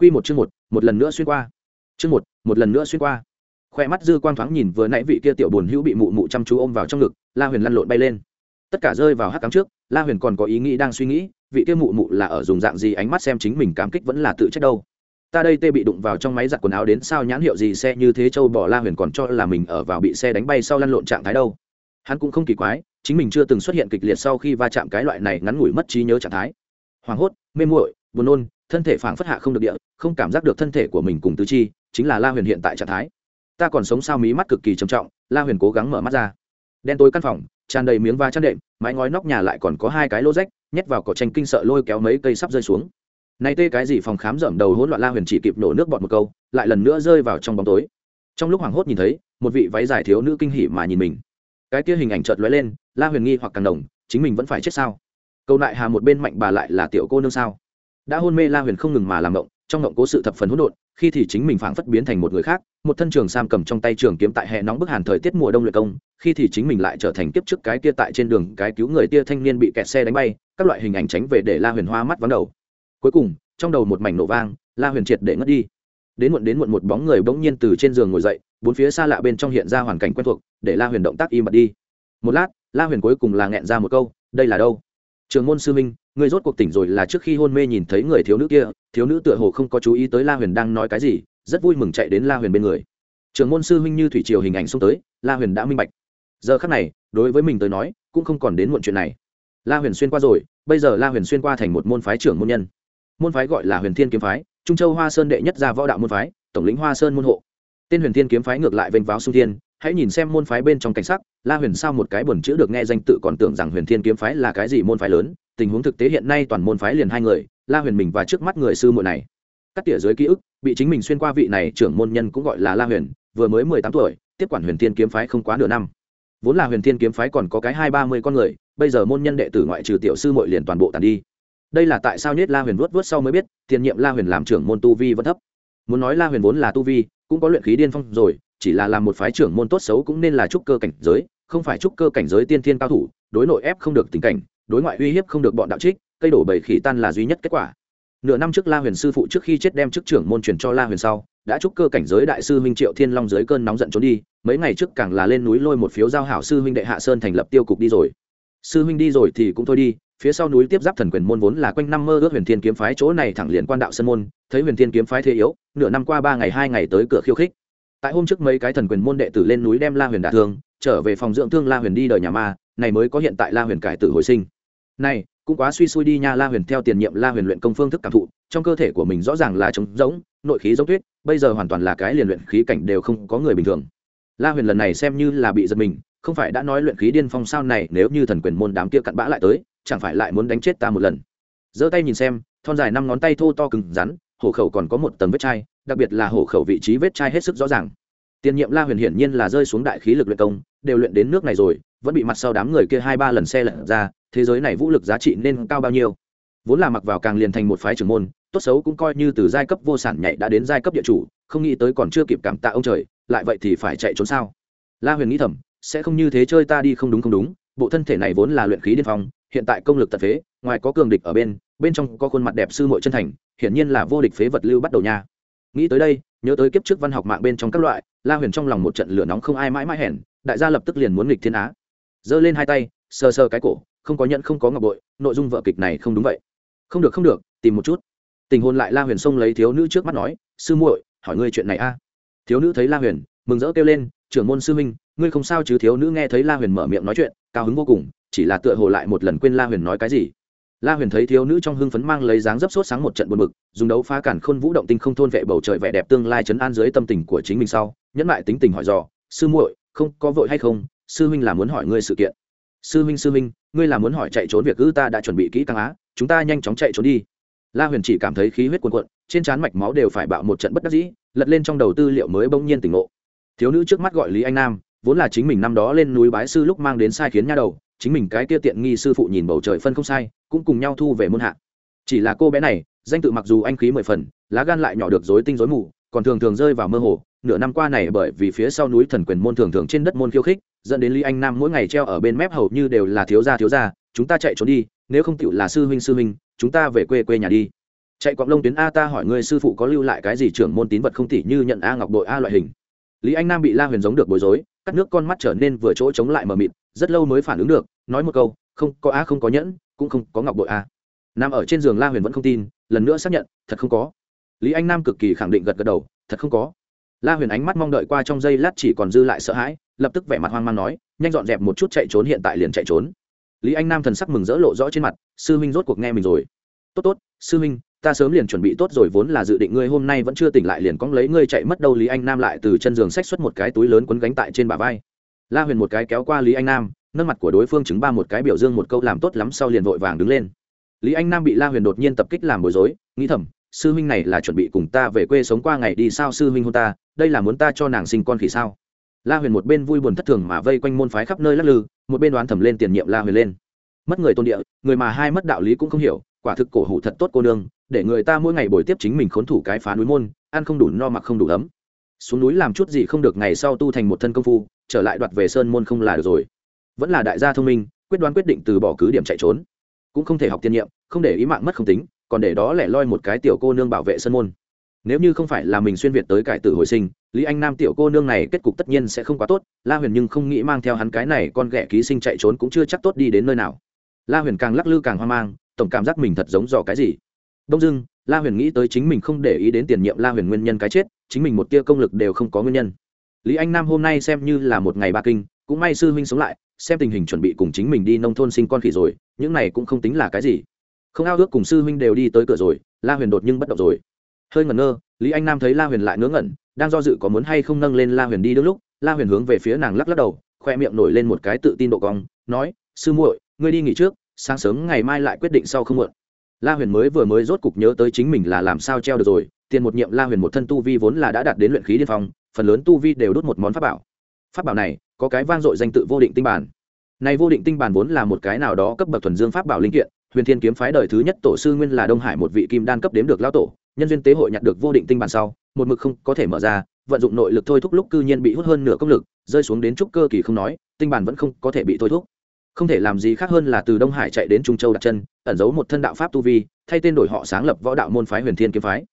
Quy một chương một, một lần nữa xuyên qua. Chương một, một lần nữa xuyên qua. Khoe mắt dư quang thoáng nhìn vừa nãy vị kia tiểu buồn hữu bị mụ mụ chăm chú ôm vào trong ngực, La Huyền lăn lộn bay lên. Tất cả rơi vào hắc cám trước, La Huyền còn có ý nghĩ đang suy nghĩ, vị kia mụ mụ là ở dùng dạng gì ánh mắt xem chính mình cảm kích vẫn là tự trách đâu. Ta đây tê bị đụng vào trong máy giặt quần áo đến sao nhãn hiệu gì xe như thế châu bỏ La Huyền còn cho là mình ở vào bị xe đánh bay sau lăn lộn trạng thái đâu. Hắn cũng không kỳ quái, chính mình chưa từng xuất hiện kịch liệt sau khi va chạm cái loại này ngắn ngủi mất trí nhớ trạng thái. Hoàng hốt, mê muội, buồn nôn, thân thể phảng phất hạ không được địa, không cảm giác được thân thể của mình cùng tứ chi, chính là la huyền hiện tại trạng thái. Ta còn sống sao mí mắt cực kỳ trầm trọng, la huyền cố gắng mở mắt ra. Đen tối căn phòng, tràn đầy miếng va chăn đệm, mái ngói nóc nhà lại còn có hai cái lô rách, nhét vào cỏ tranh kinh sợ lôi kéo mấy cây sắp rơi xuống. Nay tê cái gì phòng khám rậm đầu hỗn loạn la huyền chỉ kịp nổ nước bọt một câu, lại lần nữa rơi vào trong bóng tối. Trong lúc hoảng hốt nhìn thấy, một vị váy dài thiếu nữ kinh hỉ mà nhìn mình. Cái kia hình ảnh chợt lóe lên, la huyền nghi hoặc càng đồng chính mình vẫn phải chết sao? Câu lại hà một bên mạnh bà lại là tiểu cô nương sao? Đã hôn mê la huyền không ngừng mà làm động trong động cố sự thập phần hỗn độn, khi thì chính mình phảng phất biến thành một người khác, một thân trường sam cầm trong tay trường kiếm tại hè nóng bức hàn thời tiết mùa đông luyện công, khi thì chính mình lại trở thành kiếp trước cái kia tại trên đường cái cứu người tia thanh niên bị kẹt xe đánh bay, các loại hình ảnh tránh về để la huyền hoa mắt vắng đầu. Cuối cùng, trong đầu một mảnh nổ vang, la huyền triệt để ngất đi. Đến muộn đến muộn một bóng người bỗng nhiên từ trên giường ngồi dậy, bốn phía xa lạ bên trong hiện ra hoàn cảnh quen thuộc, để la huyền động tác im bật đi. Một lát, la huyền cuối cùng là nghẹn ra một câu, đây là đâu? Trường môn sư minh người rốt cuộc tỉnh rồi là trước khi hôn mê nhìn thấy người thiếu nữ kia, thiếu nữ tựa hồ không có chú ý tới la huyền đang nói cái gì, rất vui mừng chạy đến la huyền bên người. Trường môn sư huynh như thủy triều hình ảnh xông tới, la huyền đã minh bạch. Giờ khắc này, đối với mình tới nói, cũng không còn đến muộn chuyện này. La huyền xuyên qua rồi, bây giờ la huyền xuyên qua thành một môn phái trưởng môn nhân. Môn phái gọi là huyền thiên kiếm phái, trung châu hoa sơn đệ nhất gia võ đạo môn phái, tổng lĩnh hoa sơn môn hộ. Tên huyền thiên kiếm phái ngược lại vênh váo sung thiên, hãy nhìn xem môn phái bên trong cảnh sắc, la huyền sao một cái buồn chữ được nghe danh tự còn tưởng rằng huyền thiên kiếm phái là cái gì môn phái lớn tình huống thực tế hiện nay toàn môn phái liền hai người, la huyền mình và trước mắt người sư muội này. Cắt tỉa dưới ký ức, bị chính mình xuyên qua vị này trưởng môn nhân cũng gọi là la huyền, vừa mới mười tám tuổi, tiếp quản huyền thiên kiếm phái không quá nửa năm. Vốn là huyền thiên kiếm phái còn có cái hai ba mươi con người, bây giờ môn nhân đệ tử ngoại trừ tiểu sư muội liền toàn bộ tàn đi. Đây là tại sao nhất la huyền vuốt vuốt sau mới biết, tiền nhiệm la huyền làm trưởng môn tu vi vẫn thấp. Muốn nói la huyền vốn là tu vi, cũng có luyện khí điên phong rồi, chỉ là làm một phái trưởng môn tốt xấu cũng nên là trúc cơ cảnh giới, không phải trúc cơ cảnh giới tiên thiên cao thủ, đối nội ép không được tình cảnh đối ngoại uy hiếp không được bọn đạo trích, cây đổ bầy khỉ tan là duy nhất kết quả. Nửa năm trước la huyền sư phụ trước khi chết đem chức trưởng môn truyền cho la huyền sau, đã chúc cơ cảnh giới đại sư huynh triệu thiên long dưới cơn nóng giận trốn đi, mấy ngày trước càng là lên núi lôi một phiếu giao hảo sư huynh đệ hạ sơn thành lập tiêu cục đi rồi. Sư huynh đi rồi thì cũng thôi đi, phía sau núi tiếp giáp thần quyền môn vốn là quanh năm mơ ước huyền thiên kiếm phái, chỗ này thẳng liền quan đạo sân môn, thấy huyền thiên kiếm phái thế yếu, nửa năm qua ba ngày hai ngày tới cửa khiêu khích. Tại hôm trước mấy cái thần quyền môn đệ tử lên núi đem la huyền đả thương, trở về phòng dưỡng thương la huyền đi đời nhà ma, này mới có hiện tại la huyền cải tử hồi sinh này, cũng quá suy xui đi nha, la huyền theo tiền nhiệm la huyền luyện công phương thức cảm thụ, trong cơ thể của mình rõ ràng là trống rỗng, nội khí giống tuyết, bây giờ hoàn toàn là cái liền luyện khí cảnh đều không có người bình thường. La huyền lần này xem như là bị giật mình, không phải đã nói luyện khí điên phong sao này, nếu như thần quyền môn đám kia cặn bã lại tới, chẳng phải lại muốn đánh chết ta một lần. Giơ tay nhìn xem, thon dài năm ngón tay thô to cứng rắn, hổ khẩu còn có một tầng vết chai, đặc biệt là hổ khẩu vị trí vết chai hết sức rõ ràng. Tiền nhiệm la huyền hiển nhiên là rơi xuống đại khí lực luyện công, đều luyện đến nước này rồi, vẫn bị mặt sau đám người kia hai ba lần xe lật ra thế giới này vũ lực giá trị nên cao bao nhiêu? Vốn là mặc vào càng liền thành một phái trưởng môn, tốt xấu cũng coi như từ giai cấp vô sản nhảy đã đến giai cấp địa chủ, không nghĩ tới còn chưa kịp cảm tạ ông trời, lại vậy thì phải chạy trốn sao? La huyền nghĩ thầm, sẽ không như thế chơi ta đi không đúng không đúng, bộ thân thể này vốn là luyện khí điên phong, hiện tại công lực tật phế, ngoài có cường địch ở bên bên trong có khuôn mặt đẹp sư muội chân thành, hiển nhiên là vô địch phế vật lưu bắt đầu nha. Nghĩ tới đây, nhớ tới kiếp trước văn học mạng bên trong các loại, la huyền trong lòng một trận lửa nóng không ai mãi mãi hẻn đại gia lập tức liền muốn nghịch thiên á. Giơ lên hai tay, sờ sờ cái cổ không có nhận không có ngọc bội, nội dung vợ kịch này không đúng vậy. Không được không được, tìm một chút. Tình hôn lại la huyền xông lấy thiếu nữ trước mắt nói, sư muội, hỏi ngươi chuyện này a. Thiếu nữ thấy la huyền, mừng rỡ kêu lên, trưởng môn sư huynh, ngươi không sao chứ? Thiếu nữ nghe thấy la huyền mở miệng nói chuyện, cao hứng vô cùng, chỉ là tựa hồ lại một lần quên la huyền nói cái gì. La huyền thấy thiếu nữ trong hưng phấn mang lấy dáng dấp sốt sáng một trận buồn bực, dùng đấu phá cản khôn vũ động tinh không thôn vệ bầu trời vẻ đẹp tương lai chấn an dưới tâm tình của chính mình sau, nhẫn lại tính tình hỏi dò, sư muội, không có vội hay không? Sư huynh là muốn hỏi ngươi sự kiện. Sư huynh sư huynh ngươi là muốn hỏi chạy trốn việc ư, ta đã chuẩn bị kỹ càng á, chúng ta nhanh chóng chạy trốn đi. La huyền chỉ cảm thấy khí huyết cuồn cuộn, trên trán mạch máu đều phải bạo một trận bất đắc dĩ, lật lên trong đầu tư liệu mới bỗng nhiên tỉnh ngộ. Thiếu nữ trước mắt gọi lý anh nam, vốn là chính mình năm đó lên núi bái sư lúc mang đến sai khiến nha đầu, chính mình cái kia tiện nghi sư phụ nhìn bầu trời phân không sai, cũng cùng nhau thu về môn hạ. Chỉ là cô bé này, danh tự mặc dù anh khí mười phần, lá gan lại nhỏ được dối tinh dối mù, còn thường thường rơi vào mơ hồ, nửa năm qua này bởi vì phía sau núi thần quyền môn thường thường trên đất môn khiêu khích dẫn đến lý anh nam mỗi ngày treo ở bên mép hầu như đều là thiếu gia thiếu gia, chúng ta chạy trốn đi, nếu không chịu là sư huynh sư huynh, chúng ta về quê quê nhà đi. Chạy quạng lông tuyến a ta hỏi ngươi sư phụ có lưu lại cái gì trưởng môn tín vật không tỉ như nhận a ngọc đội a loại hình? Lý anh nam bị la huyền giống được bối rối, cắt nước con mắt trở nên vừa chỗ chống lại mờ mịt, rất lâu mới phản ứng được, nói một câu, không, có a không có nhẫn, cũng không có ngọc bội a. Nằm ở trên giường la huyền vẫn không tin, lần nữa xác nhận, thật không có. Lý anh nam cực kỳ khẳng định gật gật đầu, thật không có la huyền ánh mắt mong đợi qua trong giây lát chỉ còn dư lại sợ hãi, lập tức vẻ mặt hoang mang nói, nhanh dọn dẹp một chút chạy trốn hiện tại liền chạy trốn. Lý anh nam thần sắc mừng rỡ lộ rõ trên mặt, sư huynh rốt cuộc nghe mình rồi. Tốt tốt, sư huynh, ta sớm liền chuẩn bị tốt rồi, vốn là dự định ngươi hôm nay vẫn chưa tỉnh lại liền cóng lấy ngươi chạy mất đâu. Lý anh nam lại từ chân giường xách xuất một cái túi lớn quấn gánh tại trên bả vai. La huyền một cái kéo qua lý anh nam, nâng mặt của đối phương chứng ba một cái biểu dương một câu làm tốt lắm sau liền vội vàng đứng lên. Lý anh nam bị la huyền đột nhiên tập kích làm bối rối, nghĩ thầm sư huynh này là chuẩn bị cùng ta về quê sống qua ngày đi sao sư huynh hôn ta, đây là muốn ta cho nàng sinh con khỉ sao? La huyền một bên vui buồn thất thường mà vây quanh môn phái khắp nơi lắc lư, một bên đoán thẩm lên tiền nhiệm la huyền lên. Mất người tôn địa, người mà hai mất đạo lý cũng không hiểu, quả thực cổ hủ thật tốt cô nương, để người ta mỗi ngày bồi tiếp chính mình khốn thủ cái phá núi môn, ăn không đủ no mặc không đủ ấm. Xuống núi làm chút gì không được ngày sau tu thành một thân công phu, trở lại đoạt về sơn môn không là được rồi. Vẫn là đại gia thông minh, quyết đoán quyết định từ bỏ cứ điểm chạy trốn. Cũng không thể học tiên nhiệm, không để ý mạng mất không tính còn để đó lẻ loi một cái tiểu cô nương bảo vệ sân môn. Nếu như không phải là mình xuyên việt tới cải tử hồi sinh, lý anh nam tiểu cô nương này kết cục tất nhiên sẽ không quá tốt, la huyền nhưng không nghĩ mang theo hắn cái này con ghẻ ký sinh chạy trốn cũng chưa chắc tốt đi đến nơi nào. La huyền càng lắc lư càng hoang mang, tổng cảm giác mình thật giống dò cái gì. Đông dưng la huyền nghĩ tới chính mình không để ý đến tiền nhiệm la huyền nguyên nhân cái chết, chính mình một tia công lực đều không có nguyên nhân. Lý anh nam hôm nay xem như là một ngày ba kinh, cũng may sư huynh sống lại, xem tình hình chuẩn bị cùng chính mình đi nông thôn sinh con khỉ rồi, những này cũng không tính là cái gì không ao ước cùng sư huynh đều đi tới cửa rồi, la huyền đột nhưng bất động rồi. Hơi ngẩn ngơ, lý anh nam thấy la huyền lại ngớ ngẩn, đang do dự có muốn hay không nâng lên la huyền đi đúng lúc, la huyền hướng về phía nàng lắc lắc đầu, khoe miệng nổi lên một cái tự tin độ cong, nói, sư muội, ngươi đi nghỉ trước, sáng sớm ngày mai lại quyết định sau không muộn. La huyền mới vừa mới rốt cục nhớ tới chính mình là làm sao treo được rồi, tiền một nhiệm la huyền một thân tu vi vốn là đã đạt đến luyện khí điên phong, phần lớn tu vi đều đốt một món pháp bảo. Pháp bảo này, có cái vang dội danh tự vô định tinh bản. Này vô định tinh bản vốn là một cái nào đó cấp bậc thuần dương pháp bảo linh kiện huyền thiên kiếm phái đời thứ nhất tổ sư nguyên là đông hải một vị kim đan cấp đếm được lao tổ, nhân duyên tế hội nhặt được vô định tinh bản sau, một mực không có thể mở ra, vận dụng nội lực thôi thúc lúc cư nhiên bị hút hơn nửa công lực, rơi xuống đến trúc cơ kỳ không nói, tinh bản vẫn không có thể bị thôi thúc. Không thể làm gì khác hơn là từ đông hải chạy đến trung châu đặt chân, ẩn giấu một thân đạo pháp tu vi, thay tên đổi họ sáng lập võ đạo môn phái huyền thiên kiếm phái.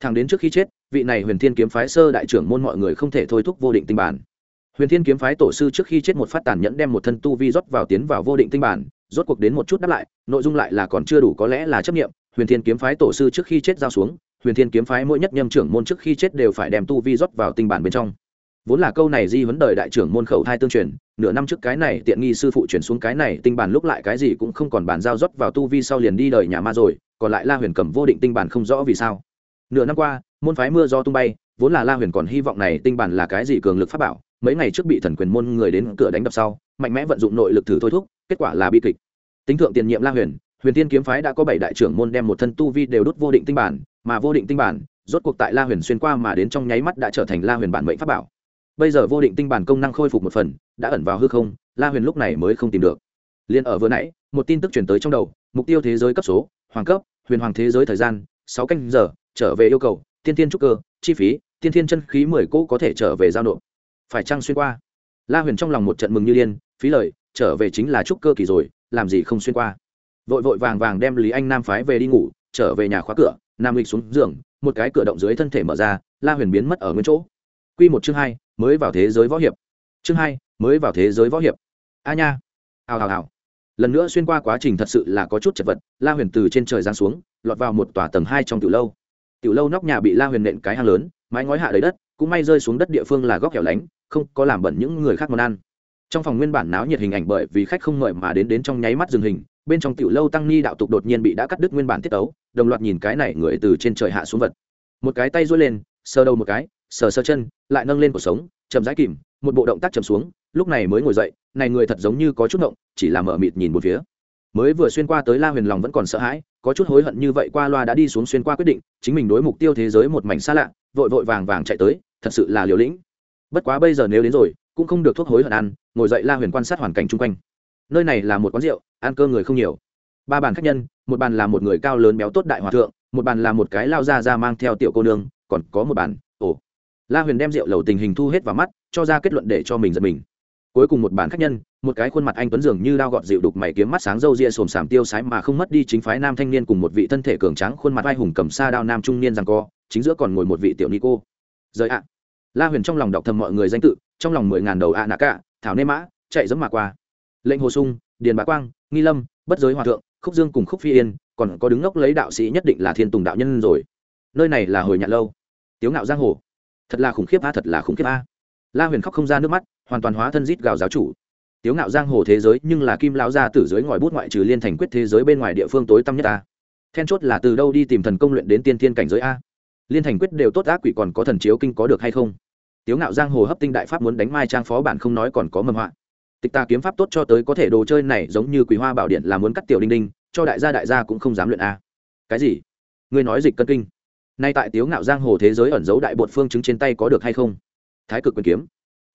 Thằng đến trước khi chết, vị này huyền thiên kiếm phái sơ đại trưởng môn mọi người không thể thôi thúc vô định tinh bản. Huyền thiên kiếm phái tổ sư trước khi chết một phát tàn nhẫn đem một thân tu vi rót vào tiến vào vô định tinh bản rốt cuộc đến một chút đáp lại, nội dung lại là còn chưa đủ có lẽ là chấp nghiệm huyền thiên kiếm phái tổ sư trước khi chết giao xuống, huyền thiên kiếm phái mỗi nhất nhâm trưởng môn trước khi chết đều phải đem tu vi rót vào tinh bản bên trong. Vốn là câu này di vấn đời đại trưởng môn khẩu thai tương truyền, nửa năm trước cái này tiện nghi sư phụ chuyển xuống cái này tinh bản lúc lại cái gì cũng không còn bàn giao rót vào tu vi sau liền đi đời nhà ma rồi, còn lại la huyền cầm vô định tinh bản không rõ vì sao. Nửa năm qua, môn phái mưa do tung bay, vốn là la huyền còn hy vọng này tinh bản là cái gì cường lực pháp bảo, mấy ngày trước bị thần quyền môn người đến cửa đánh đập sau, mạnh mẽ vận dụng nội lực thử thôi thúc, kết quả là bi kịch tính thượng tiền nhiệm la huyền huyền tiên kiếm phái đã có bảy đại trưởng môn đem một thân tu vi đều đốt vô định tinh bản, mà vô định tinh bản, rốt cuộc tại la huyền xuyên qua mà đến trong nháy mắt đã trở thành la huyền bản mệnh pháp bảo. Bây giờ vô định tinh bản công năng khôi phục một phần, đã ẩn vào hư không, la huyền lúc này mới không tìm được. Liền ở vừa nãy, một tin tức chuyển tới trong đầu, mục tiêu thế giới cấp số, hoàng cấp, huyền hoàng thế giới thời gian, sáu canh giờ, trở về yêu cầu, tiên tiên trúc cơ, chi phí, tiên thiên chân khí mười cỗ có thể trở về giao nộp. Phải trăng xuyên qua? La huyền trong lòng một trận mừng như điên, phí lời, trở về chính là trúc cơ kỳ rồi làm gì không xuyên qua. Vội vội vàng vàng đem lý anh nam phái về đi ngủ, trở về nhà khóa cửa, nam lịch xuống giường, một cái cửa động dưới thân thể mở ra, la huyền biến mất ở nguyên chỗ. Q một chương hai, mới vào thế giới võ hiệp. Chương hai, mới vào thế giới võ hiệp. A nha. Hào hào hào. Lần nữa xuyên qua quá trình thật sự là có chút chật vật, la huyền từ trên trời giáng xuống, lọt vào một tòa tầng hai trong tiểu lâu. Tiểu lâu nóc nhà bị la huyền nện cái hang lớn, mái ngói hạ đầy đất, cũng may rơi xuống đất địa phương là góc hẻo lánh, không có làm bẩn những người khác món ăn trong phòng nguyên bản náo nhiệt hình ảnh bởi vì khách không mời mà đến đến trong nháy mắt dừng hình, bên trong tiểu lâu tăng ni đạo tục đột nhiên bị đã cắt đứt nguyên bản tiết tấu, đồng loạt nhìn cái này người từ trên trời hạ xuống vật. Một cái tay duỗi lên, sờ đầu một cái, sờ sờ chân, lại nâng lên cuộc sống, chậm rãi kìm, một bộ động tác chậm xuống, lúc này mới ngồi dậy, này người thật giống như có chút động chỉ là mở mịt nhìn một phía. Mới vừa xuyên qua tới la huyền lòng vẫn còn sợ hãi, có chút hối hận như vậy qua loa đã đi xuống xuyên qua quyết định, chính mình đối mục tiêu thế giới một mảnh xa lạ, vội vội vàng vàng chạy tới, thật sự là liều lĩnh. Bất quá bây giờ nếu đến rồi cũng không được thuốc hối hận ăn, ngồi dậy la huyền quan sát hoàn cảnh chung quanh. Nơi này là một quán rượu, ăn cơm người không nhiều. Ba bàn khách nhân, một bàn là một người cao lớn béo tốt đại hòa thượng, một bàn là một cái lao ra ra mang theo tiểu cô nương, còn có một bàn, ồ. La huyền đem rượu lầu tình hình thu hết vào mắt, cho ra kết luận để cho mình giật mình. Cuối cùng một bàn khách nhân, một cái khuôn mặt anh tuấn dường như đao gọt dịu đục mày kiếm mắt sáng râu ria xồm xàm tiêu sái mà không mất đi chính phái nam thanh niên cùng một vị thân thể cường tráng khuôn mặt vai hùng cầm xa đao nam trung niên rằng co, chính giữa còn ngồi một vị tiểu ni cô. Rời ạ. La huyền trong lòng đọc thầm mọi người danh tự trong lòng mười ngàn đầu ạ nạ cả, thảo nê mã, chạy dẫm mà qua. Lệnh hồ sung, điền bá quang, nghi lâm, bất giới hòa thượng, khúc dương cùng khúc phi yên, còn có đứng ngốc lấy đạo sĩ nhất định là thiên tùng đạo nhân rồi. Nơi này là hồi nhạn lâu. Tiếu ngạo giang hồ. Thật là khủng khiếp a, thật là khủng khiếp a. La huyền khóc không ra nước mắt, hoàn toàn hóa thân rít gào giáo chủ. Tiếu ngạo giang hồ thế giới, nhưng là kim lão gia tử dưới ngòi bút ngoại trừ liên thành quyết thế giới bên ngoài địa phương tối tăm nhất ta then chốt là từ đâu đi tìm thần công luyện đến tiên thiên cảnh giới a? Liên thành quyết đều tốt ác quỷ còn có thần chiếu kinh có được hay không? Tiếu ngạo giang hồ hấp tinh đại pháp muốn đánh mai trang phó bản không nói còn có mầm họa. Tịch ta kiếm pháp tốt cho tới có thể đồ chơi này giống như quý hoa bảo điện là muốn cắt tiểu đinh đinh, cho đại gia đại gia cũng không dám luyện a. Cái gì? Ngươi nói dịch cân kinh. Nay tại tiếu ngạo giang hồ thế giới ẩn giấu đại bột phương chứng trên tay có được hay không? Thái cực quyền kiếm.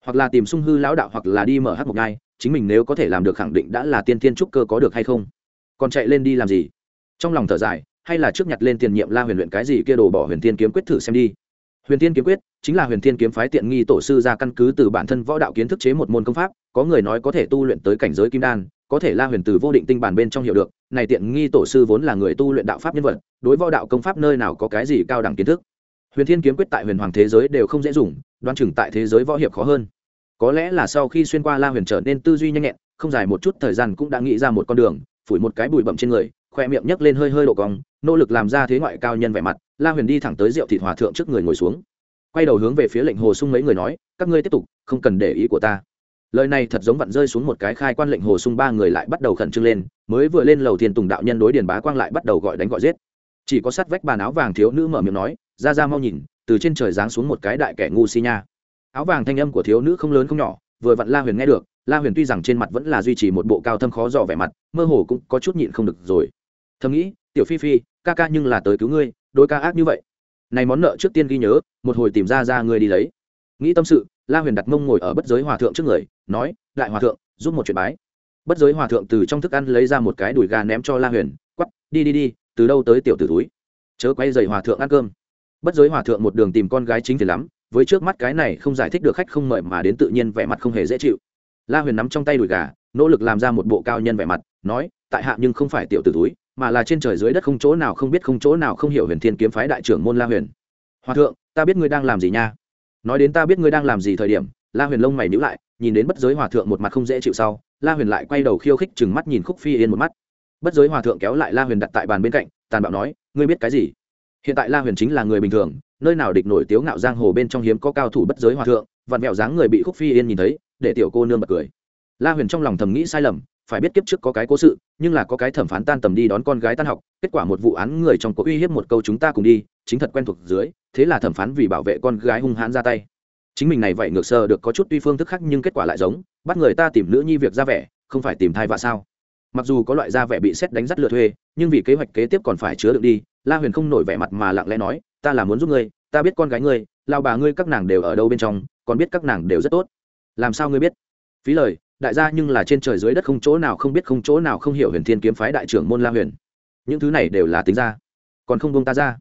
Hoặc là tìm sung hư lão đạo hoặc là đi mở hát một ngai, chính mình nếu có thể làm được khẳng định đã là tiên thiên trúc cơ có được hay không? Còn chạy lên đi làm gì? Trong lòng thở dài, hay là trước nhặt lên tiền nhiệm la huyền luyện cái gì kia đồ bỏ huyền tiên kiếm quyết thử xem đi huyền tiên kiếm quyết, chính là huyền tiên kiếm phái tiện nghi tổ sư ra căn cứ từ bản thân võ đạo kiến thức chế một môn công pháp, có người nói có thể tu luyện tới cảnh giới kim đan, có thể la huyền từ vô định tinh bản bên trong hiểu được, này tiện nghi tổ sư vốn là người tu luyện đạo pháp nhân vật, đối võ đạo công pháp nơi nào có cái gì cao đẳng kiến thức. Huyền thiên kiếm quyết tại huyền hoàng thế giới đều không dễ dùng đoan chừng tại thế giới võ hiệp khó hơn. Có lẽ là sau khi xuyên qua la huyền trở nên tư duy nhanh nhẹn, không dài một chút thời gian cũng đã nghĩ ra một con đường, phủi một cái bụi bậm trên người, khoe miệng nhấc lên hơi hơi độ cong, nỗ lực làm ra thế ngoại cao nhân vẻ mặt la huyền đi thẳng tới rượu thịt hòa thượng trước người ngồi xuống. Quay đầu hướng về phía lệnh hồ sung mấy người nói, các ngươi tiếp tục, không cần để ý của ta. Lời này thật giống vặn rơi xuống một cái khai quan lệnh hồ sung ba người lại bắt đầu khẩn trương lên, mới vừa lên lầu thiên tùng đạo nhân đối điền bá quang lại bắt đầu gọi đánh gọi giết. Chỉ có sát vách bàn áo vàng thiếu nữ mở miệng nói, ra ra mau nhìn, từ trên trời giáng xuống một cái đại kẻ ngu si nha. Áo vàng thanh âm của thiếu nữ không lớn không nhỏ, vừa vặn la huyền nghe được, la huyền tuy rằng trên mặt vẫn là duy trì một bộ cao thâm khó dò vẻ mặt, mơ hồ cũng có chút nhịn không được rồi. Thầm nghĩ tiểu phi phi, ca ca nhưng là tới cứu ngươi đôi ca ác như vậy. Này món nợ trước tiên ghi nhớ, một hồi tìm ra ra ngươi đi lấy. Nghĩ tâm sự, la huyền đặt mông ngồi ở bất giới hòa thượng trước người, nói, đại hòa thượng, giúp một chuyện bái. Bất giới hòa thượng từ trong thức ăn lấy ra một cái đùi gà ném cho la huyền, quắp, đi đi đi, từ đâu tới tiểu tử túi? Chớ quay dày hòa thượng ăn cơm. Bất giới hòa thượng một đường tìm con gái chính thì lắm, với trước mắt cái này không giải thích được khách không mời mà đến tự nhiên vẻ mặt không hề dễ chịu. La huyền nắm trong tay đùi gà, nỗ lực làm ra một bộ cao nhân vẻ mặt, nói, tại hạ nhưng không phải tiểu tử túi mà là trên trời dưới đất không chỗ nào không biết không chỗ nào không hiểu huyền thiên kiếm phái đại trưởng môn la huyền. Hòa thượng, ta biết ngươi đang làm gì nha. Nói đến ta biết ngươi đang làm gì thời điểm, la huyền lông mày nhữ lại, nhìn đến bất giới hòa thượng một mặt không dễ chịu sau, la huyền lại quay đầu khiêu khích chừng mắt nhìn khúc phi yên một mắt. Bất giới hòa thượng kéo lại la huyền đặt tại bàn bên cạnh, tàn bạo nói, ngươi biết cái gì? Hiện tại la huyền chính là người bình thường, nơi nào địch nổi tiếu ngạo giang hồ bên trong hiếm có cao thủ bất giới hòa thượng, vặn vẹo dáng người bị khúc phi yên nhìn thấy, để tiểu cô nương bật cười. La huyền trong lòng thầm nghĩ sai lầm phải biết kiếp trước có cái cố sự, nhưng là có cái thẩm phán tan tầm đi đón con gái tan học, kết quả một vụ án người trong có uy hiếp một câu chúng ta cùng đi, chính thật quen thuộc dưới, thế là thẩm phán vì bảo vệ con gái hung hãn ra tay. Chính mình này vậy ngược sơ được có chút tuy phương thức khác nhưng kết quả lại giống, bắt người ta tìm nữ nhi việc ra vẻ, không phải tìm thai vạ sao? Mặc dù có loại ra vẻ bị xét đánh rất lừa thuê, nhưng vì kế hoạch kế tiếp còn phải chứa được đi, la huyền không nổi vẻ mặt mà lặng lẽ nói, ta là muốn giúp ngươi, ta biết con gái ngươi lao bà ngươi các nàng đều ở đâu bên trong, còn biết các nàng đều rất tốt. Làm sao ngươi biết? Phí lời đại gia nhưng là trên trời dưới đất không chỗ nào không biết không chỗ nào không hiểu huyền thiên kiếm phái đại trưởng môn la huyền. Những thứ này đều là tính ra. Còn không bông ta ra.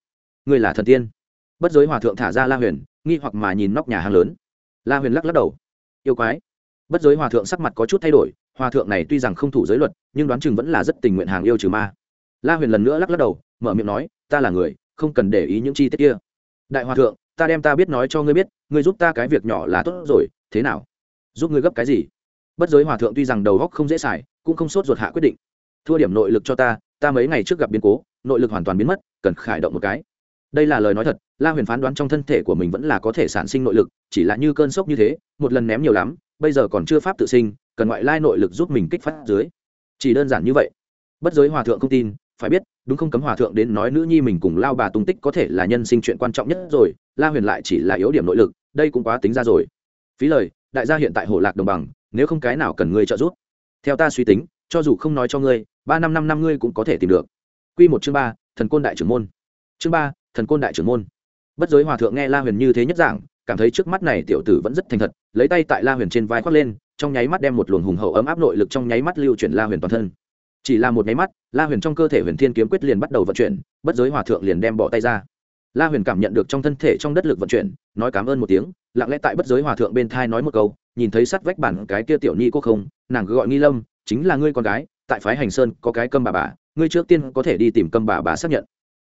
Ngươi là thần tiên. Bất giới hòa thượng thả ra la huyền, nghi hoặc mà nhìn nóc nhà hàng lớn. La huyền lắc lắc đầu. Yêu quái. Bất giới hòa thượng sắc mặt có chút thay đổi, hòa thượng này tuy rằng không thủ giới luật, nhưng đoán chừng vẫn là rất tình nguyện hàng yêu trừ ma. La huyền lần nữa lắc lắc đầu, mở miệng nói, ta là người, không cần để ý những chi tiết kia. Đại hòa thượng, ta đem ta biết nói cho ngươi biết, ngươi giúp ta cái việc nhỏ là tốt rồi, thế nào? Giúp ngươi gấp cái gì? Bất giới hòa thượng tuy rằng đầu góc không dễ xài, cũng không sốt ruột hạ quyết định. Thua điểm nội lực cho ta ta mấy ngày trước gặp biến cố, nội lực hoàn toàn biến mất, cần khải động một cái. Đây là lời nói thật, la huyền phán đoán trong thân thể của mình vẫn là có thể sản sinh nội lực, chỉ là như cơn sốc như thế, một lần ném nhiều lắm, bây giờ còn chưa pháp tự sinh, cần ngoại lai nội lực giúp mình kích phát dưới. Chỉ đơn giản như vậy. Bất giới hòa thượng không tin, phải biết, đúng không cấm hòa thượng đến nói nữ nhi mình cùng lao bà tung tích có thể là nhân sinh chuyện quan trọng nhất rồi, la huyền lại chỉ là yếu điểm nội lực, đây cũng quá tính ra rồi. Phí lời, đại gia hiện tại hồ lạc đồng bằng nếu không cái nào cần ngươi trợ giúp. Theo ta suy tính, cho dù không nói cho ngươi, ba năm năm năm ngươi cũng có thể tìm được. Q một chương ba, thần côn đại trưởng môn. Chương ba, thần côn đại trưởng môn. Bất giới hòa thượng nghe la huyền như thế nhất giảng cảm thấy trước mắt này tiểu tử vẫn rất thành thật, lấy tay tại la huyền trên vai khoác lên, trong nháy mắt đem một luồng hùng hậu ấm áp nội lực trong nháy mắt lưu chuyển la huyền toàn thân. Chỉ là một nháy mắt, la huyền trong cơ thể huyền thiên kiếm quyết liền bắt đầu vận chuyển, bất giới hòa thượng liền đem bỏ tay ra. La huyền cảm nhận được trong thân thể trong đất lực vận chuyển, nói cảm ơn một tiếng, lặng lẽ tại bất giới hòa thượng bên thai nói một câu nhìn thấy sắt vách bản cái kia tiểu nhi cô không, nàng cứ gọi nghi lâm, chính là ngươi con gái, tại phái hành sơn có cái câm bà bà, ngươi trước tiên có thể đi tìm câm bà bà xác nhận.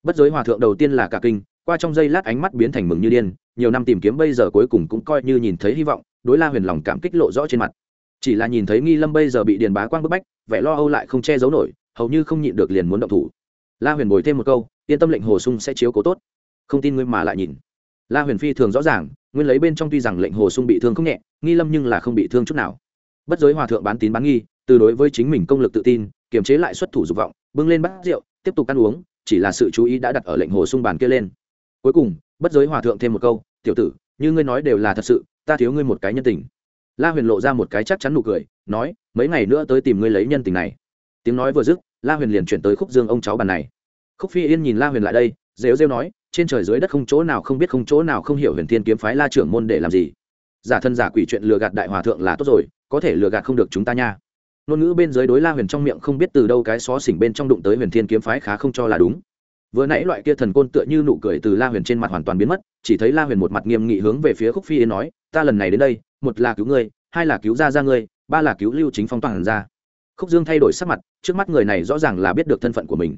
Bất giới hòa thượng đầu tiên là cả kinh, qua trong giây lát ánh mắt biến thành mừng như điên, nhiều năm tìm kiếm bây giờ cuối cùng cũng coi như nhìn thấy hy vọng, đối la huyền lòng cảm kích lộ rõ trên mặt. Chỉ là nhìn thấy nghi lâm bây giờ bị điền bá quang bức bách, vẻ lo âu lại không che giấu nổi, hầu như không nhịn được liền muốn động thủ. La huyền bồi thêm một câu, yên tâm lệnh hồ sung sẽ chiếu cố tốt. Không tin ngươi mà lại nhìn. La huyền phi thường rõ ràng nguyên lấy bên trong tuy rằng lệnh hồ sung bị thương không nhẹ, nghi lâm nhưng là không bị thương chút nào. Bất giới hòa thượng bán tín bán nghi, từ đối với chính mình công lực tự tin, kiềm chế lại xuất thủ dục vọng, bưng lên bát rượu, tiếp tục ăn uống, chỉ là sự chú ý đã đặt ở lệnh hồ sung bàn kia lên. Cuối cùng, bất giới hòa thượng thêm một câu, tiểu tử, như ngươi nói đều là thật sự, ta thiếu ngươi một cái nhân tình. La huyền lộ ra một cái chắc chắn nụ cười, nói, mấy ngày nữa tới tìm ngươi lấy nhân tình này. Tiếng nói vừa dứt, la huyền liền chuyển tới khúc dương ông cháu bàn này. Khúc phi yên nhìn la huyền lại đây rêu rêu nói, trên trời dưới đất không chỗ nào không biết không chỗ nào không hiểu huyền thiên kiếm phái la trưởng môn để làm gì. Giả thân giả quỷ chuyện lừa gạt đại hòa thượng là tốt rồi, có thể lừa gạt không được chúng ta nha. Ngôn ngữ bên dưới đối la huyền trong miệng không biết từ đâu cái xó xỉnh bên trong đụng tới huyền thiên kiếm phái khá không cho là đúng. Vừa nãy loại kia thần côn tựa như nụ cười từ la huyền trên mặt hoàn toàn biến mất, chỉ thấy la huyền một mặt nghiêm nghị hướng về phía khúc phi yến nói, ta lần này đến đây, một là cứu ngươi, hai là cứu ra ra ngươi, ba là cứu lưu chính phong toàn ra. Khúc dương thay đổi sắc mặt, trước mắt người này rõ ràng là biết được thân phận của mình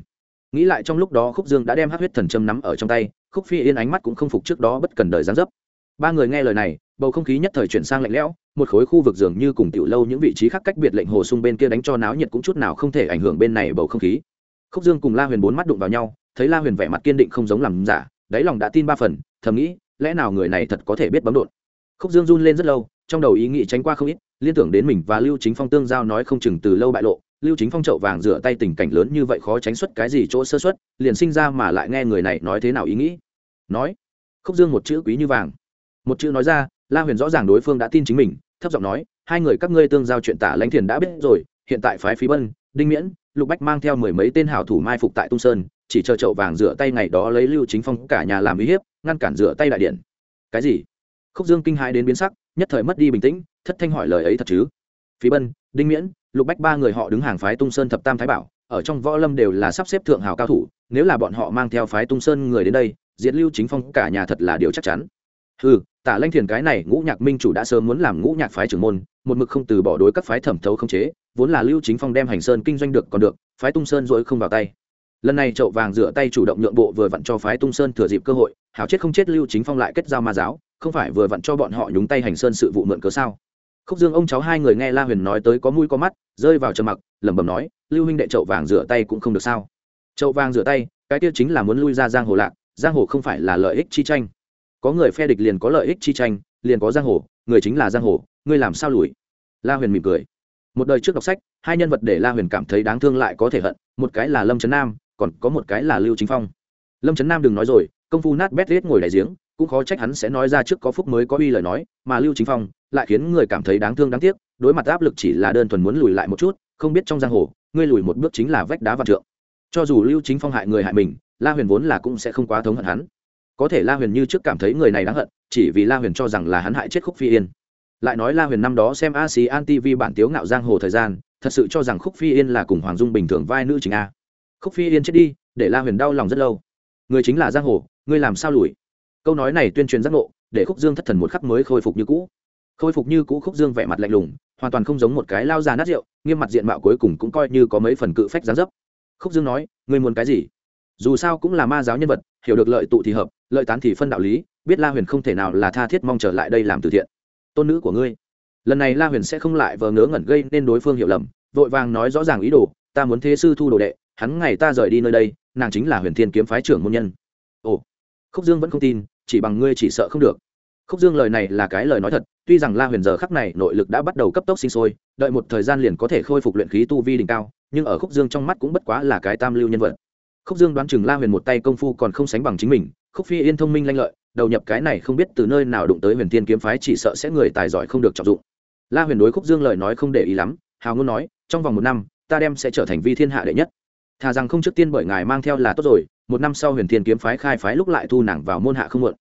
nghĩ lại trong lúc đó khúc dương đã đem hát huyết thần châm nắm ở trong tay, khúc phi yên ánh mắt cũng không phục trước đó bất cần đời gián dấp. Ba người nghe lời này, bầu không khí nhất thời chuyển sang lạnh lẽo, một khối khu vực dường như cùng tiểu lâu những vị trí khác cách biệt lệnh hồ sung bên kia đánh cho náo nhiệt cũng chút nào không thể ảnh hưởng bên này bầu không khí. Khúc dương cùng la huyền bốn mắt đụng vào nhau, thấy la huyền vẻ mặt kiên định không giống làm giả, đáy lòng đã tin ba phần, thầm nghĩ, lẽ nào người này thật có thể biết bấm đột khúc dương run lên rất lâu, trong đầu ý nghĩ tránh qua không ít, liên tưởng đến mình và lưu chính phong tương giao nói không chừng từ lâu bại lộ lưu chính phong trậu vàng rửa tay tình cảnh lớn như vậy khó tránh xuất cái gì chỗ sơ xuất liền sinh ra mà lại nghe người này nói thế nào ý nghĩ. Nói, khúc dương một chữ quý như vàng. Một chữ nói ra, la huyền rõ ràng đối phương đã tin chính mình, thấp giọng nói, hai người các ngươi tương giao chuyện tả lãnh thiền đã biết rồi, hiện tại phái phí bân, đinh miễn, lục bách mang theo mười mấy tên hảo thủ mai phục tại tung sơn, chỉ chờ chậu vàng rửa tay ngày đó lấy lưu chính phong cả nhà làm uy hiếp, ngăn cản rửa tay đại điện. Cái gì? Khúc dương kinh hãi đến biến sắc, nhất thời mất đi bình tĩnh, thất thanh hỏi lời ấy thật chứ? Phí bân, đinh miễn lục bách ba người họ đứng hàng phái tung sơn thập tam thái bảo, ở trong võ lâm đều là sắp xếp thượng hào cao thủ, nếu là bọn họ mang theo phái tung sơn người đến đây, diệt lưu chính phong cả nhà thật là điều chắc chắn. Ừ tả lanh thiền cái này ngũ nhạc minh chủ đã sớm muốn làm ngũ nhạc phái trưởng môn, một mực không từ bỏ đối các phái thẩm thấu không chế, vốn là lưu chính phong đem hành sơn kinh doanh được còn được, phái tung sơn rồi không vào tay. Lần này chậu vàng rửa tay chủ động nhượng bộ vừa vặn cho phái tung sơn thừa dịp cơ hội hào chết không chết lưu chính phong lại kết giao ma giáo, không phải vừa vặn cho bọn họ nhúng tay hành sơn sự vụ mượn cớ sao? Khúc dương ông cháu hai người nghe la huyền nói tới có mũi có mắt, rơi vào trầm mặc, lẩm bẩm nói, lưu huynh đệ chậu vàng rửa tay cũng không được sao? Chậu vàng rửa tay, cái tiêu chính là muốn lui ra giang hồ lạc, giang hồ không phải là lợi ích chi tranh. Có người phe địch liền có lợi ích chi tranh, liền có giang hồ, người chính là giang hồ, ngươi làm sao lùi? La huyền mỉm cười. Một đời trước đọc sách, hai nhân vật để la huyền cảm thấy đáng thương lại có thể hận, một cái là lâm trấn nam, còn có một cái là lưu chính phong. Lâm trấn nam đừng nói rồi, công phu nát bét riết ngồi đại giếng cũng khó trách hắn sẽ nói ra trước có phúc mới có uy lời nói, mà lưu chính phong lại khiến người cảm thấy đáng thương đáng tiếc, đối mặt áp lực chỉ là đơn thuần muốn lùi lại một chút, không biết trong giang hồ, ngươi lùi một bước chính là vách đá vạn trượng. Cho dù lưu chính phong hại người hại mình, la huyền vốn là cũng sẽ không quá thống hận hắn. Có thể la huyền như trước cảm thấy người này đáng hận, chỉ vì la huyền cho rằng là hắn hại chết khúc phi yên. Lại nói la huyền năm đó xem a xí an tv bản tiếu ngạo giang hồ thời gian, thật sự cho rằng khúc phi yên là cùng hoàng dung bình thường vai nữ chính a. Khúc phi yên chết đi, để la huyền đau lòng rất lâu. Người chính là giang hồ, ngươi làm sao lùi? Câu nói này tuyên truyền giác ngộ, để khúc dương thất thần một khắc mới khôi phục như cũ. Khôi phục như cũ khúc dương vẻ mặt lạnh lùng, hoàn toàn không giống một cái lao già nát rượu, nghiêm mặt diện mạo cuối cùng cũng coi như có mấy phần cự phách gián dấp. Khúc dương nói, ngươi muốn cái gì? Dù sao cũng là ma giáo nhân vật, hiểu được lợi tụ thì hợp, lợi tán thì phân đạo lý, biết la huyền không thể nào là tha thiết mong trở lại đây làm từ thiện. Tôn nữ của ngươi. Lần này la huyền sẽ không lại vờ ngớ ngẩn gây nên đối phương hiểu lầm, vội vàng nói rõ ràng ý đồ, ta muốn thế sư thu đồ đệ, hắn ngày ta rời đi nơi đây, nàng chính là huyền thiên kiếm phái trưởng môn nhân. Ồ khúc dương vẫn không tin, chỉ bằng ngươi chỉ sợ không được. Khúc dương lời này là cái lời nói thật, tuy rằng la huyền giờ khắc này nội lực đã bắt đầu cấp tốc sinh sôi, đợi một thời gian liền có thể khôi phục luyện khí tu vi đỉnh cao, nhưng ở khúc dương trong mắt cũng bất quá là cái tam lưu nhân vật. Khúc dương đoán chừng la huyền một tay công phu còn không sánh bằng chính mình, khúc phi yên thông minh lanh lợi, đầu nhập cái này không biết từ nơi nào đụng tới huyền tiên kiếm phái chỉ sợ sẽ người tài giỏi không được trọng dụng. La huyền đối khúc dương lời nói không để ý lắm, hào ngôn nói, trong vòng một năm, ta đem sẽ trở thành vi thiên hạ đệ nhất thà rằng không trước tiên bởi ngài mang theo là tốt rồi, một năm sau huyền thiên kiếm phái khai phái lúc lại thu nàng vào môn hạ không muộn.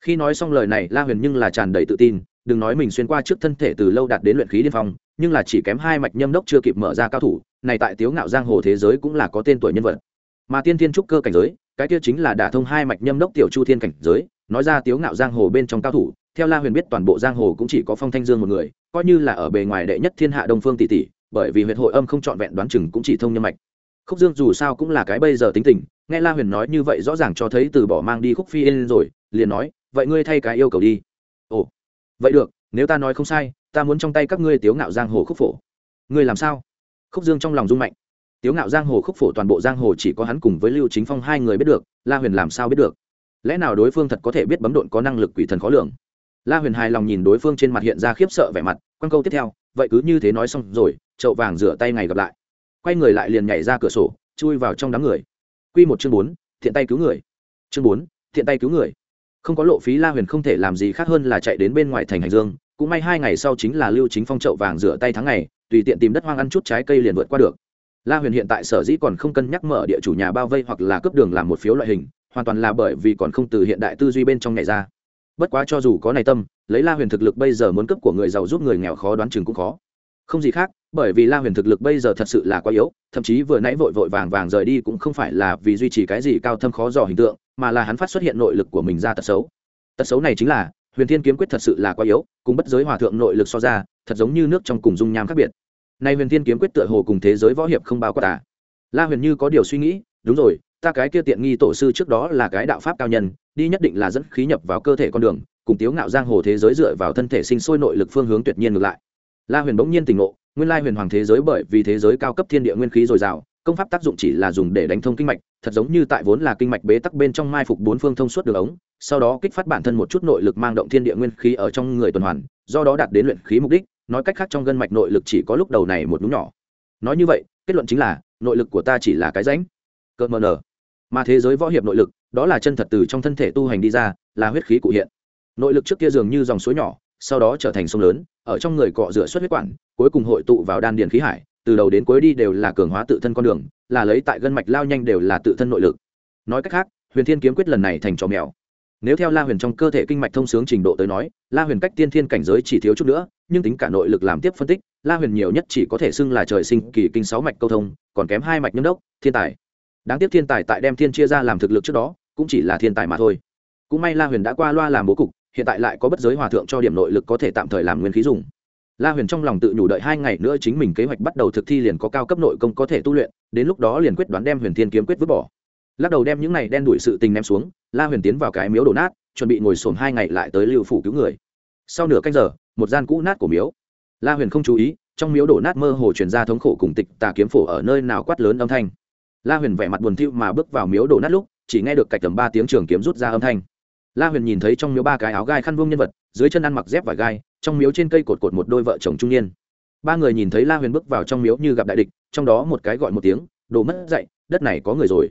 Khi nói xong lời này, la huyền nhưng là tràn đầy tự tin, đừng nói mình xuyên qua trước thân thể từ lâu đạt đến luyện khí điên phong, nhưng là chỉ kém hai mạch nhâm đốc chưa kịp mở ra cao thủ, này tại tiếu ngạo giang hồ thế giới cũng là có tên tuổi nhân vật. Mà tiên thiên trúc cơ cảnh giới, cái kia chính là đả thông hai mạch nhâm đốc tiểu chu thiên cảnh giới, nói ra tiếu ngạo giang hồ bên trong cao thủ, theo la huyền biết toàn bộ giang hồ cũng chỉ có phong thanh dương một người, coi như là ở bề ngoài đệ nhất thiên hạ đông phương tỷ tỷ, bởi vì huyện hội âm không trọn vẹn đoán chừng cũng chỉ thông nhân mạch khúc dương dù sao cũng là cái bây giờ tính tình, nghe la huyền nói như vậy rõ ràng cho thấy từ bỏ mang đi khúc phi yên rồi, liền nói, vậy ngươi thay cái yêu cầu đi. Ồ, vậy được, nếu ta nói không sai, ta muốn trong tay các ngươi tiếu ngạo giang hồ khúc phổ. Ngươi làm sao? Khúc dương trong lòng rung mạnh. Tiếu ngạo giang hồ khúc phổ toàn bộ giang hồ chỉ có hắn cùng với lưu chính phong hai người biết được, la huyền làm sao biết được? Lẽ nào đối phương thật có thể biết bấm độn có năng lực quỷ thần khó lường? La huyền hài lòng nhìn đối phương trên mặt hiện ra khiếp sợ vẻ mặt quan câu tiếp theo, vậy cứ như thế nói xong rồi, chậu vàng rửa tay ngày gặp lại quay người lại liền nhảy ra cửa sổ, chui vào trong đám người. Q một chương bốn, thiện tay cứu người. Chương bốn, thiện tay cứu người. Không có lộ phí la huyền không thể làm gì khác hơn là chạy đến bên ngoài thành hành dương, cũng may hai ngày sau chính là lưu chính phong chậu vàng rửa tay tháng ngày, tùy tiện tìm đất hoang ăn chút trái cây liền vượt qua được. La huyền hiện tại sở dĩ còn không cân nhắc mở địa chủ nhà bao vây hoặc là cướp đường làm một phiếu loại hình, hoàn toàn là bởi vì còn không từ hiện đại tư duy bên trong nhảy ra. Bất quá cho dù có này tâm, lấy la huyền thực lực bây giờ muốn cấp của người giàu giúp người nghèo khó đoán chừng cũng khó không gì khác, bởi vì la huyền thực lực bây giờ thật sự là quá yếu, thậm chí vừa nãy vội vội vàng vàng rời đi cũng không phải là vì duy trì cái gì cao thâm khó dò hình tượng, mà là hắn phát xuất hiện nội lực của mình ra tật xấu. Tật xấu này chính là, huyền thiên kiếm quyết thật sự là quá yếu, cùng bất giới hòa thượng nội lực so ra, thật giống như nước trong cùng dung nham khác biệt. Nay huyền thiên kiếm quyết tựa hồ cùng thế giới võ hiệp không bao quát à. La huyền như có điều suy nghĩ, đúng rồi, ta cái kia tiện nghi tổ sư trước đó là cái đạo pháp cao nhân, đi nhất định là dẫn khí nhập vào cơ thể con đường, cùng tiếu ngạo giang hồ thế giới dựa vào thân thể sinh sôi nội lực phương hướng tuyệt nhiên ngược lại la huyền bỗng nhiên tỉnh ngộ, nguyên lai huyền hoàng thế giới bởi vì thế giới cao cấp thiên địa nguyên khí dồi dào, công pháp tác dụng chỉ là dùng để đánh thông kinh mạch, thật giống như tại vốn là kinh mạch bế tắc bên trong mai phục bốn phương thông suốt đường ống, sau đó kích phát bản thân một chút nội lực mang động thiên địa nguyên khí ở trong người tuần hoàn, do đó đạt đến luyện khí mục đích, nói cách khác trong gân mạch nội lực chỉ có lúc đầu này một đúng nhỏ. Nói như vậy, kết luận chính là, nội lực của ta chỉ là cái ránh cợt mờ nở mà thế giới võ hiệp nội lực, đó là chân thật từ trong thân thể tu hành đi ra, là huyết khí cụ hiện. Nội lực trước kia dường như dòng suối nhỏ, sau đó trở thành sông lớn ở trong người cọ rửa xuất huyết quản, cuối cùng hội tụ vào đan điền khí hải, từ đầu đến cuối đi đều là cường hóa tự thân con đường, là lấy tại gân mạch lao nhanh đều là tự thân nội lực. Nói cách khác, huyền thiên kiếm quyết lần này thành trò mèo. Nếu theo la huyền trong cơ thể kinh mạch thông sướng trình độ tới nói, la huyền cách tiên thiên cảnh giới chỉ thiếu chút nữa, nhưng tính cả nội lực làm tiếp phân tích, la huyền nhiều nhất chỉ có thể xưng là trời sinh kỳ kinh sáu mạch câu thông, còn kém hai mạch nhâm đốc, thiên tài. Đáng tiếc thiên tài tại đem thiên chia ra làm thực lực trước đó, cũng chỉ là thiên tài mà thôi. Cũng may la huyền đã qua loa làm bố cục hiện tại lại có bất giới hòa thượng cho điểm nội lực có thể tạm thời làm nguyên khí dùng. La huyền trong lòng tự nhủ đợi hai ngày nữa chính mình kế hoạch bắt đầu thực thi liền có cao cấp nội công có thể tu luyện, đến lúc đó liền quyết đoán đem huyền thiên kiếm quyết vứt bỏ. Lắc đầu đem những này đen đuổi sự tình ném xuống, la huyền tiến vào cái miếu đổ nát, chuẩn bị ngồi xổm hai ngày lại tới lưu phủ cứu người. Sau nửa canh giờ, một gian cũ nát của miếu. La huyền không chú ý, trong miếu đổ nát mơ hồ truyền ra thống khổ cùng tịch tà kiếm phổ ở nơi nào quát lớn âm thanh. La huyền vẻ mặt buồn thiu mà bước vào miếu đổ nát lúc, chỉ nghe được cạch tầm ba tiếng trường kiếm rút ra âm thanh la huyền nhìn thấy trong miếu ba cái áo gai khăn vuông nhân vật dưới chân ăn mặc dép vải gai trong miếu trên cây cột cột một đôi vợ chồng trung niên. Ba người nhìn thấy la huyền bước vào trong miếu như gặp đại địch trong đó một cái gọi một tiếng đồ mất dạy, đất này có người rồi.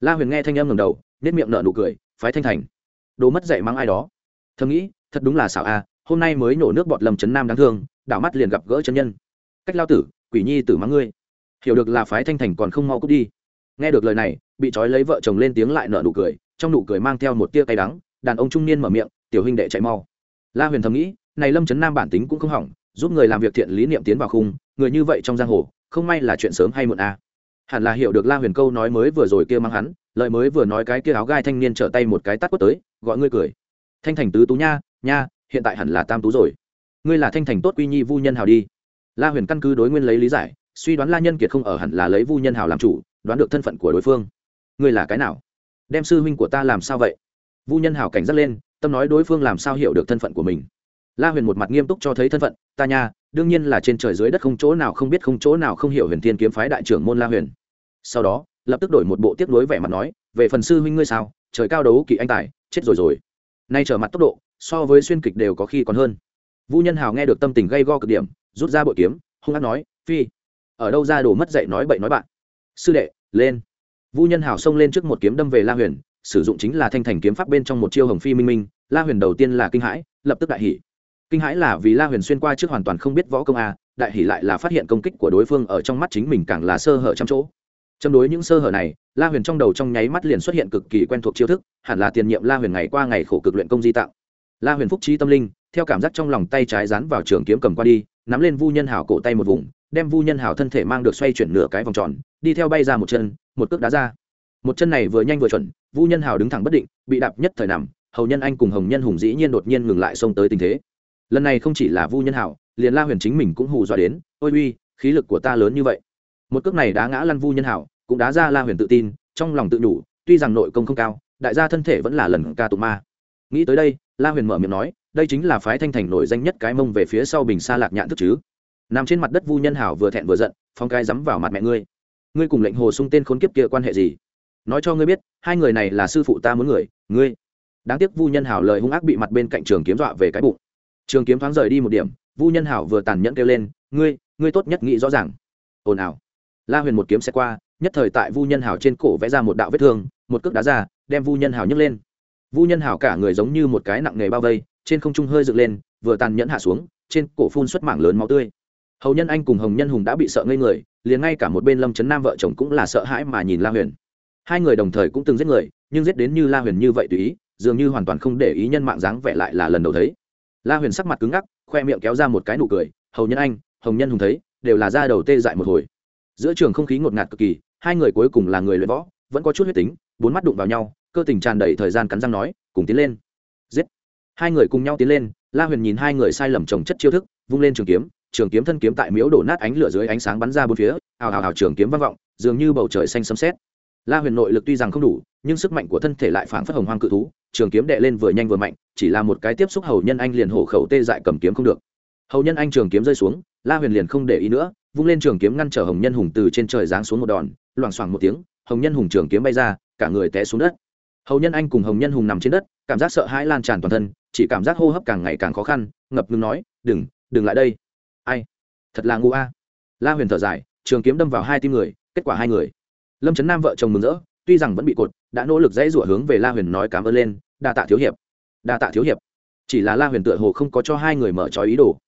La huyền nghe thanh âm ngầm đầu nết miệng nở nụ cười phái thanh thành. Đồ mất dạy mắng ai đó? Thầm nghĩ thật đúng là xảo a hôm nay mới nổ nước bọt lầm chấn nam đáng thương đảo mắt liền gặp gỡ chân nhân. Cách lao tử quỷ nhi tử mắng ngươi. Hiểu được là phái thanh thành còn không mau cút đi. Nghe được lời này bị trói lấy vợ chồng lên tiếng lại nở nụ cười trong nụ cười mang theo một tia cay đắng đàn ông trung niên mở miệng, tiểu huynh đệ chạy mau. La huyền thầm nghĩ, này lâm trấn nam bản tính cũng không hỏng, giúp người làm việc thiện lý niệm tiến vào khung, người như vậy trong giang hồ, không may là chuyện sớm hay muộn à. hẳn là hiểu được la huyền câu nói mới vừa rồi kia mang hắn lợi mới vừa nói cái kia áo gai thanh niên trở tay một cái tắt quất tới, gọi ngươi cười. Thanh thành tứ tú nha nha, hiện tại hẳn là tam tú rồi. Ngươi là thanh thành tốt quy nhi vu nhân hào đi. La huyền căn cứ đối nguyên lấy lý giải, suy đoán la nhân kiệt không ở hẳn là lấy vu nhân hào làm chủ, đoán được thân phận của đối phương. Ngươi là cái nào? Đem sư huynh của ta làm sao vậy? Vu nhân hào cảnh giác lên, tâm nói đối phương làm sao hiểu được thân phận của mình. La huyền một mặt nghiêm túc cho thấy thân phận, ta nha, đương nhiên là trên trời dưới đất không chỗ nào không biết không chỗ nào không hiểu huyền thiên kiếm phái đại trưởng môn la huyền. Sau đó, lập tức đổi một bộ tiếp nối vẻ mặt nói, về phần sư huynh ngươi sao? Trời cao đấu kỵ anh tài, chết rồi rồi. Nay trở mặt tốc độ, so với xuyên kịch đều có khi còn hơn. Vũ nhân hào nghe được tâm tình gây go cực điểm, rút ra bội kiếm, hung hát nói, phi, ở đâu ra đồ mất dạy nói bậy nói bạn? Sư đệ, lên. Vũ nhân hào xông lên trước một kiếm đâm về la huyền sử dụng chính là thanh thành kiếm pháp bên trong một chiêu hồng phi minh minh, la huyền đầu tiên là kinh hãi, lập tức đại hỷ kinh hãi là vì la huyền xuyên qua trước hoàn toàn không biết võ công a, đại hỷ lại là phát hiện công kích của đối phương ở trong mắt chính mình càng là sơ hở trăm chỗ. Châm đối những sơ hở này, la huyền trong đầu trong nháy mắt liền xuất hiện cực kỳ quen thuộc chiêu thức, hẳn là tiền nhiệm la huyền ngày qua ngày khổ cực luyện công di tạo la huyền phúc trí tâm linh, theo cảm giác trong lòng tay trái dán vào trường kiếm cầm qua đi, nắm lên vu nhân hảo cổ tay một vùng, đem vu nhân hảo thân thể mang được xoay chuyển nửa cái vòng tròn, đi theo bay ra một chân, một cước đá ra một chân này vừa nhanh vừa chuẩn, vu nhân hảo đứng thẳng bất định, bị đạp nhất thời nằm, hầu nhân anh cùng hồng nhân hùng dĩ nhiên đột nhiên ngừng lại xông tới tình thế. Lần này không chỉ là vu nhân hảo liền la huyền chính mình cũng hù dọa đến, ôi uy, khí lực của ta lớn như vậy. Một cước này đá ngã lăn vu nhân hảo cũng đá ra la huyền tự tin, trong lòng tự nhủ tuy rằng nội công không cao, đại gia thân thể vẫn là lần ca tụ ma. Nghĩ tới đây, la huyền mở miệng nói, đây chính là phái thanh thành nổi danh nhất cái mông về phía sau bình xa lạc nhạn thức chứ. Nằm trên mặt đất vu nhân hảo vừa thẹn vừa giận phong cái dám vào mặt mẹ ngươi. Ngươi cùng lệnh hồ sung tên khốn kiếp kia quan hệ gì? Nói cho ngươi biết, hai người này là sư phụ ta muốn người, ngươi. Đáng tiếc vu nhân hảo lời hung ác bị mặt bên cạnh trường kiếm dọa về cái bụng. Trường kiếm thoáng rời đi một điểm, vu nhân hảo vừa tàn nhẫn kêu lên, ngươi ngươi tốt nhất nghĩ rõ ràng. Ồn ào. La huyền một kiếm xe qua, nhất thời tại vu nhân hảo trên cổ vẽ ra một đạo vết thương, một cước đá ra, đem vu nhân hảo nhấc lên. Vu nhân hảo cả người giống như một cái nặng nghề bao vây, trên không trung hơi dựng lên, vừa tàn nhẫn hạ xuống, trên cổ phun xuất mảng lớn máu tươi. Hầu nhân anh cùng hồng nhân hùng đã bị sợ ngây người, liền ngay cả một bên lâm trấn nam vợ chồng cũng là sợ hãi mà nhìn la huyền hai người đồng thời cũng từng giết người, nhưng giết đến như la huyền như vậy tùy ý, dường như hoàn toàn không để ý nhân mạng dáng vẻ lại là lần đầu thấy. La huyền sắc mặt cứng ngắc, khoe miệng kéo ra một cái nụ cười, hầu nhân anh, hồng nhân hùng thấy, đều là ra đầu tê dại một hồi. Giữa trường không khí ngột ngạt cực kỳ, hai người cuối cùng là người luyện võ, vẫn có chút huyết tính, bốn mắt đụng vào nhau, cơ tình tràn đầy thời gian cắn răng nói, cùng tiến lên. Giết. Hai người cùng nhau tiến lên, la huyền nhìn hai người sai lầm trồng chất chiêu thức, vung lên trường kiếm trường kiếm thân kiếm tại miếu đổ nát ánh lửa dưới ánh sáng bắn ra bốn phía, ào ào ào trường kiếm vang vọng, dường như bầu trời xanh sấm sét la huyền nội lực tuy rằng không đủ, nhưng sức mạnh của thân thể lại phảng phất hồng hoang cự thú, trường kiếm đệ lên vừa nhanh vừa mạnh, chỉ là một cái tiếp xúc hầu nhân anh liền hổ khẩu tê dại cầm kiếm không được. Hầu nhân anh trường kiếm rơi xuống, la huyền liền không để ý nữa, vung lên trường kiếm ngăn trở hồng nhân hùng từ trên trời giáng xuống một đòn, loảng xoảng một tiếng, hồng nhân hùng trường kiếm bay ra, cả người té xuống đất. Hầu nhân anh cùng hồng nhân hùng nằm trên đất, cảm giác sợ hãi lan tràn toàn thân, chỉ cảm giác hô hấp càng ngày càng khó khăn, ngập ngừng nói, đừng đừng lại đây. Ai? Thật là ngu a. La huyền thở dài, trường kiếm đâm vào hai tim người, kết quả hai người lâm trấn nam vợ chồng mừng rỡ, tuy rằng vẫn bị cột, đã nỗ lực dãy rủa hướng về la huyền nói cảm ơn lên, đa tạ thiếu hiệp. Đa tạ thiếu hiệp. Chỉ là la huyền tựa hồ không có cho hai người mở trói ý đồ.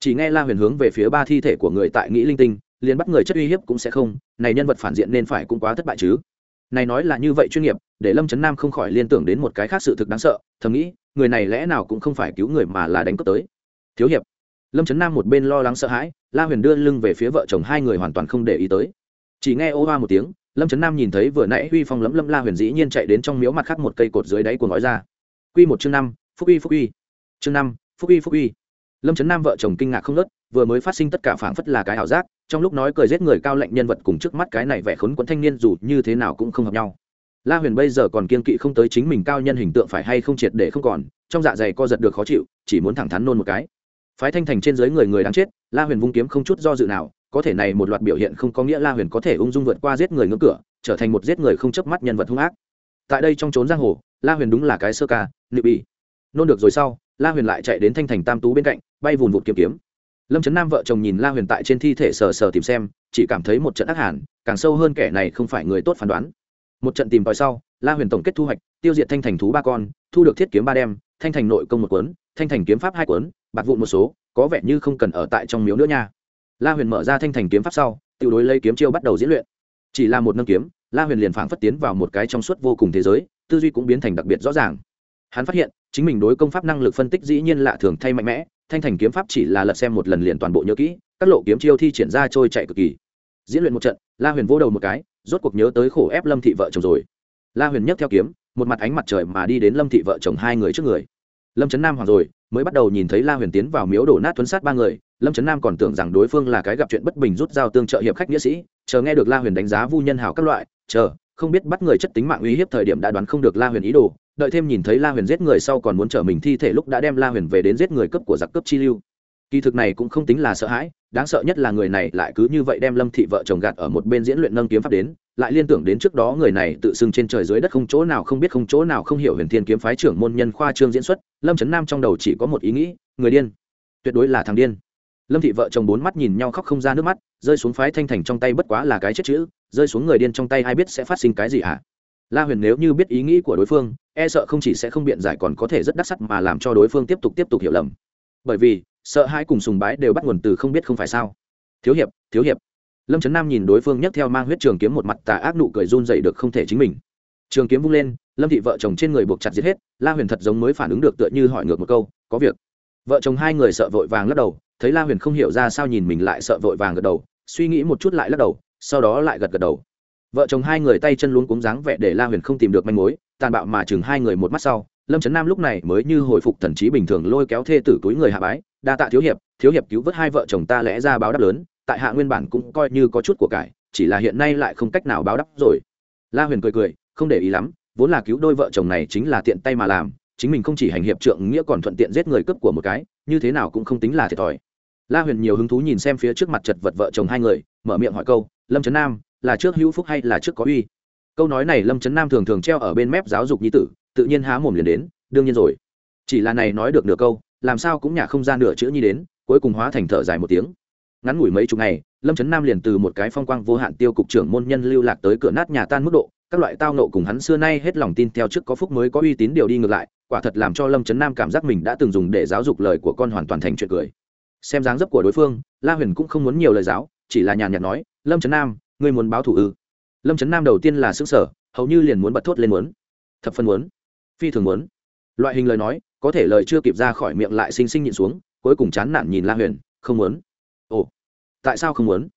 Chỉ nghe la huyền hướng về phía ba thi thể của người tại nghĩ linh tinh, liền bắt người chất uy hiếp cũng sẽ không, này nhân vật phản diện nên phải cũng quá thất bại chứ. Này nói là như vậy chuyên nghiệp, để lâm trấn nam không khỏi liên tưởng đến một cái khác sự thực đáng sợ, thầm nghĩ, người này lẽ nào cũng không phải cứu người mà là đánh cướp tới. Thiếu hiệp. Lâm trấn nam một bên lo lắng sợ hãi, la huyền đưa lưng về phía vợ chồng hai người hoàn toàn không để ý tới. Chỉ nghe ô hoa một tiếng lâm trấn nam nhìn thấy vừa nãy huy phong lấm lâm la huyền dĩ nhiên chạy đến trong miếu mặt khác một cây cột dưới đáy của ngói ra. Q một chương năm, phúc uy phúc uy. Chương năm, phúc uy phúc uy. Lâm trấn nam vợ chồng kinh ngạc không nớt vừa mới phát sinh tất cả phảng phất là cái ảo giác, trong lúc nói cười giết người cao lệnh nhân vật cùng trước mắt cái này vẻ khốn quẫn thanh niên dù như thế nào cũng không hợp nhau. La huyền bây giờ còn kiên kỵ không tới chính mình cao nhân hình tượng phải hay không triệt để không còn, trong dạ dày co giật được khó chịu, chỉ muốn thẳng thắn nôn một cái. Phái thanh thành trên dưới người người đáng chết, la huyền vung kiếm không chút do dự nào có thể này một loạt biểu hiện không có nghĩa la huyền có thể ung dung vượt qua giết người ngưỡng cửa, trở thành một giết người không chớp mắt nhân vật hung ác. Tại đây trong trốn giang hồ, la huyền đúng là cái sơ ca, nị bị nôn được rồi sau, la huyền lại chạy đến thanh thành tam tú bên cạnh, bay vùn vụt kiếm kiếm. Lâm trấn nam vợ chồng nhìn la huyền tại trên thi thể sờ sờ tìm xem, chỉ cảm thấy một trận ác hàn càng sâu hơn kẻ này không phải người tốt phán đoán. Một trận tìm tòi sau, la huyền tổng kết thu hoạch, tiêu diệt thanh thành thú ba con, thu được thiết kiếm ba đem, thanh thành nội công một cuốn, thanh thành kiếm pháp hai cuốn, bạc vụn một số, có vẻ như không cần ở tại trong miếu nữa nha la huyền mở ra thanh thành kiếm pháp sau, tự đối lấy kiếm chiêu bắt đầu diễn luyện. Chỉ là một nâng kiếm, la huyền liền phảng phất tiến vào một cái trong suốt vô cùng thế giới, tư duy cũng biến thành đặc biệt rõ ràng. Hắn phát hiện, chính mình đối công pháp năng lực phân tích dĩ nhiên lạ thường thay mạnh mẽ, thanh thành kiếm pháp chỉ là lật xem một lần liền toàn bộ nhớ kỹ, các lộ kiếm chiêu thi triển ra trôi chạy cực kỳ. Diễn luyện một trận, la huyền vô đầu một cái, rốt cuộc nhớ tới khổ ép lâm thị vợ chồng rồi. La huyền nhấc theo kiếm, một mặt ánh mặt trời mà đi đến lâm thị vợ chồng hai người trước người lâm trấn nam hoàng rồi, mới bắt đầu nhìn thấy la huyền tiến vào miếu đổ nát tuấn sát ba người. Lâm trấn nam còn tưởng rằng đối phương là cái gặp chuyện bất bình rút dao tương trợ hiệp khách nghĩa sĩ, chờ nghe được la huyền đánh giá vu nhân hào các loại, chờ, không biết bắt người chất tính mạng uy hiếp thời điểm đã đoán không được la huyền ý đồ, đợi thêm nhìn thấy la huyền giết người sau còn muốn trở mình thi thể lúc đã đem la huyền về đến giết người cấp của giặc cấp chi lưu. Kỳ thực này cũng không tính là sợ hãi đáng sợ nhất là người này lại cứ như vậy đem lâm thị vợ chồng gạt ở một bên diễn luyện nâng kiếm pháp đến, lại liên tưởng đến trước đó người này tự xưng trên trời dưới đất không chỗ nào không biết không chỗ nào không hiểu huyền thiên kiếm phái trưởng môn nhân khoa trương diễn xuất, lâm trấn nam trong đầu chỉ có một ý nghĩ, người điên. Tuyệt đối là thằng điên. Lâm thị vợ chồng bốn mắt nhìn nhau khóc không ra nước mắt, rơi xuống phái thanh thành trong tay bất quá là cái chết chữ, rơi xuống người điên trong tay ai biết sẽ phát sinh cái gì hả? À? la huyền nếu như biết ý nghĩ của đối phương e sợ không chỉ sẽ không biện giải còn có thể rất đắc sắc mà làm cho đối phương tiếp tục tiếp tục hiểu lầm. Bởi vì sợ hãi cùng sùng bái đều bắt nguồn từ không biết không phải sao. Thiếu hiệp thiếu hiệp. Lâm trấn nam nhìn đối phương nhấc theo mang huyết trường kiếm một mặt tà ác nụ cười run dậy được không thể chính mình. Trường kiếm vung lên, lâm thị vợ chồng trên người buộc chặt giết hết, la huyền thật giống mới phản ứng được tựa như hỏi ngược một câu, có việc? Vợ chồng hai người sợ vội vàng lắc đầu, thấy la huyền không hiểu ra sao nhìn mình lại sợ vội vàng gật đầu, suy nghĩ một chút lại lắc đầu, sau đó lại gật gật đầu. Vợ chồng hai người tay chân luống cúng dáng vẻ để la huyền không tìm được manh mối, tàn bạo mà chừng hai người một mắt sau lâm trấn nam lúc này mới như hồi phục thần trí bình thường lôi kéo thê tử túi người hạ bái, đa tạ thiếu hiệp thiếu hiệp cứu vớt hai vợ chồng ta lẽ ra báo đáp lớn, tại hạ nguyên bản cũng coi như có chút của cải, chỉ là hiện nay lại không cách nào báo đáp rồi. La huyền cười cười, không để ý lắm, vốn là cứu đôi vợ chồng này chính là tiện tay mà làm, chính mình không chỉ hành hiệp trượng nghĩa còn thuận tiện giết người cướp của một cái, như thế nào cũng không tính là thiệt thòi. La huyền nhiều hứng thú nhìn xem phía trước mặt chật vật vợ chồng hai người, mở miệng hỏi câu, lâm trấn nam, là trước hữu phúc hay là trước có uy? Câu nói này lâm trấn nam thường thường treo ở bên mép giáo dục nhi tử tự nhiên há mồm liền đến, đương nhiên rồi. Chỉ là này nói được nửa câu, làm sao cũng nhả không ra nửa chữ nhi đến, cuối cùng hóa thành thở dài một tiếng. Ngắn ngủi mấy chục ngày, lâm trấn nam liền từ một cái phong quang vô hạn tiêu cục trưởng môn nhân lưu lạc tới cửa nát nhà tan mức độ, các loại tao nộ cùng hắn xưa nay hết lòng tin theo trước có phúc mới có uy tín điều đi ngược lại, quả thật làm cho lâm trấn nam cảm giác mình đã từng dùng để giáo dục lời của con hoàn toàn thành chuyện cười. Xem dáng dấp của đối phương, la huyền cũng không muốn nhiều lời giáo, chỉ là nhàn nhạt nói, lâm trấn nam, ngươi muốn báo thủ ư? Lâm trấn nam đầu tiên là xứng sở hầu như liền muốn bật thốt lên muốn. Thập phân muốn phi thường muốn. Loại hình lời nói, có thể lời chưa kịp ra khỏi miệng lại xinh xinh nhịn xuống, cuối cùng chán nản nhìn la huyền, không muốn. Ồ, tại sao không muốn?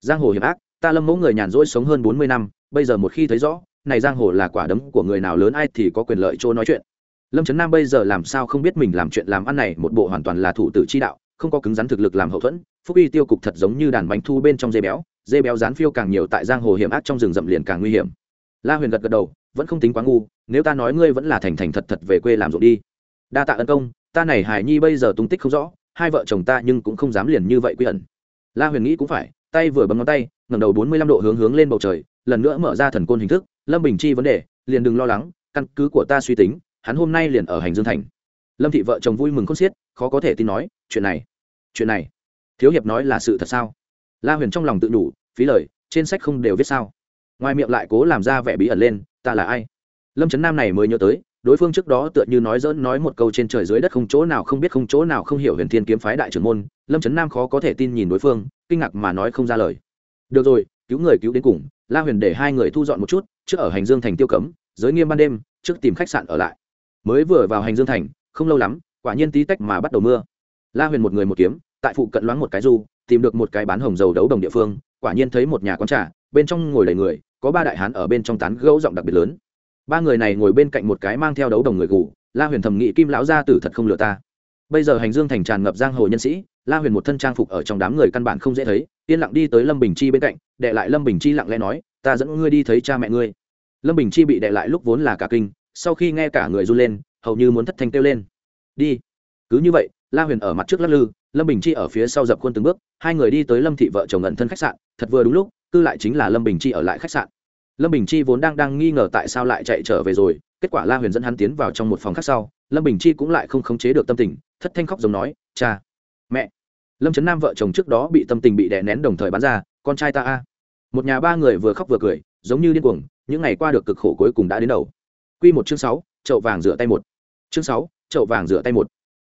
Giang hồ hiểm ác, ta lâm mẫu người nhàn rỗi sống hơn bốn mươi năm, bây giờ một khi thấy rõ, này giang hồ là quả đấm của người nào lớn ai thì có quyền lợi chỗ nói chuyện. Lâm trấn nam bây giờ làm sao không biết mình làm chuyện làm ăn này một bộ hoàn toàn là thủ tử chi đạo, không có cứng rắn thực lực làm hậu thuẫn, phúc Y tiêu cục thật giống như đàn bánh thu bên trong dây béo dây béo rán phiêu càng nhiều tại giang hồ hiểm ác trong rừng rậm liền càng nguy hiểm. La huyền gật gật đầu, vẫn không tính quá ngu nếu ta nói ngươi vẫn là thành thành thật thật về quê làm ruộng đi. Đa tạ ân công, ta này hải nhi bây giờ tung tích không rõ, hai vợ chồng ta nhưng cũng không dám liền như vậy quy ẩn. La huyền nghĩ cũng phải, tay vừa bấm ngón tay, ngẩng đầu bốn mươi lăm độ hướng hướng lên bầu trời, lần nữa mở ra thần côn hình thức, lâm bình chi vấn đề, liền đừng lo lắng, căn cứ của ta suy tính, hắn hôm nay liền ở hành dương thành. Lâm thị vợ chồng vui mừng khôn xiết, khó có thể tin nói, chuyện này chuyện này, thiếu hiệp nói là sự thật sao? La huyền trong lòng tự đủ, phí lời, trên sách không đều viết sao? Ngoài miệng lại cố làm ra vẻ bí ẩn lên, ta là ai? Lâm trấn nam này mới nhớ tới, đối phương trước đó tựa như nói dỡn nói một câu trên trời dưới đất không chỗ nào không biết không chỗ nào không hiểu huyền thiên kiếm phái đại trưởng môn, lâm trấn nam khó có thể tin nhìn đối phương, kinh ngạc mà nói không ra lời. Được rồi, cứu người cứu đến cùng, la huyền để hai người thu dọn một chút, trước ở hành dương thành tiêu cấm, giới nghiêm ban đêm, trước tìm khách sạn ở lại. Mới vừa vào hành dương thành, không lâu lắm, quả nhiên tí tách mà bắt đầu mưa. La huyền một người một kiếm, tại phụ cận loáng một cái du, tìm được một cái bán hồng dầu đấu đồng địa phương, quả nhiên thấy một nhà quán trà, bên trong ngồi đầy người, có ba đại hán ở bên trong tán gấu giọng đặc biệt lớn ba người này ngồi bên cạnh một cái mang theo đấu đồng người gù, la huyền thầm nghĩ kim lão gia tử thật không lừa ta. Bây giờ hành dương thành tràn ngập giang hồ nhân sĩ, la huyền một thân trang phục ở trong đám người căn bản không dễ thấy, yên lặng đi tới lâm bình chi bên cạnh, đệ lại lâm bình chi lặng lẽ nói, ta dẫn ngươi đi thấy cha mẹ ngươi. Lâm bình chi bị đệ lại lúc vốn là cả kinh, sau khi nghe cả người run lên, hầu như muốn thất thanh kêu lên. Đi. Cứ như vậy, la huyền ở mặt trước lắc lư, lâm bình chi ở phía sau dập khuôn từng bước, hai người đi tới lâm thị vợ chồng ẩn thân khách sạn, thật vừa đúng lúc, cư lại chính là lâm bình chi ở lại khách sạn lâm bình chi vốn đang đang nghi ngờ tại sao lại chạy trở về rồi, kết quả la huyền dẫn hắn tiến vào trong một phòng khác sau, lâm bình chi cũng lại không khống chế được tâm tình, thất thanh khóc giống nói, cha, mẹ. Lâm trấn nam vợ chồng trước đó bị tâm tình bị đè nén đồng thời bắn ra, con trai ta a. Một nhà ba người vừa khóc vừa cười, giống như điên cuồng, những ngày qua được cực khổ cuối cùng đã đến đầu. Q một chương sáu, chậu vàng rửa tay một. Chương sáu, chậu vàng rửa tay một.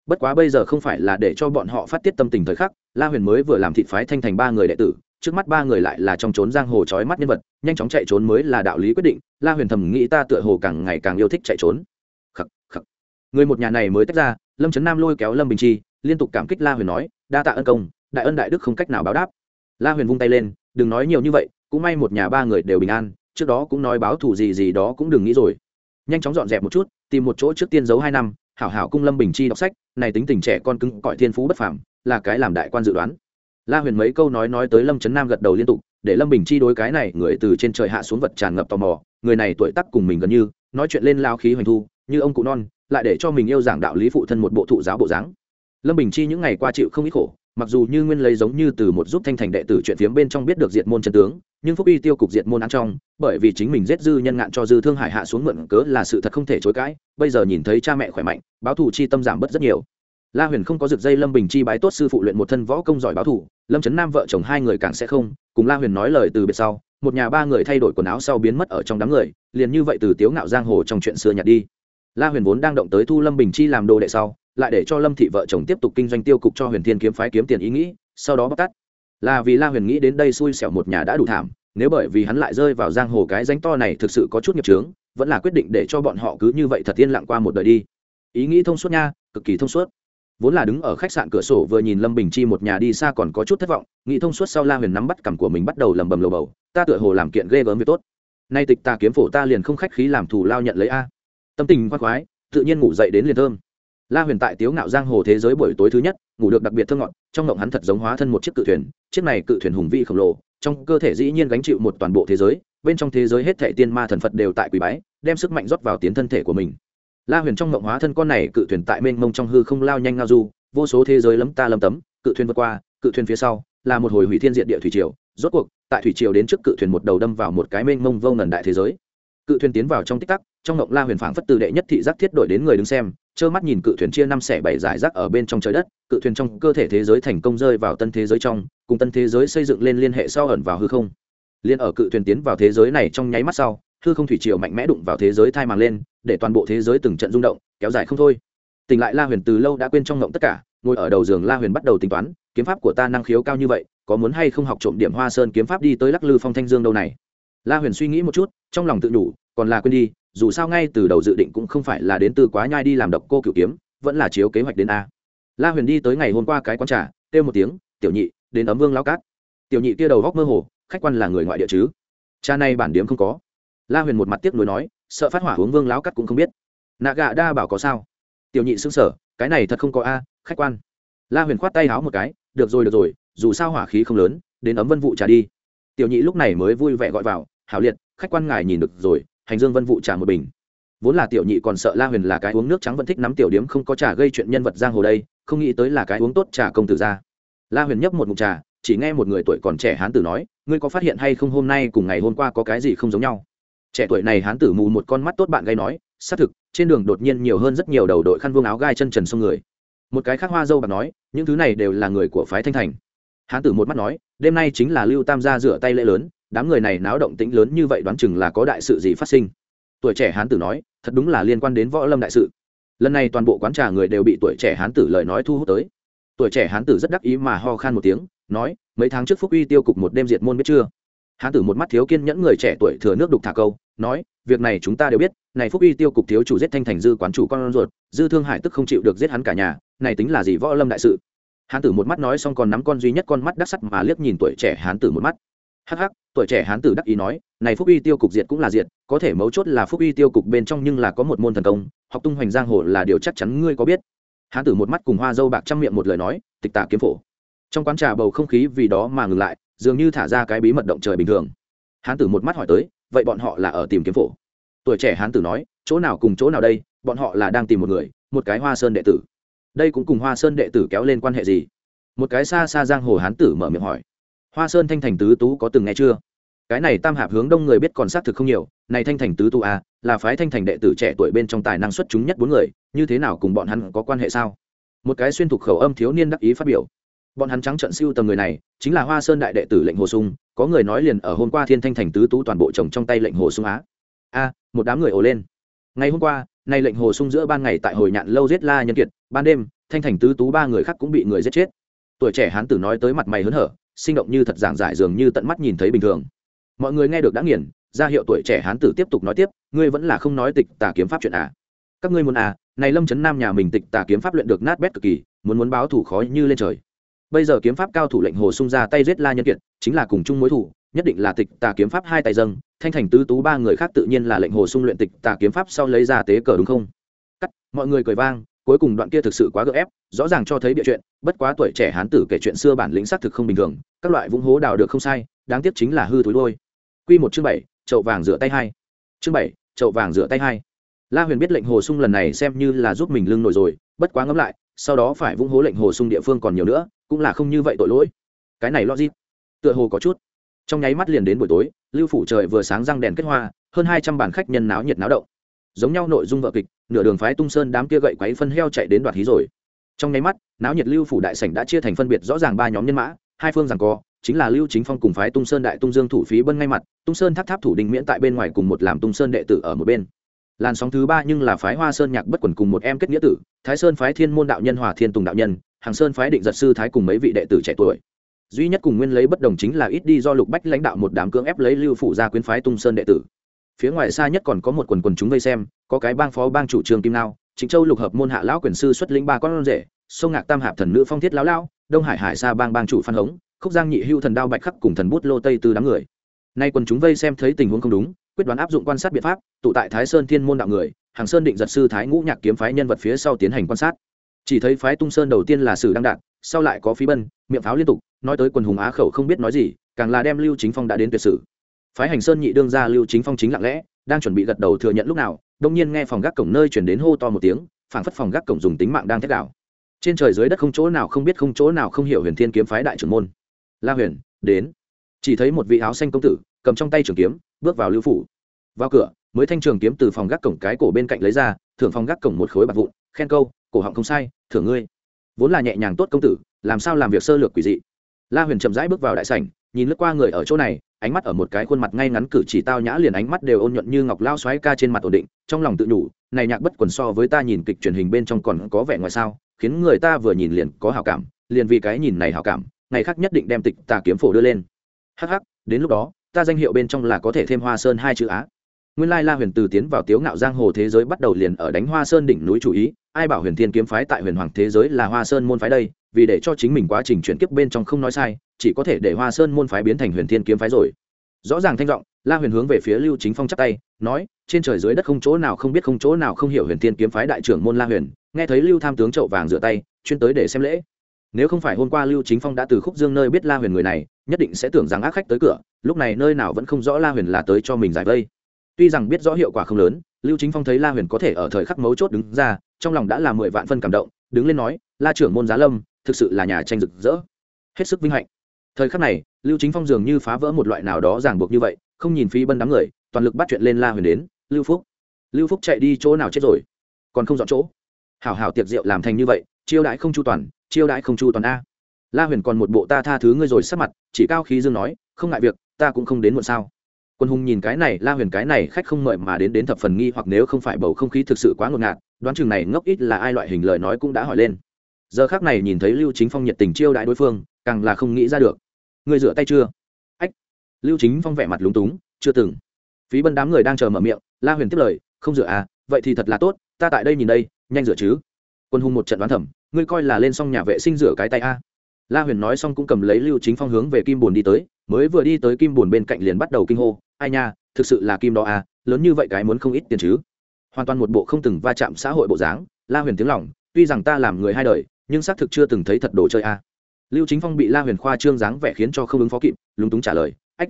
Bất quá bây giờ không phải là để cho bọn họ phát tiết tâm tình thời khắc, la huyền mới vừa làm thị phái thanh thành ba người đệ tử trước mắt ba người lại là trong trốn giang hồ trói mắt nhân vật, nhanh chóng chạy trốn mới là đạo lý quyết định, la huyền thầm nghĩ ta tựa hồ càng ngày càng yêu thích chạy trốn. Khắc khắc. Người một nhà này mới tách ra, lâm trấn nam lôi kéo lâm bình chi, liên tục cảm kích la huyền nói, đa tạ ân công, đại ân đại đức không cách nào báo đáp. La huyền vung tay lên, đừng nói nhiều như vậy, cũng may một nhà ba người đều bình an, trước đó cũng nói báo thù gì gì đó cũng đừng nghĩ rồi. Nhanh chóng dọn dẹp một chút, tìm một chỗ trước tiên giấu hai năm, hảo hảo cung lâm bình chi đọc sách, này tính tình trẻ con cứng, cõi thiên phú bất phàm, là cái làm đại quan dự đoán la huyền mấy câu nói nói tới lâm trấn nam gật đầu liên tục, để lâm bình chi đối cái này người từ trên trời hạ xuống vật tràn ngập tò mò, người này tuổi tác cùng mình gần như, nói chuyện lên lao khí hoành thu, như ông cụ non, lại để cho mình yêu giảng đạo lý phụ thân một bộ thụ giáo bộ dáng. Lâm bình chi những ngày qua chịu không ít khổ, mặc dù như nguyên lấy giống như từ một giúp thanh thành đệ tử chuyện phiếm bên trong biết được diệt môn chân tướng, nhưng phúc uy tiêu cục diệt môn án trong, bởi vì chính mình giết dư nhân ngạn cho dư thương hải hạ xuống mượn cớ là sự thật không thể chối cãi, bây giờ nhìn thấy cha mẹ khỏe mạnh, báo thù chi tâm giảm bớt rất nhiều la huyền không có rực dây lâm bình chi bái tốt sư phụ luyện một thân võ công giỏi báo thủ, lâm trấn nam vợ chồng hai người càng sẽ không, cùng la huyền nói lời từ biệt sau, một nhà ba người thay đổi quần áo sau biến mất ở trong đám người, liền như vậy từ tiếu ngạo giang hồ trong chuyện xưa nhặt đi. La huyền vốn đang động tới thu lâm bình chi làm đồ đệ sau, lại để cho lâm thị vợ chồng tiếp tục kinh doanh tiêu cục cho huyền thiên kiếm phái kiếm tiền ý nghĩ, sau đó bóc tắt là vì la huyền nghĩ đến đây xui xẻo một nhà đã đủ thảm, nếu bởi vì hắn lại rơi vào giang hồ cái danh to này thực sự có chút nghiệp trướng vẫn là quyết định để cho bọn họ cứ như vậy thật yên lặng qua một đời đi. Ý nghĩ thông suốt nha, cực kỳ thông suốt vốn là đứng ở khách sạn cửa sổ vừa nhìn lâm bình chi một nhà đi xa còn có chút thất vọng, nghĩ thông suốt sau la huyền nắm bắt cằm của mình bắt đầu lầm bầm lầu bầu, ta tựa hồ làm kiện ghê gớm việc tốt. Nay tịch ta kiếm phổ ta liền không khách khí làm thù lao nhận lấy a. Tâm tình khoác khoái, tự nhiên ngủ dậy đến liền thơm. La huyền tại tiếu ngạo giang hồ thế giới buổi tối thứ nhất, ngủ được đặc biệt thơ ngọt, trong ngộng hắn thật giống hóa thân một chiếc cự thuyền, chiếc này cự thuyền hùng vĩ khổng lồ, trong cơ thể dĩ nhiên gánh chịu một toàn bộ thế giới, bên trong thế giới hết thệ tiên ma thần phật đều tại quỷ bái, đem sức mạnh rót vào tiến thân thể của mình la huyền trong mộng hóa thân con này, cự thuyền tại mênh mông trong hư không lao nhanh ngao du, vô số thế giới lấm ta lấm tấm, cự thuyền vượt qua, cự thuyền phía sau, là một hồi hủy thiên diện địa thủy triều. Rốt cuộc, tại thủy triều đến trước cự thuyền một đầu đâm vào một cái mênh mông vô ngần đại thế giới. Cự thuyền tiến vào trong tích tắc, trong ngộng la huyền phảng phất từ đệ nhất thị giác thiết đổi đến người đứng xem, trơ mắt nhìn cự thuyền chia năm xẻ bảy giải rác ở bên trong trời đất. Cự thuyền trong cơ thể thế giới thành công rơi vào tân thế giới trong, cùng tân thế giới xây dựng lên liên hệ sau ẩn vào hư không. Liên ở cự thuyền tiến vào thế giới này trong nháy mắt sau hư không thủy triều mạnh mẽ đụng vào thế giới thai màng lên, để toàn bộ thế giới từng trận rung động, kéo dài không thôi. Tỉnh lại la huyền từ lâu đã quên trong ngộng tất cả, ngồi ở đầu giường la huyền bắt đầu tính toán, kiếm pháp của ta năng khiếu cao như vậy, có muốn hay không học trộm điểm hoa sơn kiếm pháp đi tới lắc lư phong thanh dương đâu này? La huyền suy nghĩ một chút, trong lòng tự đủ, còn là quên đi, dù sao ngay từ đầu dự định cũng không phải là đến từ quá nhai đi làm độc cô cửu kiếm, vẫn là chiếu kế hoạch đến a. La huyền đi tới ngày hôm qua cái quán trà, kêu một tiếng, tiểu nhị, đến ấm vương lao cát. Tiểu nhị kia đầu góc mơ hồ, khách quan là người ngoại địa chứ? Cha này bản điếm không có la huyền một mặt tiếc nuối nói, sợ phát hỏa uống vương láo cắt cũng không biết. Nạ gạ đa bảo có sao? Tiểu nhị xưng sở cái này thật không có a, khách quan. La huyền khoát tay háo một cái, được rồi được rồi, dù sao hỏa khí không lớn, đến ấm vân vụ trà đi. Tiểu nhị lúc này mới vui vẻ gọi vào, hảo liệt, khách quan ngài nhìn được rồi, hành dương vân vụ trà một bình. Vốn là tiểu nhị còn sợ la huyền là cái uống nước trắng vẫn thích nắm tiểu điếm không có trà gây chuyện nhân vật giang hồ đây, không nghĩ tới là cái uống tốt trà công tử ra. La huyền nhấp một mục trà, chỉ nghe một người tuổi còn trẻ hán tử nói, ngươi có phát hiện hay không hôm nay cùng ngày hôm qua có cái gì không giống nhau? Trẻ tuổi này hán tử mù một con mắt tốt bạn gây nói, xác thực, trên đường đột nhiên nhiều hơn rất nhiều đầu đội khăn vương áo gai chân trần sông người. Một cái khác hoa dâu bạc nói, những thứ này đều là người của phái thanh thành. Hán tử một mắt nói, đêm nay chính là lưu tam gia rửa tay lễ lớn, đám người này náo động tĩnh lớn như vậy đoán chừng là có đại sự gì phát sinh. Tuổi trẻ hán tử nói, thật đúng là liên quan đến võ lâm đại sự. Lần này toàn bộ quán trà người đều bị tuổi trẻ hán tử lời nói thu hút tới. Tuổi trẻ hán tử rất đắc ý mà ho khan một tiếng, nói, mấy tháng trước phúc uy tiêu cục một đêm diệt môn biết chưa? Hán tử một mắt thiếu kiên nhẫn người trẻ tuổi thừa nước đục thả câu, nói, việc này chúng ta đều biết, này phúc uy tiêu cục thiếu chủ giết thanh thành dư quán chủ con ruột, dư thương hải tức không chịu được giết hắn cả nhà, này tính là gì võ lâm đại sự? Hán tử một mắt nói xong còn nắm con duy nhất con mắt đắc sắt mà liếc nhìn tuổi trẻ hán tử một mắt. Hắc hắc, tuổi trẻ hán tử đắc ý nói, này phúc uy tiêu cục diệt cũng là diệt, có thể mấu chốt là phúc uy tiêu cục bên trong nhưng là có một môn thần công, học tung hoành giang hồ là điều chắc chắn ngươi có biết. Hán tử một mắt cùng hoa dâu bạc trăm miệng một lời nói, tịch tà kiếm phổ. Trong quán trà bầu không khí vì đó mà ngừng lại dường như thả ra cái bí mật động trời bình thường. Hán tử một mắt hỏi tới vậy bọn họ là ở tìm kiếm phổ? Tuổi trẻ hán tử nói chỗ nào cùng chỗ nào đây bọn họ là đang tìm một người một cái hoa sơn đệ tử. Đây cũng cùng hoa sơn đệ tử kéo lên quan hệ gì? Một cái xa xa giang hồ hán tử mở miệng hỏi. Hoa sơn thanh thành tứ tú có từng nghe chưa? Cái này tam hạp hướng đông người biết còn xác thực không nhiều này thanh thành tứ tú à, là phái thanh thành đệ tử trẻ tuổi bên trong tài năng xuất chúng nhất bốn người như thế nào cùng bọn hắn có quan hệ sao? Một cái xuyên thục khẩu âm thiếu niên đắc ý phát biểu bọn hắn trắng trận siêu tầm người này, chính là hoa sơn đại đệ tử lệnh hồ sung, có người nói liền ở hôm qua thiên thanh thành tứ tú toàn bộ chồng trong tay lệnh hồ sung á. A, một đám người ồ lên. Ngày hôm qua, nay lệnh hồ sung giữa ban ngày tại hồi nhạn lâu giết la nhân kiệt, ban đêm, thanh thành tứ tú ba người khác cũng bị người giết chết. Tuổi trẻ hán tử nói tới mặt mày hớn hở, sinh động như thật giảng giải dường như tận mắt nhìn thấy bình thường. Mọi người nghe được đã nghiền, ra hiệu tuổi trẻ hán tử tiếp tục nói tiếp, ngươi vẫn là không nói tịch tà kiếm pháp chuyện à? Các ngươi muốn à? Này lâm trấn nam nhà mình tịch tà kiếm pháp luyện được nát bét cực kỳ, muốn muốn báo thủ khó như lên trời bây giờ kiếm pháp cao thủ lệnh hồ sung ra tay giết la nhân kiệt, chính là cùng chung mối thủ nhất định là tịch tà kiếm pháp hai tay dâng, thanh thành tứ tú ba người khác tự nhiên là lệnh hồ sung luyện tịch tà kiếm pháp sau lấy ra tế cờ đúng không? Cắt, mọi người cười vang, cuối cùng đoạn kia thực sự quá gợ ép, rõ ràng cho thấy bịa chuyện, bất quá tuổi trẻ hán tử kể chuyện xưa bản lĩnh xác thực không bình thường, các loại vũng hố đào được không sai, đáng tiếc chính là hư túi đôi. Q một chương bảy, chậu vàng rửa tay hai. Chương bảy, chậu vàng rửa tay hai. La huyền biết lệnh hồ sung lần này xem như là giúp mình lưng nổi rồi, bất quá ngẫm lại sau đó phải vung hố lệnh hồ sung địa phương còn nhiều nữa, cũng là không như vậy tội lỗi. Cái này logic, tựa hồ có chút. Trong nháy mắt liền đến buổi tối, lưu phủ trời vừa sáng răng đèn kết hoa, hơn hai trăm bản khách nhân náo nhiệt náo động. Giống nhau nội dung vợ kịch, nửa đường phái tung sơn đám kia gậy quấy phân heo chạy đến đoạt hí rồi. Trong nháy mắt, náo nhiệt lưu phủ đại sảnh đã chia thành phân biệt rõ ràng ba nhóm nhân mã, hai phương rằng co, chính là lưu chính phong cùng phái tung sơn đại tung dương thủ phí bân ngay mặt, tung sơn tháp tháp thủ đình miễn tại bên ngoài cùng một làm tung sơn đệ tử ở một bên làn sóng thứ ba nhưng là phái hoa sơn nhạc bất quần cùng một em kết nghĩa tử, thái sơn phái thiên môn đạo nhân hòa thiên tùng đạo nhân, hàng sơn phái định giật sư thái cùng mấy vị đệ tử trẻ tuổi. Duy nhất cùng nguyên lấy bất đồng chính là ít đi do lục bách lãnh đạo một đám cưỡng ép lấy lưu phủ ra quyến phái tung sơn đệ tử. Phía ngoài xa nhất còn có một quần quần chúng vây xem, có cái bang phó bang chủ trường kim nao chính châu lục hợp môn hạ lão quyền sư xuất lĩnh ba con rể, sông ngạc tam hạp thần nữ phong thiết lão lão, đông hải hải sa bang bang chủ phan hống, khúc giang nhị hưu thần đao bạch khắc cùng thần bút lô tây từ đám người. Nay quần chúng vây xem thấy tình huống không đúng quyết đoán áp dụng quan sát biện pháp, tụ tại thái sơn thiên môn đạo người, hàng sơn định giật sư thái ngũ nhạc kiếm phái nhân vật phía sau tiến hành quan sát. Chỉ thấy phái tung sơn đầu tiên là sử đăng đạt, sau lại có phí bân, miệng pháo liên tục, nói tới quần hùng á khẩu không biết nói gì, càng là đem lưu chính phong đã đến tuyệt sử. Phái hành sơn nhị đương ra lưu chính phong chính lặng lẽ, đang chuẩn bị gật đầu thừa nhận lúc nào đông nhiên nghe phòng gác cổng nơi chuyển đến hô to một tiếng, phảng phất phòng gác cổng dùng tính mạng đang thét đảo. Trên trời dưới đất không chỗ nào không biết không chỗ nào không hiểu huyền thiên kiếm phái đại trưởng môn. La huyền, đến. Chỉ thấy một vị áo xanh công tử, cầm trong tay trường kiếm bước vào lưu phủ. Vào cửa, mới thanh trường kiếm từ phòng gác cổng cái cổ bên cạnh lấy ra, thưởng phòng gác cổng một khối bạc vụn, khen câu, cổ họng không sai, thưởng ngươi. Vốn là nhẹ nhàng tốt công tử, làm sao làm việc sơ lược quỷ dị. La huyền chậm rãi bước vào đại sảnh, nhìn lướt qua người ở chỗ này, ánh mắt ở một cái khuôn mặt ngay ngắn cử chỉ tao nhã liền ánh mắt đều ôn nhuận như ngọc lao xoáy ca trên mặt ổn định, trong lòng tự nhủ, này nhạc bất quần so với ta nhìn kịch truyền hình bên trong còn có vẻ ngoài sao, khiến người ta vừa nhìn liền có hảo cảm, liền vì cái nhìn này hảo cảm, ngày khác nhất định đem tịch tà kiếm phổ đưa lên. Hắc hắc, đến lúc đó ta danh hiệu bên trong là có thể thêm hoa sơn hai chữ á. Nguyên lai la huyền từ tiến vào tiếu ngạo giang hồ thế giới bắt đầu liền ở đánh hoa sơn đỉnh núi chủ ý, ai bảo huyền thiên kiếm phái tại huyền hoàng thế giới là hoa sơn môn phái đây, vì để cho chính mình quá trình chuyển kiếp bên trong không nói sai, chỉ có thể để hoa sơn môn phái biến thành huyền thiên kiếm phái rồi. Rõ ràng thanh giọng, la huyền hướng về phía lưu chính phong chắc tay, nói, trên trời dưới đất không chỗ nào không biết không chỗ nào không hiểu huyền thiên kiếm phái đại trưởng môn la huyền, nghe thấy lưu tham tướng trậu vàng rửa tay, chuyên tới để xem lễ. Nếu không phải hôm qua lưu chính phong đã từ khúc dương nơi biết la huyền người này nhất định sẽ tưởng rằng ác khách tới cửa, lúc này nơi nào vẫn không rõ la huyền là tới cho mình giải vây. Tuy rằng biết rõ hiệu quả không lớn, lưu chính phong thấy la huyền có thể ở thời khắc mấu chốt đứng ra, trong lòng đã là mười vạn phân cảm động, đứng lên nói, la trưởng môn giá lâm, thực sự là nhà tranh rực rỡ. Hết sức vinh hạnh. Thời khắc này, lưu chính phong dường như phá vỡ một loại nào đó ràng buộc như vậy, không nhìn phi bân đám người, toàn lực bắt chuyện lên la huyền đến, lưu phúc lưu phúc chạy đi chỗ nào chết rồi? Còn không dọn chỗ? Hảo hảo tiệc rượu làm thành như vậy, chiêu đãi không chu toàn, chiêu đãi không chu toàn a la huyền còn một bộ ta tha thứ ngươi rồi sắp mặt, chỉ cao khí dương nói, không ngại việc, ta cũng không đến muộn sao. Quân hùng nhìn cái này, la huyền cái này khách không mời mà đến đến thập phần nghi hoặc nếu không phải bầu không khí thực sự quá ngột ngạt, đoán chừng này ngốc ít là ai loại hình lời nói cũng đã hỏi lên. Giờ khác này nhìn thấy lưu chính phong nhiệt tình chiêu đại đối phương, càng là không nghĩ ra được. Người rửa tay chưa? Ách. Lưu chính phong vẻ mặt lúng túng, chưa từng. Phí bân đám người đang chờ mở miệng, la huyền tiếp lời, không rửa à vậy thì thật là tốt, ta tại đây nhìn đây, nhanh rửa chứ. Quân hùng một trận đoán thẩm ngươi coi là lên xong nhà vệ sinh rửa cái tay a la huyền nói xong cũng cầm lấy lưu chính phong hướng về kim bồn đi tới, mới vừa đi tới kim bồn bên cạnh liền bắt đầu kinh hô, ai nha, thực sự là kim đó à lớn như vậy cái muốn không ít tiền chứ? Hoàn toàn một bộ không từng va chạm xã hội bộ dáng, la huyền tiếng lòng, tuy rằng ta làm người hai đời, nhưng xác thực chưa từng thấy thật đồ chơi a lưu chính phong bị la huyền khoa trương dáng vẻ khiến cho không ứng phó kịp, lúng túng trả lời, ách,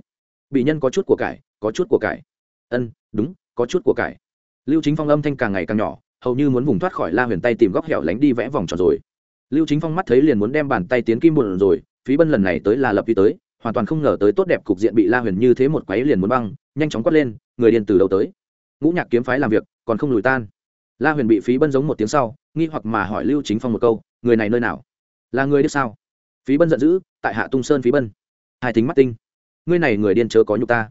bị nhân có chút của cải, có chút của cải. Ân, đúng, có chút của cải. Lưu chính phong âm thanh càng ngày càng nhỏ, hầu như muốn vùng thoát khỏi la huyền tay tìm góc hẻo lánh đi vẽ vòng tròn rồi lưu chính phong mắt thấy liền muốn đem bàn tay tiến kim bùn rồi, phí bân lần này tới là lập vi tới, hoàn toàn không ngờ tới tốt đẹp cục diện bị la huyền như thế một quấy liền muốn băng, nhanh chóng quát lên, người điên từ đầu tới? Ngũ nhạc kiếm phái làm việc, còn không lùi tan. La huyền bị phí bân giống một tiếng sau, nghi hoặc mà hỏi lưu chính phong một câu, người này nơi nào? Là người điếc sao? Phí bân giận dữ, tại hạ tung sơn phí bân. Hai thính mắt tinh. Ngươi này người điên chớ có nhục ta.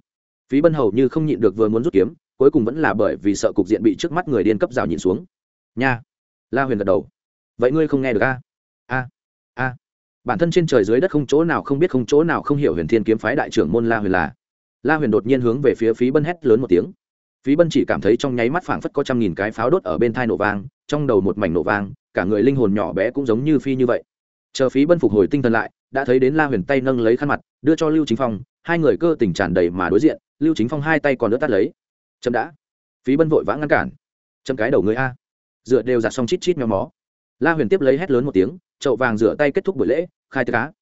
Phí bân hầu như không nhịn được vừa muốn rút kiếm, cuối cùng vẫn là bởi vì sợ cục diện bị trước mắt người điên cấp rào nhìn xuống. Nha. La huyền gật đầu. Vậy ngươi không nghe được a? A. Bản thân trên trời dưới đất không chỗ nào không biết không chỗ nào không hiểu huyền thiên kiếm phái đại trưởng môn la huyền là. La huyền đột nhiên hướng về phía phí bân hét lớn một tiếng. Phí bân chỉ cảm thấy trong nháy mắt phảng phất có trăm nghìn cái pháo đốt ở bên thai nổ vang, trong đầu một mảnh nổ vang, cả người linh hồn nhỏ bé cũng giống như phi như vậy. Chờ phí bân phục hồi tinh thần lại, đã thấy đến la huyền tay nâng lấy khăn mặt, đưa cho lưu chính phong, hai người cơ tình tràn đầy mà đối diện, lưu chính phong hai tay còn đỡ tắt lấy. Chậm đã. Phí bân vội vã ngăn cản. Chậm cái đầu người a. Dựa đều giặt xong chít chít méo mó la huyền tiếp lấy hét lớn một tiếng, chậu vàng rửa tay kết thúc buổi lễ, khai tiệc cá.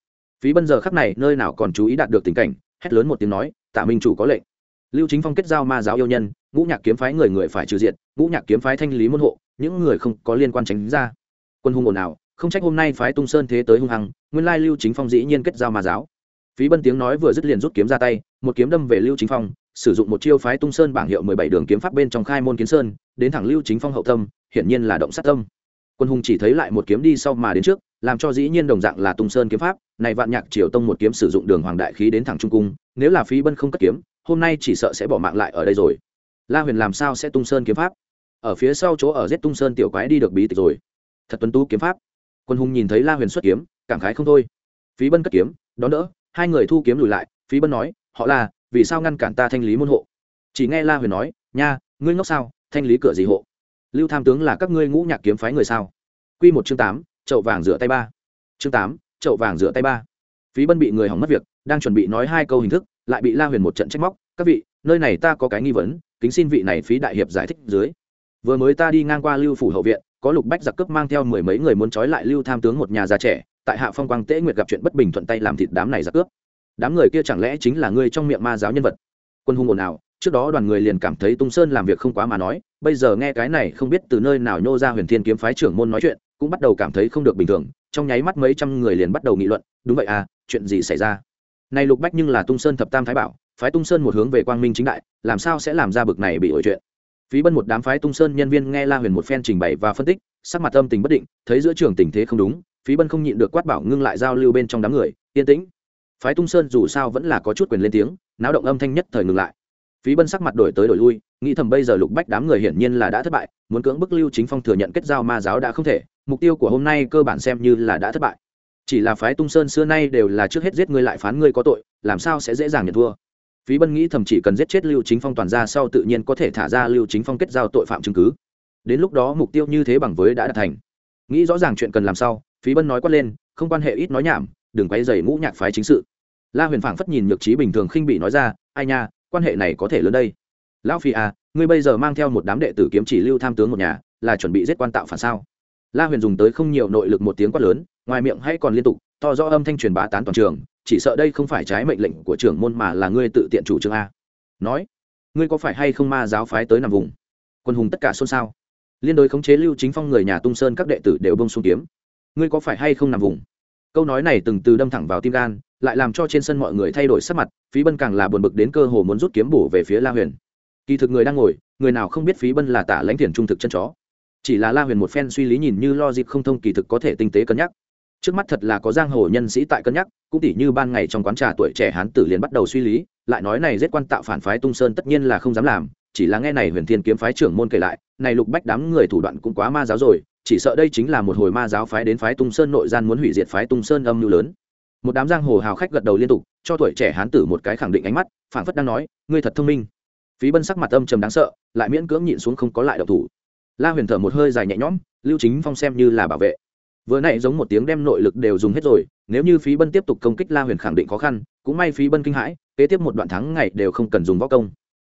Phí bân giờ khắc này nơi nào còn chú ý đạt được tình cảnh, hét lớn một tiếng nói, tạ minh chủ có lệnh. Lưu chính phong kết giao ma giáo yêu nhân, ngũ nhạc kiếm phái người người phải trừ diện ngũ nhạc kiếm phái thanh lý môn hộ, những người không có liên quan tránh ra. Quân hung ồn nào không trách hôm nay phái tung sơn thế tới hung hăng, nguyên lai lưu chính phong dĩ nhiên kết giao ma giáo. Phí bân tiếng nói vừa dứt liền rút kiếm ra tay, một kiếm đâm về lưu chính phong, sử dụng một chiêu phái tung sơn bảng hiệu mười bảy đường kiếm pháp bên trong khai môn kiến sơn, đến thẳng lưu chính phong hậu tâm, hiển nhiên là động sát tâm quân hùng chỉ thấy lại một kiếm đi sau mà đến trước, làm cho dĩ nhiên đồng dạng là tung sơn kiếm pháp, này vạn nhạc triều tông một kiếm sử dụng đường hoàng đại khí đến thẳng trung cung, nếu là phí bân không cất kiếm, hôm nay chỉ sợ sẽ bỏ mạng lại ở đây rồi. La huyền làm sao sẽ tung sơn kiếm pháp? Ở phía sau chỗ ở giết tung sơn tiểu quái đi được bí tịch rồi. Thật tuân tu kiếm pháp. Quân hùng nhìn thấy la huyền xuất kiếm, cảm khái không thôi. Phí bân cất kiếm, đón đỡ, hai người thu kiếm lùi lại, phí bân nói, họ là vì sao ngăn cản ta thanh lý môn hộ? Chỉ nghe la huyền nói, nha, ngươi ngốc sao? Thanh lý cửa gì hộ? Lưu tham tướng là các ngươi ngũ nhạc kiếm phái người sao? Q một chương tám, chậu vàng rửa tay ba. Chương tám, chậu vàng rửa tay ba. Phí bân bị người hỏng mất việc, đang chuẩn bị nói hai câu hình thức, lại bị la huyền một trận trách móc. Các vị, nơi này ta có cái nghi vấn, kính xin vị này phí đại hiệp giải thích dưới. Vừa mới ta đi ngang qua lưu phủ hậu viện, có lục bách giặc cướp mang theo mười mấy người muốn trói lại lưu tham tướng một nhà già trẻ, tại hạ phong quang tễ nguyệt gặp chuyện bất bình thuận tay làm thịt đám này giặc cướp. Đám người kia chẳng lẽ chính là ngươi trong miệng ma giáo nhân vật? Quân hung ồn ào trước đó đoàn người liền cảm thấy tung sơn làm việc không quá mà nói, bây giờ nghe cái này không biết từ nơi nào nhô ra huyền thiên kiếm phái trưởng môn nói chuyện, cũng bắt đầu cảm thấy không được bình thường, trong nháy mắt mấy trăm người liền bắt đầu nghị luận, đúng vậy à chuyện gì xảy ra? Này lục bách nhưng là tung sơn thập tam thái bảo, phái tung sơn một hướng về quang minh chính đại, làm sao sẽ làm ra bực này bị ổi chuyện? Phí bân một đám phái tung sơn nhân viên nghe la huyền một phen trình bày và phân tích, sắc mặt âm tình bất định, thấy giữa trường tình thế không đúng, phí bân không nhịn được quát bảo ngưng lại giao lưu bên trong đám người, yên tĩnh. Phái tung sơn dù sao vẫn là có chút quyền lên tiếng, náo động âm thanh nhất thời ngừng lại phí bân sắc mặt đổi tới đổi lui, nghĩ thầm bây giờ lục bách đám người hiển nhiên là đã thất bại, muốn cưỡng bức lưu chính phong thừa nhận kết giao ma giáo đã không thể, mục tiêu của hôm nay cơ bản xem như là đã thất bại. Chỉ là phái tung sơn xưa nay đều là trước hết giết ngươi lại phán ngươi có tội, làm sao sẽ dễ dàng nhận thua? Phí bân nghĩ thầm chỉ cần giết chết lưu chính phong toàn ra sau tự nhiên có thể thả ra lưu chính phong kết giao tội phạm chứng cứ. Đến lúc đó mục tiêu như thế bằng với đã đạt thành. Nghĩ rõ ràng chuyện cần làm sao, phí bân nói quát lên, không quan hệ ít nói nhảm, đừng quay dày ngũ nhạc phái chính sự. La huyền phảng phất nhìn nhược trí bình thường khinh bị nói ra, ai nha quan hệ này có thể lớn đây. Lão phi à ngươi bây giờ mang theo một đám đệ tử kiếm chỉ lưu tham tướng một nhà, là chuẩn bị giết quan tạo phản sao? La huyền dùng tới không nhiều nội lực một tiếng quát lớn, ngoài miệng hay còn liên tục, to do âm thanh truyền bá tán toàn trường, chỉ sợ đây không phải trái mệnh lệnh của trưởng môn mà là ngươi tự tiện chủ trương a. Nói, ngươi có phải hay không ma giáo phái tới nằm vùng? Quân hùng tất cả xôn xao. Liên đối khống chế lưu chính phong người nhà tung sơn các đệ tử đều bông xuống kiếm. Ngươi có phải hay không nằm vùng? Câu nói này từng từ đâm thẳng vào tim gan lại làm cho trên sân mọi người thay đổi sắc mặt, phí bân càng là buồn bực đến cơ hồ muốn rút kiếm bổ về phía la huyền. Kỳ thực người đang ngồi, người nào không biết phí bân là tả lãnh thiền trung thực chân chó. Chỉ là la huyền một phen suy lý nhìn như lo dịp không thông kỳ thực có thể tinh tế cân nhắc. Trước mắt thật là có giang hồ nhân sĩ tại cân nhắc, cũng tỉ như ban ngày trong quán trà tuổi trẻ hán tử liền bắt đầu suy lý, lại nói này giết quan tạo phản phái tung sơn tất nhiên là không dám làm, chỉ là nghe này huyền thiên kiếm phái trưởng môn kể lại, này lục bách đám người thủ đoạn cũng quá ma giáo rồi, chỉ sợ đây chính là một hồi ma giáo phái đến phái tung sơn nội gian muốn hủy diệt phái tung sơn âm mưu lớn một đám giang hồ hào khách gật đầu liên tục, cho tuổi trẻ hán tử một cái khẳng định ánh mắt, phảng phất đang nói, ngươi thật thông minh. Phí bân sắc mặt âm trầm đáng sợ, lại miễn cưỡng nhịn xuống không có lại độc thủ. La huyền thở một hơi dài nhẹ nhõm, lưu chính phong xem như là bảo vệ. Vừa nãy giống một tiếng đem nội lực đều dùng hết rồi, nếu như phí bân tiếp tục công kích la huyền khẳng định khó khăn, cũng may phí bân kinh hãi, kế tiếp một đoạn thắng ngày đều không cần dùng võ công.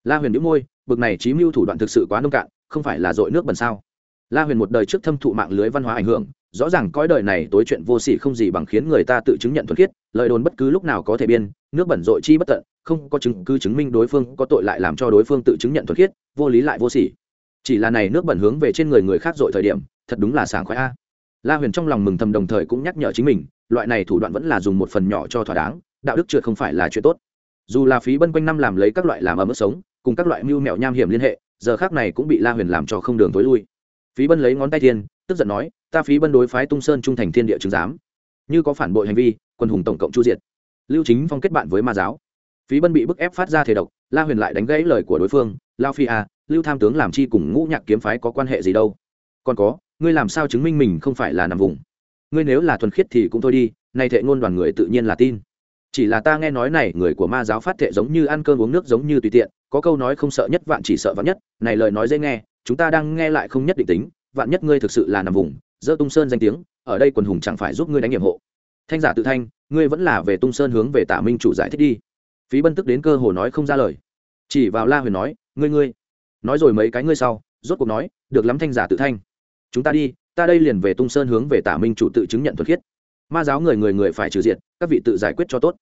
La huyền đĩu môi, bực này trí mưu thủ đoạn thực sự quá nông cạn, không phải là dội nước bẩn sao? La huyền một đời trước thâm thụ mạng lưới văn hóa ảnh hưởng rõ ràng cõi đời này tối chuyện vô sỉ không gì bằng khiến người ta tự chứng nhận thuần khiết, lời đồn bất cứ lúc nào có thể biên, nước bẩn dội chi bất tận, không có chứng cứ chứng minh đối phương có tội lại làm cho đối phương tự chứng nhận thuần khiết, vô lý lại vô sỉ. Chỉ là này nước bẩn hướng về trên người người khác dội thời điểm, thật đúng là sảng khoái a. La huyền trong lòng mừng thầm đồng thời cũng nhắc nhở chính mình, loại này thủ đoạn vẫn là dùng một phần nhỏ cho thỏa đáng, đạo đức trượt không phải là chuyện tốt. Dù là phí bân quanh năm làm lấy các loại làm ở mức sống, cùng các loại mưu mẹo nham hiểm liên hệ, giờ khác này cũng bị la huyền làm cho không đường tối lui. Phí bân lấy ngón tay thiên, tức giận nói ta phí bân đối phái tung sơn trung thành thiên địa chứng giám. Như có phản bội hành vi, quân hùng tổng cộng chu diệt. Lưu chính phong kết bạn với ma giáo. Phí bân bị bức ép phát ra thể độc, la huyền lại đánh gãy lời của đối phương. Lao phi a lưu tham tướng làm chi cùng ngũ nhạc kiếm phái có quan hệ gì đâu? Còn có, ngươi làm sao chứng minh mình không phải là nằm vùng? Ngươi nếu là thuần khiết thì cũng thôi đi, nay thệ ngôn đoàn người tự nhiên là tin. Chỉ là ta nghe nói này, người của ma giáo phát thệ giống như ăn cơm uống nước giống như tùy tiện, có câu nói không sợ nhất, vạn chỉ sợ vạn nhất. Này lời nói dễ nghe, chúng ta đang nghe lại không nhất định tính, vạn nhất ngươi thực sự là nằm vùng dơ tung sơn danh tiếng, ở đây quần hùng chẳng phải giúp ngươi đánh nhiệm hộ. Thanh giả tự thanh, ngươi vẫn là về tung sơn hướng về tả minh chủ giải thích đi. Phí bân tức đến cơ hồ nói không ra lời. Chỉ vào la huyền nói, ngươi ngươi. Nói rồi mấy cái ngươi sau, rốt cuộc nói, được lắm thanh giả tự thanh. Chúng ta đi, ta đây liền về tung sơn hướng về tả minh chủ tự chứng nhận thuật khiết. Ma giáo người người người phải trừ diệt, các vị tự giải quyết cho tốt.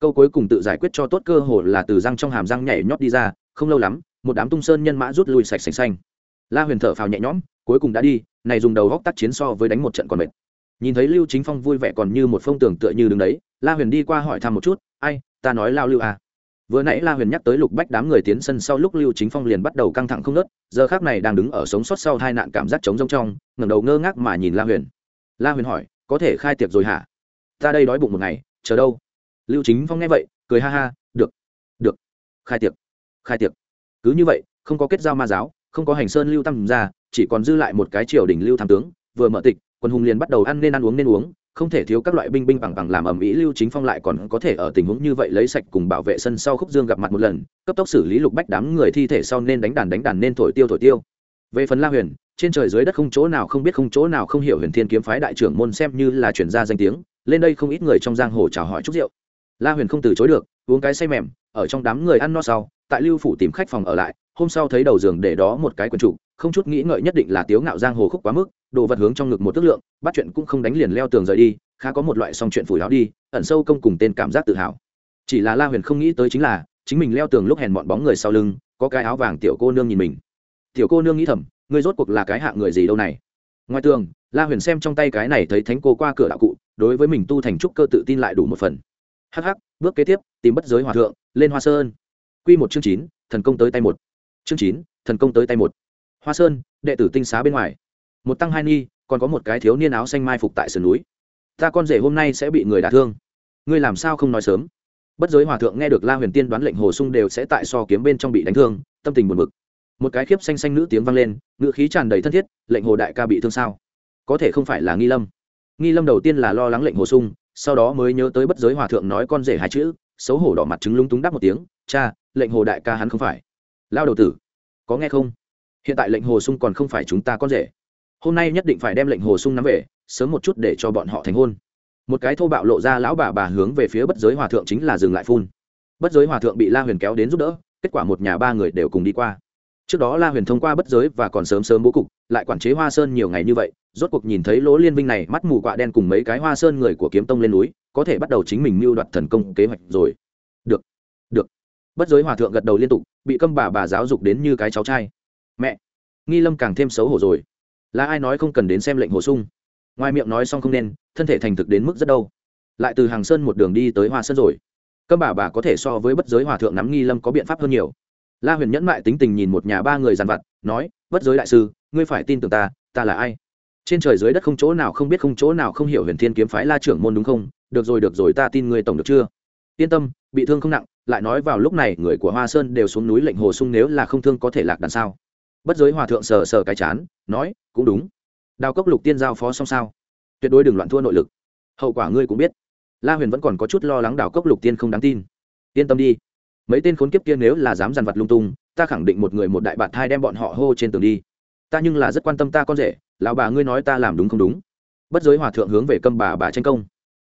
Câu cuối cùng tự giải quyết cho tốt cơ hồ là từ răng trong hàm răng nhảy nhót đi ra, không lâu lắm, một đám tung sơn nhân mã rút lui sạch sành xanh la huyền thở phào nhẹ nhõm, cuối cùng đã đi, này dùng đầu góc tác chiến so với đánh một trận còn mệt. Nhìn thấy lưu chính phong vui vẻ còn như một phong tưởng tựa như đứng đấy, la huyền đi qua hỏi thăm một chút, ai, ta nói lao lưu à? Vừa nãy la huyền nhắc tới lục bách đám người tiến sân sau lúc lưu chính phong liền bắt đầu căng thẳng không nớt giờ khác này đang đứng ở sống sót sau hai nạn cảm giác trống rông trong, ngẩng đầu ngơ ngác mà nhìn la huyền. La huyền hỏi, có thể khai tiệc rồi hả? Ta đây đói bụng một ngày, chờ đâu? Lưu chính phong nghe vậy, cười ha ha, được được, khai tiệc khai tiệc. Cứ như vậy, không có kết giao ma giáo không có hành sơn lưu tam ra chỉ còn dư lại một cái triều đình lưu tham tướng, vừa mở tịch, quân hùng liền bắt đầu ăn nên ăn uống nên uống, không thể thiếu các loại binh binh bằng bằng làm ẩm ý lưu chính phong lại còn có thể ở tình huống như vậy lấy sạch cùng bảo vệ sân sau khúc dương gặp mặt một lần, cấp tốc xử lý lục bách đám người thi thể sau nên đánh đàn đánh đàn nên thổi tiêu thổi tiêu. Về phần la huyền, trên trời dưới đất không chỗ nào không biết không chỗ nào không hiểu huyền thiên kiếm phái đại trưởng môn xem như là chuyển gia danh tiếng, lên đây không ít người trong giang hồ chào hỏi chúc rượu. La huyền không từ chối được, uống cái say mềm, ở trong đám người ăn no sau, tại lưu phủ tìm khách phòng ở lại hôm sau thấy đầu giường để đó một cái quần trụ không chút nghĩ ngợi nhất định là tiếu ngạo giang hồ khúc quá mức, đồ vật hướng trong ngực một tức lượng, bắt chuyện cũng không đánh liền leo tường rời đi, khá có một loại song chuyện phủi láo đi, ẩn sâu công cùng tên cảm giác tự hào. Chỉ là la huyền không nghĩ tới chính là, chính mình leo tường lúc hèn bọn bóng người sau lưng, có cái áo vàng tiểu cô nương nhìn mình. Tiểu cô nương nghĩ thầm, ngươi rốt cuộc là cái hạng người gì đâu này? Ngoài tường, la huyền xem trong tay cái này thấy thánh cô qua cửa đạo cụ, đối với mình tu thành trúc cơ tự tin lại đủ một phần. Hh bước kế tiếp, tìm bất giới hòa thượng, lên hoa sơn. Q một chương chín, thần công tới tay một chương chín, thần công tới tay một. Hoa sơn, đệ tử tinh xá bên ngoài. Một tăng hai ni, còn có một cái thiếu niên áo xanh mai phục tại sườn núi. Ta con rể hôm nay sẽ bị người đả thương. Ngươi làm sao không nói sớm? Bất giới hòa thượng nghe được la huyền tiên đoán lệnh hồ sung đều sẽ tại so kiếm bên trong bị đánh thương, tâm tình buồn bực. Một cái khiếp xanh xanh nữ tiếng vang lên, ngữ khí tràn đầy thân thiết, lệnh hồ đại ca bị thương sao? Có thể không phải là nghi lâm. Nghi lâm đầu tiên là lo lắng lệnh hồ sung, sau đó mới nhớ tới bất giới hòa thượng nói con rể hai chữ, xấu hổ đỏ mặt trứng lúng túng đáp một tiếng, cha, lệnh hồ đại ca hắn không phải lao đầu tử, có nghe không? Hiện tại lệnh hồ sung còn không phải chúng ta con rể. Hôm nay nhất định phải đem lệnh hồ sung nắm về, sớm một chút để cho bọn họ thành hôn. Một cái thô bạo lộ ra lão bà bà hướng về phía bất giới hòa thượng chính là dừng lại phun. Bất giới hòa thượng bị la huyền kéo đến giúp đỡ, kết quả một nhà ba người đều cùng đi qua. Trước đó la huyền thông qua bất giới và còn sớm sớm bố cục, lại quản chế hoa sơn nhiều ngày như vậy, rốt cuộc nhìn thấy lỗ liên minh này mắt mù quạ đen cùng mấy cái hoa sơn người của kiếm tông lên núi, có thể bắt đầu chính mình mưu đoạt thần công kế hoạch rồi. Được được. Bất giới hòa thượng gật đầu liên tục bị câm bà bà giáo dục đến như cái cháu trai. Mẹ, nghi lâm càng thêm xấu hổ rồi. Là ai nói không cần đến xem lệnh hồ sung? Ngoài miệng nói xong không nên, thân thể thành thực đến mức rất đâu lại từ hàng sơn một đường đi tới hoa sơn rồi. Câm bà bà có thể so với bất giới hòa thượng nắm nghi lâm có biện pháp hơn nhiều. La huyền nhẫn mại tính tình nhìn một nhà ba người dàn vặt, nói, bất giới đại sư, ngươi phải tin tưởng ta ta là ai? Trên trời dưới đất không chỗ nào không biết không chỗ nào không hiểu huyền thiên kiếm phái la trưởng môn đúng không? Được rồi được rồi, ta tin ngươi tổng được chưa? Yên tâm, bị thương không nặng lại nói vào lúc này người của hoa sơn đều xuống núi lệnh hồ sung nếu là không thương có thể lạc đằng sau bất giới hòa thượng sờ sờ cái chán, nói, cũng đúng. Đào cốc lục tiên giao phó xong sao? Tuyệt đối đừng loạn thua nội lực. Hậu quả ngươi cũng biết. La huyền vẫn còn có chút lo lắng đào cốc lục tiên không đáng tin. Yên tâm đi. Mấy tên khốn kiếp kia nếu là dám dằn vặt lung tung, ta khẳng định một người một đại bạt thai đem bọn họ hô trên tường đi. Ta nhưng là rất quan tâm ta con rể, lão bà ngươi nói ta làm đúng không đúng? Bất giới hòa thượng hướng về câm bà bà tranh công.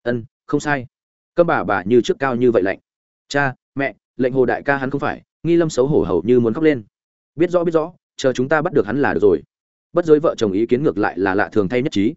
Ân, không sai. Câm bà bà như trước cao như vậy lạnh cha, mẹ, lệnh hồ đại ca hắn không phải, nghi lâm xấu hổ hầu như muốn khóc lên. Biết rõ biết rõ, chờ chúng ta bắt được hắn là được rồi. Bất giới vợ chồng ý kiến ngược lại là lạ thường thay nhất trí.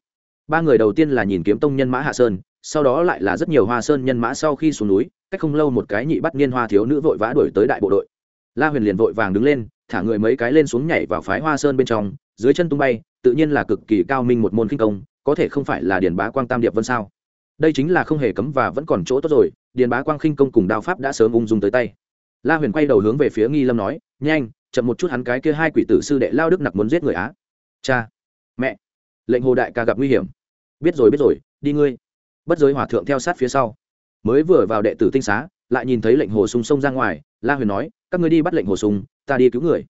Ba người đầu tiên là nhìn kiếm tông nhân mã hạ sơn, sau đó lại là rất nhiều hoa sơn nhân mã sau khi xuống núi, cách không lâu một cái nhị bắt niên hoa thiếu nữ vội vã đuổi tới đại bộ đội. La huyền liền vội vàng đứng lên, thả người mấy cái lên xuống nhảy vào phái hoa sơn bên trong, dưới chân tung bay, tự nhiên là cực kỳ cao minh một môn kinh công, có thể không phải là điền bá quang tam điệp vân sao? Đây chính là không hề cấm và vẫn còn chỗ tốt rồi điền bá quang khinh công cùng đao pháp đã sớm ung dung tới tay. La huyền quay đầu hướng về phía nghi lâm nói, nhanh, chậm một chút hắn cái kia hai quỷ tử sư đệ lao đức nặc muốn giết người á. Cha, mẹ. Lệnh hồ đại ca gặp nguy hiểm. Biết rồi biết rồi, đi ngươi. Bất giới hòa thượng theo sát phía sau. Mới vừa vào đệ tử tinh xá, lại nhìn thấy lệnh hồ sung xông ra ngoài, la huyền nói, các ngươi đi bắt lệnh hồ sung, ta đi cứu người.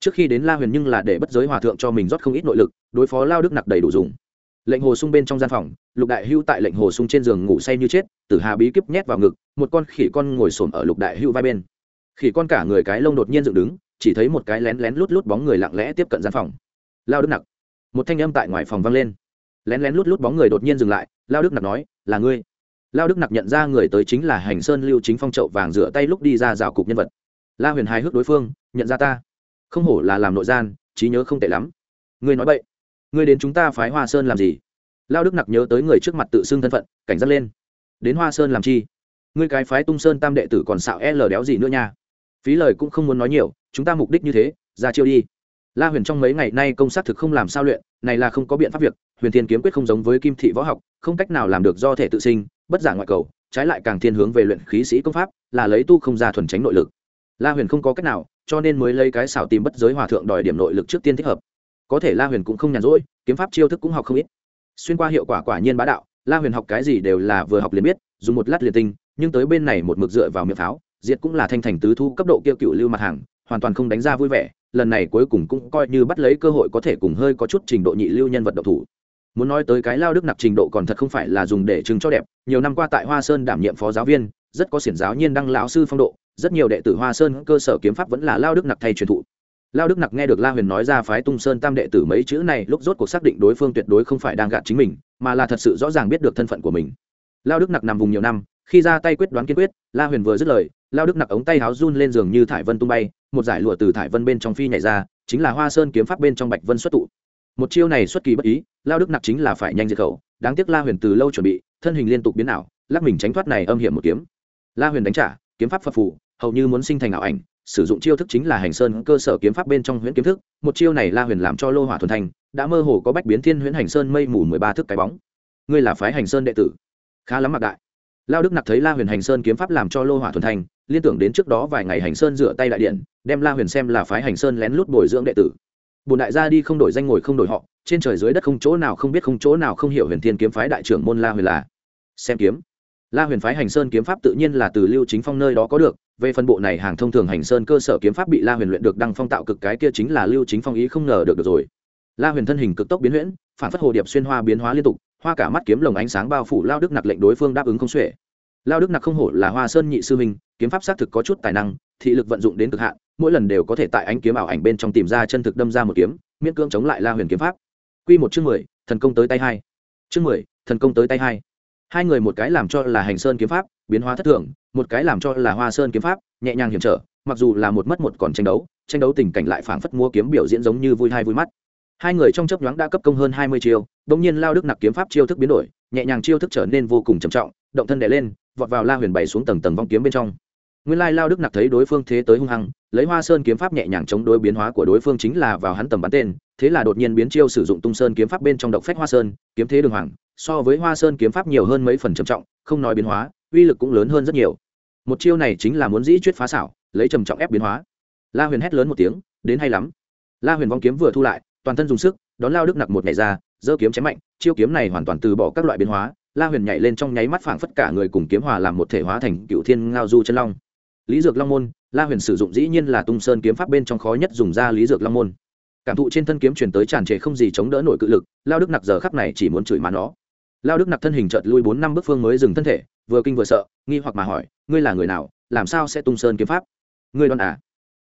Trước khi đến la huyền nhưng là để bất giới hòa thượng cho mình rót không ít nội lực, đối phó lao đức nặc đầy đủ dùng lệnh hồ sung bên trong gian phòng, lục đại hưu tại lệnh hồ sung trên giường ngủ say như chết, tử hà bí kíp nhét vào ngực, một con khỉ con ngồi xổm ở lục đại hưu vai bên. Khỉ con cả người cái lông đột nhiên dựng đứng, chỉ thấy một cái lén lén lút lút bóng người lặng lẽ tiếp cận gian phòng. Lao đức nặc. Một thanh âm tại ngoài phòng vang lên. Lén lén lút lút bóng người đột nhiên dừng lại, lao đức nặc nói, là ngươi. Lao đức nặc nhận ra người tới chính là hành sơn lưu chính phong trậu vàng rửa tay lúc đi ra rào cục nhân vật. La huyền hài hước đối phương, nhận ra ta. Không hổ là làm nội gian, trí nhớ không tệ lắm. Ngươi nói vậy ngươi đến chúng ta phái hoa sơn làm gì? Lao đức nặc nhớ tới người trước mặt tự xưng thân phận, cảnh giác lên. Đến hoa sơn làm chi? Ngươi cái phái tung sơn tam đệ tử còn xạo l đéo gì nữa nha? Phí lời cũng không muốn nói nhiều, chúng ta mục đích như thế, ra chiêu đi. La huyền trong mấy ngày nay công sát thực không làm sao luyện, này là không có biện pháp việc, huyền thiên kiếm quyết không giống với kim thị võ học, không cách nào làm được do thể tự sinh, bất giả ngoại cầu, trái lại càng thiên hướng về luyện khí sĩ công pháp, là lấy tu không ra thuần tránh nội lực. La huyền không có cách nào, cho nên mới lấy cái xảo tìm bất giới hòa thượng đòi điểm nội lực trước tiên thích hợp có thể la huyền cũng không nhàn rỗi, kiếm pháp chiêu thức cũng học không ít. Xuyên qua hiệu quả quả nhiên bá đạo, la huyền học cái gì đều là vừa học liền biết, dùng một lát liền tinh, nhưng tới bên này một mực dựa vào miệng pháo, diệt cũng là thanh thành tứ thu cấp độ kia cựu lưu mặt hàng, hoàn toàn không đánh ra vui vẻ, lần này cuối cùng cũng coi như bắt lấy cơ hội có thể cùng hơi có chút trình độ nhị lưu nhân vật độc thủ. Muốn nói tới cái lao đức nặc trình độ còn thật không phải là dùng để chứng cho đẹp, nhiều năm qua tại hoa sơn đảm nhiệm phó giáo viên, rất có xiển giáo nhiên đăng lão sư phong độ, rất nhiều đệ tử hoa sơn cơ sở kiếm pháp vẫn là lao đức nặc thay truyền thụ lao đức nặc nghe được la huyền nói ra phái tung sơn tam đệ tử mấy chữ này, lúc rốt cuộc xác định đối phương tuyệt đối không phải đang gạt chính mình, mà là thật sự rõ ràng biết được thân phận của mình. Lao đức nặc nằm vùng nhiều năm, khi ra tay quyết đoán kiên quyết, la huyền vừa dứt lời, lao đức nặc ống tay háo run lên giường như thải vân tung bay, một giải lụa từ thải vân bên trong phi nhảy ra, chính là hoa sơn kiếm pháp bên trong bạch vân xuất tụ. Một chiêu này xuất kỳ bất ý, lao đức nặc chính là phải nhanh diệt khẩu, đáng tiếc la huyền từ lâu chuẩn bị, thân hình liên tục biến ảo, lắc mình tránh thoát này âm hiểm một kiếm. La huyền đánh trả, kiếm pháp phật phù, hầu như muốn sinh thành ảo ảnh sử dụng chiêu thức chính là hành sơn cơ sở kiếm pháp bên trong huyễn kiếm thức, một chiêu này la huyền làm cho lô hỏa thuần thành, đã mơ hồ có bách biến thiên huyễn hành sơn mây mù mười ba thức cái bóng. Ngươi là phái hành sơn đệ tử. Khá lắm mặc đại. Lao đức nặc thấy la huyền hành sơn kiếm pháp làm cho lô hỏa thuần thành, liên tưởng đến trước đó vài ngày hành sơn dựa tay đại điện, đem la huyền xem là phái hành sơn lén lút bồi dưỡng đệ tử. Bồn đại gia đi không đổi danh ngồi không đổi họ, trên trời dưới đất không chỗ nào không biết không chỗ nào không hiểu huyền thiên kiếm phái đại trưởng môn la huyền là. Xem kiếm. La huyền phái hành sơn kiếm pháp tự nhiên là từ lưu chính phong nơi đó có được về phần bộ này hàng thông thường hành sơn cơ sở kiếm pháp bị la huyền luyện được đăng phong tạo cực cái kia chính là lưu chính phong ý không ngờ được, được rồi. La huyền thân hình cực tốc biến huyễn phản phất hồ điệp xuyên hoa biến hóa liên tục hoa cả mắt kiếm lồng ánh sáng bao phủ lao đức nặc lệnh đối phương đáp ứng không xuể. Lao đức nặc không hổ là hoa sơn nhị sư minh kiếm pháp xác thực có chút tài năng thị lực vận dụng đến cực hạn mỗi lần đều có thể tại ánh kiếm ảo ảnh bên trong tìm ra chân thực đâm ra một kiếm miễn cưỡng chống lại la huyền kiếm pháp. Q một chương mười thần công tới tay hai. Chương mười thần công tới tay hai hai người một cái làm cho là hành sơn kiếm pháp, biến hóa thất thường, một cái làm cho là hoa sơn kiếm pháp, nhẹ nhàng hiểm trở, mặc dù là một mất một còn tranh đấu tranh đấu tình cảnh lại phảng phất mua kiếm biểu diễn giống như vui hay vui mắt. Hai người trong chấp nhoáng đã cấp công hơn hai mươi chiêu đ nhiên lao đức nặc kiếm pháp chiêu thức biến đổi, nhẹ nhàng chiêu thức trở nên vô cùng trầm trọng, động thân đè lên, vọt vào la huyền bày xuống tầng tầng vong kiếm bên trong. Nguyên lai lao đức nặc thấy đối phương thế tới hung hăng, lấy hoa sơn kiếm pháp nhẹ nhàng chống đối biến hóa của đối phương chính là vào hắn tầm bắn tên thế là đột nhiên biến chiêu sử dụng tung sơn kiếm pháp bên trong độc phách hoa sơn, kiếm thế đường hoàng, so với hoa sơn kiếm pháp nhiều hơn mấy phần trầm trọng, không nói biến hóa, uy lực cũng lớn hơn rất nhiều. Một chiêu này chính là muốn dĩ chuyết phá xảo, lấy trầm trọng ép biến hóa. La huyền hét lớn một tiếng, đến hay lắm. La huyền vong kiếm vừa thu lại, toàn thân dùng sức, đón lao đức nặc một nhảy ra, giơ kiếm chém mạnh, chiêu kiếm này hoàn toàn từ bỏ các loại biến hóa. La huyền nhảy lên trong nháy mắt phảng phất cả người cùng kiếm hòa làm một thể hóa thành cựu thiên ngao du chân long. Lý dược long môn, la huyền sử dụng dĩ nhiên là tung sơn kiếm pháp bên trong khó nhất dùng ra lý dược long môn cảm thụ trên thân kiếm truyền tới tràn trề không gì chống đỡ nổi cự lực, lao đức nặc giờ khắp này chỉ muốn chửi mà nó. Lao đức nặc thân hình chợt lui bốn năm bước phương mới dừng thân thể, vừa kinh vừa sợ, nghi hoặc mà hỏi, ngươi là người nào? Làm sao sẽ tung sơn kiếm pháp? Ngươi đoán à?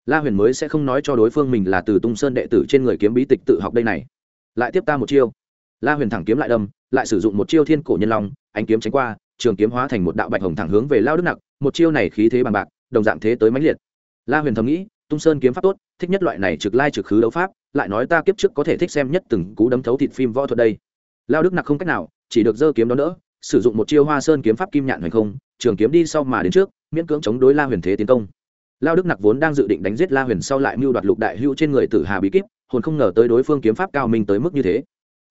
La huyền mới sẽ không nói cho đối phương mình là từ tung sơn đệ tử trên người kiếm bí tịch tự học đây này. Lại tiếp ta một chiêu. La huyền thẳng kiếm lại đâm, lại sử dụng một chiêu thiên cổ nhân long, ánh kiếm tránh qua, trường kiếm hóa thành một đạo bạch hồng thẳng hướng về lao đức nặc, một chiêu này khí thế bằng bạc, đồng dạng thế tới mãnh liệt. La huyền thầm nghĩ, tung sơn kiếm pháp tốt, thích nhất loại này trực lai trực khứ đấu pháp lại nói ta kiếp trước có thể thích xem nhất từng cú đấm thấu thịt phim võ thuật đây. Lao đức nặc không cách nào, chỉ được giơ kiếm đó nữa sử dụng một chiêu hoa sơn kiếm pháp kim nhạn hoành không, trường kiếm đi sau mà đến trước, miễn cưỡng chống đối la huyền thế tiến công. Lao đức nặc vốn đang dự định đánh giết la huyền sau lại mưu đoạt lục đại hưu trên người tử hà bí kíp, hồn không ngờ tới đối phương kiếm pháp cao minh tới mức như thế.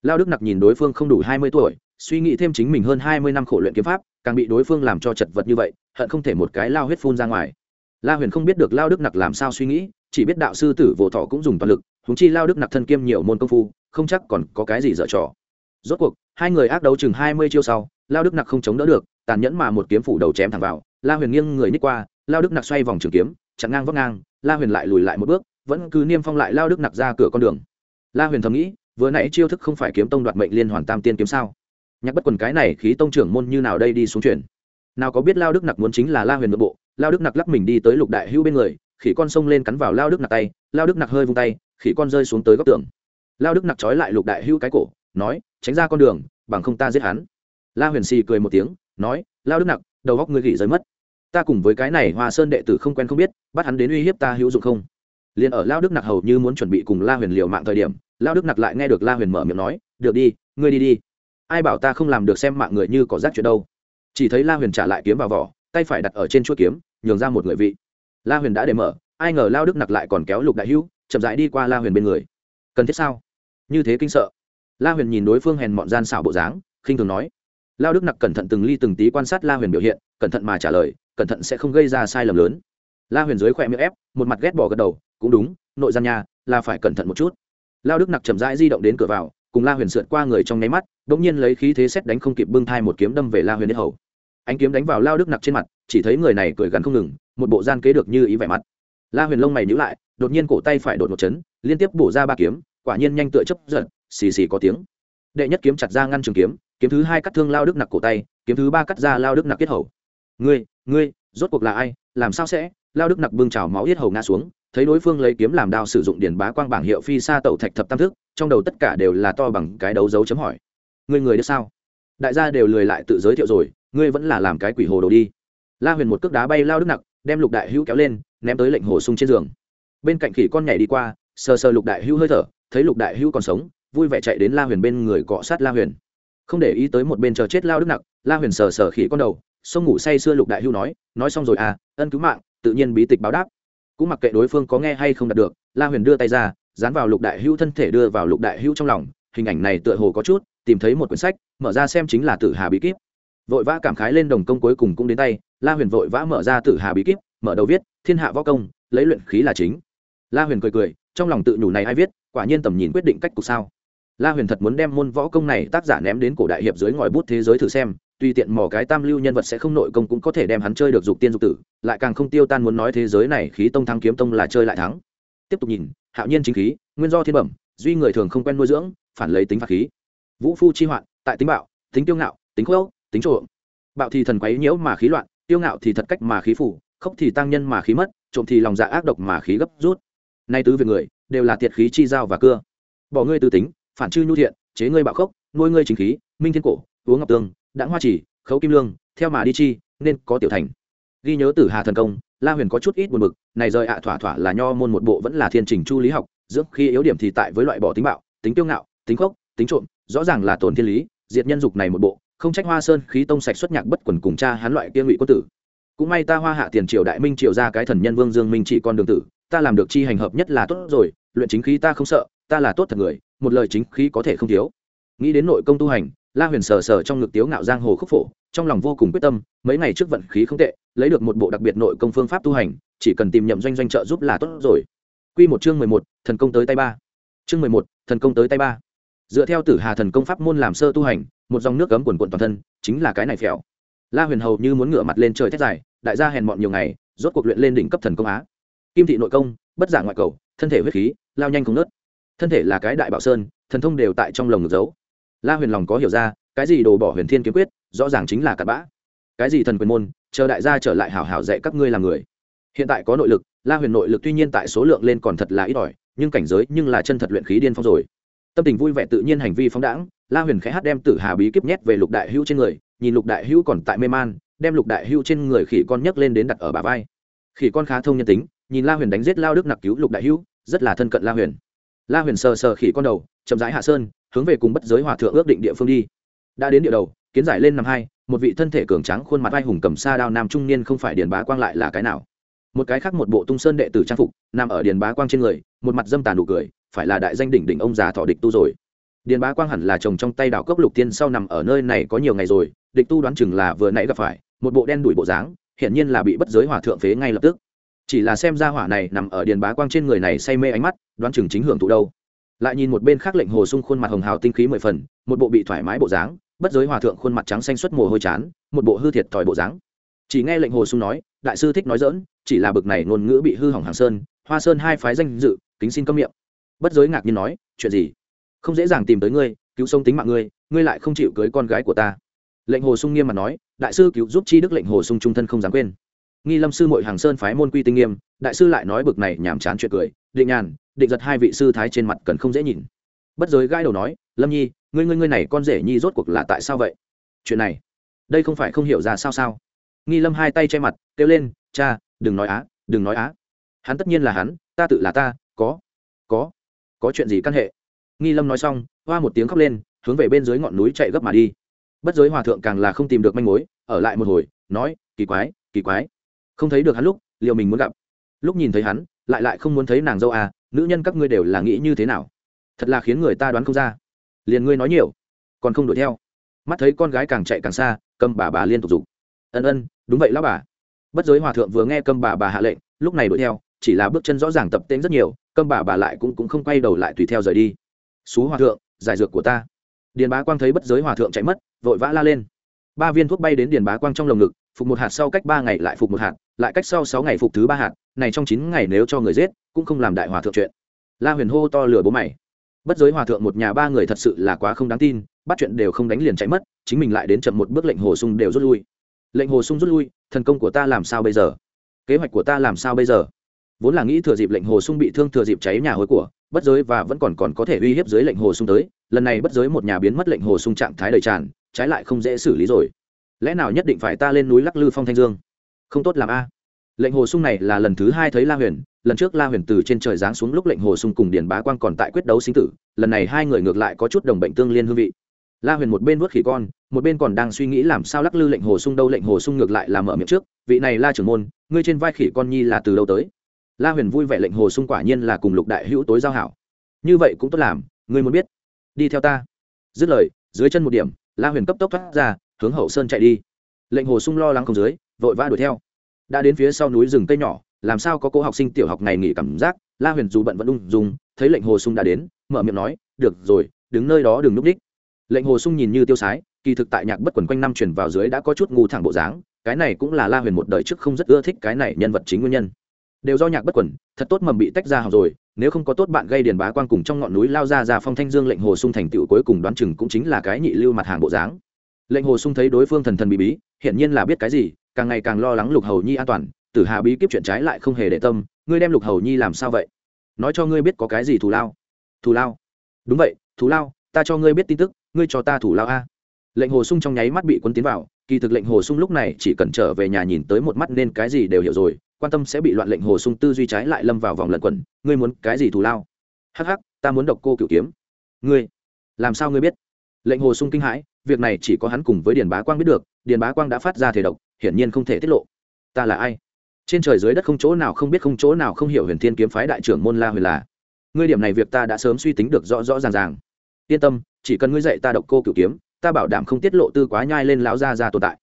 Lao đức nặc nhìn đối phương không đủ hai mươi tuổi, suy nghĩ thêm chính mình hơn hai mươi năm khổ luyện kiếm pháp, càng bị đối phương làm cho chật vật như vậy, hận không thể một cái lao huyết phun ra ngoài. La huyền không biết được lao đức nặc làm sao suy nghĩ, chỉ biết đạo sư tử vô thọ cũng dùng toàn lực húng chi lao đức nặc thân kiêm nhiều môn công phu, không chắc còn có cái gì dở trò. Rốt cuộc, hai người ác đấu chừng hai mươi chiêu sau, lao đức nặc không chống đỡ được, tàn nhẫn mà một kiếm phủ đầu chém thẳng vào. La huyền nghiêng người ních qua, lao đức nặc xoay vòng trường kiếm, chặn ngang vấp ngang, la huyền lại lùi lại một bước, vẫn cứ niêm phong lại lao đức nặc ra cửa con đường. La huyền thầm nghĩ, vừa nãy chiêu thức không phải kiếm tông đoạt mệnh liên hoàn tam tiên kiếm sao? Nhắc bất quần cái này khí tông trưởng môn như nào đây đi xuống chuyển. Nào có biết lao đức nặc muốn chính là la huyền nội bộ, lao đức nặc lắc mình đi tới lục đại hữu bên người, khỉ con sông lên cắn vào lao đức nặc tay, lao đức nặc hơi vung tay khỉ con rơi xuống tới góc tường. Lao đức nặc trói lại lục đại hữu cái cổ, nói, tránh ra con đường, bằng không ta giết hắn. La huyền xì cười một tiếng, nói, lao đức nặc, đầu góc ngươi gỉ rơi mất. Ta cùng với cái này hoa sơn đệ tử không quen không biết, bắt hắn đến uy hiếp ta hữu dụng không? Liền ở lao đức nặc hầu như muốn chuẩn bị cùng la huyền liều mạng thời điểm, lao đức nặc lại nghe được la huyền mở miệng nói, được đi, ngươi đi đi. Ai bảo ta không làm được xem mạng người như có rác chuyện đâu. Chỉ thấy la huyền trả lại kiếm vào vỏ, tay phải đặt ở trên chuỗi kiếm, nhường ra một người vị. La huyền đã để mở, ai ngờ lao đức nặc lại còn kéo lục đại hữu chậm rãi đi qua la huyền bên người. Cần thiết sao? Như thế kinh sợ. La huyền nhìn đối phương hèn mọn gian xảo bộ dáng, khinh thường nói. Lao đức nặc cẩn thận từng ly từng tí quan sát la huyền biểu hiện, cẩn thận mà trả lời, cẩn thận sẽ không gây ra sai lầm lớn. La huyền dưới khỏe miệng ép, một mặt ghét bỏ gật đầu, cũng đúng, nội gian nhà, là phải cẩn thận một chút. Lao đức nặc chậm rãi di động đến cửa vào, cùng la huyền sượt qua người trong nháy mắt đ ỗ n g nhiên lấy khí thế xét đánh không kịp bưng thai một kiếm đâm về la huyền đến hầu. Ánh kiếm đánh vào lao đức nặc trên mặt, chỉ thấy người này cười gắn không ngừng, một bộ gian kế được như ý vẻ mặt. La huyền lông mày nhữ lại đột nhiên cổ tay phải đột một chấn, liên tiếp bổ ra ba kiếm, quả nhiên nhanh tựa chấp giật, xì xì có tiếng. Đệ nhất kiếm chặt ra ngăn trường kiếm kiếm thứ hai cắt thương lao đức nặc cổ tay, kiếm thứ ba cắt ra lao đức nặc kết hầu. Ngươi ngươi, rốt cuộc là ai, làm sao sẽ? Lao đức nặc bưng trào máu yết hầu ngã xuống, thấy đối phương lấy kiếm làm đao sử dụng điển bá quang bảng hiệu phi xa tẩu thạch thập tam thức, trong đầu tất cả đều là to bằng cái đấu dấu chấm hỏi. Ngươi người được sao? Đại gia đều lười lại tự giới thiệu rồi, ngươi vẫn là làm cái quỷ hồ đồ đi. La huyền một cước đá bay lao đức nặc, đem lục đại hữu kéo lên, ném tới lệnh hồ sung trên giường bên cạnh khỉ con nhảy đi qua, sờ sờ lục đại hữu hơi thở, thấy lục đại hữu còn sống, vui vẻ chạy đến la huyền bên người cọ sát la huyền. Không để ý tới một bên chờ chết lao đức nặc, la huyền sờ sờ khỉ con đầu, sông ngủ say sưa lục đại hữu nói nói xong rồi à ân cứu mạng, tự nhiên bí tịch báo đáp. Cũng mặc kệ đối phương có nghe hay không đạt được, la huyền đưa tay ra, dán vào lục đại hữu thân thể đưa vào lục đại hữu trong lòng, hình ảnh này tựa hồ có chút, tìm thấy một quyển sách, mở ra xem chính là tử hà bí kíp. Vội vã cảm khái lên đồng công cuối cùng cũng đến tay, la huyền vội vã mở ra tử hà bí kíp, mở đầu viết, thiên hạ võ công, lấy luyện khí là chính la huyền cười cười, trong lòng tự nhủ này ai viết, quả nhiên tầm nhìn quyết định cách cục sao. La huyền thật muốn đem môn võ công này tác giả ném đến cổ đại hiệp dưới ngòi bút thế giới thử xem tùy tiện mò cái tam lưu nhân vật sẽ không nội công cũng có thể đem hắn chơi được dục tiên dục tử, lại càng không tiêu tan muốn nói thế giới này khí tông thắng kiếm tông là chơi lại thắng. Tiếp tục nhìn, hạo nhiên chính khí, nguyên do thiên bẩm, duy người thường không quen nuôi dưỡng, phản lấy tính phạt khí. Vũ phu chi hoạn, tại tính bạo, tính tiêu ngạo, tính khốc, tính trộm. Bạo thì thần quấy nhiễu mà khí loạn tiêu ngạo thì thật cách mà khí phủ, khốc thì tăng nhân mà khí mất, trộm thì lòng dạ ác độc mà khí gấp rút nay tứ về người, đều là tiệt khí chi dao và cưa. Bỏ ngươi tư tính, phản chư nhu thiện, chế ngươi bạo khốc, nuôi ngươi chính khí, minh thiên cổ, uống ngọc tương, đãng hoa chỉ, khấu kim lương, theo mà đi chi, nên có tiểu thành. Ghi nhớ tử hà thần công, la huyền có chút ít buồn bực, này rời ạ thỏa thỏa là nho môn một bộ vẫn là thiên trình chu lý học, dưỡng khi yếu điểm thì tại với loại bỏ tính bạo, tính tiêu ngạo, tính khốc, tính trộm, rõ ràng là tổn thiên lý, diệt nhân dục này một bộ, không trách hoa sơn khí tông sạch xuất nhạc bất quần cùng cha hắn loại kia ngụy quân tử. Cũng may ta hoa hạ tiền triều đại minh triều ra cái thần nhân vương dương minh chỉ con đường tử ta làm được chi hành hợp nhất là tốt rồi, luyện chính khí ta không sợ, ta là tốt thật người, một lời chính khí có thể không thiếu. Nghĩ đến nội công tu hành, la huyền sờ sờ trong ngực tiếu ngạo giang hồ khúc phổ, trong lòng vô cùng quyết tâm, mấy ngày trước vận khí không tệ, lấy được một bộ đặc biệt nội công phương pháp tu hành, chỉ cần tìm nhậm doanh doanh trợ giúp là tốt rồi. Q một chương mười một, thần công tới tay ba. Chương mười một, thần công tới tay ba. Dựa theo tử hà thần công pháp môn làm sơ tu hành, một dòng nước cấm quần quận toàn thân, chính là cái này phèo. La huyền hầu như muốn ngửa mặt lên trời thét dài, đại gia hèn mọn nhiều ngày, rốt cuộc luyện lên đỉnh cấp thần công á kim thị nội công, bất giả ngoại cầu, thân thể huyết khí, lao nhanh không nớt thân thể là cái đại bảo sơn, thần thông đều tại trong lồng ngực giấu. La huyền lòng có hiểu ra, cái gì đồ bỏ huyền thiên kiếm quyết, rõ ràng chính là cặn bã. Cái gì thần quyền môn, chờ đại gia trở lại hảo hảo dạy các ngươi làm người. Hiện tại có nội lực, la huyền nội lực tuy nhiên tại số lượng lên còn thật là ít ỏi, nhưng cảnh giới nhưng là chân thật luyện khí điên phong rồi. Tâm tình vui vẻ tự nhiên hành vi phóng đãng, la huyền khẽ hát đem tử hà bí kíp nhét về lục đại hữu trên người, nhìn lục đại hữu còn tại mê man, đem lục đại hữu trên người khỉ con nhấc lên đến đặt ở bà vai. Khỉ con khá thông nhân tính nhìn la huyền đánh giết lao đức nặc cứu lục đại hữu, rất là thân cận la huyền. La huyền sờ sờ khỉ con đầu, chậm rãi hạ sơn, hướng về cùng bất giới hòa thượng ước định địa phương đi. Đã đến địa đầu, kiến giải lên năm hai, một vị thân thể cường tráng khuôn mặt vai hùng cầm sa đao nam trung niên không phải điền bá quang lại là cái nào? Một cái khác một bộ tung sơn đệ tử trang phục, nằm ở điền bá quang trên người, một mặt dâm tàn nụ cười, phải là đại danh đỉnh đỉnh ông già thọ địch tu rồi. Điền bá quang hẳn là chồng trong tay đảo cốc lục tiên sau nằm ở nơi này có nhiều ngày rồi, địch tu đoán chừng là vừa nãy gặp phải, một bộ đen đuổi bộ dáng, hiển nhiên là bị bất giới hỏa thượng phế ngay lập tức chỉ là xem ra hỏa này nằm ở điền bá quang trên người này say mê ánh mắt, đoán chừng chính hưởng thụ đâu. Lại nhìn một bên khác lệnh hồ sung khuôn mặt hồng hào tinh khí mười phần, một bộ bị thoải mái bộ dáng, bất giới hòa thượng khuôn mặt trắng xanh xuất mồ hôi chán, một bộ hư thiệt thòi bộ dáng. Chỉ nghe lệnh hồ sung nói, đại sư thích nói dỡn chỉ là bực này ngôn ngữ bị hư hỏng hàng sơn, hoa sơn hai phái danh dự, kính xin câm miệng. Bất giới ngạc nhiên nói, chuyện gì? Không dễ dàng tìm tới ngươi, cứu sống tính mạng ngươi ngươi lại không chịu cưới con gái của ta. Lệnh hồ sung nghiêm mà nói, đại sư cứu giúp chi đức lệnh hồ sung trung thân không dám quên nghi lâm sư mội hàng sơn phái môn quy tinh nghiêm, đại sư lại nói bực này nhàm chán chuyện cười, định nhàn, định giật hai vị sư thái trên mặt cần không dễ nhìn. Bất giới gãi đầu nói, lâm nhi, ngươi ngươi ngươi này con rể nhi rốt cuộc là tại sao vậy? Chuyện này, đây không phải không hiểu ra sao sao? Nghi lâm hai tay che mặt, kêu lên, cha, đừng nói á, đừng nói á. Hắn tất nhiên là hắn, ta tự là ta, có có có chuyện gì căn hệ? Nghi lâm nói xong, hoa một tiếng khóc lên, hướng về bên dưới ngọn núi chạy gấp mà đi. Bất giới hòa thượng càng là không tìm được manh mối, ở lại một hồi, nói, kỳ quái kỳ quái không thấy được hắn lúc liệu mình muốn gặp. Lúc nhìn thấy hắn, lại lại không muốn thấy nàng dâu à nữ nhân các ngươi đều là nghĩ như thế nào? Thật là khiến người ta đoán không ra. Liền ngươi nói nhiều, còn không đuổi theo. Mắt thấy con gái càng chạy càng xa cầm bà bà liên tục dục. Ân ân, đúng vậy lão bà. Bất giới hòa thượng vừa nghe cầm bà bà hạ lệnh, lúc này đuổi theo, chỉ là bước chân rõ ràng tập tên rất nhiều cầm bà bà lại cũng cũng không quay đầu lại tùy theo rời đi. Xú hòa thượng, giải dược của ta. Điền bá quang thấy bất giới hòa thượng chạy mất, vội vã la lên. Ba viên thuốc bay đến điền bá quang trong lồng ngực, phục một hạt sau cách ba ngày lại phục một hạt lại cách sau sáu ngày phục thứ ba hạt, này trong chín ngày nếu cho người giết, cũng không làm đại hòa thượng chuyện. La huyền hô to lừa bố mày. Bất giới hòa thượng một nhà ba người thật sự là quá không đáng tin, bắt chuyện đều không đánh liền chạy mất, chính mình lại đến chậm một bước lệnh hồ sung đều rút lui. Lệnh hồ sung rút lui, thần công của ta làm sao bây giờ? Kế hoạch của ta làm sao bây giờ? Vốn là nghĩ thừa dịp lệnh hồ sung bị thương thừa dịp cháy nhà hối của, bất giới và vẫn còn còn có thể uy hiếp dưới lệnh hồ sung tới, lần này bất giới một nhà biến mất lệnh hồ sung trạng thái đầy tràn, trái lại không dễ xử lý rồi. Lẽ nào nhất định phải ta lên núi lắc lư phong thanh dương? Không tốt làm a. Lệnh hồ sung này là lần thứ hai thấy la huyền, lần trước la huyền từ trên trời giáng xuống lúc lệnh hồ sung cùng điền bá quang còn tại quyết đấu sinh tử, lần này hai người ngược lại có chút đồng bệnh tương liên hương vị. La huyền một bên vớt khỉ con, một bên còn đang suy nghĩ làm sao lắc lư lệnh hồ sung đâu, lệnh hồ sung ngược lại là mở miệng trước, vị này la trưởng môn, ngươi trên vai khỉ con nhi là từ đâu tới? La huyền vui vẻ lệnh hồ sung quả nhiên là cùng lục đại hữu tối giao hảo. Như vậy cũng tốt làm, ngươi muốn biết, đi theo ta. Dứt lời, dưới chân một điểm, la huyền cấp tốc thoát ra, hướng hậu sơn chạy đi. Lệnh hồ sung lo lắng không dưới vội vã đuổi theo. Đã đến phía sau núi rừng cây nhỏ, làm sao có cô học sinh tiểu học ngày nghỉ cảm giác, la huyền dù bận vẫn ung dung, thấy lệnh hồ sung đã đến, mở miệng nói, được rồi, đứng nơi đó đừng núp đích. Lệnh hồ sung nhìn như tiêu sái, kỳ thực tại nhạc bất quần quanh năm chuyển vào dưới đã có chút ngu thẳng bộ dáng, cái này cũng là la huyền một đời trước không rất ưa thích cái này nhân vật chính nguyên nhân. Đều do nhạc bất quần, thật tốt mầm bị tách ra học rồi, nếu không có tốt bạn gây điền bá quan cùng trong ngọn núi lao ra ra phong thanh dương lệnh hồ sung thành tựu cuối cùng đoán chừng cũng chính là cái nhị lưu mặt hàng bộ dáng. Lệnh hồ sung thấy đối phương thần thần bí bí, hiển nhiên là biết cái gì càng ngày càng lo lắng lục hầu nhi an toàn, tử hà bí kíp chuyện trái lại không hề để tâm, ngươi đem lục hầu nhi làm sao vậy? Nói cho ngươi biết có cái gì thù lao. Thù lao? Đúng vậy, thù lao, ta cho ngươi biết tin tức, ngươi cho ta thủ lao a. Lệnh hồ sung trong nháy mắt bị quân tiến vào, kỳ thực lệnh hồ sung lúc này chỉ cần trở về nhà nhìn tới một mắt nên cái gì đều hiểu rồi, quan tâm sẽ bị loạn lệnh hồ sung tư duy trái lại lâm vào vòng lẩn quẩn, ngươi muốn cái gì thù lao? Hắc hắc, ta muốn độc cô cựu kiếm. Ngươi, làm sao ngươi biết? Lệnh hồ sung kinh hãi, việc này chỉ có hắn cùng với điền bá quang biết được, điền bá quang đã phát ra thể độc hiển nhiên không thể tiết lộ. Ta là ai? Trên trời dưới đất không chỗ nào không biết, không chỗ nào không hiểu huyền thiên kiếm phái đại trưởng môn la huyền là. Ngươi điểm này việc ta đã sớm suy tính được rõ rõ ràng ràng. Yên tâm, chỉ cần ngươi dạy ta độc cô cửu kiếm, ta bảo đảm không tiết lộ tư quá nhai lên lão gia ra tồn tại.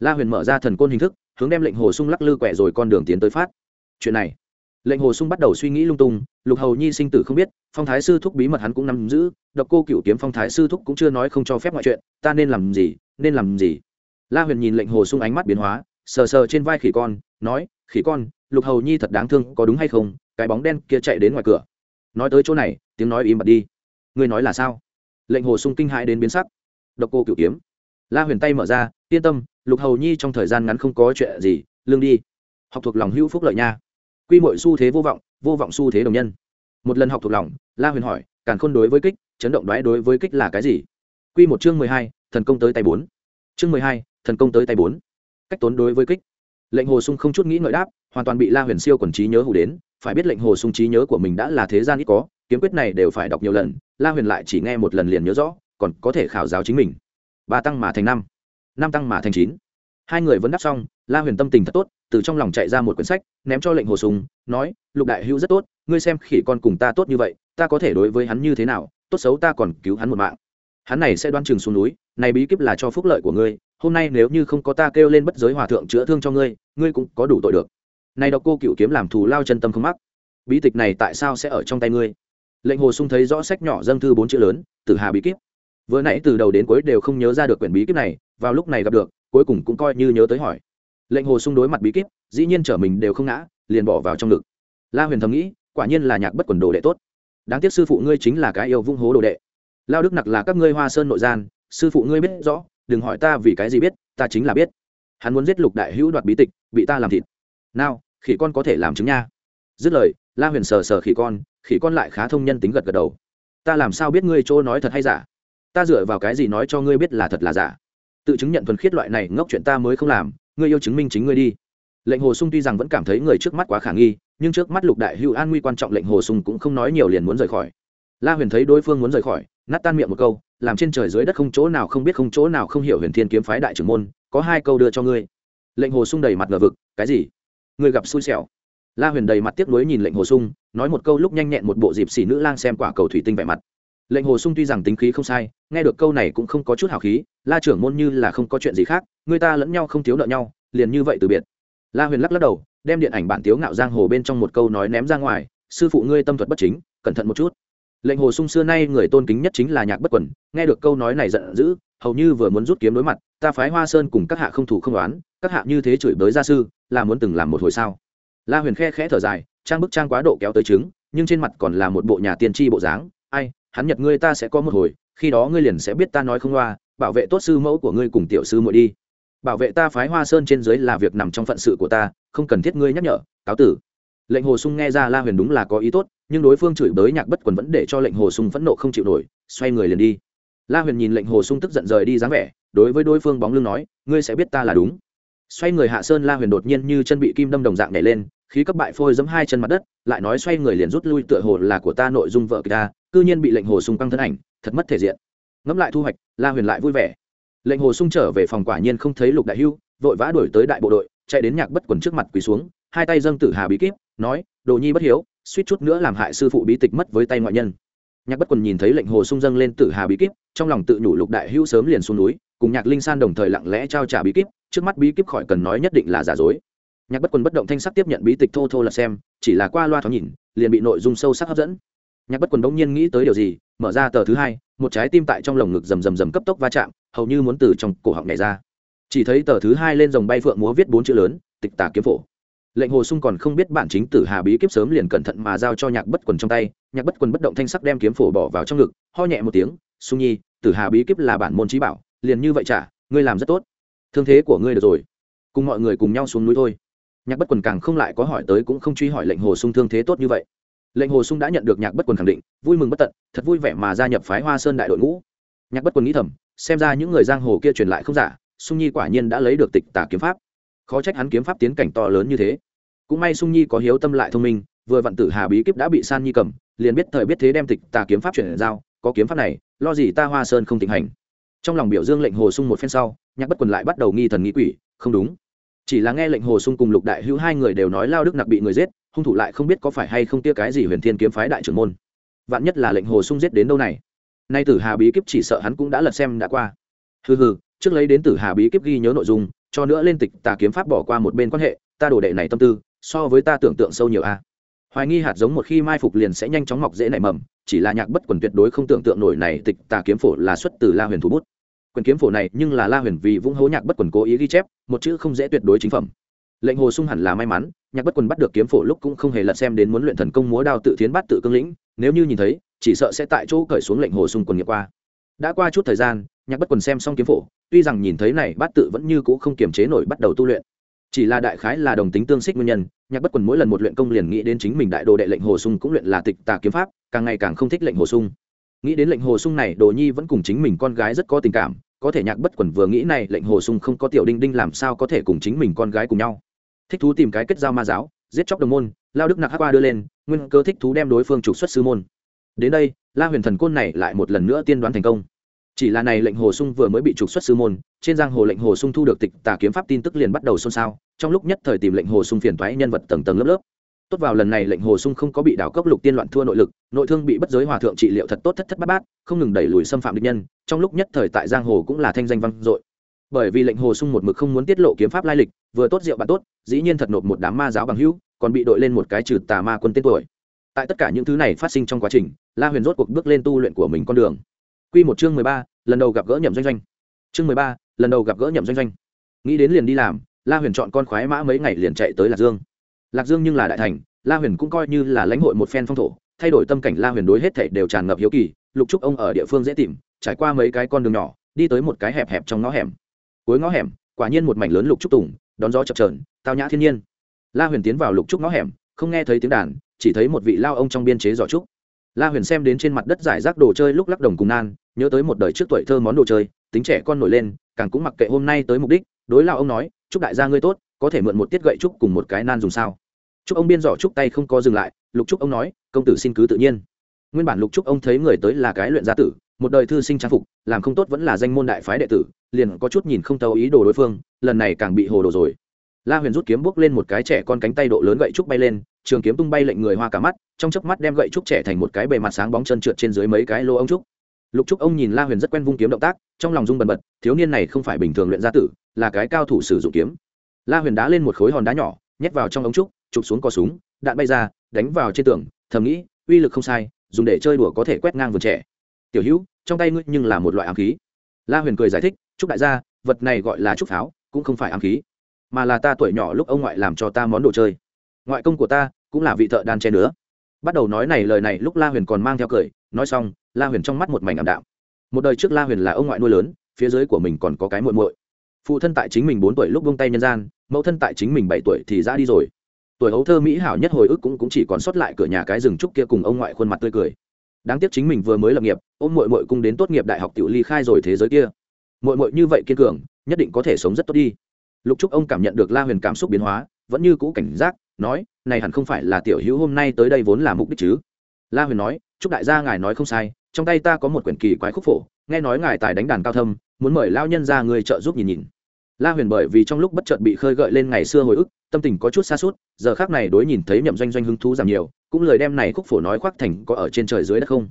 La huyền mở ra thần côn hình thức, hướng đem lệnh hồ sung lắc lư quẹ rồi con đường tiến tới phát. Chuyện này, lệnh hồ sung bắt đầu suy nghĩ lung tung, lục hầu nhi sinh tử không biết, phong thái sư thúc bí mật hắn cũng nắm giữ, độc cô cửu kiếm phong thái sư thúc cũng chưa nói không cho phép mọi chuyện, ta nên làm gì, nên làm gì? La huyền nhìn lệnh hồ sung ánh mắt biến hóa, sờ sờ trên vai khỉ con, nói, khỉ con, lục hầu nhi thật đáng thương, có đúng hay không? Cái bóng đen kia chạy đến ngoài cửa. Nói tới chỗ này, tiếng nói im bặt đi. Ngươi nói là sao? Lệnh hồ sung kinh hãi đến biến sắc. Độc cô cửu kiếm. La huyền tay mở ra, yên tâm, lục hầu nhi trong thời gian ngắn không có chuyện gì lương đi. Học thuộc lòng hữu phúc lợi nha. Quy mọi xu thế vô vọng vô vọng xu thế đồng nhân. Một lần học thuộc lòng, la huyền hỏi, càn khôn đối với kích, chấn động đoái đối với kích là cái gì? Quy một chương mười hai, thần công tới tay bốn. Chương mười hai thần công tới tay bốn. Cách tốn đối với kích. Lệnh hồ sung không chút nghĩ ngợi đáp, hoàn toàn bị la huyền siêu quần trí nhớ hủ đến, phải biết lệnh hồ sung trí nhớ của mình đã là thế gian ít có, kiếm quyết này đều phải đọc nhiều lần, la huyền lại chỉ nghe một lần liền nhớ rõ, còn có thể khảo giáo chính mình. Ba tăng mà thành năm. Năm tăng mà thành chín. Hai người vẫn đáp xong, la huyền tâm tình thật tốt, từ trong lòng chạy ra một quyển sách, ném cho lệnh hồ sùng nói, lục đại hữu rất tốt, ngươi xem khỉ con cùng ta tốt như vậy, ta có thể đối với hắn như thế nào, tốt xấu ta còn cứu hắn một mạng. Hắn này sẽ đoan trường xuống núi, này bí kíp là cho phúc lợi của ngươi hôm nay nếu như không có ta kêu lên bất giới hòa thượng chữa thương cho ngươi ngươi cũng có đủ tội được. Này đọc cô cựu kiếm làm thù lao chân tâm không mắc. Bí tịch này tại sao sẽ ở trong tay ngươi? Lệnh hồ sung thấy rõ sách nhỏ dâng thư bốn chữ lớn, tử hà bí kíp. Vừa nãy từ đầu đến cuối đều không nhớ ra được quyển bí kíp này, vào lúc này gặp được, cuối cùng cũng coi như nhớ tới hỏi. Lệnh hồ sung đối mặt bí kíp, dĩ nhiên trở mình đều không ngã, liền bỏ vào trong ngực. La huyền thầm nghĩ, quả nhiên là nhạc bất quần đồ đệ tốt. Đáng tiếc sư phụ ngươi chính là cái yêu vung hố đồ đệ. Lao đức nặc là các ngươi hoa sơn nội gian, sư phụ ngươi biết rõ đừng hỏi ta vì cái gì biết, ta chính là biết. Hắn muốn giết lục đại hữu đoạt bí tịch, bị ta làm thịt. Nào, khỉ con có thể làm chứng nha. Dứt lời, la huyền sờ sờ khỉ con khỉ con lại khá thông nhân tính gật gật đầu. Ta làm sao biết ngươi chỗ nói thật hay giả? Ta dựa vào cái gì nói cho ngươi biết là thật là giả? Tự chứng nhận thuần khiết loại này ngốc chuyện ta mới không làm, ngươi yêu chứng minh chính ngươi đi. Lệnh hồ sung tuy rằng vẫn cảm thấy người trước mắt quá khả nghi, nhưng trước mắt lục đại hữu an nguy quan trọng, lệnh hồ sung cũng không nói nhiều liền muốn rời khỏi. La huyền thấy đối phương muốn rời khỏi, nát tan miệng một câu làm trên trời dưới đất không chỗ nào không biết không chỗ nào không hiểu huyền thiên kiếm phái đại trưởng môn, có hai câu đưa cho ngươi. Lệnh hồ sung đầy mặt ngờ vực, cái gì? Ngươi gặp xui xẻo. La huyền đầy mặt tiếc nuối nhìn lệnh hồ sung, nói một câu lúc nhanh nhẹn một bộ dịp xỉ nữ lang xem quả cầu thủy tinh vẻ mặt. Lệnh hồ sung tuy rằng tính khí không sai, nghe được câu này cũng không có chút hào khí, la trưởng môn như là không có chuyện gì khác, người ta lẫn nhau không thiếu nợ nhau, liền như vậy từ biệt. La huyền lắc lắc đầu, đem điện ảnh bản tiếu ngạo giang hồ bên trong một câu nói ném ra ngoài, sư phụ ngươi tâm thuật bất chính, cẩn thận một chút lệnh hồ sung xưa nay người tôn kính nhất chính là nhạc bất quẩn nghe được câu nói này giận dữ, hầu như vừa muốn rút kiếm đối mặt, ta phái hoa sơn cùng các hạ không thủ không đoán các hạ như thế chửi bới gia sư, là muốn từng làm một hồi sao? La huyền khe khẽ thở dài, trang bức trang quá độ kéo tới trứng, nhưng trên mặt còn là một bộ nhà tiên tri bộ dáng, ai, hắn nhật ngươi ta sẽ có một hồi, khi đó ngươi liền sẽ biết ta nói không loa bảo vệ tốt sư mẫu của ngươi cùng tiểu sư muội đi. Bảo vệ ta phái hoa sơn trên dưới là việc nằm trong phận sự của ta, không cần thiết ngươi nhắc nhở, cáo tử. Lệnh hồ sung nghe ra la huyền đúng là có ý tốt nhưng đối phương chửi bới nhạc bất quần vẫn để cho lệnh hồ sung phẫn nộ không chịu nổi, xoay người liền đi. La huyền nhìn lệnh hồ sung tức giận rời đi dáng vẻ, đối với đối phương bóng lưng nói, ngươi sẽ biết ta là đúng. Xoay người hạ sơn, la huyền đột nhiên như chân bị kim đâm đồng dạng nhảy lên, khí cấp bại phôi giấm hai chân mặt đất, lại nói xoay người liền rút lui tựa hồ là của ta nội dung vợ kịch ta cư nhiên bị lệnh hồ sung căng thân ảnh, thật mất thể diện. Ngẫm lại thu hoạch, la huyền lại vui vẻ. Lệnh hồ sung trở về phòng quả nhiên không thấy lục đại hưu, vội vã đuổi tới đại bộ đội, chạy đến nhạc bất quần trước mặt quỳ xuống, hai tay dâng tử hà bí kíp, nói, đồ nhi bất hiếu suýt chút nữa làm hại sư phụ bí tịch mất với tay ngoại nhân. Nhạc bất quần nhìn thấy lệnh hồ sung dâng lên tử hà bí kíp, trong lòng tự nhủ lục đại hữu sớm liền xuống núi, cùng nhạc linh san đồng thời lặng lẽ trao trả bí kíp, trước mắt bí kíp khỏi cần nói nhất định là giả dối. Nhạc bất quần bất động thanh sắc tiếp nhận bí tịch thô thô là xem, chỉ là qua loa thoáng nhìn, liền bị nội dung sâu sắc hấp dẫn. Nhạc bất quần đông nhiên nghĩ tới điều gì, mở ra tờ thứ hai, một trái tim tại trong lồng ngực rầm rầm rầm cấp tốc va chạm, hầu như muốn từ trong cổ họng này ra. Chỉ thấy tờ thứ hai lên dòng bay phượng múa viết bốn chữ lớn, tịch tà kiếm phổ lệnh hồ sung còn không biết bản chính tử hà bí kíp sớm liền cẩn thận mà giao cho nhạc bất quần trong tay, nhạc bất quần bất động thanh sắc đem kiếm phổ bỏ vào trong ngực, ho nhẹ một tiếng, sung nhi, tử hà bí kíp là bản môn trí bảo, liền như vậy trả, ngươi làm rất tốt. Thương thế của ngươi được rồi. Cùng mọi người cùng nhau xuống núi thôi. Nhạc bất quần càng không lại có hỏi tới cũng không truy hỏi lệnh hồ sung thương thế tốt như vậy. Lệnh hồ sung đã nhận được nhạc bất quần khẳng định, vui mừng bất tận, thật vui vẻ mà gia nhập phái hoa sơn đại đội ngũ. Nhạc bất quần nghĩ thầm, xem ra những người giang hồ kia truyền lại không giả, sung nhi quả nhiên đã lấy được tịch tả kiếm pháp khó trách hắn kiếm pháp tiến cảnh to lớn như thế. Cũng may sung nhi có hiếu tâm lại thông minh, vừa vặn tử hà bí kíp đã bị san nhi cầm, liền biết thời biết thế đem tịch tà kiếm pháp chuyển giao, có kiếm pháp này, lo gì ta hoa sơn không tịnh hành. Trong lòng biểu dương lệnh hồ sung một phen sau, nhạc bất quần lại bắt đầu nghi thần nghi quỷ, không đúng. Chỉ là nghe lệnh hồ sung cùng lục đại hữu hai người đều nói lao đức nặc bị người giết, hung thủ lại không biết có phải hay không tia cái gì huyền thiên kiếm phái đại trưởng môn. Vạn nhất là lệnh hồ sung giết đến đâu này? Nay tử hà bí kíp chỉ sợ hắn cũng đã lật xem đã qua. Hừ hừ, trước lấy đến tử hà bí kíp ghi nhớ nội dung cho nữa lên tịch tà kiếm pháp bỏ qua một bên quan hệ, ta đổ đệ này tâm tư, so với ta tưởng tượng sâu nhiều a. Hoài nghi hạt giống một khi mai phục liền sẽ nhanh chóng mọc dễ nảy mầm, chỉ là nhạc bất quần tuyệt đối không tưởng tượng nổi này tịch tà kiếm phổ là xuất từ la huyền thủ bút. Quyền kiếm phổ này nhưng là la huyền vì vũng hố nhạc bất quần cố ý ghi chép, một chữ không dễ tuyệt đối chính phẩm. Lệnh hồ sung hẳn là may mắn, nhạc bất quần bắt được kiếm phổ lúc cũng không hề lật xem đến muốn luyện thần công múa đao tự thiến bắt tự cương lĩnh, nếu như nhìn thấy, chỉ sợ sẽ tại chỗ cởi xuống lệnh hồ sung quần nghiệp qua. Đã qua chút thời gian, nhạc bất quần xem xong kiếm phổ tuy rằng nhìn thấy này bát tự vẫn như cũ không kiềm chế nổi bắt đầu tu luyện. Chỉ là đại khái là đồng tính tương xích nguyên nhân, nhạc bất quần mỗi lần một luyện công liền nghĩ đến chính mình đại đồ đệ lệnh hồ sung cũng luyện là tịch tà kiếm pháp, càng ngày càng không thích lệnh hồ sung. Nghĩ đến lệnh hồ sung này, đồ nhi vẫn cùng chính mình con gái rất có tình cảm, có thể nhạc bất quần vừa nghĩ này, lệnh hồ sung không có tiểu đinh đinh làm sao có thể cùng chính mình con gái cùng nhau. Thích thú tìm cái kết giao ma giáo, giết chóc đồng môn, lao đức nặc hắc qua đưa lên, nguyên cơ thích thú đem đối phương trục xuất sư môn. Đến đây, la huyền thần côn này lại một lần nữa tiên đoán thành công chỉ là này lệnh hồ sung vừa mới bị trục xuất sư môn, trên giang hồ lệnh hồ sung thu được tịch tà kiếm pháp tin tức liền bắt đầu xôn xao, trong lúc nhất thời tìm lệnh hồ sung phiền thoái nhân vật tầng tầng lớp lớp. Tốt vào lần này lệnh hồ sung không có bị đảo cốc lục tiên loạn thua nội lực, nội thương bị bất giới hòa thượng trị liệu thật tốt thất thất bát bát, không ngừng đẩy lùi xâm phạm địch nhân, trong lúc nhất thời tại giang hồ cũng là thanh danh văn dội. Bởi vì lệnh hồ sung một mực không muốn tiết lộ kiếm pháp lai lịch, vừa tốt rượu bạn tốt, dĩ nhiên thật nộp một đám ma giáo bằng hữu, còn bị đội lên một cái trừ tà ma quân tên tuổi. Tại tất cả những thứ này phát sinh trong quá trình, la huyền rốt cuộc bước lên tu luyện của mình con đường. Quy một chương mười ba lần đầu gặp gỡ nhậm doanh doanh. Chương mười ba, lần đầu gặp gỡ nhậm doanh doanh. Nghĩ đến liền đi làm, la huyền chọn con khoái mã mấy ngày liền chạy tới lạc dương. Lạc dương nhưng là đại thành, la huyền cũng coi như là lãnh hội một phen phong thổ, thay đổi tâm cảnh la huyền đối hết thảy đều tràn ngập hiếu kỳ, lục trúc ông ở địa phương dễ tìm, trải qua mấy cái con đường nhỏ, đi tới một cái hẹp hẹp trong ngõ hẻm. Cuối ngõ hẻm, quả nhiên một mảnh lớn lục trúc tùng, đón gió chập trờn tao nhã thiên nhiên. La huyền tiến vào lục trúc ngõ hẻm, không nghe thấy tiếng đàn, chỉ thấy một vị lao ông trong biên chế giỏ trúc. La huyền xem đến trên mặt đất giải rác đồ chơi lúc lắc đồng cùng nan nhớ tới một đời trước tuổi thơ món đồ chơi, tính trẻ con nổi lên, càng cũng mặc kệ hôm nay tới mục đích, đối lao ông nói, chúc đại gia ngươi tốt, có thể mượn một tiết gậy trúc cùng một cái nan dùng sao? Chúc ông biên giỏ trúc tay không có dừng lại, lục trúc ông nói, công tử xin cứ tự nhiên. Nguyên bản lục trúc ông thấy người tới là cái luyện gia tử, một đời thư sinh trang phục, làm không tốt vẫn là danh môn đại phái đệ tử, liền có chút nhìn không tấu ý đồ đối phương, lần này càng bị hồ đồ rồi. La huyền rút kiếm bước lên một cái trẻ con cánh tay độ lớn gậy trúc bay lên, trường kiếm tung bay lệnh người hoa cả mắt, trong chớp mắt đem gậy trúc trẻ thành một cái bề mặt sáng bóng chân trượt trên dưới mấy cái lô ông trúc lục trúc ông nhìn la huyền rất quen vung kiếm động tác, trong lòng rung bần bật, thiếu niên này không phải bình thường luyện gia tử, là cái cao thủ sử dụng kiếm. La huyền đá lên một khối hòn đá nhỏ, nhét vào trong ống trúc, chụp xuống co súng, đạn bay ra, đánh vào trên tường, thầm nghĩ, uy lực không sai, dùng để chơi đùa có thể quét ngang vườn trẻ. Tiểu hữu, trong tay ngươi nhưng là một loại ám khí. La huyền cười giải thích, Trúc đại gia, vật này gọi là trúc pháo, cũng không phải ám khí, mà là ta tuổi nhỏ lúc ông ngoại làm cho ta món đồ chơi. Ngoại công của ta cũng là vị thợ đan che nữa bắt đầu nói này lời này lúc la huyền còn mang theo cười nói xong la huyền trong mắt một mảnh ảm đạm. Một đời trước la huyền là ông ngoại nuôi lớn phía dưới của mình còn có cái muội muội. Phụ thân tại chính mình bốn tuổi lúc vung tay nhân gian mẫu thân tại chính mình bảy tuổi thì ra đi rồi. Tuổi hấu thơ mỹ hảo nhất hồi ức cũng, cũng chỉ còn sót lại cửa nhà cái rừng trúc kia cùng ông ngoại khuôn mặt tươi cười. Đáng tiếc chính mình vừa mới lập nghiệp ôm muội muội cung đến tốt nghiệp đại học tự ly khai rồi thế giới kia. Muội muội như vậy kiên cường nhất định có thể sống rất tốt đi. Lục trúc ông cảm nhận được la huyền cảm xúc biến hóa vẫn như cũ cảnh giác nói, này hẳn không phải là tiểu hữu hôm nay tới đây vốn là mục đích chứ? La huyền nói, chúc đại gia ngài nói không sai, trong tay ta có một quyển kỳ quái khúc phổ, nghe nói ngài tài đánh đàn cao thâm, muốn mời lao nhân ra người trợ giúp nhìn nhìn. La huyền bởi vì trong lúc bất chợt bị khơi gợi lên ngày xưa hồi ức, tâm tình có chút xa suốt giờ khác này đối nhìn thấy nhậm doanh doanh hứng thú giảm nhiều, cũng lời đem này khúc phổ nói khoác thành có ở trên trời dưới đất không.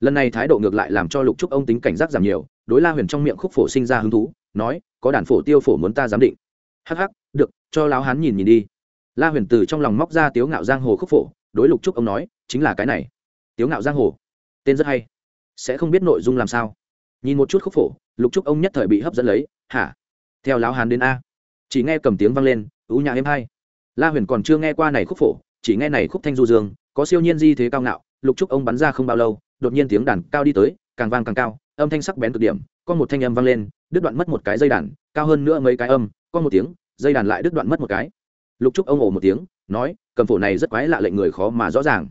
Lần này thái độ ngược lại làm cho lục trúc ông tính cảnh giác giảm nhiều, đối la huyền trong miệng khúc phổ sinh ra hứng thú, nói, có đàn phổ tiêu phổ muốn ta giám định. Hắc hắc, được, cho lão hán nhìn nhìn đi la huyền từ trong lòng móc ra tiếu ngạo giang hồ khúc phổ, đối lục trúc ông nói, chính là cái này. Tiếu ngạo giang hồ, tên rất hay. Sẽ không biết nội dung làm sao. Nhìn một chút khúc phổ, lục trúc ông nhất thời bị hấp dẫn lấy, hả? Theo lão hán đến a? Chỉ nghe cầm tiếng vang lên, ú nhà êm hay la huyền còn chưa nghe qua này khúc phổ, chỉ nghe này khúc thanh du dương, có siêu nhiên di thế cao ngạo, lục trúc ông bắn ra không bao lâu, đột nhiên tiếng đàn cao đi tới, càng vang càng cao, âm thanh sắc bén cực điểm, có một thanh âm vang lên, đứt đoạn mất một cái dây đàn, cao hơn nữa mấy cái âm, có một tiếng, dây đàn lại đứt đoạn mất một cái lục trúc ông ồ một tiếng, nói, cầm phổ này rất quái lạ lệnh người khó mà rõ ràng.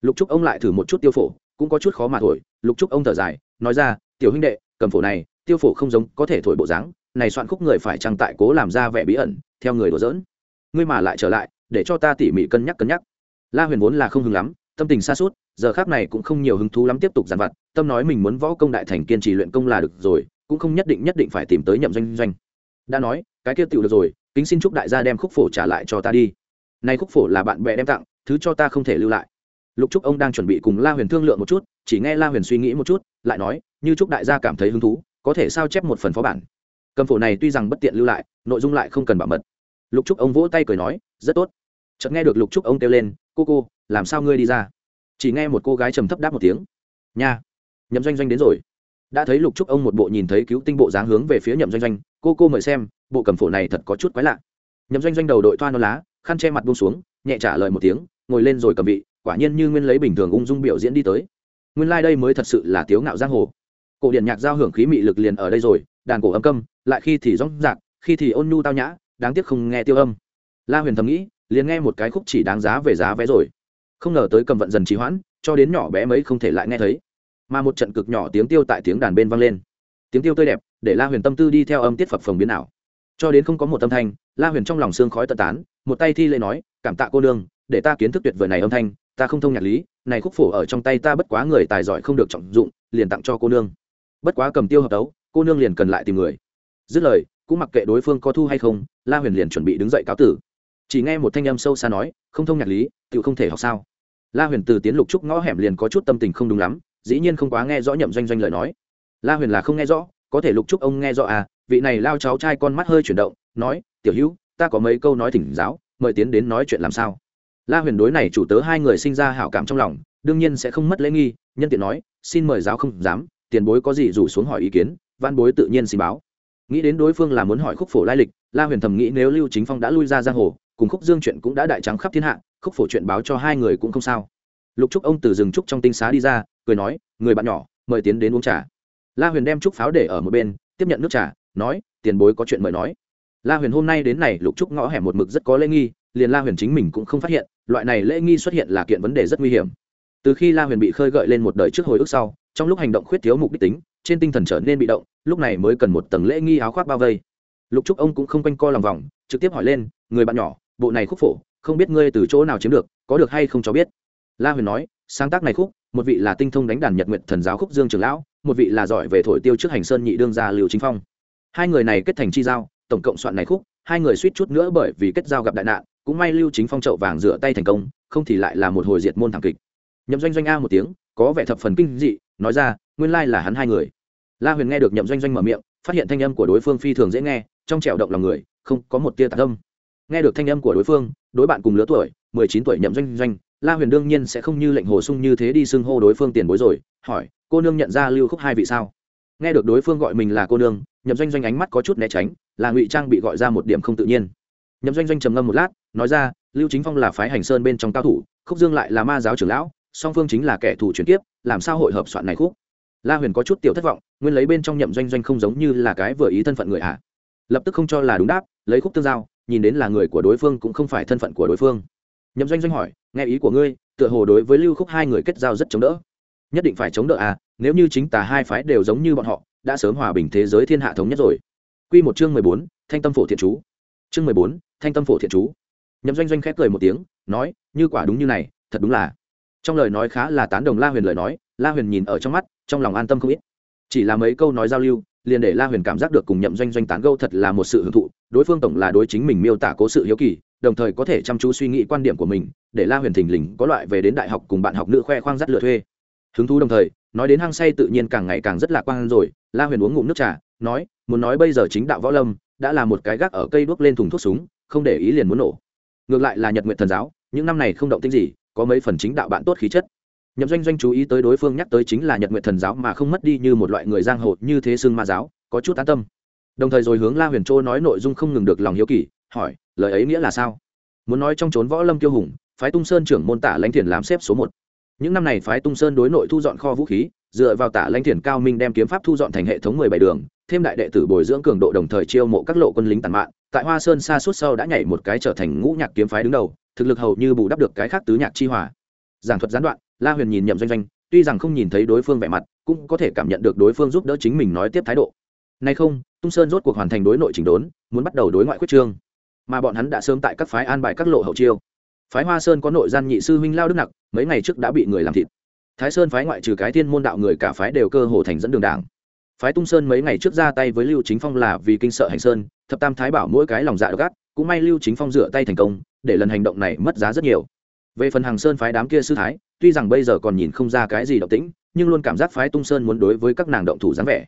Lục trúc ông lại thử một chút tiêu phổ, cũng có chút khó mà thổi. Lục trúc ông thở dài, nói ra, tiểu huynh đệ, cầm phổ này, tiêu phổ không giống có thể thổi bộ dáng, này soạn khúc người phải trang tại cố làm ra vẻ bí ẩn, theo người đùa giỡn. Ngươi mà lại trở lại, để cho ta tỉ mỉ cân nhắc cân nhắc. La huyền vốn là không hứng lắm, tâm tình xa suốt giờ khác này cũng không nhiều hứng thú lắm tiếp tục dàn vặt, tâm nói mình muốn võ công đại thành kiên trì luyện công là được rồi, cũng không nhất định nhất định phải tìm tới nhậm doanh doanh. Đã nói, cái kia tựu được rồi kính xin chúc đại gia đem khúc phổ trả lại cho ta đi. Nay khúc phổ là bạn bè đem tặng, thứ cho ta không thể lưu lại. Lục trúc ông đang chuẩn bị cùng la huyền thương lượng một chút, chỉ nghe la huyền suy nghĩ một chút, lại nói, như chúc đại gia cảm thấy hứng thú, có thể sao chép một phần phó bản. Cầm phổ này tuy rằng bất tiện lưu lại, nội dung lại không cần bảo mật. Lục trúc ông vỗ tay cười nói, rất tốt. Chợt nghe được lục trúc ông kêu lên, cô cô, làm sao ngươi đi ra? Chỉ nghe một cô gái trầm thấp đáp một tiếng, nha, nhậm doanh doanh đến rồi. Đã thấy lục trúc ông một bộ nhìn thấy cứu tinh bộ dáng hướng về phía nhậm doanh doanh, cô cô mời xem bộ cầm phổ này thật có chút quái lạ. Nhậm doanh doanh đầu đội toa non lá, khăn che mặt buông xuống, nhẹ trả lời một tiếng, ngồi lên rồi cầm vị, quả nhiên như nguyên lấy bình thường ung dung biểu diễn đi tới. Nguyên lai、like、đây mới thật sự là tiếu ngạo giang hồ. Cổ điện nhạc giao hưởng khí mị lực liền ở đây rồi, đàn cổ âm câm, lại khi thì rong rạc, khi thì ôn nhu tao nhã, đáng tiếc không nghe tiêu âm. La huyền thầm nghĩ, liền nghe một cái khúc chỉ đáng giá về giá vé rồi. Không ngờ tới cầm vận dần trì hoãn, cho đến nhỏ bé mấy không thể lại nghe thấy. Mà một trận cực nhỏ tiếng tiêu tại tiếng đàn bên vang lên. Tiếng tiêu tươi đẹp, để la huyền tâm tư đi theo âm tiết phập phồng biến ảo cho đến không có một âm thanh, la huyền trong lòng xương khói tận tán, một tay thi lễ nói, cảm tạ cô nương, để ta kiến thức tuyệt vời này âm thanh, ta không thông nhạc lý, này khúc phổ ở trong tay ta bất quá người tài giỏi không được trọng dụng, liền tặng cho cô nương. Bất quá cầm tiêu hợp tấu cô nương liền cần lại tìm người. Dứt lời, cũng mặc kệ đối phương có thu hay không, la huyền liền chuẩn bị đứng dậy cáo tử. Chỉ nghe một thanh âm sâu xa nói, không thông nhạc lý tự không thể học sao? La huyền từ tiến lục trúc ngõ hẻm liền có chút tâm tình không đúng lắm, dĩ nhiên không quá nghe rõ nhậm doanh doanh lời nói. La huyền là không nghe rõ, có thể lục trúc ông nghe rõ à vị này lao cháu trai con mắt hơi chuyển động, nói, tiểu hữu, ta có mấy câu nói thỉnh giáo, mời tiến đến nói chuyện làm sao? La huyền đối này chủ tớ hai người sinh ra hảo cảm trong lòng, đương nhiên sẽ không mất lễ nghi, nhân tiện nói, xin mời giáo không dám, tiền bối có gì rủ xuống hỏi ý kiến, văn bối tự nhiên xin báo. Nghĩ đến đối phương là muốn hỏi khúc phổ lai lịch, la huyền thầm nghĩ nếu lưu chính phong đã lui ra giang hồ, cùng khúc dương chuyện cũng đã đại trắng khắp thiên hạ, khúc phổ chuyện báo cho hai người cũng không sao. Lục trúc ông từ rừng trúc trong tinh xá đi ra, cười nói, người bạn nhỏ, mời tiến đến uống trà. La huyền đem trúc pháo để ở một bên, tiếp nhận nước trà nói, tiền bối có chuyện mời nói. La huyền hôm nay đến này, lục trúc ngõ hẻm một mực rất có lễ nghi, liền la huyền chính mình cũng không phát hiện, loại này lễ nghi xuất hiện là kiện vấn đề rất nguy hiểm. Từ khi la huyền bị khơi gợi lên một đời trước hồi ức sau, trong lúc hành động khuyết thiếu mục đích tính, trên tinh thần trở nên bị động, lúc này mới cần một tầng lễ nghi áo khoác bao vây. Lục trúc ông cũng không quanh co lòng vòng, trực tiếp hỏi lên, người bạn nhỏ, bộ này khúc phổ, không biết ngươi từ chỗ nào chiếm được, có được hay không cho biết? La huyền nói, sáng tác này khúc, một vị là tinh thông đánh đàn nhật nguyện thần giáo khúc dương trường lão, một vị là giỏi về thổi tiêu trước hành sơn nhị đương gia liều chính phong hai người này kết thành chi giao, tổng cộng soạn này khúc, hai người suýt chút nữa bởi vì kết giao gặp đại nạn, cũng may lưu chính phong trậu vàng rửa tay thành công, không thì lại là một hồi diệt môn thảm kịch. Nhậm doanh doanh a một tiếng, có vẻ thập phần kinh dị, nói ra, nguyên lai là hắn hai người. La huyền nghe được nhậm doanh doanh mở miệng, phát hiện thanh âm của đối phương phi thường dễ nghe, trong trẻo động lòng người, không có một tia tạc âm. Nghe được thanh âm của đối phương, đối bạn cùng lứa tuổi, mười chín tuổi nhậm doanh doanh, la huyền đương nhiên sẽ không như lệnh hồ sung như thế đi xưng hô đối phương tiền bối rồi, hỏi, cô nương nhận ra lưu khúc hai vị sao? Nghe được đối phương gọi mình là cô nương nhậm doanh doanh ánh mắt có chút né tránh, là ngụy trang bị gọi ra một điểm không tự nhiên. Nhậm doanh doanh trầm ngâm một lát, nói ra, lưu chính phong là phái hành sơn bên trong cao thủ, khúc dương lại là ma giáo trưởng lão, song phương chính là kẻ thù chuyển tiếp làm sao hội hợp soạn này khúc? La huyền có chút tiểu thất vọng, nguyên lấy bên trong nhậm doanh doanh không giống như là cái vừa ý thân phận người ạ à. lập tức không cho là đúng đáp, lấy khúc tương giao, nhìn đến là người của đối phương cũng không phải thân phận của đối phương. Nhậm doanh doanh hỏi, nghe ý của ngươi, tựa hồ đối với lưu khúc hai người kết giao rất chống đỡ? Nhất định phải chống đỡ à nếu như chính tà hai phái đều giống như bọn họ đã sớm hòa bình thế giới thiên hạ thống nhất rồi. Quy một chương mười bốn, thanh tâm phổ thiện chú. Chương mười bốn, thanh tâm phổ thiện chú. Nhậm doanh doanh khép cười một tiếng, nói, như quả đúng như này, thật đúng là. Trong lời nói khá là tán đồng la huyền lời nói, la huyền nhìn ở trong mắt, trong lòng an tâm không ít. Chỉ là mấy câu nói giao lưu, liền để la huyền cảm giác được cùng nhậm doanh doanh tán gâu thật là một sự hưởng thụ, đối phương tổng là đối chính mình miêu tả cố sự hiếu kỳ, đồng thời có thể chăm chú suy nghĩ quan điểm của mình, để la huyền thình lình có loại về đến đại học cùng bạn học nữ khoe khoang dắt lựa thuê. Hứng thú đồng thời nói đến hăng say tự nhiên càng ngày càng rất lạc quan rồi. La huyền uống ngụm nước trà, nói, muốn nói bây giờ chính đạo võ lâm đã là một cái gác ở cây đuốc lên thùng thuốc súng, không để ý liền muốn nổ. Ngược lại là nhật nguyện thần giáo, những năm này không động tinh gì, có mấy phần chính đạo bạn tốt khí chất. Nhậm doanh doanh chú ý tới đối phương nhắc tới chính là nhật nguyện thần giáo mà không mất đi như một loại người giang hồ như thế xương ma giáo, có chút an tâm. Đồng thời rồi hướng la huyền châu nói nội dung không ngừng được lòng hiếu kỳ, hỏi, lời ấy nghĩa là sao? Muốn nói trong trốn võ lâm kiêu hùng, phái tung sơn trưởng môn tả lãnh thiền làm xếp số một những năm này phái tung sơn đối nội thu dọn kho vũ khí, dựa vào tả lãnh thiền cao minh đem kiếm pháp thu dọn thành hệ thống mười bảy đường, thêm đại đệ tử bồi dưỡng cường độ đồng thời chiêu mộ các lộ quân lính tàn mạng tại hoa sơn xa suốt sau đã nhảy một cái trở thành ngũ nhạc kiếm phái đứng đầu, thực lực hầu như bù đắp được cái khác tứ nhạc chi hòa. Giảng thuật gián đoạn, la huyền nhìn nhậm doanh doanh, tuy rằng không nhìn thấy đối phương vẻ mặt, cũng có thể cảm nhận được đối phương giúp đỡ chính mình nói tiếp thái độ. Nay không, tung sơn rốt cuộc hoàn thành đối nội chỉnh đốn, muốn bắt đầu đối ngoại quyết trương. Mà bọn hắn đã sớm tại các phái an bài các lộ hậu chiêu phái hoa sơn có nội gian nhị sư huynh lao đức nặc, mấy ngày trước đã bị người làm thịt. Thái sơn phái ngoại trừ cái thiên môn đạo người cả phái đều cơ hồ thành dẫn đường đảng. Phái tung sơn mấy ngày trước ra tay với lưu chính phong là vì kinh sợ hành sơn, thập tam thái bảo mỗi cái lòng dạ gắt cũng may lưu chính phong dựa tay thành công, để lần hành động này mất giá rất nhiều. Về phần hàng sơn phái đám kia sư thái, tuy rằng bây giờ còn nhìn không ra cái gì động tĩnh, nhưng luôn cảm giác phái tung sơn muốn đối với các nàng động thủ dáng vẻ.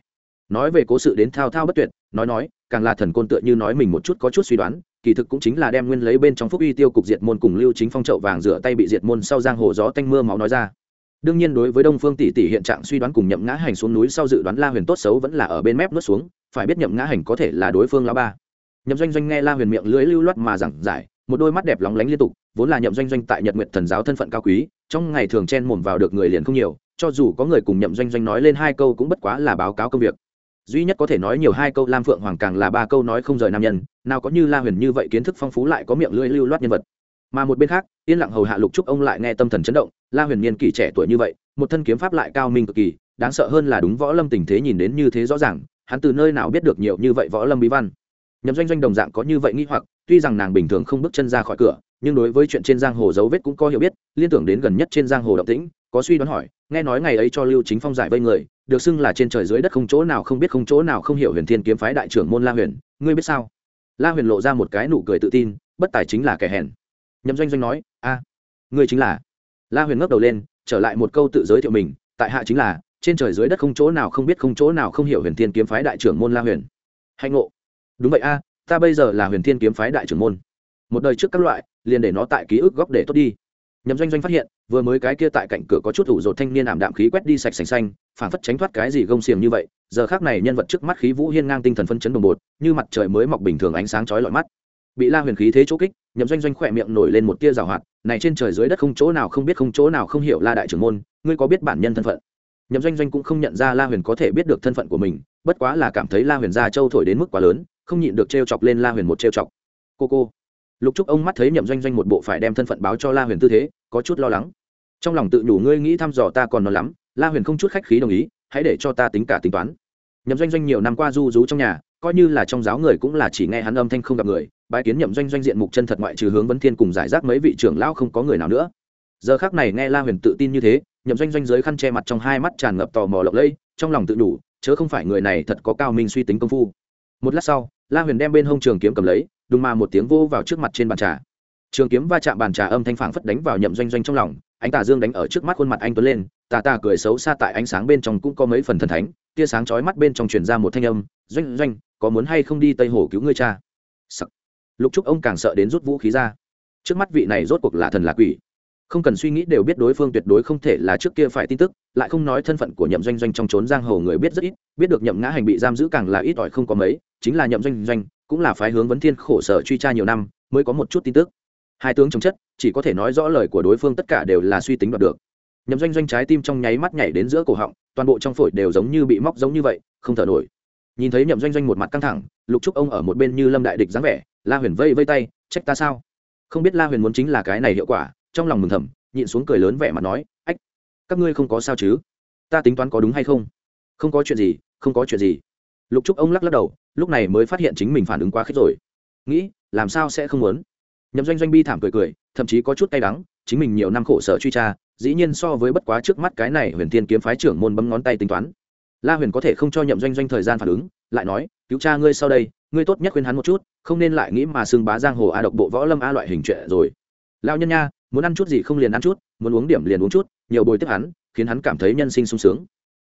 Nói về cố sự đến thao thao bất tuyệt, nói nói càng là thần côn tựa như nói mình một chút có chút suy đoán, kỳ thực cũng chính là đem nguyên lấy bên trong phúc uy tiêu cục diệt môn cùng lưu chính phong trậu vàng rửa tay bị diệt môn sau giang hồ gió tanh mưa máu nói ra. Đương nhiên đối với đông phương tỷ tỷ hiện trạng suy đoán cùng nhậm ngã hành xuống núi sau dự đoán la huyền tốt xấu vẫn là ở bên mép nuốt xuống, phải biết nhậm ngã hành có thể là đối phương lão ba. Nhậm doanh doanh nghe la huyền miệng lưỡi lưu loát mà giảng giải, một đôi mắt đẹp lóng lánh liên tục, vốn là nhậm doanh doanh tại nhật nguyện thần giáo thân phận cao quý, trong ngày thường chen mồm vào được người liền không nhiều, cho dù có người cùng nhậm doanh doanh nói lên hai câu cũng bất quá là báo cáo công việc duy nhất có thể nói nhiều hai câu, lam phượng hoàng càng là ba câu nói không rời nam nhân. Nào có như la huyền như vậy kiến thức phong phú lại có miệng lưỡi lưu loát nhân vật. Mà một bên khác, yên lặng hầu hạ lục trúc ông lại nghe tâm thần chấn động. La huyền niên kỷ trẻ tuổi như vậy, một thân kiếm pháp lại cao minh cực kỳ, đáng sợ hơn là đúng võ lâm tình thế nhìn đến như thế rõ ràng, hắn từ nơi nào biết được nhiều như vậy võ lâm bí văn. Nhậm doanh doanh đồng dạng có như vậy nghi hoặc, tuy rằng nàng bình thường không bước chân ra khỏi cửa, nhưng đối với chuyện trên giang hồ dấu vết cũng có hiểu biết, liên tưởng đến gần nhất trên giang hồ động tĩnh, có suy đoán hỏi, nghe nói ngày ấy cho lưu chính phong giải vây người được xưng là trên trời dưới đất không chỗ nào không biết không chỗ nào không hiểu huyền thiên kiếm phái đại trưởng môn la huyền, ngươi biết sao? La huyền lộ ra một cái nụ cười tự tin, bất tài chính là kẻ hèn. Nhậm doanh doanh nói, a, ngươi chính là. La huyền ngước đầu lên, trở lại một câu tự giới thiệu mình, tại hạ chính là, trên trời dưới đất không chỗ nào không biết không chỗ nào không hiểu huyền thiên kiếm phái đại trưởng môn la huyền. Hạnh ngộ. Đúng vậy a, ta bây giờ là huyền thiên kiếm phái đại trưởng môn. Một đời trước các loại, liền để nó tại ký ức góc để tốt đi nhậm doanh doanh phát hiện, vừa mới cái kia tại cạnh cửa có chút ủ rột thanh niên ảm đạm khí quét đi sạch sành xanh phản phất tránh thoát cái gì gông xiềng như vậy, giờ khác này nhân vật trước mắt khí vũ hiên ngang tinh thần phân chấn đồng bột như mặt trời mới mọc bình thường ánh sáng chói lọi mắt. Bị la huyền khí thế chỗ kích, nhậm doanh doanh khỏe miệng nổi lên một tia rào hoạt, này trên trời dưới đất không chỗ nào không biết không chỗ nào không hiểu la đại trưởng môn, ngươi có biết bản nhân thân phận? Nhậm doanh doanh cũng không nhận ra la huyền có thể biết được thân phận của mình, bất quá là cảm thấy la huyền gia châu thổi đến mức quá lớn, không nhịn được t chọc lên la huyền một t chọc. Cô cô lục trúc ông mắt thấy nhậm doanh doanh một bộ phải đem thân phận báo cho la huyền tư thế, có chút lo lắng. Trong lòng tự nhủ ngươi nghĩ thăm dò ta còn non lắm, la huyền không chút khách khí đồng ý, hãy để cho ta tính cả tính toán. Nhậm doanh doanh nhiều năm qua du rú trong nhà, coi như là trong giáo người cũng là chỉ nghe hắn âm thanh không gặp người, bái kiến nhậm doanh doanh diện mục chân thật ngoại trừ hướng vấn thiên cùng giải rác mấy vị trưởng lão không có người nào nữa. Giờ khác này nghe la huyền tự tin như thế, nhậm doanh doanh dưới khăn che mặt trong hai mắt tràn ngập tò mò lộng lẫy, trong lòng tự đủ chớ không phải người này thật có cao minh suy tính công phu. Một lát sau, la huyền đem bên hông trường kiếm cầm lấy đùng mà một tiếng vô vào trước mặt trên bàn trà. Trường kiếm va chạm bàn trà âm thanh phảng phất đánh vào nhậm doanh doanh trong lòng anh tà dương đánh ở trước mắt khuôn mặt anh tuấn lên, tà tà cười xấu xa tại ánh sáng bên trong cũng có mấy phần thần thánh, tia sáng chói mắt bên trong truyền ra một thanh âm, doanh doanh, có muốn hay không đi tây hồ cứu ngươi cha? Sắc. lục trúc ông càng sợ đến rút vũ khí ra. Trước mắt vị này rốt cuộc là thần là quỷ không cần suy nghĩ đều biết đối phương tuyệt đối không thể là trước kia phải tin tức, lại không nói thân phận của nhậm doanh doanh trong trốn giang hồ người biết rất ít, biết được nhậm ngã hành bị giam giữ càng là ít ỏi không có mấy, chính là nhậm doanh doanh cũng là phái hướng vấn thiên khổ sở truy tra nhiều năm, mới có một chút tin tức. Hai tướng chống chất, chỉ có thể nói rõ lời của đối phương tất cả đều là suy tính đoạt được. Nhậm doanh doanh trái tim trong nháy mắt nhảy đến giữa cổ họng, toàn bộ trong phổi đều giống như bị móc giống như vậy, không thở nổi. Nhìn thấy nhậm doanh doanh một mặt căng thẳng, lục trúc ông ở một bên như lâm đại địch dáng vẻ, la huyền vây vây tay, trách ta sao? Không biết la huyền muốn chính là cái này hiệu quả trong lòng mừng thầm, nhịn xuống cười lớn vẻ mặt nói, ách, các ngươi không có sao chứ? Ta tính toán có đúng hay không? Không có chuyện gì, không có chuyện gì. Lục trúc ông lắc lắc đầu, lúc này mới phát hiện chính mình phản ứng quá khích rồi. Nghĩ, làm sao sẽ không muốn? Nhậm doanh doanh bi thảm cười cười, thậm chí có chút cay đắng, chính mình nhiều năm khổ sở truy tra, dĩ nhiên so với bất quá trước mắt cái này huyền thiên kiếm phái trưởng môn bấm ngón tay tính toán. La huyền có thể không cho nhậm doanh doanh thời gian phản ứng, lại nói, cứu cha ngươi sau đây, ngươi tốt nhất khuyên hắn một chút, không nên lại nghĩ mà xưng bá giang hồ a độc bộ võ lâm a loại hình chuyện rồi. Lao nhân nha muốn ăn chút gì không liền ăn chút, muốn uống điểm liền uống chút, nhiều bồi tiếp hắn, khiến hắn cảm thấy nhân sinh sung sướng.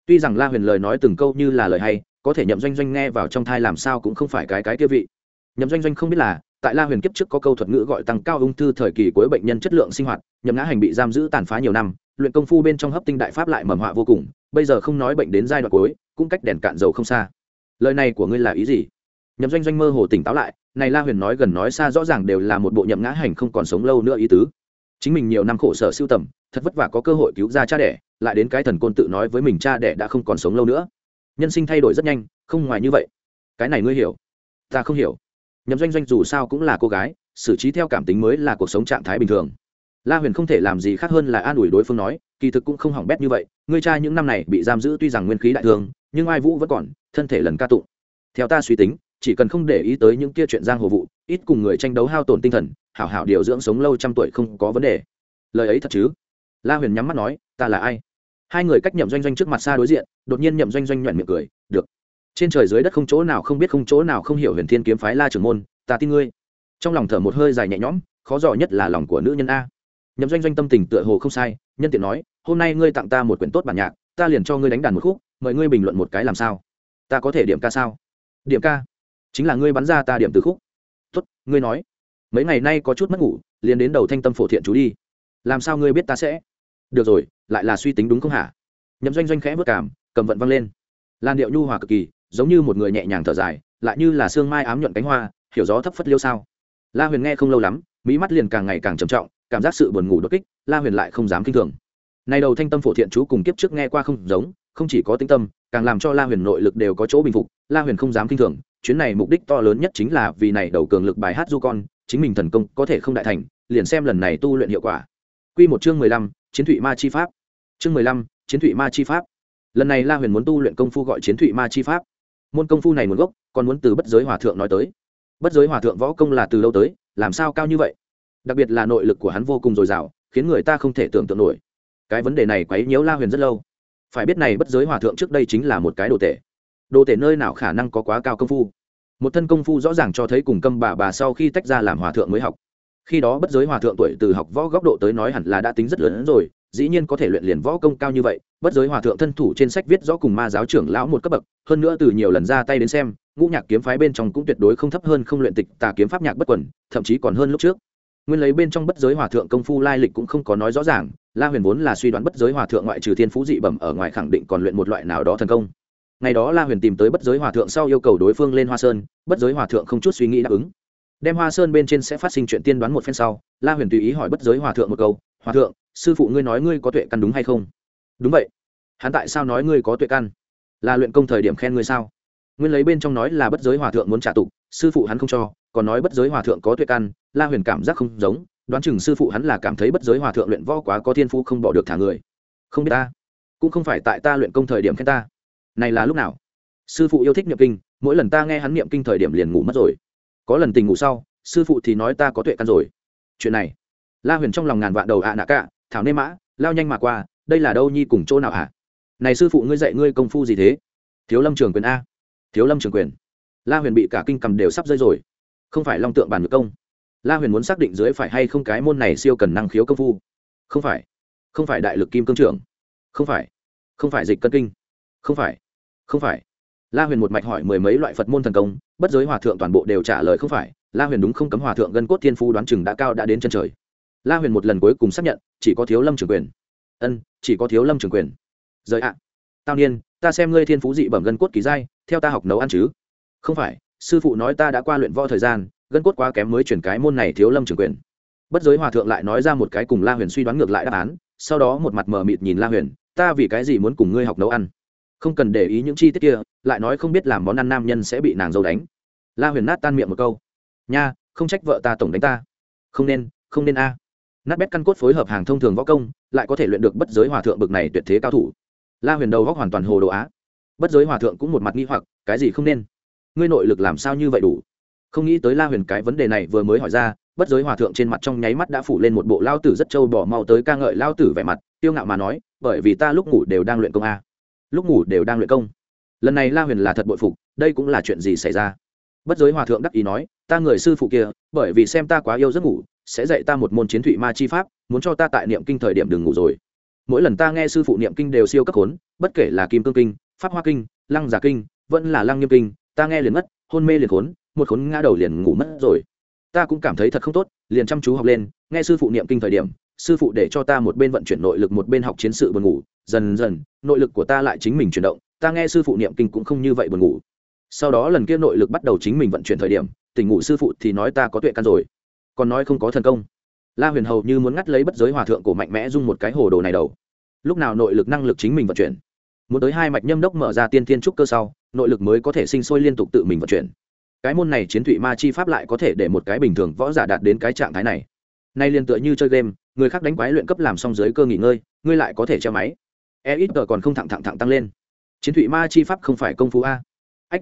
Tuy rằng la huyền lời nói từng câu như là lời hay, có thể nhậm doanh doanh nghe vào trong thai làm sao cũng không phải cái cái kia vị. Nhậm doanh doanh không biết là, tại la huyền kiếp trước có câu thuật ngữ gọi tăng cao ung thư thời kỳ cuối bệnh nhân chất lượng sinh hoạt, nhậm ngã hành bị giam giữ tàn phá nhiều năm, luyện công phu bên trong hấp tinh đại pháp lại mầm họa vô cùng, bây giờ không nói bệnh đến giai đoạn cuối, cũng cách đèn cạn dầu không xa. Lời này của ngươi là ý gì? Nhậm doanh doanh mơ hồ tỉnh táo lại, này la huyền nói gần nói xa rõ ràng đều là một bộ nhậm ngã hành không còn sống lâu nữa ý tứ chính mình nhiều năm khổ sở siêu tầm, thật vất vả có cơ hội cứu ra cha đẻ, lại đến cái thần côn tự nói với mình cha đẻ đã không còn sống lâu nữa. Nhân sinh thay đổi rất nhanh, không ngoài như vậy. Cái này ngươi hiểu, ta không hiểu. Nhậm doanh doanh dù sao cũng là cô gái, xử trí theo cảm tính mới là cuộc sống trạng thái bình thường. La huyền không thể làm gì khác hơn là an ủi đối phương nói, kỳ thực cũng không hỏng bét như vậy, ngươi cha những năm này bị giam giữ tuy rằng nguyên khí đại thường, nhưng ai vũ vẫn còn, thân thể lần ca tụng. Theo ta suy tính, chỉ cần không để ý tới những kia chuyện giang hồ vụ, ít cùng người tranh đấu hao tổn tinh thần hảo hảo điều dưỡng sống lâu trăm tuổi không có vấn đề. Lời ấy thật chứ? La huyền nhắm mắt nói, ta là ai? Hai người cách nhậm doanh doanh trước mặt xa đối diện, đột nhiên nhậm doanh doanh nhoẻn miệng cười, được. Trên trời dưới đất không chỗ nào không biết không chỗ nào không hiểu huyền thiên kiếm phái la trưởng môn, ta tin ngươi. Trong lòng thở một hơi dài nhẹ nhõm, khó dò nhất là lòng của nữ nhân a. Nhậm doanh doanh tâm tình tựa hồ không sai, nhân tiện nói, hôm nay ngươi tặng ta một quyển tốt bản nhạc, ta liền cho ngươi đánh đàn một khúc, mời ngươi bình luận một cái làm sao? Ta có thể điểm ca sao? Điểm ca? Chính là ngươi bắn ra ta điểm từ khúc. Tốt, ngươi nói mấy ngày nay có chút mất ngủ, liền đến đầu thanh tâm phổ thiện chú đi. Làm sao ngươi biết ta sẽ? Được rồi, lại là suy tính đúng không hả? Nhậm doanh doanh khẽ vất cảm, cầm vận văng lên. Làn điệu nhu hòa cực kỳ, giống như một người nhẹ nhàng thở dài, lại như là sương mai ám nhuận cánh hoa, hiểu gió thấp phất liêu sao. La huyền nghe không lâu lắm, mỹ mắt liền càng ngày càng trầm trọng, cảm giác sự buồn ngủ đột kích, la huyền lại không dám kinh thường. Này đầu thanh tâm phổ thiện chú cùng kiếp trước nghe qua không giống, không chỉ có tinh tâm, càng làm cho la huyền nội lực đều có chỗ bình phục, la huyền không dám kinh thường, chuyến này mục đích to lớn nhất chính là vì này đầu cường lực bài hát du con chính mình thần công có thể không đại thành, liền xem lần này tu luyện hiệu quả. Quy một chương mười lăm, chiến thụy ma chi pháp. Chương mười lăm, chiến thụy ma chi pháp. Lần này la huyền muốn tu luyện công phu gọi chiến thụy ma chi pháp. Môn công phu này nguồn gốc, còn muốn từ bất giới hòa thượng nói tới. Bất giới hòa thượng võ công là từ lâu tới, làm sao cao như vậy? Đặc biệt là nội lực của hắn vô cùng dồi dào, khiến người ta không thể tưởng tượng nổi. Cái vấn đề này quấy nhiễu la huyền rất lâu. Phải biết này bất giới hòa thượng trước đây chính là một cái đồ tể. Đồ tể nơi nào khả năng có quá cao công phu? Một thân công phu rõ ràng cho thấy cùng câm bà bà sau khi tách ra làm hòa thượng mới học. Khi đó bất giới hòa thượng tuổi từ học võ góc độ tới nói hẳn là đã tính rất lớn rồi, dĩ nhiên có thể luyện liền võ công cao như vậy, bất giới hòa thượng thân thủ trên sách viết rõ cùng ma giáo trưởng lão một cấp bậc, hơn nữa từ nhiều lần ra tay đến xem, ngũ nhạc kiếm phái bên trong cũng tuyệt đối không thấp hơn không luyện tịch, tà kiếm pháp nhạc bất quẩn thậm chí còn hơn lúc trước. Nguyên lấy bên trong bất giới hòa thượng công phu lai lịch cũng không có nói rõ ràng, la huyền vốn là suy đoán bất giới hòa thượng ngoại trừ thiên phú dị bẩm ở ngoài khẳng định còn luyện một loại nào đó thần công ngày đó la huyền tìm tới bất giới hòa thượng sau yêu cầu đối phương lên hoa sơn, bất giới hòa thượng không chút suy nghĩ đáp ứng. Đem hoa sơn bên trên sẽ phát sinh chuyện tiên đoán một phen sau, la huyền tùy ý hỏi bất giới hòa thượng một câu, hòa thượng, sư phụ ngươi nói ngươi có tuệ căn đúng hay không? Đúng vậy. Hắn tại sao nói ngươi có tuệ căn? Là luyện công thời điểm khen ngươi sao? Nguyên lấy bên trong nói là bất giới hòa thượng muốn trả tục, sư phụ hắn không cho, còn nói bất giới hòa thượng có tuệ căn. La huyền cảm giác không giống, đoán chừng sư phụ hắn là cảm thấy bất giới hòa thượng luyện võ quá có thiên phú không bỏ được thả người. Không biết ta, cũng không phải tại ta luyện công thời điểm khen ta này là lúc nào? Sư phụ yêu thích niệm kinh, mỗi lần ta nghe hắn niệm kinh thời điểm liền ngủ mất rồi. Có lần tình ngủ sau, sư phụ thì nói ta có tuệ căn rồi. Chuyện này, la huyền trong lòng ngàn vạn đầu ạ à nạ cả, thảo nê mã, lao nhanh mà qua, đây là đâu nhi cùng chỗ nào à? này sư phụ ngươi dạy ngươi công phu gì thế? Thiếu lâm trường quyền a. Thiếu lâm trường quyền. La huyền bị cả kinh cầm đều sắp rơi rồi. Không phải long tượng bàn ngược công. La huyền muốn xác định dưới phải hay không cái môn này siêu cần năng khiếu công phu. Không phải. Không phải đại lực kim cương trưởng. Không phải. Không phải dịch cân kinh. Không phải không phải. La huyền một mạch hỏi mười mấy loại phật môn thần công, bất giới hòa thượng toàn bộ đều trả lời không phải. La huyền đúng không cấm hòa thượng gân cốt thiên phu đoán chừng đã cao đã đến chân trời. La huyền một lần cuối cùng xác nhận, chỉ có thiếu lâm trường quyền. Ân, chỉ có thiếu lâm trường quyền. Giới ạ. Tao niên, ta xem ngươi thiên phú dị bẩm gân cốt kỳ giai, theo ta học nấu ăn chứ? Không phải, sư phụ nói ta đã qua luyện võ thời gian, gân cốt quá kém mới chuyển cái môn này thiếu lâm trường quyền. Bất giới hòa thượng lại nói ra một cái cùng la huyền suy đoán ngược lại đáp án, sau đó một mặt mờ mịt nhìn la huyền, ta vì cái gì muốn cùng ngươi học nấu ăn? Không cần để ý những chi tiết kia, lại nói không biết làm món ăn nam nhân sẽ bị nàng dâu đánh. La huyền nát tan miệng một câu. Nha, không trách vợ ta tổng đánh ta. Không nên không nên a. Nát bét căn cốt phối hợp hàng thông thường võ công, lại có thể luyện được bất giới hòa thượng bực này tuyệt thế cao thủ. La huyền đầu góc hoàn toàn hồ đồ á. Bất giới hòa thượng cũng một mặt nghi hoặc, cái gì không nên? Ngươi nội lực làm sao như vậy đủ? Không nghĩ tới la huyền cái vấn đề này vừa mới hỏi ra, bất giới hòa thượng trên mặt trong nháy mắt đã phủ lên một bộ lao tử rất trâu bỏ mau tới ca ngợi lao tử vẻ mặt, tiêu ngạo mà nói, bởi vì ta lúc ngủ đều đang luyện công a lúc ngủ đều đang luyện công. Lần này la huyền là thật bội phục, đây cũng là chuyện gì xảy ra? Bất giới hòa thượng đắc ý nói, ta người sư phụ kia, bởi vì xem ta quá yêu giấc ngủ, sẽ dạy ta một môn chiến thụy ma chi pháp, muốn cho ta tại niệm kinh thời điểm đừng ngủ rồi. Mỗi lần ta nghe sư phụ niệm kinh đều siêu cấp khốn, bất kể là kim cương kinh, pháp hoa kinh, lăng giả kinh, vẫn là lăng nghiêm kinh, ta nghe liền mất, hôn mê liền khốn, một khốn ngã đầu liền ngủ mất rồi. Ta cũng cảm thấy thật không tốt, liền chăm chú học lên, nghe sư phụ niệm kinh thời điểm sư phụ để cho ta một bên vận chuyển nội lực một bên học chiến sự buồn ngủ, dần dần, nội lực của ta lại chính mình chuyển động, ta nghe sư phụ niệm kinh cũng không như vậy buồn ngủ. Sau đó lần kia nội lực bắt đầu chính mình vận chuyển thời điểm, tỉnh ngủ sư phụ thì nói ta có tuệ căn rồi. Còn nói không có thần công. La huyền hầu như muốn ngắt lấy bất giới hòa thượng cổ mạnh mẽ dung một cái hồ đồ này đầu. Lúc nào nội lực năng lực chính mình vận chuyển? Muốn tới hai mạch nhâm đốc mở ra tiên thiên trúc cơ sau, nội lực mới có thể sinh sôi liên tục tự mình vận chuyển. Cái môn này chiến thụy ma chi pháp lại có thể để một cái bình thường võ giả đạt đến cái trạng thái này nay liền tựa như chơi game, người khác đánh quái luyện cấp làm xong dưới cơ nghỉ ngơi, ngươi lại có thể treo máy. E ít còn không thẳng thẳng thẳng tăng lên. Chiến thụy ma chi pháp không phải công phu a? Ách,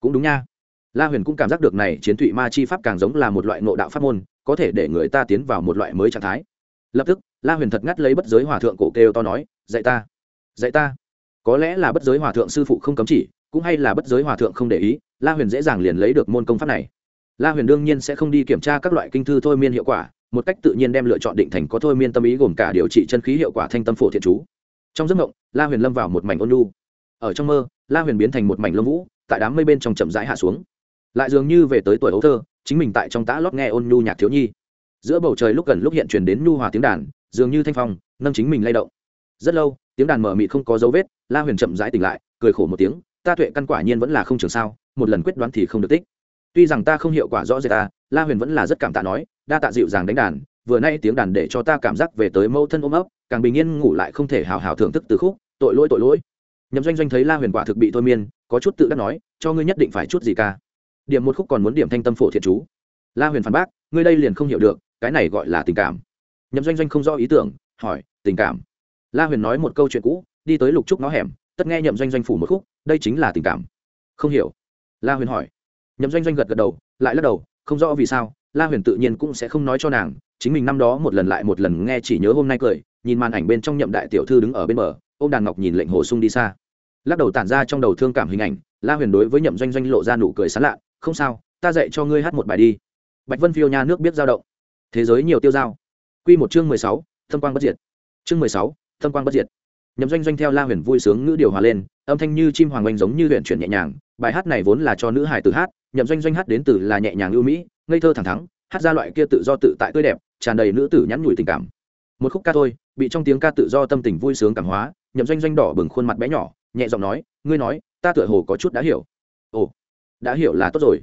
cũng đúng nha. La huyền cũng cảm giác được này chiến thụy ma chi pháp càng giống là một loại ngộ đạo pháp môn, có thể để người ta tiến vào một loại mới trạng thái. Lập tức, la huyền thật ngắt lấy bất giới hòa thượng cổ kêu to nói, dạy ta dạy ta. Có lẽ là bất giới hòa thượng sư phụ không cấm chỉ, cũng hay là bất giới hòa thượng không để ý, la huyền dễ dàng liền lấy được môn công pháp này. La huyền đương nhiên sẽ không đi kiểm tra các loại kinh thư thôi miên hiệu quả một cách tự nhiên đem lựa chọn định thành có thôi miên tâm ý gồm cả điều trị chân khí hiệu quả thanh tâm phổ thiện chú. Trong giấc mộng, la huyền lâm vào một mảnh ôn lu ở trong mơ, la huyền biến thành một mảnh lông vũ, tại đám mây bên trong chậm rãi hạ xuống. Lại dường như về tới tuổi ấu thơ, chính mình tại trong tã lót nghe ôn nhu nhạc thiếu nhi. Giữa bầu trời lúc gần lúc hiện truyền đến nhu hòa tiếng đàn, dường như thanh phong, nâng chính mình lay động. Rất lâu, tiếng đàn mở mịt không có dấu vết, la huyền chậm rãi tỉnh lại, cười khổ một tiếng, ta tuệ căn quả nhiên vẫn là không trường sao, một lần quyết đoán thì không được tích. Tuy rằng ta không hiệu quả rõ rệt ta la huyền vẫn là rất cảm tạ nói, đa tạ dịu dàng đánh đàn, vừa nay tiếng đàn để cho ta cảm giác về tới mâu thân ôm ấp, càng bình yên ngủ lại không thể hào hào thưởng thức từ khúc, tội lỗi tội lỗi. Nhậm doanh doanh thấy la huyền quả thực bị thôi miên, có chút tự đắc nói, cho ngươi nhất định phải chút gì ca. Điểm một khúc còn muốn điểm thanh tâm phổ thiện chú. La huyền phản bác, ngươi đây liền không hiểu được, cái này gọi là tình cảm. Nhậm doanh doanh không rõ ý tưởng, hỏi, tình cảm. La huyền nói một câu chuyện cũ, đi tới lục trúc nó hẻm, tất nghe nhậm doanh doanh phủ một khúc, đây chính là tình cảm. Không hiểu. La huyền hỏi. Nhậm doanh doanh gật gật đầu, lại lắc đầu không rõ vì sao, la huyền tự nhiên cũng sẽ không nói cho nàng, chính mình năm đó một lần lại một lần nghe chỉ nhớ hôm nay cười, nhìn màn ảnh bên trong nhậm đại tiểu thư đứng ở bên bờ ô m đàn ngọc nhìn lệnh hồ sung đi xa. Lắc đầu tản ra trong đầu thương cảm hình ảnh, la huyền đối với nhậm doanh doanh lộ ra nụ cười sán lạ, không sao, ta dạy cho ngươi hát một bài đi. Bạch vân phiêu nha nước biết giao động. Thế giới nhiều tiêu dao. Q một chương mười sáu, thâm quang bất diệt. Chương mười sáu, thâm quang bất diệt. Nhậm doanh doanh theo la huyền vui sướng ngữ điều hòa lên, âm thanh như chim hoàng oanh giống như huyện chuyển nhẹ nhàng bài hát này vốn là cho nữ hài tử hát, nhậm doanh doanh hát đến từ là nhẹ nhàng ưu mỹ, ngây thơ thẳng thắng hát ra loại kia tự do tự tại tươi đẹp, tràn đầy nữ tử nhắn nhủi tình cảm. Một khúc ca thôi, bị trong tiếng ca tự do tâm tình vui sướng cảm hóa, nhậm doanh doanh đỏ bừng khuôn mặt bé nhỏ, nhẹ giọng nói, ngươi nói, ta tựa hồ có chút đã hiểu. Ồ, đã hiểu là tốt rồi.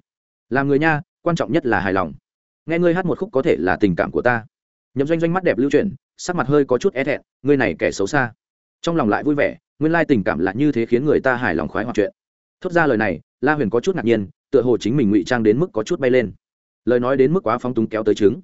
Làm người nha, quan trọng nhất là hài lòng. Nghe ngươi hát một khúc có thể là tình cảm của ta. Nhậm doanh doanh mắt đẹp lưu chuyển, sắc mặt hơi có chút e thẹn, ngươi này kẻ xấu xa. Trong lòng lại vui vẻ, nguyên lai tình cảm là như thế khiến người ta hài lòng khoái hoặc chuyện thốt ra lời này, la huyền có chút ngạc nhiên, tựa hồ chính mình ngụy trang đến mức có chút bay lên. Lời nói đến mức quá phóng túng kéo tới trứng.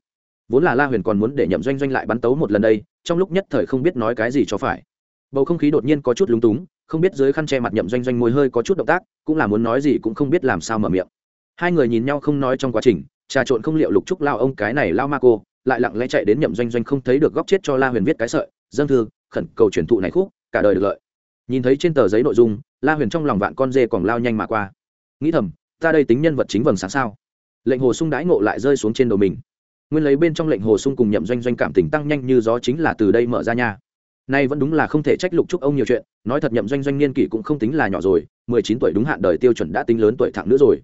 Vốn là la huyền còn muốn để nhậm doanh doanh lại bắn tấu một lần đây, trong lúc nhất thời không biết nói cái gì cho phải. Bầu không khí đột nhiên có chút lúng túng, không biết dưới khăn che mặt nhậm doanh doanh môi hơi có chút động tác, cũng là muốn nói gì cũng không biết làm sao mở miệng. Hai người nhìn nhau không nói trong quá trình, trà trộn không liệu lục trúc lao ông cái này lao ma cô, lại lặng lẽ chạy đến nhậm doanh doanh không thấy được góc chết cho la huyền viết cái sợi dâng thư, khẩn cầu truyền thụ này khúc, cả đời được lợi. Nhìn thấy trên tờ giấy nội dung la huyền trong lòng vạn con dê còn lao nhanh mà qua. Nghĩ thầm, ta đây tính nhân vật chính vầng sáng sao? Lệnh hồ sung đãi ngộ lại rơi xuống trên đầu mình. Nguyên lấy bên trong lệnh hồ sung cùng nhậm doanh doanh cảm tình tăng nhanh như gió chính là từ đây mở ra nha. Nay vẫn đúng là không thể trách lục trúc ông nhiều chuyện, nói thật nhậm doanh doanh niên kỷ cũng không tính là nhỏ rồi, mười chín tuổi đúng hạn đời tiêu chuẩn đã tính lớn tuổi thẳng nữa rồi.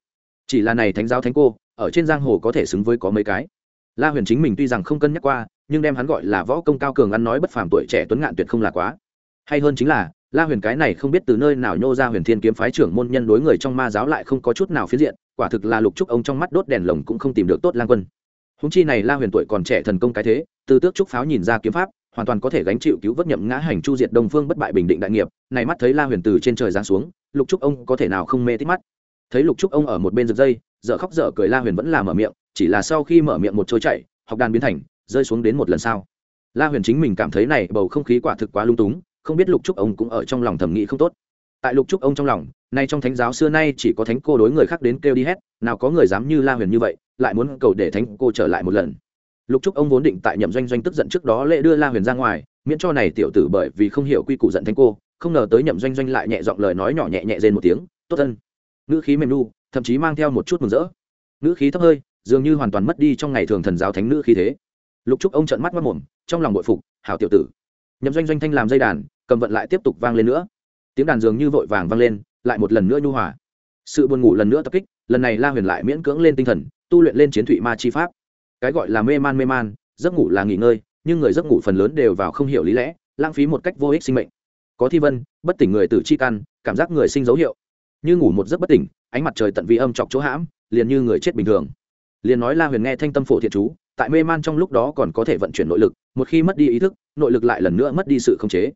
Chỉ là này thánh giáo thánh cô, ở trên giang hồ có thể xứng với có mấy cái. La huyền chính mình tuy rằng không cân nhắc qua, nhưng đem hắn gọi là võ công cao cường ăn nói bất phàm tuổi trẻ tuấn ngạn tuyệt không là quá. Hay hơn chính là la huyền cái này không biết từ nơi nào nhô ra huyền thiên kiếm phái trưởng môn nhân đối người trong ma giáo lại không có chút nào phiến diện, quả thực là lục trúc ông trong mắt đốt đèn lồng cũng không tìm được tốt lang quân. Húng chi này la huyền tuổi còn trẻ thần công cái thế, từ tước trúc pháo nhìn ra kiếm pháp, hoàn toàn có thể gánh chịu cứu vớt nhậm ngã hành chu diệt đông phương bất bại bình định đại nghiệp, này mắt thấy la huyền từ trên trời giáng xuống, lục trúc ông có thể nào không mê tích mắt? Thấy lục trúc ông ở một bên giật dây dở khóc dở cười la huyền vẫn là mở miệng, chỉ là sau khi mở miệng một trôi chạy học đàn biến thành, rơi xuống đến một lần sau. La huyền chính mình cảm thấy này bầu không khí quả thực quá lung túng không biết lục trúc ông cũng ở trong lòng thầm nghĩ không tốt. Tại lục trúc ông trong lòng, nay trong thánh giáo xưa nay chỉ có thánh cô đối người khác đến kêu đi hết, nào có người dám như la huyền như vậy, lại muốn cầu để thánh cô trở lại một lần. Lục trúc ông vốn định tại nhậm doanh doanh tức giận trước đó lễ đưa la huyền ra ngoài, miễn cho này tiểu tử bởi vì không hiểu quy củ giận thánh cô, không ngờ tới nhậm doanh doanh lại nhẹ giọng lời nói nhỏ nhẹ nhẹ rên một tiếng, tốt thân. Ngữ khí mềm nu, thậm chí mang theo một chút mừng rỡ. Ngữ khí thấp hơi, dường như hoàn toàn mất đi trong ngày thường thần giáo thánh nữ khí thế. Lục trúc ông trợn mắt mất mồm, trong lòng bội phục, hảo tiểu tử. Nhậm doanh doanh thanh làm dây đàn cầm vận lại tiếp tục vang lên nữa. Tiếng đàn dường như vội vàng vang lên, lại một lần nữa nhu hòa. Sự buồn ngủ lần nữa tập kích, lần này la huyền lại miễn cưỡng lên tinh thần, tu luyện lên chiến thụy ma chi pháp. Cái gọi là mê man mê man, giấc ngủ là nghỉ ngơi, nhưng người giấc ngủ phần lớn đều vào không hiểu lý lẽ, lãng phí một cách vô ích sinh mệnh. Có thi vân, bất tỉnh người tử chi căn, cảm giác người sinh dấu hiệu. Như ngủ một giấc bất tỉnh, ánh mặt trời tận vi âm chọc chỗ hãm, liền như người chết bình thường. Liền nói la huyền nghe thanh tâm phổ thiện chú, tại mê man trong lúc đó còn có thể vận chuyển nội lực, một khi mất đi ý thức, nội lực lại lần nữa mất đi sự khống chế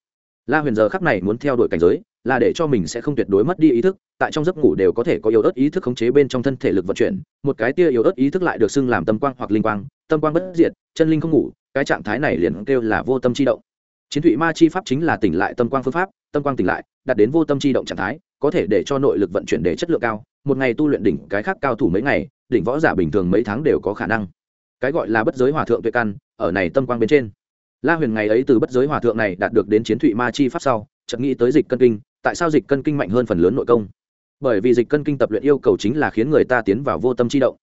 la huyền giờ khắc này muốn theo đuổi cảnh giới, là để cho mình sẽ không tuyệt đối mất đi ý thức, tại trong giấc ngủ đều có thể có yếu ớt ý thức khống chế bên trong thân thể lực vận chuyển, một cái tia yếu ớt ý thức lại được xưng làm tâm quang hoặc linh quang, tâm quang bất diệt, chân linh không ngủ, cái trạng thái này liền kêu là vô tâm chi động. Chiến thụy ma chi pháp chính là tỉnh lại tâm quang phương pháp, tâm quang tỉnh lại, đạt đến vô tâm chi động trạng thái, có thể để cho nội lực vận chuyển để chất lượng cao, một ngày tu luyện đỉnh cái khác cao thủ mấy ngày, đỉnh võ giả bình thường mấy tháng đều có khả năng. Cái gọi là bất giới hòa thượng tuệ căn, ở này tâm quang bên trên la huyền ngày ấy từ bất giới hòa thượng này đạt được đến chiến thụy ma chi pháp sau, chợt nghĩ tới dịch cân kinh, tại sao dịch cân kinh mạnh hơn phần lớn nội công? Bởi vì dịch cân kinh tập luyện yêu cầu chính là khiến người ta tiến vào vô tâm chi động.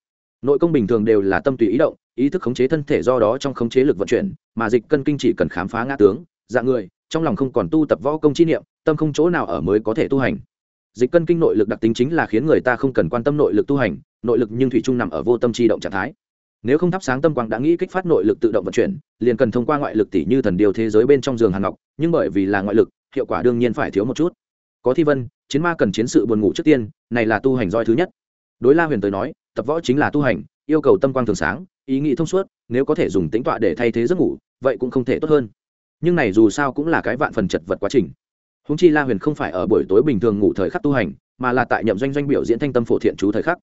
Nội công bình thường đều là tâm tùy ý động, ý thức khống chế thân thể do đó trong khống chế lực vận chuyển, mà dịch cân kinh chỉ cần khám phá ngã tướng dạng người, trong lòng không còn tu tập võ công chi niệm, tâm không chỗ nào ở mới có thể tu hành. Dịch cân kinh nội lực đặc tính chính là khiến người ta không cần quan tâm nội lực tu hành, nội lực nhưng thủy chung nằm ở vô tâm chi động trạng thái nếu không thắp sáng tâm quang đã nghĩ kích phát nội lực tự động vận chuyển, liền cần thông qua ngoại lực tỷ như thần điều thế giới bên trong giường hàng ngọc, nhưng bởi vì là ngoại lực, hiệu quả đương nhiên phải thiếu một chút. Có thi vân, chiến ma cần chiến sự buồn ngủ trước tiên, này là tu hành roi thứ nhất. Đối la huyền tới nói, tập võ chính là tu hành, yêu cầu tâm quang thường sáng, ý nghĩ thông suốt, nếu có thể dùng tính tọa để thay thế giấc ngủ, vậy cũng không thể tốt hơn. Nhưng này dù sao cũng là cái vạn phần chật vật quá trình. Húng chi la huyền không phải ở buổi tối bình thường ngủ thời khắc tu hành, mà là tại nhậm doanh doanh biểu diễn thanh tâm phổ thiện chú thời khắc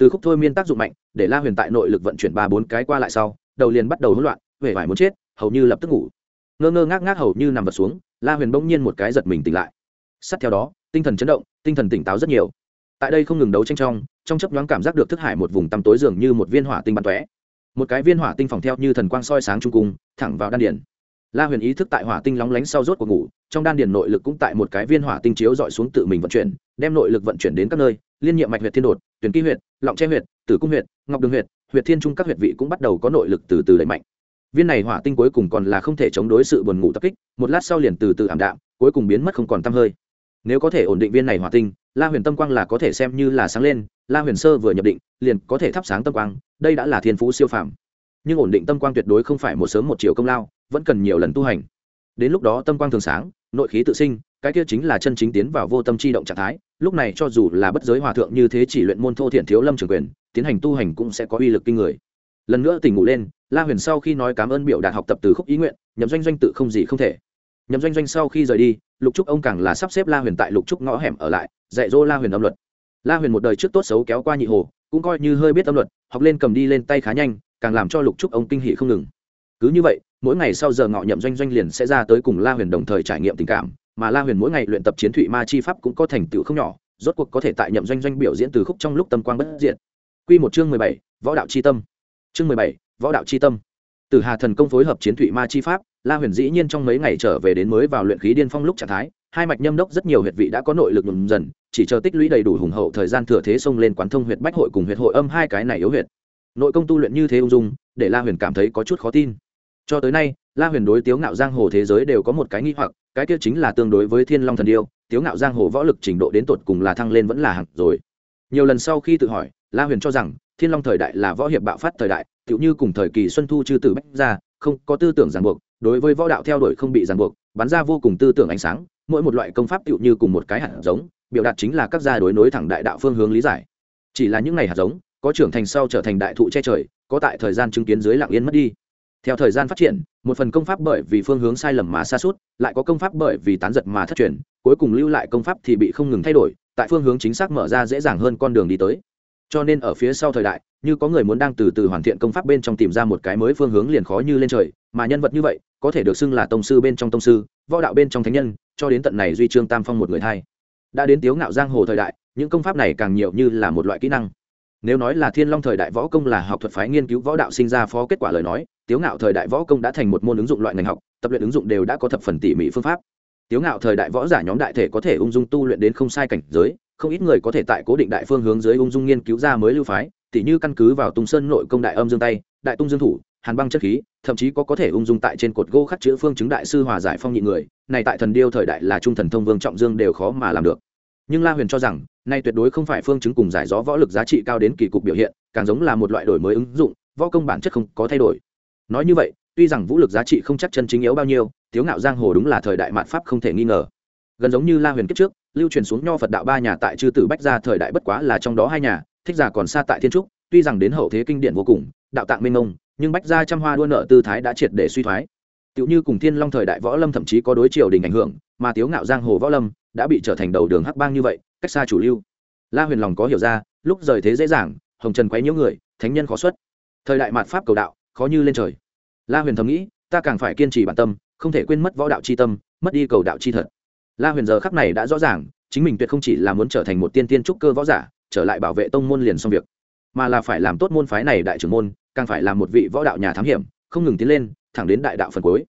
từ khúc thôi miên tác dụng mạnh, để la huyền tại nội lực vận chuyển ba bốn cái qua lại sau, đầu liền bắt đầu hỗn loạn, vẻ vải muốn chết, hầu như lập tức ngủ. Ngơ ngơ ngác ngác hầu như nằm vật xuống, la huyền bỗng nhiên một cái giật mình tỉnh lại. Sát theo đó, tinh thần chấn động, tinh thần tỉnh táo rất nhiều. Tại đây không ngừng đấu tranh trong trong chấp nhoáng cảm giác được thức hải một vùng tăm tối dường như một viên hỏa tinh bắn tóe. Một cái viên hỏa tinh phòng theo như thần quang soi sáng trung cung thẳng vào đan điển la huyền ý thức tại hỏa tinh lóng lánh sau rốt của ngủ, trong đan điển nội lực cũng tại một cái viên hỏa tinh chiếu dọi xuống tự mình vận chuyển, đem nội lực vận chuyển đến các nơi liên nhiệm mạch huyệt thiên đột, tuyển ký huyệt, lọng che huyệt, tử cung huyệt, ngọc đường huyệt huyệt thiên trung các huyệt vị cũng bắt đầu có nội lực từ từ đẩy mạnh. Viên này hỏa tinh cuối cùng còn là không thể chống đối sự buồn ngủ tập kích, một lát sau liền từ từ ảm đạm, cuối cùng biến mất không còn tăm hơi. Nếu có thể ổn định viên này hỏa tinh, la huyền tâm quang là có thể xem như là sáng lên, la huyền sơ vừa nhập định, liền có thể thắp sáng tâm quang, đây đã là thiên phú siêu phàm. Nhưng ổn định tâm quang tuyệt đối không phải một sớm một chiều công lao, vẫn cần nhiều lần tu hành. Đến lúc đó tâm quang thường sáng, nội khí tự sinh cái kia chính là chân chính tiến vào vô tâm chi động trạng thái, lúc này cho dù là bất giới hòa thượng như thế chỉ luyện môn thô thiện thiếu lâm trường quyền, tiến hành tu hành cũng sẽ có uy lực kinh người. Lần nữa tỉnh ngủ lên, la huyền sau khi nói cảm ơn biểu đạt học tập từ khúc ý nguyện, nhậm doanh doanh tự không gì không thể. Nhậm doanh doanh sau khi rời đi, lục trúc ông càng là sắp xếp la huyền tại lục trúc ngõ hẻm ở lại, dạy dỗ la huyền âm luật. La huyền một đời trước tốt xấu kéo qua nhị hồ, cũng coi như hơi biết âm luật, học lên cầm đi lên tay khá nhanh, càng làm cho lục trúc ông kinh hỉ không ngừng. Cứ như vậy, mỗi ngày sau giờ ngọ nhậm doanh doanh liền sẽ ra tới cùng la huyền đồng thời trải nghiệm tình cảm mà la huyền mỗi ngày luyện tập chiến thụy ma chi pháp cũng có thành tựu không nhỏ, rốt cuộc có thể tại nhậm doanh doanh biểu diễn từ khúc trong lúc tâm quang bất diện Quy một chương mười bảy, võ đạo chi tâm. Chương mười bảy, võ đạo chi tâm. Từ hà thần công phối hợp chiến thụy ma chi pháp, la huyền dĩ nhiên trong mấy ngày trở về đến mới vào luyện khí điên phong lúc trạng thái, hai mạch nhâm đốc rất nhiều huyệt vị đã có nội lực ngừng dần, chỉ chờ tích lũy đầy đủ hùng hậu thời gian thừa thế xông lên quán thông huyệt bách hội cùng huyệt hội âm hai cái này yếu huyệt. Nội công tu luyện như thế ung dung, để la huyền cảm thấy có chút khó tin. Cho tới nay la huyền đối tiếu ngạo giang hồ thế giới đều có một cái nghi hoặc, cái kia chính là tương đối với thiên long thần điêu, tiếu ngạo giang hồ võ lực trình độ đến tột cùng là thăng lên vẫn là hẳn rồi. Nhiều lần sau khi tự hỏi, la huyền cho rằng, thiên long thời đại là võ hiệp bạo phát thời đại, tựu như cùng thời kỳ xuân thu chư tử bách ra, không có tư tưởng ràng buộc, đối với võ đạo theo đuổi không bị ràng buộc, bắn ra vô cùng tư tưởng ánh sáng, mỗi một loại công pháp tựu như cùng một cái hạt giống, biểu đạt chính là các gia đối nối thẳng đại đạo phương hướng lý giải. Chỉ là những ngày hạt giống, có trưởng thành sau trở thành đại thụ che trời, có tại thời gian chứng kiến dưới lặng yên mất đi theo thời gian phát triển, một phần công pháp bởi vì phương hướng sai lầm mà xa suốt lại có công pháp bởi vì tán giật mà thất truyền, cuối cùng lưu lại công pháp thì bị không ngừng thay đổi, tại phương hướng chính xác mở ra dễ dàng hơn con đường đi tới. Cho nên ở phía sau thời đại, như có người muốn đang từ từ hoàn thiện công pháp bên trong tìm ra một cái mới phương hướng liền khó như lên trời, mà nhân vật như vậy, có thể được xưng là tông sư bên trong tông sư, võ đạo bên trong thánh nhân, cho đến tận này duy trương tam phong một người thay. Đã đến tiếu ngạo giang hồ thời đại, những công pháp này càng nhiều như là một loại kỹ năng. Nếu nói là thiên long thời đại võ công là học thuật phái nghiên cứu võ đạo sinh ra phó kết quả lời nói tiếu ngạo thời đại võ công đã thành một môn ứng dụng loại ngành học, tập luyện ứng dụng đều đã có thập phần tỉ mỉ phương pháp. Tiếu ngạo thời đại võ giả nhóm đại thể có thể ung dung tu luyện đến không sai cảnh giới, không ít người có thể tại cố định đại phương hướng dưới ung dung nghiên cứu ra mới lưu phái, tỉ như căn cứ vào tung sơn nội công đại âm dương tay, đại tung dương thủ, hàn băng chất khí, thậm chí có có thể ung dung tại trên cột gỗ khắc chữ phương chứng đại sư hòa giải phong nhị người, này tại thần điêu thời đại là trung thần thông vương trọng dương đều khó mà làm được. Nhưng la huyền cho rằng, nay tuyệt đối không phải phương chứng cùng giải gió võ lực giá trị cao đến kỳ cục biểu hiện, càng giống là một loại đổi mới ứng dụng, võ công bản chất không có thay đổi nói như vậy, tuy rằng vũ lực giá trị không chắc chân chính yếu bao nhiêu, tiếu ngạo giang hồ đúng là thời đại mạt pháp không thể nghi ngờ. Gần giống như la huyền kiếp trước, lưu truyền xuống nho phật đạo ba nhà tại chư tử bách gia thời đại bất quá là trong đó hai nhà, thích giả còn xa tại thiên trúc, tuy rằng đến hậu thế kinh điển vô cùng, đạo tạng minh ông nhưng bách gia trăm hoa đua nợ tư thái đã triệt để suy thoái. Tựu như cùng thiên long thời đại võ lâm thậm chí có đối triều đình ảnh hưởng, mà tiếu ngạo giang hồ võ lâm đã bị trở thành đầu đường hắc bang như vậy, cách xa chủ lưu. La huyền lòng có hiểu ra, lúc rời thế dễ dàng, hồng trần quấy nhiễu người, thánh nhân khó xuất. Thời đại mạt pháp cầu đạo khó như lên trời. La huyền thầm nghĩ, ta càng phải kiên trì bản tâm, không thể quên mất võ đạo c h i tâm, mất đi cầu đạo c h i thật. La huyền giờ khắc này đã rõ ràng, chính mình tuyệt không chỉ là muốn trở thành một tiên tiên trúc cơ võ giả, trở lại bảo vệ tông môn liền xong việc, mà là phải làm tốt môn phái này đại trưởng môn, càng phải là một vị võ đạo nhà thám hiểm, không ngừng tiến lên, thẳng đến đại đạo phần cuối.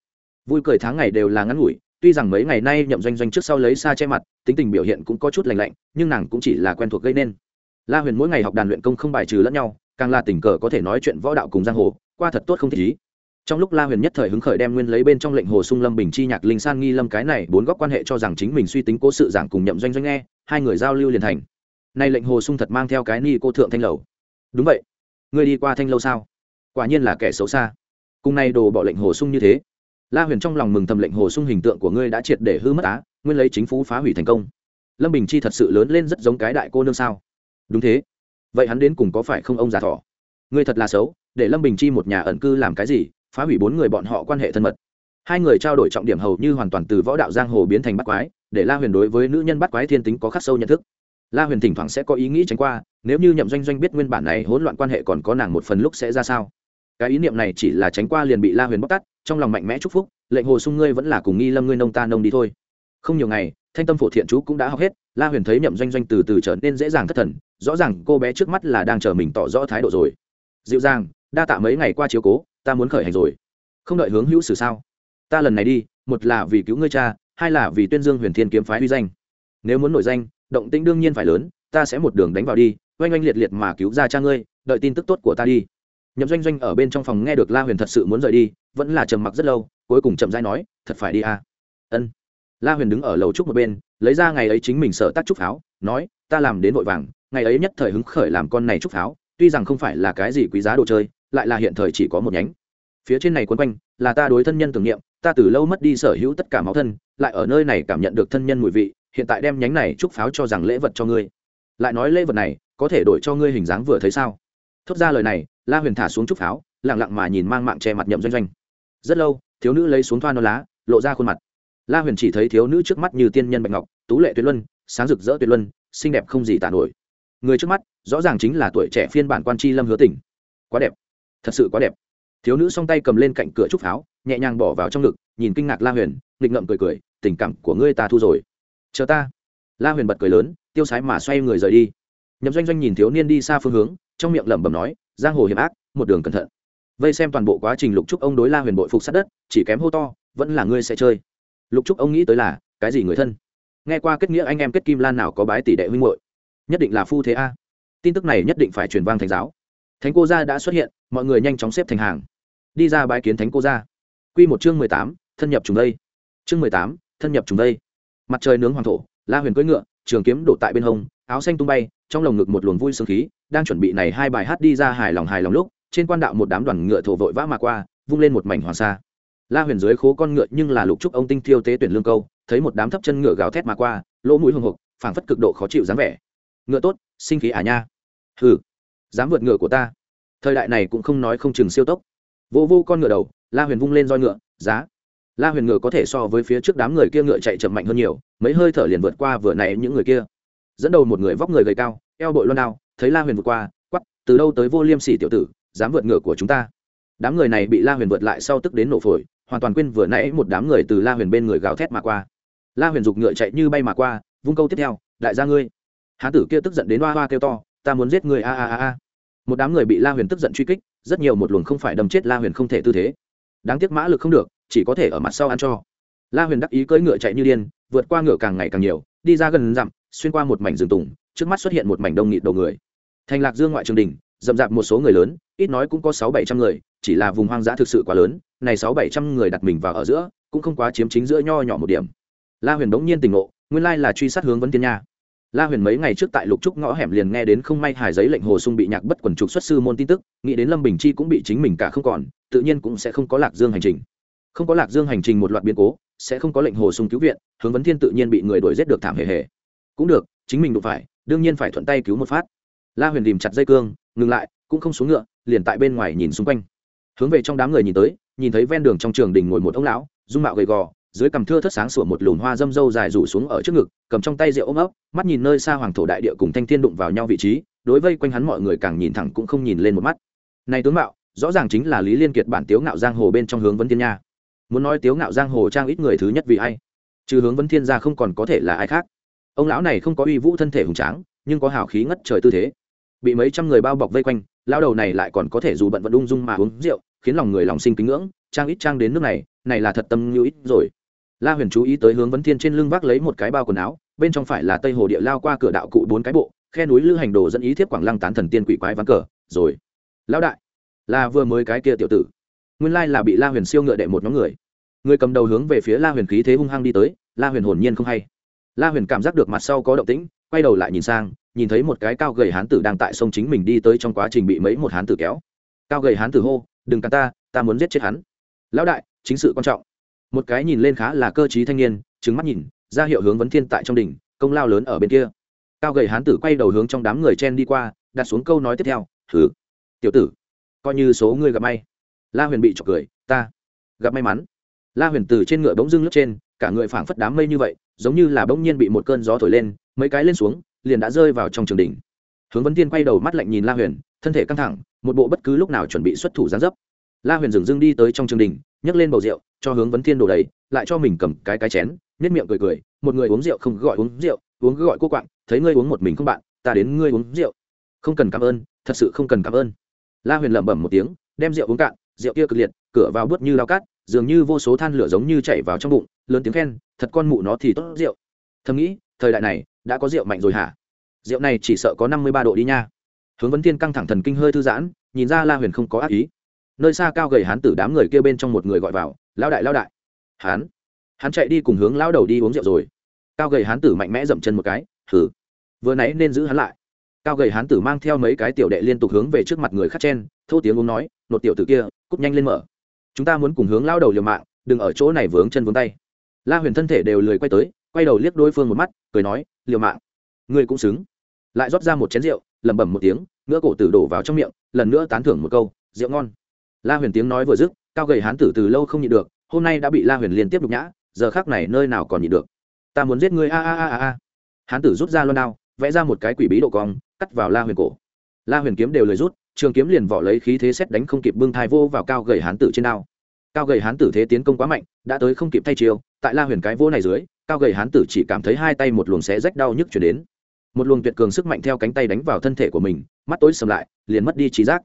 Vui cười tháng ngày đều là ngắn ngủi, tuy rằng mấy ngày nay nhậm doanh doanh trước sau lấy xa che mặt, tính tình biểu hiện cũng có chút lành lạnh, nhưng nàng cũng chỉ là quen thuộc gây nên. La huyền mỗi ngày học đàn luyện công không bài trừ lẫn nhau, càng là tình cờ có thể nói chuyện võ đạo cùng giang hồ qua thật tốt không thể ý. Trong lúc la huyền nhất thời hứng khởi đem nguyên lấy bên trong lệnh hồ sung lâm bình chi nhạc linh san nghi lâm cái này bốn góc quan hệ cho rằng chính mình suy tính cố sự giảng cùng nhậm doanh doanh nghe, hai người giao lưu liền thành. Nay lệnh hồ sung thật mang theo cái ni cô thượng thanh lầu. Đúng vậy. Ngươi đi qua thanh lâu sao? Quả nhiên là kẻ xấu xa. Cùng nay đồ bỏ lệnh hồ sung như thế. La huyền trong lòng mừng thầm lệnh hồ sung hình tượng của ngươi đã triệt để hư mất á, nguyên lấy chính phủ phá hủy thành công. Lâm bình chi thật sự lớn lên rất giống cái đại cô nương sao? Đúng thế. Vậy hắn đến cùng có phải không ông già thỏ? Ngươi thật là xấu để lâm bình chi một nhà ẩn cư làm cái gì, phá hủy bốn người bọn họ quan hệ thân mật. Hai người trao đổi trọng điểm hầu như hoàn toàn từ võ đạo giang hồ biến thành bắt quái, để la huyền đối với nữ nhân bắt quái thiên tính có khắc sâu nhận thức. La huyền thỉnh thoảng sẽ có ý nghĩ tránh qua, nếu như nhậm doanh doanh biết nguyên bản này hỗn loạn quan hệ còn có nàng một phần lúc sẽ ra sao. Cái ý niệm này chỉ là tránh qua liền bị la huyền bóc tắt trong lòng mạnh mẽ chúc phúc, lệnh hồ sung ngươi vẫn là cùng nghi lâm ngươi nông ta nông đi thôi. Không nhiều ngày, thanh tâm phổ thiện chú cũng đã học hết, la huyền thấy nhậm doanh doanh từ từ trở nên dễ dàng thất thần, rõ ràng cô bé trước mắt là đang chờ mình tỏ rõ thái độ rồi. Dịu dàng đa tạ mấy ngày qua chiếu cố, ta muốn khởi hành rồi. Không đợi hướng hữu xử sao? Ta lần này đi, một là vì cứu ngươi cha, hai là vì tuyên dương huyền thiên kiếm phái uy danh. Nếu muốn nổi danh, động tĩnh đương nhiên phải lớn, ta sẽ một đường đánh vào đi, oanh oanh liệt liệt mà cứu ra cha ngươi, đợi tin tức tốt của ta đi. Nhậm doanh doanh ở bên trong phòng nghe được la huyền thật sự muốn rời đi, vẫn là trầm mặc rất lâu, cuối cùng chậm dai nói, thật phải đi à. ân. La huyền đứng ở lầu trúc một bên, lấy ra ngày ấy chính mình sợ tác trúc pháo, nói, ta làm đến vội vàng, ngày ấy nhất thời hứng khởi làm con này trúc pháo, tuy rằng không phải là cái gì quý giá đồ chơi lại là hiện thời chỉ có một nhánh. Phía trên này quấn quanh, là ta đối thân nhân tưởng niệm, ta từ lâu mất đi sở hữu tất cả máu thân, lại ở nơi này cảm nhận được thân nhân mùi vị, hiện tại đem nhánh này chúc pháo cho rằng lễ vật cho ngươi. Lại nói lễ vật này, có thể đổi cho ngươi hình dáng vừa thấy sao? Thốt ra lời này, la huyền thả xuống chúc pháo lẳng lặng mà nhìn mang mạng che mặt nhậm doanh doanh. Rất lâu, thiếu nữ lấy xuống thoa non lá, lộ ra khuôn mặt. La huyền chỉ thấy thiếu nữ trước mắt như tiên nhân bạch ngọc, tú lệ tuyệt luân, sáng rực rỡ tuyệt luân, xinh đẹp không gì tả nổi. Người trước mắt, rõ ràng chính là tuổi trẻ phiên bản quan tri lâm hứa tỉnh. Quá đẹp thật sự quá đẹp. Thiếu nữ song tay cầm lên cạnh cửa trúc pháo, nhẹ nhàng bỏ vào trong ngực, nhìn kinh ngạc la huyền, nghịch ngậm cười cười, tình cảm của ngươi ta thu rồi. Chờ ta. La huyền bật cười lớn, tiêu sái mà xoay người rời đi. Nhậm doanh doanh nhìn thiếu niên đi xa phương hướng, trong miệng lẩm bẩm nói, giang hồ hiểm ác, một đường cẩn thận. Vây xem toàn bộ quá trình lục trúc ông đối la huyền bội phục sát đất, chỉ kém hô to, vẫn là ngươi sẽ chơi. Lục trúc ông nghĩ tới là, cái gì người thân? Nghe qua kết nghĩa anh em kết kim lan nào có bái tỷ đệ huynh hội nhất định là phu thế a. Tin tức này nhất định phải truyền vang thành giáo. Thánh cô gia đã xuất hiện mọi người nhanh chóng xếp thành hàng. Đi ra bãi kiến thánh cô ra. q một chương mười tám, thân nhập trùng đây. Chương mười tám, thân nhập trùng đây. Mặt trời nướng hoàng thổ, la huyền cưỡi ngựa, trường kiếm đổ tại bên hông, áo xanh tung bay, trong lồng ngực một luồng vui sương khí, đang chuẩn bị này hai bài hát đi ra hài lòng hài lòng lúc, trên quan đạo một đám đoàn ngựa thổ vội vã mà qua, vung lên một mảnh hoàng sa. La huyền dưới khố con ngựa nhưng là lục trúc ông tinh thiêu tế tuyển lương câu, thấy một đám thấp chân ngựa gào thét mà qua, lỗ mũi hồng hộc phảng phất cực độ khó chịu dáng vẻ. Ngựa tốt, sinh khí à nha. Hừ, dám vượt ngựa của ta thời đại này cũng không nói không chừng siêu tốc. Vô vô con ngựa đầu, la huyền vung lên roi ngựa, giá. La huyền ngựa có thể so với phía trước đám người kia ngựa chạy chậm mạnh hơn nhiều, mấy hơi thở liền vượt qua vừa nãy những người kia. Dẫn đầu một người vóc người gầy cao, eo bội loan đao, thấy la huyền vượt qua quắp từ đâu tới vô liêm sỉ tiểu tử, dám vượt ngựa của chúng ta? Đám người này bị la huyền vượt lại sau tức đến nổ phổi, hoàn toàn quên vừa nãy một đám người từ la huyền bên người gào thét mà qua. La huyền giục ngựa chạy như bay mà qua, vung câu tiếp theo, đại gia ngươi. Hán tử kia tức giận đến hoa hoa kêu to, ta muốn giết người a a a a một đám người bị la huyền tức giận truy kích, rất nhiều một luồng không phải đâm chết la huyền không thể tư thế. Đáng tiếc mã lực không được, chỉ có thể ở mặt sau ăn cho. La huyền đắc ý cưỡi ngựa chạy như điên, vượt qua ngựa càng ngày càng nhiều, đi ra gần dặm, xuyên qua một mảnh rừng tùng, trước mắt xuất hiện một mảnh đông nghịt đầu người. Thành lạc dương ngoại trường đình dậm dạp một số người lớn, ít nói cũng có sáu bảy trăm người, chỉ là vùng hoang dã thực sự quá lớn, này sáu bảy trăm người đặt mình vào ở giữa, cũng không quá chiếm chính giữa nho nhỏ một điểm. La huyền đống nhiên tình ngộ, nguyên lai là truy sát hướng vấn tiên nha la huyền mấy ngày trước tại lục trúc ngõ hẻm liền nghe đến không may hải giấy lệnh hồ sung bị nhạc bất quần trục xuất sư môn tin tức, nghĩ đến lâm bình chi cũng bị chính mình cả không còn, tự nhiên cũng sẽ không có lạc dương hành trình. Không có lạc dương hành trình một loạt biến cố, sẽ không có lệnh hồ sung cứu viện, hướng vấn thiên tự nhiên bị người đuổi giết được thảm hề hề. Cũng được, chính mình đụng phải, đương nhiên phải thuận tay cứu một phát. La huyền tìm chặt dây cương, ngừng lại, cũng không xuống ngựa, liền tại bên ngoài nhìn xung quanh. Hướng về trong đám người nhìn tới, nhìn thấy ven đường trong trường đình ngồi một ông lão, dung mạo gầy gò dưới cằm thưa thất sáng sủa một lùn hoa dâm dâu dài rủ xuống ở trước ngực, cầm trong tay rượu ôm ấp, mắt nhìn nơi xa hoàng thổ đại địa cùng thanh thiên đụng vào nhau vị trí, đối vây quanh hắn mọi người càng nhìn thẳng cũng không nhìn lên một mắt. Này tướng mạo, rõ ràng chính là lý liên kiệt bản tiếu ngạo giang hồ bên trong hướng vấn thiên nha. Muốn nói tiếu ngạo giang hồ trang ít người thứ nhất vì ai? Trừ hướng vấn thiên ra không còn có thể là ai khác. Ông lão này không có uy vũ thân thể hùng tráng, nhưng có hào khí ngất trời tư thế. Bị mấy trăm người bao bọc vây quanh, lão đầu này lại còn có thể dù bận vận ung dung mà uống rượu, khiến lòng người lòng sinh kính ngưỡng, trang ít trang đến nước này này là thật tâm như ít rồi la huyền chú ý tới hướng vấn thiên trên lưng vác lấy một cái bao quần áo, bên trong phải là tây hồ địa lao qua cửa đạo cụ bốn cái bộ, khe núi lữ hành đồ dẫn ý thiếp quảng lăng tán thần tiên quỷ quái ván cờ, rồi. Lão đại, là vừa mới cái kia tiểu tử. Nguyên lai là bị la huyền siêu ngựa đệ một nhóm người. Người cầm đầu hướng về phía la huyền khí thế hung hăng đi tới, la huyền hồn nhiên không hay. La huyền cảm giác được mặt sau có động tĩnh, quay đầu lại nhìn sang, nhìn thấy một cái cao gầy hán tử đang tại sông chính mình đi tới trong quá trình bị mấy một hán tử kéo. Cao gầy hán tử hô, đừng cắn ta ta muốn giết chết hắn. Lão đại, chính sự quan trọng một cái nhìn lên khá là cơ t thanh niên trứng mắt nhìn, ra hiệu hướng vấn thiên tại trong đỉnh, công lao lớn ở bên kia. Cao gầy hán tử quay đầu hướng trong đám người chen đi qua, đặt xuống câu nói tiếp theo thử tiểu tử, coi như số ngươi gặp may. La huyền bị trọc cười, ta, gặp may mắn. La huyền từ trên ngựa bỗng dưng lướt trên, cả người phảng phất đám mây như vậy, giống như là bỗng nhiên bị một cơn gió thổi lên, mấy cái lên xuống, liền đã rơi vào trong trường đỉnh. Hướng vấn tiên quay đầu mắt lạnh nhìn la huyền, thân thể căng thẳng, một bộ bất cứ lúc nào chuẩn bị xuất thủ gián dấp. La huyền dừng dưng đi tới trong trường đình nhấc lên bầu rượu cho hướng vấn thiên đổ đầy, lại cho mình cầm cái cái chén nhất miệng cười cười, một người uống rượu không gọi uống rượu, uống cứ gọi cô quạng, thấy ngươi uống một mình không bạn, ta đến ngươi uống rượu. Không cần cảm ơn, thật sự không cần cảm ơn. La huyền lẩm bẩm một tiếng, đem rượu uống cạn, rượu kia cực liệt, cửa vào bớt như lao cát, dường như vô số than lửa giống như chảy vào trong bụng, lớn tiếng khen, thật con mụ nó thì tốt rượu. Thầm nghĩ, thời đại này, đã có rượu mạnh rồi hả? Rượu này chỉ sợ có năm mươi ba độ đi nha. Hướng vấn thiên căng thẳng thần kinh hơi thư giãn, nhìn ra la huyền không có ác ý. Nơi xa cao gầy hán tử đám người kia bên trong một người gọi vào lao đại lao đại. Hán. Hắn chạy đi cùng hướng lao đầu đi uống rượu rồi. Cao gầy hán tử mạnh mẽ dậm chân một cái thử vừa nãy nên giữ hắn lại. Cao gầy hán tử mang theo mấy cái tiểu đệ liên tục hướng về trước mặt người khát chen, thô tiếng uống nói, nột tiểu tử kia cúp nhanh lên mở. Chúng ta muốn cùng hướng lao đầu liều mạng, đừng ở chỗ này vướng chân vướng tay. La huyền thân thể đều lười quay tới, quay đầu liếc đối phương một mắt, cười nói, liều mạng. Ngươi cũng xứng. Lại rót ra một chén rượu, lẩm bẩm một tiếng ngỡ cổ tử đổ vào trong miệng, lần nữa tán thưởng một câu, rượu ngon. La huyền tiếng nói vừa dứt cao gầy hán tử từ lâu không nhịn được, hôm nay đã bị la huyền liên tiếp nhục nhã, giờ khác này nơi nào còn nhịn được. Ta muốn giết ngươi, a a a a a. Hán tử rút ra loan đao, vẽ ra một cái quỷ bí độ cong, cắt vào la huyền cổ. La huyền kiếm đều lời rút, trường kiếm liền vỏ lấy khí thế xét đánh không kịp bưng thai vô vào cao gầy hán tử trên đao. Cao gầy hán tử thế tiến công quá mạnh, đã tới không kịp thay chiều tại la huyền cái vô này dưới, cao gầy hán tử chỉ cảm thấy hai tay một luồng xé rách đau nhức chuyển đến. Một luồng tuyệt cường sức mạnh theo cánh tay đánh vào thân thể của mình, mắt tối sầm lại, liền mất đi trí giác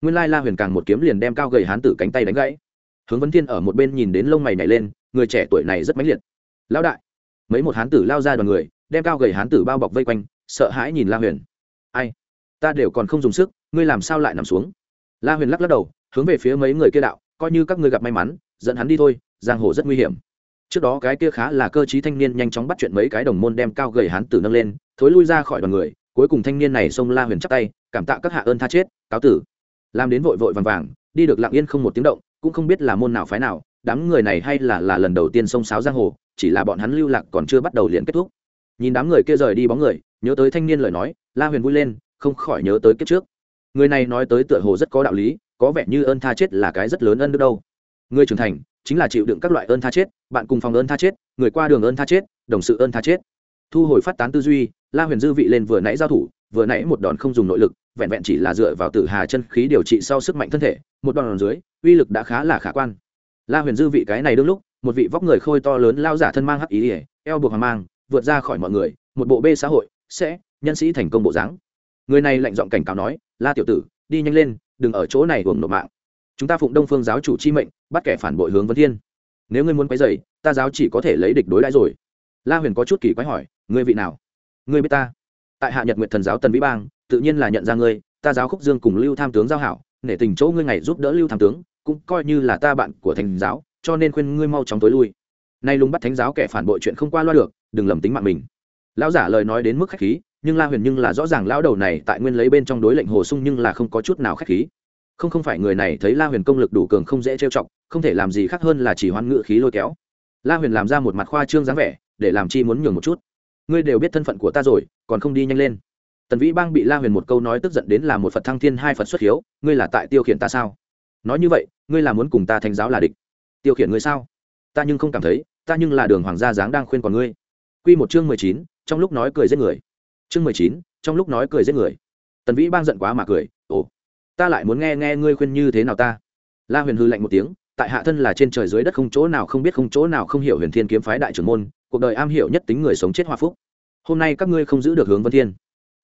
nguyên lai la huyền càng một kiếm liền đem cao gầy hán tử cánh tay đánh gãy hướng vấn thiên ở một bên nhìn đến lông mày nhảy lên người trẻ tuổi này rất mãnh liệt lão đại mấy một hán tử lao ra đoàn người đem cao gầy hán tử bao bọc vây quanh sợ hãi nhìn la huyền ai ta đều còn không dùng sức ngươi làm sao lại nằm xuống la huyền lắc lắc đầu hướng về phía mấy người kia đạo coi như các ngươi gặp may mắn dẫn hắn đi thôi giang hồ rất nguy hiểm trước đó cái kia khá là cơ t thanh niên nhanh chóng bắt chuyện mấy cái đồng môn đem cao gầy hán tử nâng lên thối lui ra khỏi đoàn người cuối cùng thanh niên này xông la huyền chắc tay cảm tạ các hạ ơn tha chết cáo tử làm đến vội vội vàng vàng, đi được lặng yên không một tiếng động, cũng không biết là môn nào phái nào, đám người này hay là là lần đầu tiên xông sáo giang hồ, chỉ là bọn hắn lưu lạc còn chưa bắt đầu liền kết thúc. Nhìn đám người kia rời đi bóng người, nhớ tới thanh niên lời nói, la huyền vui lên, không khỏi nhớ tới kiếp trước. Người này nói tới tựa hồ rất có đạo lý, có vẻ như ơn tha chết là cái rất lớn ân đức đâu. Người trưởng thành, chính là chịu đựng các loại ơn tha chết, bạn cùng phòng ơn tha chết, người qua đường ơn tha chết, đồng sự ơn tha chết. Thu hồi phát tán tư duy, la huyền dư vị lên vừa nãy giao thủ vừa nãy một đòn không dùng nội lực, vẹn vẹn chỉ là dựa vào tử hà chân khí điều trị sau sức mạnh thân thể, một đòn dưới, uy lực đã khá là khả quan. La huyền dư vị cái này đương lúc, một vị vóc người khôi to lớn lao giả thân mang hắc ý ỉa eo buộc hoàng mang, vượt ra khỏi mọi người, một bộ bê xã hội, sẽ, nhân sĩ thành công bộ dáng. Người này lạnh giọng cảnh cáo nói, la tiểu tử, đi nhanh lên, đừng ở chỗ này hưởng nộp mạng. Chúng ta phụng đông phương giáo chủ chi mệnh, bắt kẻ phản bội hướng vấn thiên. Nếu ngươi muốn quấy dày ta giáo chỉ có thể lấy địch đối đãi rồi. La huyền có chút kỳ quái hỏi, ngươi vị nào? Ngươi biết ta? Tại hạ nhật nguyện thần giáo tần vĩ bang, tự nhiên là nhận ra ngươi, ta giáo khúc dương cùng lưu tham tướng giao hảo, nể tình chỗ ngươi ngày giúp đỡ lưu tham tướng, cũng coi như là ta bạn của thành giáo, cho nên khuyên ngươi mau chóng tối lui. Nay lùng bắt thánh giáo kẻ phản bội chuyện không qua loa được, đừng lầm tính mạng mình. Lão giả lời nói đến mức khách khí, nhưng la huyền nhưng là rõ ràng lão đầu này tại nguyên lấy bên trong đối lệnh hồ sung nhưng là không có chút nào khách khí. Không không phải người này thấy la huyền công lực đủ cường không dễ trêu chọc, không thể làm gì khác hơn là chỉ hoan ngự khí lôi kéo. La huyền làm ra một mặt khoa trương dáng vẻ, để làm chi muốn nhường một chút ngươi đều biết thân phận của ta rồi, còn không đi nhanh lên. Tần vĩ bang bị la huyền một câu nói tức giận đến là một phật thăng thiên hai phật xuất hiếu, ngươi là tại tiêu khiển ta sao? Nói như vậy, ngươi là muốn cùng ta thành giáo là địch. Tiêu khiển ngươi sao? Ta nhưng không cảm thấy, ta nhưng là đường hoàng gia giáng đang khuyên còn ngươi. Q một chương mười chín, trong lúc nói cười giết người. Chương mười chín, trong lúc nói cười giết người. Tần vĩ bang giận quá mà cười, ồ, ta lại muốn nghe nghe ngươi khuyên như thế nào ta? La huyền hư lạnh một tiếng, tại hạ thân là trên trời dưới đất không chỗ nào không biết không chỗ nào không hiểu huyền thiên kiếm phái đại trưởng môn cuộc đời am hiểu nhất tính người sống chết hoa phúc. Hôm nay các ngươi không giữ được hướng vân thiên.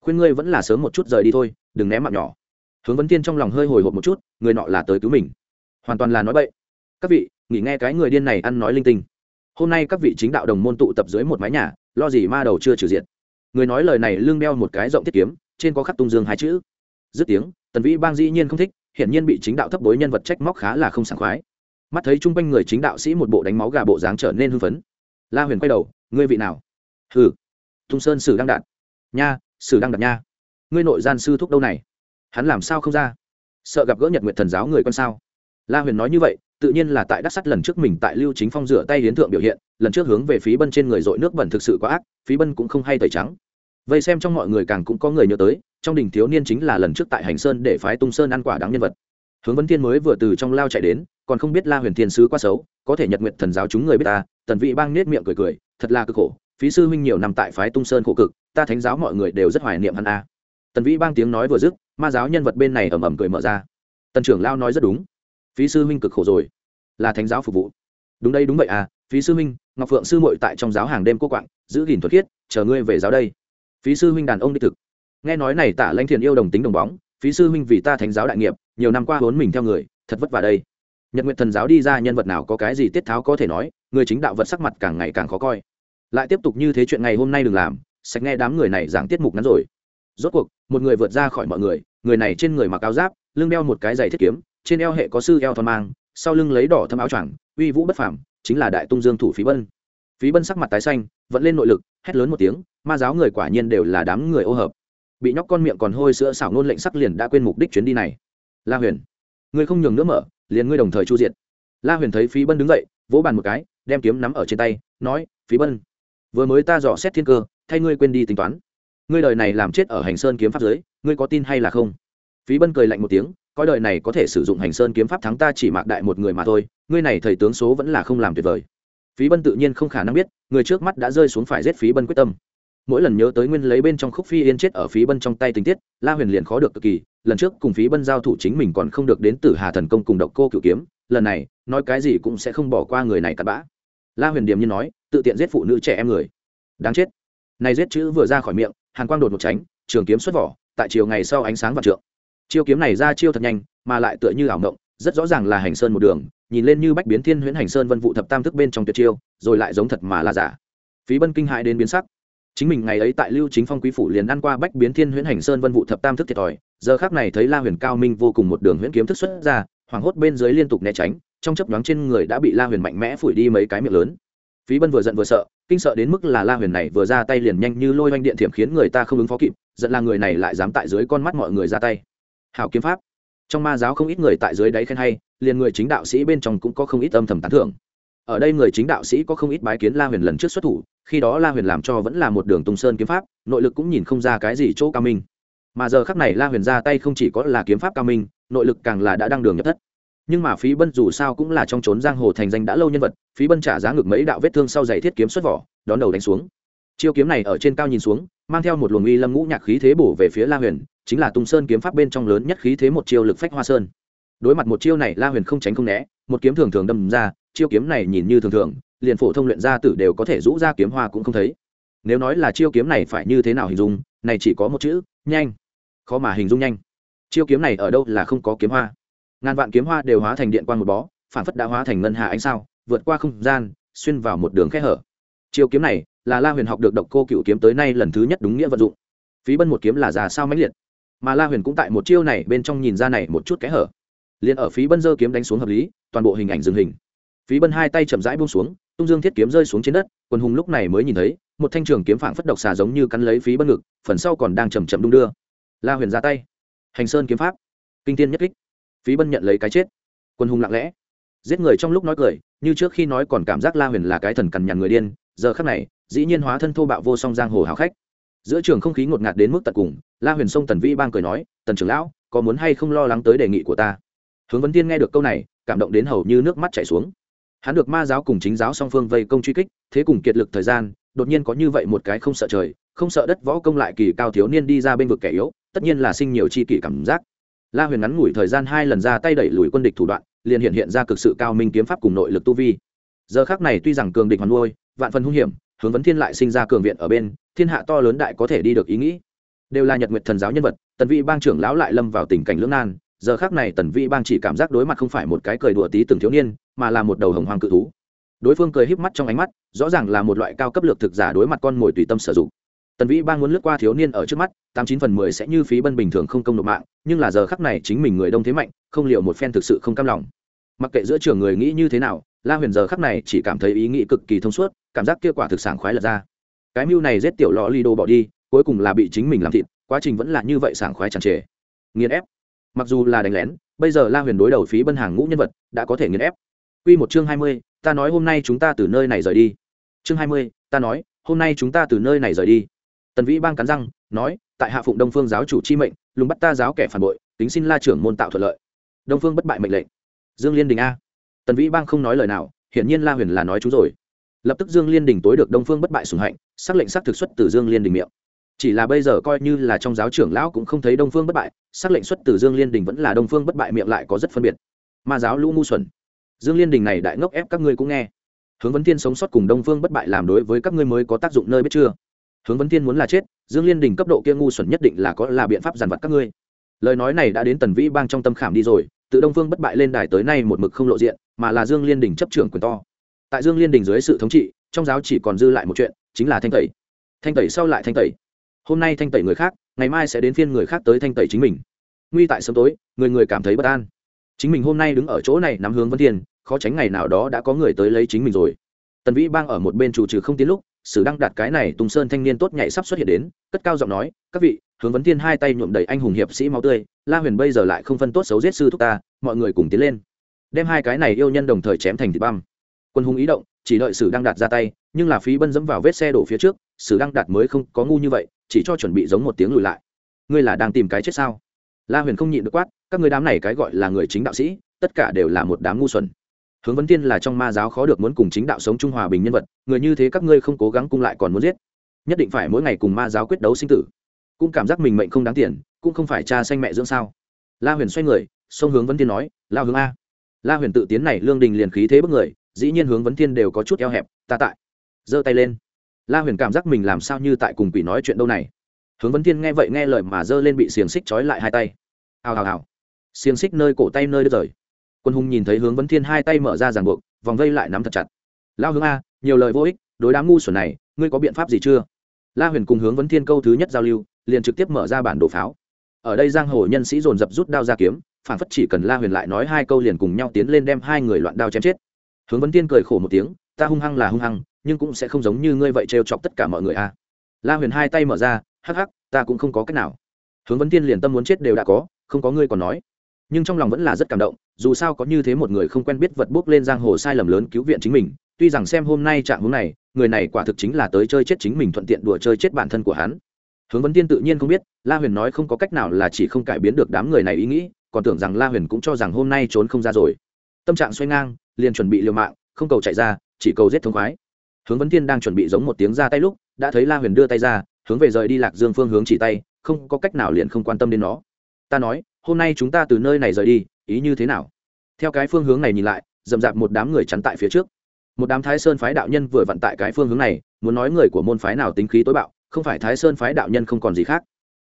Khuyên ngươi vẫn là sớm một chút rời đi thôi, đừng ném mạng nhỏ. Hướng vân thiên trong lòng hơi hồi hộp một chút, người nọ là tới cứu mình. Hoàn toàn là nói bậy. Các vị, nghỉ nghe cái người điên này ăn nói linh tinh. Hôm nay các vị chính đạo đồng môn tụ tập dưới một mái nhà, lo gì ma đầu chưa trừ diện người nói lời này lương đeo một cái rộng thiết kiếm, trên có khắc tung dương hai chữ. Dứt tiếng, tần vĩ bang dĩ nhiên không thích, hiển nhiên bị chính đạo thấp bối nhân vật trách móc khá là không sảng khoái. Mắt thấy chung quanh người chính đạo sĩ một bộ đánh máu gà bộ dáng trở nên hưng phấn la huyền quay đầu, ngươi vị nào? Hừ. Tung sơn sử đang đạt. Nha, sử đang đạt nha. Ngươi nội gian sư thúc đâu này? Hắn làm sao không ra? Sợ gặp gỡ nhật nguyện thần giáo người con sao? La huyền nói như vậy, tự nhiên là tại đắc sắt lần trước mình tại lưu chính phong rửa tay hiến thượng biểu hiện, lần trước hướng về phí bân trên người dội nước bẩn thực sự quá ác, phí bân cũng không hay tẩy trắng. Vậy xem trong mọi người càng cũng có người nhớ tới, trong đình thiếu niên chính là lần trước tại hành sơn để phái tung sơn ăn quả đáng nhân vật. Hướng vấn thiên mới vừa từ trong lao chạy đến, còn không biết la huyền thiên sứ quá xấu, có thể nhật nguyện thần giáo chúng người biết ta tần vị bang nết miệng cười cười, thật là cực khổ, phí sư huynh nhiều năm tại phái tung sơn khổ cực, ta thánh giáo mọi người đều rất hoài niệm hắn a. Tần vĩ bang tiếng nói vừa dứt, ma giáo nhân vật bên này ầm ầm cười mở ra. Tần trưởng lao nói rất đúng. Phí sư huynh cực khổ rồi, là thánh giáo phục vụ. Đúng đây đúng vậy à phí sư huynh, ngọc phượng sư muội tại trong giáo hàng đêm cô quạng, giữ gìn thuật khiết, chờ ngươi về giáo đây. Phí sư huynh đàn ông đi thực. Nghe nói này tả lãnh thiền yêu đồng tính đồng bóng, phí sư huynh vì ta thánh giáo đại nghiệp, nhiều năm qua huấn mình theo người, thật vất vả đây. Nhật nguyện thần giáo đi ra nhân vật nào có cái gì tiết tháo có thể nói người chính đạo vật sắc mặt càng ngày càng khó coi. Lại tiếp tục như thế chuyện ngày hôm nay đừng làm, sạch nghe đám người này giảng tiết mục ngắn rồi. Rốt cuộc, một người vượt ra khỏi mọi người người này trên người mặc áo giáp, lưng đeo một cái giày thiết kiếm, trên eo hệ có sư eo thon mang, sau lưng lấy đỏ thâm áo choàng, uy vũ bất phàm, chính là đại tung dương thủ phí bân. Phí bân sắc mặt tái xanh vẫn lên nội lực, hét lớn một tiếng, ma giáo người quả nhiên đều là đám người ô hợp. Bị nhóc con miệng còn hôi sữa xảo nôn lệnh sắc liền đã quên mục đích chuyến đi này. La huyền, ngươi không nhường nữa mở, liền ngươi đồng thời chu diện la huyền thấy phí bân đứng dậy, vỗ bàn một cái đem kiếm nắm ở trên tay, nói, phí bân, vừa mới ta dò xét thiên cơ, thay ngươi quên đi tính toán. Ngươi đời này làm chết ở hành sơn kiếm pháp giới, ngươi có tin hay là không? Phí bân cười lạnh một tiếng, coi đời này có thể sử dụng hành sơn kiếm pháp thắng ta chỉ mạc đại một người mà thôi, ngươi này thầy tướng số vẫn là không làm tuyệt vời. Phí bân tự nhiên không khả năng biết, người trước mắt đã rơi xuống phải giết phí bân quyết tâm. Mỗi lần nhớ tới nguyên lấy bên trong khúc phi yên chết ở phí bân trong tay tình tiết, la huyền liền khó được cực kỳ, lần trước cùng phí bân giao thủ chính mình còn không được đến từ hà thần công cùng độc cô cựu kiếm, lần này, nói cái gì cũng sẽ không bỏ qua người này cặn bã la huyền điềm như nói, tự tiện giết phụ nữ trẻ em người. Đáng chết. Này giết chữ vừa ra khỏi miệng, hàn quang đột một tránh, trường kiếm xuất vỏ, tại chiều ngày sau ánh sáng và trượng. Chiêu kiếm này ra chiêu thật nhanh, mà lại tựa như ảo mộng, rất rõ ràng là hành sơn một đường, nhìn lên như bách biến thiên huyễn hành sơn vân vụ thập tam thức bên trong tuyệt chiêu, rồi lại giống thật mà là giả. Phí bân kinh hại đến biến sắc. Chính mình ngày ấy tại lưu chính phong quý phủ liền ăn qua bách biến thiên huyễn hành sơn vân vụ thập tam thức thiệt thòi, giờ khác này thấy la huyền cao minh vô cùng một đường huyễn kiếm thức xuất ra, hoảng hốt bên dưới liên tục né tránh trong chấp nhoáng trên người đã bị la huyền mạnh mẽ phủi đi mấy cái miệng lớn. Phí bân vừa giận vừa sợ, kinh sợ đến mức là la huyền này vừa ra tay liền nhanh như lôi oanh điện thiểm khiến người ta không ứng phó kịp, giận là người này lại dám tại dưới con mắt mọi người ra tay. Hảo kiếm pháp. Trong ma giáo không ít người tại dưới đáy khen hay, liền người chính đạo sĩ bên trong cũng có không ít âm thầm tán thưởng. Ở đây người chính đạo sĩ có không ít bái kiến la huyền lần trước xuất thủ, khi đó la huyền làm cho vẫn là một đường tung sơn kiếm pháp, nội lực cũng nhìn không ra cái gì chỗ cao minh. Mà giờ khắc này la huyền ra tay không chỉ có là kiếm pháp cao minh, nội lực càng là đã đăng đường nhập thất nhưng mà phí bân dù sao cũng là trong trốn giang hồ thành danh đã lâu nhân vật, phí bân trả giá ngược mấy đạo vết thương sau giày thiết kiếm xuất vỏ, đón đầu đánh xuống. Chiêu kiếm này ở trên cao nhìn xuống, mang theo một luồng uy lâm ngũ nhạc khí thế bổ về phía la huyền, chính là tung sơn kiếm pháp bên trong lớn nhất khí thế một chiêu lực phách hoa sơn. Đối mặt một chiêu này, la huyền không tránh không né, một kiếm thường thường đâm ra, chiêu kiếm này nhìn như thường thường, liền phổ thông luyện gia tử đều có thể rũ ra kiếm hoa cũng không thấy. Nếu nói là chiêu kiếm này phải như thế nào hình dung, này chỉ có một chữ, nhanh. Khó mà hình dung nhanh. Chiêu kiếm này ở đâu là không có kiếm hoa? Ngàn vạn kiếm hoa đều hóa thành điện quan một bó, phản phất đã hóa thành ngân hà ánh sao, vượt qua không gian, xuyên vào một đường khe hở. Chiêu kiếm này là la huyền học được độc cô cựu kiếm tới nay lần thứ nhất đúng nghĩa vận dụng. Phí bân một kiếm là già sao mãnh liệt. Mà la huyền cũng tại một chiêu này bên trong nhìn ra này một chút kẽ hở. Liền ở phí bân dơ kiếm đánh xuống hợp lý, toàn bộ hình ảnh dừng hình. Phí bân hai tay chậm rãi buông xuống, tung dương thiết kiếm rơi xuống trên đất, quần hùng lúc này mới nhìn thấy, một thanh trường kiếm phảng phất độc xà giống như cắn lấy phí bân ngực, phần sau còn đang chầm chậm đung đưa. La huyền ra tay. Hành sơn kiếm pháp. Kinh tiên nhất kích phí bân nhận lấy cái chết. Quân hùng lặng lẽ. Giết người trong lúc nói cười, như trước khi nói còn cảm giác la huyền là cái thần cằn nhằn người điên, giờ khắc này, dĩ nhiên hóa thân thô bạo vô song giang hồ hào khách. Giữa trường không khí ngột ngạt đến mức tận cùng, la huyền sông tần vĩ bang cười nói, tần trưởng lão, có muốn hay không lo lắng tới đề nghị của ta? Hướng vấn tiên nghe được câu này, cảm động đến hầu như nước mắt chảy xuống. Hắn được ma giáo cùng chính giáo song phương vây công truy kích, thế cùng kiệt lực thời gian, đột nhiên có như vậy một cái không sợ trời, không sợ đất võ công lại kỳ cao thiếu niên đi ra bên vực kẻ yếu, tất nhiên là sinh nhiều chi kỷ cảm giác la huyền ngắn ngủi thời gian hai lần ra tay đẩy lùi quân địch thủ đoạn, liền hiện hiện ra cực sự cao minh kiếm pháp cùng nội lực tu vi. Giờ khác này tuy rằng cường địch hoàn nuôi, vạn phần hung hiểm, hướng vấn thiên lại sinh ra cường viện ở bên, thiên hạ to lớn đại có thể đi được ý nghĩ. Đều là nhật nguyệt thần giáo nhân vật, tần vị bang trưởng lão lại lâm vào tình cảnh lưỡng nan, giờ khác này tần vị bang chỉ cảm giác đối mặt không phải một cái cười đùa tí từng thiếu niên, mà là một đầu hồng hoàng cự thú. Đối phương cười híp mắt trong ánh mắt, rõ ràng là một loại cao cấp lược thực giả đối mặt con mồi tùy tâm sử dụng tần vĩ bang muốn lướt qua thiếu niên ở trước mắt tám chín phần mười sẽ như phí bân bình thường không công nộp mạng nhưng là giờ khắc này chính mình người đông thế mạnh không liệu một phen thực sự không cam lòng. Mặc kệ giữa trường người nghĩ như thế nào la huyền giờ khắc này chỉ cảm thấy ý nghĩ cực kỳ thông suốt cảm giác kia quả thực sản khoái lật ra. Cái mưu này giết tiểu lò li đồ bỏ đi cuối cùng là bị chính mình làm thịt quá trình vẫn là như vậy sảng khoái chẳng trề nghiền ép. Mặc dù là đánh lén bây giờ la huyền đối đầu phí bân hàng ngũ nhân vật đã có thể nghiền ép. Quy một chương hai mươi, ta nói hôm nay chúng ta từ nơi này rời đi. Chương hai mươi, ta nói, hôm nay chúng ta từ nơi này rời đi tần vĩ bang cắn răng, nói, tại hạ phụng đông phương giáo chủ chi mệnh, lùng bắt ta giáo kẻ phản bội, tính xin la trưởng môn tạo thuận lợi. Đông phương bất bại mệnh lệnh. Dương liên đình a. Tần vĩ bang không nói lời nào, hiển nhiên la huyền là nói chú rồi. Lập tức dương liên đình tối được đông phương bất bại sùng hạnh, xác lệnh xác thực xuất từ dương liên đình miệng. Chỉ là bây giờ coi như là trong giáo trưởng lão cũng không thấy đông phương bất bại, xác lệnh xuất từ dương liên đình vẫn là đông phương bất bại miệng lại có rất phân biệt. Ma giáo lũ ngu xuẩn. Dương liên đình này đại ngốc ép các ngươi cũng nghe. Hướng vấn thiên sống sót cùng đông phương bất bại làm đối với các ngươi mới có tác dụng nơi biết chưa? Hướng vấn thiên muốn là chết, dương liên đình cấp độ kia ngu xuẩn nhất định là có là biện pháp giàn vặt các ngươi. Lời nói này đã đến tần vĩ bang trong tâm khảm đi rồi tự đông phương bất bại lên đài tới nay một mực không lộ diện, mà là dương liên đình chấp trưởng quyền to. Tại dương liên đình dưới sự thống trị, trong giáo chỉ còn dư lại một chuyện, chính là thanh tẩy. Thanh tẩy sau lại thanh tẩy. Hôm nay thanh tẩy người khác, ngày mai sẽ đến phiên người khác tới thanh tẩy chính mình. Nguy tại sớm tối, người người cảm thấy bất an. Chính mình hôm nay đứng ở chỗ này nắm hướng vấn thiên, khó tránh ngày nào đó đã có người tới lấy chính mình rồi. Tần vĩ bang ở một bên chủ trừ không tiến lúc sử đăng đạt cái này tùng sơn thanh niên tốt nhảy sắp xuất hiện đến, cất cao giọng nói, các vị, hướng vấn thiên hai tay nhuộm đầy anh hùng hiệp sĩ máu tươi, la huyền bây giờ lại không phân tốt xấu giết sư thúc ta, mọi người cùng tiến lên. Đem hai cái này yêu nhân đồng thời chém thành thịt băm. Quân hùng ý động, chỉ đợi sử đăng đạt ra tay, nhưng là phí bân dẫm vào vết xe đổ phía trước, sử đăng đạt mới không có ngu như vậy, chỉ cho chuẩn bị giống một tiếng lùi lại. Ngươi là đang tìm cái chết sao? La huyền không nhịn được quát, các người đám này cái gọi là người chính đạo sĩ, tất cả đều là một đám ngu xuẩn hướng vấn tiên là trong ma giáo khó được muốn cùng chính đạo sống trung hòa bình nhân vật, người như thế các ngươi không cố gắng cung lại còn muốn giết. Nhất định phải mỗi ngày cùng ma giáo quyết đấu sinh tử. Cũng cảm giác mình mệnh không đáng tiền, cũng không phải cha sanh mẹ dưỡng sao. La huyền xoay người sông hướng vấn tiên nói, lao hướng a. La huyền tự tiến này lương đình liền khí thế bức người, dĩ nhiên hướng vấn tiên đều có chút eo hẹp, ta tại. Giơ tay lên. La huyền cảm giác mình làm sao như tại cùng quỷ nói chuyện đâu này. Hướng vấn tiên nghe vậy nghe lời mà giơ lên bị xiềng xích trói lại hai tay. Hào hào hào. Xiềng xích nơi cổ tay nơi đứt rời quân hùng nhìn thấy hướng vấn thiên hai tay mở ra ràng buộc, vòng vây lại nắm thật chặt. Lao hướng a, nhiều lời vô ích, đối đám ngu xuẩn này, ngươi có biện pháp gì chưa? La huyền cùng hướng vấn thiên câu thứ nhất giao lưu, liền trực tiếp mở ra bản đồ pháo. Ở đây giang hồ nhân sĩ dồn dập rút đao ra kiếm, phản phất chỉ cần la huyền lại nói hai câu liền cùng nhau tiến lên đem hai người loạn đao chém chết. Hướng vấn thiên cười khổ một tiếng, ta hung hăng là hung hăng, nhưng cũng sẽ không giống như ngươi vậy trêu chọc tất cả mọi người a. La huyền hai tay mở ra, hắc hắc, ta cũng không có cách nào. Hướng vấn thiên liền tâm muốn chết đều đã có, không có ngươi còn nói nhưng trong lòng vẫn là rất cảm động, dù sao có như thế một người không quen biết vật bốc lên giang hồ sai lầm lớn cứu viện chính mình, tuy rằng xem hôm nay trạng hướng này, người này quả thực chính là tới chơi chết chính mình thuận tiện đùa chơi chết bản thân của hắn. Hướng vấn tiên tự nhiên không biết, la huyền nói không có cách nào là chỉ không cải biến được đám người này ý nghĩ, còn tưởng rằng la huyền cũng cho rằng hôm nay trốn không ra rồi. Tâm trạng xoay ngang, liền chuẩn bị liều mạng, không cầu chạy ra, chỉ cầu giết thống khoái. Hướng vấn tiên đang chuẩn bị giống một tiếng ra tay lúc, đã thấy la huyền đưa tay ra, hướng về rời đi lạc dương phương hướng chỉ tay, không có cách nào liền không quan tâm đến nó. Ta nói hôm nay chúng ta từ nơi này rời đi, ý như thế nào? Theo cái phương hướng này nhìn lại, dầm dạp một đám người chắn tại phía trước. Một đám thái sơn phái đạo nhân vừa vặn tại cái phương hướng này, muốn nói người của môn phái nào tính khí tối bạo, không phải thái sơn phái đạo nhân không còn gì khác.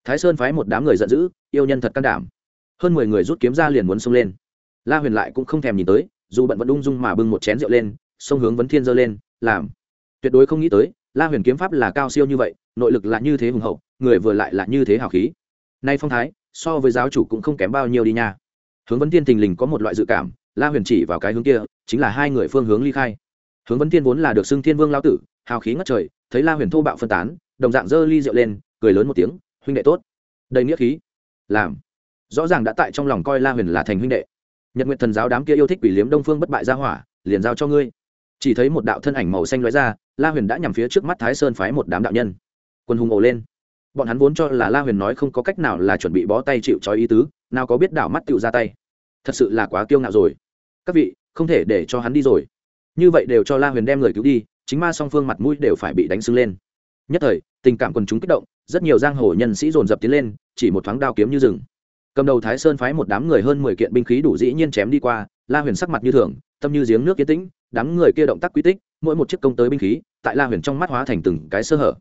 Thái sơn phái một đám người giận dữ, yêu nhân thật can đảm. Hơn mười người rút kiếm ra liền muốn xông lên. La huyền lại cũng không thèm nhìn tới, dù bận vẫn ung dung mà bưng một chén rượu lên, xông hướng vấn thiên dơ lên, làm. Tuyệt đối không nghĩ tới, la huyền kiếm pháp là cao siêu như vậy, nội lực là như thế hùng hậu, người vừa lại là như thế hào khí. Nay phong thái so với giáo chủ cũng không kém bao nhiêu đi nha. Hướng vấn thiên thình lình có một loại dự cảm, la huyền chỉ vào cái hướng kia, chính là hai người phương hướng ly khai. Hướng vấn thiên vốn là được xưng thiên vương lao tử, hào khí ngất trời, thấy la huyền thô bạo phân tán, đồng dạng dơ ly rượu lên, cười lớn một tiếng, huynh đệ tốt. Đầy nghĩa khí. Làm. Rõ ràng đã tại trong lòng coi la huyền là thành huynh đệ. Nhật nguyện thần giáo đám kia yêu thích quỷ liếm đông phương bất bại ra hỏa, liền giao cho ngươi. Chỉ thấy một đạo thân ảnh màu xanh lóe ra, la huyền đã nhằm phía trước mắt thái sơn phái một đám đạo nhân. Quân hùng ồ lên bọn hắn vốn cho là la huyền nói không có cách nào là chuẩn bị bó tay chịu trói ý tứ, nào có biết đảo mắt tựu ra tay. Thật sự là quá kiêu ngạo rồi. Các vị, không thể để cho hắn đi rồi. Như vậy đều cho la huyền đem người cứu đi, chính ma song phương mặt mũi đều phải bị đánh sưng lên. Nhất thời, tình cảm quần chúng kích động, rất nhiều giang hồ nhân sĩ dồn dập tiến lên, chỉ một thoáng đao kiếm như rừng. Cầm đầu thái sơn phái một đám người hơn mười kiện binh khí đủ dĩ nhiên chém đi qua, la huyền sắc mặt như thường, tâm như giếng nước yên tĩnh, đám người kia động tác quy tích, mỗi một chiếc công tới binh khí, tại la huyền trong mắt hóa thành từng cái sơ hở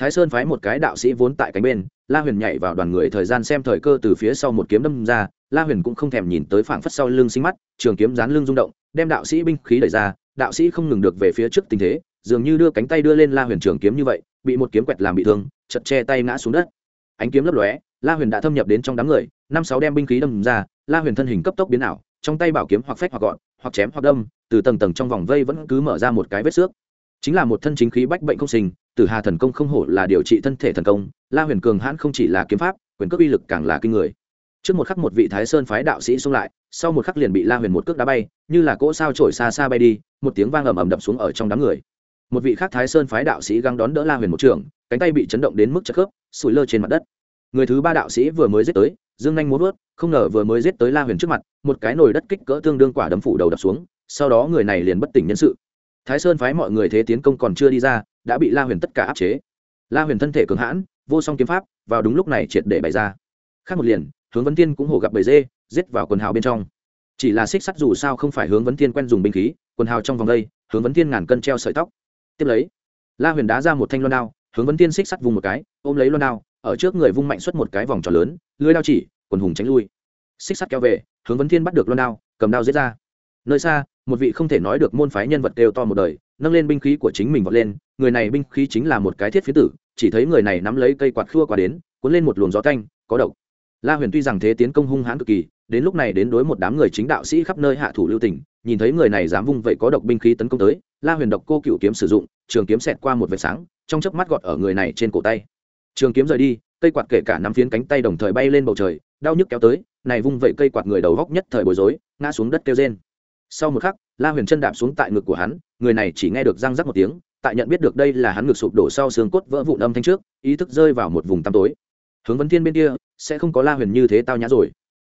thái sơn phái một cái đạo sĩ vốn tại cánh bên, la huyền nhảy vào đoàn người thời gian xem thời cơ từ phía sau một kiếm đâm ra, la huyền cũng không thèm nhìn tới phảng phất sau lưng sinh mắt, trường kiếm dán lưng rung động, đem đạo sĩ binh khí đẩy ra, đạo sĩ không ngừng được về phía trước tình thế, dường như đưa cánh tay đưa lên la huyền trường kiếm như vậy, bị một kiếm quẹt làm bị thương chật che tay ngã xuống đất. Ánh kiếm lấp lóe, la huyền đã thâm nhập đến trong đám người, năm sáu đem binh khí đâm ra, la huyền thân hình cấp tốc biến ảo, trong tay bảo kiếm hoặc phách hoặc gọn, hoặc chém hoặc đâm, từ tầng tầng trong vòng vây vẫn cứ mở ra một cái vết xước. Chính là một thân chính khí bách bệnh không sinh tử hà thần công không hổ là điều trị thân thể thần công, la huyền cường hãn không chỉ là kiếm pháp, quyền cước uy lực càng là kinh người. Trước một khắc một vị thái sơn phái đạo sĩ xông lại, sau một khắc liền bị la huyền một cước đá bay, như là cỗ sao trổi xa xa bay đi, một tiếng vang ầm ầm đập xuống ở trong đám người. Một vị khác thái sơn phái đạo sĩ găng đón đỡ la huyền một trường, cánh tay bị chấn động đến mức chất khớp, sủi lơ trên mặt đất. Người thứ ba đạo sĩ vừa mới giết tới, dương nhanh muốn vớt, không ngờ vừa mới giết tới la huyền trước mặt, một cái nồi đất kích cỡ tương đương quả đấm phủ đầu đập xuống, sau đó người này liền bất tỉnh nhân sự. Thái sơn phái mọi người thế tiến công còn chưa đi ra đã bị la huyền tất cả áp chế. La huyền thân thể cường hãn, vô song kiếm pháp, vào đúng lúc này triệt để bày ra. Khác một liền, hướng vấn tiên cũng hổ gặp bầy dê, giết vào quần hào bên trong. Chỉ là xích sắt dù sao không phải hướng vấn tiên quen dùng binh khí, quần hào trong vòng đây, hướng vấn tiên ngàn cân treo sợi tóc. Tiếp lấy, la huyền đá ra một thanh loan đao, hướng vấn tiên xích sắt vùng một cái, ôm lấy loan đao, ở trước người vung mạnh xuất một cái vòng tròn lớn, lưới đao chỉ, quần hùng tránh lui. Xích sắt kéo về, hướng vấn thiên bắt được loan đao, cầm đao giết ra. Nơi xa, một vị không thể nói được môn phái nhân vật đều to một đời nâng lên binh khí của chính mình vọt lên, người này binh khí chính là một cái thiết phía tử, chỉ thấy người này nắm lấy cây quạt khua qua đến, cuốn lên một luồng gió canh có độc. La huyền tuy rằng thế tiến công hung hãn cực kỳ, đến lúc này đến đối một đám người chính đạo sĩ khắp nơi hạ thủ lưu tình, nhìn thấy người này dám vung vậy có độc binh khí tấn công tới, la huyền độc cô cựu kiếm sử dụng, trường kiếm xẹt qua một vệt sáng, trong chớp mắt gọt ở người này trên cổ tay. Trường kiếm rời đi, cây quạt kể cả năm phiến cánh tay đồng thời bay lên bầu trời, đau nhức kéo tới, này vung vậy cây quạt người đầu góc nhất thời bối rối, ngã xuống đất kêu rên sau một khắc, la huyền chân đạp xuống tại ngực của hắn, người này chỉ nghe được răng rắc một tiếng, tại nhận biết được đây là hắn ngực sụp đổ sau xương cốt vỡ vụn âm thanh trước, ý thức rơi vào một vùng tăm tối hướng vấn thiên bên kia, sẽ không có la huyền như thế tao nhã rồi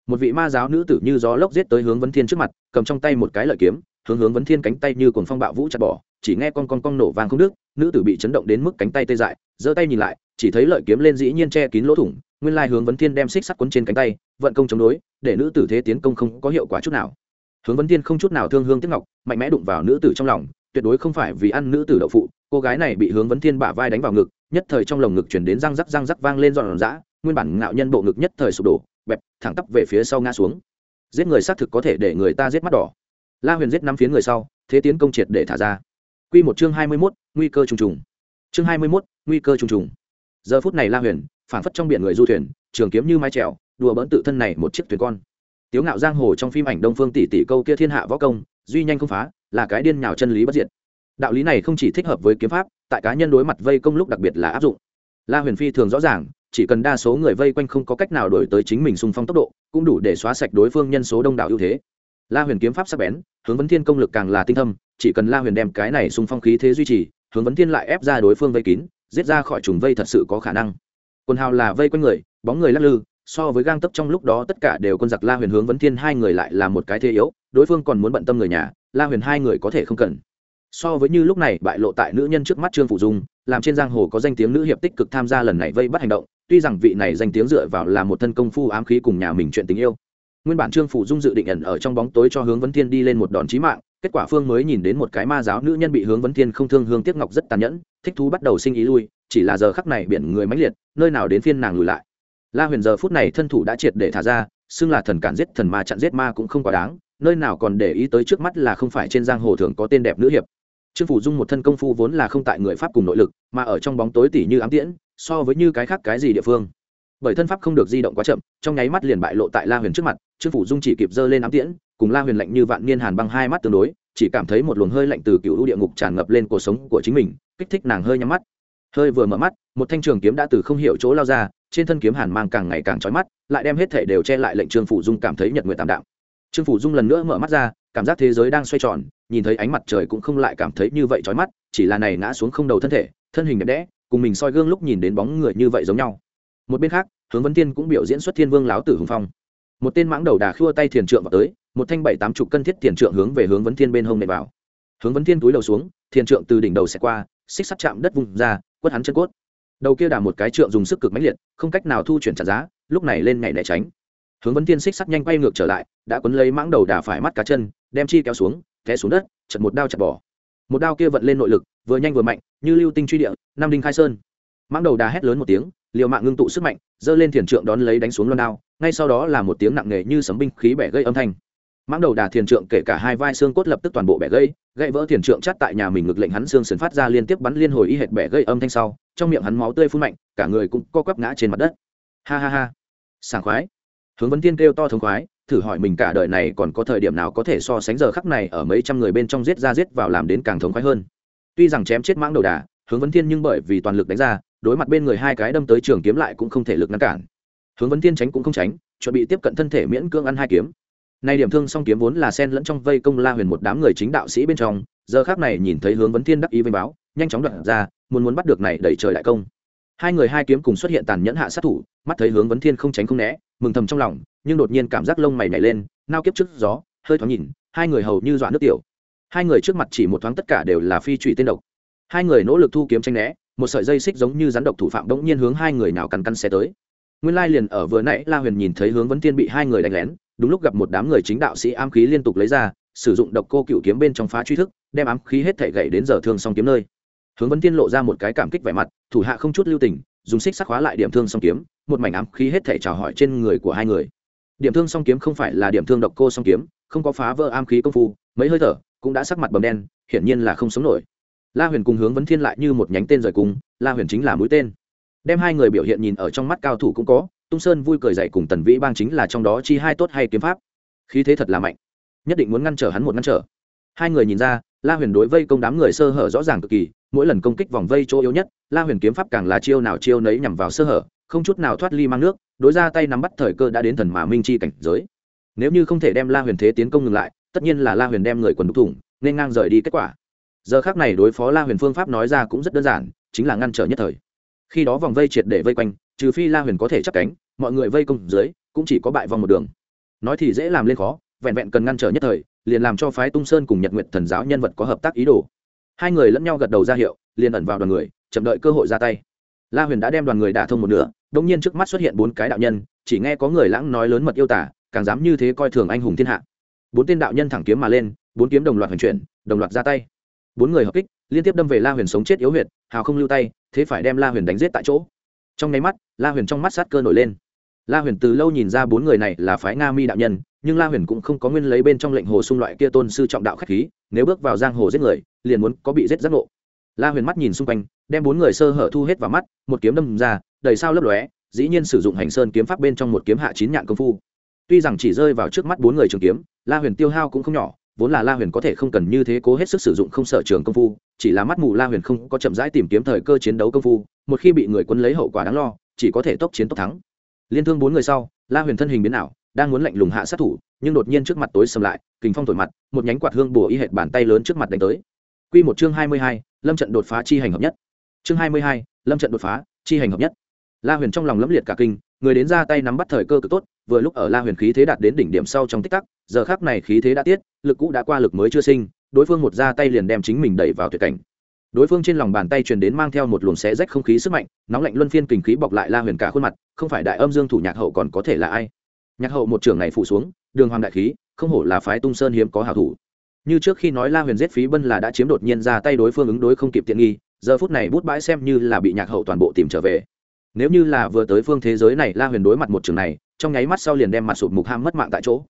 một vị ma giáo nữ tử như gió lốc giết tới hướng vấn thiên trước mặt, cầm trong tay một cái lợi kiếm, hướng hướng vấn thiên cánh tay như cuồng phong bạo vũ chặt bỏ, chỉ nghe con con con nổ vàng không đứt. nữ tử bị chấn động đến mức cánh tay tê dại, giơ tay nhìn lại, chỉ thấy lợi kiếm lên dĩ nhiên che kín lỗ thủng, nguyên lai hướng vấn thiên đem xích sắt quấn trên cánh tay, vận công chống đối, để nữ tử thế tiến công không có hiệu quả chút nào hướng vấn thiên không chút nào thương hương tiếc ngọc, mạnh mẽ đụng vào nữ tử trong lòng, tuyệt đối không phải vì ăn nữ tử đậu phụ, cô gái này bị hướng vấn thiên bả vai đánh vào ngực, nhất thời trong lồng ngực chuyển đến răng rắc răng rắc vang lên dọn dã nguyên bản ngạo nhân bộ ngực nhất thời sụp đổ, bẹp, thẳng tắp về phía sau ngã xuống. Giết người xác thực có thể để người ta giết mắt đỏ. La huyền giết năm phía người sau, thế tiến công triệt để thả ra. Q một chương hai mươi mốt, nguy cơ trùng trùng. Chương hai mươi mốt, nguy cơ trùng trùng. Giờ phút này la huyền, phản phất trong biển người du thuyền, trường kiếm như mái trèo đùa bỡn tự thân này một chiếc thuyền con tiếu ngạo giang hồ trong phim ảnh đông phương tỷ tỷ câu kia thiên hạ võ công, duy nhanh không phá, là cái điên nhào chân lý bất diệt. Đạo lý này không chỉ thích hợp với kiếm pháp, tại cá nhân đối mặt vây công lúc đặc biệt là áp dụng. La huyền phi thường rõ ràng, chỉ cần đa số người vây quanh không có cách nào đổi tới chính mình xung phong tốc độ, cũng đủ để xóa sạch đối phương nhân số đông đảo ưu thế. La huyền kiếm pháp sắc bén, hướng vấn thiên công lực càng là tinh thâm, chỉ cần la huyền đem cái này xung phong khí thế duy trì, hướng vấn thiên lại ép ra đối phương vây kín, giết ra khỏi trùng vây thật sự có khả năng. Quần hào là vây quanh người, bóng người lắc lư so với gang tấp trong lúc đó tất cả đều quân giặc la huyền hướng vấn thiên hai người lại là một cái thế yếu, đối phương còn muốn bận tâm người nhà, la huyền hai người có thể không cần. So với như lúc này, bại lộ tại nữ nhân trước mắt trương phụ dung, làm trên giang hồ có danh tiếng nữ hiệp tích cực tham gia lần này vây bắt hành động, tuy rằng vị này danh tiếng dựa vào là một thân công phu ám khí cùng nhà mình chuyện tình yêu. Nguyên bản trương phụ dung dự định ẩn ở trong bóng tối cho hướng vấn thiên đi lên một đòn chí mạng, kết quả phương mới nhìn đến một cái ma giáo nữ nhân bị hướng vấn thiên không thương hương tiếc ngọc rất tàn nhẫn, thích thú bắt đầu sinh ý lui, chỉ là giờ khắc này biển người mãnh liệt, nơi nào đến phiên nàng lùi lại la huyền giờ phút này thân thủ đã triệt để thả ra, xưng là thần cản giết thần ma, chặn giết ma cũng không quá đáng, nơi nào còn để ý tới trước mắt là không phải trên giang hồ thường có tên đẹp nữ hiệp. Trương phủ dung một thân công phu vốn là không tại người pháp cùng nội lực, mà ở trong bóng tối tỉ như ám tiễn, so với như cái khác cái gì địa phương. Bởi thân pháp không được di động quá chậm, trong nháy mắt liền bại lộ tại la huyền trước mặt, trương phủ dung chỉ kịp giơ lên ám tiễn, cùng la huyền lạnh như vạn niên hàn băng hai mắt tương đối, chỉ cảm thấy một luồng hơi lạnh từ cựu địa ngục tràn ngập lên cuộc sống của chính mình, kích thích nàng hơi nhắm mắt hơi vừa mở mắt, một thanh trường kiếm đã từ không hiểu chỗ lao ra, trên thân kiếm hàn mang càng ngày càng trói mắt, lại đem hết thể đều che lại lệnh trương phủ dung cảm thấy nhật nguyện tạm đạo trương phủ dung lần nữa mở mắt ra, cảm giác thế giới đang xoay tròn, nhìn thấy ánh mặt trời cũng không lại cảm thấy như vậy trói mắt, chỉ là này ngã xuống không đầu thân thể, thân hình đẹp đẽ, cùng mình soi gương lúc nhìn đến bóng người như vậy giống nhau. Một bên khác, hướng vấn tiên cũng biểu diễn xuất thiên vương láo tử hùng phong. Một tên mãng đầu đà khua tay thiền trượng vào tới, một thanh bảy tám chục cân thiết thiền trượng hướng về hướng vấn thiên bên hông nệ vào. Hướng vấn thiên túi đầu xuống, thiền trượng từ đỉnh đầu xẹt qua xích sắt chạm đất vùng ra, quất hắn chân cốt. Đầu kia đà một cái trượng dùng sức cực mãnh liệt, không cách nào thu chuyển trả giá, lúc này lên nhảy né tránh. Hướng vấn thiên xích sắt nhanh quay ngược trở lại, đã quấn lấy mãng đầu đà phải mắt cá chân, đem chi kéo xuống, té xuống đất, chật một đao chặt bỏ. Một đao kia vận lên nội lực, vừa nhanh vừa mạnh, như lưu tinh truy địa nam đinh khai sơn. Mãng đầu đà hét lớn một tiếng, liều mạng ngưng tụ sức mạnh, giơ lên thiền trượng đón lấy đánh xuống loan đao, ngay sau đó là một tiếng nặng nề như sấm binh khí bẻ gây âm thanh mãng đầu đà thiền trượng kể cả hai vai xương cốt lập tức toàn bộ bẻ gây gãy vỡ thiền trượng chắt tại nhà mình ngực lệnh hắn xương sần phát ra liên tiếp bắn liên hồi y hệt bẻ gây âm thanh sau, trong miệng hắn máu tươi phun mạnh, cả người cũng co quắp ngã trên mặt đất. Ha ha ha. Sảng khoái. Hướng vấn tiên kêu to thống khoái, thử hỏi mình cả đời này còn có thời điểm nào có thể so sánh giờ khắc này ở mấy trăm người bên trong giết ra giết vào làm đến càng thống khoái hơn. Tuy rằng chém chết mãng đầu đà, hướng vấn thiên nhưng bởi vì toàn lực đánh ra, đối mặt bên người hai cái đâm tới trường kiếm lại cũng không thể lực ngăn cản. Hướng vấn thiên tránh cũng không tránh, chuẩn bị tiếp cận thân thể miễn cưỡng ăn hai kiếm nay điểm thương song kiếm vốn là sen lẫn trong vây công la huyền một đám người chính đạo sĩ bên trong, giờ khác này nhìn thấy hướng vấn thiên đắc ý vinh báo, nhanh chóng đoạt ra, muốn muốn bắt được này đẩy trời đại công. Hai người hai kiếm cùng xuất hiện tàn nhẫn hạ sát thủ, mắt thấy hướng vấn thiên không tránh không né, mừng thầm trong lòng, nhưng đột nhiên cảm giác lông mày nhảy lên, nao kiếp trước gió, hơi thoáng nhìn, hai người hầu như dọa nước tiểu. Hai người trước mặt chỉ một thoáng tất cả đều là phi trụy tên độc. Hai người nỗ lực thu kiếm tranh né, một sợi dây xích giống như rắn độc thủ phạm đống nhiên hướng hai người nào căn căn xe tới. Nguyên lai liền ở vừa nãy la huyền nhìn thấy hướng vấn thiên bị hai người đánh lén đúng lúc gặp một đám người chính đạo sĩ ám khí liên tục lấy ra, sử dụng độc cô cựu kiếm bên trong phá truy thức, đem ám khí hết thể gậy đến giờ thương song kiếm nơi. Hướng vấn thiên lộ ra một cái cảm kích vẻ mặt, thủ hạ không chút lưu tình, dùng xích sắc hóa lại điểm thương song kiếm, một mảnh ám khí hết thể chào hỏi trên người của hai người. Điểm thương song kiếm không phải là điểm thương độc cô song kiếm, không có phá vỡ ám khí công phu, mấy hơi thở cũng đã sắc mặt bầm đen, hiển nhiên là không sống nổi. La huyền cùng hướng vấn thiên lại như một nhánh tên rời cùng, la huyền chính là mũi tên. Đem hai người biểu hiện nhìn ở trong mắt cao thủ cũng có tung sơn vui cười dậy cùng tần vĩ bang chính là trong đó chi hai tốt hay kiếm pháp. Khí thế thật là mạnh. Nhất định muốn ngăn trở hắn một ngăn trở. Hai người nhìn ra, la huyền đối vây công đám người sơ hở rõ ràng cực kỳ, mỗi lần công kích vòng vây chỗ yếu nhất, la huyền kiếm pháp càng là chiêu nào chiêu nấy nhằm vào sơ hở, không chút nào thoát ly mang nước, đối ra tay nắm bắt thời cơ đã đến thần mà minh chi cảnh giới. Nếu như không thể đem la huyền thế tiến công ngừng lại, tất nhiên là la huyền đem người quần đục thủng, nên ngang rời đi kết quả. Giờ khác này đối phó la huyền phương pháp nói ra cũng rất đơn giản, chính là ngăn trở nhất thời. Khi đó vòng vây triệt để vây quanh trừ phi la huyền có thể chắc cánh, mọi người vây công dưới, cũng chỉ có bại vòng một đường. Nói thì dễ làm lên khó, vẹn vẹn cần ngăn trở nhất thời, liền làm cho phái tung sơn cùng nhật nguyện thần giáo nhân vật có hợp tác ý đồ. Hai người lẫn nhau gật đầu ra hiệu, liền ẩn vào đoàn người, chậm đợi cơ hội ra tay. La huyền đã đem đoàn người đả thông một nửa đông nhiên trước mắt xuất hiện bốn cái đạo nhân, chỉ nghe có người lãng nói lớn mật yêu tả, càng dám như thế coi thường anh hùng thiên hạ. Bốn tên đạo nhân thẳng kiếm mà lên, bốn kiếm đồng loạt huyền chuyển, đồng loạt ra tay. Bốn người hợp kích, liên tiếp đâm về la huyền sống chết yếu huyệt, hào không lưu tay, thế phải đem la huyền đánh giết tại chỗ trong nháy mắt, la huyền trong mắt sát cơ nổi lên. La huyền từ lâu nhìn ra bốn người này là phái nga mi đạo nhân, nhưng la huyền cũng không có nguyên lấy bên trong lệnh hồ xung loại kia tôn sư trọng đạo khách khí, nếu bước vào giang hồ giết người, liền muốn có bị giết giác ngộ. La huyền mắt nhìn xung quanh, đem bốn người sơ hở thu hết vào mắt, một kiếm đâm ra, đầy sao lấp lóe, dĩ nhiên sử dụng hành sơn kiếm pháp bên trong một kiếm hạ chín nhạn công phu. Tuy rằng chỉ rơi vào trước mắt bốn người trường kiếm, la huyền tiêu hao cũng không nhỏ vốn là la huyền có thể không cần như thế cố hết sức sử dụng không sở trường công phu, chỉ là mắt mù la huyền không có chậm rãi tìm kiếm thời cơ chiến đấu công phu, một khi bị người quân lấy hậu quả đáng lo, chỉ có thể tốc chiến tốc thắng. Liên thương bốn người sau, la huyền thân hình biến ảo, đang muốn lạnh lùng hạ sát thủ, nhưng đột nhiên trước mặt tối sầm lại, kình phong thổi mặt, một nhánh quạt hương bùa y hệt bàn tay lớn trước mặt đánh tới. Q một chương hai mươi hai, lâm trận đột phá chi hành hợp nhất. Chương hai mươi hai, lâm trận đột phá chi hành hợp nhất. La huyền trong lòng lẫm liệt cả kinh người đến ra tay nắm bắt thời cơ cực tốt, vừa lúc ở la huyền khí thế đạt đến đỉnh điểm sau trong tích tắc, giờ khác này khí thế đã tiết, lực cũ đã qua lực mới chưa sinh, đối phương một ra tay liền đem chính mình đẩy vào tuyệt cảnh. Đối phương trên lòng bàn tay truyền đến mang theo một luồng xé rách không khí sức mạnh, nóng lạnh luân phiên kình khí bọc lại la huyền cả khuôn mặt, không phải đại âm dương thủ nhạc hậu còn có thể là ai? Nhạc hậu một trưởng này phụ xuống, đường hoàng đại khí, không hổ là phái tung sơn hiếm có hảo thủ. Như trước khi nói la huyền giết phí bân là đã chiếm đột nhiên ra tay đối phương ứng đối không kịp tiện nghi, giờ phút này bút bãi xem như là bị nhạc hậu toàn bộ tìm trở về nếu như là vừa tới phương thế giới này, la huyền đối mặt một trường này, trong nháy mắt sau liền đem mặt sụp mục ham mất mạng tại chỗ.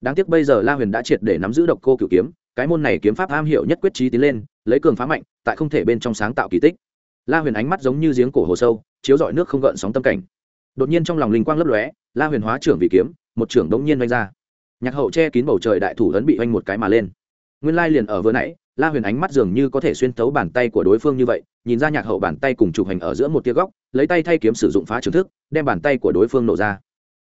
Đáng tiếc bây giờ la huyền đã triệt để nắm giữ độc cô cựu kiếm, cái môn này kiếm pháp am hiểu nhất quyết trí tiến lên, lấy cường phá mạnh, tại không thể bên trong sáng tạo kỳ tích. La huyền ánh mắt giống như giếng cổ hồ sâu, chiếu dọi nước không gợn sóng tâm cảnh. Đột nhiên trong lòng linh quang lấp lóe, la huyền hóa trưởng vị kiếm, một trưởng đống nhiên vanh ra. Nhạc hậu che kín bầu trời đại thủ ấn bị vanh một cái mà lên. Nguyên lai liền ở vừa nãy la huyền ánh mắt dường như có thể xuyên thấu bàn tay của đối phương như vậy, nhìn ra nhạc hậu bàn tay cùng chụp hành ở giữa một tia góc, lấy tay thay kiếm sử dụng phá trường thức, đem bàn tay của đối phương nổ ra.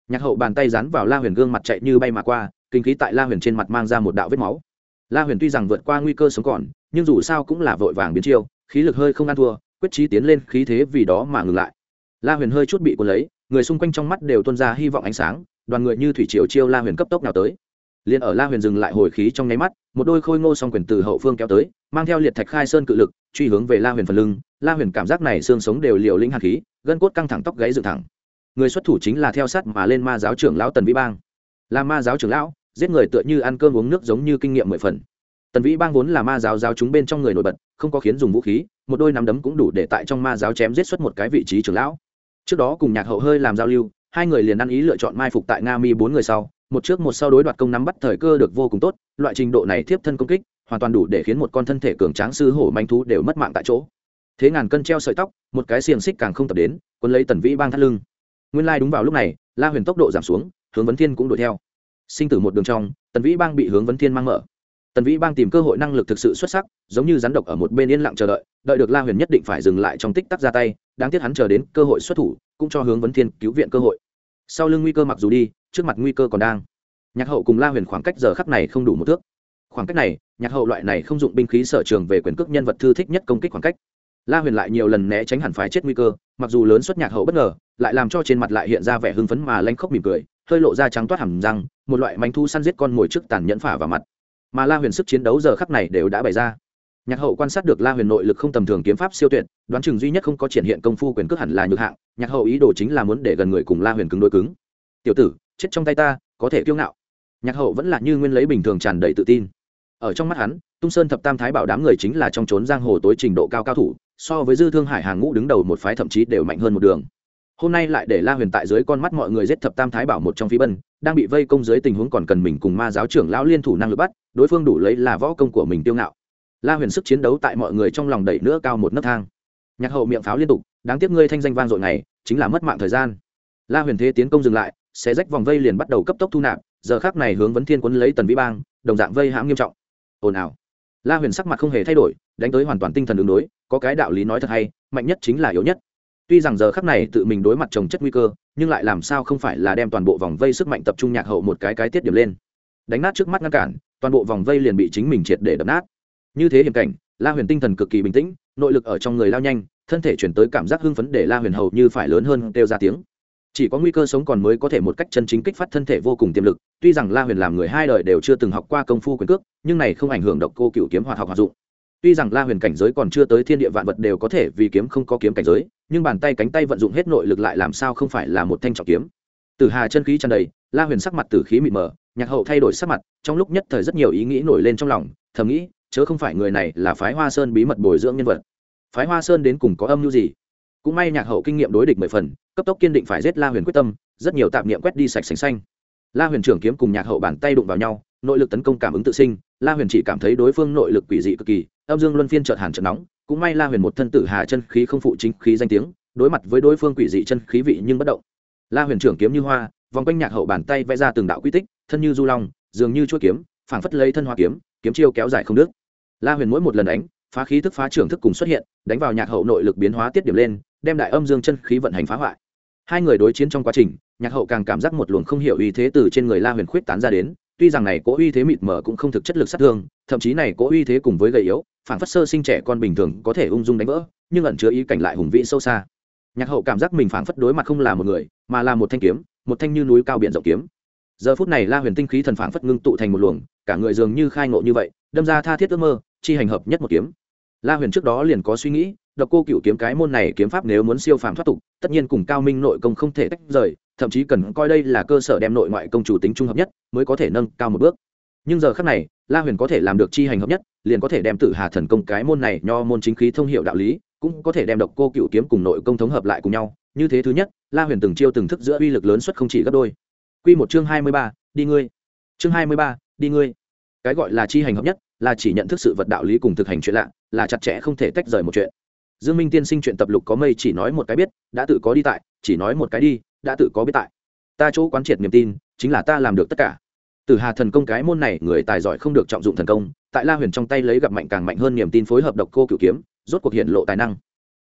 Nhạc hậu bàn tay dán vào la huyền gương mặt chạy như bay mà qua, kinh khí tại la huyền trên mặt mang ra một đạo vết máu. La huyền tuy rằng vượt qua nguy cơ sống còn, nhưng dù sao cũng là vội vàng biến chiêu, khí lực hơi không ăn thua, quyết trí tiến lên khí thế vì đó mà ngừng lại. La huyền hơi chút bị cuốn lấy, người xung quanh trong mắt đều tuôn ra hy vọng ánh sáng, đoàn người như thủy triều chiêu la huyền cấp tốc nào tới. Liền ở la huyền dừng lại hồi khí trong nháy mắt một đôi khôi ngô song quyền từ hậu phương kéo tới, mang theo liệt thạch khai sơn cự lực, truy hướng về la huyền phần lưng. La huyền cảm giác này xương sống đều liều lĩnh hạt khí, gân cốt căng thẳng tóc gáy dựng thẳng. Người xuất thủ chính là theo sát mà lên ma giáo trưởng lão tần vĩ bang. Là ma giáo trưởng lão, giết người tựa như ăn cơm uống nước giống như kinh nghiệm mười phần. Tần vĩ bang vốn là ma giáo giáo chúng bên trong người nổi bật, không có khiến dùng vũ khí, một đôi nắm đấm cũng đủ để tại trong ma giáo chém giết xuất một cái vị trí trưởng lão. Trước đó cùng nhạc hậu hơi làm giao lưu, hai người liền ăn ý lựa chọn mai phục tại nga mi bốn người sau một trước một sau đối đoạt công nắm bắt thời cơ được vô cùng tốt, loại trình độ này tiếp thân công kích, hoàn toàn đủ để khiến một con thân thể cường tráng sư hổ manh thú đều mất mạng tại chỗ. Thế ngàn cân treo sợi tóc, một cái xiềng xích càng không tập đến quân lấy tần vĩ bang thắt lưng. Nguyên lai đúng vào lúc này, la huyền tốc độ giảm xuống, hướng vấn thiên cũng đuổi theo. Sinh tử một đường trong, tần vĩ bang bị hướng vấn thiên mang mở. Tần vĩ bang tìm cơ hội năng lực thực sự xuất sắc, giống như rắn độc ở một bên yên lặng chờ đợi đợi được la huyền nhất định phải dừng lại trong tích tắc ra tay, đáng tiếc hắn chờ đến cơ hội xuất thủ, cũng cho hướng vấn thiên cứu viện cơ hội. Sau lưng nguy cơ mặc dù đi trước mặt nguy cơ còn đang. Nhạc hậu cùng la huyền khoảng cách giờ khắc này không đủ một thước. Khoảng cách này, nhạc hậu loại này không dụng binh khí sở trường về quyền cước nhân vật thư thích nhất công kích khoảng cách. La huyền lại nhiều lần né tránh hẳn phải chết nguy cơ, mặc dù lớn xuất nhạc hậu bất ngờ, lại làm cho trên mặt lại hiện ra vẻ hưng phấn mà lanh khóc mỉm cười, hơi lộ ra trắng toát hẳn răng, một loại manh thu săn giết con mồi trước tàn nhẫn phả vào mặt. Mà la huyền sức chiến đấu giờ khắc này đều đã bày ra. Nhạc hậu quan sát được la huyền nội lực không tầm thường kiếm pháp siêu tuyệt, đoán chừng duy nhất không có triển hiện công phu quyền cước hẳn là nhược hạng, nhạc hậu ý đồ chính là muốn để gần người cùng la huyền cứng đôi cứng. Tiểu tử chết trong tay ta, có thể kiêu ngạo. Nhạc hậu vẫn là như nguyên lấy bình thường tràn đầy tự tin. Ở trong mắt hắn, tung sơn thập tam thái bảo đám người chính là trong trốn giang hồ tối trình độ cao cao thủ, so với dư thương hải hàng ngũ đứng đầu một phái thậm chí đều mạnh hơn một đường. Hôm nay lại để la huyền tại dưới con mắt mọi người giết thập tam thái bảo một trong phi bân, đang bị vây công dưới tình huống còn cần mình cùng ma giáo trưởng lão liên thủ năng lực bắt, đối phương đủ lấy là võ công của mình tiêu ngạo. La huyền sức chiến đấu tại mọi người trong lòng đẩy nữa cao một nấc thang. Nhạc hậu miệng pháo liên tục, đáng tiếc ngươi thanh danh vang dội này, chính là mất mạng thời gian. La huyền thế tiến công dừng lại sẽ rách vòng vây liền bắt đầu cấp tốc thu nạp, giờ khác này hướng vấn thiên quấn lấy tần vĩ bang, đồng dạng vây hãm nghiêm trọng. Ồn ào. La huyền sắc mặt không hề thay đổi, đánh tới hoàn toàn tinh thần ứng đối, có cái đạo lý nói thật hay, mạnh nhất chính là yếu nhất. Tuy rằng giờ khắc này tự mình đối mặt trồng chất nguy cơ, nhưng lại làm sao không phải là đem toàn bộ vòng vây sức mạnh tập trung nhạc hậu một cái cái tiết điểm lên. Đánh nát trước mắt ngăn cản, toàn bộ vòng vây liền bị chính mình triệt để đập nát. Như thế hiểm cảnh, la huyền tinh thần cực kỳ bình tĩnh, nội lực ở trong người lao nhanh, thân thể chuyển tới cảm giác hưng phấn để la huyền hầu như phải lớn hơn kêu ra tiếng chỉ có nguy cơ sống còn mới có thể một cách chân chính kích phát thân thể vô cùng tiềm lực. Tuy rằng la huyền làm người hai đời đều chưa từng học qua công phu quyền cước, nhưng này không ảnh hưởng độc cô cựu kiếm hoạt học hoạt dụng. Tuy rằng la huyền cảnh giới còn chưa tới thiên địa vạn vật đều có thể vì kiếm không có kiếm cảnh giới, nhưng bàn tay cánh tay vận dụng hết nội lực lại làm sao không phải là một thanh trọng kiếm. Từ hà chân khí tràn đầy, la huyền sắc mặt từ khí mịt mờ, nhạc hậu thay đổi sắc mặt, trong lúc nhất thời rất nhiều ý nghĩ nổi lên trong lòng, thầm nghĩ, chớ không phải người này là phái hoa sơn bí mật bồi dưỡng nhân vật. Phái hoa sơn đến cùng có âm mưu gì? Cũng may nhạc hậu kinh nghiệm đối địch mười phần, cấp tốc kiên định phải giết la huyền quyết tâm, rất nhiều tạp niệm quét đi sạch sành xanh. La huyền trưởng kiếm cùng nhạc hậu bàn tay đụng vào nhau, nội lực tấn công cảm ứng tự sinh, la huyền chỉ cảm thấy đối phương nội lực quỷ dị cực kỳ, âm dương luân phiên trợt hàn trợt nóng, cũng may la huyền một thân tử hà chân khí không phụ chính khí danh tiếng, đối mặt với đối phương quỷ dị chân khí vị nhưng bất động. La huyền trưởng kiếm như hoa, vòng quanh nhạc hậu bàn tay vẽ ra từng đạo quy tích, thân như du long, dường như chuỗi kiếm, phảng phất lấy thân hoa kiếm kiếm chiêu kéo dài không đứt. La huyền mỗi một lần đánh, phá khí thức phá trưởng thức cùng xuất hiện, đánh vào nhạc hậu nội lực biến hóa tiết điểm lên đem đại âm dương chân khí vận hành phá hoại. Hai người đối chiến trong quá trình, nhạc hậu càng cảm giác một luồng không hiểu uy thế từ trên người la huyền khuyết tán ra đến, tuy rằng này cố uy thế mịt mờ cũng không thực chất lực sát thương, thậm chí này cố uy thế cùng với gầy yếu, phản phất sơ sinh trẻ con bình thường có thể ung dung đánh vỡ, nhưng ẩn chứa ý cảnh lại hùng vĩ sâu xa. Nhạc hậu cảm giác mình phản phất đối mặt không là một người, mà là một thanh kiếm, một thanh như núi cao biển rộng kiếm. Giờ phút này la huyền tinh khí thần phản phất ngưng tụ thành một luồng, cả người dường như khai ngộ như vậy, đâm ra tha thiết ước mơ, chi hành hợp nhất một kiếm. La huyền trước đó liền có suy nghĩ độc cô cựu kiếm cái môn này kiếm pháp nếu muốn siêu phàm thoát tục, tất nhiên cùng cao minh nội công không thể tách rời, thậm chí cần coi đây là cơ sở đem nội ngoại công chủ tính trung hợp nhất, mới có thể nâng cao một bước. Nhưng giờ khác này, la huyền có thể làm được chi hành hợp nhất, liền có thể đem tử hà thần công cái môn này nho môn chính khí thông hiệu đạo lý, cũng có thể đem độc cô cựu kiếm cùng nội công thống hợp lại cùng nhau. Như thế thứ nhất, la huyền từng chiêu từng thức giữa uy lực lớn suất không chỉ gấp đôi. Q một chương hai mươi ba, đi ngươi. Chương hai mươi ba, đi ngươi. Cái gọi là chi hành hợp nhất, là chỉ nhận thức sự vật đạo lý cùng thực hành chuyện lạ, là chặt chẽ không thể tách rời một chuyện dương minh tiên sinh chuyện tập lục có mây, chỉ nói một cái biết, đã tự có đi tại, chỉ nói một cái đi, đã tự có biết tại. Ta chỗ quán triệt niềm tin, chính là ta làm được tất cả. Từ hà thần công cái môn này, người tài giỏi không được trọng dụng thần công, tại la huyền trong tay lấy gặp mạnh càng mạnh hơn niềm tin phối hợp độc cô cửu kiếm, rốt cuộc hiện lộ tài năng.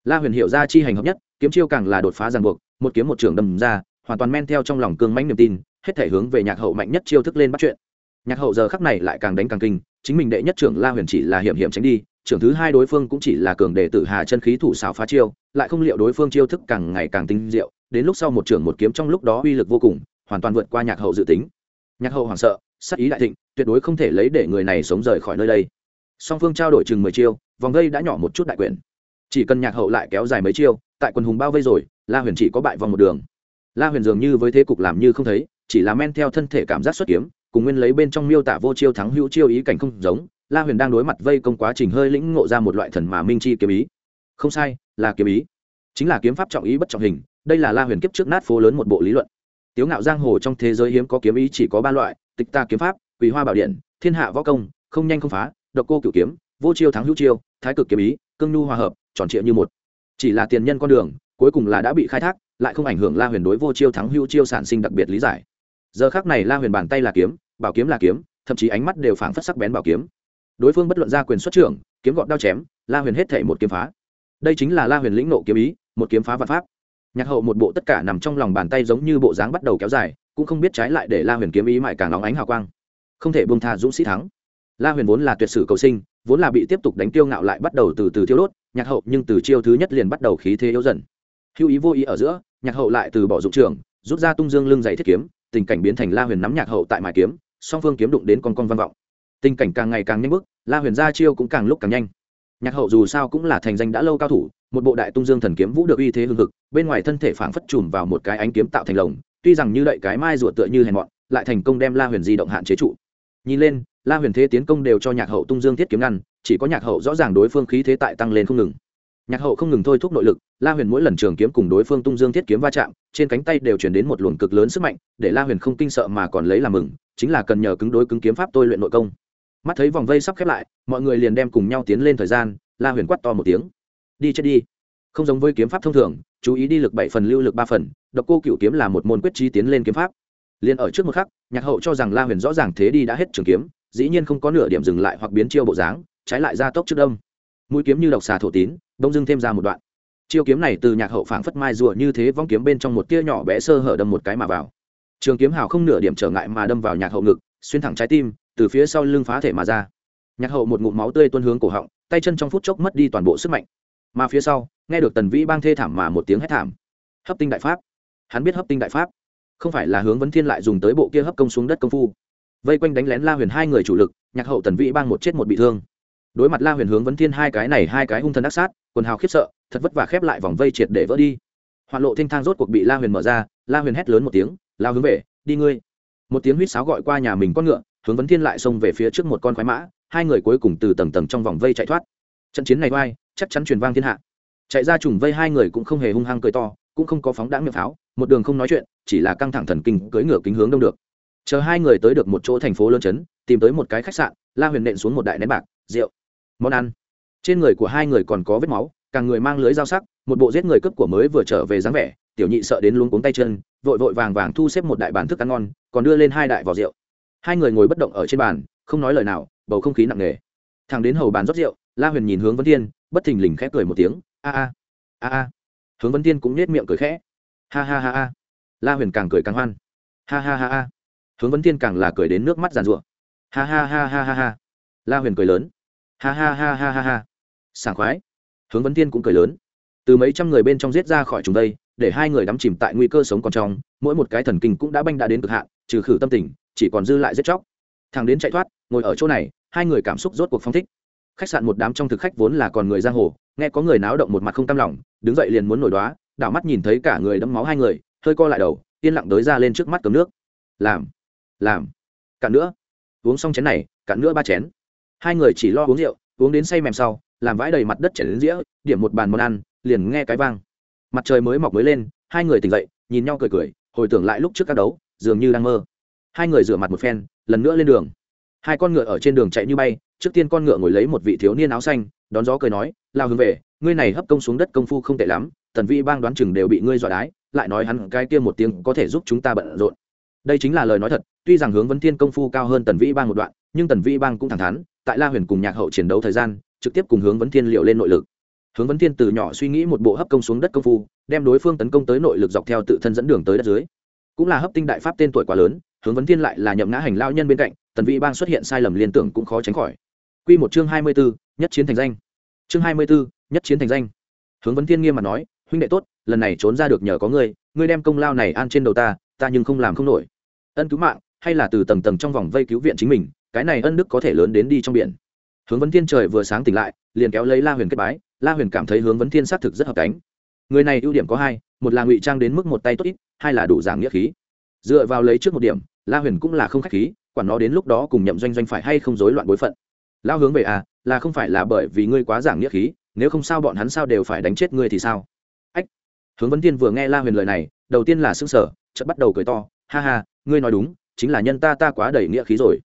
La huyền hiểu ra chi hành hợp nhất, kiếm chiêu càng là đột phá ràng buộc, một kiếm một trường đâm ra, hoàn toàn men theo trong lòng cương mãnh niềm tin, hết thể hướng về nhạc hậu mạnh nhất chiêu thức lên bắt chuyện. Nhạc hậu giờ khắc này lại càng đánh càng kinh, chính mình đệ nhất trưởng la huyền chỉ là hiểm hiểm tránh đi trưởng thứ hai đối phương cũng chỉ là cường đệ tử hà chân khí thủ xảo phá chiêu, lại không liệu đối phương chiêu thức càng ngày càng tinh diệu, đến lúc sau một trưởng một kiếm trong lúc đó uy lực vô cùng, hoàn toàn vượt qua nhạc hậu dự tính. Nhạc hậu hoảng sợ, sắc ý đại thịnh, tuyệt đối không thể lấy để người này sống rời khỏi nơi đây. Song phương trao đổi chừng mười chiêu, vòng vây đã nhỏ một chút đại quyền. Chỉ cần nhạc hậu lại kéo dài mấy chiêu, tại quần hùng bao vây rồi, la huyền chỉ có bại vòng một đường. La huyền dường như với thế cục làm như không thấy, chỉ là men theo thân thể cảm giác xuất kiếm, cùng nguyên lấy bên trong miêu tả vô chiêu thắng hữu chiêu ý cảnh không giống la huyền đang đối mặt vây công quá trình hơi lĩnh ngộ ra một loại thần mà minh chi kiếm ý. Không sai, là kiếm ý. Chính là kiếm pháp trọng ý bất trọng hình, đây là la huyền kiếp trước nát phố lớn một bộ lý luận. Tiếu ngạo giang hồ trong thế giới hiếm có kiếm ý chỉ có ba loại, tịch ta kiếm pháp, quỳ hoa bảo điện, thiên hạ võ công, không nhanh không phá, độc cô cửu kiếm, vô chiêu thắng hữu chiêu, thái cực kiếm ý, cương nhu hòa hợp, tròn trịa như một. Chỉ là tiền nhân con đường, cuối cùng là đã bị khai thác, lại không ảnh hưởng la huyền đối vô chiêu thắng hữu chiêu sản sinh đặc biệt lý giải. Giờ khác này la huyền bàn tay là kiếm, bảo kiếm là kiếm, thậm chí ánh mắt đều phảng phất sắc bén bảo kiếm đối phương bất luận ra quyền xuất trưởng, kiếm gọn đao chém, la huyền hết thể một kiếm phá. Đây chính là la huyền lĩnh nộ kiếm ý, một kiếm phá vạn pháp. Nhạc hậu một bộ tất cả nằm trong lòng bàn tay giống như bộ dáng bắt đầu kéo dài, cũng không biết trái lại để la huyền kiếm ý mại càng nóng ánh hào quang. Không thể buông tha dũng sĩ thắng. La huyền vốn là tuyệt sử cầu sinh, vốn là bị tiếp tục đánh tiêu ngạo lại bắt đầu từ từ thiêu đốt, nhạc hậu nhưng từ chiêu thứ nhất liền bắt đầu khí thế yếu dần. Hữu ý vô ý ở giữa, nhạc hậu lại từ bỏ dụng trường, rút ra tung dương lưng dày thiết kiếm, tình cảnh biến thành la huyền nắm nhạc hậu tại mài kiếm, song phương kiếm đụng đến con con văn vọng tình cảnh càng ngày càng nhanh bước, la huyền ra chiêu cũng càng lúc càng nhanh. Nhạc hậu dù sao cũng là thành danh đã lâu cao thủ một bộ đại tung dương thần kiếm vũ được uy thế hưng thực bên ngoài thân thể phảng phất chùm vào một cái ánh kiếm tạo thành lồng tuy rằng như đậy cái mai ruột tựa như hèn mọn lại thành công đem la huyền di động hạn chế trụ. Nhìn lên la huyền thế tiến công đều cho nhạc hậu tung dương thiết kiếm ngăn chỉ có nhạc hậu rõ ràng đối phương khí thế tại tăng lên không ngừng. Nhạc hậu không ngừng thôi thúc nội lực la huyền mỗi lần trường kiếm cùng đối phương tung dương thiết kiếm va chạm trên cánh tay đều chuyển đến một luồng cực lớn sức mạnh để la huyền không kinh sợ mà còn lấy làm mừng chính là cần nhờ cứng đối cứng kiếm pháp tôi luyện nội công mắt thấy vòng vây sắp khép lại, mọi người liền đem cùng nhau tiến lên thời gian, la huyền quắt to một tiếng. Đi chết đi. Không giống với kiếm pháp thông thường, chú ý đi lực bảy phần, lưu lực ba phần, độc cô cựu kiếm là một môn quyết trí tiến lên kiếm pháp. Liền ở trước một khắc, nhạc hậu cho rằng la huyền rõ ràng thế đi đã hết trường kiếm, dĩ nhiên không có nửa điểm dừng lại hoặc biến chiêu bộ dáng, trái lại ra tốc trước đông. Mũi kiếm như độc xà thổ tín đông dưng thêm ra một đoạn. Chiêu kiếm này từ nhạc hậu phảng phất mai rùa như thế vong kiếm bên trong một tia nhỏ bé sơ hở đâm một cái mà vào. Trường kiếm hào không nửa điểm trở ngại mà đâm vào nhạc hậu ngực, xuyên thẳng trái tim từ phía sau lưng phá thể mà ra. Nhạc hậu một ngụm máu tươi tuôn hướng cổ họng, tay chân trong phút chốc mất đi toàn bộ sức mạnh. Mà phía sau, nghe được tần vĩ bang thê thảm mà một tiếng hét thảm. Hấp tinh đại pháp. Hắn biết hấp tinh đại pháp. Không phải là hướng vấn thiên lại dùng tới bộ kia hấp công xuống đất công phu. Vây quanh đánh lén la huyền hai người chủ lực, nhạc hậu tần vĩ bang một chết một bị thương. Đối mặt la huyền hướng vấn thiên hai cái này hai cái hung thần đắc sát, quần hào khiếp sợ, thật vất vả khép lại vòng vây triệt để vỡ đi. Hoạn lộ thanh thang rốt cuộc bị la huyền mở ra, la huyền hét lớn một tiếng, lao hướng về, đi ngươi. Một tiếng huýt sáo gọi qua nhà mình con ngựa hướng vấn thiên lại xông về phía trước một con khoái mã, hai người cuối cùng từ tầng tầng trong vòng vây chạy thoát. Trận chiến này oai, chắc chắn truyền vang thiên hạ. Chạy ra trùng vây hai người cũng không hề hung hăng cười to, cũng không có phóng đãng miệng pháo, một đường không nói chuyện, chỉ là căng thẳng thần kinh, cưỡi ngựa kính hướng đông được. Chờ hai người tới được một chỗ thành phố lớn chấn, tìm tới một cái khách sạn, la huyền nện xuống một đại nén bạc, rượu, món ăn. Trên người của hai người còn có vết máu, càng người mang lưới dao sắc, một bộ giết người cướp của mới vừa trở về dáng vẻ, tiểu nhị sợ đến luống cuống tay chân, vội vội vàng vàng thu xếp một đại bàn thức ăn ngon, còn đưa lên hai đại vỏ rượu hai người ngồi bất động ở trên bàn, không nói lời nào, bầu không khí nặng nề. Thằng đến hầu bàn rót rượu, la huyền nhìn hướng vấn thiên, bất thình lình khẽ cười một tiếng, a a a a. Hướng vấn thiên cũng nết miệng cười khẽ. Ha ha ha ha. La huyền càng cười càng hoan. Ha ha ha ha. Hướng vấn thiên càng là cười đến nước mắt giàn rụa ha ha ha ha ha ha. La huyền cười lớn. Ha ha ha ha ha ha. Sảng khoái. Hướng vấn thiên cũng cười lớn. Từ mấy trăm người bên trong giết ra khỏi chúng đây, để hai người đắm chìm tại nguy cơ sống còn trong, mỗi một cái thần kinh cũng đã banh đã đến cực hạn, trừ khử tâm tình chỉ còn dư lại giết chóc. Thằng đến chạy thoát, ngồi ở chỗ này, hai người cảm xúc rốt cuộc phong thích. Khách sạn một đám trong thực khách vốn là còn người giang hồ, nghe có người náo động một mặt không tam lòng, đứng dậy liền muốn nổi đoá, đảo mắt nhìn thấy cả người đẫm máu hai người, hơi co lại đầu, yên lặng đới ra lên trước mắt cấm nước. Làm làm, cạn nữa. Uống xong chén này, cạn nữa ba chén. Hai người chỉ lo uống rượu, uống đến say mềm sau, làm vãi đầy mặt đất chảy đến dĩa, điểm một bàn món ăn, liền nghe cái vang. Mặt trời mới mọc mới lên, hai người tỉnh dậy, nhìn nhau cười cười, hồi tưởng lại lúc trước các đấu, dường như đang mơ hai người rửa mặt một phen, lần nữa lên đường. Hai con ngựa ở trên đường chạy như bay, trước tiên con ngựa ngồi lấy một vị thiếu niên áo xanh, đón gió cười nói, lao hướng về, ngươi này hấp công xuống đất công phu không tệ lắm, tần Vĩ bang đoán chừng đều bị ngươi dọa đái, lại nói hắn cái kia một tiếng có thể giúp chúng ta bận rộn. Đây chính là lời nói thật, tuy rằng hướng vấn thiên công phu cao hơn tần vĩ bang một đoạn, nhưng tần vĩ bang cũng thẳng thắn, tại la huyền cùng nhạc hậu chiến đấu thời gian, trực tiếp cùng hướng vấn thiên liệu lên nội lực. Hướng vấn thiên từ nhỏ suy nghĩ một bộ hấp công xuống đất công phu, đem đối phương tấn công tới nội lực dọc theo tự thân dẫn đường tới đất dưới. Cũng là hấp tinh đại pháp tên tuổi quá lớn hướng vấn thiên lại là nhậm ngã hành lao nhân bên cạnh, tần vĩ bang xuất hiện sai lầm liên tưởng cũng khó tránh khỏi. Q một chương hai mươi bốn nhất chiến thành danh. Chương hai mươi bốn nhất chiến thành danh. Hướng vấn thiên nghiêm mặt nói, huynh đệ tốt, lần này trốn ra được nhờ có ngươi ngươi đem công lao này an trên đầu ta ta nhưng không làm không nổi. Ân cứu mạng, hay là từ tầng tầng trong vòng vây cứu viện chính mình, cái này ân đức có thể lớn đến đi trong biển. Hướng vấn thiên trời vừa sáng tỉnh lại, liền kéo lấy la huyền kết bái, la huyền cảm thấy hướng vấn thiên xác thực rất hợp cánh. Người này ưu điểm có hai, một là ngụy trang đến mức một tay tốt ít, hai là đủ giảm nghĩa khí. Dựa vào lấy trước một điểm la huyền cũng là không khách khí, quản nó đến lúc đó cùng nhậm doanh doanh phải hay không rối loạn bối phận. Lao hướng về à là không phải là bởi vì ngươi quá giảng nghĩa khí, nếu không sao bọn hắn sao đều phải đánh chết ngươi thì sao? Ách! Hướng vấn tiên vừa nghe la huyền lời này, đầu tiên là s ư n g sở chợt bắt đầu cười to, ha ha, ngươi nói đúng, chính là nhân ta ta quá đầy nghĩa khí rồi.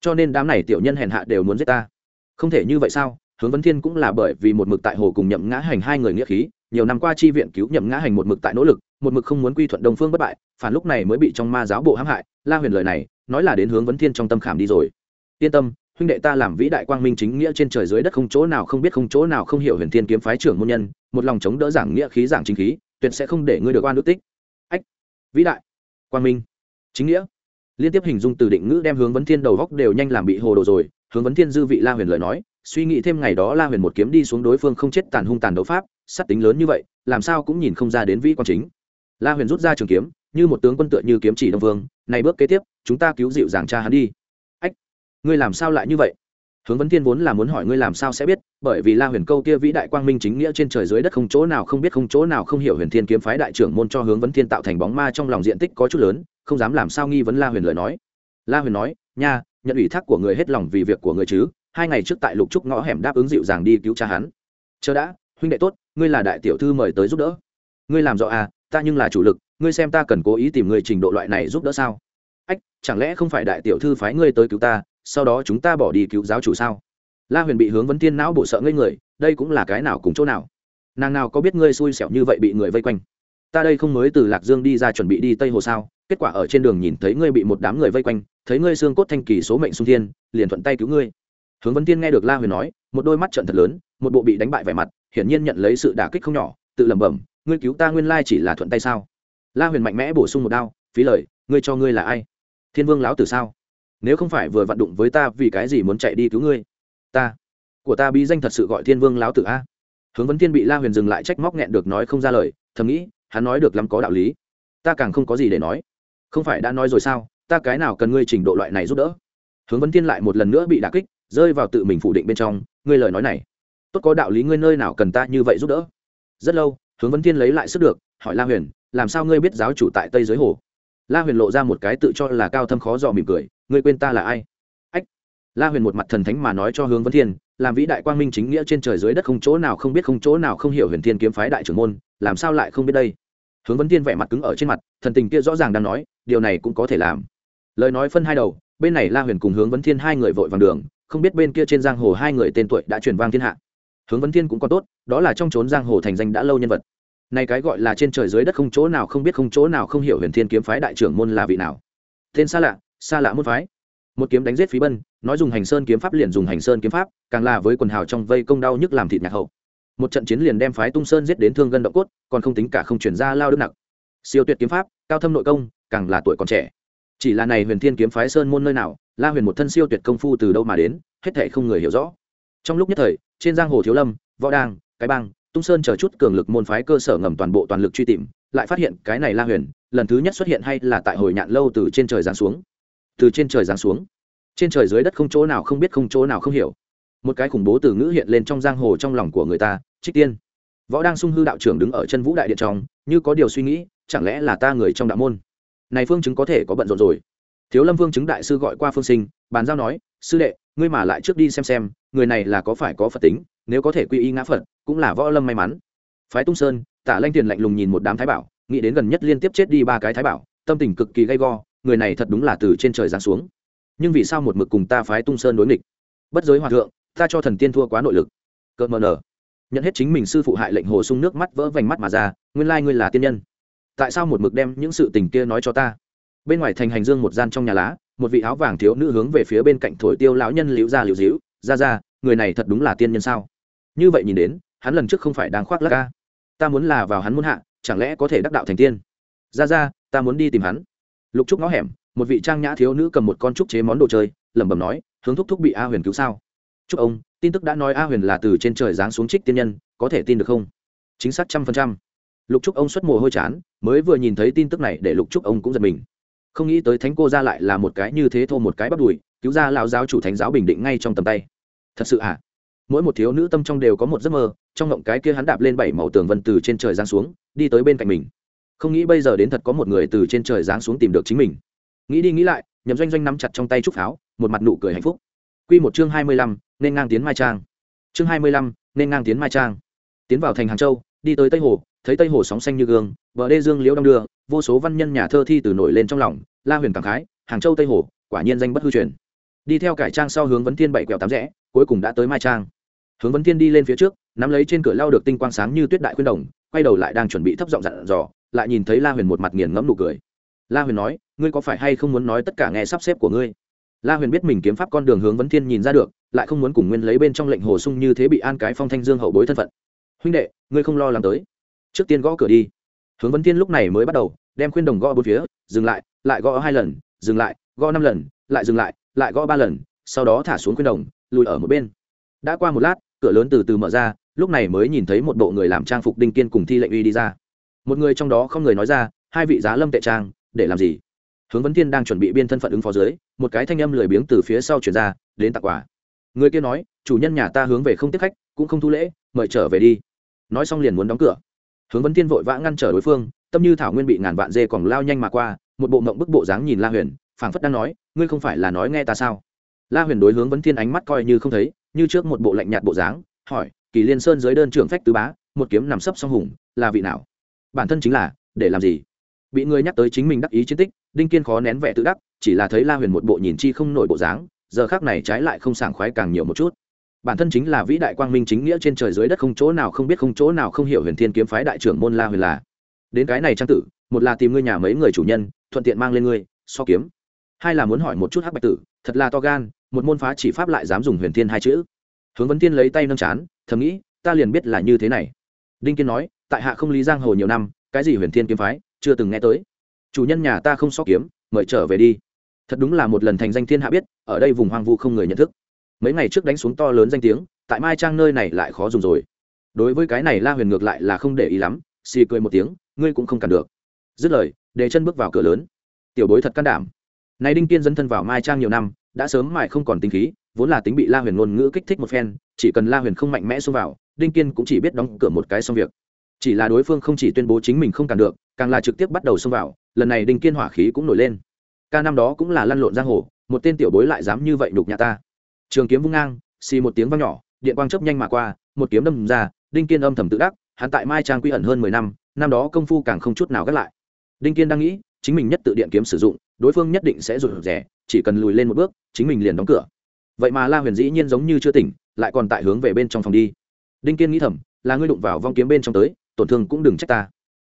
Cho nên đám này tiểu nhân hèn hạ đều muốn giết ta. Không thể như vậy sao? Hướng vấn thiên cũng là bởi vì một mực tại hồ cùng nhậm ngã hành hai người nghĩa khí, nhiều năm qua chi viện cứu nhậm ngã hành một mực tại nỗ lực một mực không muốn quy thuận đông phương bất bại, phản lúc này mới bị trong ma giáo bộ hãm hại, la huyền lời này, nói là đến hướng vấn thiên trong tâm khảm đi rồi. Yên tâm, huynh đệ ta làm vĩ đại quang minh chính nghĩa trên trời dưới đất không chỗ nào không biết không chỗ nào không hiểu huyền thiên kiếm phái trưởng môn nhân, một lòng chống đỡ giảng nghĩa khí giảng chính khí, tuyệt sẽ không để ngươi được oan ước tích. Ách, vĩ đại, quang minh, chính nghĩa. Liên tiếp hình dung từ định ngữ đem hướng vấn thiên đầu góc đều nhanh làm bị hồ đồ rồi, hướng vấn thiên dư vị la huyền lời nói, suy nghĩ thêm ngày đó la huyền một kiếm đi xuống đối phương không chết tàn hung tàn đấu pháp, sát tính lớn như vậy, làm sao cũng nhìn không ra đến vĩ quan chính la huyền rút ra trường kiếm, như một tướng quân tựa như kiếm chỉ đông vương, này bước kế tiếp, chúng ta cứu dịu dàng cha hắn đi. Ách, ngươi làm sao lại như vậy? Hướng vấn thiên vốn là muốn hỏi ngươi làm sao sẽ biết, bởi vì la huyền câu kia vĩ đại quang minh chính nghĩa trên trời dưới đất không chỗ nào không biết, không chỗ nào không hiểu huyền thiên kiếm phái đại trưởng môn cho hướng vấn thiên tạo thành bóng ma trong lòng diện tích có chút lớn, không dám làm sao nghi vấn la huyền lời nói. La huyền nói, nha, nhận ủy thác của người hết lòng vì việc của người chứ, hai ngày trước tại lục trúc ngõ hẻm đáp ứng dịu dàng đi cứu cha hắn. Chờ đã, huynh đệ tốt, ngươi là đại tiểu thư mời tới giúp đỡ. Ngươi làm rõ à ta nhưng là chủ lực, ngươi xem ta cần cố ý tìm người trình độ loại này giúp đỡ sao? Ách, chẳng lẽ không phải đại tiểu thư phái ngươi tới cứu ta, sau đó chúng ta bỏ đi cứu giáo chủ sao? La huyền bị hướng vấn tiên não bổ sợ ngây người, đây cũng là cái nào cùng chỗ nào? Nàng nào có biết ngươi xui xẻo như vậy bị người vây quanh? Ta đây không mới từ lạc dương đi ra chuẩn bị đi tây hồ sao? Kết quả ở trên đường nhìn thấy ngươi bị một đám người vây quanh, thấy ngươi xương cốt thanh kỳ số mệnh sung thiên, liền thuận tay cứu ngươi. Hướng vấn tiên nghe được la huyền nói, một đôi mắt trận thật lớn, một bộ bị đánh bại vẻ mặt, hiển nhiên nhận lấy sự đả kích không nhỏ, tự lẩm bẩm ngươi cứu ta nguyên lai chỉ là thuận tay sao? La huyền mạnh mẽ bổ sung một đao, phí lời, ngươi cho ngươi là ai? Thiên vương lão tử sao? Nếu không phải vừa vặn đụng với ta, vì cái gì muốn chạy đi cứu ngươi? Ta, của ta bí danh thật sự gọi thiên vương lão tử a. Hướng vấn thiên bị la huyền dừng lại trách móc nghẹn được nói không ra lời, thầm nghĩ, hắn nói được lắm có đạo lý. Ta càng không có gì để nói. Không phải đã nói rồi sao? Ta cái nào cần ngươi trình độ loại này giúp đỡ? Hướng vấn thiên lại một lần nữa bị đà kích, rơi vào tự mình phủ định bên trong, ngươi lời nói này. Tốt có đạo lý ngươi nơi nào cần ta như vậy giúp đỡ? Rất lâu hướng vấn thiên lấy lại sức được, hỏi la huyền, làm sao ngươi biết giáo chủ tại tây giới hồ? La huyền lộ ra một cái tự cho là cao thâm khó dò mỉm cười, ngươi quên ta là ai? Ách. La huyền một mặt thần thánh mà nói cho hướng vấn thiên, làm vĩ đại quang minh chính nghĩa trên trời dưới đất không chỗ nào không biết không chỗ nào không hiểu huyền thiên kiếm phái đại trưởng môn, làm sao lại không biết đây? Hướng vấn thiên vẻ mặt cứng ở trên mặt, thần tình kia rõ ràng đang nói, điều này cũng có thể làm. Lời nói phân hai đầu, bên này la huyền cùng hướng vấn thiên hai người vội vàng đường, không biết bên kia trên giang hồ hai người tên tuổi đã truyền vang thiên hạ. Hướng vấn thiên cũng có tốt, đó là trong trốn giang hồ thành danh đã lâu nhân vật này cái gọi là trên trời dưới đất không chỗ nào không biết không chỗ nào không hiểu huyền thiên kiếm phái đại trưởng môn là vị nào. Tên xa lạ xa lạ môn phái. Một kiếm đánh giết phí bân, nói dùng hành sơn kiếm pháp liền dùng hành sơn kiếm pháp, càng là với quần hào trong vây công đau nhức làm thịt nhạc hậu. Một trận chiến liền đem phái tung sơn giết đến thương gân động cốt, còn không tính cả không chuyển ra lao đức nặng siêu tuyệt kiếm pháp, cao thâm nội công, càng là tuổi còn trẻ. Chỉ là này huyền thiên kiếm phái sơn môn nơi nào, la huyền một thân siêu tuyệt công phu từ đâu mà đến, hết thể không người hiểu rõ. Trong lúc nhất thời, trên giang hồ thiếu lâm, võ đang cái bang tung sơn chờ chút cường lực môn phái cơ sở ngầm toàn bộ toàn lực truy tìm, lại phát hiện cái này la huyền, lần thứ nhất xuất hiện hay là tại hồi nhạn lâu từ trên trời giáng xuống. Từ trên trời giáng xuống. Trên trời dưới đất không chỗ nào không biết không chỗ nào không hiểu. Một cái khủng bố từ ngữ hiện lên trong giang hồ trong lòng của người ta, trích tiên. Võ đang sung hư đạo trưởng đứng ở chân vũ đại điện trong, như có điều suy nghĩ, chẳng lẽ là ta người trong đạo môn? Này phương chứng có thể có bận rộn rồi. Thiếu lâm phương chứng đại sư gọi qua phương sinh, bàn giao nói, sư đệ ngươi mà lại trước đi xem xem, người này là có phải có phật tính, nếu có thể quy y ngã phật, cũng là võ lâm may mắn. Phái tung sơn tả lanh tiền lạnh lùng nhìn một đám thái bảo, nghĩ đến gần nhất liên tiếp chết đi ba cái thái bảo, tâm tình cực kỳ gay go, người này thật đúng là từ trên trời giáng xuống. Nhưng vì sao một mực cùng ta phái tung sơn đối nghịch? Bất giới hòa thượng, ta cho thần tiên thua quá nội lực. Cợt mờ nở. Nhận hết chính mình sư phụ hại lệnh hồ sung nước mắt vỡ vành mắt mà ra, nguyên lai ngươi là tiên nhân. Tại sao một mực đem những sự tình kia nói cho ta? Bên ngoài thành hành dương một gian trong nhà lá, một vị áo vàng thiếu nữ hướng về phía bên cạnh thổi tiêu lão nhân liễu ra liễu dĩu, ra ra, người này thật đúng là tiên nhân sao? Như vậy nhìn đến, hắn lần trước không phải đang khoác lắc ca. Ta muốn là vào hắn muốn hạ, chẳng lẽ có thể đắc đạo thành tiên? Ra ra, ta muốn đi tìm hắn. Lục trúc ngõ hẻm, một vị trang nhã thiếu nữ cầm một con trúc chế món đồ chơi, lẩm bẩm nói, hướng thúc thúc bị a huyền cứu sao? Chúc ông, tin tức đã nói a huyền là từ trên trời giáng xuống trích tiên nhân, có thể tin được không? Chính xác trăm phần trăm. Lục trúc ông xuất mồ hôi chán, mới vừa nhìn thấy tin tức này để lục trúc ông cũng giật mình không nghĩ tới thánh cô ra lại là một cái như thế thô một cái bắt đùi, cứu ra lão giáo chủ thánh giáo bình định ngay trong tầm tay. Thật sự à? Mỗi một thiếu nữ tâm trong đều có một giấc mơ, trong ngộng cái kia hắn đạp lên bảy màu tường vân từ trên trời giáng xuống, đi tới bên cạnh mình. Không nghĩ bây giờ đến thật có một người từ trên trời giáng xuống tìm được chính mình. Nghĩ đi nghĩ lại, nhậm doanh doanh nắm chặt trong tay trúc pháo, một mặt nụ cười hạnh phúc. Q một chương hai mươi lăm, nên ngang tiến mai trang. Chương hai mươi lăm, nên ngang tiến mai trang. Tiến vào thành hàng châu, đi tới tây hồ, thấy tây hồ sóng xanh như gương, bờ đê dương liễu đong đưa vô số văn nhân nhà thơ thi từ nổi lên trong lòng, la huyền cảm khái, hàng châu tây hồ, quả nhiên danh bất hư truyền. Đi theo cải trang sau hướng vấn thiên bảy quẹo tám rẽ, cuối cùng đã tới mai trang. Hướng vấn thiên đi lên phía trước, nắm lấy trên cửa lao được tinh quang sáng như tuyết đại khuyên đồng, quay đầu lại đang chuẩn bị thấp giọng dặn dò, lại nhìn thấy la huyền một mặt nghiền ngẫm nụ cười. La huyền nói, ngươi có phải hay không muốn nói tất cả nghe sắp xếp của ngươi? La huyền biết mình kiếm pháp con đường hướng vấn thiên nhìn ra được, lại không muốn cùng nguyên lấy bên trong lệnh hồ sung như thế bị an cái phong thanh dương hậu bối thân phận. Huynh đệ, ngươi không lo lắng tới. Trước tiên gõ cửa đi hướng vấn thiên lúc này mới bắt đầu, đem khuyên đồng gõ bốn phía, dừng lại lại gõ hai lần, dừng lại, gõ năm lần, lại dừng lại lại gõ ba lần, sau đó thả xuống khuyên đồng, lùi ở một bên. Đã qua một lát, cửa lớn từ từ mở ra, lúc này mới nhìn thấy một bộ người làm trang phục đinh kiên cùng thi lệnh uy đi ra. Một người trong đó không người nói ra, hai vị giá lâm tệ trang, để làm gì? Hướng vấn thiên đang chuẩn bị biên thân phận ứng phó dưới, một cái thanh âm lười biếng từ phía sau chuyển ra, đến tặng quà. Người kia nói, chủ nhân nhà ta hướng về không tiếp khách, cũng không thu lễ, mời trở về đi. Nói xong liền muốn đóng cửa hướng vấn thiên vội vã ngăn trở đối phương, tâm như thảo nguyên bị ngàn vạn dê còn lao nhanh mà qua, một bộ mộng bức bộ dáng nhìn la huyền, phảng phất đang nói, ngươi không phải là nói nghe ta sao? La huyền đối hướng vấn thiên ánh mắt coi như không thấy, như trước một bộ lạnh nhạt bộ dáng, hỏi, kỳ liên sơn dưới đơn trưởng phách tứ bá, một kiếm nằm sấp song hùng, là vị nào? Bản thân chính là, để làm gì? Bị người nhắc tới chính mình đắc ý chiến tích, đinh kiên khó nén vẻ tự đắc, chỉ là thấy la huyền một bộ nhìn chi không nổi bộ dáng, giờ khác này trái lại không sảng khoái càng nhiều một chút bản thân chính là vĩ đại quang minh chính nghĩa trên trời dưới đất không chỗ nào không biết không chỗ nào không hiểu huyền thiên kiếm phái đại trưởng môn la huyền là. Đến cái này trang tử, một là tìm ngươi nhà mấy người chủ nhân, thuận tiện mang lên ngươi, so kiếm. Hai là muốn hỏi một chút hắc bạch tử, thật là to gan, một môn phá chỉ pháp lại dám dùng huyền thiên hai chữ. Hướng vấn tiên lấy tay nâng chán, thầm nghĩ, ta liền biết là như thế này. Đinh kiên nói, tại hạ không lý giang hồ nhiều năm, cái gì huyền thiên kiếm phái, chưa từng nghe tới. Chủ nhân nhà ta không so kiếm, mời trở về đi. Thật đúng là một lần thành danh thiên hạ biết, ở đây vùng hoang vu không người nhận thức mấy ngày trước đánh xuống to lớn danh tiếng, tại mai trang nơi này lại khó dùng rồi. Đối với cái này la huyền ngược lại là không để ý lắm, xì cười một tiếng, ngươi cũng không cản được. Dứt lời, để chân bước vào cửa lớn. Tiểu bối thật can đảm. Nay đinh kiên dân thân vào mai trang nhiều năm, đã sớm mãi không còn tính khí, vốn là tính bị la huyền ngôn ngữ kích thích một phen, chỉ cần la huyền không mạnh mẽ xông vào, đinh kiên cũng chỉ biết đóng cửa một cái xong việc. Chỉ là đối phương không chỉ tuyên bố chính mình không cản được, càng là trực tiếp bắt đầu xông vào, lần này đinh kiên hỏa khí cũng nổi lên. Ca năm đó cũng là lăn lộn giang hồ, một tên tiểu bối lại dám như vậy nhục nhà ta trường kiếm vung ngang, xì một tiếng vang nhỏ, điện quang chớp nhanh mà qua, một kiếm đâm ra, đinh kiên âm thầm tự đắc, hắn tại mai trang quy ẩn hơn mười năm năm đó công phu càng không chút nào gác lại. Đinh kiên đang nghĩ, chính mình nhất tự điện kiếm sử dụng, đối phương nhất định sẽ rụt rẻ chỉ cần lùi lên một bước, chính mình liền đóng cửa. Vậy mà la huyền dĩ nhiên giống như chưa tỉnh, lại còn tại hướng về bên trong phòng đi. Đinh kiên nghĩ thầm, là ngươi đụng vào vong kiếm bên trong tới, tổn thương cũng đừng trách ta.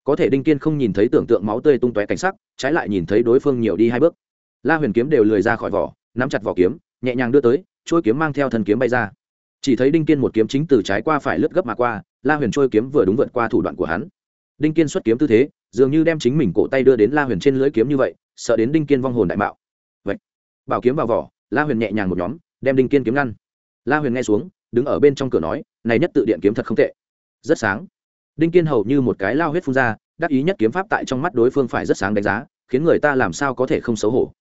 Có thể đinh kiên không nhìn thấy tưởng tượng máu tươi tung tóe cảnh sắc, trái lại nhìn thấy đối phương nhiều đi hai bước. La huyền kiếm đều lười ra khỏi vỏ, nắm chặt vỏ kiếm, nhẹ nhàng đưa tới trôi kiếm mang theo thân kiếm bay ra. Chỉ thấy đinh kiên một kiếm chính từ trái qua phải lướt gấp mà qua, la huyền trôi kiếm vừa đúng vượt qua thủ đoạn của hắn. Đinh kiên xuất kiếm tư thế, dường như đem chính mình cổ tay đưa đến la huyền trên lưỡi kiếm như vậy, sợ đến đinh kiên vong hồn đại mạo. Vậy, bảo kiếm vào vỏ, la huyền nhẹ nhàng một nhóm, đem đinh kiên kiếm ngăn. La huyền nghe xuống, đứng ở bên trong cửa nói, này nhất tự điện kiếm thật không tệ. Rất sáng. Đinh kiên hầu như một cái lao huyết phun ra, đắc ý nhất kiếm pháp tại trong mắt đối phương phải rất sáng đánh giá, khiến người ta làm sao có thể không xấu hổ.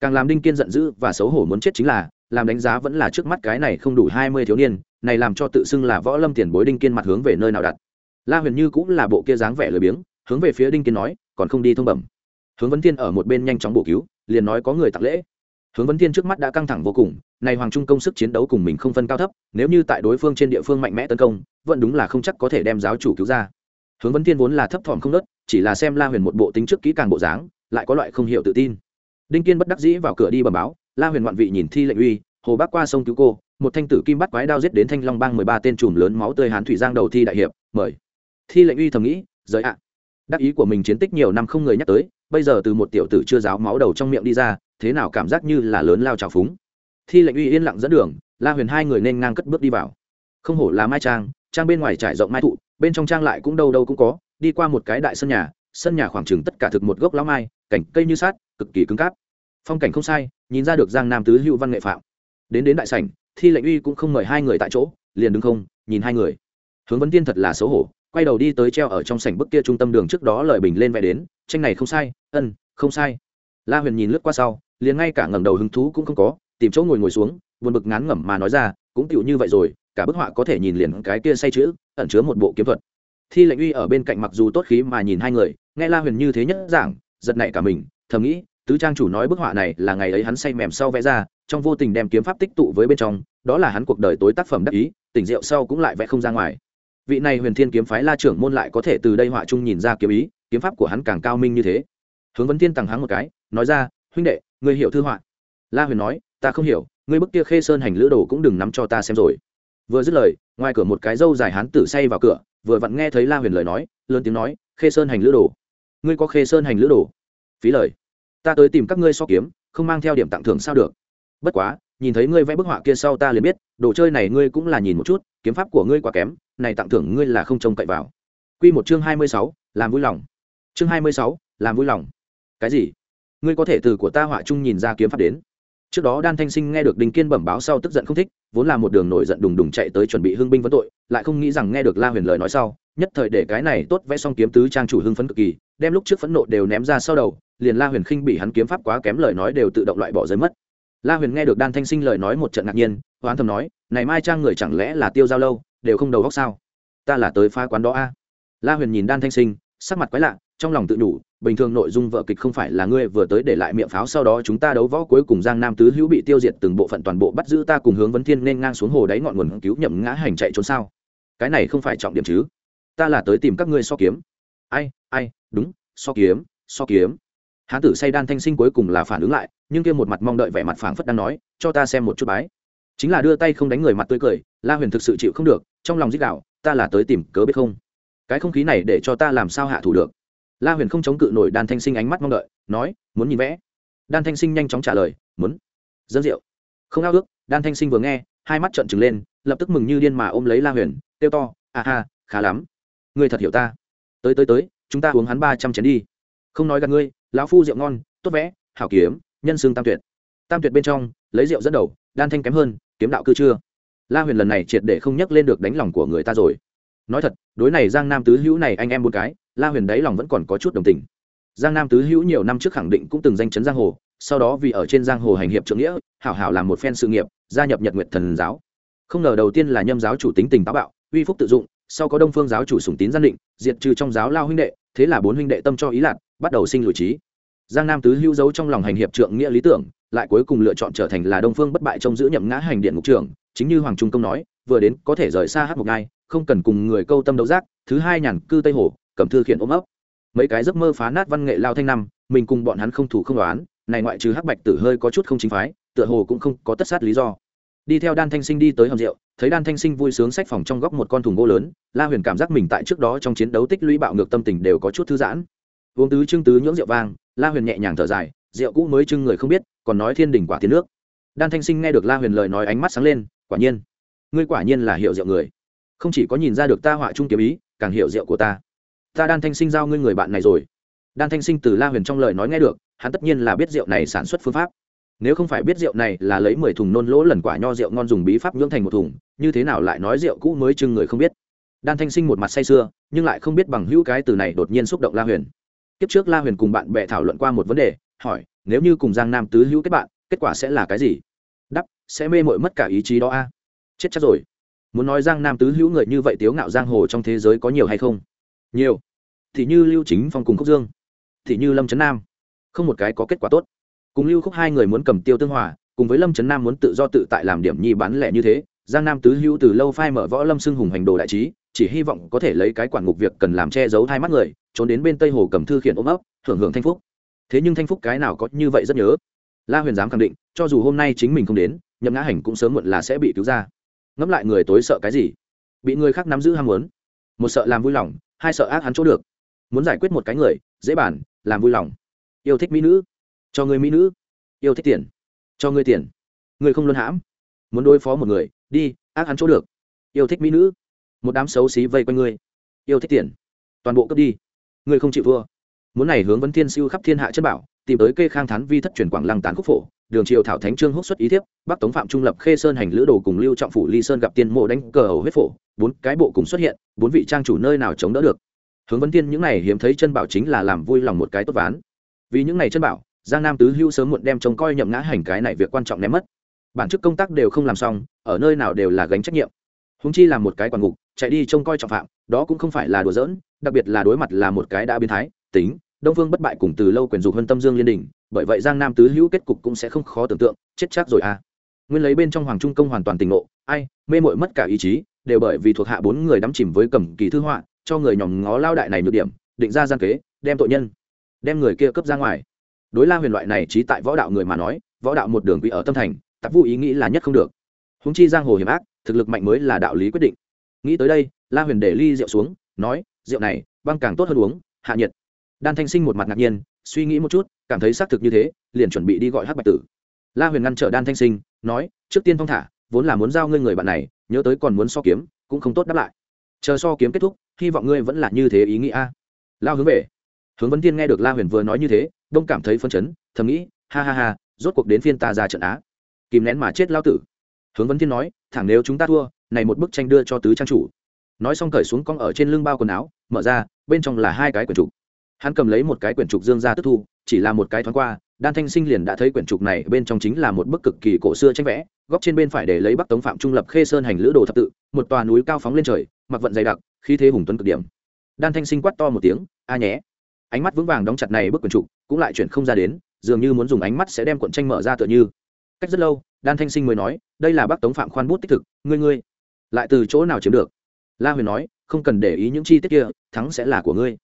Càng làm đinh kiên giận dữ và xấu hổ muốn chết chính là làm đánh giá vẫn là trước mắt cái này không đủ hai mươi thiếu niên, này làm cho tự xưng là võ lâm tiền bối đinh kiên mặt hướng về nơi nào đặt. La huyền như cũng là bộ kia dáng vẻ lười biếng, hướng về phía đinh kiên nói, còn không đi thông bẩm. Hướng vấn thiên ở một bên nhanh chóng bổ cứu, liền nói có người tặng lễ. Hướng vấn thiên trước mắt đã căng thẳng vô cùng, này hoàng trung công sức chiến đấu cùng mình không phân cao thấp, nếu như tại đối phương trên địa phương mạnh mẽ tấn công, vẫn đúng là không chắc có thể đem giáo chủ cứu ra. Hướng vấn thiên vốn là thấp thỏm không nớt, chỉ là xem la huyền một bộ tính trước kỹ càng bộ dáng, lại có loại không hiểu tự tin. Đinh kiên bất đắc dĩ vào cửa đi bẩm báo la huyền ngoạn vị nhìn thi lệnh uy, hồ bác qua sông cứu cô, một thanh tử kim bắt quái đao giết đến thanh long bang mười ba tên chùm lớn máu tươi hán thủy giang đầu thi đại hiệp, mời. Thi lệnh uy thầm nghĩ giới ạ. Đắc ý của mình chiến tích nhiều năm không người nhắc tới, bây giờ từ một tiểu tử chưa giáo máu đầu trong miệng đi ra, thế nào cảm giác như là lớn lao trào phúng. Thi lệnh uy yên lặng dẫn đường, la huyền hai người nên ngang cất bước đi vào. Không hổ là mai trang trang bên ngoài trải rộng mai thụ, bên trong trang lại cũng đâu đâu cũng có, đi qua một cái đại sân nhà sân nhà khoảng chừng tất cả thực một gốc lá mai, cảnh cây như sát cực kỳ cứng cáp phong cảnh không sai, nhìn ra được giang nam tứ hữu văn nghệ phạm. Đến đến đại sảnh, thi lệnh uy cũng không mời hai người tại chỗ, liền đứng không, nhìn hai người. Hướng vấn tiên thật là xấu hổ, quay đầu đi tới treo ở trong sảnh bức kia trung tâm đường trước đó lời bình lên vẽ đến, tranh này không sai, ân, không sai. La huyền nhìn lướt qua sau, liền ngay cả ngẩng đầu hứng thú cũng không có, tìm chỗ ngồi ngồi xuống, buồn bực ngán ngẩm mà nói ra, cũng tựu như vậy rồi, cả bức họa có thể nhìn liền cái kia say chữ, ẩn chứa một bộ kiếm thuật. Thi lệnh uy ở bên cạnh mặc dù tốt khí mà nhìn hai người, nghe la huyền như thế nhất giảng, giật nảy cả mình, thầm nghĩ tứ trang chủ nói bức họa này là ngày ấy hắn say mềm sau vẽ ra, trong vô tình đem kiếm pháp tích tụ với bên trong, đó là hắn cuộc đời tối tác phẩm đắc ý, tỉnh rượu sau cũng lại vẽ không ra ngoài. Vị này huyền thiên kiếm phái la trưởng môn lại có thể từ đây họa chung nhìn ra kiếm ý, kiếm pháp của hắn càng cao minh như thế. Hướng vấn thiên tằng hắng một cái, nói ra, huynh đệ, ngươi hiểu thư họa. La huyền nói, ta không hiểu, ngươi bức kia khê sơn hành lữ đồ cũng đừng nắm cho ta xem rồi. Vừa dứt lời, ngoài cửa một cái dâu dài hán tử say vào cửa, vừa vặn nghe thấy la huyền lời nói, lớn tiếng nói, khê sơn hành lữ đồ, ngươi có khê sơn hành lữ đồ? Phí lời ta tới tìm các ngươi so kiếm không mang theo điểm tặng thưởng sao được bất quá nhìn thấy ngươi vẽ bức họa kia sau ta liền biết đồ chơi này ngươi cũng là nhìn một chút kiếm pháp của ngươi quá kém này tặng thưởng ngươi là không trông cậy vào Quy một chương hai mươi sáu, làm vui lòng. Chương hai mươi sáu, làm vui lòng. Cái gì? Ngươi có thể từ của ta họa chung nhìn ra kiếm pháp đến. Trước đó Đan Thanh Sinh nghe được Đình Kiên bẩm báo sau tức giận không thích, vốn là một đường nổi giận đùng đùng chạy tới chuẩn bị hưng binh vấn tội, lại không nghĩ rằng nghe được La Huyền lời nói sau, nhất thời để cái này tốt vẽ xong kiếm tứ trang chủ hưng phấn cực kỳ, đem lúc trước phẫn nộ đều ném ra sau đầu, liền La Huyền khinh bị hắn kiếm pháp quá kém lời nói đều tự động loại bỏ rơi mất. La Huyền nghe được Đan Thanh Sinh lời nói một trận ngạc nhiên, hoán thầm nói, này Mai Trang người chẳng lẽ là tiêu giao lâu, đều không đầu óc sao? Ta là tới phá quán đó a. La Huyền nhìn Đan Thanh Sinh, sắc mặt quái lạ, trong lòng tự đủ, bình thường nội dung vợ kịch không phải là ngươi vừa tới để lại miệng pháo sau đó chúng ta đấu võ cuối cùng Giang Nam tứ hữu bị tiêu diệt từng bộ phận toàn bộ bắt giữ ta cùng hướng vấn thiên nên ngang xuống hồ đáy ngọn nguồn cứu nhậm ngã hành chạy trốn sao? Cái này không phải trọng điểm chứ? Ta là tới tìm các ngươi so kiếm. Ai, ai, đúng, so kiếm, so kiếm hán tử say đan thanh sinh cuối cùng là phản ứng lại, nhưng kia một mặt mong đợi vẻ mặt phảng phất đang nói, cho ta xem một chút bái. Chính là đưa tay không đánh người mặt tươi cười, la huyền thực sự chịu không được, trong lòng dích đạo ta là tới tìm cớ biết không? Cái không khí này để cho ta làm sao hạ thủ được? La huyền không chống cự nổi đan thanh sinh ánh mắt mong đợi, nói, muốn nhìn vẽ. Đan thanh sinh nhanh chóng trả lời, muốn. Dân rượu. Không ao ước. Đan thanh sinh vừa nghe, hai mắt trợn trừng lên, lập tức mừng như điên mà ôm lấy la huyền tiêu to a ha, khá lắm. Ngươi thật hiểu ta. Tới tới tới, chúng ta uống hắn ba trăm chén đi. Không nói gặp ngươi lão phu rượu ngon, tốt vẽ, hảo kiếm, nhân xương tam tuyệt. Tam tuyệt bên trong, lấy rượu dẫn đầu, đan thanh kém hơn, kiếm đạo cư chưa la huyền lần này triệt để không nhắc lên được đánh lòng của người ta rồi. Nói thật, đối này giang nam tứ hữu này anh em một cái, la huyền đáy lòng vẫn còn có chút đồng tình. Giang nam tứ hữu nhiều năm trước khẳng định cũng từng danh chấn giang hồ, sau đó vì ở trên giang hồ hành hiệp trượng nghĩa, hảo hảo làm một phen sự nghiệp, gia nhập nhật nguyện thần giáo. Không ngờ đầu tiên là nhâm giáo chủ tính tình táo bạo, uy phúc tự dụng, sau có đông phương giáo chủ sùng tín gian định, diệt trừ trong giáo lao huynh đệ, thế là bốn huynh đệ tâm cho ý lạc, bắt đầu sinh lùi trí giang nam tứ hữu dấu trong lòng hành hiệp trượng nghĩa lý tưởng, lại cuối cùng lựa chọn trở thành là đông phương bất bại trong giữ nhậm ngã hành điện ngục trưởng, chính như hoàng trung công nói, vừa đến có thể rời xa hát một ngai không cần cùng người câu tâm đấu giác, thứ hai nhàn cư tây hồ cẩm thư khiển ôm ấp. Mấy cái giấc mơ phá nát văn nghệ lao thanh năm mình cùng bọn hắn không thủ không đoán này ngoại trừ hắc bạch tử hơi có chút không chính phái, tựa hồ cũng không có tất sát lý do. Đi theo đan thanh sinh đi tới hầm rượu, thấy đan thanh sinh vui sướng sách phòng trong góc một con thùng gỗ lớn, la huyền cảm giác mình tại trước đó trong chiến đấu tích lũy bạo ngược tâm tình đều có chút thư giãn. Uống tứ trưng tứ nhưỡng rượu vang la huyền nhẹ nhàng thở dài, rượu cũ mới trưng người không biết, còn nói thiên đình quả tiến nước. Đan thanh sinh nghe được la huyền lời nói ánh mắt sáng lên, quả nhiên, ngươi quả nhiên là hiểu rượu người. Không chỉ có nhìn ra được ta họa trung kiếm ý, càng hiểu rượu của ta. Ta đan thanh sinh giao ngươi người bạn này rồi. Đan thanh sinh từ la huyền trong lời nói nghe được, hắn tất nhiên là biết rượu này sản xuất phương pháp. Nếu không phải biết rượu này là lấy mười thùng nôn lỗ lần quả nho rượu ngon dùng bí pháp nhưỡng thành một thùng, như thế nào lại nói rượu cũ mới trưng người không biết? Đan thanh sinh một mặt say sưa, nhưng lại không biết bằng hữu cái từ này đột nhiên xúc động la huyền kiếp trước la huyền cùng bạn bè thảo luận qua một vấn đề, hỏi, nếu như cùng giang nam tứ hữu kết bạn, kết quả sẽ là cái gì? Đắp sẽ mê mội mất cả ý chí đó a. Chết chắc rồi. Muốn nói giang nam tứ hữu người như vậy tiếu ngạo giang hồ trong thế giới có nhiều hay không? Nhiều. Thì như lưu chính phong cùng khúc dương. Thì như lâm trấn nam. Không một cái có kết quả tốt. Cùng lưu khúc hai người muốn cầm tiêu tương hòa, cùng với lâm trấn nam muốn tự do tự tại làm điểm nhi bán lẻ như thế, giang nam tứ hữu từ lâu phai mở võ lâm xưng hùng hành đồ đại trí, chỉ hy vọng có thể lấy cái quản ngục việc cần làm che giấu hai mắt người trốn đến bên tây hồ cầm thư khiển ôm ấp hưởng hưởng thanh phúc. Thế nhưng thanh phúc cái nào có như vậy rất nhớ. La huyền dám khẳng định, cho dù hôm nay chính mình không đến, nhậm ngã hành cũng sớm muộn là sẽ bị cứu ra. Ngẫm lại người tối sợ cái gì? Bị người khác nắm giữ ham muốn. Một sợ làm vui lòng, hai sợ ác hắn chỗ được. Muốn giải quyết một cái người, dễ bản làm vui lòng. Yêu thích mỹ nữ, cho người mỹ nữ. Yêu thích tiền, cho người tiền. Người không luôn hãm. Muốn đối phó một người, đi, ác hắn chỗ được. Yêu thích mỹ nữ, một đám xấu xí vây quanh ngươi yêu thích tiền, toàn bộ cướp đi ngươi không chịu thua. Muốn này hướng vấn thiên siêu khắp thiên hạ chân bảo, tìm tới kê khang thán vi thất truyền quảng lăng tán khúc phổ, đường triều thảo thánh trương húc xuất ý thiếp, bắc tống phạm trung lập khê sơn hành lữ đồ cùng lưu trọng phủ ly sơn gặp tiên mộ đánh cờ hầu huyết phổ, bốn cái bộ cùng xuất hiện, bốn vị trang chủ nơi nào chống đỡ được. Hướng vấn thiên những này hiếm thấy chân bảo chính là làm vui lòng một cái tốt ván. Vì những này chân bảo, giang nam tứ hưu sớm muộn đem trông coi nhậm ngã hành cái này việc quan trọng ném mất. Bản chức công tác đều không làm xong, ở nơi nào đều là gánh trách nhiệm. Húng chi làm một cái quản ngục, chạy đi trông coi trọng phạm, đó cũng không phải là đùa giỡn đặc biệt là đối mặt là một cái đã biến thái, tính, đông vương bất bại cùng từ lâu quyền dục hơn tâm dương liên đình bởi vậy giang nam tứ hữu kết cục cũng sẽ không khó tưởng tượng, chết chắc rồi à. Nguyên lấy bên trong hoàng trung công hoàn toàn tỉnh ngộ, ai, mê mội mất cả ý chí, đều bởi vì thuộc hạ bốn người đắm chìm với cầm kỳ thư họa, cho người nhòm ngó lao đại này nhược điểm, định ra gian kế, đem tội nhân, đem người kia cấp ra ngoài. Đối la huyền loại này trí tại võ đạo người mà nói, võ đạo một đường quỹ ở tâm thành, tạp vụ ý nghĩ là nhất không được. Húng chi giang hồ hiểm ác, thực lực mạnh mới là đạo lý quyết định. Nghĩ tới đây, la huyền để ly rượu xuống, nói rượu này, băng càng tốt hơn uống, hạ nhiệt. Đan thanh sinh một mặt ngạc nhiên, suy nghĩ một chút, cảm thấy xác thực như thế, liền chuẩn bị đi gọi hắc bạch tử. La huyền ngăn trở đan thanh sinh, nói, trước tiên thong thả, vốn là muốn giao ngươi người bạn này, nhớ tới còn muốn so kiếm, cũng không tốt đáp lại. Chờ so kiếm kết thúc, hy vọng ngươi vẫn là như thế ý nghĩ a. Lao hướng về. Hướng vấn tiên nghe được la huyền vừa nói như thế, đông cảm thấy phân chấn, thầm nghĩ, ha ha ha, rốt cuộc đến phiên ta ra trận á. Kìm nén mà chết lao tử. Hướng vấn tiên nói, thẳng nếu chúng ta thua, này một bức tranh đưa cho tứ trang chủ. Nói xong cởi xuống cong ở trên lưng bao quần áo mở ra, bên trong là hai cái quyển trục. Hắn cầm lấy một cái quyển trục dương ra tức thu, chỉ là một cái thoáng qua, đan thanh sinh liền đã thấy quyển trục này bên trong chính là một bức cực kỳ cổ xưa tranh vẽ, góc trên bên phải để lấy bắc tống phạm trung lập khê sơn hành lữ đồ thập tự, một tòa núi cao phóng lên trời, mặc vận dày đặc, khí thế hùng tuấn cực điểm. Đan thanh sinh quát to một tiếng, a nhé! Ánh mắt vững vàng đóng chặt này bức quyển trục, cũng lại chuyển không ra đến, dường như muốn dùng ánh mắt sẽ đem cuộn tranh mở ra tựa như. Cách rất lâu, đan thanh sinh mới nói, đây là bắc tống phạm khoan bút tích thực, ngươi ngươi, lại từ chỗ nào chiếm được? La huyền nói, không cần để ý những chi tiết kia, thắng sẽ là của ngươi.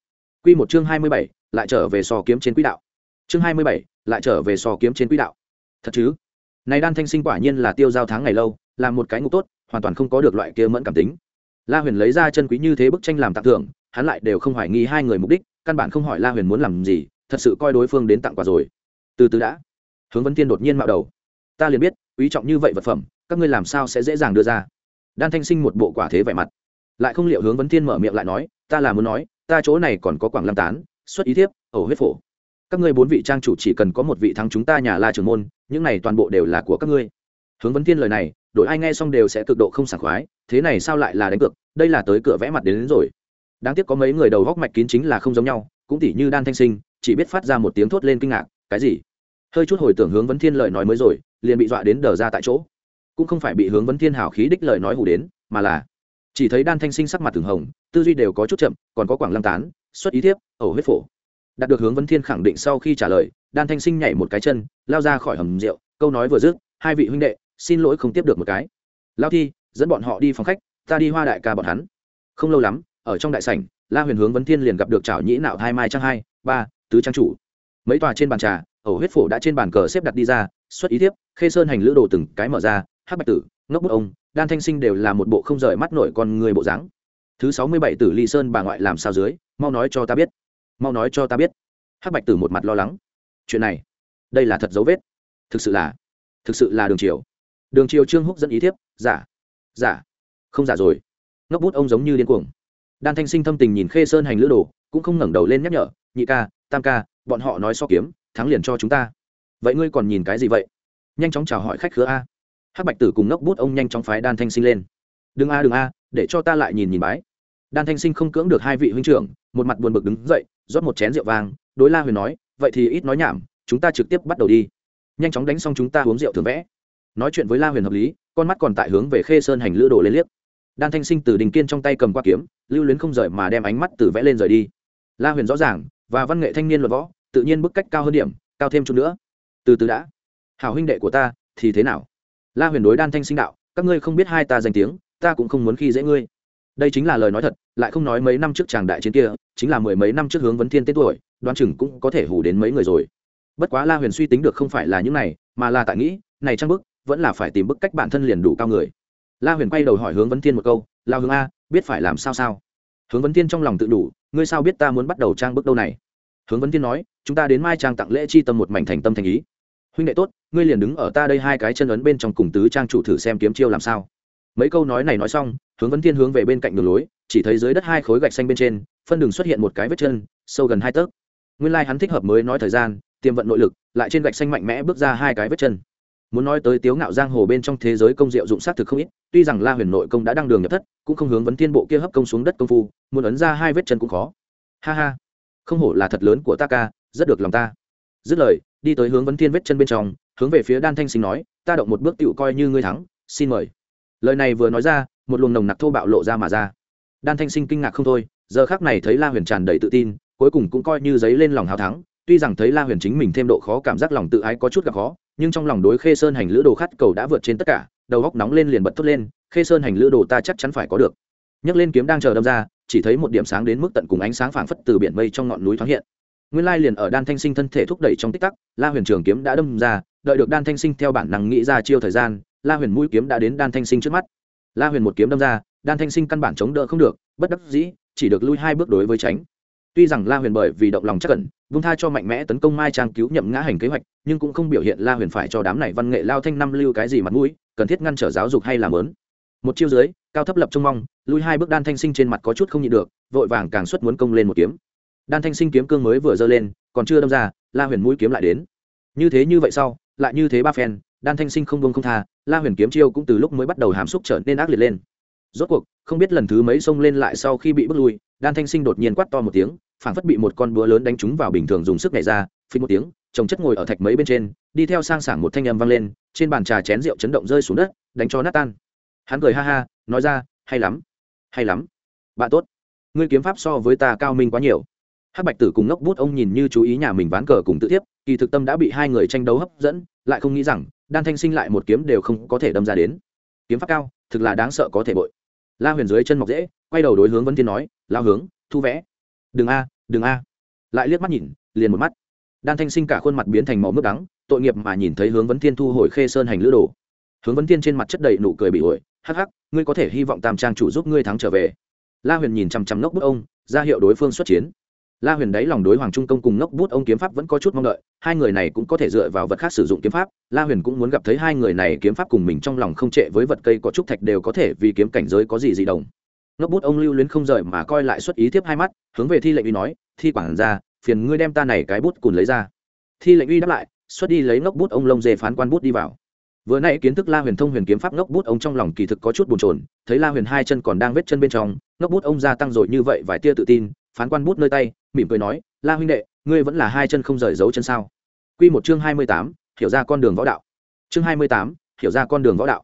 Q một chương hai mươi bảy, lại trở về sò kiếm trên quỹ đạo. Chương hai mươi bảy, lại trở về sò kiếm trên quỹ đạo. Thật chứ? Này đan thanh sinh quả nhiên là tiêu giao tháng ngày lâu làm một cái ngục tốt, hoàn toàn không có được loại kia mẫn cảm tính. La huyền lấy ra chân quý như thế bức tranh làm tặng thưởng, hắn lại đều không hoài nghi hai người mục đích, căn bản không hỏi la huyền muốn làm gì, thật sự coi đối phương đến tặng quà rồi. Từ từ đã. Hướng vấn tiên đột nhiên mạo đầu. Ta liền biết, quý trọng như vậy vật phẩm, các ngươi làm sao sẽ dễ dàng đưa ra? Đan thanh sinh một bộ quả thế vẻ mặt lại không liệu hướng vấn thiên mở miệng lại nói ta là muốn nói ta chỗ này còn có quảng lam tán xuất ý thiếp ẩu huyết phổ. Các ngươi bốn vị trang chủ chỉ cần có một vị thắng chúng ta nhà la trưởng môn những này toàn bộ đều là của các ngươi. Hướng vấn thiên lời này đội ai nghe xong đều sẽ cực độ không sảng khoái thế này sao lại là đánh cược đây là tới cửa vẽ mặt đến, đến rồi. Đáng tiếc có mấy người đầu góc mạch kín chính là không giống nhau cũng tỉ như đan thanh sinh chỉ biết phát ra một tiếng thốt lên kinh ngạc cái gì? Hơi chút hồi tưởng hướng vấn thiên lời nói mới rồi liền bị dọa đến đờ ra tại chỗ. Cũng không phải bị hướng vấn thiên hào khí đích lời nói hủ đến mà là chỉ thấy đan thanh sinh sắc mặt từng hồng, tư duy đều có chút chậm, còn có quảng lăng tán, xuất ý thiếp, ẩu huyết phổ. Đạt được hướng vấn thiên khẳng định sau khi trả lời, đan thanh sinh nhảy một cái chân, lao ra khỏi hầm rượu, câu nói vừa dứt, hai vị huynh đệ, xin lỗi không tiếp được một cái. Lao thi, dẫn bọn họ đi phòng khách, ta đi hoa đại ca bọn hắn. Không lâu lắm, ở trong đại sảnh, la huyền hướng vấn thiên liền gặp được trảo nhĩ nạo hai mai trang hai, ba, tứ trang chủ. Mấy tòa trên bàn trà, ẩu huyết phổ đã trên bàn cờ xếp đặt đi ra, xuất ý thiếp, khê sơn hành lữ đồ từng cái mở ra, hắc bạch tử ngốc bút ông, đan thanh sinh đều là một bộ không rời mắt nổi con người bộ dáng. Thứ sáu mươi bảy tử ly sơn bà ngoại làm sao dưới, mau nói cho ta biết. Mau nói cho ta biết. Hắc bạch tử một mặt lo lắng. Chuyện này, đây là thật dấu vết. Thực sự là, thực sự là đường triều. Đường triều trương húc dẫn ý thiếp, giả giả, không giả rồi. Ngốc bút ông giống như điên cuồng. Đan thanh sinh thâm tình nhìn khê sơn hành lữ đồ, cũng không ngẩng đầu lên nhắc nhở, nhị ca, tam ca, bọn họ nói so kiếm, thắng liền cho chúng ta. Vậy ngươi còn nhìn cái gì vậy? Nhanh chóng chào hỏi khách khứa a hắc bạch tử cùng ngốc bút ông nhanh chóng phái đan thanh sinh lên. Đừng a đừng a, để cho ta lại nhìn nhìn bái. Đan thanh sinh không cưỡng được hai vị huynh trưởng, một mặt buồn bực đứng dậy, rót một chén rượu vàng đối la huyền nói, vậy thì ít nói nhảm, chúng ta trực tiếp bắt đầu đi. Nhanh chóng đánh xong chúng ta uống rượu thường vẽ. Nói chuyện với la huyền hợp lý, con mắt còn tại hướng về khê sơn hành lữ đồ lên liếc. Đan thanh sinh từ đình kiên trong tay cầm qua kiếm, lưu luyến không rời mà đem ánh mắt từ vẽ lên rời đi. La huyền rõ ràng, và văn nghệ thanh niên luật võ, tự nhiên bức cách cao hơn điểm, cao thêm chút nữa. Từ từ đã. Hảo huynh đệ của ta, thì thế nào? La huyền đối đan thanh sinh đạo, các ngươi không biết hai ta danh tiếng, ta cũng không muốn khi dễ ngươi. Đây chính là lời nói thật, lại không nói mấy năm trước chàng đại chiến kia, chính là mười mấy năm trước hướng vấn thiên tên tuổi đoan chừng cũng có thể hủ đến mấy người rồi. Bất quá la huyền suy tính được không phải là những này, mà là tại nghĩ, này trang bức, vẫn là phải tìm bức cách bản thân liền đủ cao người. La huyền quay đầu hỏi hướng vấn thiên một câu, lao hướng a, biết phải làm sao sao? Hướng vấn thiên trong lòng tự đủ, ngươi sao biết ta muốn bắt đầu trang bức đâu này? Hướng vấn thiên nói, chúng ta đến mai trang tặng lễ chi tâm một mảnh thành tâm thành ý huynh đệ tốt, ngươi liền đứng ở ta đây hai cái chân ấn bên trong cùng tứ trang chủ thử xem kiếm chiêu làm sao. Mấy câu nói này nói xong, hướng vấn thiên hướng về bên cạnh đường lối, chỉ thấy dưới đất hai khối gạch xanh bên trên, phân đường xuất hiện một cái vết chân, sâu gần hai tấc. Nguyên lai hắn thích hợp mới nói thời gian, tiềm vận nội lực, lại trên gạch xanh mạnh mẽ bước ra hai cái vết chân. Muốn nói tới tiếu ngạo giang hồ bên trong thế giới công diệu dụng sát thực không ít, tuy rằng la huyền nội công đã đăng đường nhập thất, cũng không hướng vấn thiên bộ kia hấp công xuống đất công phu, muốn ấn ra hai vết chân cũng khó. Ha ha, không hổ là thật lớn của ta ca, rất được lòng ta. Dứt lời đi tới hướng vấn thiên vết chân bên trong, hướng về phía đan thanh sinh nói, ta động một bước tựu coi như ngươi thắng, xin mời. Lời này vừa nói ra, một luồng nồng nặc thô bạo lộ ra mà ra. Đan thanh sinh kinh ngạc không thôi, giờ khác này thấy la huyền tràn đầy tự tin, cuối cùng cũng coi như giấy lên lòng hào thắng, tuy rằng thấy la huyền chính mình thêm độ khó cảm giác lòng tự ái có chút gặp khó, nhưng trong lòng đối khê sơn hành lữ đồ khát cầu đã vượt trên tất cả, đầu góc nóng lên liền bật thốt lên, khê sơn hành lữ đồ ta chắc chắn phải có được. Nhấc lên kiếm đang chờ đâm ra, chỉ thấy một điểm sáng đến mức tận cùng ánh sáng phảng phất từ biển mây trong ngọn núi thoáng hiện nguyên lai liền ở đan thanh sinh thân thể thúc đẩy trong tích tắc, la huyền trường kiếm đã đâm ra, đợi được đan thanh sinh theo bản năng nghĩ ra chiêu thời gian, la huyền mũi kiếm đã đến đan thanh sinh trước mắt. La huyền một kiếm đâm ra, đan thanh sinh căn bản chống đỡ không được, bất đắc dĩ, chỉ được lui hai bước đối với tránh. Tuy rằng la huyền bởi vì động lòng chắc cẩn vung tha cho mạnh mẽ tấn công mai trang cứu nhậm ngã hành kế hoạch, nhưng cũng không biểu hiện la huyền phải cho đám này văn nghệ lao thanh năm lưu cái gì mặt mũi, cần thiết ngăn trở giáo dục hay làm lớn một chiêu dưới, cao thấp lập trông mong, lui hai bước đan thanh sinh trên mặt có chút không nhịn được, vội vàng càng xuất muốn công lên một kiếm đan thanh sinh kiếm cương mới vừa giơ lên, còn chưa đâm ra, la huyền mũi kiếm lại đến. Như thế như vậy sau, lại như thế ba phen, đan thanh sinh không buông không tha, la huyền kiếm chiêu cũng từ lúc mới bắt đầu hàm xúc trở nên ác liệt lên. Rốt cuộc, không biết lần thứ mấy xông lên lại sau khi bị bước lui, đan thanh sinh đột nhiên quát to một tiếng, phảng phất bị một con búa lớn đánh trúng vào bình thường dùng sức nhảy ra, phí một tiếng, chồng chất ngồi ở thạch mấy bên trên, đi theo sang sảng một thanh âm vang lên, trên bàn trà chén rượu chấn động rơi xuống đất, đánh cho nát tan. Hắn cười ha ha, nói ra, hay lắm hay lắm. Bạn tốt, ngươi kiếm pháp so với ta cao minh quá nhiều hắc bạch tử cùng ngốc bút ông nhìn như chú ý nhà mình ván cờ cùng tự thiếp, kỳ thực tâm đã bị hai người tranh đấu hấp dẫn, lại không nghĩ rằng, đan thanh sinh lại một kiếm đều không có thể đâm ra đến. Kiếm pháp cao, thực là đáng sợ có thể bội. La huyền dưới chân mọc dễ quay đầu đối hướng vấn thiên nói lao hướng, thu vẽ. Đừng a đừng a. Lại liếc mắt nhìn, liền một mắt. Đan thanh sinh cả khuôn mặt biến thành màu nước đắng, tội nghiệp mà nhìn thấy hướng vấn thiên thu hồi khê sơn hành lữ đồ. Hướng vấn thiên trên mặt chất đầy nụ cười bị ổi, hắc hắc, ngươi có thể hy vọng tam trang chủ giúp ngươi thắng trở về. La huyền nhìn chằm chằm ngốc bút ông, ra hiệu đối phương xuất chiến la huyền đáy lòng đối hoàng trung công cùng ngốc bút ông kiếm pháp vẫn có chút mong đợi, hai người này cũng có thể dựa vào vật khác sử dụng kiếm pháp. La huyền cũng muốn gặp thấy hai người này kiếm pháp cùng mình trong lòng không trệ với vật cây có trúc thạch đều có thể vì kiếm cảnh giới có gì gì đồng ngốc bút ông lưu luyến không rời mà coi lại xuất ý tiếp hai mắt, hướng về thi lệnh uy nói, thi quản ra phiền ngươi đem ta này cái bút cùn lấy ra. Thi lệnh uy đáp lại, xuất đi lấy ngốc bút ông lông dê phán quan bút đi vào. Vừa nãy kiến thức la huyền thông huyền kiếm pháp ngốc bút ông trong lòng kỳ thực có chút bồn chồn, thấy la huyền hai chân còn đang vết chân bên trong, ngốc bút ông gia tăng rồi như vậy vài tia tự tin phán quan bút nơi tay, mỉm cười nói, la huynh đệ, ngươi vẫn là hai chân không rời dấu chân sao? Quy một chương hai mươi tám, hiểu ra con đường võ đạo. Chương hai mươi tám, hiểu ra con đường võ đạo.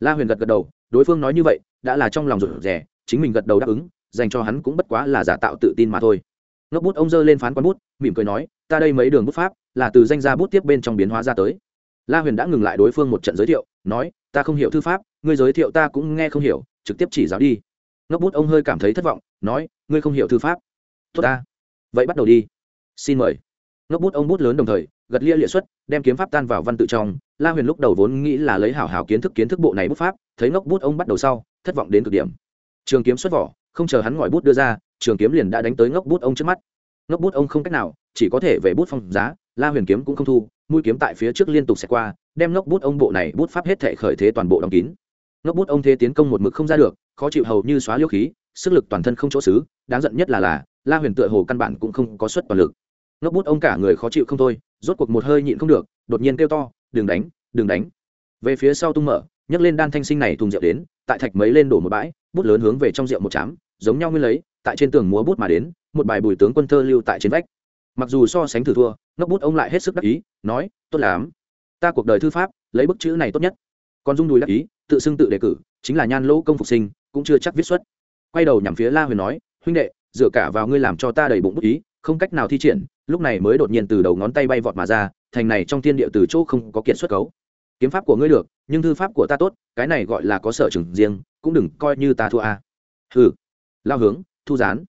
La huyền gật gật đầu, đối phương nói như vậy, đã là trong lòng rụt rè, chính mình gật đầu đáp ứng, dành cho hắn cũng bất quá là giả tạo tự tin mà thôi. Ngốc bút ông giơ lên phán quan bút, mỉm cười nói, ta đây mấy đường bút pháp, là từ danh gia bút tiếp bên trong biến hóa ra tới. La huyền đã ngừng lại đối phương một trận giới thiệu, nói, ta không hiểu thư pháp, ngươi giới thiệu ta cũng nghe không hiểu, trực tiếp chỉ giáo đi. Ngốc bút ông hơi cảm thấy thất vọng, nói, ngươi không hiểu thư pháp tốt ta. Vậy bắt đầu đi. Xin mời. Ngốc bút ông bút lớn đồng thời, gật lia liệt xuất, đem kiếm pháp tan vào văn tự trong. La huyền lúc đầu vốn nghĩ là lấy hảo hảo kiến thức kiến thức bộ này bút pháp, thấy ngốc bút ông bắt đầu sau, thất vọng đến cực điểm. Trường kiếm xuất vỏ, không chờ hắn ngòi bút đưa ra, trường kiếm liền đã đánh tới ngốc bút ông trước mắt. Ngốc bút ông không cách nào, chỉ có thể về bút phong giá, la huyền kiếm cũng không thu, mũi kiếm tại phía trước liên tục xẹt qua, đem ngốc bút ông bộ này bút pháp hết thể khởi thế toàn bộ đóng kín. Ngốc bút ông thế tiến công một mực không ra được, khó chịu hầu như xóa liêu khí, sức lực toàn thân không chỗ xứ, đáng giận nhất là là la huyền tựa hồ căn bản cũng không có suất toàn lực. Ngốc bút ông cả người khó chịu không thôi, rốt cuộc một hơi nhịn không được, đột nhiên kêu to, đừng đánh đừng đánh. Về phía sau tung mở, nhấc lên đan thanh sinh này thùng rượu đến, tại thạch mấy lên đổ một bãi, bút lớn hướng về trong rượu một chám, giống nhau nguyên lấy, tại trên tường múa bút mà đến, một bài bùi tướng quân thơ lưu tại trên vách. Mặc dù so sánh thử thua, ngốc bút ông lại hết sức đắc ý, nói, tốt lắm, ta cuộc đời thư pháp, lấy bức chữ này tốt nhất. Còn dung đùi đắc ý, tự xưng tự đề cử, chính là nhan lỗ công phục sinh, cũng chưa chắc viết xuất. Quay đầu nhằm phía la huyền nói, huynh đệ dựa cả vào ngươi làm cho ta đầy bụng bút ý, không cách nào thi triển, lúc này mới đột nhiên từ đầu ngón tay bay vọt mà ra, thành này trong thiên địa từ chỗ không có kiệt xuất cấu. Kiếm pháp của ngươi được, nhưng thư pháp của ta tốt, cái này gọi là có sở trường riêng, cũng đừng coi như ta thua a. À. hừ, lao hướng, thu gián.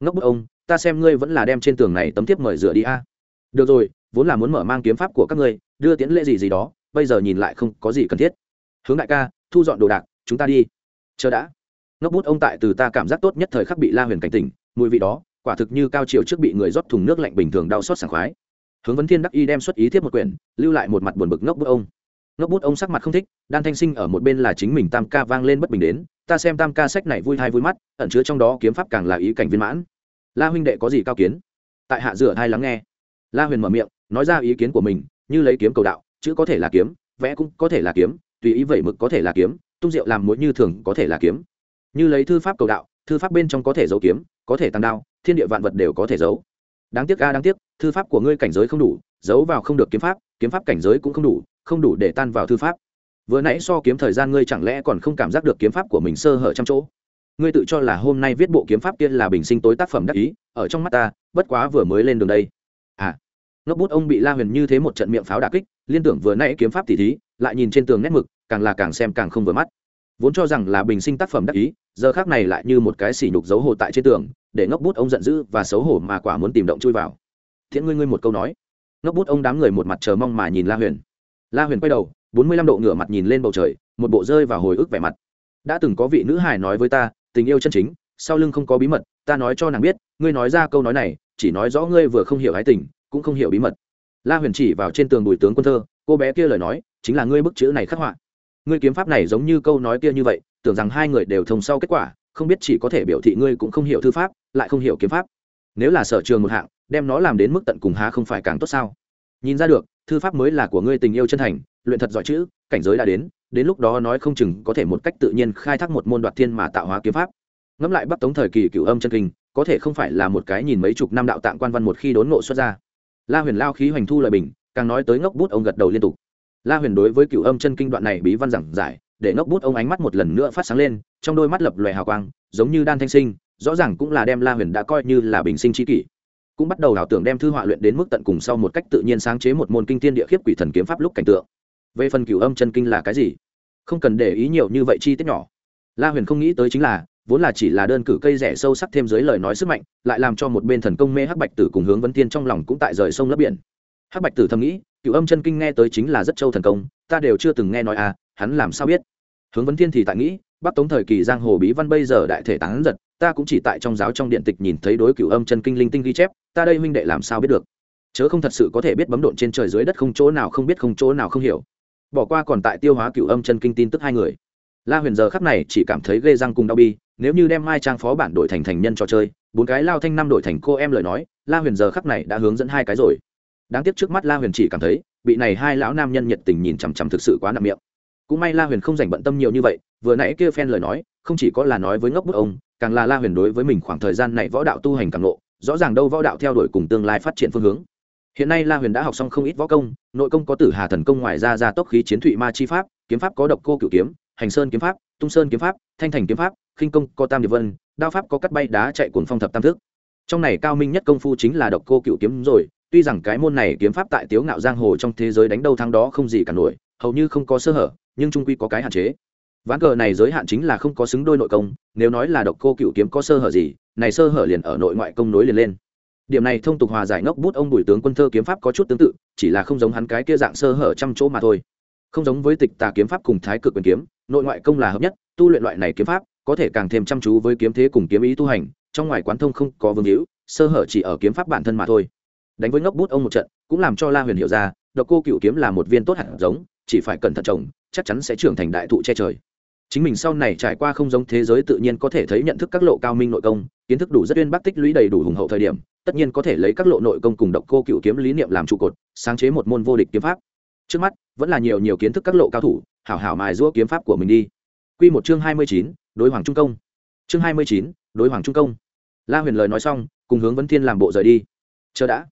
Ngốc bức ông, ta xem ngươi vẫn là đem trên tường này tấm tiếp mời rửa đi a. Được rồi, vốn là muốn mở mang kiếm pháp của các ngươi, đưa tiễn lễ gì gì đó, bây giờ nhìn lại không có gì cần thiết. Hướng đại ca, thu dọn đồ đạc, chúng ta đi. Chờ đã. Ngốc bút ông tại từ ta cảm giác tốt nhất thời khắc bị la huyền cảnh tỉnh mùi vị đó, quả thực như cao chiều trước bị người rót thùng nước lạnh bình thường đau xót sảng khoái. Hướng vấn thiên đắc y đem xuất ý thiếp một quyển, lưu lại một mặt buồn bực ngốc bút ông. Ngốc bút ông sắc mặt không thích, đan thanh sinh ở một bên là chính mình tam ca vang lên bất bình đến, ta xem tam ca sách này vui thai vui mắt, ẩn chứa trong đó kiếm pháp càng là ý cảnh viên mãn. La huynh đệ có gì cao kiến? Tại hạ rửa hai lắng nghe. La huyền mở miệng, nói ra ý kiến của mình, như lấy kiếm cầu đạo, chữ có thể là kiếm, vẽ cũng có thể là kiếm, tùy ý vẩy mực có thể là kiếm, tung rượu làm mối như thường có thể là kiếm. Như lấy thư pháp cầu đạo thư pháp bên trong có thể giấu kiếm, có thể tăng đao, thiên địa vạn vật đều có thể giấu. Đáng tiếc ga đáng tiếc, thư pháp của ngươi cảnh giới không đủ, giấu vào không được kiếm pháp kiếm pháp cảnh giới cũng không đủ không đủ để tan vào thư pháp. Vừa nãy so kiếm thời gian ngươi chẳng lẽ còn không cảm giác được kiếm pháp của mình sơ hở trăm chỗ? Ngươi tự cho là hôm nay viết bộ kiếm pháp kia là bình sinh tối tác phẩm đắc ý, ở trong mắt ta, bất quá vừa mới lên đường đây. À ngốc bút ông bị la huyền như thế một trận miệng pháo đà kích, liên tưởng vừa nãy kiếm pháp tỉ thí, lại nhìn trên tường nét mực, càng là càng xem càng không vừa mắt vốn cho rằng là bình sinh tác phẩm đắc ý, giờ khác này lại như một cái sỉ nhục dấu hồ tại trên tường, để ngốc bút ông giận dữ và xấu hổ mà quả muốn tìm động chui vào. Thiện ngươi ngươi một câu nói. Ngốc bút ông đám người một mặt chờ mong mà nhìn la huyền. La huyền quay đầu, bốn mươi lăm độ ngửa mặt nhìn lên bầu trời, một bộ rơi vào hồi ức vẻ mặt. Đã từng có vị nữ hài nói với ta, tình yêu chân chính, sau lưng không có bí mật, ta nói cho nàng biết, ngươi nói ra câu nói này, chỉ nói rõ ngươi vừa không hiểu ái tình, cũng không hiểu bí mật. La huyền chỉ vào trên tường bùi tướng quân thơ, cô bé kia lời nói, chính là ngươi bức chữ này khắc họa ngươi kiếm pháp này giống như câu nói kia như vậy, tưởng rằng hai người đều thông sau kết quả, không biết chỉ có thể biểu thị ngươi cũng không hiểu thư pháp, lại không hiểu kiếm pháp. Nếu là sở trường một hạng, đem nó làm đến mức tận cùng há không phải càng tốt sao? Nhìn ra được, thư pháp mới là của ngươi tình yêu chân thành, luyện thật giỏi chữ, cảnh giới đã đến đến lúc đó nói không chừng có thể một cách tự nhiên khai thác một môn đoạt thiên mà tạo hóa kiếm pháp. Ngẫm lại bắc tống thời kỳ cựu âm chân kinh, có thể không phải là một cái nhìn mấy chục năm đạo tạng quan văn một khi đốn ngộ xuất ra. La huyền lao khí hoành thu lời bình, càng nói tới ngốc bút ông gật đầu liên tục la huyền đối với cửu âm chân kinh đoạn này bí văn giảng giải, để ngốc bút ông ánh mắt một lần nữa phát sáng lên, trong đôi mắt lập lòe hào quang, giống như đan thanh sinh, rõ ràng cũng là đem la huyền đã coi như là bình sinh chi kỷ. Cũng bắt đầu ảo tưởng đem thư họa luyện đến mức tận cùng sau một cách tự nhiên sáng chế một môn kinh tiên địa khiếp quỷ thần kiếm pháp lúc cảnh tượng. Về phần cửu âm chân kinh là cái gì? Không cần để ý nhiều như vậy chi tiết nhỏ. La huyền không nghĩ tới chính là, vốn là chỉ là đơn cử cây rẻ sâu sắc thêm dưới lời nói sức mạnh, lại làm cho một bên thần công mê hắc bạch tử cùng hướng vấn tiên trong lòng cũng tại rời sông lấp biển. Hắc bạch tử thầm nghĩ cựu âm chân kinh nghe tới chính là rất châu thần công, ta đều chưa từng nghe nói à hắn làm sao biết? Hướng vấn thiên thì tại nghĩ, bắc tống thời kỳ giang hồ bí văn bây giờ đại thể tán giật, ta cũng chỉ tại trong giáo trong điện tịch nhìn thấy đối cựu âm chân kinh linh tinh ghi chép, ta đây huynh đệ làm sao biết được? Chớ không thật sự có thể biết bấm độn trên trời dưới đất không chỗ nào không biết không chỗ nào không hiểu. Bỏ qua còn tại tiêu hóa cựu âm chân kinh tin tức hai người. La huyền giờ khắc này chỉ cảm thấy ghê răng cùng đau bi, nếu như đem mai trang phó bản đổi thành thành nhân trò chơi, bốn cái lao thanh năm đổi thành cô em lời nói, la huyền giờ khắc này đã hướng dẫn hai cái rồi đáng tiếc trước mắt la huyền chỉ cảm thấy, bị này hai lão nam nhân nhiệt tình nhìn chằm chằm thực sự quá nặng miệng. Cũng may la huyền không dành bận tâm nhiều như vậy, vừa nãy kia phen lời nói, không chỉ có là nói với ngốc bức ông, càng là la huyền đối với mình khoảng thời gian này võ đạo tu hành càng lộ, rõ ràng đâu võ đạo theo đuổi cùng tương lai phát triển phương hướng. Hiện nay la huyền đã học xong không ít võ công, nội công có tử hà thần công ngoài ra ra tốc khí chiến thụy ma chi pháp, kiếm pháp có độc cô cửu kiếm, hành sơn kiếm pháp, tung sơn kiếm pháp, thanh thành kiếm pháp, khinh công có tam điệp vân, đao pháp có cắt bay đá chạy cuốn phong thập tam thức. Trong này cao minh nhất công phu chính là độc cô cựu kiếm rồi tuy rằng cái môn này kiếm pháp tại tiếu ngạo giang hồ trong thế giới đánh đâu thắng đó không gì cả nổi, hầu như không có sơ hở, nhưng trung quy có cái hạn chế. Ván cờ này giới hạn chính là không có xứng đôi nội công, nếu nói là độc cô cựu kiếm có sơ hở gì, này sơ hở liền ở nội ngoại công nối liền lên. Điểm này thông tục hòa giải ngốc bút ông bùi tướng quân thơ kiếm pháp có chút tương tự, chỉ là không giống hắn cái kia dạng sơ hở trăm chỗ mà thôi. Không giống với tịch tà kiếm pháp cùng thái cực quyền kiếm, nội ngoại công là hợp nhất, tu luyện loại này kiếm pháp, có thể càng thêm chăm chú với kiếm thế cùng kiếm ý tu hành, trong ngoài quán thông không có vương hữu, sơ hở chỉ ở kiếm pháp bản thân mà thôi đánh với ngốc bút ông một trận, cũng làm cho la huyền hiểu ra, độc cô cựu kiếm là một viên tốt hạt giống, chỉ phải cẩn thận trồng, chắc chắn sẽ trưởng thành đại thụ che trời. Chính mình sau này trải qua không giống thế giới tự nhiên có thể thấy nhận thức các lộ cao minh nội công, kiến thức đủ rất uyên bác tích lũy đầy đủ hùng hậu thời điểm, tất nhiên có thể lấy các lộ nội công cùng độc cô cựu kiếm lý niệm làm trụ cột, sáng chế một môn vô địch kiếm pháp. Trước mắt, vẫn là nhiều nhiều kiến thức các lộ cao thủ, hảo hảo mài giũa kiếm pháp của mình đi. Quy một chương hai mươi chín, đối hoàng trung công. Chương hai mươi chín, đối hoàng trung công. La huyền lời nói xong, cùng hướng vấn thiên làm bộ rời đi. Chờ đã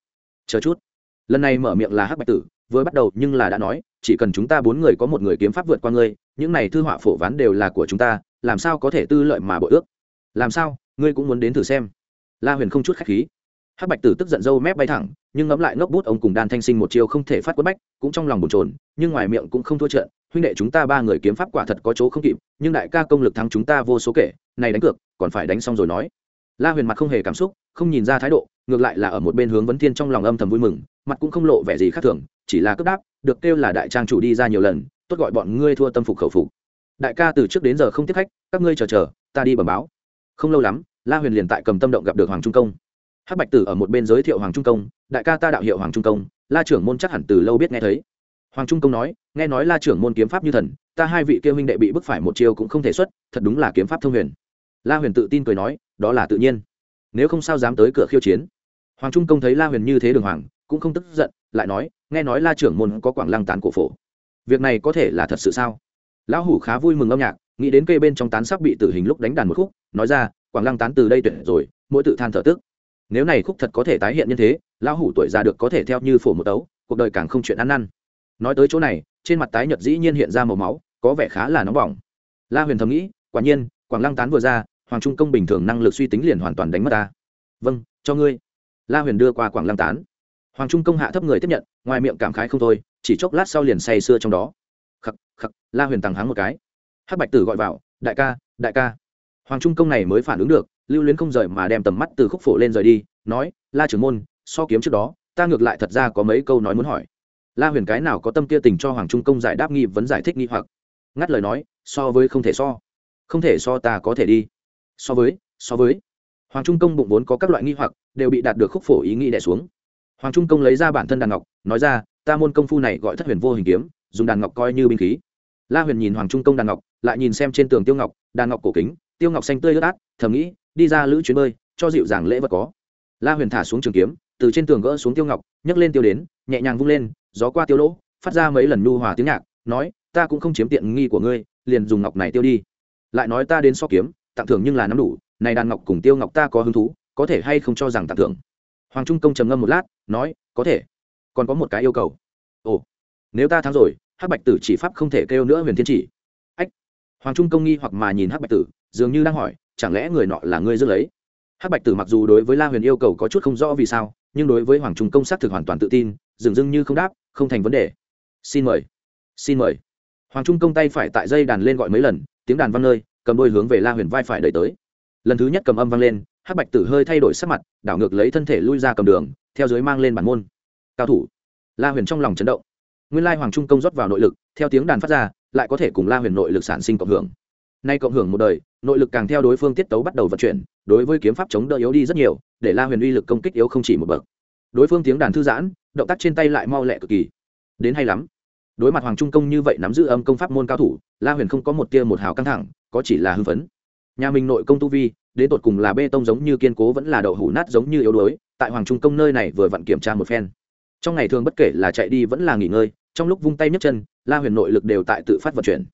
chờ chút. Lần này mở miệng là hắc bạch tử, vừa bắt đầu nhưng là đã nói, chỉ cần chúng ta bốn người có một người kiếm pháp vượt qua ngươi, những này thư họa phổ ván đều là của chúng ta, làm sao có thể tư lợi mà bội ước? Làm sao? Ngươi cũng muốn đến thử xem. La huyền không chút khách khí. Hắc bạch tử tức giận dâu mép bay thẳng, nhưng ngẫm lại ngốc bút ông cùng đan thanh sinh một chiều không thể phát quất bách, cũng trong lòng bồn trồn nhưng ngoài miệng cũng không thua trận. Huynh đệ chúng ta ba người kiếm pháp quả thật có chỗ không kịp, nhưng đại ca công lực thắng chúng ta vô số kể, này đánh cược, còn phải đánh xong rồi nói. La huyền mặt không hề cảm xúc, không nhìn ra thái độ ngược lại là ở một bên hướng vấn thiên trong lòng âm thầm vui mừng, mặt cũng không lộ vẻ gì khác thường, chỉ là cướp đáp, được kêu là đại trang chủ đi ra nhiều lần, tốt gọi bọn ngươi thua tâm phục khẩu phục. Đại ca từ trước đến giờ không tiếp khách, các ngươi chờ chờ, ta đi bẩm báo. Không lâu lắm, la huyền liền tại cầm tâm động gặp được hoàng trung công. Hắc bạch tử ở một bên giới thiệu hoàng trung công, đại ca ta đạo hiệu hoàng trung công, la trưởng môn chắc hẳn từ lâu biết nghe thấy. Hoàng trung công nói, nghe nói la trưởng môn kiếm pháp như thần, ta hai vị kêu huynh đệ bị bức phải một chiêu cũng không thể xuất, thật đúng là kiếm pháp thông huyền. La huyền tự tin cười nói, đó là tự nhiên. Nếu không sao dám tới cửa khiêu chiến hoàng trung công thấy la huyền như thế đường hoàng, cũng không tức giận, lại nói, nghe nói la trưởng môn có quảng lăng tán cổ phổ. Việc này có thể là thật sự sao? Lão hủ khá vui mừng âm nhạc, nghĩ đến cây bên trong tán sắp bị tử hình lúc đánh đàn một khúc, nói ra, quảng lăng tán từ đây tuyệt rồi, mỗi tự than thở tức. Nếu này khúc thật có thể tái hiện như thế, lão hủ tuổi già được có thể theo như phổ một tấu, cuộc đời càng không chuyện ăn năn. Nói tới chỗ này, trên mặt tái nhật dĩ nhiên hiện ra màu máu, có vẻ khá là nóng bỏng. La huyền thầm nghĩ, quả nhiên, quảng lăng tán vừa ra, hoàng trung công bình thường năng lực suy tính liền hoàn toàn đánh mất ta. Vâng cho ngươi la huyền đưa qua quảng lăng tán. Hoàng trung công hạ thấp người tiếp nhận, ngoài miệng cảm khái không thôi, chỉ chốc lát sau liền say sưa trong đó. Khắc khắc, la huyền tàng háng một cái. Hắc bạch tử gọi vào, đại ca đại ca. Hoàng trung công này mới phản ứng được, lưu luyến không rời mà đem tầm mắt từ khúc phổ lên rời đi, nói, la trưởng môn, so kiếm trước đó, ta ngược lại thật ra có mấy câu nói muốn hỏi. La huyền cái nào có tâm kia tình cho hoàng trung công giải đáp nghi, vấn giải thích nghi hoặc. Ngắt lời nói, so với không thể so. Không thể so ta có thể đi. So với so với hoàng trung công bụng vốn có các loại nghi hoặc, đều bị đạt được khúc phổ ý nghĩ đẻ xuống. Hoàng trung công lấy ra bản thân đàn ngọc, nói ra, ta môn công phu này gọi thất huyền vô hình kiếm, dùng đàn ngọc coi như binh khí. La huyền nhìn hoàng trung công đàn ngọc, lại nhìn xem trên tường tiêu ngọc, đàn ngọc cổ kính, tiêu ngọc xanh tươi ướt át, thầm nghĩ, đi ra lữ chuyến bơi, cho dịu dàng lễ vật có. La huyền thả xuống trường kiếm, từ trên tường gỡ xuống tiêu ngọc, nhấc lên tiêu đến, nhẹ nhàng vung lên, gió qua tiêu lỗ, phát ra mấy lần nhu hòa tiếng nhạc, nói, ta cũng không chiếm tiện nghi của ngươi, liền dùng ngọc này tiêu đi. Lại nói, ta đến so kiếm, tặng thưởng nhưng là nắm đủ này đàn ngọc cùng tiêu ngọc ta có hứng thú, có thể hay không cho rằng tặng thưởng? Hoàng trung công trầm ngâm một lát, nói, có thể. Còn có một cái yêu cầu. Ồ, nếu ta thắng rồi, hắc bạch tử chỉ pháp không thể kêu nữa huyền thiên chỉ. Ách. Hoàng trung công nghi hoặc mà nhìn hắc bạch tử, dường như đang hỏi, chẳng lẽ người nọ là ngươi dứt lấy? Hắc bạch tử mặc dù đối với la huyền yêu cầu có chút không rõ vì sao, nhưng đối với hoàng trung công xác thực hoàn toàn tự tin dường dưng như không đáp, không thành vấn đề. Xin mời. Xin mời. Hoàng trung công tay phải tại dây đàn lên gọi mấy lần, tiếng đàn văng nơi, cầm đôi hướng về la huyền vai phải đẩy tới lần thứ nhất cầm âm vang lên, hắc bạch tử hơi thay đổi sắc mặt, đảo ngược lấy thân thể lui ra cầm đường, theo dưới mang lên bản môn. Cao thủ. La huyền trong lòng chấn động. Nguyên lai hoàng trung công rót vào nội lực, theo tiếng đàn phát ra, lại có thể cùng la huyền nội lực sản sinh cộng hưởng. Nay cộng hưởng một đời, nội lực càng theo đối phương tiết tấu bắt đầu vận chuyển, đối với kiếm pháp chống đỡ yếu đi rất nhiều, để la huyền uy lực công kích yếu không chỉ một bậc. Đối phương tiếng đàn thư giãn, động tác trên tay lại mau lẹ cực kỳ. Đến hay lắm. Đối mặt hoàng trung công như vậy nắm giữ âm công pháp môn cao thủ, la huyền không có một tia một hào căng thẳng, có chỉ là hưng phấn nhà mình nội công tu vi, đến tột cùng là bê tông giống như kiên cố vẫn là đậu hủ nát giống như yếu đuối, tại hoàng trung công nơi này vừa vặn kiểm tra một phen. Trong ngày thường bất kể là chạy đi vẫn là nghỉ ngơi, trong lúc vung tay nhấc chân, la huyền nội lực đều tại tự phát vận chuyển.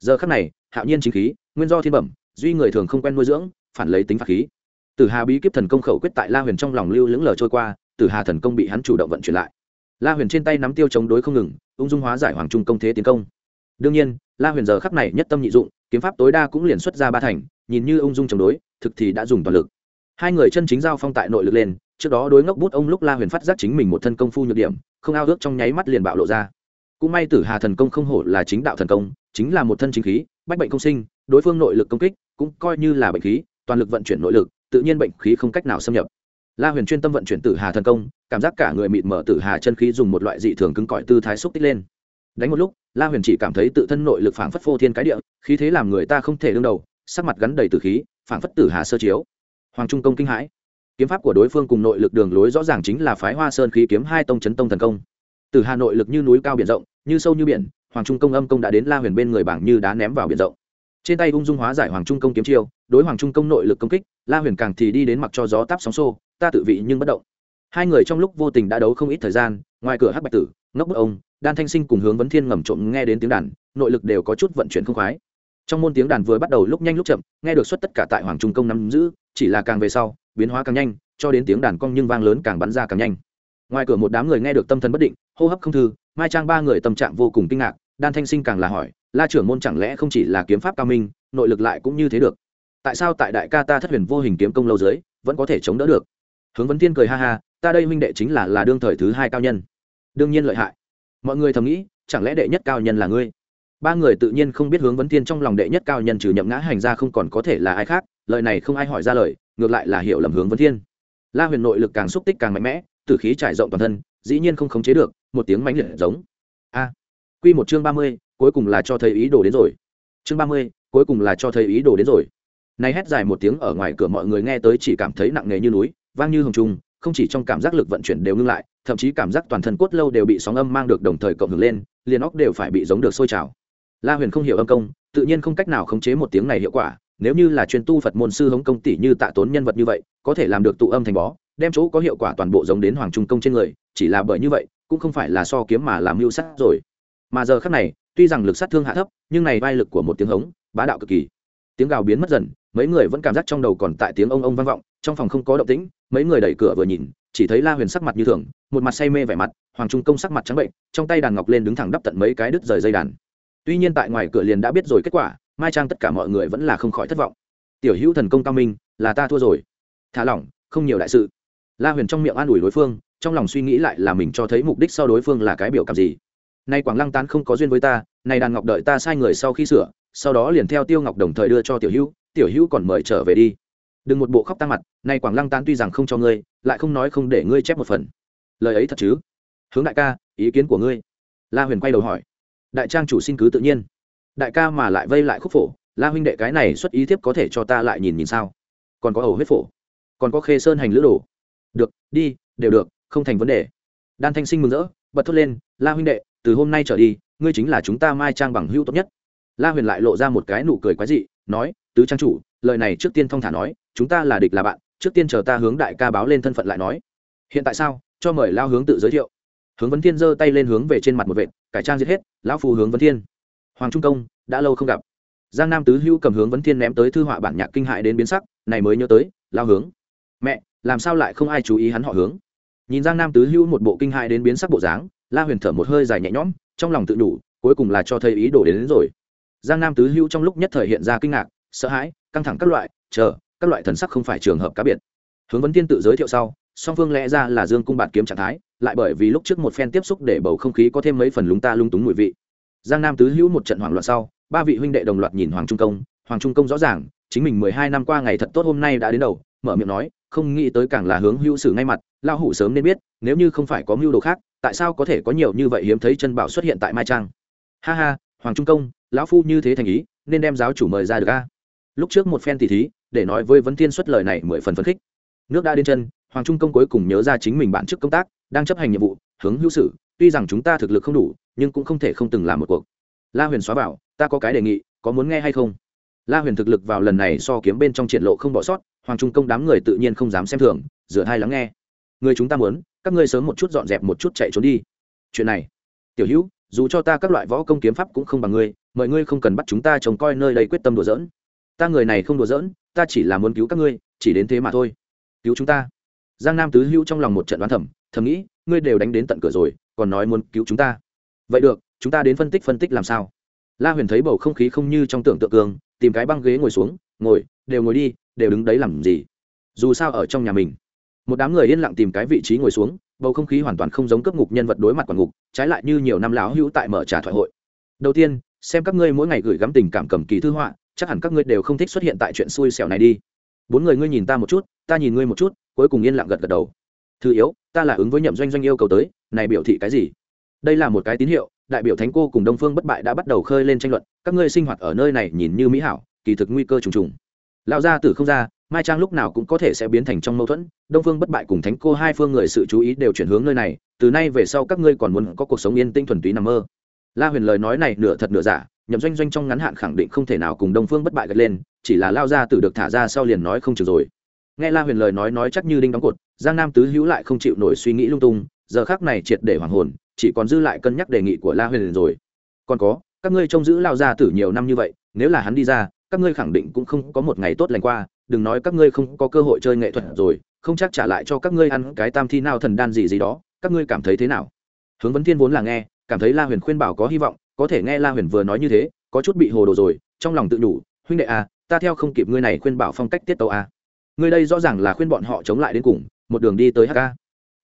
Giờ khắc này, hạo nhiên chính khí, nguyên do thiên bẩm, duy người thường không quen nuôi dưỡng, phản lấy tính phạt khí. Tử hà bí kíp thần công khẩu quyết tại la huyền trong lòng lưu lững lờ trôi qua, tử hà thần công bị hắn chủ động vận chuyển lại. La huyền trên tay nắm tiêu chống đối không ngừng, ung dung hóa giải hoàng trung công thế tiến công. Đương nhiên, la huyền giờ khắc này nhất tâm nhị dụng, kiếm pháp tối đa cũng liền xuất ra ba thành nhìn như ung dung chống đối, thực thì đã dùng toàn lực. Hai người chân chính giao phong tại nội lực lên, trước đó đối ngốc bút ông lúc la huyền phát giác chính mình một thân công phu nhược điểm, không ao ước trong nháy mắt liền bạo lộ ra. Cũng may tử hà thần công không hổ là chính đạo thần công, chính là một thân chính khí, bách bệnh công sinh, đối phương nội lực công kích cũng coi như là bệnh khí, toàn lực vận chuyển nội lực, tự nhiên bệnh khí không cách nào xâm nhập. La huyền chuyên tâm vận chuyển tử hà thần công, cảm giác cả người mịt mở tử hà chân khí dùng một loại dị thường cứng cỏi tư thái xúc tích lên. Đánh một lúc, la huyền chỉ cảm thấy tự thân nội lực phảng phất phô thiên cái địa, khí thế làm người ta không thể đương đầu sắc mặt gắn đầy tử khí, phảng phất tử hà sơ chiếu. Hoàng trung công kinh hãi. Kiếm pháp của đối phương cùng nội lực đường lối rõ ràng chính là phái hoa sơn khí kiếm hai tông chấn tông thần công. Từ hà nội lực như núi cao biển rộng, như sâu như biển, hoàng trung công âm công đã đến la huyền bên người bảng như đá ném vào biển rộng. Trên tay ung dung hóa giải hoàng trung công kiếm chiêu, đối hoàng trung công nội lực công kích, la huyền càng thì đi đến mặc cho gió táp sóng xô, ta tự vị nhưng bất động. Hai người trong lúc vô tình đã đấu không ít thời gian, ngoài cửa hắc bạch tử, ngốc bức ông, đan thanh sinh cùng hướng vấn thiên ngầm trộm nghe đến tiếng đàn, nội lực đều có chút vận chuyển không khoái trong môn tiếng đàn vừa bắt đầu lúc nhanh lúc chậm, nghe được xuất tất cả tại hoàng trung công nắm giữ, chỉ là càng về sau, biến hóa càng nhanh, cho đến tiếng đàn cong nhưng vang lớn càng bắn ra càng nhanh. Ngoài cửa một đám người nghe được tâm thần bất định, hô hấp không thư, mai trang ba người tâm trạng vô cùng kinh ngạc, đan thanh sinh càng là hỏi, la trưởng môn chẳng lẽ không chỉ là kiếm pháp cao minh, nội lực lại cũng như thế được? Tại sao tại đại ca ta thất huyền vô hình kiếm công lâu dưới, vẫn có thể chống đỡ được? Hướng vấn thiên cười ha ha, ta đây huynh đệ chính là là đương thời thứ hai cao nhân. Đương nhiên lợi hại. Mọi người thầm nghĩ, chẳng lẽ đệ nhất cao nhân là ngươi? Ba người tự nhiên không biết hướng vấn thiên trong lòng đệ nhất cao nhân trừ nhậm ngã hành ra không còn có thể là ai khác, lời này không ai hỏi ra lời, ngược lại là hiểu lầm hướng vấn thiên. La huyền nội lực càng xúc tích càng mạnh mẽ, tử khí trải rộng toàn thân, dĩ nhiên không khống chế được, một tiếng mãnh liệt giống. A. Quy một chương ba mươi, cuối cùng là cho thấy ý đồ đến rồi. Chương ba mươi, cuối cùng là cho thấy ý đồ đến rồi. Này hét dài một tiếng ở ngoài cửa mọi người nghe tới chỉ cảm thấy nặng nề như núi, vang như hồng trung không chỉ trong cảm giác lực vận chuyển đều ngưng lại, thậm chí cảm giác toàn thân cốt lâu đều bị sóng âm mang được đồng thời cộng hưởng lên, liền óc đều phải bị giống được sôi trào la huyền không hiểu âm công, tự nhiên không cách nào khống chế một tiếng này hiệu quả, nếu như là chuyên tu phật môn sư hống công tỷ như tạ tốn nhân vật như vậy, có thể làm được tụ âm thành bó, đem chỗ có hiệu quả toàn bộ giống đến hoàng trung công trên người, chỉ là bởi như vậy, cũng không phải là so kiếm mà làm mưu sát rồi. Mà giờ khác này, tuy rằng lực sát thương hạ thấp, nhưng này vai lực của một tiếng hống, bá đạo cực kỳ. Tiếng gào biến mất dần, mấy người vẫn cảm giác trong đầu còn tại tiếng ông ông vang vọng, trong phòng không có động tĩnh, mấy người đẩy cửa vừa nhìn, chỉ thấy la huyền sắc mặt như thường, một mặt say mê vẻ mặt, hoàng trung công sắc mặt trắng bệnh, trong tay đàn ngọc lên đứng thẳng đắp tận mấy cái đứt rời dây đàn tuy nhiên tại ngoài cửa liền đã biết rồi kết quả, mai trang tất cả mọi người vẫn là không khỏi thất vọng. Tiểu hữu thần công cao minh, là ta thua rồi. Thả lỏng, không nhiều đại sự. La huyền trong miệng an ủi đối phương, trong lòng suy nghĩ lại là mình cho thấy mục đích sau đối phương là cái biểu cảm gì. Nay quảng lăng tán không có duyên với ta, nay đàn ngọc đợi ta sai người sau khi sửa, sau đó liền theo tiêu ngọc đồng thời đưa cho tiểu hữu tiểu hữu còn mời trở về đi. Đừng một bộ khóc tăng mặt, nay quảng lăng tán tuy rằng không cho ngươi, lại không nói không để ngươi chép một phần. Lời ấy thật chứ? Hướng đại ca, ý kiến của ngươi. La huyền quay đầu hỏi đại trang chủ xin cứ tự nhiên. Đại ca mà lại vây lại khúc phổ, la huynh đệ cái này xuất ý thiếp có thể cho ta lại nhìn nhìn sao? Còn có ẩu huyết phổ, còn có khê sơn hành lữ đồ. Được, đi, đều được, không thành vấn đề. Đan thanh sinh mừng rỡ, bật thốt lên, la huynh đệ, từ hôm nay trở đi, ngươi chính là chúng ta mai trang bằng hữu tốt nhất. La huyền lại lộ ra một cái nụ cười quái dị, nói, tứ trang chủ, lời này trước tiên thong thả nói, chúng ta là địch là bạn, trước tiên chờ ta hướng đại ca báo lên thân phận lại nói. Hiện tại sao? Cho mời lao hướng tự giới thiệu. Hướng vấn thiên giơ tay lên hướng về trên mặt một vệt cải trang giết hết lão phù hướng vấn thiên. Hoàng trung công đã lâu không gặp. Giang nam tứ hữu cầm hướng vấn thiên ném tới thư họa bản nhạc kinh hại đến biến sắc này mới nhớ tới lao hướng. Mẹ làm sao lại không ai chú ý hắn họ hướng? Nhìn giang nam tứ hữu một bộ kinh hại đến biến sắc bộ dáng la huyền thở một hơi dài nhẹ nhõm trong lòng tự đủ cuối cùng là cho thấy ý đồ đến, đến rồi. Giang nam tứ hữu trong lúc nhất thời hiện ra kinh ngạc sợ hãi căng thẳng các loại chờ các loại thần sắc không phải trường hợp cá biệt. Hướng vấn thiên tự giới thiệu sau song phương lẽ ra là dương cung bạt kiếm trạng thái, lại bởi vì lúc trước một phen tiếp xúc để bầu không khí có thêm mấy phần lúng ta lung túng mùi vị. Giang nam tứ hữu một trận hoảng loạn sau, ba vị huynh đệ đồng loạt nhìn hoàng trung công. Hoàng trung công rõ ràng, chính mình mười hai năm qua ngày thật tốt hôm nay đã đến đầu, mở miệng nói, không nghĩ tới càng là hướng hữu sử ngay mặt lao hủ sớm nên biết, nếu như không phải có mưu đồ khác, tại sao có thể có nhiều như vậy hiếm thấy chân bảo xuất hiện tại mai trang? Ha ha, hoàng trung công, lão phu như thế thành ý, nên đem giáo chủ mời ra được a. Lúc trước một phen tỉ thí, để nói với vấn thiên xuất lời này mười phần phấn khích. Nước đã đến chân hoàng trung công cuối cùng nhớ ra chính mình bản chức công tác, đang chấp hành nhiệm vụ, hướng hữu sử tuy rằng chúng ta thực lực không đủ, nhưng cũng không thể không từng làm một cuộc. La huyền xóa bảo ta có cái đề nghị, có muốn nghe hay không? La huyền thực lực vào lần này so kiếm bên trong triển lộ không bỏ sót, hoàng trung công đám người tự nhiên không dám xem thường, rửa hai lắng nghe. Người chúng ta muốn, các ngươi sớm một chút dọn dẹp một chút chạy trốn đi. Chuyện này, tiểu hữu, dù cho ta các loại võ công kiếm pháp cũng không bằng ngươi, mọi ngươi không cần bắt chúng ta trông coi nơi đây quyết tâm đùa giỡn. Ta người này không đùa giỡn, ta chỉ là muốn cứu các ngươi, chỉ đến thế mà thôi. Cứu chúng ta giang nam tứ hữu trong lòng một trận đoán thầm thầm nghĩ, ngươi đều đánh đến tận cửa rồi, còn nói muốn cứu chúng ta. Vậy được, chúng ta đến phân tích phân tích làm sao? La huyền thấy bầu không khí không như trong tưởng tượng cường, tìm cái băng ghế ngồi xuống, ngồi, đều ngồi đi, đều đứng đấy làm gì? Dù sao ở trong nhà mình. Một đám người yên lặng tìm cái vị trí ngồi xuống, bầu không khí hoàn toàn không giống cấp ngục nhân vật đối mặt quản ngục, trái lại như nhiều năm lão hữu tại mở trà thoại hội. Đầu tiên, xem các ngươi mỗi ngày gửi gắm tình cảm cầm kỳ thư họa, chắc hẳn các ngươi đều không thích xuất hiện tại chuyện xui xẻo này đi. Bốn người ngươi nhìn ta một chút, ta nhìn ngươi một chút cuối cùng yên lặng gật gật đầu. Thứ yếu, ta là ứng với nhậm doanh doanh yêu cầu tới, này biểu thị cái gì? Đây là một cái tín hiệu, đại biểu thánh cô cùng đông phương bất bại đã bắt đầu khơi lên tranh luận, các ngươi sinh hoạt ở nơi này nhìn như mỹ hảo, kỳ thực nguy cơ trùng trùng. Lão gia tử không ra, mai trang lúc nào cũng có thể sẽ biến thành trong mâu thuẫn, đông phương bất bại cùng thánh cô hai phương người sự chú ý đều chuyển hướng nơi này, từ nay về sau các ngươi còn muốn có cuộc sống yên tĩnh thuần túy nằm mơ. La huyền lời nói này nửa thật nửa giả, nhậm doanh doanh trong ngắn hạn khẳng định không thể nào cùng đông phương bất bại gật lên, chỉ là lao ra từ được thả ra sau liền nói không chừng rồi nghe la huyền lời nói nói chắc như đinh đóng cột, giang nam tứ hữu lại không chịu nổi suy nghĩ lung tung, giờ khác này triệt để hoàng hồn, chỉ còn dư lại cân nhắc đề nghị của la huyền rồi còn có, các ngươi trông giữ lao gia tử nhiều năm như vậy, nếu là hắn đi ra, các ngươi khẳng định cũng không có một ngày tốt lành qua, đừng nói các ngươi không có cơ hội chơi nghệ thuật rồi, không chắc trả lại cho các ngươi ăn cái tam thi nào thần đan gì gì đó, các ngươi cảm thấy thế nào hướng vấn thiên vốn là nghe, cảm thấy la huyền khuyên bảo có hy vọng, có thể nghe la huyền vừa nói như thế, có chút bị hồ đồ rồi, trong lòng tự đủ, huynh đệ à ta theo không kịp ngươi này khuyên bảo phong cách tiết tấu à. Người đây rõ ràng là khuyên bọn họ chống lại đến cùng, một đường đi tới hk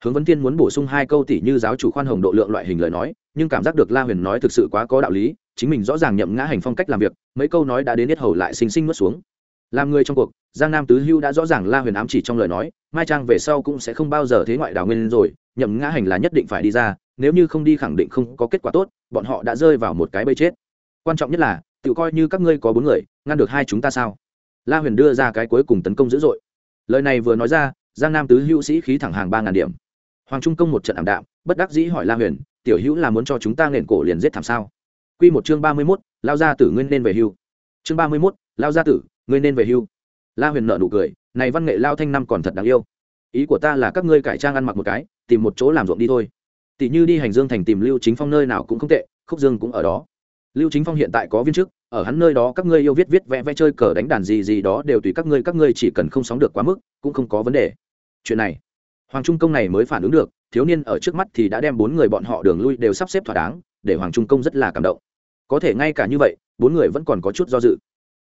hướng vấn tiên muốn bổ sung hai câu tỷ như giáo chủ khoan hồng độ lượng loại hình lời nói, nhưng cảm giác được la huyền nói thực sự quá có đạo lý, chính mình rõ ràng nhậm ngã hành phong cách làm việc, mấy câu nói đã đến hết hầu lại xinh xinh nuốt xuống. Làm người trong cuộc, giang nam tứ hưu đã rõ ràng la huyền ám chỉ trong lời nói, mai trang về sau cũng sẽ không bao giờ thế ngoại đào nguyên rồi, nhậm ngã hành là nhất định phải đi ra, nếu như không đi khẳng định không có kết quả tốt, bọn họ đã rơi vào một cái bây chết. Quan trọng nhất là, tự coi như các ngươi có bốn người, ngăn được hai chúng ta sao? La huyền đưa ra cái cuối cùng tấn công dữ dội lời này vừa nói ra giang nam tứ hữu sĩ khí thẳng hàng ba ngàn điểm hoàng trung công một trận ảm đạm bất đắc dĩ hỏi la huyền tiểu hữu là muốn cho chúng ta nghển cổ liền giết thảm sao Quy một chương ba mươi 31, lao gia tử nguyên nên về hưu. Chương ba mươi 31, lao gia tử, ngươi nên về hưu. La Huyền nở nụ cười, này văn nghệ lao thanh năm còn thật đáng yêu. Ý của ta là các ngươi cải trang ăn mặc một cái, tìm một chỗ làm ruộng đi thôi. Tỷ như đi hành dương thành tìm Lưu Chính Phong nơi nào cũng không tệ, Khúc Dương cũng ở đó. Lưu Chính Phong hiện tại có viên chức, ở hắn nơi đó các ngươi yêu viết viết vẽ vẽ chơi cờ đánh đàn gì gì đó đều tùy các ngươi, các ngươi chỉ cần không sóng được quá mức, cũng không có vấn đề. Chuyện này, Hoàng Trung công này mới phản ứng được, thiếu niên ở trước mắt thì đã đem bốn người bọn họ đường lui đều sắp xếp thỏa đáng, để Hoàng Trung công rất là cảm động. Có thể ngay cả như vậy bốn người vẫn còn có chút do dự.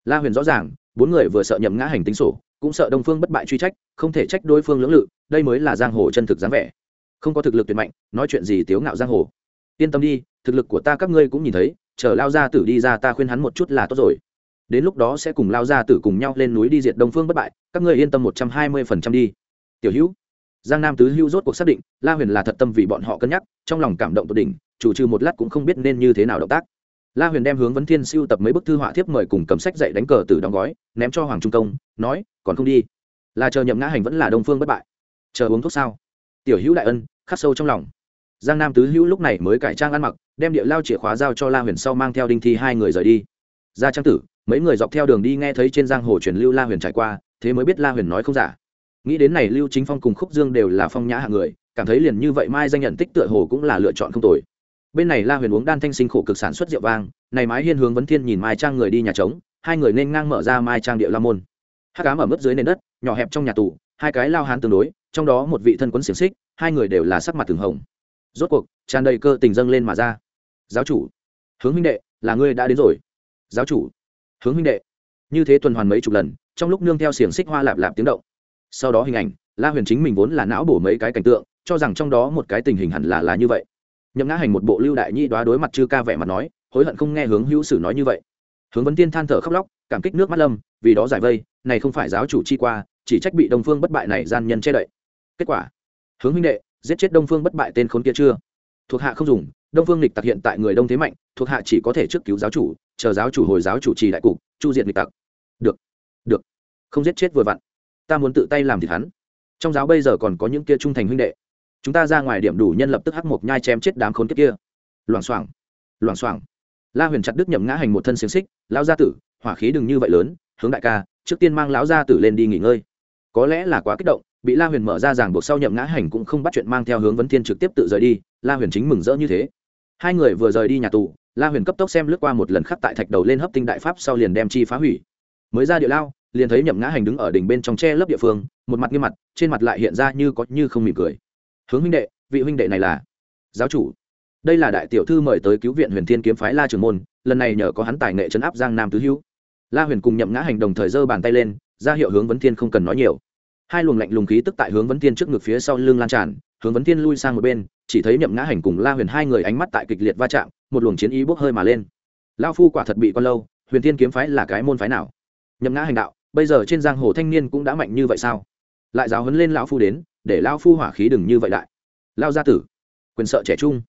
La huyền rõ ràng bốn người vừa sợ nhầm ngã hành tính sổ cũng sợ đông phương bất bại truy trách không thể trách đối phương lưỡng lự đây mới là giang hồ chân thực dáng vẻ. Không có thực lực tuyệt mạnh nói chuyện gì tiếu ngạo giang hồ. Yên tâm đi thực lực của ta các ngươi cũng nhìn thấy chờ lao gia tử đi ra ta khuyên hắn một chút là tốt rồi. Đến lúc đó sẽ cùng lao gia tử cùng nhau lên núi đi diệt đông phương bất bại, các ngươi yên tâm một trăm hai mươi phần trăm đi. Tiểu hữu, giang nam tứ hữu rốt cuộc xác định, la huyền là thật tâm vì bọn họ cân nhắc, trong lòng cảm động tột đỉnh, chủ trừ một lát cũng không biết nên như thế nào động tác. La huyền đem hướng vấn thiên siêu tập mấy bức thư họa thiếp mời cùng cầm sách dạy đánh cờ từ đóng gói, ném cho hoàng trung công, nói, còn không đi. Là chờ nhậm ngã hành vẫn là đông phương bất bại. Chờ uống thuốc sao? Tiểu hữu đại ân, khắc sâu trong lòng giang nam tứ hữu lúc này mới cải trang ăn mặc, đem địa lao chìa khóa giao cho la huyền sau mang theo đinh thi hai người rời đi. Ra trang tử, mấy người dọc theo đường đi nghe thấy trên giang hồ truyền lưu la huyền trải qua, thế mới biết la huyền nói không giả. Nghĩ đến này lưu chính phong cùng khúc dương đều là phong nhã hạng người, cảm thấy liền như vậy mai danh nhận tích tựa hồ cũng là lựa chọn không tồi. Bên này la huyền uống đan thanh sinh khổ cực sản xuất rượu vang, này mái hiên hướng vấn thiên nhìn mai trang người đi nhà trống, hai người nên ngang mở ra mai trang địa la môn. Hát cám ở mức dưới nền đất, nhỏ hẹp trong nhà tù, hai cái lao hán tương đối, trong đó một vị thân quấn xiềng xích, hai người đều là sắc mặt từng hồng rốt cuộc, tràn đầy cơ tình dâng lên mà ra. Giáo chủ, hướng huynh đệ, là ngươi đã đến rồi. Giáo chủ, hướng huynh đệ. Như thế tuần hoàn mấy chục lần, trong lúc nương theo xiềng xích hoa lạp lạp tiếng động. Sau đó hình ảnh, la huyền chính mình vốn là não bổ mấy cái cảnh tượng, cho rằng trong đó một cái tình hình hẳn là là như vậy. Nhậm ngã hành một bộ lưu đại nhi đoá đối mặt chư ca vẻ mặt nói, hối hận không nghe hướng hữu sử nói như vậy. Hướng vấn tiên than thở khóc lóc, cảm kích nước mắt lâm, vì đó giải vây, này không phải giáo chủ chi qua, chỉ trách bị đông phương bất bại này gian nhân che đậy. Kết quả, hướng huynh đệ giết chết đông phương bất bại tên khốn kia chưa? Thuộc hạ không dùng, đông phương lịch tặc hiện tại người đông thế mạnh, thuộc hạ chỉ có thể trước cứu giáo chủ, chờ giáo chủ hồi giáo chủ trì đại cục, chu diệt lịch tặc. Được được. Không giết chết vừa vặn. Ta muốn tự tay làm thịt hắn. Trong giáo bây giờ còn có những kia trung thành huynh đệ. Chúng ta ra ngoài điểm đủ nhân lập tức hắc mộc nhai chém chết đám khốn kiếp kia. Loảng xoảng loảng xoảng. La huyền chặt đứt nhậm ngã hành một thân xiềng xích, lão gia tử, hỏa khí đừng như vậy lớn, hướng đại ca, trước tiên mang lão gia tử lên đi nghỉ ngơi. Có lẽ là quá kích động bị la huyền mở ra ràng buộc sau nhậm ngã hành cũng không bắt chuyện mang theo hướng vấn thiên trực tiếp tự rời đi, la huyền chính mừng rỡ như thế. Hai người vừa rời đi nhà tù, la huyền cấp tốc xem lướt qua một lần khắc tại thạch đầu lên hấp tinh đại pháp sau liền đem chi phá hủy. Mới ra địa lao, liền thấy nhậm ngã hành đứng ở đỉnh bên trong tre lớp địa phương, một mặt nghiêm mặt, trên mặt lại hiện ra như có như không mỉm cười. Hướng huynh đệ, vị huynh đệ này là? Giáo chủ. Đây là đại tiểu thư mời tới cứu viện huyền thiên kiếm phái la trường môn, lần này nhờ có hắn tài nghệ chấn áp giang nam tứ hữu. La huyền cùng nhậm ngã hành đồng thời giơ bàn tay lên, ra hiệu hướng vấn thiên không cần nói nhiều hai luồng lạnh lùng khí tức tại hướng vấn thiên trước ngực phía sau lưng lan tràn, hướng vấn thiên lui sang một bên, chỉ thấy nhậm ngã hành cùng la huyền hai người ánh mắt tại kịch liệt va chạm, một luồng chiến ý bốc hơi mà lên. Lao phu quả thật bị con lâu, huyền thiên kiếm phái là cái môn phái nào? Nhậm ngã hành đạo, bây giờ trên giang hồ thanh niên cũng đã mạnh như vậy sao? Lại giáo hấn lên lão phu đến, để lao phu hỏa khí đừng như vậy đại lao gia tử, quyền sợ trẻ trung.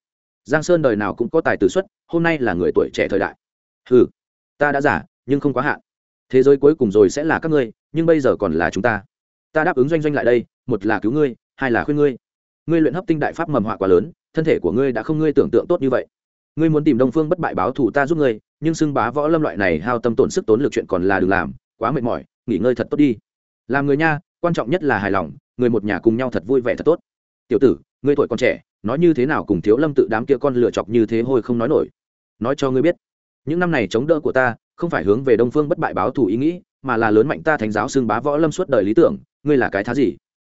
Giang sơn đời nào cũng có tài tử xuất, hôm nay là người tuổi trẻ thời đại. Ừ ta đã giả nhưng không quá hạn. Thế giới cuối cùng rồi sẽ là các ngươi, nhưng bây giờ còn là chúng ta ta đáp ứng doanh doanh lại đây, một là cứu ngươi, hai là khuyên ngươi. Ngươi luyện hấp tinh đại pháp mầm họa quá lớn, thân thể của ngươi đã không ngươi tưởng tượng tốt như vậy. Ngươi muốn tìm đông phương bất bại báo thù ta giúp ngươi, nhưng xưng bá võ lâm loại này hao tâm tổn sức tốn lực chuyện còn là đừng làm, quá mệt mỏi, nghỉ ngơi thật tốt đi. Làm người nha, quan trọng nhất là hài lòng, người một nhà cùng nhau thật vui vẻ thật tốt. Tiểu tử, ngươi tuổi còn trẻ, nói như thế nào cùng thiếu lâm tự đám kia con lựa chọc như thế hôi không nói nổi. Nói cho ngươi biết, những năm này chống đỡ của ta, không phải hướng về đông phương bất bại báo thù ý nghĩ mà là lớn mạnh ta thánh giáo xưng bá võ lâm suốt đời lý tưởng, ngươi là cái thá gì?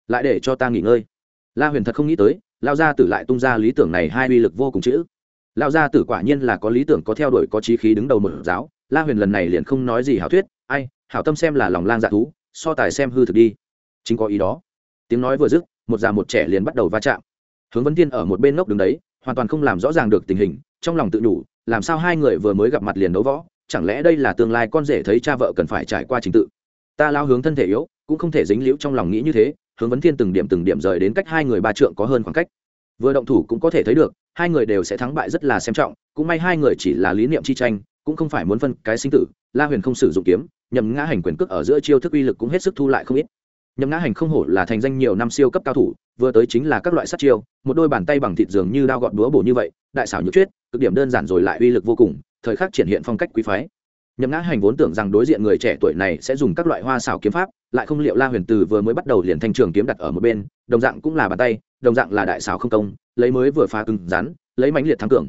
Lại để cho ta nghỉ ngơi. La huyền thật không nghĩ tới lao gia tử lại tung ra lý tưởng này hai uy lực vô cùng chữ. Lao gia tử quả nhiên là có lý tưởng, có theo đuổi, có trí khí đứng đầu một giáo. La huyền lần này liền không nói gì hảo thuyết, ai, hảo tâm xem là lòng lang dạ thú, so tài xem hư thực đi. Chính có ý đó. Tiếng nói vừa dứt, một già một trẻ liền bắt đầu va chạm. Hướng vấn tiên ở một bên ngốc đứng đấy, hoàn toàn không làm rõ ràng được tình hình, trong lòng tự nhủ, làm sao hai người vừa mới gặp mặt liền đấu võ chẳng lẽ đây là tương lai con rể thấy cha vợ cần phải trải qua trình tự? Ta lao hướng thân thể yếu, cũng không thể dính liễu trong lòng nghĩ như thế, hướng vấn thiên từng điểm từng điểm rời đến cách hai người ba trượng có hơn khoảng cách. Vừa động thủ cũng có thể thấy được, hai người đều sẽ thắng bại rất là xem trọng, cũng may hai người chỉ là lý niệm chi tranh, cũng không phải muốn phân cái sinh tử. La huyền không sử dụng kiếm nhầm ngã hành quyền cước ở giữa chiêu thức uy lực cũng hết sức thu lại không ít. Nhầm ngã hành không hổ là thành danh nhiều năm siêu cấp cao thủ, vừa tới chính là các loại sát chiêu, một đôi bàn tay bằng thịt dường như đao gọt đúa bổ như vậy, đại xảo nhược chuyết cực điểm đơn giản rồi lại uy lực vô cùng thời khắc triển hiện phong cách quý phái. Nhậm ngã hành vốn tưởng rằng đối diện người trẻ tuổi này sẽ dùng các loại hoa xảo kiếm pháp, lại không liệu la huyền từ vừa mới bắt đầu liền thanh trường kiếm đặt ở một bên, đồng dạng cũng là bàn tay, đồng dạng là đại xảo không công, lấy mới vừa phá cứng rắn, lấy mãnh liệt thắng cường.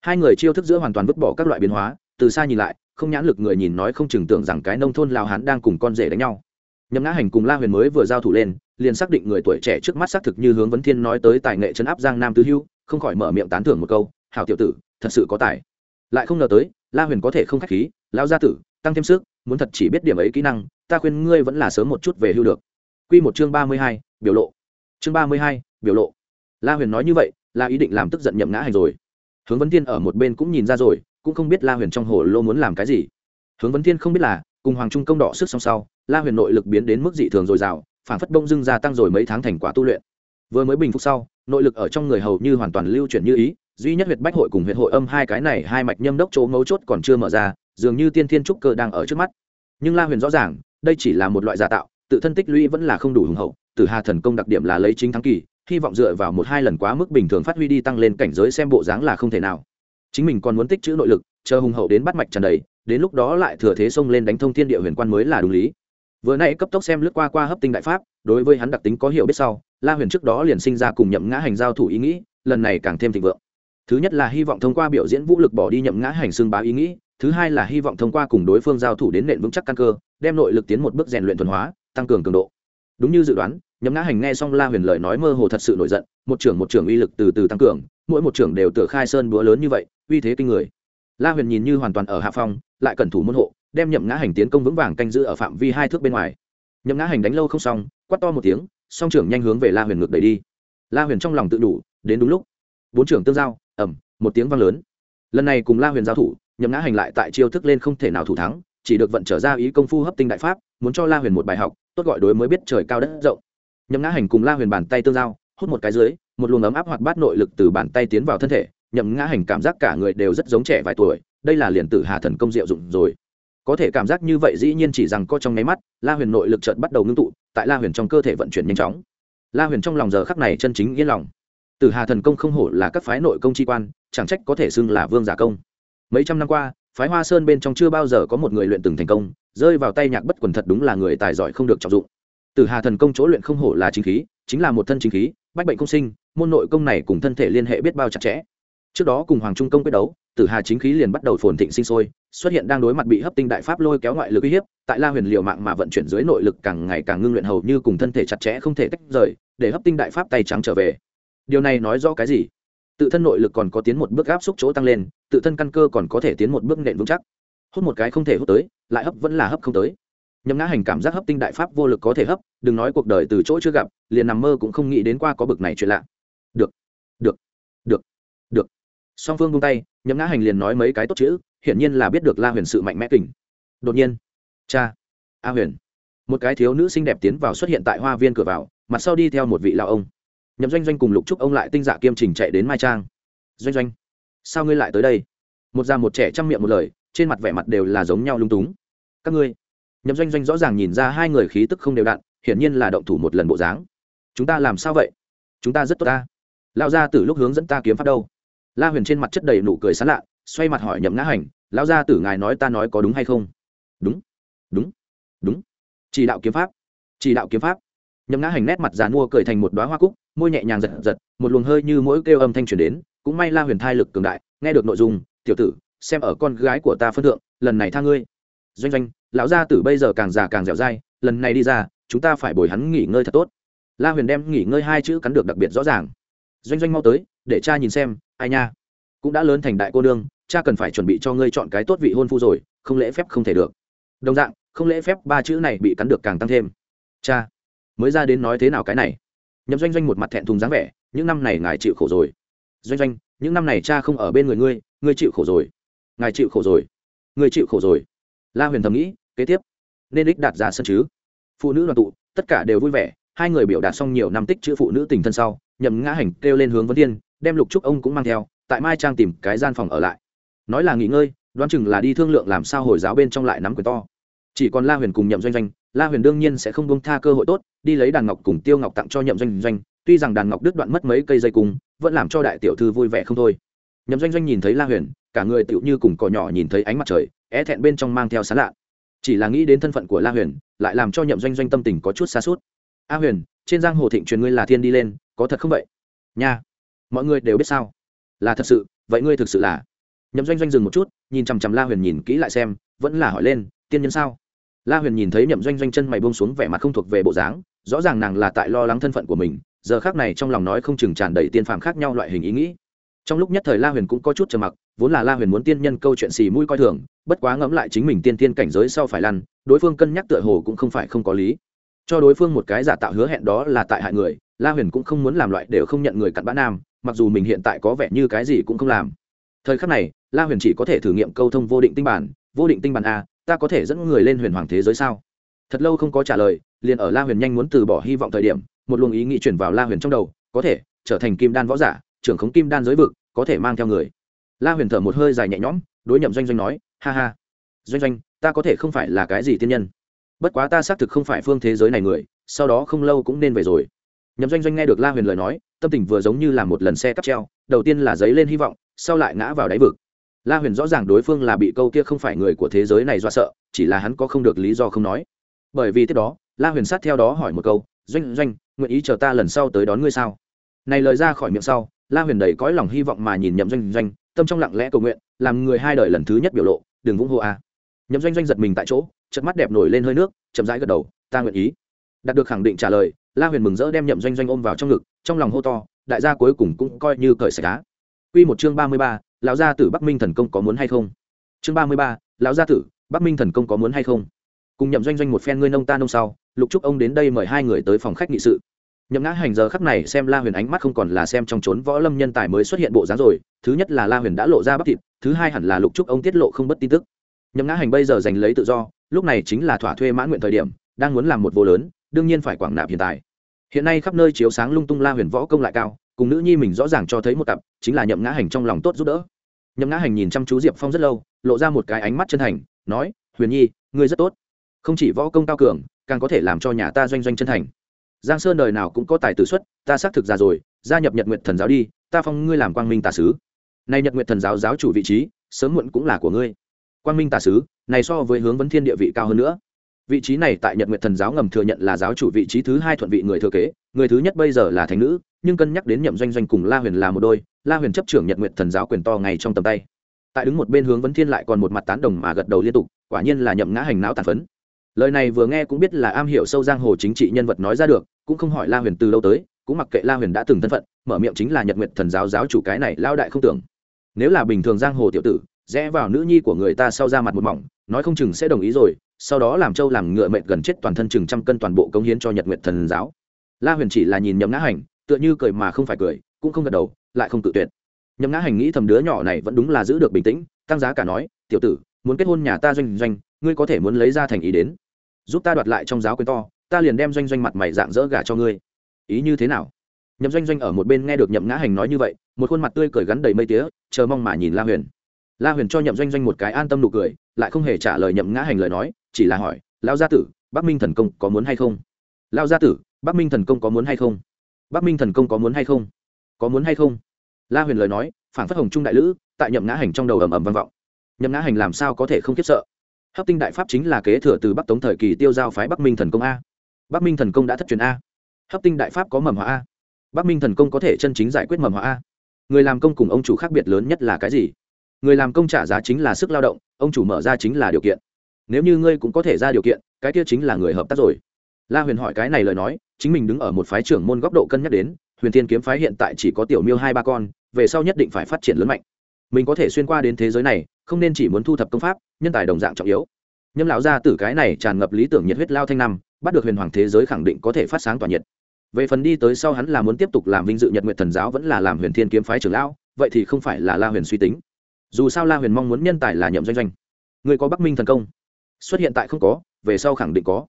Hai người chiêu thức giữa hoàn toàn vứt bỏ các loại biến hóa, từ xa nhìn lại, không nhãn lực người nhìn nói không chừng tưởng rằng cái nông thôn lao hán đang cùng con rể đánh nhau. Nhậm ngã hành cùng la huyền mới vừa giao thủ lên, liền xác định người tuổi trẻ trước mắt xác thực như hướng vấn thiên nói tới tài nghệ chấn áp giang nam tứ hưu không khỏi mở miệng tán thưởng một câu, hảo tiểu tử, thật sự có tài lại không ngờ tới la huyền có thể không khách khí lão gia tử tăng thêm sức muốn thật chỉ biết điểm ấy kỹ năng ta khuyên ngươi vẫn là sớm một chút về hưu được Quy một chương ba mươi hai, biểu lộ. Chương ba mươi hai, biểu lộ. La Huyền nói như vậy, là ý định làm tức giận nhậm ngã hành rồi. Hướng Vấn Thiên ở một bên cũng nhìn ra rồi, cũng không biết La Huyền trong hồ lô muốn làm cái gì. Hướng Vấn Thiên không biết là, cùng Hoàng Trung công đỏ sức song sau, La Huyền nội lực biến đến mức dị thường dồi dào, phản phất bông dưng gia tăng rồi mấy tháng thành quả tu luyện. Vừa mới bình phục sau, nội lực ở trong người hầu như hoàn toàn lưu chuyển như ý, duy nhất huyệt bách hội cùng huyệt hội âm hai cái này hai mạch nhâm đốc chỗ ngấu chốt còn chưa mở ra, dường như tiên thiên trúc cơ đang ở trước mắt. Nhưng la huyền rõ ràng đây chỉ là một loại giả tạo tự thân tích lũy vẫn là không đủ hùng hậu từ hà thần công đặc điểm là lấy chính thắng kỳ hy vọng dựa vào một hai lần quá mức bình thường phát huy đi tăng lên cảnh giới xem bộ dáng là không thể nào. Chính mình còn muốn tích chữ nội lực chờ hùng hậu đến bắt mạch tràn đầy đến lúc đó lại thừa thế xông lên đánh thông thiên địa huyền quan mới là đúng lý. Vừa nãy cấp tốc xem lướt qua qua hấp tinh đại pháp đối với hắn đặc tính có hiểu biết sau la huyền trước đó liền sinh ra cùng nhậm ngã hành giao thủ ý nghĩ lần này càng thêm thịnh vượng thứ nhất là hy vọng thông qua biểu diễn vũ lực bỏ đi nhậm ngã hành xương bá ý nghĩ, thứ hai là hy vọng thông qua cùng đối phương giao thủ đến nền vững chắc căn cơ, đem nội lực tiến một bước rèn luyện thuần hóa, tăng cường cường độ. Đúng như dự đoán, nhậm ngã hành nghe xong la huyền lời nói mơ hồ thật sự nổi giận, một trưởng một trưởng uy lực từ từ tăng cường, mỗi một trưởng đều tựa khai sơn búa lớn như vậy, uy thế kinh người. La huyền nhìn như hoàn toàn ở hạ phong, lại cẩn thủ môn hộ, đem nhậm ngã hành tiến công vững vàng canh giữ ở phạm vi hai thước bên ngoài. Nhậm ngã hành đánh lâu không xong, quát to một tiếng, song trưởng nhanh hướng về la huyền ngược đẩy đi. La huyền trong lòng tự đủ, đến đúng lúc, bốn trưởng tương giao ẩm một tiếng vang lớn. Lần này cùng la huyền giao thủ, nhậm ngã hành lại tại chiêu thức lên không thể nào thủ thắng, chỉ được vận trở ra ý công phu hấp tinh đại pháp, muốn cho la huyền một bài học, tốt gọi đối mới biết trời cao đất rộng. Nhậm ngã hành cùng la huyền bàn tay tương giao, hút một cái dưới, một luồng ấm áp hoạt bát nội lực từ bàn tay tiến vào thân thể, nhậm ngã hành cảm giác cả người đều rất giống trẻ vài tuổi, đây là liền tử hà thần công diệu dụng rồi. Có thể cảm giác như vậy dĩ nhiên chỉ rằng có trong nháy mắt, la huyền nội lực chợt bắt đầu ngưng tụ, tại la huyền trong cơ thể vận chuyển nhanh chóng. La huyền trong lòng giờ khắc này chân chính yên lòng tử hà thần công không hổ là các phái nội công chi quan, chẳng trách có thể xưng là vương giả công. Mấy trăm năm qua, phái hoa sơn bên trong chưa bao giờ có một người luyện từng thành công, rơi vào tay nhạc bất quần thật đúng là người tài giỏi không được trọng dụng. Tử hà thần công chỗ luyện không hổ là chính khí, chính là một thân chính khí, bách bệnh công sinh, môn nội công này cùng thân thể liên hệ biết bao chặt chẽ. Trước đó cùng hoàng trung công quyết đấu, tử hà chính khí liền bắt đầu phồn thịnh sinh sôi, xuất hiện đang đối mặt bị hấp tinh đại pháp lôi kéo ngoại lực uy hiếp, tại la huyền liều mạng mà vận chuyển dưới nội lực càng ngày càng ngưng luyện hầu như cùng thân thể chặt chẽ không thể tách rời, để hấp tinh đại pháp tay trắng trở về điều này nói rõ cái gì? Tự thân nội lực còn có tiến một bước áp xúc chỗ tăng lên, tự thân căn cơ còn có thể tiến một bước nện vững chắc. Hút một cái không thể hút tới, lại hấp vẫn là hấp không tới. Nhấm ngã hành cảm giác hấp tinh đại pháp vô lực có thể hấp, đừng nói cuộc đời từ chỗ chưa gặp, liền nằm mơ cũng không nghĩ đến qua có bực này chuyện lạ. Được được được được. Song phương vung tay nhấm ngã hành liền nói mấy cái tốt chữ, hiển nhiên là biết được la huyền sự mạnh mẽ kình. Đột nhiên, cha, a huyền. Một cái thiếu nữ xinh đẹp tiến vào xuất hiện tại hoa viên cửa vào, mặt sau đi theo một vị lao ông nhậm doanh doanh cùng lục trúc ông lại tinh dạ kiêm trình chạy đến mai trang. Doanh doanh, sao ngươi lại tới đây? Một già một trẻ chăm miệng một lời, trên mặt vẻ mặt đều là giống nhau lung túng. Các ngươi. Nhậm doanh doanh rõ ràng nhìn ra hai người khí tức không đều đặn, hiển nhiên là động thủ một lần bộ dáng. Chúng ta làm sao vậy? Chúng ta rất tốt ta. Lao ra từ lúc hướng dẫn ta kiếm pháp đâu? La huyền trên mặt chất đầy nụ cười sán lạ, xoay mặt hỏi nhậm ngã hành lao ra tử ngài nói ta nói có đúng hay không? Đúng đúng đúng. Chỉ đạo kiếm pháp, chỉ đạo kiếm pháp nhậm ngã hành nét mặt dàn mua cười thành một đoá hoa cúc, môi nhẹ nhàng giật giật, một luồng hơi như mỗi kêu âm thanh truyền đến, cũng may la huyền thai lực cường đại, nghe được nội dung, tiểu tử, xem ở con gái của ta phân thượng, lần này tha ngươi. Doanh doanh, lão gia tử bây giờ càng già càng dẻo dai, lần này đi ra, chúng ta phải bồi hắn nghỉ ngơi thật tốt. La huyền đem nghỉ ngơi hai chữ cắn được đặc biệt rõ ràng. Doanh doanh mau tới, để cha nhìn xem, ai nha, cũng đã lớn thành đại cô nương, cha cần phải chuẩn bị cho ngươi chọn cái tốt vị hôn phu rồi, không lễ phép không thể được. Đồng dạng, không lễ phép, ba chữ này bị cắn được càng tăng thêm. Cha mới ra đến nói thế nào cái này. Nhậm doanh doanh một mặt thẹn thùng dáng vẻ, những năm này ngài chịu khổ rồi. Doanh doanh, những năm này cha không ở bên người ngươi ngươi chịu khổ rồi. Ngài chịu khổ rồi. Ngươi chịu khổ rồi. La huyền thầm nghĩ, kế tiếp, nên đích đạt ra sân chứ. Phụ nữ đoàn tụ, tất cả đều vui vẻ, hai người biểu đạt xong nhiều năm tích chữ phụ nữ tình thân sau, nhậm ngã hành kêu lên hướng vấn thiên, đem lục trúc ông cũng mang theo, tại mai trang tìm cái gian phòng ở lại. Nói là nghỉ ngơi, đoán chừng là đi thương lượng làm sao hồi giáo bên trong lại nắm quyền to. Chỉ còn la huyền cùng nhậm doanh doanh la huyền đương nhiên sẽ không bông tha cơ hội tốt, đi lấy đàn ngọc cùng tiêu ngọc tặng cho nhậm doanh doanh, tuy rằng đàn ngọc đứt đoạn mất mấy cây dây cung, vẫn làm cho đại tiểu thư vui vẻ không thôi. Nhậm doanh doanh nhìn thấy la huyền, cả người tựu như cùng cỏ nhỏ nhìn thấy ánh mặt trời, é thẹn bên trong mang theo sán lạ. Chỉ là nghĩ đến thân phận của la huyền, lại làm cho nhậm doanh doanh tâm tình có chút xa suốt a huyền, trên giang hồ thịnh truyền ngươi là thiên đi lên, có thật không vậy? Nha, mọi người đều biết sao. Là thật sự, vậy ngươi thực sự là? Nhậm doanh doanh dừng một chút, nhìn chằm chằm la huyền nhìn kỹ lại xem, vẫn là hỏi lên, tiên nhân sao? La huyền nhìn thấy nhậm doanh doanh chân mày bông xuống vẻ mặt không thuộc về bộ dáng, rõ ràng nàng là tại lo lắng thân phận của mình, giờ khác này trong lòng nói không chừng tràn đầy tiên phàm khác nhau loại hình ý nghĩ. Trong lúc nhất thời la huyền cũng có chút trầm mặc, vốn là la huyền muốn tiên nhân câu chuyện xì mũi coi thường, bất quá ngẫm lại chính mình tiên tiên cảnh giới sau phải lăn, đối phương cân nhắc tựa hồ cũng không phải không có lý. Cho đối phương một cái giả tạo hứa hẹn đó là tại hại người, la huyền cũng không muốn làm loại đều không nhận người cặn bã nam, mặc dù mình hiện tại có vẻ như cái gì cũng không làm. Thời khắc này, la huyền chỉ có thể thử nghiệm câu thông vô định tinh bản, vô định tinh bản a ta có thể dẫn người lên huyền hoàng thế giới sao? Thật lâu không có trả lời, liền ở la huyền nhanh muốn từ bỏ hy vọng thời điểm, một luồng ý nghĩ chuyển vào la huyền trong đầu, có thể, trở thành kim đan võ giả, trưởng khống kim đan giới vực, có thể mang theo người. La huyền thở một hơi dài nhẹ nhõm, đối nhậm doanh doanh nói, ha ha, doanh doanh, ta có thể không phải là cái gì tiên nhân. Bất quá ta xác thực không phải phương thế giới này người, sau đó không lâu cũng nên về rồi. Nhậm doanh doanh nghe được la huyền lời nói, tâm tình vừa giống như là một lần xe cắp treo, đầu tiên là giấy lên hy vọng, sau lại ngã vào đáy vực la huyền rõ ràng đối phương là bị câu kia không phải người của thế giới này do sợ chỉ là hắn có không được lý do không nói. Bởi vì tiếp đó la huyền sát theo đó hỏi một câu doanh doanh nguyện ý chờ ta lần sau tới đón ngươi sao? Này lời ra khỏi miệng sau la huyền đầy cõi lòng hy vọng mà nhìn nhậm doanh doanh tâm trong lặng lẽ cầu nguyện làm người hai đời lần thứ nhất biểu lộ đừng vũng hô a. Nhậm doanh doanh giật mình tại chỗ chợt mắt đẹp nổi lên hơi nước chậm rãi gật đầu ta nguyện ý. Đạt được khẳng định trả lời la huyền mừng rỡ đem nhậm doanh doanh ôm vào trong ngực trong lòng hô to đại gia cuối cùng cũng coi như cởi sạch cá Quy một chương ba mươi ba, lão gia tử Bắc Minh thần công có muốn hay không? Chương ba mươi ba, lão gia tử, Bắc Minh thần công có muốn hay không? Cùng nhậm doanh doanh một phen ngươi nông ta nông sau, Lục Trúc ông đến đây mời hai người tới phòng khách nghị sự. Nhậm Ngã Hành giờ khắc này xem La Huyền ánh mắt không còn là xem trong chốn võ lâm nhân tài mới xuất hiện bộ dáng rồi, thứ nhất là La Huyền đã lộ ra bắp thịt, thứ hai hẳn là Lục Trúc ông tiết lộ không bất tin tức. Nhậm Ngã Hành bây giờ giành lấy tự do, lúc này chính là thỏa thuê mãn nguyện thời điểm, đang muốn làm một vô lớn, đương nhiên phải quảng nạp hiện tại. Hiện nay khắp nơi chiếu sáng lung tung La Huyền võ công lại cao, cùng nữ nhi mình rõ ràng cho thấy một cặp, chính là nhậm ngã hành trong lòng tốt giúp đỡ. Nhậm ngã hành nhìn chăm chú diệp phong rất lâu, lộ ra một cái ánh mắt chân thành, nói, huyền nhi, ngươi rất tốt. Không chỉ võ công cao cường, càng có thể làm cho nhà ta doanh doanh chân thành. Giang sơn đời nào cũng có tài tử xuất, ta xác thực ra rồi, gia nhập nhật nguyện thần giáo đi, ta phong ngươi làm quang minh tà sứ. Nay nhật nguyện thần giáo giáo chủ vị trí, sớm muộn cũng là của ngươi. Quang minh tà sứ, này so với hướng vấn thiên địa vị cao hơn nữa vị trí này tại nhật nguyện thần giáo ngầm thừa nhận là giáo chủ vị trí thứ hai thuận vị người thừa kế, người thứ nhất bây giờ là thành nữ, nhưng cân nhắc đến nhậm doanh doanh cùng la huyền là một đôi, la huyền chấp trưởng nhật nguyện thần giáo quyền to ngay trong tầm tay. Tại đứng một bên hướng vấn thiên lại còn một mặt tán đồng mà gật đầu liên tục, quả nhiên là nhậm ngã hành não tàn phấn. Lời này vừa nghe cũng biết là am hiểu sâu giang hồ chính trị nhân vật nói ra được, cũng không hỏi la huyền từ lâu tới, cũng mặc kệ la huyền đã từng thân phận, mở miệng chính là nhật nguyện thần giáo giáo chủ cái này lao đại không tưởng. Nếu là bình thường giang hồ tiểu tử, rẽ vào nữ nhi của người ta sau ra mặt một mỏng, nói không chừng sẽ đồng ý rồi sau đó làm châu làm ngựa mệt gần chết toàn thân chừng trăm cân toàn bộ cống hiến cho nhật nguyện thần giáo. La huyền chỉ là nhìn nhậm ngã hành, tựa như cười mà không phải cười, cũng không gật đầu, lại không tự tuyệt. Nhậm ngã hành nghĩ thầm đứa nhỏ này vẫn đúng là giữ được bình tĩnh, tăng giá cả nói, tiểu tử, muốn kết hôn nhà ta doanh doanh, ngươi có thể muốn lấy ra thành ý đến. Giúp ta đoạt lại trong giáo quyền to, ta liền đem doanh doanh mặt mày dạng dỡ gả cho ngươi. Ý như thế nào? Nhậm doanh doanh ở một bên nghe được nhậm ngã hành nói như vậy, một khuôn mặt tươi cười gắn đầy mây tía, chờ mong mà nhìn la huyền. La huyền cho nhậm doanh doanh một cái an tâm nụ cười, lại không hề trả lời nhậm ngã hành lời nói chỉ là hỏi lao gia tử, bắc minh thần công có muốn hay không? Lao gia tử, bắc minh thần công có muốn hay không? Bắc minh thần công có muốn hay không? Có muốn hay không? La huyền lời nói phản phất hồng trung đại lữ, tại nhậm ngã hành trong đầu ầm ầm vang vọng. Nhậm ngã hành làm sao có thể không kiếp sợ? Hấp tinh đại pháp chính là kế thừa từ bắc tống thời kỳ tiêu giao phái bắc minh thần công a. Bắc minh thần công đã thất truyền a. Hấp tinh đại pháp có mầm hóa a. Bắc minh thần công có thể chân chính giải quyết mầm hóa a. Người làm công cùng ông chủ khác biệt lớn nhất là cái gì? Người làm công trả giá chính là sức lao động, ông chủ mở ra chính là điều kiện nếu như ngươi cũng có thể ra điều kiện, cái kia chính là người hợp tác rồi. La huyền hỏi cái này lời nói, chính mình đứng ở một phái trưởng môn góc độ cân nhắc đến, huyền thiên kiếm phái hiện tại chỉ có tiểu miêu hai ba con, về sau nhất định phải phát triển lớn mạnh. Mình có thể xuyên qua đến thế giới này, không nên chỉ muốn thu thập công pháp, nhân tài đồng dạng trọng yếu. Nhâm lão gia tử cái này tràn ngập lý tưởng nhiệt huyết lao thanh năm, bắt được huyền hoàng thế giới khẳng định có thể phát sáng tỏa nhiệt. Về phần đi tới sau hắn là muốn tiếp tục làm vinh dự nhật nguyện thần giáo vẫn là làm huyền thiên kiếm phái trưởng lão, vậy thì không phải là la huyền suy tính. Dù sao la huyền mong muốn nhân tài là nhậm doanh doanh. Người có bắc minh thần công xuất hiện tại không có, về sau khẳng định có.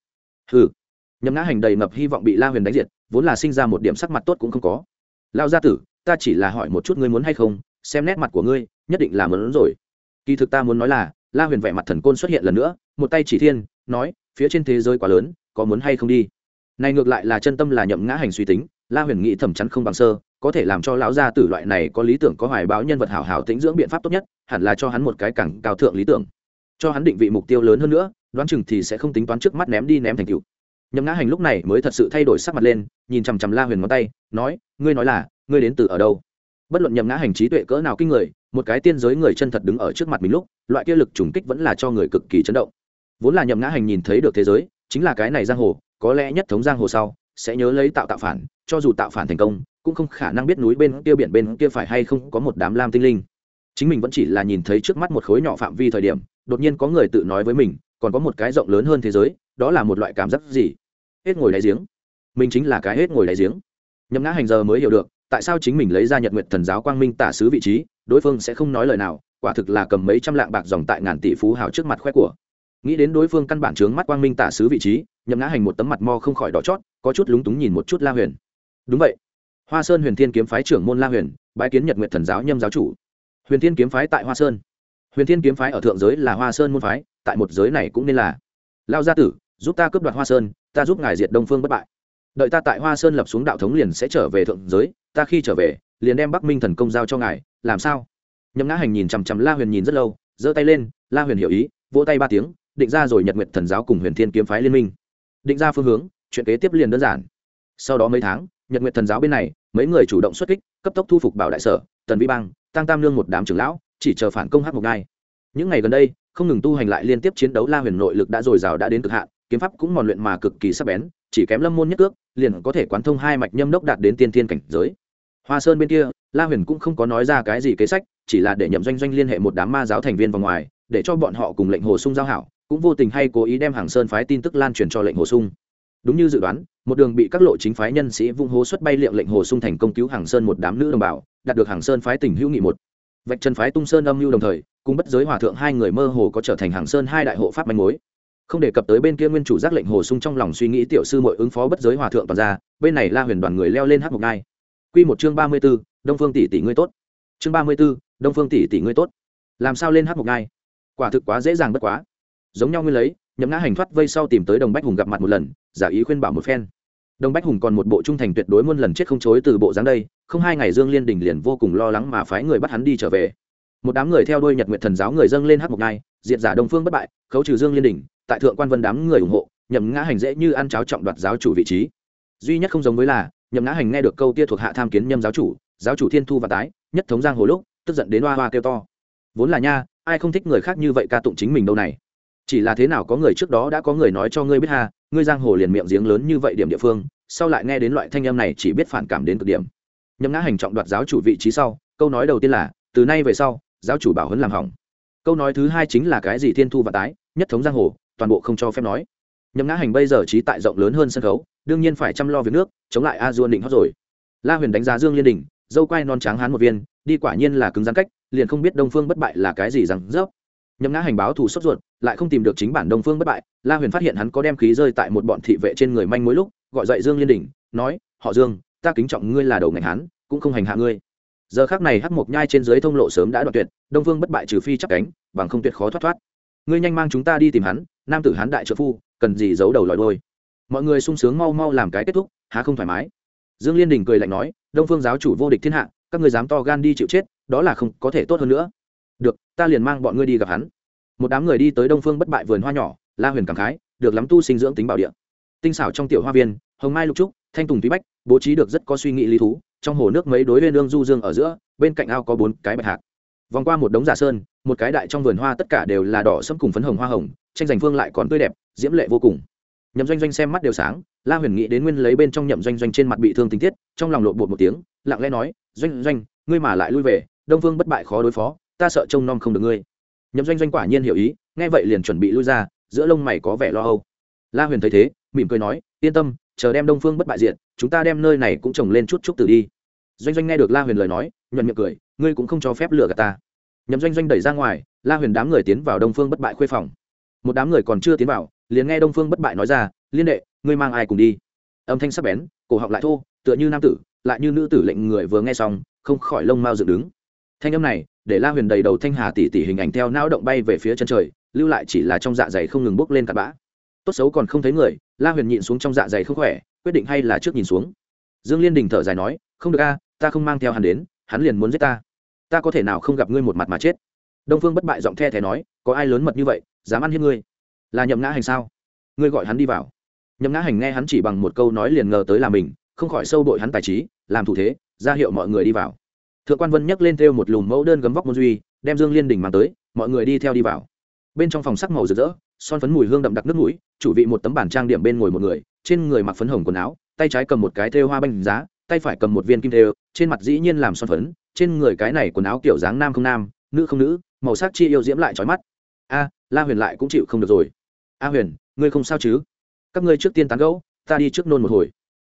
Ừ nhậm ngã hành đầy ngập hy vọng bị la huyền đánh diệt, vốn là sinh ra một điểm sắc mặt tốt cũng không có. Lao gia tử, ta chỉ là hỏi một chút ngươi muốn hay không, xem nét mặt của ngươi, nhất định là muốn rồi. Kỳ thực ta muốn nói là, la huyền vẻ mặt thần côn xuất hiện lần nữa, một tay chỉ thiên, nói, phía trên thế giới quá lớn, có muốn hay không đi? Này ngược lại là chân tâm là nhậm ngã hành suy tính, la huyền nghĩ thẩm chắn không bằng sơ, có thể làm cho lão gia tử loại này có lý tưởng có hoài báo nhân vật hảo hảo tĩnh dưỡng biện pháp tốt nhất, hẳn là cho hắn một cái cẳng cao thượng lý tưởng cho hắn định vị mục tiêu lớn hơn nữa, đoán chừng thì sẽ không tính toán trước mắt ném đi ném thành cựu nhậm ngã hành lúc này mới thật sự thay đổi sắc mặt lên, nhìn chằm chằm la huyền ngón tay, nói, ngươi nói là, ngươi đến từ ở đâu? Bất luận nhậm ngã hành trí tuệ cỡ nào kinh người, một cái tiên giới người chân thật đứng ở trước mặt mình lúc, loại kia lực trùng kích vẫn là cho người cực kỳ chấn động. Vốn là nhậm ngã hành nhìn thấy được thế giới, chính là cái này giang hồ, có lẽ nhất thống giang hồ sau, sẽ nhớ lấy tạo tạo phản, cho dù tạo phản thành công, cũng không khả năng biết núi bên kia biển bên kia phải hay không có một đám lam tinh linh. Chính mình vẫn chỉ là nhìn thấy trước mắt một khối nhỏ phạm vi thời điểm đột nhiên có người tự nói với mình, còn có một cái rộng lớn hơn thế giới, đó là một loại cảm giác gì? Hết ngồi đáy giếng. Mình chính là cái hết ngồi đáy giếng. Nhấm ngã hành giờ mới hiểu được, tại sao chính mình lấy ra nhật nguyện thần giáo quang minh tả sứ vị trí, đối phương sẽ không nói lời nào, quả thực là cầm mấy trăm lạng bạc dòng tại ngàn tỷ phú hào trước mặt khoe của. Nghĩ đến đối phương căn bản trướng mắt quang minh tả sứ vị trí, nhậm ngã hành một tấm mặt mo không khỏi đỏ chót, có chút lúng túng nhìn một chút la huyền. Đúng vậy. Hoa sơn huyền thiên kiếm phái trưởng môn la huyền, bái kiến nhật nguyện thần giáo nhâm giáo chủ. Huyền thiên kiếm phái tại hoa sơn huyền thiên kiếm phái ở thượng giới là hoa sơn môn phái, tại một giới này cũng nên là. Lao gia tử, giúp ta cướp đoạt hoa sơn, ta giúp ngài diệt đông phương bất bại. Đợi ta tại hoa sơn lập xuống đạo thống liền sẽ trở về thượng giới, ta khi trở về, liền đem bắc minh thần công giao cho ngài, làm sao? Nhấm ngã hành nhìn chằm chằm la huyền nhìn rất lâu, giơ tay lên, la huyền hiểu ý, vỗ tay ba tiếng, định ra rồi nhật nguyệt thần giáo cùng huyền thiên kiếm phái liên minh. Định ra phương hướng, chuyện kế tiếp liền đơn giản. Sau đó mấy tháng, nhật nguyệt thần giáo bên này, mấy người chủ động xuất kích, cấp tốc thu phục bảo đại sở, tần vi bang tăng tam lương một đám trưởng lão chỉ chờ phản công hát một ngai. Những ngày gần đây, không ngừng tu hành lại liên tiếp chiến đấu la huyền nội lực đã dồi dào đã đến cực hạn, kiếm pháp cũng mòn luyện mà cực kỳ sắc bén, chỉ kém lâm môn nhất cước, liền có thể quán thông hai mạch nhâm đốc đạt đến tiên thiên cảnh giới. Hoa sơn bên kia, la huyền cũng không có nói ra cái gì kế sách, chỉ là để nhậm doanh doanh liên hệ một đám ma giáo thành viên vào ngoài, để cho bọn họ cùng lệnh hồ sung giao hảo, cũng vô tình hay cố ý đem hàng sơn phái tin tức lan truyền cho lệnh hồ sung. Đúng như dự đoán, một đường bị các lộ chính phái nhân sĩ vung hố xuất bay liệu lệnh hồ sung thành công cứu hàng sơn một đám nữ đồng bào, đạt được hàng sơn phái tình hữu nghị một vạch trần phái tung sơn âm mưu đồng thời, cùng bất giới hòa thượng hai người mơ hồ có trở thành hàng sơn hai đại hộ pháp manh mối. Không đề cập tới bên kia nguyên chủ giác lệnh hồ sung trong lòng suy nghĩ tiểu sư mọi ứng phó bất giới hòa thượng toàn ra, bên này la huyền đoàn người leo lên hát một ngai. Q một chương ba mươi b ố đông phương tỷ tỷ ngươi tốt. Chương ba mươi b ố đông phương tỷ tỷ ngươi tốt. Làm sao lên hát một ngai? Quả thực quá dễ dàng bất quá. Giống nhau ngươi lấy, nhậm ngã hành thoát vây sau tìm tới đồng bách hùng gặp mặt một lần, giả ý khuyên bảo một phen đồng bách hùng còn một bộ trung thành tuyệt đối muôn lần chết không chối từ bộ dáng đây, không hai ngày dương liên đình liền vô cùng lo lắng mà phái người bắt hắn đi trở về. Một đám người theo đuôi nhật nguyện thần giáo người dâng lên hát một ngai diện giả đông phương bất bại, khấu trừ dương liên đình, tại thượng quan vân đám người ủng hộ, nhậm ngã hành dễ như ăn cháo trọng đoạt giáo chủ vị trí. Duy nhất không giống với là, nhậm ngã hành nghe được câu tia thuộc hạ tham kiến nhâm giáo chủ giáo chủ thiên thu và tái, nhất thống giang hồ lúc, tức giận đến hoa hoa kêu to. Vốn là nha, ai không thích người khác như vậy ca tụng chính mình đâu này chỉ là thế nào có người trước đó đã có người nói cho ngươi biết ha, ngươi giang hồ liền miệng giếng lớn như vậy điểm địa phương, sau lại nghe đến loại thanh âm này chỉ biết phản cảm đến cực điểm. Nhậm ngã hành trọng đoạt giáo chủ vị trí sau, câu nói đầu tiên là, từ nay về sau, giáo chủ bảo huấn làm hỏng. Câu nói thứ hai chính là cái gì thiên thu và tái, nhất thống giang hồ, toàn bộ không cho phép nói. Nhậm ngã hành bây giờ trí tại rộng lớn hơn sân khấu, đương nhiên phải chăm lo việc nước, chống lại a duôn định hót rồi. La huyền đánh giá dương liên đình, dâu quai non trắng hán một viên, đi quả nhiên là cứng gián cách, liền không biết đông phương bất bại là cái gì rằng, dốc nhấm ngã hành báo thù sốt ruột, lại không tìm được chính bản đông phương bất bại. La huyền phát hiện hắn có đem khí rơi tại một bọn thị vệ trên người manh mối lúc, gọi dậy dương liên đình nói, họ dương, ta kính trọng ngươi là đầu ngành hắn, cũng không hành hạ ngươi. Giờ khác này hắc mộc nhai trên dưới thông lộ sớm đã đoạn tuyệt, đông phương bất bại trừ phi chắc cánh, bằng không tuyệt khó thoát thoát. Ngươi nhanh mang chúng ta đi tìm hắn, nam tử hắn đại trợ phu, cần gì giấu đầu lòi đôi mọi người sung sướng mau mau làm cái kết thúc, há không thoải mái. Dương liên đình cười lạnh nói, đông phương giáo chủ vô địch thiên hạ, các người dám to gan đi chịu chết, đó là không có thể tốt hơn nữa được, ta liền mang bọn ngươi đi gặp hắn. Một đám người đi tới đông phương bất bại vườn hoa nhỏ, la huyền cảm khái, được lắm tu sinh dưỡng tính bảo địa. Tinh xảo trong tiểu hoa viên, hồng mai lục trúc, thanh tùng túy bách, bố trí được rất có suy nghĩ lý thú, trong hồ nước mấy đối viên lương du dương ở giữa, bên cạnh ao có bốn cái bạch hạc. Vòng qua một đống giả sơn, một cái đại trong vườn hoa tất cả đều là đỏ sẫm cùng phấn hồng hoa hồng, tranh giành phương lại còn tươi đẹp, diễm lệ vô cùng. Nhậm doanh doanh xem mắt đều sáng, la huyền nghĩ đến nguyên lấy bên trong nhậm doanh doanh trên mặt bị thương tình tiết, trong lòng lộ bột một tiếng, lặng lẽ nói, doanh doanh, ngươi mà lại lui về, đông vương bất bại khó đối phó ta sợ trông nom không được ngươi. Nhậm doanh doanh quả nhiên hiểu ý, nghe vậy liền chuẩn bị lui ra, giữa lông mày có vẻ lo âu. La huyền thấy thế, mỉm cười nói, yên tâm, chờ đem đông phương bất bại diện chúng ta đem nơi này cũng trồng lên chút chút từ đi. Doanh doanh nghe được la huyền lời nói, nhuận miệng cười, ngươi cũng không cho phép lừa gạt ta. Nhậm doanh doanh đẩy ra ngoài, la huyền đám người tiến vào đông phương bất bại khuê phòng. Một đám người còn chưa tiến vào, liền nghe đông phương bất bại nói ra, liên đệ, ngươi mang ai cùng đi? Âm thanh sắc bén, cổ họng lại thô, tựa như nam tử, lại như nữ tử lệnh người vừa nghe xong, không khỏi lông mao dựng đứng. Thanh âm này để la huyền đầy đầu thanh hà tỷ tỷ hình ảnh theo não động bay về phía chân trời, lưu lại chỉ là trong dạ dày không ngừng bốc lên cặp bã. Tốt xấu còn không thấy người, la huyền nhịn xuống trong dạ dày không khỏe, quyết định hay là trước nhìn xuống. Dương liên đình thở dài nói, không được a, ta không mang theo hắn đến, hắn liền muốn giết ta. Ta có thể nào không gặp ngươi một mặt mà chết? Đông phương bất bại giọng the thé nói, có ai lớn mật như vậy, dám ăn hiếp ngươi? Là nhậm ngã hành sao? Ngươi gọi hắn đi vào. Nhậm ngã hành nghe hắn chỉ bằng một câu nói liền ngờ tới là mình, không khỏi sâu đội hắn tài trí, làm thủ thế, ra hiệu mọi người đi vào thượng quan vân nhấc lên theo một lùm mẫu đơn gấm vóc môn duy, đem dương liên đình mang tới, mọi người đi theo đi vào. Bên trong phòng sắc màu rực rỡ, son phấn mùi hương đậm đặc nước mũi, chủ vị một tấm bản trang điểm bên ngồi một người, trên người mặc phấn hồng quần áo, tay trái cầm một cái thêu hoa banh giá, tay phải cầm một viên kim thêu, trên mặt dĩ nhiên làm son phấn, trên người cái này quần áo kiểu dáng nam không nam, nữ không nữ, màu sắc chi yêu diễm lại trói mắt. A, la huyền lại cũng chịu không được rồi. A huyền, ngươi không sao chứ? Các ngươi trước tiên tán gẫu, ta đi trước nôn một hồi.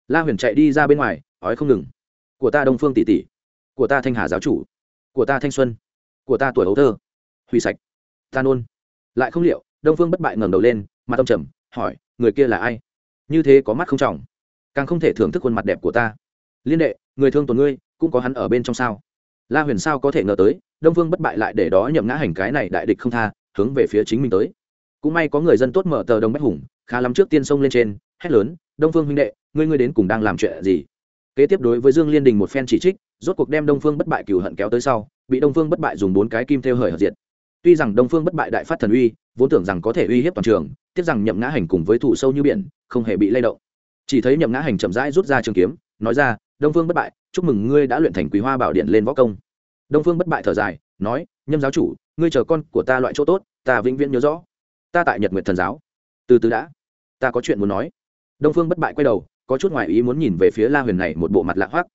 La huyền chạy đi ra bên ngoài, ói không ngừng. Của ta đông phương tỷ tỷ của ta thanh hà giáo chủ. Của ta thanh xuân. Của ta tuổi ấu thơ. Hủy sạch. Ta nôn. Lại không liệu, đông phương bất bại ngẩng đầu lên, mặt tâm trầm, hỏi, người kia là ai? Như thế có mắt không trọng. Càng không thể thưởng thức khuôn mặt đẹp của ta. Liên đệ, người thương tổn ngươi, cũng có hắn ở bên trong sao? La huyền sao có thể ngờ tới, đông phương bất bại lại để đó nhậm ngã hành cái này đại địch không tha, hướng về phía chính mình tới. Cũng may có người dân tốt mở tờ đông bách hùng, khá lắm trước tiên sông lên trên, hét lớn, đông phương huynh đệ, ngươi ngươi đến cùng đang làm chuyện gì? Kế tiếp đối với dương liên đình một phen chỉ trích, rốt cuộc đem đông phương bất bại cừu hận kéo tới sau, bị đông phương bất bại dùng bốn cái kim theo hời hợt diệt. Tuy rằng đông phương bất bại đại phát thần uy, vốn tưởng rằng có thể uy hiếp toàn trường, tiếc rằng nhậm ngã hành cùng với thủ sâu như biển, không hề bị lay động. Chỉ thấy nhậm ngã hành chậm rãi rút ra trường kiếm, nói ra, đông phương bất bại, chúc mừng ngươi đã luyện thành quý hoa bảo điện lên võ công. Đông phương bất bại thở dài, nói, nhâm giáo chủ, ngươi chờ con của ta loại chỗ tốt, ta vĩnh viễn nhớ rõ. Ta tại nhật nguyệt thần giáo. Từ từ đã, ta có chuyện muốn nói. Đông phương bất bại quay đầu có chút ngoài ý muốn nhìn về phía la huyền này một bộ mặt lạ hoắc.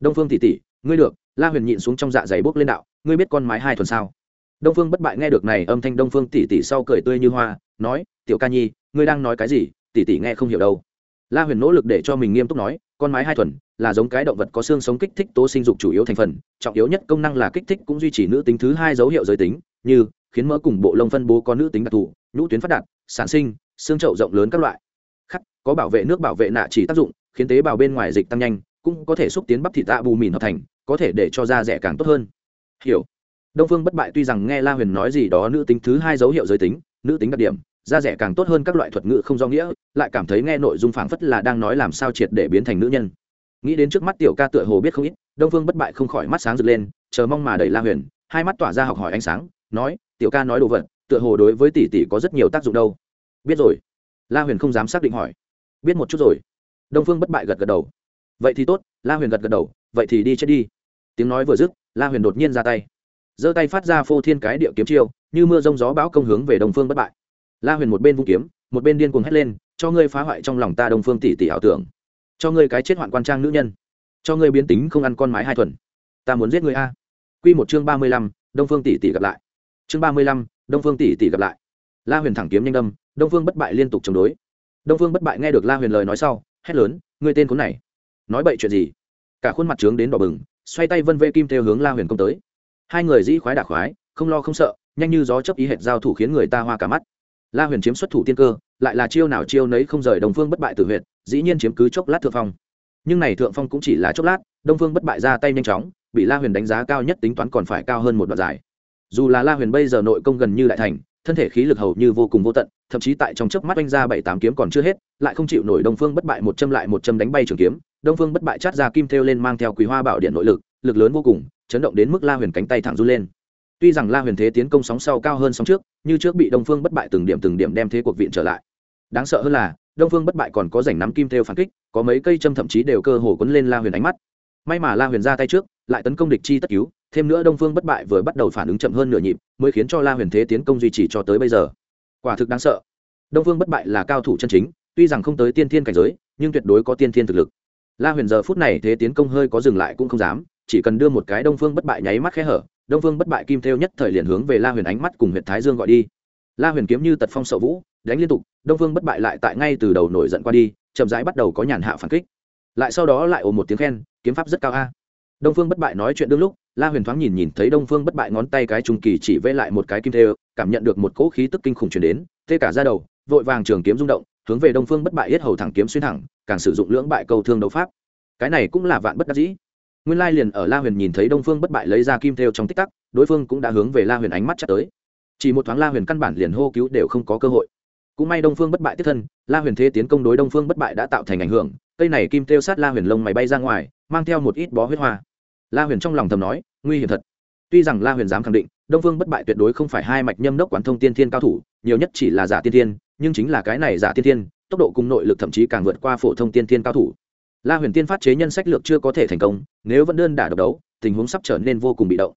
Đông phương tỷ tỷ, ngươi được, la huyền nhịn xuống trong dạ dày bốc lên đạo, ngươi biết con mái hai thuần sao? Đông phương bất bại nghe được này âm thanh đông phương tỷ tỷ sau cười tươi như hoa, nói, tiểu ca nhi, ngươi đang nói cái gì, tỷ tỷ nghe không hiểu đâu. La huyền nỗ lực để cho mình nghiêm túc nói, con mái hai thuần là giống cái động vật có xương sống kích thích tố sinh dục chủ yếu thành phần, trọng yếu nhất công năng là kích thích cũng duy trì nữ tính thứ hai dấu hiệu giới tính, như khiến mỡ cùng bộ lông phân bố có nữ tính đặc thù, nhũ tuyến phát đạt, sản sinh, xương trậu rộng lớn các loại khắc, có bảo vệ nước bảo vệ nạ chỉ tác dụng, khiến tế bào bên ngoài dịch tăng nhanh, cũng có thể xúc tiến bắp thịt tạ bù mìn hợp thành, có thể để cho da rẻ càng tốt hơn. Hiểu. Đông phương bất bại tuy rằng nghe la huyền nói gì đó nữ tính thứ hai dấu hiệu giới tính, nữ tính đặc điểm, da rẻ càng tốt hơn các loại thuật ngữ không do nghĩa, lại cảm thấy nghe nội dung phảng phất là đang nói làm sao triệt để biến thành nữ nhân. Nghĩ đến trước mắt tiểu ca tựa hồ biết không ít, đông phương bất bại không khỏi mắt sáng rực lên, chờ mong mà đẩy la huyền, hai mắt tỏa ra học hỏi ánh sáng, nói, tiểu ca nói đồ vật, tựa hồ đối với tỷ tỷ có rất nhiều tác dụng đâu. Biết rồi la huyền không dám xác định hỏi. Biết một chút rồi. Đông phương bất bại gật gật đầu. Vậy thì tốt, la huyền gật gật đầu, vậy thì đi chết đi. Tiếng nói vừa dứt, la huyền đột nhiên ra tay. Giơ tay phát ra phô thiên cái địa kiếm chiêu, như mưa rông gió bão công hướng về đông phương bất bại. La huyền một bên vung kiếm, một bên điên cuồng hét lên, cho ngươi phá hoại trong lòng ta đông phương tỷ tỷ ảo tưởng. Cho ngươi cái chết hoạn quan trang nữ nhân. Cho ngươi biến tính không ăn con mái hai thuần. Ta muốn giết ngươi a. Q một chương ba mươi lăm, đông phương tỷ tỷ gặp lại. Chương ba mươi lăm, đông phương tỷ tỷ gặp lại la huyền thẳng kiếm nhanh đâm, đông phương bất bại liên tục chống đối. Đông phương bất bại nghe được la huyền lời nói sau, hét lớn Người tên khốn này, nói bậy chuyện gì? Cả khuôn mặt trướng đến đỏ bừng, xoay tay vân vê kim theo hướng la huyền công tới. Hai người dĩ khoái đả khoái, không lo không sợ, nhanh như gió chấp ý hệt giao thủ khiến người ta hoa cả mắt. La huyền chiếm xuất thủ tiên cơ, lại là chiêu nào chiêu nấy không rời đồng phương bất bại tử huyệt, dĩ nhiên chiếm cứ chốc lát thượng phong. Nhưng này thượng phong cũng chỉ là chốc lát, đông phương bất bại ra tay nhanh chóng, bị la huyền đánh giá cao nhất tính toán còn phải cao hơn một đoạn dài. Dù là la huyền bây giờ nội công gần như đại thành thân thể khí lực hầu như vô cùng vô tận, thậm chí tại trong chớp mắt oanh ra bảy tám kiếm còn chưa hết, lại không chịu nổi đông phương bất bại một châm lại một châm đánh bay trường kiếm. Đông phương bất bại chát ra kim thêu lên mang theo quý hoa bảo điện nội lực lực lớn vô cùng, chấn động đến mức la huyền cánh tay thẳng run lên. Tuy rằng la huyền thế tiến công sóng sau cao hơn sóng trước, như trước bị đông phương bất bại từng điểm từng điểm đem thế cuộc viện trở lại. Đáng sợ hơn là, đông phương bất bại còn có rảnh nắm kim thêu phản kích, có mấy cây châm thậm chí đều cơ hồ quấn lên la huyền ánh mắt. May mà la huyền ra tay trước lại tấn công địch chi tất cứu, thêm nữa đông phương bất bại vừa bắt đầu phản ứng chậm hơn nửa nhịp, mới khiến cho la huyền thế tiến công duy trì cho tới bây giờ. Quả thực đáng sợ. Đông phương bất bại là cao thủ chân chính, tuy rằng không tới tiên thiên cảnh giới, nhưng tuyệt đối có tiên thiên thực lực. La huyền giờ phút này thế tiến công hơi có dừng lại cũng không dám, chỉ cần đưa một cái đông phương bất bại nháy mắt khẽ hở, đông phương bất bại kim theo nhất thời liền hướng về la huyền ánh mắt cùng huyện thái dương gọi đi. La huyền kiếm như tật phong sợ vũ, đánh liên tục, đông phương bất bại lại tại ngay từ đầu nổi giận qua đi, chậm rãi bắt đầu có nhàn hạ phản kích. Lại sau đó lại ồ một tiếng khen, kiếm pháp rất cao a đông phương bất bại nói chuyện đương lúc, la huyền thoáng nhìn nhìn thấy đông phương bất bại ngón tay cái trung kỳ chỉ vẽ lại một cái kim thê, cảm nhận được một cỗ khí tức kinh khủng chuyển đến tê cả ra đầu, vội vàng trường kiếm rung động, hướng về đông phương bất bại yết hầu thẳng kiếm xuyên thẳng, càng sử dụng lưỡng bại cầu thương đấu pháp. Cái này cũng là vạn bất đắc dĩ. Nguyên lai liền ở la huyền nhìn thấy đông phương bất bại lấy ra kim thêu trong tích tắc, đối phương cũng đã hướng về la huyền ánh mắt chắc tới. Chỉ một thoáng la huyền căn bản liền hô cứu đều không có cơ hội. Cũng may đông phương bất bại tiếp thân, la huyền thế tiến công đối đông phương bất bại đã tạo thành ảnh hưởng, cây này kim thêu sát la huyền lông mày bay ra ngoài, mang theo một ít bó huyết hoa la huyền trong lòng thầm nói, nguy hiểm thật. Tuy rằng la huyền dám khẳng định, đông phương bất bại tuyệt đối không phải hai mạch nhâm đốc quán thông tiên thiên cao thủ, nhiều nhất chỉ là giả tiên thiên, nhưng chính là cái này giả tiên thiên, tốc độ cùng nội lực thậm chí càng vượt qua phổ thông tiên thiên cao thủ. La huyền tiên phát chế nhân sách lược chưa có thể thành công, nếu vẫn đơn đả độc đấu, tình huống sắp trở nên vô cùng bị động.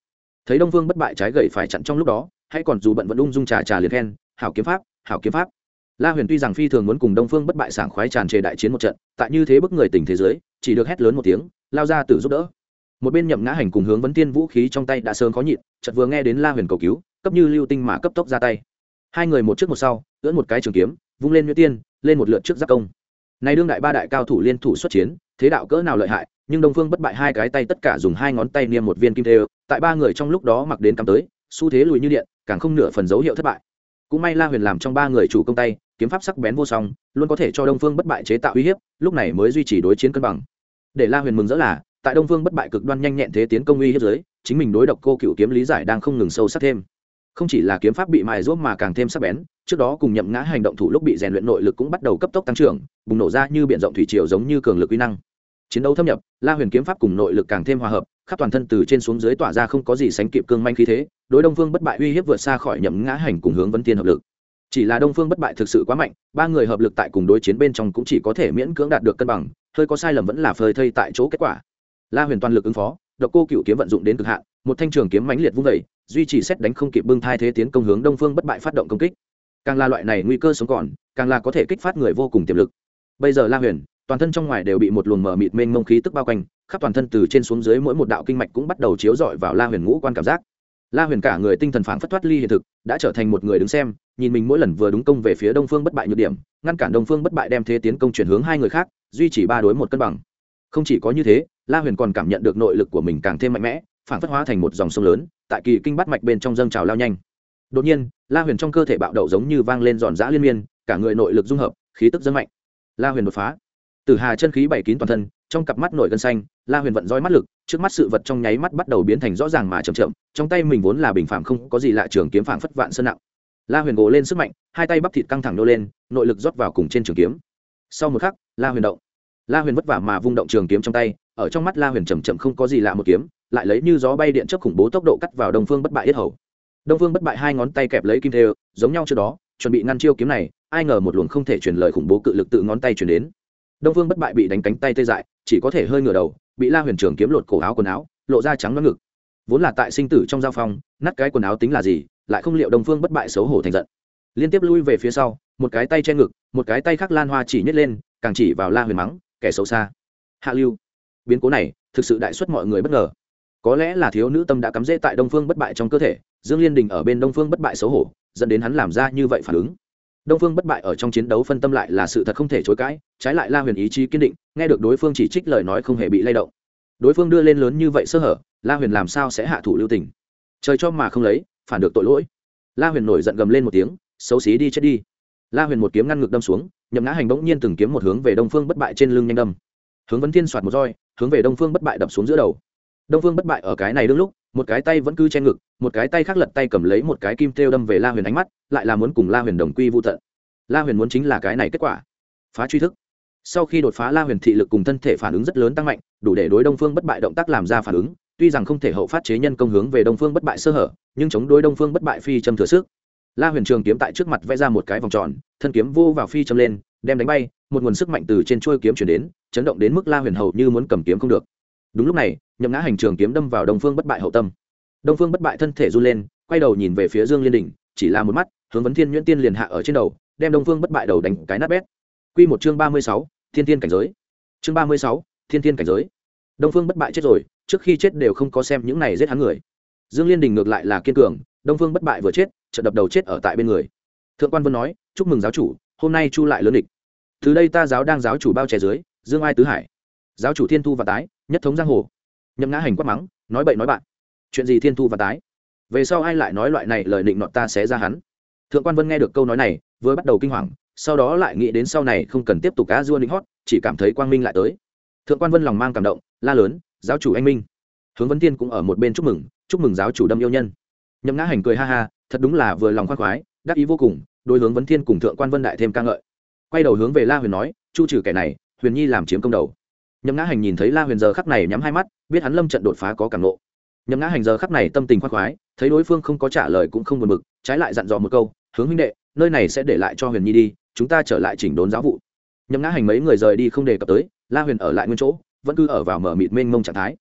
Thấy đông phương bất bại trái gậy phải chặn trong lúc đó hay còn dù bận vẫn ung dung trà trà liền khen, hảo kiếm pháp, hảo kiếm pháp. La huyền tuy rằng phi thường muốn cùng đông phương bất bại sảng khoái tràn trề đại chiến một trận, tại như thế bức người tình thế giới, chỉ được hét lớn một tiếng, lao ra tử giúp đỡ một bên nhậm ngã hành cùng hướng vấn tiên vũ khí trong tay đã sớm khó nhịn, chợt vừa nghe đến la huyền cầu cứu, cấp như lưu tinh mà cấp tốc ra tay. Hai người một trước một sau, ưỡn một cái trường kiếm, vung lên nhuyễn tiên, lên một lượt trước giác công. Này đương đại ba đại cao thủ liên thủ xuất chiến, thế đạo cỡ nào lợi hại, nhưng đông phương bất bại hai cái tay tất cả dùng hai ngón tay niêm một viên kim thê, tại ba người trong lúc đó mặc đến cắm tới, xu thế lùi như điện, càng không nửa phần dấu hiệu thất bại. Cũng may la huyền làm trong ba người chủ công tay, kiếm pháp sắc bén vô song, luôn có thể cho đông phương bất bại chế tạo uy hiếp, lúc này mới duy trì đối chiến cân bằng. Để la huyền mừng rỡ là tại đông phương bất bại cực đoan nhanh nhẹn thế tiến công uy hiếp giới, chính mình đối độc cô cựu kiếm lý giải đang không ngừng sâu sắc thêm. Không chỉ là kiếm pháp bị mài ruốc mà càng thêm sắc bén, trước đó cùng nhậm ngã hành động thủ lúc bị rèn luyện nội lực cũng bắt đầu cấp tốc tăng trưởng, bùng nổ ra như b i ể n rộng thủy triều giống như cường lực uy năng. Chiến đấu thâm nhập, la huyền kiếm pháp cùng nội lực càng thêm hòa hợp, khắp toàn thân từ trên xuống dưới tỏa ra không có gì sánh kịp cương manh khí thế, đối đông phương bất bại uy hiếp vượt xa khỏi nhậm ngã hành cùng hướng vân tiên hợp lực. Chỉ là đông phương bất bại thực sự quá mạnh, ba người hợp lực tại cùng đối chiến bên trong cũng chỉ có thể miễn cưỡng đạt được cân bằng, hơi có sai lầm vẫn là phơi thây tại chỗ kết quả la huyền toàn lực ứng phó, độc cô cựu kiếm vận dụng đến cực hạn, một thanh trường kiếm mãnh liệt vung vẩy, duy trì xét đánh không kịp bưng thai thế tiến công hướng đông phương bất bại phát động công kích. Càng là loại này nguy cơ sống còn, càng là có thể kích phát người vô cùng tiềm lực. Bây giờ la huyền, toàn thân trong ngoài đều bị một luồng mở mịt mênh mông khí tức bao quanh, khắp toàn thân từ trên xuống dưới mỗi một đạo kinh mạch cũng bắt đầu chiếu rọi vào la huyền ngũ quan cảm giác. La huyền cả người tinh thần phảng phất thoát ly hiện thực, đã trở thành một người đứng xem, nhìn mình mỗi lần vừa đúng công về phía đông phương bất bại nhược điểm, ngăn cản đông phương bất bại đem thế tiến công chuyển hướng hai người khác, duy trì ba đối một cân bằng không chỉ có như thế, la huyền còn cảm nhận được nội lực của mình càng thêm mạnh mẽ, phản phất hóa thành một dòng sông lớn, tại kỳ kinh bắt mạch bên trong dâng trào lao nhanh. Đột nhiên, la huyền trong cơ thể bạo đậu giống như vang lên giòn giã liên miên, cả người nội lực dung hợp, khí tức dân mạnh. La huyền đột phá. Từ hà chân khí bảy kín toàn thân, trong cặp mắt nổi gân xanh, la huyền vận roi mắt lực, trước mắt sự vật trong nháy mắt bắt đầu biến thành rõ ràng mà chậm chậm, trong tay mình vốn là bình phạm không có gì lạ trường kiếm phảng phất vạn sơn nặng. La huyền gỗ lên sức mạnh, hai tay bắp thịt căng thẳng nô lên, nội lực rót vào cùng trên trường kiếm. Sau một khắc, la huyền động la huyền vất vả mà vung động trường kiếm trong tay, ở trong mắt la huyền chầm chậm không có gì lạ một kiếm, lại lấy như gió bay điện chấp khủng bố tốc độ cắt vào đông phương bất bại yết hầu. Đông phương bất bại hai ngón tay kẹp lấy kim thê giống nhau trước đó, chuẩn bị ngăn chiêu kiếm này, ai ngờ một luồng không thể truyền lời khủng bố cự lực tự ngón tay truyền đến. Đông phương bất bại bị đánh cánh tay tê dại, chỉ có thể hơi ngửa đầu, bị la huyền trường kiếm lột cổ áo quần áo, lộ ra trắng ngực. Vốn là tại sinh tử trong giao phong, nát cái quần áo tính là gì, lại không liệu đông phương bất bại xấu hổ thành giận. Liên tiếp lui về phía sau, một cái tay che ngực, một cái tay khác lan hoa chỉ nhét lên, càng chỉ vào la huyền mắng kẻ xấu xa. Hạ lưu, biến cố này thực sự đại xuất mọi người bất ngờ. Có lẽ là thiếu nữ tâm đã cắm rễ tại đông phương bất bại trong cơ thể, dương liên đình ở bên đông phương bất bại xấu hổ, dẫn đến hắn làm ra như vậy phản ứng. Đông phương bất bại ở trong chiến đấu phân tâm lại là sự thật không thể chối cãi, trái lại la huyền ý chí kiên định, nghe được đối phương chỉ trích lời nói không hề bị lay động. Đối phương đưa lên lớn như vậy sơ hở, la huyền làm sao sẽ hạ thủ lưu tình? Trời cho mà không lấy, phản được tội lỗi. La huyền nổi giận gầm lên một tiếng, xấu xí đi chết đi. La huyền một kiếm ngăn ngực đâm xuống nhậm ngã hành bỗng nhiên từng kiếm một hướng về đông phương bất bại trên lưng nhanh đâm. Hướng vấn thiên soạt một roi, hướng về đông phương bất bại đập xuống giữa đầu. Đông phương bất bại ở cái này đương lúc, một cái tay vẫn cứ che ngực, một cái tay khác lật tay cầm lấy một cái kim têu đâm về la huyền ánh mắt, lại là muốn cùng la huyền đồng quy vô tận. La huyền muốn chính là cái này kết quả. Phá truy thức. Sau khi đột phá la huyền thị lực cùng thân thể phản ứng rất lớn tăng mạnh, đủ để đối đông phương bất bại động tác làm ra phản ứng, tuy rằng không thể hậu phát chế nhân công hướng về đông phương bất bại sơ hở, nhưng chống đối đông phương bất bại phi châm thừa sức la huyền trường kiếm tại trước mặt vẽ ra một cái vòng tròn, thân kiếm vô vào phi châm lên, đem đánh bay, một nguồn sức mạnh từ trên chuôi kiếm chuyển đến, chấn động đến mức la huyền hầu như muốn cầm kiếm không được. Đúng lúc này, nhậm ngã hành trường kiếm đâm vào đông phương bất bại hậu tâm. Đông phương bất bại thân thể run lên, quay đầu nhìn về phía dương liên đình chỉ là một mắt, hướng vấn thiên nhuyễn tiên liền hạ ở trên đầu, đem đông phương bất bại đầu đánh cái nát bét. Q một chương ba mươi sáu, thiên tiên cảnh giới. Chương ba mươi sáu, thiên tiên cảnh giới. Đông phương bất bại chết rồi, trước khi chết đều không có xem những này giết hắn người. Dương liên đình ngược lại là kiên cường đông phương bất bại vừa chết trận đập đầu chết ở tại bên người. Thượng quan vân nói, chúc mừng giáo chủ, hôm nay chu lại lớn địch từ đây ta giáo đang giáo chủ bao trẻ dưới, dương ai tứ hải. Giáo chủ thiên thu và tái, nhất thống giang hồ. Nhậm ngã hành quát mắng, nói bậy nói bạn. Chuyện gì thiên thu và tái? Về sau ai lại nói loại này lời định nọ ta sẽ ra hắn. Thượng quan vân nghe được câu nói này, vừa bắt đầu kinh hoàng, sau đó lại nghĩ đến sau này không cần tiếp tục cá dua định hót, chỉ cảm thấy quang minh lại tới. Thượng quan vân lòng mang cảm động, la lớn, giáo chủ anh minh. Hướng vấn tiên cũng ở một bên chúc mừng chúc mừng giáo chủ đâm yêu nhân nhậm ngã hành cười ha ha thật đúng là vừa lòng khoác khoái đắc ý vô cùng đôi hướng vấn thiên cùng thượng quan vân đại thêm ca ngợi. Quay đầu hướng về la huyền nói chu trừ kẻ này huyền nhi làm chiếm công đầu. Nhậm ngã hành nhìn thấy la huyền giờ khắc này nhắm hai mắt biết hắn lâm trận đột phá có cảm nộ nhậm ngã hành giờ khắc này tâm tình khoác khoái thấy đối phương không có trả lời cũng không buồn mực, trái lại dặn dò một câu hướng huynh đệ nơi này sẽ để lại cho huyền nhi đi chúng ta trở lại chỉnh đốn giáo vụ. Nhậm ngã hành mấy người rời đi không đề cập tới la huyền ở lại nguyên chỗ vẫn cứ ở vào mở mịt mênh mông trạng thái.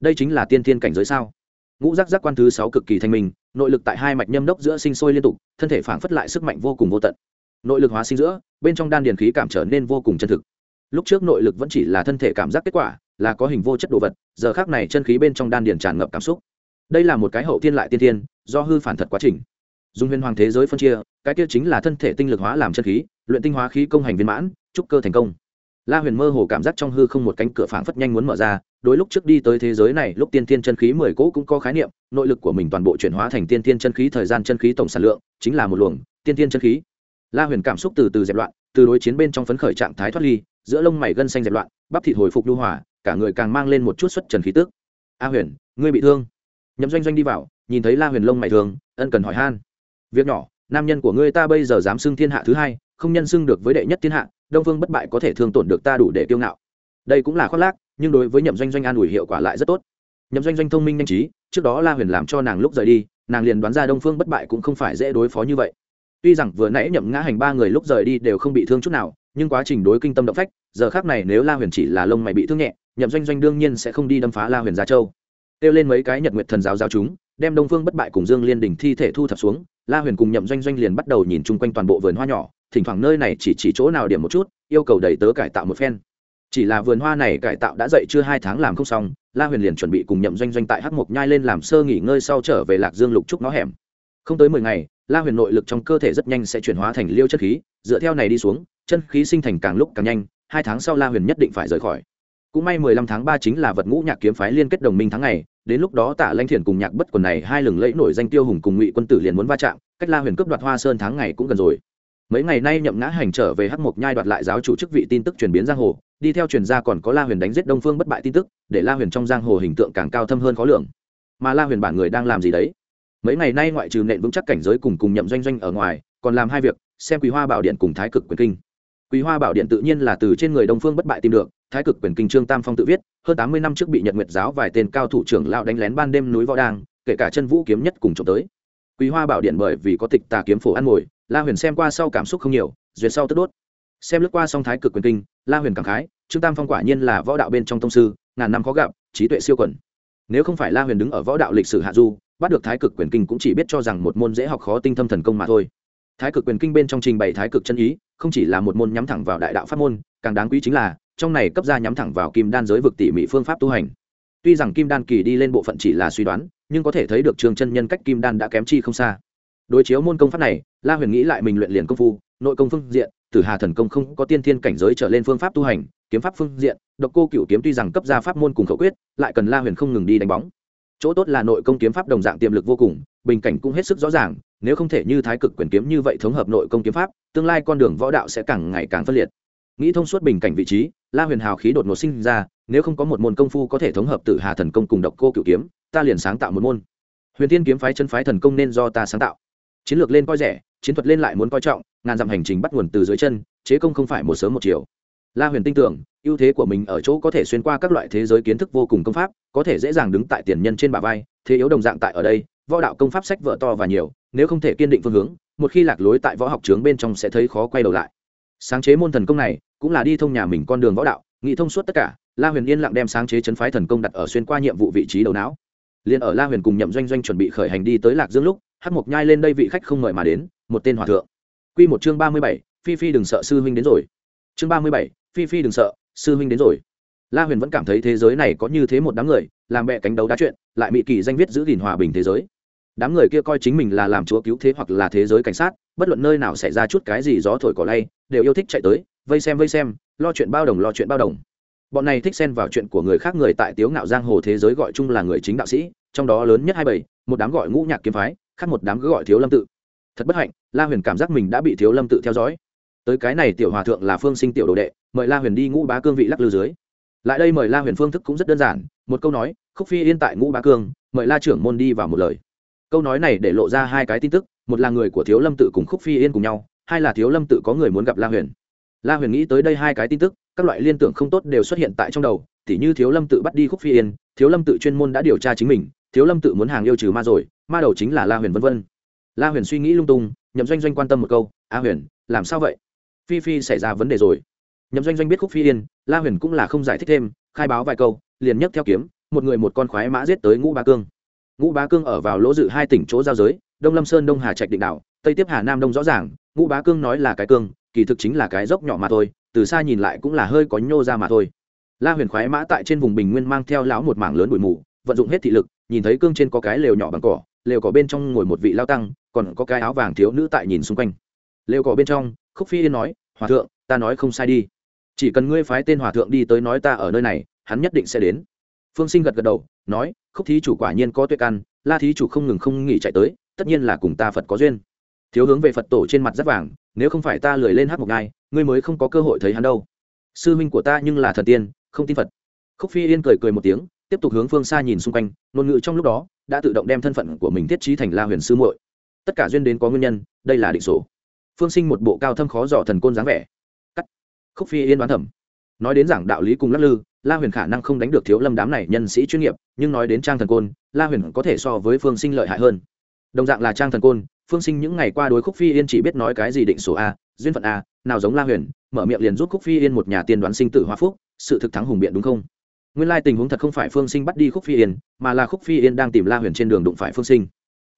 Đây chính là tiên thiên cảnh giới sao? Ngũ giác giác quan thứ sáu cực kỳ thanh minh, nội lực tại hai mạch nhâm đốc giữa sinh sôi liên tục, thân thể phảng phất lại sức mạnh vô cùng vô tận. Nội lực hóa sinh giữa, bên trong đan điền khí cảm trở nên vô cùng chân thực. Lúc trước nội lực vẫn chỉ là thân thể cảm giác kết quả, là có hình vô chất đồ vật, giờ khác này chân khí bên trong đan điền tràn ngập cảm xúc. Đây là một cái hậu thiên lại tiên thiên, do hư phản thật quá trình. Dùng huyền hoàng thế giới phân chia, cái kia chính là thân thể tinh lực hóa làm chân khí, luyện tinh hóa khí công hành viên mãn, trúc cơ thành công la huyền mơ hồ cảm giác trong hư không một cánh cửa phảng phất nhanh muốn mở ra đối lúc trước đi tới thế giới này, lúc tiên tiên chân khí mười cỗ cũng có khái niệm, nội lực của mình toàn bộ chuyển hóa thành tiên tiên chân khí, thời gian chân khí tổng sản lượng chính là một luồng tiên tiên chân khí. La huyền cảm xúc từ từ dẹp loạn, từ đối chiến bên trong phấn khởi trạng thái thoát ly, giữa lông mày gân xanh dẹp loạn, bắp thịt hồi phục lưu hòa, cả người càng mang lên một chút xuất trần khí tức. A huyền, ngươi bị thương. Nhậm doanh doanh đi vào, nhìn thấy la huyền lông mày thường, ân cần hỏi han. Việc nhỏ, nam nhân của ngươi ta bây giờ dám xưng thiên hạ thứ hai, không nhân xưng được với đệ nhất thiên hạ đông phương bất bại có thể thương tổn được ta đủ để tiêu ngạo. Đây cũng là khoác lác, nhưng đối với nhậm doanh doanh an ủi hiệu quả lại rất tốt. Nhậm doanh doanh thông minh nhanh trí, trước đó la huyền làm cho nàng lúc rời đi, nàng liền đoán ra đông phương bất bại cũng không phải dễ đối phó như vậy. Tuy rằng vừa nãy nhậm ngã hành ba người lúc rời đi đều không bị thương chút nào, nhưng quá trình đối kinh tâm động phách, giờ khác này nếu la huyền chỉ là lông mày bị thương nhẹ, nhậm doanh doanh đương nhiên sẽ không đi đâm phá la huyền gia châu. Kêu lên mấy cái nhật nguyệt thần giáo giáo chúng, đem đông phương bất bại cùng dương liên đình thi thể thu thập xuống, la huyền cùng nhậm doanh doanh liền bắt đầu nhìn chung quanh toàn bộ vườn hoa nhỏ thỉnh thoảng nơi này chỉ chỉ chỗ nào điểm một chút, yêu cầu đầy tớ cải tạo một phen. Chỉ là vườn hoa này cải tạo đã dậy chưa hai tháng làm không xong, la huyền liền chuẩn bị cùng nhậm doanh doanh tại hắc mộc nhai lên làm sơ nghỉ ngơi sau trở về lạc dương lục trúc nó hẻm. Không tới mười ngày, la huyền nội lực trong cơ thể rất nhanh sẽ chuyển hóa thành liêu chất khí, dựa theo này đi xuống, chân khí sinh thành càng lúc càng nhanh, hai tháng sau la huyền nhất định phải rời khỏi. Cũng may mười lăm tháng ba chính là vật ngũ nhạc kiếm phái liên kết đồng minh tháng ngày đến lúc đó Tả lanh thiền cùng nhạc bất quần này hai lừng lẫy nổi danh tiêu hùng cùng ngụy quân tử liền muốn va chạm, cách la huyền cướp đoạt hoa sơn tháng ngày cũng gần rồi mấy ngày nay nhậm ngã hành trở về hắc mộc nhai đoạt lại giáo chủ chức vị tin tức truyền biến giang hồ, đi theo truyền gia còn có la huyền đánh giết đông phương bất bại tin tức, để la huyền trong giang hồ hình tượng càng cao thâm hơn khó lường. Mà la huyền bản người đang làm gì đấy? Mấy ngày nay ngoại trừ nện vững chắc cảnh giới cùng cùng nhậm doanh doanh ở ngoài, còn làm hai việc, xem quý hoa bảo điện cùng thái cực quyền kinh. Quý hoa bảo điện tự nhiên là từ trên người đông phương bất bại tìm được, thái cực quyền kinh trương tam phong tự viết, hơn tám mươi năm trước bị nhật nguyệt giáo vài tên cao thủ trưởng lao đánh lén ban đêm núi võ đang kể cả chân vũ kiếm nhất cùng trộm tới. Quý hoa bảo điện bởi vì có tịch tà kiếm phổ ăn mồi la huyền xem qua sau cảm xúc không nhiều, duyệt sau tức đốt. Xem lướt qua song thái cực quyền kinh, la huyền cảm khái, trương tam phong quả nhiên là võ đạo bên trong tông sư, ngàn năm khó gặp, trí tuệ siêu quẩn. Nếu không phải la huyền đứng ở võ đạo lịch sử hạ du, bắt được thái cực quyền kinh cũng chỉ biết cho rằng một môn dễ học khó tinh thâm thần công mà thôi. Thái cực quyền kinh bên trong trình bày thái cực chân ý, không chỉ là một môn nhắm thẳng vào đại đạo pháp môn, càng đáng quý chính là, trong này cấp ra nhắm thẳng vào kim đan giới vực tỉ mỉ phương pháp tu hành. Tuy rằng kim đan kỳ đi lên bộ phận chỉ là suy đoán, nhưng có thể thấy được trường chân nhân cách kim đan đã kém chi không xa đối chiếu môn công pháp này, la huyền nghĩ lại mình luyện liền công phu, nội công phương diện, tử hà thần công không có tiên thiên cảnh giới trở lên phương pháp tu hành, kiếm pháp phương diện, độc cô cựu kiếm tuy rằng cấp ra pháp môn cùng khẩu quyết, lại cần la huyền không ngừng đi đánh bóng. Chỗ tốt là nội công kiếm pháp đồng dạng tiềm lực vô cùng, bình cảnh cũng hết sức rõ ràng, nếu không thể như thái cực quyền kiếm như vậy thống hợp nội công kiếm pháp, tương lai con đường võ đạo sẽ càng ngày càng phân liệt. Nghĩ thông suốt bình cảnh vị trí, la huyền hào khí đột ngột sinh ra, nếu không có một môn công phu có thể thống hợp tử hà thần công cùng độc cô cựu kiếm, ta liền sáng tạo một môn. Huyền tiên kiếm phái chân phái thần công nên do ta sáng tạo chiến lược lên coi rẻ, chiến thuật lên lại muốn coi trọng, ngàn dặm hành trình bắt nguồn từ dưới chân, chế công không phải một sớm một chiều. La huyền tin tưởng, ưu thế của mình ở chỗ có thể xuyên qua các loại thế giới kiến thức vô cùng công pháp, có thể dễ dàng đứng tại tiền nhân trên bả vai, thế yếu đồng dạng tại ở đây, võ đạo công pháp sách vợ to và nhiều, nếu không thể kiên định phương hướng, một khi lạc lối tại võ học trướng bên trong sẽ thấy khó quay đầu lại. Sáng chế môn thần công này, cũng là đi thông nhà mình con đường võ đạo, nghị thông suốt tất cả, la huyền yên lặng đem sáng chế chấn phái thần công đặt ở xuyên qua nhiệm vụ vị trí đầu não. Liền ở la huyền cùng nhậm doanh doanh chuẩn bị khởi hành đi tới lạc dương lúc hát mộc nhai lên đây vị khách không mời mà đến, một tên hòa thượng. Q một chương ba mươi bảy, phi phi đừng sợ sư huynh đến rồi. Chương ba mươi bảy, phi phi đừng sợ, sư huynh đến rồi. La huyền vẫn cảm thấy thế giới này có như thế một đám người, làm bẹ cánh đấu đá chuyện, lại mỹ kỳ danh viết giữ gìn hòa bình thế giới. Đám người kia coi chính mình là làm chúa cứu thế hoặc là thế giới cảnh sát, bất luận nơi nào xảy ra chút cái gì gió thổi cỏ lay, đều yêu thích chạy tới, vây xem vây xem, lo chuyện bao đồng, lo chuyện bao đồng. Bọn này thích xen vào chuyện của người khác, người tại tiếu ngạo giang hồ thế giới gọi chung là người chính đạo sĩ, trong đó lớn nhất hai bảy, một đám gọi ngũ nhạc kiếm phái khác một đám cứ gọi thiếu lâm tự. Thật bất hạnh, la huyền cảm giác mình đã bị thiếu lâm tự theo dõi. Tới cái này tiểu hòa thượng là phương sinh tiểu đồ đệ, mời la huyền đi ngũ bá cương vị lắc lư dưới. Lại đây mời la huyền phương thức cũng rất đơn giản, một câu nói, khúc phi yên tại ngũ bá cương, mời la trưởng môn đi vào một lời. Câu nói này để lộ ra hai cái tin tức, một là người của thiếu lâm tự cùng khúc phi yên cùng nhau, hai là thiếu lâm tự có người muốn gặp la huyền. La huyền nghĩ tới đây hai cái tin tức, các loại liên tưởng không tốt đều xuất hiện tại trong đầu, tỉ như thiếu lâm tự bắt đi khúc phi yên, thiếu lâm tự chuyên môn đã điều tra chính mình, thiếu lâm tự muốn hàng yêu trừ ma rồi ma đầu chính là la huyền vân vân. La huyền suy nghĩ lung tung, nhậm doanh doanh quan tâm một câu, a huyền, làm sao vậy? Phi phi xảy ra vấn đề rồi. Nhậm doanh doanh biết khúc phi yên, la huyền cũng là không giải thích thêm, khai báo vài câu, liền nhấc theo kiếm, một người một con khoái mã giết tới ngũ ba cương. Ngũ bá cương ở vào lỗ dự hai tỉnh chỗ giao giới, đông lâm sơn, đông hà trạch định đảo, tây tiếp hà nam đông rõ ràng, ngũ bá cương nói là cái cương, kỳ thực chính là cái dốc nhỏ mà thôi, từ xa nhìn lại cũng là hơi có nhô ra mà thôi. La huyền khoái mã tại trên vùng bình nguyên mang theo lão một mảng lớn bụi mù, vận dụng hết thị lực, nhìn thấy cương trên có cái lều nhỏ bằng cỏ lều cỏ bên trong ngồi một vị lao tăng còn có cái áo vàng thiếu nữ tại nhìn xung quanh. Lều cỏ bên trong khúc phi yên nói hòa thượng ta nói không sai đi. Chỉ cần ngươi phái tên hòa thượng đi tới nói ta ở nơi này hắn nhất định sẽ đến. Phương sinh gật gật đầu nói khúc thí chủ quả nhiên có tuyệt căn la thí chủ không ngừng không nghỉ chạy tới tất nhiên là cùng ta phật có duyên. Thiếu hướng về phật tổ trên mặt rất vàng nếu không phải ta lười lên hát một ngày, ngươi mới không có cơ hội thấy hắn đâu. Sư huynh của ta nhưng là thần tiên không tin phật. Khúc phi yên cười cười một tiếng tiếp tục hướng phương xa nhìn xung quanh, ngôn ngữ trong lúc đó đã tự động đem thân phận của mình thiết trí thành la huyền sư muội. Tất cả duyên đến có nguyên nhân, đây là định sổ phương sinh một bộ cao thâm khó dò thần côn dáng vẻ. Cắt. Khúc phi yên đoán thẩm nói đến giảng đạo lý cùng lắc lư, la huyền khả năng không đánh được thiếu lâm đám này nhân sĩ chuyên nghiệp, nhưng nói đến trang thần côn, la huyền có thể so với phương sinh lợi hại hơn. Đồng dạng là trang thần côn, phương sinh những ngày qua đối khúc phi yên chỉ biết nói cái gì định số a, duyên phận a, nào giống la huyền, mở miệng liền giúp khúc phi yên một nhà tiên đoán sinh tử hoa phúc, sự thực thắng hùng biện đúng không? Nguyên lai tình huống thật không phải phương sinh bắt đi khúc phi yên mà là khúc phi yên đang tìm la huyền trên đường đụng phải phương sinh.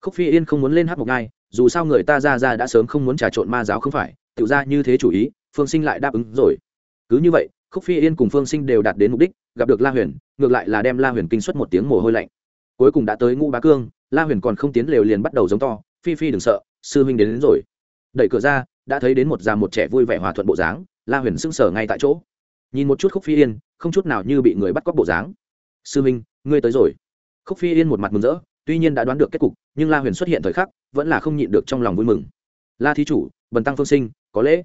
Khúc phi yên không muốn lên hát một ngai dù sao người ta ra ra đã sớm không muốn trà trộn ma giáo không phải tự ra như thế chủ ý phương sinh lại đáp ứng rồi. Cứ như vậy khúc phi yên cùng phương sinh đều đạt đến mục đích gặp được la huyền ngược lại là đem la huyền kinh xuất một tiếng mồ hôi lạnh. Cuối cùng đã tới ngũ bá cương la huyền còn không tiến lều liền bắt đầu giống to phi phi đừng sợ sư huynh đến, đến rồi. Đẩy cửa ra đã thấy đến một già một trẻ vui vẻ hòa thuận bộ dáng la huyền sững sờ ngay tại chỗ nhìn một chút khúc phi yên, không chút nào như bị người bắt cóc bộ dáng. Sư minh, ngươi tới rồi. Khúc phi yên một mặt mừng rỡ, tuy nhiên đã đoán được kết cục, nhưng la huyền xuất hiện thời khắc, vẫn là không nhịn được trong lòng vui mừng. La thí chủ, bần tăng phương sinh, có lễ.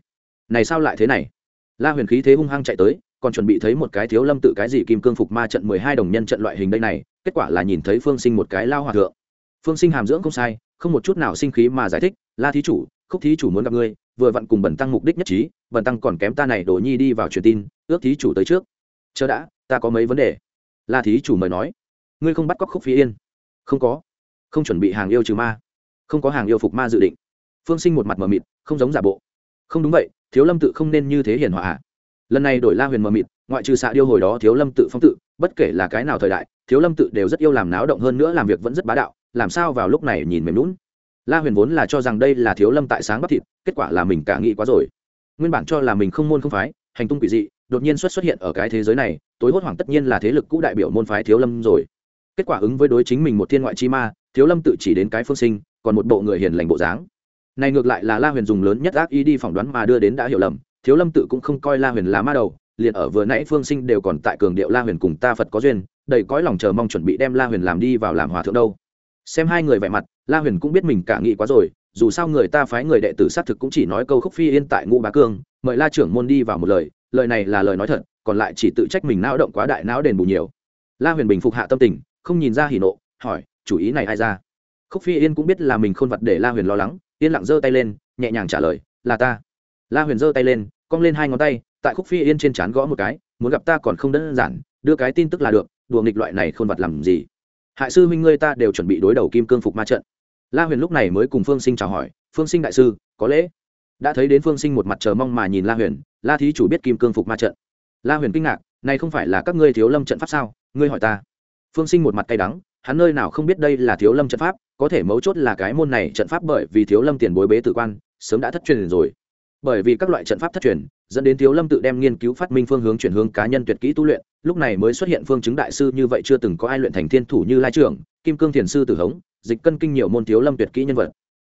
Này sao lại thế này? La huyền khí thế hung hăng chạy tới, còn chuẩn bị thấy một cái thiếu lâm tự cái gì kim cương phục ma trận mười hai đồng nhân trận loại hình đây này, kết quả là nhìn thấy phương sinh một cái lao hòa thượng. Phương sinh hàm dưỡng không sai, không một chút nào sinh khí mà giải thích, la thí chủ, khúc thí chủ muốn gặp ngươi vừa vặn cùng bẩn tăng mục đích nhất trí bẩn tăng còn kém ta này đồ nhi đi vào truyền tin, ước thí chủ tới trước. Chờ đã, ta có mấy vấn đề. La thí chủ mời nói. Ngươi không bắt cóc khúc phí yên? Không có. Không chuẩn bị hàng yêu trừ ma. Không có hàng yêu phục ma dự định. Phương sinh một mặt mờ mịt, không giống giả bộ. Không đúng vậy, thiếu lâm tự không nên như thế hiền hòa à? lần này đổi la huyền mờ mịt, ngoại trừ xạ điêu hồi đó thiếu lâm tự phong tự, bất kể là cái nào thời đại, thiếu lâm tự đều rất yêu làm náo động hơn nữa, làm việc vẫn rất bá đạo, làm sao vào lúc này nhìn mềm lún la huyền vốn là cho rằng đây là thiếu lâm tại sáng bắp thịt, kết quả là mình cả nghĩ quá rồi. Nguyên bản cho là mình không môn không phái, hành tung quỷ dị, đột nhiên xuất xuất hiện ở cái thế giới này, tối hốt hoảng tất nhiên là thế lực cũ đại biểu môn phái thiếu lâm rồi. Kết quả ứng với đối chính mình một thiên ngoại chi ma, thiếu lâm tự chỉ đến cái phương sinh, còn một bộ người hiền lành bộ dáng. Này ngược lại là la huyền dùng lớn nhất ác ý đi phỏng đoán mà đưa đến đã hiểu lầm, thiếu lâm tự cũng không coi la huyền là ma đầu, liền ở vừa nãy phương sinh đều còn tại cường điệu la huyền cùng ta phật có duyên, đầy cõi lòng chờ mong chuẩn bị đem la huyền làm đi vào làm hòa thượng đâu xem hai người vẻ mặt, la huyền cũng biết mình cả nghĩ quá rồi, dù sao người ta phái người đệ tử xác thực cũng chỉ nói câu khúc phi yên tại ngũ bá cương, mời la trưởng môn đi vào một lời lời này là lời nói thật, còn lại chỉ tự trách mình não động quá đại não đền bù nhiều. La huyền bình phục hạ tâm tình, không nhìn ra hỉ nộ, hỏi, chủ ý này ai ra? Khúc phi yên cũng biết là mình khôn vật để la huyền lo lắng, yên lặng giơ tay lên, nhẹ nhàng trả lời, là ta. La huyền giơ tay lên, cong lên hai ngón tay, tại khúc phi yên trên trán gõ một cái, muốn gặp ta còn không đơn giản, đưa cái tin tức là được, đùa nghịch loại này khôn vật làm gì? Hại sư huynh ngươi ta đều chuẩn bị đối đầu kim cương phục ma trận. La huyền lúc này mới cùng phương sinh chào hỏi, phương sinh đại sư, có lễ. Đã thấy đến phương sinh một mặt chờ mong mà nhìn la huyền, la thí chủ biết kim cương phục ma trận. La huyền kinh ngạc, này không phải là các ngươi thiếu lâm trận pháp sao? Ngươi hỏi ta. Phương sinh một mặt cay đắng, hắn nơi nào không biết đây là thiếu lâm trận pháp, có thể mấu chốt là cái môn này trận pháp bởi vì thiếu lâm tiền bối bế tử quan, sớm đã thất truyền rồi. Bởi vì các loại trận pháp thất truyền, dẫn đến thiếu lâm tự đem nghiên cứu phát minh phương hướng chuyển hướng cá nhân tuyệt kỹ tu luyện lúc này mới xuất hiện phương chứng đại sư như vậy chưa từng có ai luyện thành thiên thủ như lai trưởng, kim cương thiền sư tử hống, dịch cân kinh nhiều môn thiếu lâm tuyệt kỹ nhân vật.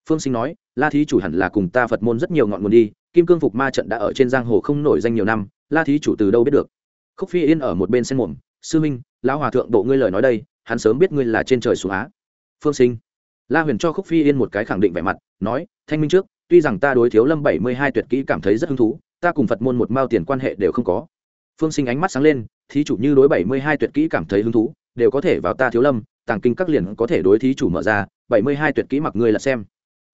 Phương sinh nói, la thí chủ hẳn là cùng ta phật môn rất nhiều ngọn nguồn đi, kim cương phục ma trận đã ở trên giang hồ không nổi danh nhiều năm, la thí chủ từ đâu biết được? Khúc phi yên ở một bên sen mồm, sư minh, lão hòa thượng bộ ngươi lời nói đây, hắn sớm biết ngươi là trên trời xuống á. Phương sinh, la huyền cho khúc phi yên một cái khẳng định vẻ mặt, nói, thanh minh trước, tuy rằng ta đối thiếu lâm bảy mươi hai tuyệt kỹ cảm thấy rất hứng thú, ta cùng phật môn một mao tiền quan hệ đều không có. Phương sinh ánh mắt sáng lên thí chủ như đối bảy mươi hai tuyệt kỹ cảm thấy hứng thú, đều có thể vào ta thiếu lâm, tàng kinh các liền có thể đối thí chủ mở ra, bảy mươi hai tuyệt kỹ mặc ngươi là xem.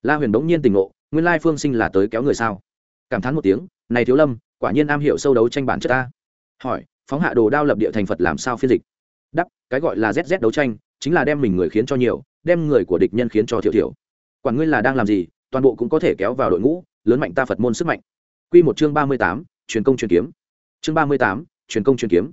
La huyền bỗng nhiên tình ngộ, nguyên lai phương sinh là tới kéo người sao? Cảm thán một tiếng, này thiếu lâm, quả nhiên am hiểu sâu đấu tranh bản chất ta. Hỏi, phóng hạ đồ đao lập địa thành phật làm sao phiên dịch? Đắp cái gọi là zz đấu tranh, chính là đem mình người khiến cho nhiều, đem người của địch nhân khiến cho thiểu thiểu. Quản ngươi là đang làm gì, toàn bộ cũng có thể kéo vào đội ngũ, lớn mạnh ta phật môn sức mạnh. Q một chương ba mươi tám, truyền công truyền kiếm. Chương ba mươi tám, truyền công truyền kiếm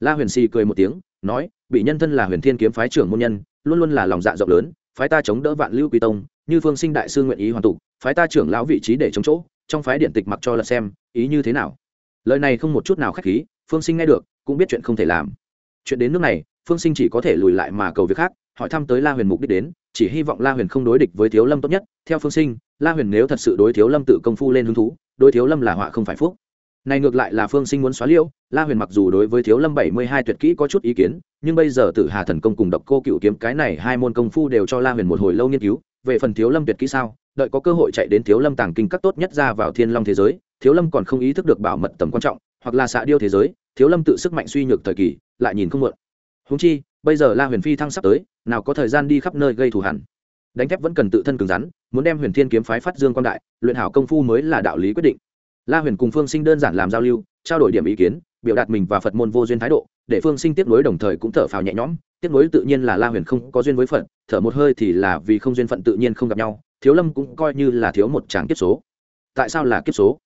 la huyền xì cười một tiếng, nói, bị nhân thân là huyền thiên kiếm phái trưởng môn nhân, luôn luôn là lòng dạ rộng lớn, phái ta chống đỡ vạn lưu quy tông, như phương sinh đại sư nguyện ý hoàn tụ phái ta trưởng lão vị trí để chống chỗ, trong phái điện tịch mặc cho là xem, ý như thế nào? Lời này không một chút nào khách khí, phương sinh nghe được, cũng biết chuyện không thể làm. Chuyện đến nước này, phương sinh chỉ có thể lùi lại mà cầu việc khác, hỏi thăm tới la huyền mục đích đến, chỉ hy vọng la huyền không đối địch với thiếu lâm tốt nhất. Theo phương sinh, la huyền nếu thật sự đối thiếu lâm tự công phu lên hứng thú, đối thiếu lâm là họa không phải phúc này ngược lại là phương sinh muốn xóa liễu la huyền mặc dù đối với thiếu lâm bảy mươi hai tuyệt kỹ có chút ý kiến, nhưng bây giờ tử hà thần công cùng độc cô cựu kiếm cái này hai môn công phu đều cho la huyền một hồi lâu nghiên cứu, về phần thiếu lâm tuyệt kỹ sao, đợi có cơ hội chạy đến thiếu lâm tàng kinh các tốt nhất ra vào thiên long thế giới, thiếu lâm còn không ý thức được bảo mật tầm quan trọng, hoặc là xạ điêu thế giới, thiếu lâm tự sức mạnh suy nhược thời kỳ, lại nhìn không mượn. Húng chi, bây giờ la huyền phi thăng sắp tới, nào có thời gian đi khắp nơi gây thù hẳn đánh thép vẫn cần tự thân cứng rắn, muốn đem huyền thiên kiếm phái phát dương quan đại, luyện hảo công phu mới là đạo lý quyết định la huyền cùng phương sinh đơn giản làm giao lưu, trao đổi điểm ý kiến, biểu đạt mình và phật môn vô duyên thái độ, để phương sinh tiếp nối đồng thời cũng thở phào nhẹ nhõm. Tiếp nối tự nhiên là la huyền không có duyên với phật, thở một hơi thì là vì không duyên phận tự nhiên không gặp nhau, thiếu lâm cũng coi như là thiếu một tràng kiếp số. Tại sao là kiếp số?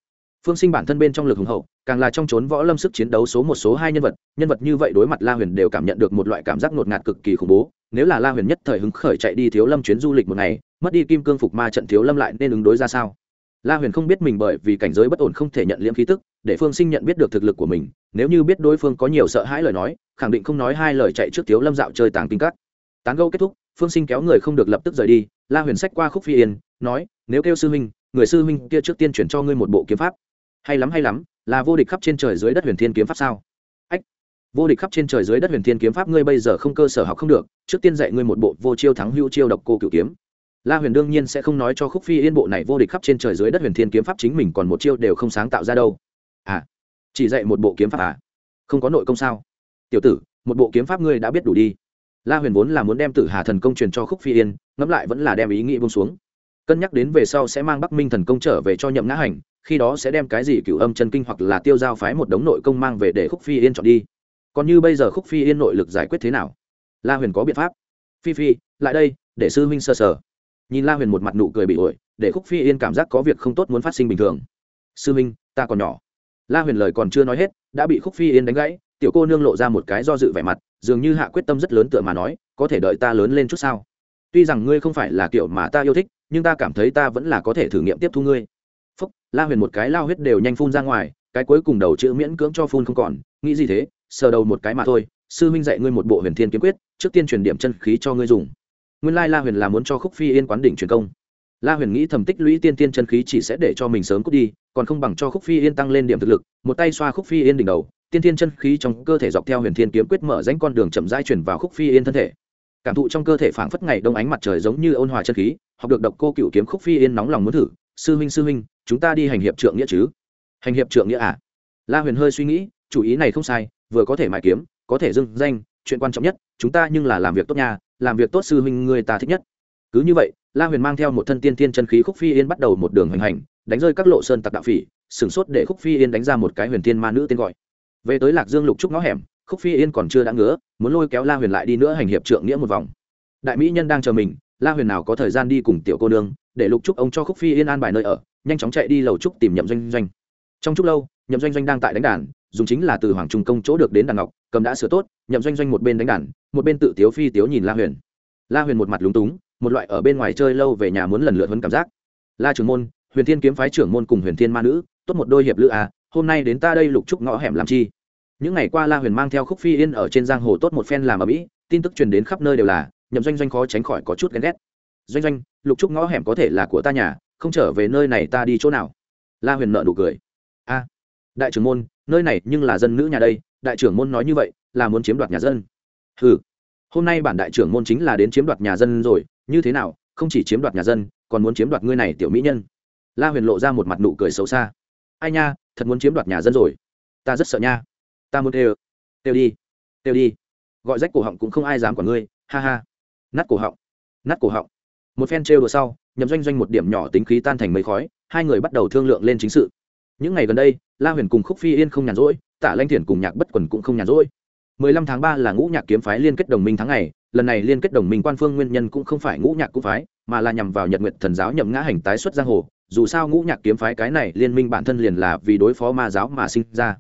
Phương sinh bản thân bên trong lực hùng hậu, càng là trong trốn võ lâm sức chiến đấu số một, số hai nhân vật nhân vật như vậy đối mặt la huyền đều cảm nhận được một loại cảm giác ngột ngạt cực kỳ khủng bố. Nếu là la huyền nhất thời hứng khởi chạy đi thiếu lâm chuyến du lịch một ngày, mất đi kim cương phục ma trận thiếu lâm lại nên ứng đối ra sao? La huyền không biết mình bởi vì cảnh giới bất ổn không thể nhận liễm khí tức, để phương sinh nhận biết được thực lực của mình, nếu như biết đối phương có nhiều sợ hãi lời nói, khẳng định không nói hai lời chạy trước thiếu lâm dạo chơi tàng kinh cắt tán gâu kết thúc, phương sinh kéo người không được lập tức rời đi, la huyền sách qua khúc phi yên, nói, nếu kêu sư huynh, người sư huynh kia trước tiên chuyển cho ngươi một bộ kiếm pháp. Hay lắm hay lắm, là vô địch khắp trên trời dưới đất huyền thiên kiếm pháp sao? Ách, vô địch khắp trên trời dưới đất huyền thiên kiếm pháp ngươi bây giờ không cơ sở học không được, trước tiên dạy ngươi một bộ vô chiêu thắng hữu chiêu độc cô cựu kiếm la huyền đương nhiên sẽ không nói cho khúc phi yên bộ này vô địch khắp trên trời dưới đất huyền thiên kiếm pháp chính mình còn một chiêu đều không sáng tạo ra đâu. À chỉ dạy một bộ kiếm pháp à? Không có nội công sao? Tiểu tử, một bộ kiếm pháp ngươi đã biết đủ đi. La huyền vốn là muốn đem tử hà thần công truyền cho khúc phi yên, ngẫm lại vẫn là đem ý nghĩ bông xuống. Cân nhắc đến về sau sẽ mang bắc minh thần công trở về cho nhậm ngã hành, khi đó sẽ đem cái gì cựu âm chân kinh hoặc là tiêu giao phái một đống nội công mang về để khúc phi yên chọn đi. Còn như bây giờ khúc phi yên nội lực giải quyết thế nào? La huyền có biện pháp. Phi phi, lại đây, để sư huynh sơ sờ nhìn la huyền một mặt nụ cười bị ổi để khúc phi yên cảm giác có việc không tốt muốn phát sinh bình thường. Sư Minh, ta còn nhỏ. La huyền lời còn chưa nói hết đã bị khúc phi yên đánh gãy tiểu cô nương lộ ra một cái do dự vẻ mặt dường như hạ quyết tâm rất lớn tựa mà nói có thể đợi ta lớn lên chút sao? Tuy rằng ngươi không phải là kiểu mà ta yêu thích nhưng ta cảm thấy ta vẫn là có thể thử nghiệm tiếp thu ngươi. Phúc la huyền một cái lao huyết đều nhanh phun ra ngoài cái cuối cùng đầu chữ miễn cưỡng cho phun không còn nghĩ gì thế? Sờ đầu một cái mà thôi sư huynh dạy ngươi một bộ huyền thiên kiếm quyết trước tiên truyền điểm chân khí cho ngươi dùng nguyên lai la huyền là muốn cho khúc phi yên quán đỉnh truyền công. La huyền nghĩ thầm tích lũy tiên tiên chân khí chỉ sẽ để cho mình sớm cút đi, còn không bằng cho khúc phi yên tăng lên điểm thực lực, một tay xoa khúc phi yên đỉnh đầu, tiên tiên chân khí trong cơ thể dọc theo huyền thiên kiếm quyết mở rãnh con đường chậm rãi chuyển vào khúc phi yên thân thể. Cảm thụ trong cơ thể phảng phất ngày đông ánh mặt trời giống như ôn hòa chân khí, học được độc cô cựu kiếm khúc phi yên nóng lòng muốn thử, sư huynh sư huynh, chúng ta đi hành hiệp trượng nghĩa chứ? Hành hiệp trượng nghĩa à? La huyền hơi suy nghĩ, chủ ý này không sai, vừa có thể mài kiếm, có thể dưng danh, chuyện quan trọng nhất, chúng ta nhưng là làm việc tốt nha làm việc tốt sư huynh người ta thích nhất. Cứ như vậy, la huyền mang theo một thân tiên tiên chân khí khúc phi yên bắt đầu một đường hành hành, đánh rơi các lộ sơn tặc đạo phỉ, sửng sốt để khúc phi yên đánh ra một cái huyền tiên ma nữ tên gọi. Về tới lạc dương lục trúc ngõ hẻm, khúc phi yên còn chưa đã ngứa, muốn lôi kéo la huyền lại đi nữa hành hiệp trượng nghĩa một vòng. Đại mỹ nhân đang chờ mình, la huyền nào có thời gian đi cùng tiểu cô nương, để lục trúc ông cho khúc phi yên an bài nơi ở, nhanh chóng chạy đi lầu trúc tìm nhậm doanh doanh. Trong chúc lâu, nhậm doanh doanh đang tại đánh đàn dùng chính là từ hoàng trung công chỗ được đến đàn ngọc, cầm đã sửa tốt, nhậm doanh doanh một bên đánh đàn, một bên tự tiếu phi tiếu nhìn la huyền. La huyền một mặt lúng túng, một loại ở bên ngoài chơi lâu về nhà muốn lần lượt hơn cảm giác. La trưởng môn, huyền thiên kiếm phái trưởng môn cùng huyền thiên ma nữ, tốt một đôi hiệp lữ à hôm nay đến ta đây lục trúc ngõ hẻm làm chi? Những ngày qua la huyền mang theo khúc phi yên ở trên giang hồ tốt một phen làm ở mỹ, tin tức truyền đến khắp nơi đều là, nhậm doanh doanh khó tránh khỏi có chút ghen ghét. Doanh doanh, lục trúc ngõ hẻm có thể là của ta nhà, không trở về nơi này ta đi chỗ nào? La huyền nợ nụ cười đại trưởng môn, nơi này nhưng là dân nữ nhà đây, đại trưởng môn nói như vậy, là muốn chiếm đoạt nhà dân. Ừ hôm nay bản đại trưởng môn chính là đến chiếm đoạt nhà dân rồi, như thế nào, không chỉ chiếm đoạt nhà dân, còn muốn chiếm đoạt ngươi này tiểu mỹ nhân. La huyền lộ ra một mặt nụ cười xấu xa. Ai nha, thật muốn chiếm đoạt nhà dân rồi. Ta rất sợ nha. Ta muốn têu têu đi têu đi. Gọi rách cổ họng cũng không ai dám quản ngươi, ha ha. Nát cổ họng, nát cổ họng. Một phen trêu đùa sau, nhậm doanh doanh một điểm nhỏ tính khí tan thành mấy khói, hai người bắt đầu thương lượng lên chính sự những ngày gần đây la huyền cùng khúc phi yên không nhàn rỗi tả lanh thiền cùng nhạc bất quần cũng không nhàn rỗi. 15 tháng 3 là ngũ nhạc kiếm phái liên kết đồng minh tháng này, lần này liên kết đồng minh quan phương nguyên nhân cũng không phải ngũ nhạc cũng phái mà là nhằm vào nhật nguyệt thần giáo nhậm ngã hành tái xuất giang hồ. Dù sao ngũ nhạc kiếm phái cái này liên minh bản thân liền là vì đối phó ma giáo mà sinh ra.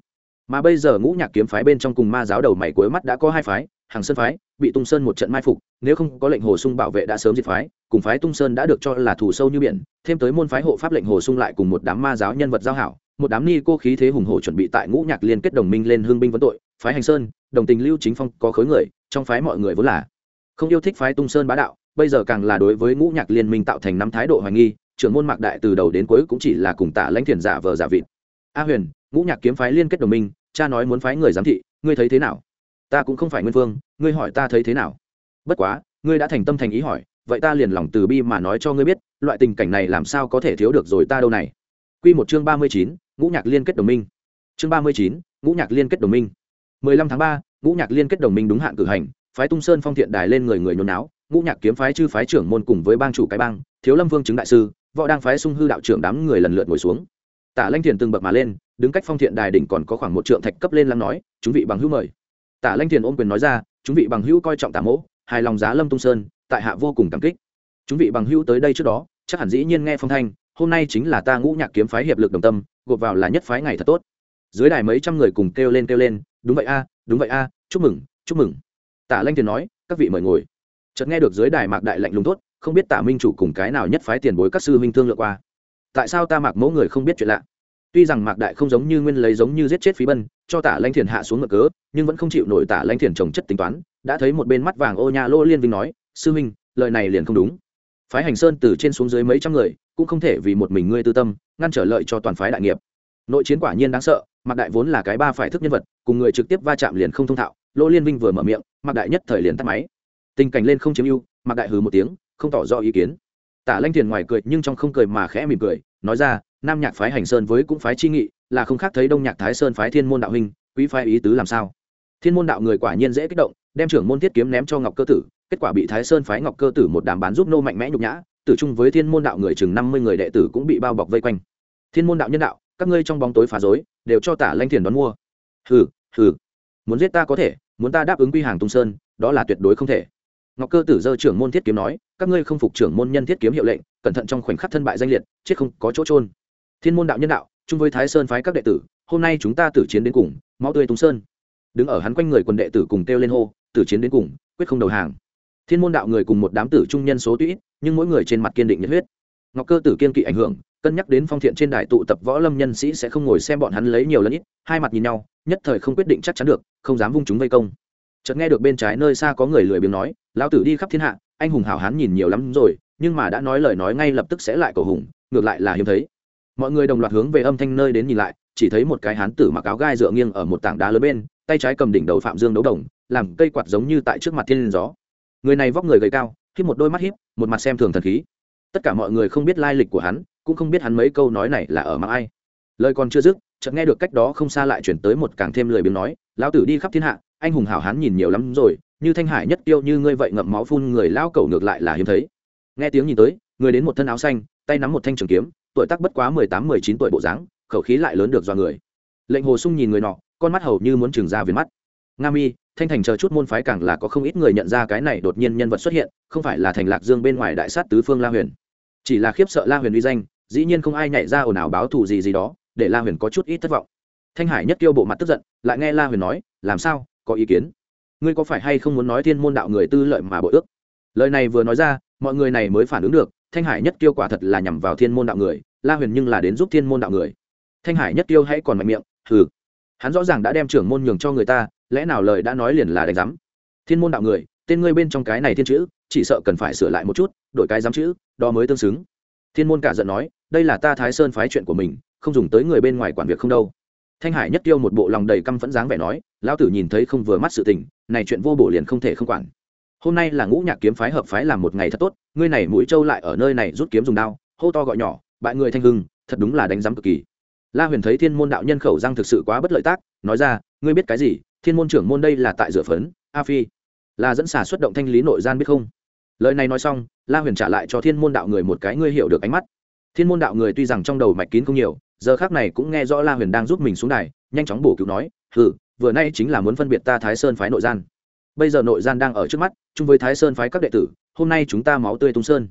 Mà bây giờ ngũ nhạc kiếm phái bên trong cùng ma giáo đầu mày cuối mắt đã có hai phái hàng sơn phái bị tung sơn một trận mai phục nếu không có lệnh hồ sung bảo vệ đã sớm diệt phái cùng phái tung sơn đã được cho là thủ sâu như biển thêm tới môn phái hộ pháp lệnh hồ sung lại cùng một đám ma giáo nhân vật giao hảo một đám ni cô khí thế hùng hổ chuẩn bị tại ngũ nhạc liên kết đồng minh lên hương binh vấn tội, phái hành sơn, đồng tình lưu chính phong có khối người, trong phái mọi người vốn là không yêu thích phái tung sơn bá đạo, bây giờ càng là đối với ngũ nhạc liên minh tạo thành năm thái độ hoài nghi, trưởng môn mạc đại từ đầu đến cuối cũng chỉ là cùng tả lãnh thiền giả vờ giả vịt. A huyền, ngũ nhạc kiếm phái liên kết đồng minh, cha nói muốn phái người giám thị, ngươi thấy thế nào? Ta cũng không phải nguyên vương, ngươi hỏi ta thấy thế nào? Bất quá, ngươi đã thành tâm thành ý hỏi, vậy ta liền lòng từ bi mà nói cho ngươi biết, loại tình cảnh này làm sao có thể thiếu được rồi ta đâu này? Quy một chương ba mươi chín ngũ nhạc liên kết đồng minh. Chương ba mươi chín, ngũ nhạc liên kết đồng minh. mười lăm tháng ba, ngũ nhạc liên kết đồng minh đúng hạn cử hành, phái tung sơn phong thiện đài lên người người nhốn náo. Ngũ nhạc kiếm phái chư phái trưởng môn cùng với bang chủ cái bang, thiếu lâm vương chứng đại sư, võ đang phái sung hư đạo trưởng đám người lần lượt ngồi xuống. Tả lanh thiền từng bậc mà lên, đứng cách phong thiện đài đỉnh còn có khoảng một trượng thạch cấp lên lắng nói, chúng vị bằng hữu mời. Tả lanh thiền ôm quyền nói ra, chúng vị bằng hữu coi trọng tả mỗ, hài lòng giá lâm tung sơn, tại hạ vô cùng cảm kích. Chúng vị bằng hữu tới đây trước đó, chắc hẳn dĩ nhiên nghe phong thanh hôm nay chính là ta ngũ nhạc kiếm phái hiệp lực đồng tâm, gộp vào là nhất phái ngày thật tốt. Dưới đài mấy trăm người cùng kêu lên kêu lên, đúng vậy a, đúng vậy a, chúc mừng chúc mừng. Tả lanh thiền nói, các vị mời ngồi. Chợt nghe được dưới đài mạc đại lạnh lùng tốt không biết tả minh chủ cùng cái nào nhất phái tiền bối các sư minh thương lượng qua? Tại sao ta mạc mẫu người không biết chuyện lạ? Tuy rằng mạc đại không giống như nguyên lấy giống như giết chết phí bân, cho tả lanh thiền hạ xuống ngựa cớ, nhưng vẫn không chịu nổi tả lanh thiền trồng chất tính toán, đã thấy một bên mắt vàng ô nha lô liên vinh nói, sư minh lời này liền không đúng phái hành sơn từ trên xuống dưới mấy trăm người cũng không thể vì một mình ngươi tư tâm ngăn trở lợi cho toàn phái đại nghiệp. Nội chiến quả nhiên đáng sợ mạc đại vốn là cái ba phải thức nhân vật cùng người trực tiếp va chạm liền không thông thạo lô liên vinh vừa mở miệng mạc đại nhất thời liền tắt máy. Tình cảnh lên không chiếm ưu mạc đại hừ một tiếng không tỏ rõ ý kiến. Tả lanh thiền ngoài cười nhưng trong không cười mà khẽ mỉm cười nói ra nam nhạc phái hành sơn với cũng phái chi nghị là không khác thấy đông nhạc thái sơn phái thiên môn đạo Hình, quý phái ý tứ làm sao? Thiên môn đạo người quả nhiên dễ kích động, đem trưởng môn thiết kiếm ném cho ngọc cơ tử, kết quả bị thái sơn phái ngọc cơ tử một đám bán giúp nô mạnh mẽ nhục nhã, tử chung với thiên môn đạo người chừng năm mươi người đệ tử cũng bị bao bọc vây quanh. Thiên môn đạo nhân đạo, các ngươi trong bóng tối phá dối đều cho tả lanh thiền đón mua. Hừ hừ, muốn giết ta có thể, muốn ta đáp ứng quy hàng tung sơn, đó là tuyệt đối không thể. Ngọc cơ tử dơ trưởng môn thiết kiếm nói, các ngươi không phục trưởng môn nhân thiết kiếm hiệu lệnh, cẩn thận trong khoảnh khắc thân bại danh liệt, chết không có chỗ trôn thiên môn đạo nhân đạo, chung với thái sơn phái các đệ tử, hôm nay chúng ta tử chiến đến cùng, máu tươi tung sơn đứng ở hắn quanh người quần đệ tử cùng kêu lên hô, tử chiến đến cùng, quyết không đầu hàng. Thiên môn đạo người cùng một đám tử trung nhân số tuy nhưng mỗi người trên mặt kiên định nhiệt huyết. Ngọc cơ tử kiên kỵ ảnh hưởng, cân nhắc đến phong thiện trên đài tụ tập võ lâm nhân sĩ sẽ không ngồi xem bọn hắn lấy nhiều lần ít, hai mặt nhìn nhau, nhất thời không quyết định chắc chắn được, không dám vung chúng vây công. Chợt nghe được bên trái nơi xa có người lười biếng nói, lão tử đi khắp thiên hạ, anh hùng hảo hán nhìn nhiều lắm rồi, nhưng mà đã nói lời nói ngay lập tức sẽ lại cầu hùng, ngược lại là hiếm thấy. Mọi người đồng loạt hướng về âm thanh nơi đến nhìn lại, chỉ thấy một cái hán tử mặc áo gai dựa nghiêng ở một tảng đá lớn bên tay trái cầm đỉnh đầu phạm dương đấu đồng, làm cây quạt giống như tại trước mặt thiên gió. Người này vóc người gầy cao khi một đôi mắt hiếp, một mặt xem thường thần khí. Tất cả mọi người không biết lai lịch của hắn, cũng không biết hắn mấy câu nói này là ở mang ai. Lời còn chưa dứt, chợt nghe được cách đó không xa lại chuyển tới một càng thêm lời biếng nói, lão tử đi khắp thiên hạ, anh hùng hảo hán nhìn nhiều lắm rồi, như thanh hải nhất tiêu như ngươi vậy ngậm máu phun người lao cầu ngược lại là hiếm thấy. Nghe tiếng nhìn tới, người đến một thân áo xanh, tay nắm một thanh trường kiếm, tuổi tác bất quá mười tám, mười chín tuổi bộ dáng, khẩu khí lại lớn được do người. Lệnh hồ sung nhìn người nọ con mắt hầu như muốn trừng ra viền mắt. Nga mi, thanh thành chờ chút môn phái càng là có không ít người nhận ra cái này đột nhiên nhân vật xuất hiện, không phải là thành lạc dương bên ngoài đại sát tứ phương la huyền. Chỉ là khiếp sợ la huyền uy danh, dĩ nhiên không ai nhảy ra ồn ào báo thù gì gì đó, để la huyền có chút ít thất vọng. Thanh hải nhất kêu bộ mặt tức giận, lại nghe la huyền nói, làm sao? Có ý kiến? Ngươi có phải hay không muốn nói thiên môn đạo người tư lợi mà bội ước? Lời này vừa nói ra, mọi người này mới phản ứng được, thanh hải nhất kêu quả thật là nhằm vào thiên môn đạo người, la huyền nhưng là đến giúp thiên môn đạo người. Thanh hải nhất kêu hãy còn mạnh miệng, hừ hắn rõ ràng đã đem trưởng môn nhường cho người ta, lẽ nào lời đã nói liền là đánh giám? Thiên môn đạo người, tên ngươi bên trong cái này thiên chữ, chỉ sợ cần phải sửa lại một chút, đổi cái giám chữ, đó mới tương xứng. Thiên môn cả giận nói, đây là ta thái sơn phái chuyện của mình, không dùng tới người bên ngoài quản việc không đâu. Thanh hải nhất tiêu một bộ lòng đầy căm phẫn dáng vẻ nói, lão tử nhìn thấy không vừa mắt sự tình, này chuyện vô bổ liền không thể không quản. Hôm nay là ngũ nhạc kiếm phái hợp phái làm một ngày thật tốt, ngươi này mũi trâu lại ở nơi này rút kiếm dùng đao, hô to gọi nhỏ, bại người thanh hưng, thật đúng là đánh giám cực kỳ la huyền thấy thiên môn đạo nhân khẩu răng thực sự quá bất lợi tác nói ra ngươi biết cái gì? Thiên môn trưởng môn đây là tại rửa phấn a phi. Là dẫn xả xuất động thanh lý nội gian biết không? Lời này nói xong la huyền trả lại cho thiên môn đạo người một cái ngươi hiểu được ánh mắt. Thiên môn đạo người tuy rằng trong đầu mạch kín không nhiều giờ khác này cũng nghe rõ la huyền đang giúp mình xuống đài nhanh chóng bổ cứu nói hừ, vừa nay chính là muốn phân biệt ta thái sơn phái nội gian. Bây giờ nội gian đang ở trước mắt chung với thái sơn phái các đệ tử hôm nay chúng ta máu tươi tung sơn.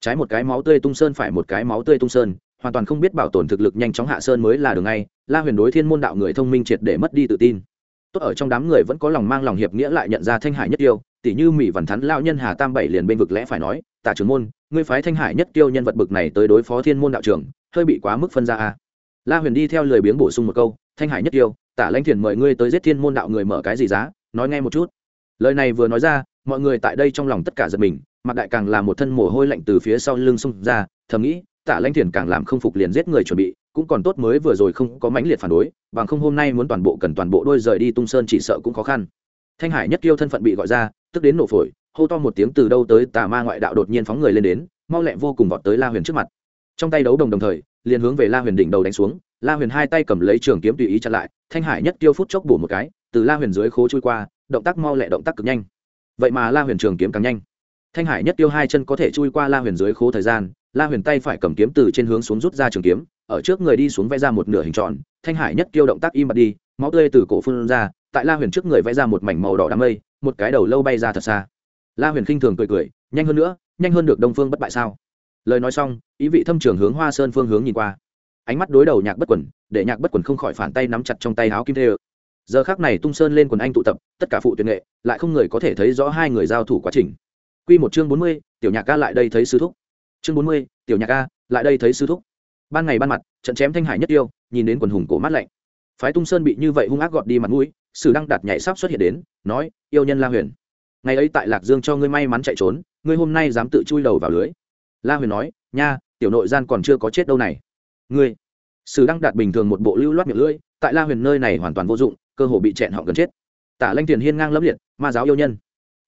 Trái một cái máu tươi tung sơn phải một cái máu tươi tung sơn hoàn toàn không biết bảo tồn thực lực nhanh chóng hạ sơn mới là đường ngay, la huyền đối thiên môn đạo người thông minh triệt để mất đi tự tin. Tốt ở trong đám người vẫn có lòng mang lòng hiệp nghĩa lại nhận ra thanh hải nhất tiêu tỷ như mỹ văn thắn lao nhân hà tam bảy liền bên vực lẽ phải nói tạ trưởng môn, ngươi phái thanh hải nhất tiêu nhân vật bực này tới đối phó thiên môn đạo trưởng, hơi bị quá mức phân ra a. La huyền đi theo lời biếng bổ sung một câu, thanh hải nhất tiêu tả lãnh thiền mời ngươi tới giết thiên môn đạo người mở cái gì giá, nói nghe một chút. Lời này vừa nói ra, mọi người tại đây trong lòng tất cả giật mình, mặc đại càng là một thân mồ hôi lạnh từ phía sau lưng xung ra, thầm nghĩ tả lãnh thiền càng làm không phục liền giết người chuẩn bị, cũng còn tốt mới vừa rồi không có mãnh liệt phản đối, bằng không hôm nay muốn toàn bộ cần toàn bộ đôi rời đi tung sơn chỉ sợ cũng khó khăn. Thanh hải nhất tiêu thân phận bị gọi ra, tức đến nổ phổi, hô to một tiếng từ đâu tới tà ma ngoại đạo đột nhiên phóng người lên đến, mau lẹ vô cùng vọt tới la huyền trước mặt. Trong tay đấu đồng đồng thời, liền hướng về la huyền đỉnh đầu đánh xuống, la huyền hai tay cầm lấy trường kiếm tùy ý chặn lại, thanh hải nhất tiêu phút chốc bổ một cái, từ la huyền dưới khố trôi qua, động tác mau lẹ động tác cực nhanh. Vậy mà la huyền trường kiếm càng nhanh. Thanh hải nhất tiêu hai chân có thể chui qua la huyền dưới khố thời gian la huyền tay phải cầm kiếm từ trên hướng xuống rút ra trường kiếm, ở trước người đi xuống vẽ ra một nửa hình tròn, thanh hải nhất tiêu động tác im bặt đi, máu tươi từ cổ phun ra, tại la huyền trước người vẽ ra một mảnh màu đỏ đám mây, một cái đầu lâu bay ra thật xa. La huyền khinh thường cười cười, nhanh hơn nữa, nhanh hơn được đông phương bất bại sao? Lời nói xong, ý vị thâm trường hướng hoa sơn phương hướng nhìn qua. Ánh mắt đối đầu nhạc bất quần, để nhạc bất quần không khỏi phản tay nắm chặt trong tay áo kim thê ơ giờ khác này tung sơn lên quần anh tụ tập, tất cả phụ tuyệt nghệ, lại không người có thể thấy rõ hai người giao thủ quá trình. Q một chương bốn mươi, tiểu nhạc ca lại đây thấy sư thúc chương bốn mươi, tiểu nhạc a, lại đây thấy sư thúc. Ban ngày ban mặt, trận chém thanh hải nhất yêu nhìn đến quần hùng cổ mát lạnh. Phái tung sơn bị như vậy hung ác gọt đi mặt mũi, sử đăng đạt nhảy sắp xuất hiện đến, nói, yêu nhân la huyền, ngày ấy tại lạc dương cho ngươi may mắn chạy trốn, ngươi hôm nay dám tự chui đầu vào lưới. La huyền nói, nha, tiểu nội gian còn chưa có chết đâu này. Ngươi. Sử đăng đạt bình thường một bộ lưu loát miệng lưỡi, tại la huyền nơi này hoàn toàn vô dụng, cơ hồ bị chẹn họ gần chết. Tả lanh tiền hiên ngang lấp liệt, ma giáo yêu nhân,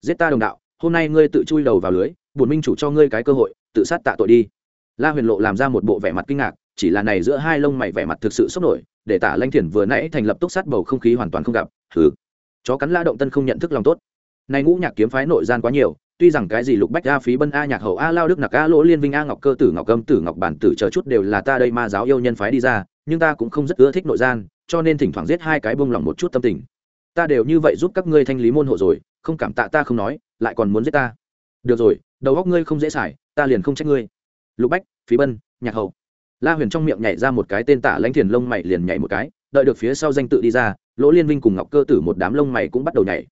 giết ta đồng đạo, hôm nay ngươi tự chui đầu vào lưới, bổn minh chủ cho ngươi cái cơ hội tự sát tạ tội đi. La huyền lộ làm ra một bộ vẻ mặt kinh ngạc, chỉ là này giữa hai lông mày vẻ mặt thực sự sốc nổi, để tả lanh thiền vừa nãy thành lập túc sát bầu không khí hoàn toàn không gặp thứ. chó cắn la động tân không nhận thức lòng tốt. Này ngũ nhạc kiếm phái nội gian quá nhiều, tuy rằng cái gì lục bách a, phí bân a, nhạc hậu a, lao đức nặc a, lỗ liên vinh a, ngọc cơ tử, ngọc âm tử, ngọc bản tử chờ chút đều là ta đây ma giáo yêu nhân phái đi ra, nhưng ta cũng không rất ưa thích nội gian, cho nên thỉnh thoảng giết hai cái bông lòng một chút tâm tình. Ta đều như vậy giúp các ngươi thanh lý môn hộ rồi, không cảm tạ ta không nói, lại còn muốn giết ta. Được rồi, đầu góc ngươi không dễ xài ta liền không trách ngươi. Lục bách, phí bân, nhạc hậu la huyền trong miệng nhảy ra một cái tên tả lãnh thiền lông mày liền nhảy một cái, đợi được phía sau danh tự đi ra, lỗ liên vinh cùng ngọc cơ tử một đám lông mày cũng bắt đầu nhảy.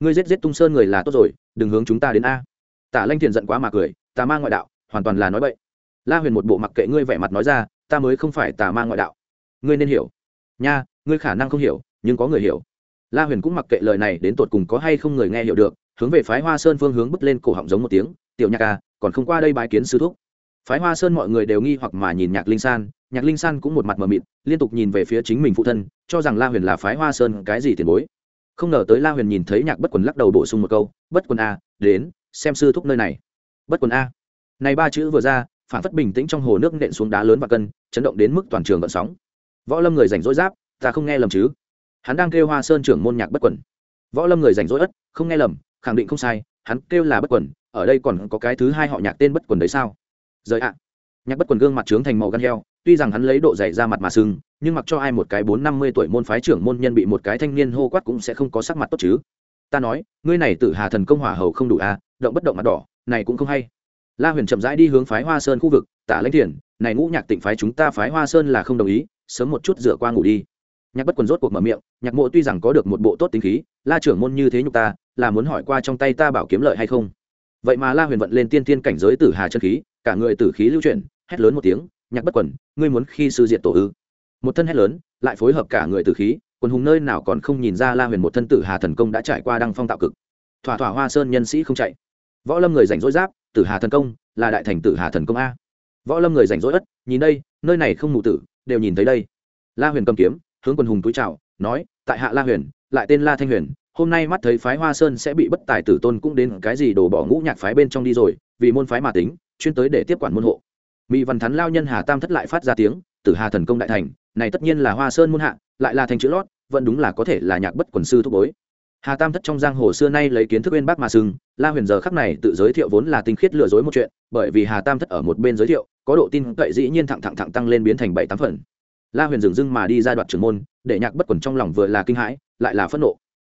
Ngươi giết giết tung sơn người là tốt rồi, đừng hướng chúng ta đến a. Tả lãnh thiền giận quá mà cười, tà ma ngoại đạo, hoàn toàn là nói bậy. La huyền một bộ mặc kệ ngươi vẻ mặt nói ra, ta mới không phải tà ma ngoại đạo. Ngươi nên hiểu. Nha, ngươi khả năng không hiểu, nhưng có người hiểu. La huyền cũng mặc kệ lời này đến tột cùng có hay không người nghe hiểu được, hướng về phái hoa sơn phương hướng bứt lên cổ họng giống một tiếng, tiểu nhạc à còn không qua đây bái kiến sư thúc. Phái hoa sơn mọi người đều nghi hoặc mà nhìn nhạc linh san, nhạc linh san cũng một mặt mờ mịt, liên tục nhìn về phía chính mình phụ thân, cho rằng la huyền là phái hoa sơn cái gì tiền bối. Không ngờ tới la huyền nhìn thấy nhạc bất quần lắc đầu bổ sung một câu, bất quần a đến, xem sư thúc nơi này. Bất quần a này ba chữ vừa ra, phản phất bình tĩnh trong hồ nước nện xuống đá lớn và cân, chấn động đến mức toàn trường gợn sóng. Võ lâm người rảnh rỗi giáp, ta không nghe lầm chứ? Hắn đang kêu hoa sơn trưởng môn nhạc bất quần. Võ lâm người rảnh rỗi ất, không nghe lầm, khẳng định không sai, hắn kêu là bất quần ở đây còn có cái thứ hai họ nhạc tên bất quần đấy sao? Rời ạ. Nhạc bất quần gương mặt trướng thành màu gan heo, tuy rằng hắn lấy độ dày ra mặt mà sưng, nhưng mặc cho ai một cái bốn năm mươi tuổi môn phái trưởng môn nhân bị một cái thanh niên hô quát cũng sẽ không có sắc mặt tốt chứ. Ta nói, ngươi này tự hà thần công hỏa hầu không đủ à động bất động mặt đỏ, này cũng không hay. La huyền chậm rãi đi hướng phái hoa sơn khu vực, tả lãnh thiền, này ngũ nhạc tịnh phái chúng ta phái hoa sơn là không đồng ý, sớm một chút dựa qua ngủ đi. Nhạc bất quần rốt cuộc mở miệng, nhạc mộ tuy rằng có được một bộ tốt tính khí, la trưởng môn như thế nhục ta, là muốn hỏi qua trong tay ta bảo kiếm lợi hay không? Vậy mà la huyền vận lên tiên tiên cảnh giới tử hà chân khí, cả người tử khí lưu chuyển, hét lớn một tiếng, nhạc bất quần, ngươi muốn khi sư diện tổ ư? Một thân hét lớn, lại phối hợp cả người tử khí, quần hùng nơi nào còn không nhìn ra la huyền một thân tử hà thần công đã trải qua đăng phong tạo cực. Thỏa thỏa hoa sơn nhân sĩ không chạy. Võ lâm người rảnh rỗi giáp, tử hà thần công, là đại thành tử hà thần công a. Võ lâm người rảnh rỗi ất, nhìn đây, nơi này không mù tử, đều nhìn thấy đây. La huyền cầm kiếm, hướng quân hùng túi trào nói, tại hạ la huyền, lại tên la thanh huyền hôm nay mắt thấy phái hoa sơn sẽ bị bất tài tử tôn cũng đến cái gì đổ bỏ ngũ nhạc phái bên trong đi rồi, vì môn phái mà tính, chuyên tới để tiếp quản môn hộ. Mỹ văn thắn lao nhân hà tam thất lại phát ra tiếng, tử hà thần công đại thành, này tất nhiên là hoa sơn môn hạ, lại là thành chữ lót, vẫn đúng là có thể là nhạc bất quần sư thúc bối. Hà tam thất trong giang hồ xưa nay lấy kiến thức bên bác mà sừng, la huyền giờ khắc này tự giới thiệu vốn là tinh khiết lừa dối một chuyện, bởi vì hà tam thất ở một bên giới thiệu, có độ tin cậy dĩ nhiên thẳng thẳng thẳng tăng lên biến thành bảy tám phần. La huyền dừng dưng mà đi ra đoạn trưởng môn, để nhạc bất quần trong lòng vừa là kinh hãi, lại là phẫn nộ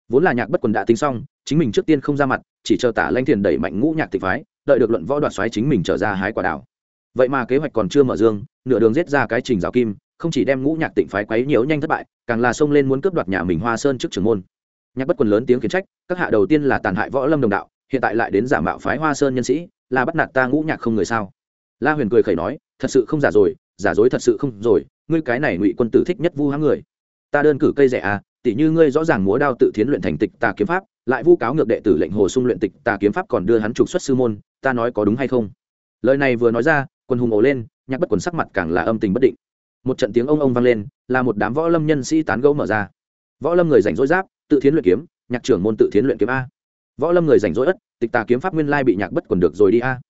vốn là nhạc bất quần đã tính xong, chính mình trước tiên không ra mặt, chỉ chờ tả lanh thiền đẩy mạnh ngũ nhạc tịch phái, đợi được luận võ đoạt xoáy chính mình trở ra hái quả đảo vậy mà kế hoạch còn chưa mở dương, nửa đường giết ra cái trình rào kim, không chỉ đem ngũ nhạc tịnh phái quấy nhiễu nhanh thất bại, càng là xông lên muốn cướp đoạt nhà mình hoa sơn trước trưởng môn. Nhạc bất quần lớn tiếng khiển trách, các hạ đầu tiên là tàn hại võ lâm đồng đạo, hiện tại lại đến giả mạo phái hoa sơn nhân sĩ, là bắt nạt ta ngũ nhạc không người sao? La huyền cười khẩy nói, thật sự không giả rồi, giả dối thật sự không rồi, ngươi cái này ngụy quân tử thích nhất vu hãng người. Ta đơn cử cây rẻ à tỷ như ngươi rõ ràng múa đao tự thiến luyện thành tịch tà kiếm pháp, lại vu cáo ngược đệ tử lệnh hồ sung luyện tịch tà kiếm pháp còn đưa hắn trục xuất sư môn, ta nói có đúng hay không? Lời này vừa nói ra, quân hùng ổ lên, nhạc bất quần sắc mặt càng là âm tình bất định. Một trận tiếng ông ông vang lên, là một đám võ lâm nhân sĩ tán gẫu mở ra. Võ lâm người rảnh rỗi giáp, tự thiến luyện kiếm, nhạc trưởng môn tự thiến luyện kiếm a. Võ lâm người rảnh rỗi ất, tịch tà kiếm pháp nguyên lai bị nhạc bất quần được rồi đi a.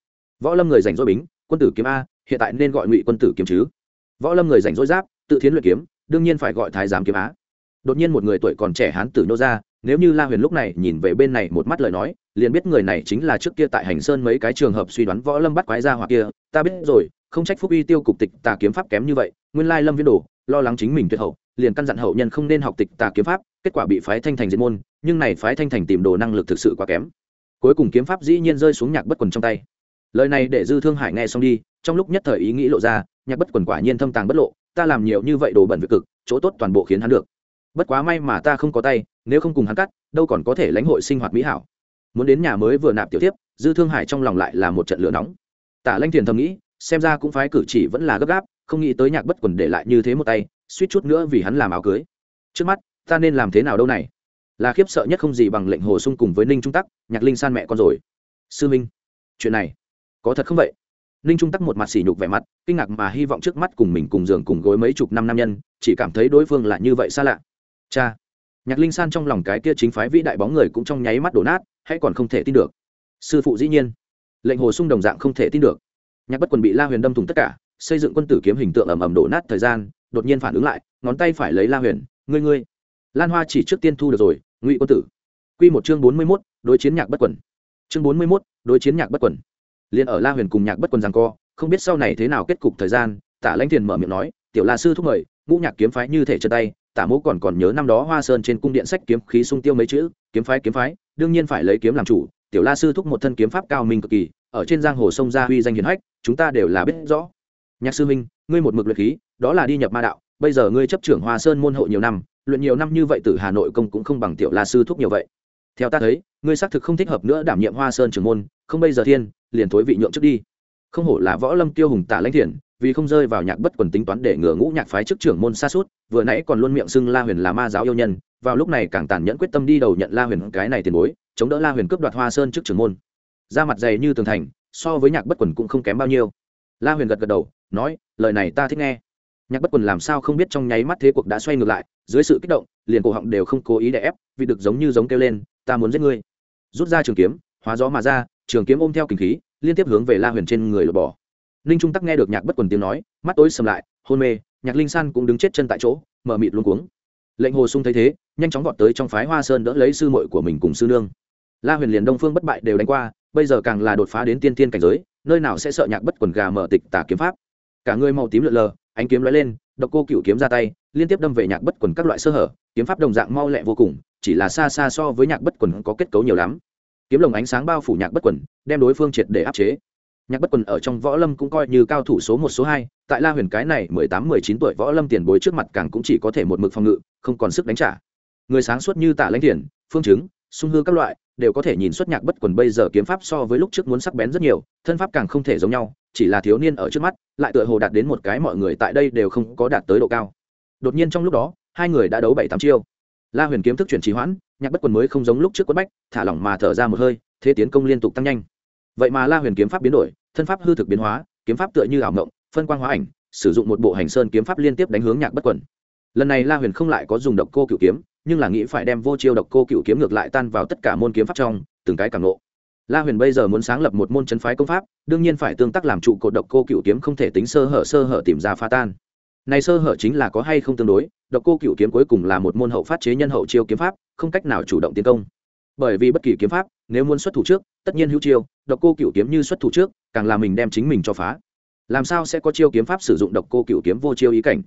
Võ lâm người rảnh rỗi bính, quân tử kiếm a, hiện tại nên gọi ngụy quân tử kiếm chứ. Võ lâm người rảnh rỗi giáp, tự thiến luyện kiếm, đương nhiên phải gọi thái giám kiếm á đột nhiên một người tuổi còn trẻ hán tử nô ra, nếu như la huyền lúc này nhìn về bên này một mắt lời nói, liền biết người này chính là trước kia tại hành sơn mấy cái trường hợp suy đoán võ lâm bắt quái ra hoặc kia, ta biết rồi, không trách phúc uy tiêu cục tịch tà kiếm pháp kém như vậy, nguyên lai lâm viên đồ, lo lắng chính mình tuyệt hậu, liền căn dặn hậu nhân không nên học tịch tà kiếm pháp, kết quả bị phái thanh thành diệt môn, nhưng này phái thanh thành tìm đồ năng lực thực sự quá kém. Cuối cùng kiếm pháp dĩ nhiên rơi xuống nhạc bất quần trong tay. Lời này để dư thương hải nghe xong đi, trong lúc nhất thời ý nghĩ lộ ra, nhạc bất quần quả nhiên thâm tàng bất lộ, ta làm nhiều như vậy đồ bẩn việc cực, chỗ tốt toàn bộ khiến hắn được bất quá may mà ta không có tay, nếu không cùng hắn cắt, đâu còn có thể lãnh hội sinh hoạt mỹ hảo. Muốn đến nhà mới vừa nạp tiểu tiếp dư thương hải trong lòng lại là một trận lửa nóng. Tả lanh thiền thầm nghĩ, xem ra cũng phái cử chỉ vẫn là gấp gáp, không nghĩ tới nhạc bất quần để lại như thế một tay, suýt chút nữa vì hắn làm áo cưới. Trước mắt, ta nên làm thế nào đâu này? Là khiếp sợ nhất không gì bằng lệnh hồ sung cùng với ninh trung tắc, nhạc linh san mẹ con rồi. Sư minh, chuyện này, có thật không vậy? Ninh trung tắc một mặt sỉ nhục vẻ mặt, kinh ngạc mà hy vọng trước mắt cùng mình cùng giường cùng gối mấy chục năm nam nhân, chỉ cảm thấy đối phương là như vậy xa lạ cha, nhạc linh san trong lòng cái kia chính phái vĩ đại bóng người cũng trong nháy mắt đổ nát hay còn không thể tin được. Sư phụ dĩ nhiên, lệnh hồ sung đồng dạng không thể tin được. Nhạc bất quần bị la huyền đâm thùng tất cả, xây dựng quân tử kiếm hình tượng ầm ầm đổ nát thời gian, đột nhiên phản ứng lại, ngón tay phải lấy la huyền, ngươi ngươi, lan hoa chỉ trước tiên thu được rồi, ngụy quân tử. Q một chương bốn mươi mốt, đối chiến nhạc bất quần. Chương bốn mươi mốt, đối chiến nhạc bất quần. Liền ở la huyền cùng nhạc bất quần rằng co, không biết sau này thế nào kết cục thời gian, tả lãnh thiền mở miệng nói, tiểu la sư thúc mời, ngũ nhạc kiếm phái như thể chân tay tả mẫu còn còn nhớ năm đó hoa sơn trên cung điện sách kiếm khí sung tiêu mấy chữ, kiếm phái kiếm phái, đương nhiên phải lấy kiếm làm chủ, tiểu la sư thúc một thân kiếm pháp cao minh cực kỳ, ở trên giang hồ sông gia huy danh hiền hách, chúng ta đều là biết rõ. Nhạc sư minh ngươi một mực luyện khí, đó là đi nhập ma đạo, bây giờ ngươi chấp trưởng hoa sơn môn hộ nhiều năm, luyện nhiều năm như vậy từ hà nội công cũng không bằng tiểu la sư thúc nhiều vậy. Theo ta thấy, ngươi xác thực không thích hợp nữa đảm nhiệm hoa sơn trưởng môn, không bây giờ thiên, liền thối vị nhượng trước đi. Không hổ là võ lâm tiêu hùng tả lãnh thiền vì không rơi vào nhạc bất quần tính toán để ngừa ngũ nhạc phái chức trưởng môn xa suốt, vừa nãy còn luôn miệng xưng la huyền là ma giáo yêu nhân, vào lúc này càng tàn nhẫn quyết tâm đi đầu nhận la huyền cái này tiền bối, chống đỡ la huyền cướp đoạt hoa sơn trước trưởng môn. Ra mặt dày như tường thành, so với nhạc bất quần cũng không kém bao nhiêu. La huyền gật gật đầu, nói, lời này ta thích nghe. Nhạc bất quần làm sao không biết trong nháy mắt thế cuộc đã xoay ngược lại, dưới sự kích động, liền cổ họng đều không cố ý để ép, vì được giống như giống kêu lên, ta muốn giết ngươi. Rút ra trường kiếm, hóa gió mà ra, trường kiếm ôm theo kinh khí, liên tiếp hướng về la huyền trên người lột bỏ ninh trung tắc nghe được nhạc bất quần tiếng nói, mắt tối sầm lại, hôn mê, nhạc linh san cũng đứng chết chân tại chỗ, mở mịt luôn cuống. Lệnh hồ sung thấy thế, nhanh chóng vọt tới trong phái hoa sơn đỡ lấy sư muội của mình cùng sư nương. La huyền liền đông phương bất bại đều đánh qua, bây giờ càng là đột phá đến tiên tiên cảnh giới, nơi nào sẽ sợ nhạc bất quần gà mở tịch tả kiếm pháp. Cả người màu tím lượn lờ, ánh kiếm lóe lên, độc cô cựu kiếm ra tay, liên tiếp đâm về nhạc bất quần các loại sơ hở, kiếm pháp đồng dạng mau lẹ vô cùng, chỉ là xa xa so với nhạc bất quần có kết cấu nhiều lắm. Kiếm lồng ánh sáng bao phủ nhạc bất quần, đem đối phương triệt để áp chế nhạc bất quần ở trong võ lâm cũng coi như cao thủ số một, số hai. Tại la huyền cái này mười tám, mười chín tuổi võ lâm tiền bối trước mặt càng cũng chỉ có thể một mực phòng ngự, không còn sức đánh trả. Người sáng suốt như tạ lãnh thiền phương chứng, sung hư các loại, đều có thể nhìn xuất nhạc bất quần bây giờ kiếm pháp so với lúc trước muốn sắc bén rất nhiều, thân pháp càng không thể giống nhau, chỉ là thiếu niên ở trước mắt, lại tựa hồ đạt đến một cái mọi người tại đây đều không có đạt tới độ cao. Đột nhiên trong lúc đó, hai người đã đấu bảy tám chiêu. La huyền kiếm thức chuyển trì hoãn, nhạc bất quần mới không giống lúc trước quất bách, thả lỏng mà thở ra một hơi, thế tiến công liên tục tăng nhanh vậy mà la huyền kiếm pháp biến đổi, thân pháp hư thực biến hóa, kiếm pháp tựa như ảo ngộng phân quang hóa ảnh, sử dụng một bộ hành sơn kiếm pháp liên tiếp đánh hướng nhạc bất quẩn lần này la huyền không lại có dùng độc cô cựu kiếm, nhưng là nghĩ phải đem vô chiêu độc cô cựu kiếm ngược lại tan vào tất cả môn kiếm pháp trong, từng cái càng nộ la huyền bây giờ muốn sáng lập một môn chân phái công pháp, đương nhiên phải tương tác làm trụ cột độc cô cựu kiếm không thể tính sơ hở sơ hở tìm ra pha tan. Này sơ hở chính là có hay không tương đối, độc cô cựu kiếm cuối cùng là một môn hậu phát chế nhân hậu chiêu kiếm pháp, không cách nào chủ động tiến công. Bởi vì bất kỳ kiếm pháp nếu muốn xuất thủ trước, tất nhiên hữu chiêu, độc cô cựu kiếm như xuất thủ trước, càng là mình đem chính mình cho phá. Làm sao sẽ có chiêu kiếm pháp sử dụng độc cô cựu kiếm vô chiêu ý cảnh?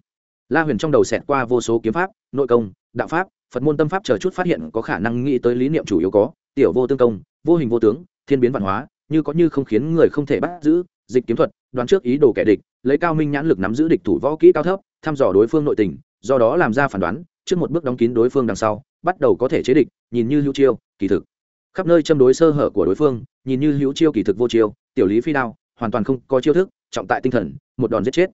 La huyền trong đầu xẹt qua vô số kiếm pháp, nội công, đạo pháp, phật môn tâm pháp chờ chút phát hiện có khả năng nghĩ tới lý niệm chủ yếu có, tiểu vô tương công, vô hình vô tướng, thiên biến văn hóa, như có như không khiến người không thể bắt giữ, dịch kiếm thuật, đoán trước ý đồ kẻ địch, lấy cao minh nhãn lực nắm giữ địch thủ võ kỹ cao thấp, thăm dò đối phương nội tình, do đó làm ra phản đoán, trước một bước đóng kín đối phương đằng sau, bắt đầu có thể chế địch, nhìn như hữu chiêu, kỳ thực khắp nơi châm đối sơ hở của đối phương, nhìn như hữu chiêu kỳ thực vô chiêu, tiểu lý phi đao, hoàn toàn không có chiêu thức, trọng tại tinh thần, một đòn giết chết.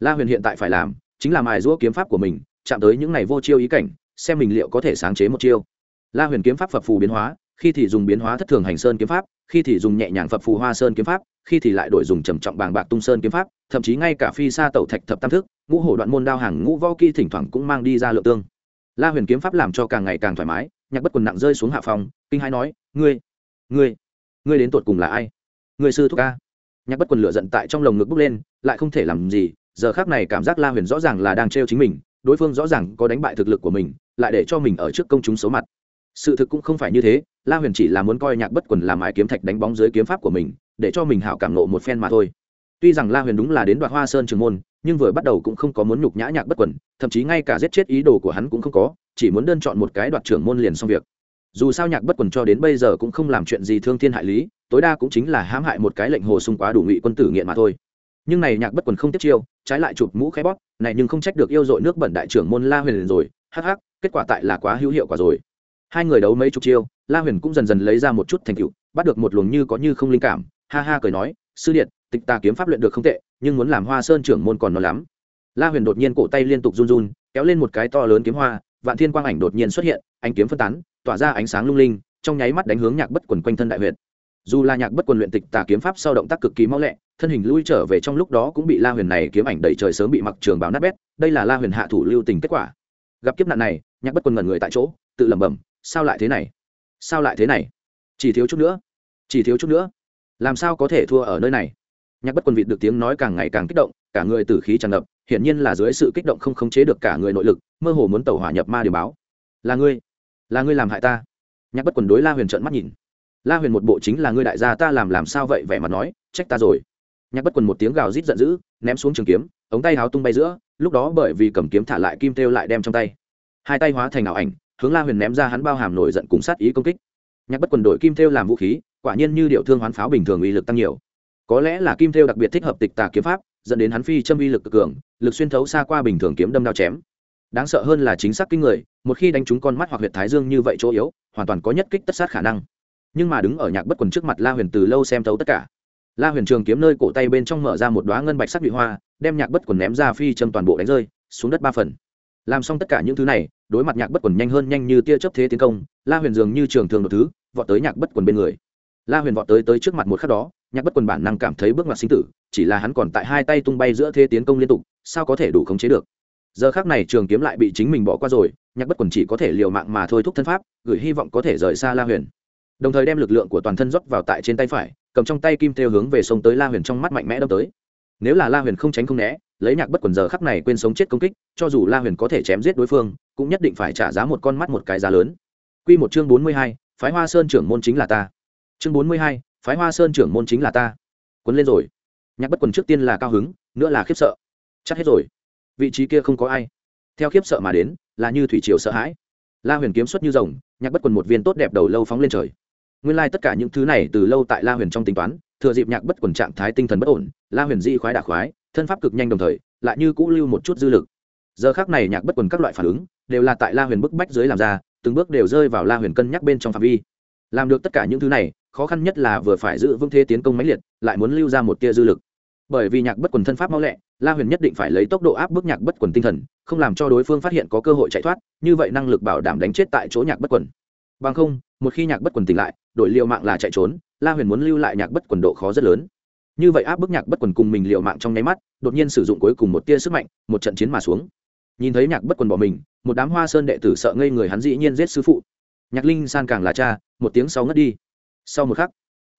La huyền hiện tại phải làm, chính là mài giũa kiếm pháp của mình, chạm tới những ngày vô chiêu ý cảnh, xem mình liệu có thể sáng chế một chiêu. La huyền kiếm pháp phập phù biến hóa, khi thì dùng biến hóa thất thường hành sơn kiếm pháp, khi thì dùng nhẹ nhàng phập phù hoa sơn kiếm pháp, khi thì lại đổi dùng trầm trọng bàng bạc tung sơn kiếm pháp, thậm chí ngay cả phi sa tẩu thạch thập tam thức, ngũ hổ đoạn môn đao hàng ngũ võ kỹ thỉnh thoảng cũng mang đi ra lượng tương. La huyền kiếm pháp làm cho càng ngày càng thoải mái nhạc bất quần nặng rơi xuống hạ phòng, kinh hai nói, ngươi ngươi ngươi đến tột cùng là ai? Ngươi sư thúc ca. Nhạc bất quần lửa giận tại trong lồng ngực bốc lên, lại không thể làm gì, giờ khác này cảm giác la huyền rõ ràng là đang trêu chính mình, đối phương rõ ràng có đánh bại thực lực của mình, lại để cho mình ở trước công chúng xấu mặt. Sự thực cũng không phải như thế, la huyền chỉ là muốn coi nhạc bất quần làm ái kiếm thạch đánh bóng dưới kiếm pháp của mình, để cho mình hảo cảm nộ một phen mà thôi tuy rằng la huyền đúng là đến đoạt hoa sơn trường môn, nhưng vừa bắt đầu cũng không có muốn nhục nhã nhạc bất quần, thậm chí ngay cả giết chết ý đồ của hắn cũng không có, chỉ muốn đơn chọn một cái đoạt trưởng môn liền xong việc. Dù sao nhạc bất quần cho đến bây giờ cũng không làm chuyện gì thương thiên hại lý, tối đa cũng chính là hãm hại một cái lệnh hồ sung quá đủ ngụy quân tử nghiện mà thôi. Nhưng này nhạc bất quần không tiếp chiêu, trái lại chụp mũ khẽ bóp, này nhưng không trách được yêu dội nước bẩn đại trưởng môn la huyền rồi, hắc hắc, kết quả tại là quá hữu hiệu quả rồi. Hai người đấu mấy chục chiêu, la huyền cũng dần dần lấy ra một chút thành tựu, bắt được một luồng như có như không linh cảm, ha ha cười nói, sư điện tịch ta kiếm pháp luyện được không tệ, nhưng muốn làm hoa sơn trưởng môn còn nó lắm. La huyền đột nhiên cổ tay liên tục run run, kéo lên một cái to lớn kiếm hoa, vạn thiên quang ảnh đột nhiên xuất hiện, ánh kiếm phân tán, tỏa ra ánh sáng lung linh, trong nháy mắt đánh hướng nhạc bất quần quanh thân đại huyệt. Dù là nhạc bất quần luyện tịch tà kiếm pháp sau động tác cực kỳ mau lẹ, thân hình lui trở về trong lúc đó cũng bị la huyền này kiếm ảnh đẩy trời sớm bị mặc trường báo nát bét, đây là la huyền hạ thủ lưu tình kết quả. Gặp kiếp nạn này, nhạc bất quần ngẩn người tại chỗ, tự lẩm bẩm, sao lại thế này? Sao lại thế này? Chỉ thiếu chút nữa, chỉ thiếu chút nữa. Làm sao có thể thua ở nơi này? Nhạc bất quần vịt được tiếng nói càng ngày càng kích động, cả người tử khí tràn ngập, hiển nhiên là dưới sự kích động không khống chế được cả người nội lực, mơ hồ muốn tàu hỏa nhập ma điều báo. Là ngươi là ngươi làm hại ta? Nhạc bất quần đối la huyền trợn mắt nhìn. La huyền một bộ chính là ngươi đại gia ta làm làm sao vậy? Vẻ mặt nói, trách ta rồi. Nhạc bất quần một tiếng gào rít giận dữ, ném xuống trường kiếm, ống tay háo tung bay giữa, lúc đó bởi vì cầm kiếm thả lại kim têu lại đem trong tay. Hai tay hóa thành ảo ảnh, hướng la huyền ném ra hắn bao hàm nổi giận cùng sát ý công kích. Nhạc bất quần đội kim thêu làm vũ khí, quả nhiên như điệu thương hoán pháo bình thường uy lực tăng nhiều có lẽ là kim thêu đặc biệt thích hợp tịch tà kiếm pháp, dẫn đến hắn phi châm uy lực cực cường, lực xuyên thấu xa qua bình thường kiếm đâm đao chém. Đáng sợ hơn là chính xác kinh người, một khi đánh trúng con mắt hoặc huyệt thái dương như vậy chỗ yếu, hoàn toàn có nhất kích tất sát khả năng. Nhưng mà đứng ở nhạc bất quần trước mặt la huyền từ lâu xem thấu tất cả. La huyền trường kiếm nơi cổ tay bên trong mở ra một đoá ngân bạch sắc bị hoa, đem nhạc bất quần ném ra phi châm toàn bộ đánh rơi, xuống đất ba phần. Làm xong tất cả những thứ này, đối mặt nhạc bất quần nhanh hơn nhanh như tia chấp thế tiến công, la huyền dường như trường thường một thứ, vọt tới nhạc bất quần bên người. La huyền vọt tới tới trước mặt một khắc đó nhạc bất quần bản năng cảm thấy bước ngoặt sinh tử, chỉ là hắn còn tại hai tay tung bay giữa thế tiến công liên tục, sao có thể đủ khống chế được? Giờ khác này trường kiếm lại bị chính mình bỏ qua rồi, nhạc bất quần chỉ có thể liều mạng mà thôi thúc thân pháp, gửi hy vọng có thể rời xa la huyền. Đồng thời đem lực lượng của toàn thân dốc vào tại trên tay phải, cầm trong tay kim theo hướng về sông tới la huyền trong mắt mạnh mẽ đâm tới. Nếu là la huyền không tránh không né, lấy nhạc bất quần giờ khắp này quên sống chết công kích, cho dù la huyền có thể chém giết đối phương, cũng nhất định phải trả giá một con mắt một cái giá lớn. Q một chương bốn mươi hai, phái hoa sơn trưởng môn chính là ta. Chương bốn mươi hai phái hoa sơn trưởng môn chính là ta. Quấn lên rồi. Nhạc bất quần trước tiên là cao hứng, nữa là khiếp sợ. Chắc hết rồi. Vị trí kia không có ai. Theo khiếp sợ mà đến, là như thủy triều sợ hãi. La huyền kiếm xuất như rồng, nhạc bất quần một viên tốt đẹp đầu lâu phóng lên trời. Nguyên lai、like、tất cả những thứ này từ lâu tại la huyền trong tính toán, thừa dịp nhạc bất quần trạng thái tinh thần bất ổn, la huyền di khoái đả khoái, thân pháp cực nhanh đồng thời, lại như cũ lưu một chút dư lực. Giờ khác này nhạc bất quần các loại phản ứng, đều là tại la huyền bức bách dưới làm ra, từng bước đều rơi vào la huyền cân nhắc bên trong phạm vi. Làm được tất cả những thứ này khó khăn nhất là vừa phải giữ vững thế tiến công mãnh liệt, lại muốn lưu ra một tia dư lực. Bởi vì nhạc bất quần thân pháp mau lẹ, la huyền nhất định phải lấy tốc độ áp bức nhạc bất quần tinh thần, không làm cho đối phương phát hiện có cơ hội chạy thoát, như vậy năng lực bảo đảm đánh chết tại chỗ nhạc bất quần. Bằng không, một khi nhạc bất quần tỉnh lại đội liệu mạng là chạy trốn, la huyền muốn lưu lại nhạc bất quần độ khó rất lớn. Như vậy áp bức nhạc bất quần cùng mình liều mạng trong nháy mắt, đột nhiên sử dụng cuối cùng một tia sức mạnh, một trận chiến mà xuống. Nhìn thấy nhạc bất quần bỏ mình, một đám hoa sơn đệ tử sợ ngây người hắn dĩ nhiên giết sư phụ. Nhạc linh san càng là cha, một tiếng sau ngất đi sau một khắc,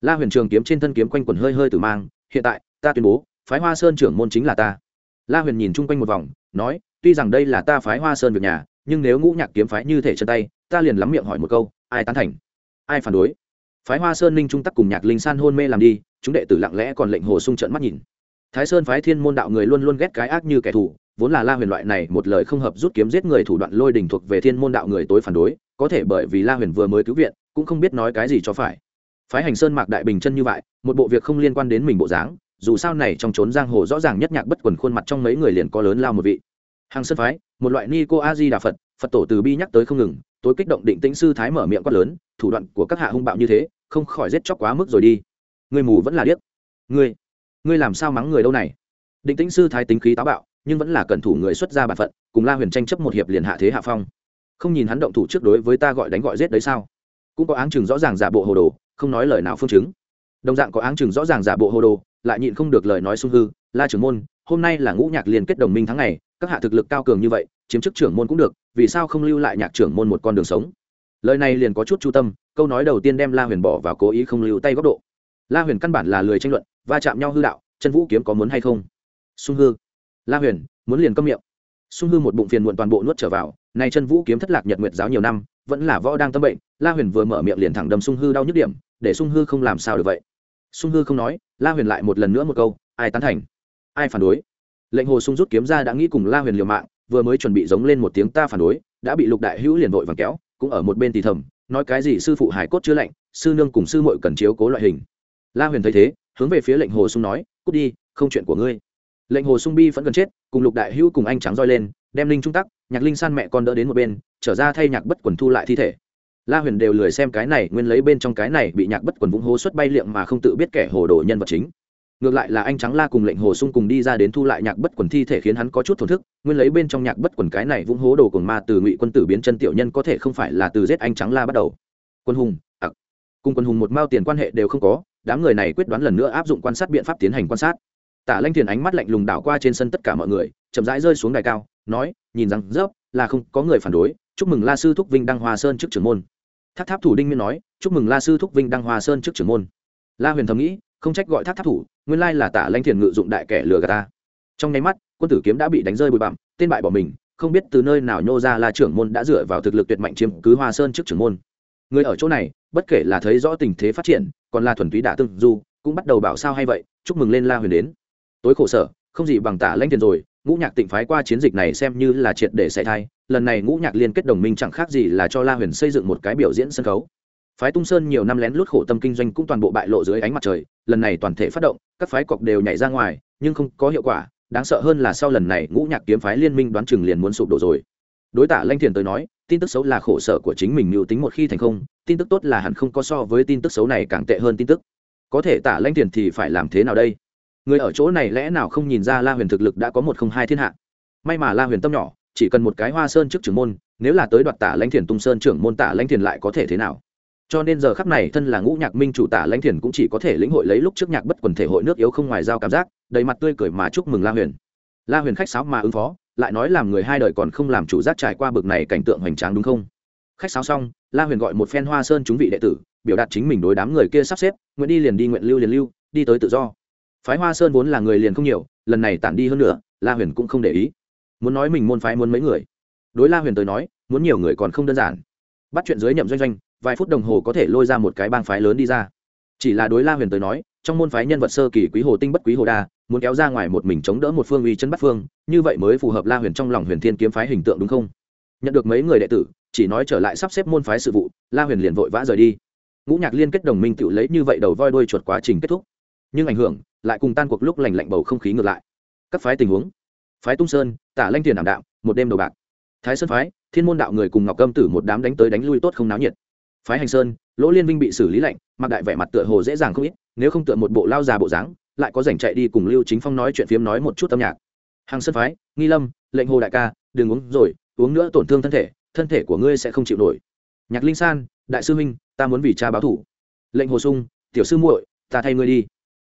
la huyền trường kiếm trên thân kiếm quanh quần hơi hơi tử mang, hiện tại, ta tuyên bố, phái hoa sơn trưởng môn chính là ta. La huyền nhìn chung quanh một vòng, nói, tuy rằng đây là ta phái hoa sơn việc nhà, nhưng nếu ngũ nhạc kiếm phái như thể chân tay, ta liền lắm miệng hỏi một câu, ai tán thành? Ai phản đối? Phái hoa sơn ninh trung tắc cùng nhạc linh san hôn mê làm đi, chúng đệ tử lặng lẽ còn lệnh hồ sung trận mắt nhìn. Thái sơn phái thiên môn đạo người luôn luôn ghét cái ác như kẻ thù, vốn là la huyền loại này một lời không hợp rút kiếm giết người thủ đoạn lôi đình thuộc về thiên môn đạo người tối phản đối, có thể bởi vì la huyền vừa mới cứu viện, cũng không biết nói cái gì cho phải phái hành sơn mạc đại bình chân như vậy, một bộ việc không liên quan đến mình bộ dáng, dù sao này trong trốn giang hồ rõ ràng nhất nhạc bất quần khuôn mặt trong mấy người liền có lớn lao một vị. Hàng sơn phái, một loại ni cô a di đà phật phật tổ từ bi nhắc tới không ngừng, tối kích động định tĩnh sư thái mở miệng quát lớn, thủ đoạn của các hạ hung bạo như thế, không khỏi giết chóc quá mức rồi đi. Người mù vẫn là điếc. Ngươi ngươi làm sao mắng người đâu này? Định tĩnh sư thái tính khí táo bạo, nhưng vẫn là cẩn thủ người xuất ra bản phận, cùng la huyền tranh chấp một hiệp liền hạ thế hạ phong. Không nhìn hắn động thủ trước đối với ta gọi đánh gọi giết đấy sao? Cũng có áng chừng rõ ràng giả bộ hồ đồ không nói lời nào phương chứng. Đồng dạng có áng chừng rõ ràng giả bộ hồ đồ, lại nhịn không được lời nói sung hư, la trưởng môn, hôm nay là ngũ nhạc liên kết đồng minh tháng này các hạ thực lực cao cường như vậy, chiếm chức trưởng môn cũng được, vì sao không lưu lại nhạc trưởng môn một con đường sống? Lời này liền có chút chu tâm, câu nói đầu tiên đem la huyền bỏ vào cố ý không lưu tay góc độ. La huyền căn bản là lười tranh luận, va chạm nhau hư đạo, chân vũ kiếm có muốn hay không? Sung hư. La huyền, muốn liền câm miệng. Sung hư một bụng phiền muộn toàn bộ nuốt trở vào, nay chân vũ kiếm thất lạc nhật nguyệt giáo nhiều năm, vẫn là võ đang tâm bệnh. La huyền vừa mở miệng liền thẳng đâm sung hư đau nhức điểm để sung hư không làm sao được vậy? Sung hư không nói, la huyền lại một lần nữa một câu, ai tán thành? Ai phản đối? Lệnh hồ sung rút kiếm ra đã nghĩ cùng la huyền liều mạng, vừa mới chuẩn bị giống lên một tiếng ta phản đối, đã bị lục đại hữu liền vội vàng kéo, cũng ở một bên thì thầm, nói cái gì sư phụ hải cốt chưa lạnh, sư nương cùng sư muội cần chiếu cố loại hình. La huyền thấy thế, hướng về phía lệnh hồ sung nói, cút đi, không chuyện của ngươi. Lệnh hồ sung bi vẫn gần chết, cùng lục đại hữu cùng anh trắng roi lên, đem linh trung tắc, nhạc linh san mẹ con đỡ đến một bên, trở ra thay nhạc bất quần thu lại thi thể la huyền đều lười xem cái này, nguyên lấy bên trong cái này bị nhạc bất quần vũng hố xuất bay liệm mà không tự biết kẻ hồ đồ nhân vật chính. Ngược lại là anh trắng la cùng lệnh hồ sung cùng đi ra đến thu lại nhạc bất quần thi thể khiến hắn có chút thổn thức, nguyên lấy bên trong nhạc bất quần cái này vũng hố đồ cùng ma từ ngụy quân tử biến chân tiểu nhân có thể không phải là từ giết anh trắng la bắt đầu. Quân hùng, ặc. Cùng quân hùng một mao tiền quan hệ đều không có, đám người này quyết đoán lần nữa áp dụng quan sát biện pháp tiến hành quan sát. Tả lanh thiền ánh mắt lạnh lùng đảo qua trên sân tất cả mọi người, chậm rãi rơi xuống đài cao, nói, nhìn rằng, rớp, là không có người phản đối, chúc mừng la sư thúc vinh đăng hoa sơn trước trưởng môn tháp tháp thủ đinh miên nói, chúc mừng la sư thúc vinh đăng hoa sơn trước trưởng môn. La huyền thầm nghĩ, không trách gọi tháp tháp thủ, nguyên lai là tả lanh thiền ngự dụng đại kẻ lừa gạt ta. Trong nháy mắt, quân tử kiếm đã bị đánh rơi bụi bặm, tên bại bỏ mình, không biết từ nơi nào nhô ra là trưởng môn đã dựa vào thực lực tuyệt mạnh chiếm cứ hoa sơn trước trưởng môn. Người ở chỗ này, bất kể là thấy rõ tình thế phát triển, còn là thuần túy đã tương du, cũng bắt đầu bảo sao hay vậy, chúc mừng lên la huyền đến. Tối khổ sở, không gì bằng tả lanh tiền rồi, ngũ nhạc tịnh phái qua chiến dịch này xem như là triệt để xảy thai lần này ngũ nhạc liên kết đồng minh chẳng khác gì là cho la huyền xây dựng một cái biểu diễn sân khấu. Phái tung sơn nhiều năm lén lút khổ tâm kinh doanh cũng toàn bộ bại lộ dưới ánh mặt trời, lần này toàn thể phát động, các phái cọc đều nhảy ra ngoài, nhưng không có hiệu quả, đáng sợ hơn là sau lần này ngũ nhạc kiếm phái liên minh đoán chừng liền muốn sụp đổ rồi. Đối tả lanh thiền tới nói, tin tức xấu là khổ sở của chính mình mưu tính một khi thành không, tin tức tốt là hẳn không có so với tin tức xấu này càng tệ hơn tin tức. Có thể tả lanh thiền thì phải làm thế nào đây? Người ở chỗ này lẽ nào không nhìn ra la huyền thực lực đã có một không hai thiên hạ? May mà la huyền tâm nhỏ chỉ cần một cái hoa sơn trước trưởng môn, nếu là tới đoạt tả lãnh thiền tung sơn trưởng môn tả lãnh thiền lại có thể thế nào? Cho nên giờ khắc này thân là ngũ nhạc minh chủ tả lãnh thiền cũng chỉ có thể lĩnh hội lấy lúc trước nhạc bất quần thể hội nước yếu không ngoài giao cảm giác, đầy mặt tươi cười mà chúc mừng la huyền. La huyền khách sáo mà ứng phó, lại nói làm người hai đời còn không làm chủ giác trải qua bực này cảnh tượng hoành tráng đúng không? Khách sáo xong, la huyền gọi một phen hoa sơn chúng vị đệ tử, biểu đạt chính mình đối đám người kia sắp xếp, nguyện đi liền đi nguyện lưu liền lưu, đi tới tự do. Phái hoa sơn vốn là người liền không nhiều, lần này tản đi hơn nữa, la huyền cũng không để ý muốn nói mình môn phái muốn mấy người. Đối la huyền tới nói, muốn nhiều người còn không đơn giản. Bắt chuyện dưới nhậm doanh doanh, vài phút đồng hồ có thể lôi ra một cái bang phái lớn đi ra. Chỉ là đối la huyền tới nói, trong môn phái nhân vật sơ kỳ quý hồ tinh bất quý hồ đa, muốn kéo ra ngoài một mình chống đỡ một phương uy chân bắt phương, như vậy mới phù hợp la huyền trong lòng huyền thiên kiếm phái hình tượng đúng không? Nhận được mấy người đệ tử, chỉ nói trở lại sắp xếp môn phái sự vụ, la huyền liền vội vã rời đi. Ngũ nhạc liên kết đồng minh tự lấy như vậy đầu voi đuôi chuột quá trình kết thúc. Nhưng ảnh hưởng lại cùng tan cuộc lúc lành lạnh bầu không khí ngược lại. Các phái tình huống phái tung sơn, tả lanh tiền đảm đạo một đêm đầu bạc. Thái sơn phái, thiên môn đạo người cùng ngọc câm tử một đám đánh tới đánh lui tốt không náo nhiệt. Phái hành sơn, lỗ liên vinh bị xử lý lạnh, mặc đại vẻ mặt tựa hồ dễ dàng không ít, nếu không tựa một bộ lao già bộ dáng, lại có rảnh chạy đi cùng lưu chính phong nói chuyện phiếm nói một chút âm nhạc. Hàng sơn phái, nghi lâm, lệnh hồ đại ca, đừng uống rồi, uống nữa tổn thương thân thể thân thể của ngươi sẽ không chịu nổi. Nhạc linh san, đại sư huynh ta muốn vì cha báo thủ. Lệnh hồ sung, tiểu sư muội, ta thay ngươi đi.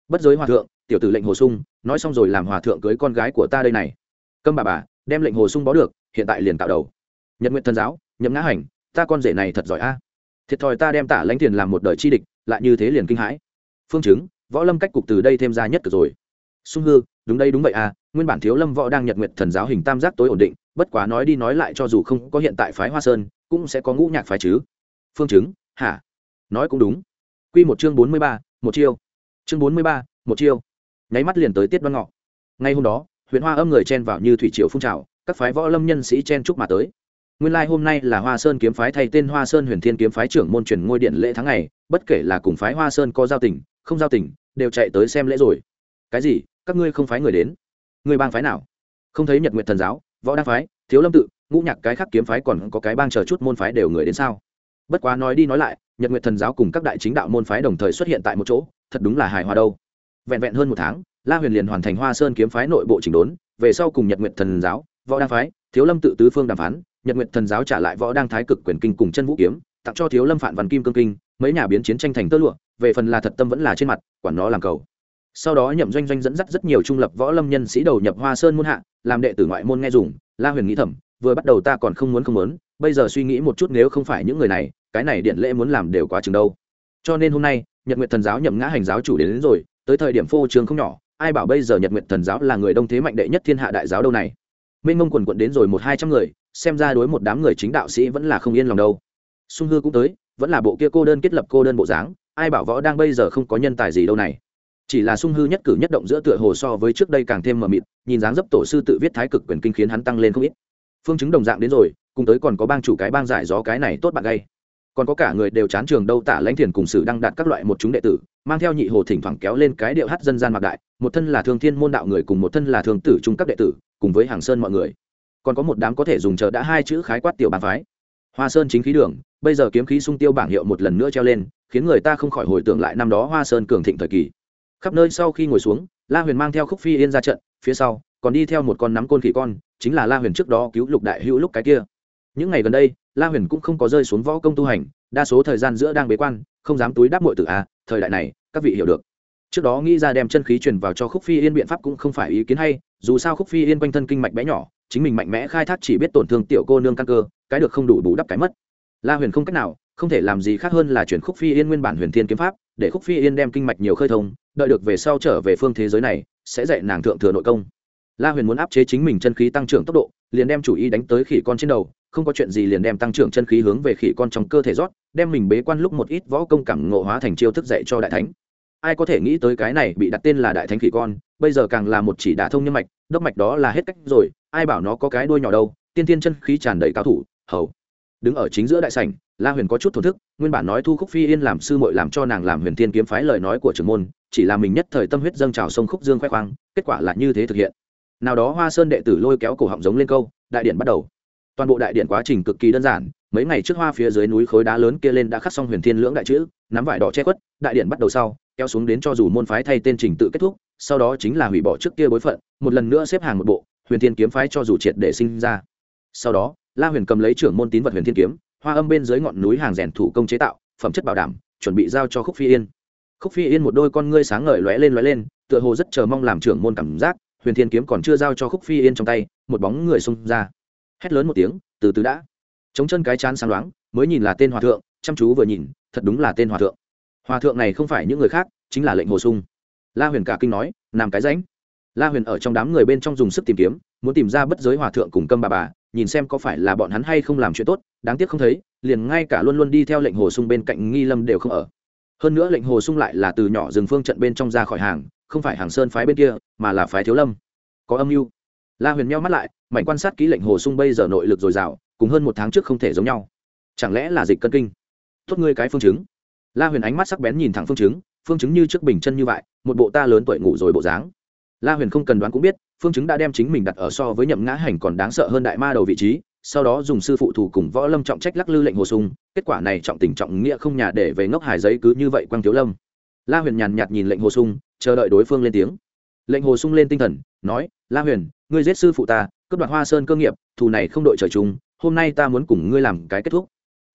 Bất giới hòa thượng, tiểu tử lệnh hồ sung, nói xong rồi làm hòa thượng cưới con gái của ta đây này câm bà bà, đem lệnh hồ sung bó được, hiện tại liền tạo đầu. Nhật nguyện thần giáo, nhậm ngã hành, ta con rể này thật giỏi a. Thiệt thòi ta đem tả lãnh tiền làm một đời chi địch, lại như thế liền kinh hãi. Phương chứng, võ lâm cách cục từ đây thêm ra nhất cực rồi. Sung hư, đúng đây đúng vậy à nguyên bản thiếu lâm võ đang nhật nguyện thần giáo hình tam giác tối ổn định, bất quá nói đi nói lại cho dù không có hiện tại phái hoa sơn, cũng sẽ có ngũ nhạc phái chứ. Phương chứng, hả? Nói cũng đúng. Q một chương bốn mươi ba, một chiêu. Chương bốn mươi ba, một chiêu. Nháy mắt liền tới tiết văn ngọ. Ngay hôm đó huyện hoa âm người chen vào như thủy triều phun trào, các phái võ lâm nhân sĩ chen chúc mà tới. Nguyên lai hôm nay là hoa sơn kiếm phái thay tên hoa sơn huyền thiên kiếm phái trưởng môn truyền ngôi điện lễ tháng ngày, bất kể là cùng phái hoa sơn có giao tình, không giao tình, đều chạy tới xem lễ rồi. Cái gì? Các ngươi không phái người đến? Người bang phái nào? Không thấy nhật nguyện thần giáo, võ đa phái, thiếu lâm tự, ngũ nhạc cái khác kiếm phái còn có cái bang chờ chút môn phái đều người đến sao? Bất quá nói đi nói lại, nhật nguyện thần giáo cùng các đại chính đạo môn phái đồng thời xuất hiện tại một chỗ, thật đúng là hài hòa đâu. Vẹn vẹn hơn một tháng la huyền liền hoàn thành hoa sơn kiếm phái nội bộ chỉnh đốn về sau cùng nhật nguyện thần giáo võ đăng phái thiếu lâm tự tứ phương đàm phán nhật nguyện thần giáo trả lại võ đăng thái cực quyền kinh cùng chân vũ kiếm tặng cho thiếu lâm phản văn kim cương kinh mấy nhà biến chiến tranh thành tơ lụa về phần là thật tâm vẫn là trên mặt quản nó làm cầu. Sau đó nhậm doanh doanh dẫn dắt rất nhiều trung lập võ lâm nhân sĩ đầu nhập hoa sơn môn hạ làm đệ tử ngoại môn nghe dùng la huyền nghĩ thầm vừa bắt đầu ta còn không muốn không muốn bây giờ suy nghĩ một chút nếu không phải những người này cái này điện lễ muốn làm đều quá chừng đâu. Cho nên hôm nay nhật nguyện thần giáo nhậm ngã hành giáo chủ đến, đến rồi tới thời điểm phô trường không nhỏ ai bảo bây giờ nhật nguyện thần giáo là người đông thế mạnh đệ nhất thiên hạ đại giáo đâu này? Minh mông quần quận đến rồi một hai trăm người, xem ra đối một đám người chính đạo sĩ vẫn là không yên lòng đâu. Sung hư cũng tới, vẫn là bộ kia cô đơn kết lập cô đơn bộ dáng, ai bảo võ đang bây giờ không có nhân tài gì đâu này? Chỉ là sung hư nhất cử nhất động giữa tựa hồ so với trước đây càng thêm mờ mịt, nhìn dáng dấp tổ sư tự viết thái cực quyền kinh khiến hắn tăng lên không ít. Phương chứng đồng dạng đến rồi, cùng tới còn có bang chủ cái bang giải gió cái này tốt bạn gay còn có cả người đều chán trường đâu tả lãnh thiền cùng sử đăng đạt các loại một chúng đệ tử, mang theo nhị hồ thỉnh thoảng kéo lên cái điệu hát dân gian mạc đại, một thân là thương thiên môn đạo người cùng một thân là thương tử trung cấp đệ tử, cùng với hàng sơn mọi người. Còn có một đám có thể dùng chờ đã hai chữ khái quát tiểu bàn phái. Hoa sơn chính khí đường, bây giờ kiếm khí sung tiêu bảng hiệu một lần nữa treo lên, khiến người ta không khỏi hồi tưởng lại năm đó hoa sơn cường thịnh thời kỳ. Khắp nơi sau khi ngồi xuống, la huyền mang theo khúc phi yên ra trận, phía sau, còn đi theo một con nắm côn khỉ con, chính là la huyền trước đó cứu lục đại hữu lúc cái kia những ngày gần đây, la huyền cũng không có rơi xuống võ công tu hành, đa số thời gian giữa đang bế quan, không dám túi đáp mội tử. A thời đại này, các vị hiểu được. Trước đó nghĩ ra đem chân khí truyền vào cho khúc phi yên biện pháp cũng không phải ý kiến hay, dù sao khúc phi yên quanh thân kinh mạch bé nhỏ, chính mình mạnh mẽ khai thác chỉ biết tổn thương tiểu cô nương căn cơ, cái được không đủ bù đắp cái mất. La huyền không cách nào, không thể làm gì khác hơn là chuyển khúc phi yên nguyên bản huyền thiên kiếm pháp, để khúc phi yên đem kinh mạch nhiều khơi thông, đợi được về sau trở về phương thế giới này, sẽ dạy nàng thượng thừa nội công. La huyền muốn áp chế chính mình chân khí tăng trưởng tốc độ, liền đem chủ ý đánh tới khỉ con trên đầu không có chuyện gì liền đem tăng trưởng chân khí hướng về khỉ con trong cơ thể rót, đem mình bế quan lúc một ít võ công cảm ngộ hóa thành chiêu thức dạy cho đại thánh. Ai có thể nghĩ tới cái này bị đặt tên là đại thánh khỉ con, bây giờ càng là một chỉ đả thông nhân mạch, đốc mạch đó là hết cách rồi, ai bảo nó có cái đuôi nhỏ đâu, tiên tiên chân khí tràn đầy cao thủ, hầu. Đứng ở chính giữa đại sảnh, la huyền có chút thổn thức, nguyên bản nói thu khúc phi yên làm sư muội làm cho nàng làm huyền thiên kiếm phái lời nói của trưởng môn, chỉ là mình nhất thời tâm huyết dâng trào sông khúc dương khoe khoang, kết quả là như thế thực hiện. Nào đó hoa sơn đệ tử lôi kéo cổ họng giống lên câu, đại điện bắt đầu toàn bộ đại điện quá trình cực kỳ đơn giản, mấy ngày trước hoa phía dưới núi khối đá lớn kia lên đã khắc xong huyền thiên lưỡng đại chữ, nắm vải đỏ che khuất, đại điện bắt đầu sau, kéo xuống đến cho dù môn phái thay tên trình tự kết thúc, sau đó chính là hủy bỏ trước kia bối phận, một lần nữa xếp hàng một bộ, huyền thiên kiếm phái cho dù triệt để sinh ra. Sau đó, la huyền cầm lấy trưởng môn tín vật huyền thiên kiếm, hoa âm bên dưới ngọn núi hàng rèn thủ công chế tạo, phẩm chất bảo đảm, chuẩn bị giao cho khúc phi yên. Khúc phi yên một đôi con ngươi sáng ngời lóe lên lóe lên, tựa hồ rất chờ mong làm trưởng môn cảm giác, huyền thiên kiếm còn chưa giao cho khúc phi yên trong tay, một bóng người xông ra hét lớn một tiếng, từ từ đã. Chống chân cái chán sáng loáng, mới nhìn là tên hòa thượng, chăm chú vừa nhìn, thật đúng là tên hòa thượng. Hòa thượng này không phải những người khác, chính là lệnh hồ sung. La huyền cả kinh nói làm cái ránh. La huyền ở trong đám người bên trong dùng sức tìm kiếm, muốn tìm ra bất giới hòa thượng cùng câm bà bà, nhìn xem có phải là bọn hắn hay không làm chuyện tốt, đáng tiếc không thấy, liền ngay cả luôn luôn đi theo lệnh hồ sung bên cạnh nghi lâm đều không ở. Hơn nữa lệnh hồ sung lại là từ nhỏ rừng phương trận bên trong ra khỏi hàng, không phải hàng sơn phái bên kia, mà là phái thiếu lâm. Có âm mưu. La huyền meo mắt lại mạnh quan sát kỹ lệnh hồ sung bây giờ nội lực dồi dào, cùng hơn một tháng trước không thể giống nhau. Chẳng lẽ là dịch cân kinh? Tốt ngươi cái phương chứng. La huyền ánh mắt sắc bén nhìn thẳng phương chứng phương chứng như trước bình chân như vậy, một bộ ta lớn tuổi ngủ rồi bộ dáng. La huyền không cần đoán cũng biết, phương chứng đã đem chính mình đặt ở so với nhậm ngã hành còn đáng sợ hơn đại ma đầu vị trí, sau đó dùng sư phụ thủ cùng võ lâm trọng trách lắc lư lệnh hồ sung, kết quả này trọng tình trọng nghĩa không nhà để về ngốc hải giấy cứ như vậy quang thiếu lâm. La huyền nhàn nhạt nhìn lệnh hồ sung, chờ đợi đối phương lên tiếng. Lệnh hồ sung lên tinh thần, nói, la huyền, ngươi giết sư phụ ta cướp đoạt hoa sơn cơ nghiệp, thù này không đội trời chung, hôm nay ta muốn cùng ngươi làm cái kết thúc.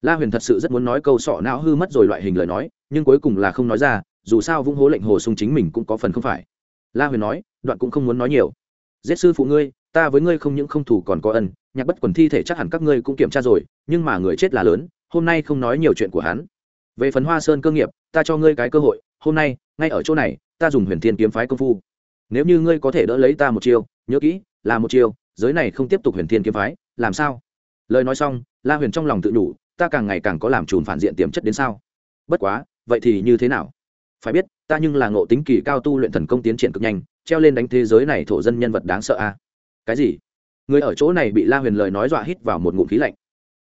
La huyền thật sự rất muốn nói câu sọ não hư mất rồi loại hình lời nói, nhưng cuối cùng là không nói ra, dù sao vung hố lệnh hồ sung chính mình cũng có phần không phải. La huyền nói, đoạn cũng không muốn nói nhiều. Giết sư phụ ngươi, ta với ngươi không những không thủ còn có ân, nhạc bất quần thi thể chắc hẳn các ngươi cũng kiểm tra rồi, nhưng mà người chết là lớn, hôm nay không nói nhiều chuyện của hắn. Về phần hoa sơn cơ nghiệp, ta cho ngươi cái cơ hội, hôm nay, ngay ở chỗ này, ta dùng huyền thiên kiếm phái công phu. Nếu như ngươi có thể đỡ lấy ta một chiêu, nhớ kỹ, là một chiêu giới này không tiếp tục huyền thiên kiếm phái, làm sao? Lời nói xong, la huyền trong lòng tự nhủ, ta càng ngày càng có làm trùn phản diện tiềm chất đến sao? Bất quá, vậy thì như thế nào? Phải biết, ta nhưng là ngộ tính kỳ cao tu luyện thần công tiến triển cực nhanh, treo lên đánh thế giới này thổ dân nhân vật đáng sợ a. À? cái gì? Người ở chỗ này bị la huyền lời nói dọa hít vào một ngụm khí lạnh.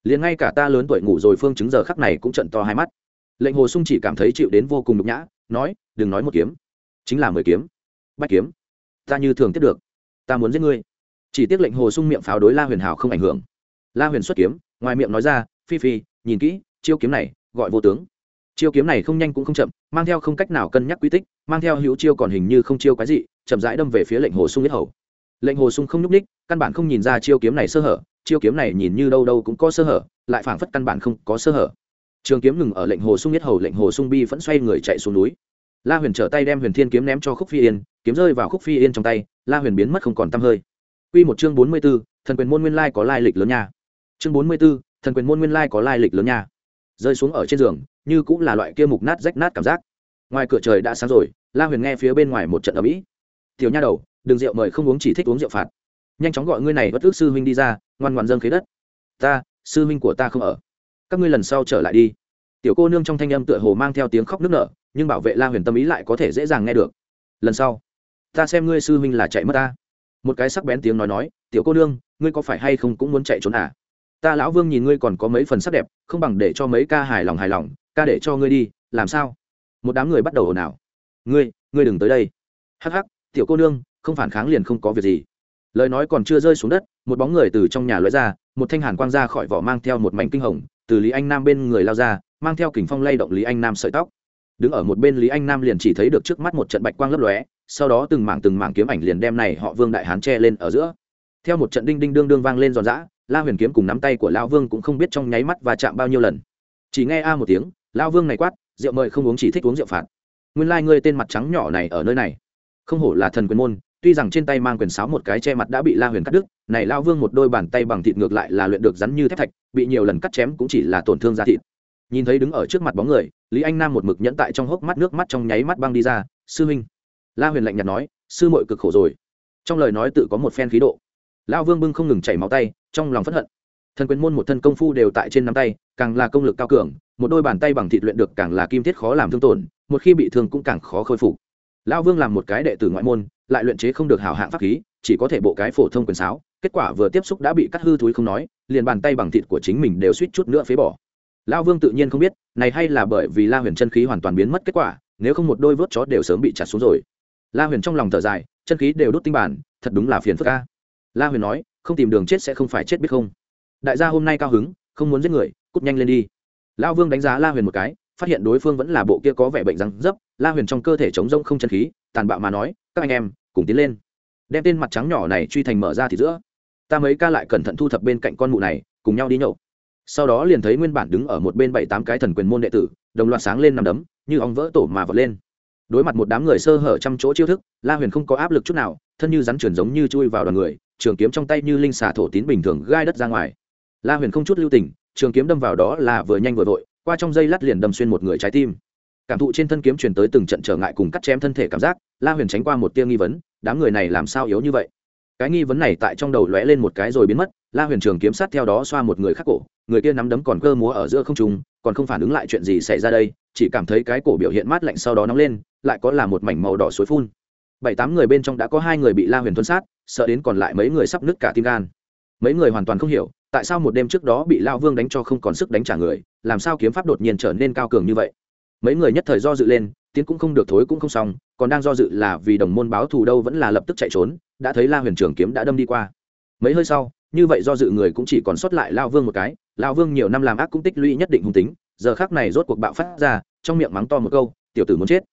Liền ngay cả ta lớn tuổi ngủ rồi phương chứng giờ khắc này cũng trận to hai mắt. Lệnh hồ sung chỉ cảm thấy chịu đến vô cùng nhục nhã, nói, đừng nói một kiếm. Chính là mười kiếm. Bách kiếm. Ta như thường tiếp được. Ta muốn giết ngươi chỉ tiếc lệnh hồ sung miệng pháo đối la huyền hào không ảnh hưởng. La huyền xuất kiếm, ngoài miệng nói ra, phi phi, nhìn kỹ, chiêu kiếm này, gọi vô tướng. Chiêu kiếm này không nhanh cũng không chậm, mang theo không cách nào cân nhắc quy tích, mang theo hữu chiêu còn hình như không chiêu cái gì chậm rãi đâm về phía lệnh hồ sung nhất hầu. Lệnh hồ sung không nhúc ních căn bản không nhìn ra chiêu kiếm này sơ hở, chiêu kiếm này nhìn như đâu đâu cũng có sơ hở, lại phảng phất căn bản không có sơ hở. Trường kiếm ngừng ở lệnh hồ sung nhất hầu, lệnh hồ sung bi vẫn xoay người chạy xuống núi. La huyền trở tay đem huyền thiên kiếm ném cho khúc phi yên, kiếm rơi vào khúc phi yên trong tay, la huyền biến mất không còn t hơi. Quy một chương bốn mươi 44, thần quyền môn nguyên lai có lai lịch lớn nha. Chương bốn mươi 44, thần quyền môn nguyên lai có lai lịch lớn nha. Rơi xuống ở trên giường, như cũng là loại kia mục nát rách nát cảm giác. Ngoài cửa trời đã sáng rồi, La Huyền nghe phía bên ngoài một trận ầm ĩ. "Tiểu nha đầu, đừng rượu mời không uống chỉ thích uống rượu phạt. Nhanh chóng gọi ngươi này bất ước sư huynh đi ra, ngoan ngoãn dâng khế đất." "Ta, sư huynh của ta không ở. Các ngươi lần sau trở lại đi." Tiểu cô nương trong thanh âm tựa hồ mang theo tiếng khóc nức nở, nhưng bảo vệ La Huyền tâm ý lại có thể dễ dàng nghe được. "Lần sau, ta xem ngươi sư huynh là chạy mất ta." Một cái sắc bén tiếng nói nói, tiểu cô nương, ngươi có phải hay không cũng muốn chạy trốn à? Ta lão vương nhìn ngươi còn có mấy phần sắc đẹp, không bằng để cho mấy ca hài lòng hài lòng, ca để cho ngươi đi, làm sao? Một đám người bắt đầu ồn ào. Ngươi ngươi đừng tới đây. Hắc hắc, tiểu cô nương, không phản kháng liền không có việc gì. Lời nói còn chưa rơi xuống đất, một bóng người từ trong nhà lóe ra, một thanh hàn quang ra khỏi vỏ mang theo một mảnh kinh hồng, từ lý anh nam bên người lao ra, mang theo kình phong lay động lý anh nam sợi tóc. Đứng ở một bên lý anh nam liền chỉ thấy được trước mắt một trận bạch quang lấp lóe sau đó từng mảng từng mảng kiếm ảnh liền đem này họ vương đại hán che lên ở giữa. Theo một trận đinh đinh đương đương vang lên giòn giã, la huyền kiếm cùng nắm tay của lao vương cũng không biết trong nháy mắt và chạm bao nhiêu lần. Chỉ nghe a một tiếng lao vương này quát, rượu mời không uống chỉ thích uống rượu phạt. Nguyên lai、like、ngươi tên mặt trắng nhỏ này ở nơi này. Không hổ là thần quyền môn, tuy rằng trên tay mang quyền sáo một cái che mặt đã bị la huyền cắt đứt, này lao vương một đôi bàn tay bằng thịt ngược lại là luyện được rắn như thép thạch, bị nhiều lần cắt chém cũng chỉ là tổn thương da thịt. Nhìn thấy đứng ở trước mặt bóng người, lý anh nam một mực nhẫn tại trong hốc mắt nước mắt trong nháy mắt băng đi ra, sư huynh la huyền lạnh nhạt nói, sư mội cực khổ rồi. Trong lời nói tự có một phen khí độ. Lão vương bưng không ngừng chảy máu tay, trong lòng p hận. Thần quyền môn một thân công phu đều tại trên nắm tay, càng là công lực cao cường, một đôi bàn tay bằng thịt luyện được càng là kim thiết khó làm thương tổn, một khi bị thương cũng càng khó khôi phục. Lão vương làm một cái đệ tử ngoại môn, lại luyện chế không được hảo hạng pháp khí, chỉ có thể bộ cái phổ thông quyền sáo, kết quả vừa tiếp xúc đã bị cắt hư thúi không nói, liền bàn tay bằng thịt của chính mình đều suýt chút nữa phế bỏ. Lão vương tự nhiên không biết, này hay là bởi vì la huyền chân khí hoàn toàn biến mất kết quả, nếu không một đôi vớt chó đều sớm bị chặt xuống rồi la huyền trong lòng thở dài, chân khí đều đốt tinh bản, thật đúng là phiền phức ca la huyền nói, không tìm đường chết sẽ không phải chết biết không. Đại gia hôm nay cao hứng, không muốn giết người, cút nhanh lên đi. Lão vương đánh giá la huyền một cái, phát hiện đối phương vẫn là bộ kia có vẻ bệnh răng dấp, la huyền trong cơ thể chống rông không chân khí, tàn bạo mà nói, các anh em, cùng tiến lên. Đem tên mặt trắng nhỏ này truy thành mở ra thì giữa, ta mấy ca lại cẩn thận thu thập bên cạnh con mụ này, cùng nhau đi nhậu. Sau đó liền thấy nguyên bản đứng ở một bên bảy tám cái thần quyền môn đệ tử, đồng loạt sáng lên nằm đấm, như ong vỡ tổ mà vật lên đối mặt một đám người sơ hở trăm chỗ chiêu thức la huyền không có áp lực chút nào thân như rắn chuyển giống như chui vào đoàn người trường kiếm trong tay như linh xà thổ tín bình thường gai đất ra ngoài. La huyền không chút lưu tình trường kiếm đâm vào đó là vừa nhanh vừa vội qua trong dây lát liền đâm xuyên một người trái tim. Cảm thụ trên thân kiếm truyền tới từng trận trở ngại cùng cắt chém thân thể cảm giác la huyền tránh qua một tia nghi vấn đám người này làm sao yếu như vậy? Cái nghi vấn này tại trong đầu lóe lên một cái rồi biến mất la huyền trường kiếm sát theo đó xoa một người khắc cổ người kia nắm đấm còn cơ múa ở giữa không trùng, còn không phản ứng lại chuyện gì xảy ra đây chỉ cảm thấy cái cổ biểu hiện mát lạnh sau đó nóng lên lại có là một mảnh màu đỏ suối phun. Bảy tám người bên trong đã có hai người bị la huyền tuân sát, sợ đến còn lại mấy người sắp nứt cả tim gan. Mấy người hoàn toàn không hiểu, tại sao một đêm trước đó bị lao vương đánh cho không còn sức đánh trả người, làm sao kiếm pháp đột nhiên trở nên cao cường như vậy? Mấy người nhất thời do dự lên, tiến cũng không được, thối cũng không xong, còn đang do dự là vì đồng môn báo thù đâu vẫn là lập tức chạy trốn, đã thấy la huyền trường kiếm đã đâm đi qua. Mấy hơi sau, như vậy do dự người cũng chỉ còn sót lại lao vương một cái, lao vương nhiều năm làm ác cũng tích lũy nhất định hung tính, giờ khác này rốt cuộc bạo phát ra, trong miệng mắng to một câu, tiểu tử muốn chết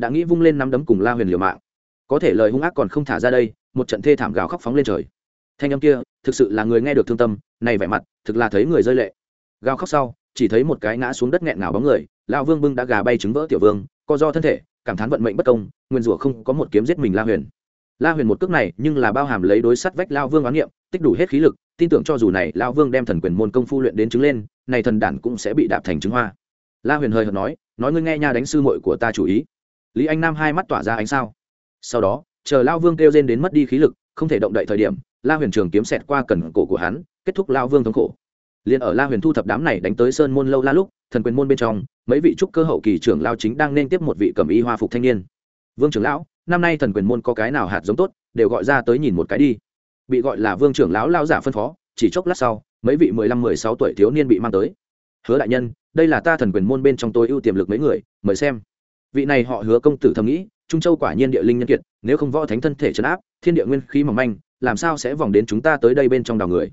đã nghĩ vung lên nắm đấm cùng la huyền liều mạng. Có thể lời hung ác còn không thả ra đây, một trận thê thảm gào khóc phóng lên trời. Thanh âm kia, thực sự là người nghe được thương tâm, này vẻ mặt, thực là thấy người rơi lệ. Gào khóc sau, chỉ thấy một cái ngã xuống đất nghẹn ngào bóng người lao vương bưng đã gà bay trứng vỡ tiểu vương, co do thân thể, cảm thán vận mệnh bất công, nguyên rủa không có một kiếm giết mình la huyền. La huyền một cước này, nhưng là bao hàm lấy đối sắt vách lao vương oán niệm tích đủ hết khí lực, tin tưởng cho dù này lao vương đem thần quyền môn công phu luyện đến trứng lên, này thần đản cũng sẽ bị đạp thành trứng hoa. La huyền hơi hợt nói nói ngươi nghe nha đánh sư muội của ta chủ ý lý anh nam hai mắt tỏa ra ánh sao. Sau đó, chờ lao vương kêu rên đến mất đi khí lực, không thể động đậy thời điểm, la huyền trường kiếm xẹt qua cần cổ của hắn, kết thúc lao vương thống khổ. Liền ở la huyền thu thập đám này đánh tới sơn môn lâu la lúc, thần quyền môn bên trong, mấy vị trúc cơ hậu kỳ trưởng lao chính đang nên tiếp một vị cầm y hoa phục thanh niên. Vương trưởng lão, năm nay thần quyền môn có cái nào hạt giống tốt, đều gọi ra tới nhìn một cái đi. Bị gọi là vương trưởng lão lao giả phân phó, chỉ chốc lát sau, mấy vị mười lăm, mười sáu tuổi thiếu niên bị mang tới. Hứa đại nhân, đây là ta thần quyền môn bên trong tôi ưu tiềm lực mấy người, mời xem vị này họ hứa công tử thầm nghĩ, trung châu quả nhiên địa linh nhân kiệt, nếu không võ thánh thân thể chấn áp, thiên địa nguyên khí mỏng manh, làm sao sẽ vòng đến chúng ta tới đây bên trong đào người?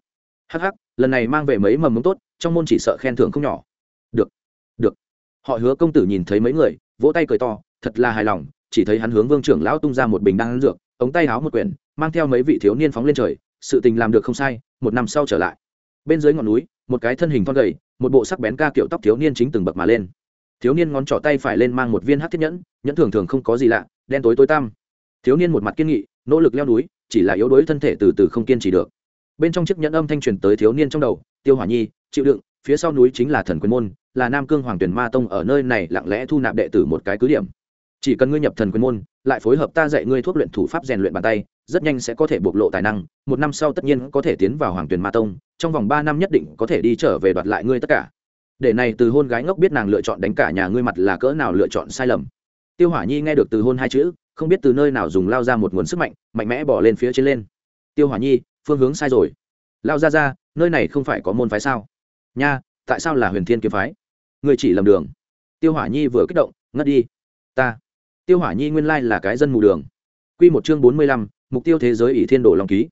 Hắc hắc, lần này mang về mấy mầm mống tốt, trong môn chỉ sợ khen thưởng không nhỏ. Được được. Họ hứa công tử nhìn thấy mấy người, vỗ tay cười to, thật là hài lòng, chỉ thấy hắn hướng vương trưởng lão tung ra một bình đan dược, ống tay háo một quyển, mang theo mấy vị thiếu niên phóng lên trời, sự tình làm được không sai, một năm sau trở lại. Bên dưới ngọn núi, một cái thân hình thon gầy, một bộ sắc bén ca kiểu tóc thiếu niên chính từng bậc mà lên thiếu niên ngón trỏ tay phải lên mang một viên hát thiết nhẫn nhẫn thường thường không có gì lạ, đen tối tối tăm. Thiếu niên một mặt kiên nghị, nỗ lực leo núi, chỉ là yếu đuối thân thể từ từ không kiên trì được. Bên trong chiếc nhẫn âm thanh truyền tới thiếu niên trong đầu, tiêu hỏa nhi, chịu đựng, phía sau núi chính là thần quyền môn, là nam cương hoàng tuyển ma tông, ở nơi này lặng lẽ thu nạp đệ tử một cái cứ điểm. Chỉ cần ngươi nhập thần quyền môn, lại phối hợp ta dạy ngươi thuốc luyện thủ pháp rèn luyện bàn tay, rất nhanh sẽ có thể bộc lộ tài năng, một năm sau tất nhiên có thể tiến vào hoàng tuyển ma tông, trong vòng ba năm nhất định có thể đi trở về đoạt lại ngươi tất cả để này từ hôn gái ngốc biết nàng lựa chọn đánh cả nhà ngươi mặt là cỡ nào lựa chọn sai lầm. Tiêu hỏa nhi nghe được từ hôn hai chữ, không biết từ nơi nào dùng lao ra một nguồn sức mạnh mạnh mẽ bỏ lên phía trên lên. Tiêu hỏa nhi, phương hướng sai rồi. Lao ra ra, nơi này không phải có môn phái sao? Nha, tại sao là huyền thiên kiếm phái? Người chỉ lầm đường. Tiêu hỏa nhi vừa kích động, ngất đi. Ta. Tiêu hỏa nhi nguyên lai là cái dân mù đường. Q một chương bốn mươi lăm, mục tiêu thế giới ỷ thiên đồ long ký.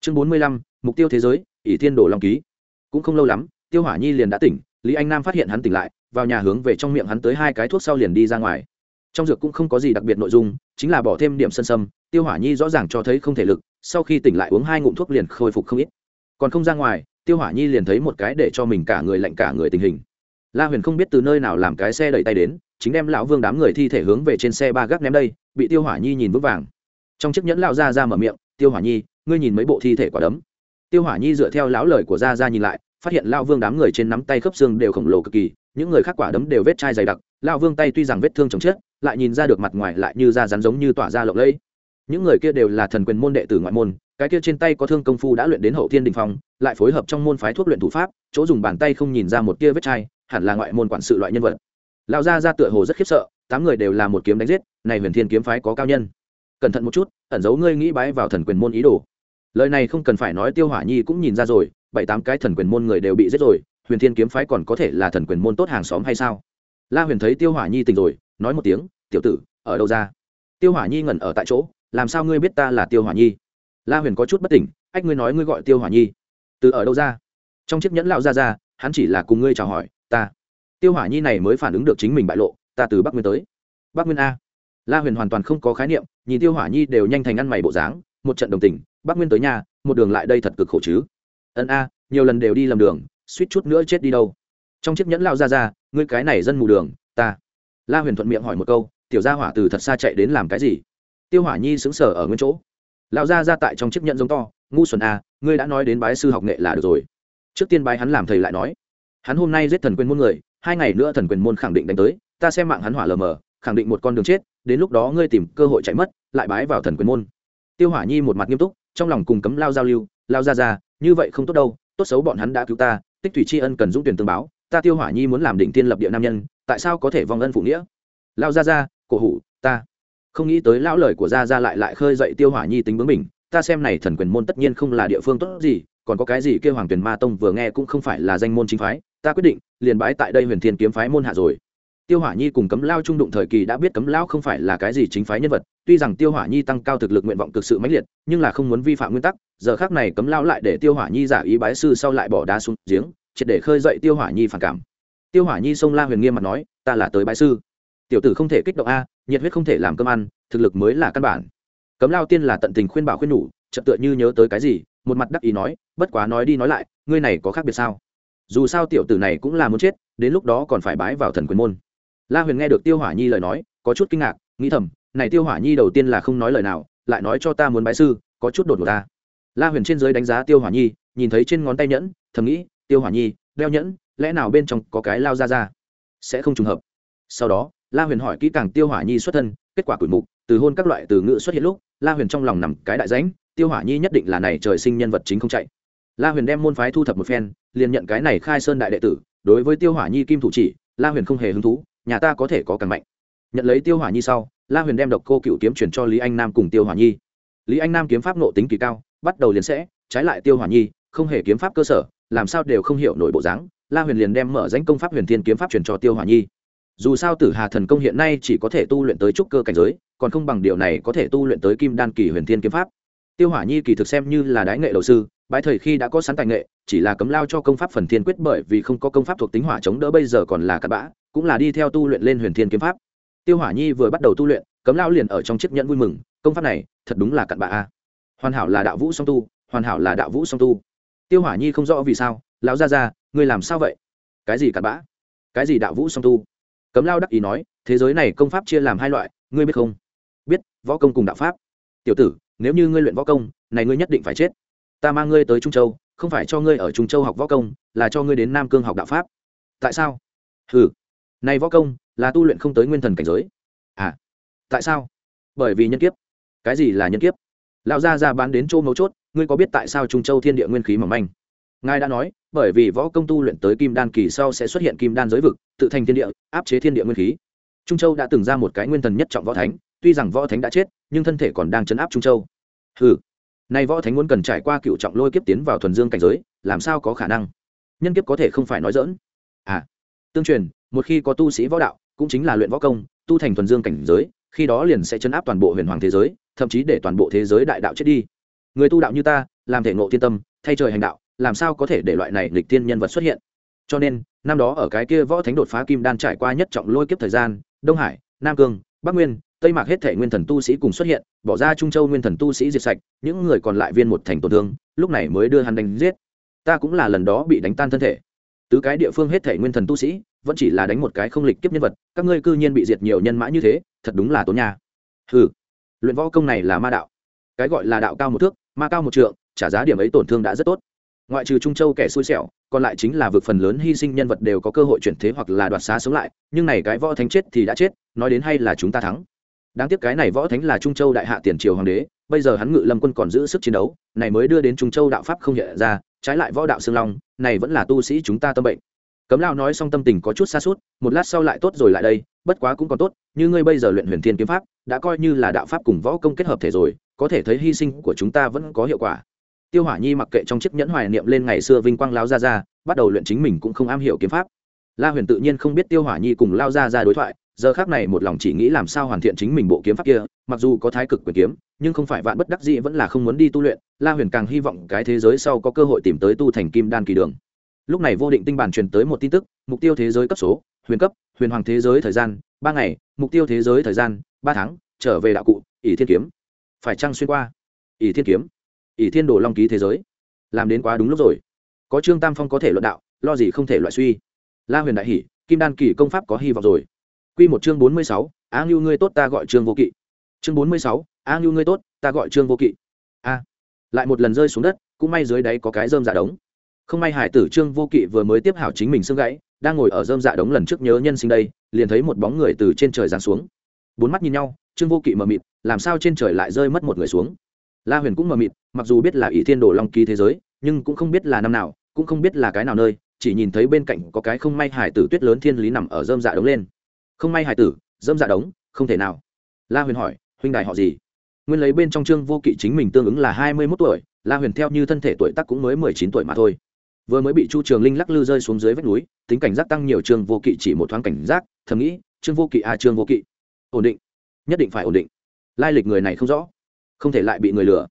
Chương bốn mươi lăm, mục tiêu thế giới ỷ thiên đồ long ký. Cũng không lâu lắm, tiêu hỏa nhi liền đã tỉnh lý anh nam phát hiện hắn tỉnh lại, vào nhà hướng về trong miệng hắn tới hai cái thuốc sau liền đi ra ngoài. Trong dược cũng không có gì đặc biệt nội dung, chính là bỏ thêm điểm sân sâm, tiêu hỏa nhi rõ ràng cho thấy không thể lực, sau khi tỉnh lại uống hai ngụm thuốc liền khôi phục không ít. Còn không ra ngoài, tiêu hỏa nhi liền thấy một cái để cho mình cả người lạnh cả người tình hình. La huyền không biết từ nơi nào làm cái xe đẩy tay đến, chính đem lão vương đám người thi thể hướng về trên xe ba gác ném đây, bị tiêu hỏa nhi nhìn vững vàng. Trong chiếc nhẫn lão ra ra mở miệng, tiêu hỏa nhi, ngươi nhìn mấy bộ thi thể quả đấm. Tiêu hỏa nhi dựa theo lão lời của ra ra nhìn lại phát hiện lão vương đám người trên nắm tay khớp xương đều khổng lồ cực kỳ, những người khác quả đấm đều vết chai dày đặc lão vương tay tuy rằng vết thương chồng chết, lại nhìn ra được mặt ngoài lại như da rắn giống như tỏa ra lộng lẫy. Những người kia đều là thần quyền môn đệ tử ngoại môn, cái kia trên tay có thương công phu đã luyện đến hậu thiên đình phong, lại phối hợp trong môn phái thuốc luyện thủ pháp, chỗ dùng bàn tay không nhìn ra một kia vết chai, hẳn là ngoại môn quản sự loại nhân vật. Lão gia ra tựa hồ rất khiếp sợ, tám người đều là một kiếm đánh giết, này huyền thiên kiếm phái có cao nhân. Cẩn thận một chút, ẩn giấu ngươi nghĩ bái vào thần quyền môn ý đồ. Lời này không cần phải nói, tiêu hỏa nhi cũng nhìn ra rồi bảy tám cái thần quyền môn người đều bị giết rồi, huyền thiên kiếm phái còn có thể là thần quyền môn tốt hàng xóm hay sao? La huyền thấy tiêu hỏa nhi tỉnh rồi, nói một tiếng, tiểu tử, ở đâu ra? Tiêu hỏa nhi ngẩn ở tại chỗ, làm sao ngươi biết ta là tiêu hỏa nhi? La huyền có chút bất tỉnh, ách, ngươi nói ngươi gọi tiêu hỏa nhi. Từ ở đâu ra? Trong chiếc nhẫn lão ra ra hắn chỉ là cùng ngươi chào hỏi, ta. Tiêu hỏa nhi này mới phản ứng được chính mình bại lộ, ta từ bắc nguyên tới. Bắc nguyên a. La huyền hoàn toàn không có khái niệm, nhìn tiêu hỏa nhi đều nhanh thành ăn mày bộ dáng, một trận đồng tình, bắc nguyên tới nhà, một đường lại đây thật cực khổ chứ ân a, nhiều lần đều đi lầm đường, suýt chút nữa chết đi đâu. Trong chiếc nhẫn lao ra ra, ngươi cái này dân mù đường, ta. La huyền thuận miệng hỏi một câu, tiểu gia hỏa từ thật xa chạy đến làm cái gì? Tiêu hỏa nhi xứng sở ở nguyên chỗ. Lão gia ra tại trong chiếc nhẫn giống to, ngu xuẩn a, ngươi đã nói đến bái sư học nghệ là được rồi. Trước tiên bái hắn làm thầy lại nói. Hắn hôm nay giết thần quyền môn người, hai ngày nữa thần quyền môn khẳng định đánh tới, ta xem mạng hắn hỏa lờ mờ, khẳng định một con đường chết, đến lúc đó ngươi tìm cơ hội chạy mất, lại bái vào thần quyền môn. Tiêu hỏa nhi một mặt nghiêm túc, trong lòng cùng cấm lao giao lưu, lao ra ra như vậy không tốt đâu, tốt xấu bọn hắn đã cứu ta, tích thủy tri ân cần dũng tuyển tương báo, ta tiêu hỏa nhi muốn làm đỉnh tiên lập địa nam nhân, tại sao có thể vong ân phụ nghĩa? Lao ra ra cổ hủ, ta. Không nghĩ tới lão lời của gia gia lại lại khơi dậy tiêu hỏa nhi tính bướng mình ta xem này thần quyền môn tất nhiên không là địa phương tốt gì, còn có cái gì kêu hoàng tuyển ma tông vừa nghe cũng không phải là danh môn chính phái, ta quyết định, liền bái tại đây huyền thiên kiếm phái môn hạ rồi tiêu hỏa nhi cùng cấm lao trung đụng thời kỳ đã biết cấm lao không phải là cái gì chính phái nhân vật, tuy rằng tiêu hỏa nhi tăng cao thực lực nguyện vọng cực sự mãnh liệt, nhưng là không muốn vi phạm nguyên tắc, giờ khác này cấm lao lại để tiêu hỏa nhi giả ý bái sư sau lại bỏ đá xuống giếng, triệt để khơi dậy tiêu hỏa nhi phản cảm. Tiêu hỏa nhi xông la huyền nghiêm mặt nói, ta là tới bái sư. Tiểu tử không thể kích động a, nhiệt huyết không thể làm cơm ăn, thực lực mới là căn bản. Cấm lao tiên là tận tình khuyên bảo khuyên nhủ, chợt tựa như nhớ tới cái gì, một mặt đắc ý nói, bất quá nói đi nói lại, ngươi này có khác biệt sao? Dù sao tiểu tử này cũng là muốn chết, đến lúc đó còn phải bái vào thần quyền môn la huyền nghe được tiêu hỏa nhi lời nói, có chút kinh ngạc, nghĩ thầm, này tiêu hỏa nhi đầu tiên là không nói lời nào, lại nói cho ta muốn bái sư, có chút đột của ta. La huyền trên dưới đánh giá tiêu hỏa nhi, nhìn thấy trên ngón tay nhẫn, thầm nghĩ, tiêu hỏa nhi, đeo nhẫn, lẽ nào bên trong có cái lao ra ra? Sẽ không trùng hợp. Sau đó, la huyền hỏi kỹ càng tiêu hỏa nhi xuất thân, kết quả cửi mục, từ hôn các loại từ ngữ xuất hiện lúc, la huyền trong lòng nằm cái đại rãnh, tiêu hỏa nhi nhất định là này trời sinh nhân vật chính không chạy. La huyền đem môn phái thu thập một phen, liền nhận cái này khai sơn đại đệ tử, đối với tiêu hỏa nhi kim thủ chỉ, la huyền không hề hứng thú nhà ta có thể có càng mạnh. Nhận lấy tiêu hỏa nhi sau, la huyền đem độc cô cựu kiếm chuyển cho lý anh nam cùng tiêu hỏa nhi. Lý anh nam kiếm pháp nộ tính kỳ cao, bắt đầu liền sẽ, trái lại tiêu hỏa nhi, không hề kiếm pháp cơ sở, làm sao đều không hiểu nổi bộ dáng. La huyền liền đem mở danh công pháp huyền thiên kiếm pháp truyền cho tiêu hỏa nhi. Dù sao tử hà thần công hiện nay chỉ có thể tu luyện tới trúc cơ cảnh giới, còn không bằng điều này có thể tu luyện tới kim đan kỳ huyền thiên kiếm pháp. Tiêu hỏa nhi kỳ thực xem như là đái nghệ đầu sư bái thời khi đã có sẵn tài nghệ, chỉ là cấm lao cho công pháp phần thiên quyết bởi vì không có công pháp thuộc tính hỏa chống đỡ bây giờ còn là cặn bã, cũng là đi theo tu luyện lên huyền thiên kiếm pháp. Tiêu hỏa nhi vừa bắt đầu tu luyện, cấm lao liền ở trong chiếc nhẫn vui mừng, công pháp này thật đúng là cặn bã a. Hoàn hảo là đạo vũ song tu, hoàn hảo là đạo vũ song tu. Tiêu hỏa nhi không rõ vì sao, lão ra ra ngươi làm sao vậy? Cái gì cặn bã? Cái gì đạo vũ song tu? Cấm lao đắc ý nói, thế giới này công pháp chia làm hai loại, ngươi biết không? Biết, võ công cùng đạo pháp. Tiểu tử, nếu như ngươi luyện võ công, này ngươi nhất định phải chết ta mang ngươi tới trung châu, không phải cho ngươi ở trung châu học võ công, là cho ngươi đến nam cương học đạo pháp. Tại sao? Ừ này võ công, là tu luyện không tới nguyên thần cảnh giới. À. Tại sao? Bởi vì nhân kiếp. Cái gì là nhân kiếp? Lão gia ra bán đến chỗ mấu chốt, ngươi có biết tại sao trung châu thiên địa nguyên khí mỏng manh? Ngài đã nói, bởi vì võ công tu luyện tới kim đan kỳ sau sẽ xuất hiện kim đan giới vực, tự thành thiên địa, áp chế thiên địa nguyên khí. Trung châu đã từng ra một cái nguyên thần nhất trọng võ thánh, tuy rằng võ thánh đã chết, nhưng thân thể còn đang chấn áp trung châu. Ừ nay võ thánh muốn cần trải qua cựu trọng lôi kiếp tiến vào thuần dương cảnh giới, làm sao có khả năng? Nhân kiếp có thể không phải nói dỡn à tương truyền, một khi có tu sĩ võ đạo, cũng chính là luyện võ công, tu thành thuần dương cảnh giới, khi đó liền sẽ chấn áp toàn bộ huyền hoàng thế giới, thậm chí để toàn bộ thế giới đại đạo chết đi. Người tu đạo như ta, làm thể ngộ thiên tâm, thay trời hành đạo, làm sao có thể để loại này lịch tiên nhân vật xuất hiện? Cho nên, năm đó ở cái kia võ thánh đột phá kim đan trải qua nhất trọng lôi kiếp thời gian, đông hải, nam cương, bắc nguyên tây mạc hết thể nguyên thần tu sĩ cùng xuất hiện, bỏ ra trung châu nguyên thần tu sĩ diệt sạch, những người còn lại viên một thành tổn thương, lúc này mới đưa hắn đánh giết. Ta cũng là lần đó bị đánh tan thân thể. Tứ cái địa phương hết thể nguyên thần tu sĩ, vẫn chỉ là đánh một cái không lịch kiếp nhân vật, các ngươi cư nhiên bị diệt nhiều nhân mã như thế, thật đúng là tốn nhà ừ luyện võ công này là ma đạo. Cái gọi là đạo cao một thước, ma cao một trượng, trả giá điểm ấy tổn thương đã rất tốt. Ngoại trừ trung châu kẻ xui xẻo, còn lại chính là vực phần lớn hy sinh nhân vật đều có cơ hội chuyển thế hoặc là đoạt xá sống lại, nhưng này cái võ thánh chết thì đã chết, nói đến hay là chúng ta thắng đáng tiếc cái này võ thánh là trung châu đại hạ tiền triều hoàng đế, bây giờ hắn ngự lâm quân còn giữ sức chiến đấu, này mới đưa đến trung châu đạo pháp không nhận ra, trái lại võ đạo xương long, này vẫn là tu sĩ chúng ta tâm bệnh. Cấm lao nói xong tâm tình có chút xa suốt một lát sau lại tốt rồi lại đây, bất quá cũng còn tốt, như ngươi bây giờ luyện huyền thiên kiếm pháp, đã coi như là đạo pháp cùng võ công kết hợp thể rồi, có thể thấy hy sinh của chúng ta vẫn có hiệu quả. Tiêu hỏa nhi mặc kệ trong chiếc nhẫn hoài niệm lên ngày xưa vinh quang lao ra ra bắt đầu luyện chính mình cũng không am hiểu kiếm pháp. La huyền tự nhiên không biết tiêu hỏa nhi cùng lao ra ra đối thoại giờ khác này một lòng chỉ nghĩ làm sao hoàn thiện chính mình bộ kiếm pháp kia, mặc dù có thái cực quyền kiếm, nhưng không phải vạn bất đắc dĩ vẫn là không muốn đi tu luyện, la huyền càng hy vọng cái thế giới sau có cơ hội tìm tới tu thành kim đan kỳ đường. Lúc này vô định tinh bản truyền tới một tin tức, mục tiêu thế giới cấp số, huyền cấp, huyền hoàng thế giới thời gian, ba ngày, mục tiêu thế giới thời gian, ba tháng, trở về đạo cụ, ỷ thiên kiếm. Phải trăng xuyên qua? Ỷ thiên kiếm. Ỷ thiên đồ long ký thế giới. Làm đến quá đúng lúc rồi. Có trương tam phong có thể luận đạo, lo gì không thể loại suy. La huyền đại hỷ kim đan kỳ công pháp có hy vọng rồi quy một chương bốn mươi sáu ngươi tốt ta gọi trương vô kỵ. Chương bốn mươi sáu ngươi tốt ta gọi trương vô kỵ. A. Lại một lần rơi xuống đất, cũng may dưới đáy có cái rơm dạ đống. Không may hải tử trương vô kỵ vừa mới tiếp hảo chính mình xương gãy, đang ngồi ở rơm dạ đống lần trước nhớ nhân sinh đây, liền thấy một bóng người từ trên trời giáng xuống. Bốn mắt nhìn nhau, trương vô kỵ mờ mịt, làm sao trên trời lại rơi mất một người xuống? La huyền cũng mờ mịt, mặc dù biết là ỷ thiên đồ long ký thế giới, nhưng cũng không biết là năm nào, cũng không biết là cái nào nơi, chỉ nhìn thấy bên cạnh có cái không may hải tử tuyết lớn thiên lý nằm ở rơm dạ đống lên không may hải tử, dâm dạ đống, không thể nào. La huyền hỏi, huynh đài họ gì? Nguyên lấy bên trong trương vô kỵ chính mình tương ứng là hai mươi mốt tuổi, la huyền theo như thân thể tuổi tác cũng mới mười chín tuổi mà thôi. Vừa mới bị chu trường linh lắc lư rơi xuống dưới vách núi, tính cảnh giác tăng nhiều trương vô kỵ chỉ một thoáng cảnh giác, thầm nghĩ trương vô kỵ à trương vô kỵ. Ổn định. Nhất định phải ổn định. Lai lịch người này không rõ. Không thể lại bị người lừa.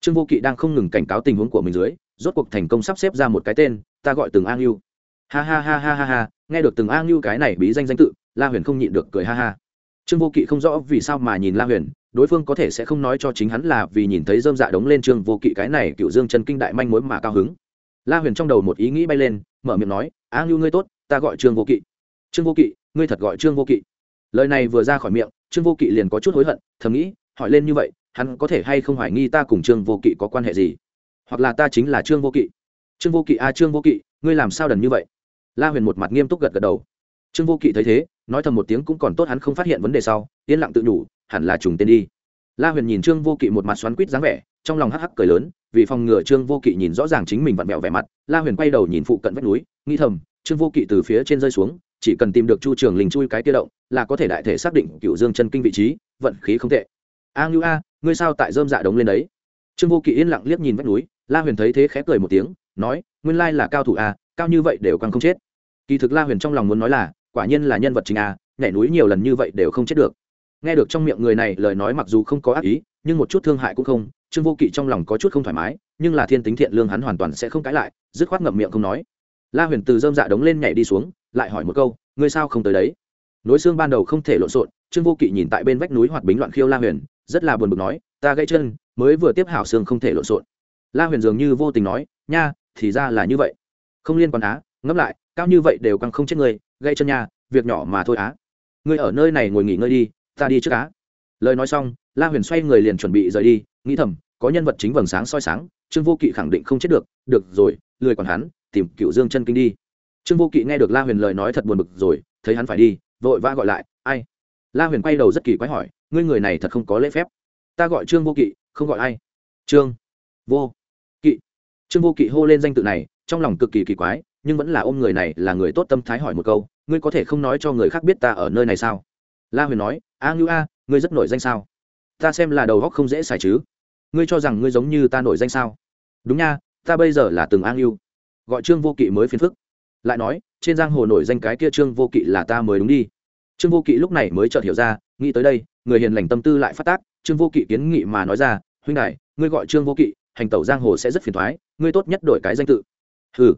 Trương vô kỵ đang không ngừng cảnh cáo tình huống của mình dưới, rốt cuộc thành công sắp xếp ra một cái tên, ta gọi từng a ngưu ha ha ha ha ha ha, nghe được từng a ngưu cái này bí danh danh tự la huyền không nhịn được cười ha ha. Trương vô kỵ không rõ vì sao mà nhìn la huyền đối phương có thể sẽ không nói cho chính hắn là vì nhìn thấy dơm dạ đống lên trương vô kỵ cái này cựu dương chân kinh đại manh mối mà cao hứng. La huyền trong đầu một ý nghĩ bay lên mở miệng nói a ngưu ngươi tốt ta gọi trương vô kỵ. Trương vô kỵ ngươi thật gọi trương vô kỵ. Lời này vừa ra khỏi miệng trương vô kỵ liền có chút hối hận thầm nghĩ hỏi lên như vậy hắn có thể hay không hoài nghi ta cùng trương vô kỵ có quan hệ gì? Hoặc là ta chính là trương vô kỵ? Trương vô kỵ a à, trương vô kỵ ngươi làm sao đần như vậy? La huyền một mặt nghiêm túc gật gật đầu. Trương vô kỵ thấy thế nói thầm một tiếng cũng còn tốt hắn không phát hiện vấn đề sau, yên lặng tự nhủ, hẳn là trùng tên đi. La huyền nhìn trương vô kỵ một mặt xoắn quýt dáng vẻ, trong lòng hắc hắc cười lớn, vì phòng ngừa trương vô kỵ nhìn rõ ràng chính mình vặn vẹo vẻ mặt, la huyền quay đầu nhìn phụ cận vách núi, nghĩ thầm, trương vô kỵ từ phía trên rơi xuống, chỉ cần tìm được chu trường linh chui cái tiêu động, là có thể đại thể xác định cựu dương chân kinh vị trí, vận khí không tệ. A ngưu a, ngươi sao tại dơm dạ đống lên đấy? Trương vô kỵ yên lặng liếc nhìn vách núi, la huyền thấy thế khẽ cười một tiếng, nói, nguyên lai là cao thủ a, cao như vậy đều càng không chết. Kỳ thực la huyền trong lòng muốn nói là quả nhiên là nhân vật chính a, nhảy núi nhiều lần như vậy đều không chết được. Nghe được trong miệng người này lời nói mặc dù không có ác ý, nhưng một chút thương hại cũng không, trương vô kỵ trong lòng có chút không thoải mái, nhưng là thiên tính thiện lương hắn hoàn toàn sẽ không cãi lại, dứt khoát ngậm miệng không nói. La huyền từ dơm dạ đống lên nhảy đi xuống, lại hỏi một câu, ngươi sao không tới đấy? Nối xương ban đầu không thể lộn xộn, trương vô kỵ nhìn tại bên vách núi hoạt bính loạn khiêu la huyền, rất là buồn bực nói, ta gãy chân, mới vừa tiếp hảo xương không thể lộn xộn. La huyền dường như vô tình nói, nha, thì ra là như vậy. Không liên quan á, ngẫm lại, cao như vậy đều căng không chết người gây chân nhà việc nhỏ mà thôi á. Ngươi ở nơi này ngồi nghỉ ngơi đi, ta đi trước á. Lời nói xong, la huyền xoay người liền chuẩn bị rời đi, nghĩ thầm, có nhân vật chính vầng sáng soi sáng, trương vô kỵ khẳng định không chết được được rồi, lười còn hắn, tìm cựu dương chân kinh đi. Trương vô kỵ nghe được la huyền lời nói thật buồn bực rồi, thấy hắn phải đi, vội vã gọi lại, ai? La huyền quay đầu rất kỳ quái hỏi, ngươi người này thật không có lễ phép. Ta gọi trương vô kỵ, không gọi ai. Trương vô kỵ. Trương vô kỵ hô lên danh tự này, trong lòng cực kỳ kỳ quái, nhưng vẫn là ôm người này là người tốt tâm thái hỏi một câu ngươi có thể không nói cho người khác biết ta ở nơi này sao? La huyền nói, a ngưu a, ngươi rất nổi danh sao? Ta xem là đầu góc không dễ xài chứ. Ngươi cho rằng ngươi giống như ta nổi danh sao? Đúng nha, ta bây giờ là từng a ngưu. Gọi trương vô kỵ mới phiền phức. Lại nói, trên giang hồ nổi danh cái kia trương vô kỵ là ta mới đúng đi. Trương vô kỵ lúc này mới chợt hiểu ra, nghĩ tới đây, người hiền lành tâm tư lại phát tác. Trương vô kỵ kiến nghị mà nói ra, huynh đại ngươi gọi trương vô kỵ, hành tẩu giang hồ sẽ rất phiền thoái, ngươi tốt nhất đổi cái danh tự. Ừ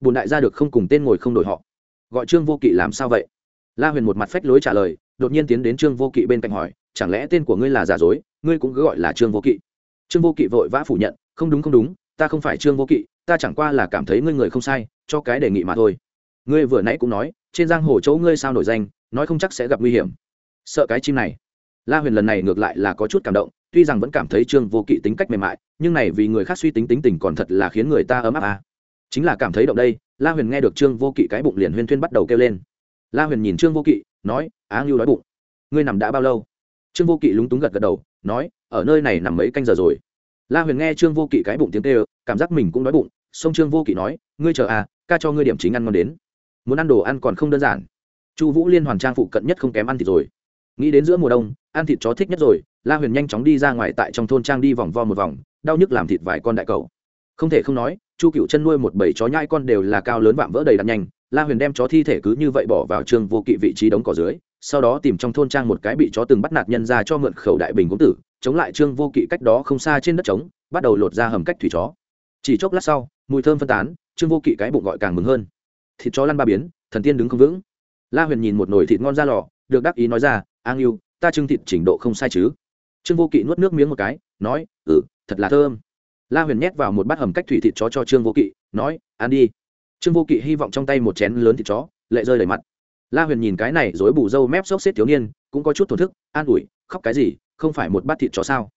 bùn đại gia được không cùng tên ngồi không đổi họ gọi trương vô kỵ làm sao vậy? La huyền một mặt phách lối trả lời, đột nhiên tiến đến trương vô kỵ bên cạnh hỏi, chẳng lẽ tên của ngươi là giả dối, ngươi cũng cứ gọi là trương vô kỵ? Trương vô kỵ vội vã phủ nhận, không đúng không đúng, ta không phải trương vô kỵ, ta chẳng qua là cảm thấy ngươi người không sai, cho cái đề nghị mà thôi. Ngươi vừa nãy cũng nói, trên giang hồ chỗ ngươi sao nổi danh, nói không chắc sẽ gặp nguy hiểm. Sợ cái chim này. La huyền lần này ngược lại là có chút cảm động, tuy rằng vẫn cảm thấy trương vô kỵ tính cách mềm mại, nhưng này vì người khác suy tính tính tình còn thật là khiến người ta ấm áp à chính là cảm thấy động đây, la huyền nghe được trương vô kỵ cái bụng liền huyên thuyên bắt đầu kêu lên. La huyền nhìn trương vô kỵ, nói, á ngưu nói bụng. Ngươi nằm đã bao lâu? Trương vô kỵ lúng túng gật gật đầu, nói, ở nơi này nằm mấy canh giờ rồi? La huyền nghe trương vô kỵ cái bụng tiếng kêu, cảm giác mình cũng đói bụng, song trương vô kỵ nói, ngươi chờ à ca cho ngươi điểm chính ăn ngon đến. Muốn ăn đồ ăn còn không đơn giản. Chu vũ liên hoàn trang phụ cận nhất không kém ăn thịt rồi. Nghĩ đến giữa mùa đông, ăn thịt chó thích nhất rồi, la huyền nhanh chóng đi ra ngoài tại trong thôn trang đi vòng vo một vòng, đau nhức làm thịt vài con đại cầu không thể không nói, chu cựu chân nuôi một bầy chó nhai con đều là cao lớn vạm vỡ đầy đặn nhanh, la huyền đem chó thi thể cứ như vậy bỏ vào trương vô kỵ vị trí đống cỏ dưới, sau đó tìm trong thôn trang một cái bị chó từng bắt nạt nhân ra cho mượn khẩu đại bình cũng tử, chống lại trương vô kỵ cách đó không xa trên đất trống, bắt đầu lột ra hầm cách thủy chó. Chỉ chốc lát sau, mùi thơm phân tán, trương vô kỵ cái bụng gọi càng mừng hơn. Thịt chó lăn ba biến, thần tiên đứng không vững. La huyền nhìn một nồi thịt ngon ra lò, được đắc ý nói ra, an yêu ta trưng thịt trình độ không sai chứ. Trương vô kỵ nuốt nước miếng một cái, nói ừ thật là thơm la huyền nhét vào một bát hầm cách thủy thịt chó cho trương vô kỵ, nói, ăn đi. Trương vô kỵ hy vọng trong tay một chén lớn thịt chó, lệ rơi đầy mặt. La huyền nhìn cái này dối bù dâu mép xốc xếp thiếu niên, cũng có chút thổn thức, an ủi, khóc cái gì, không phải một bát thịt chó sao?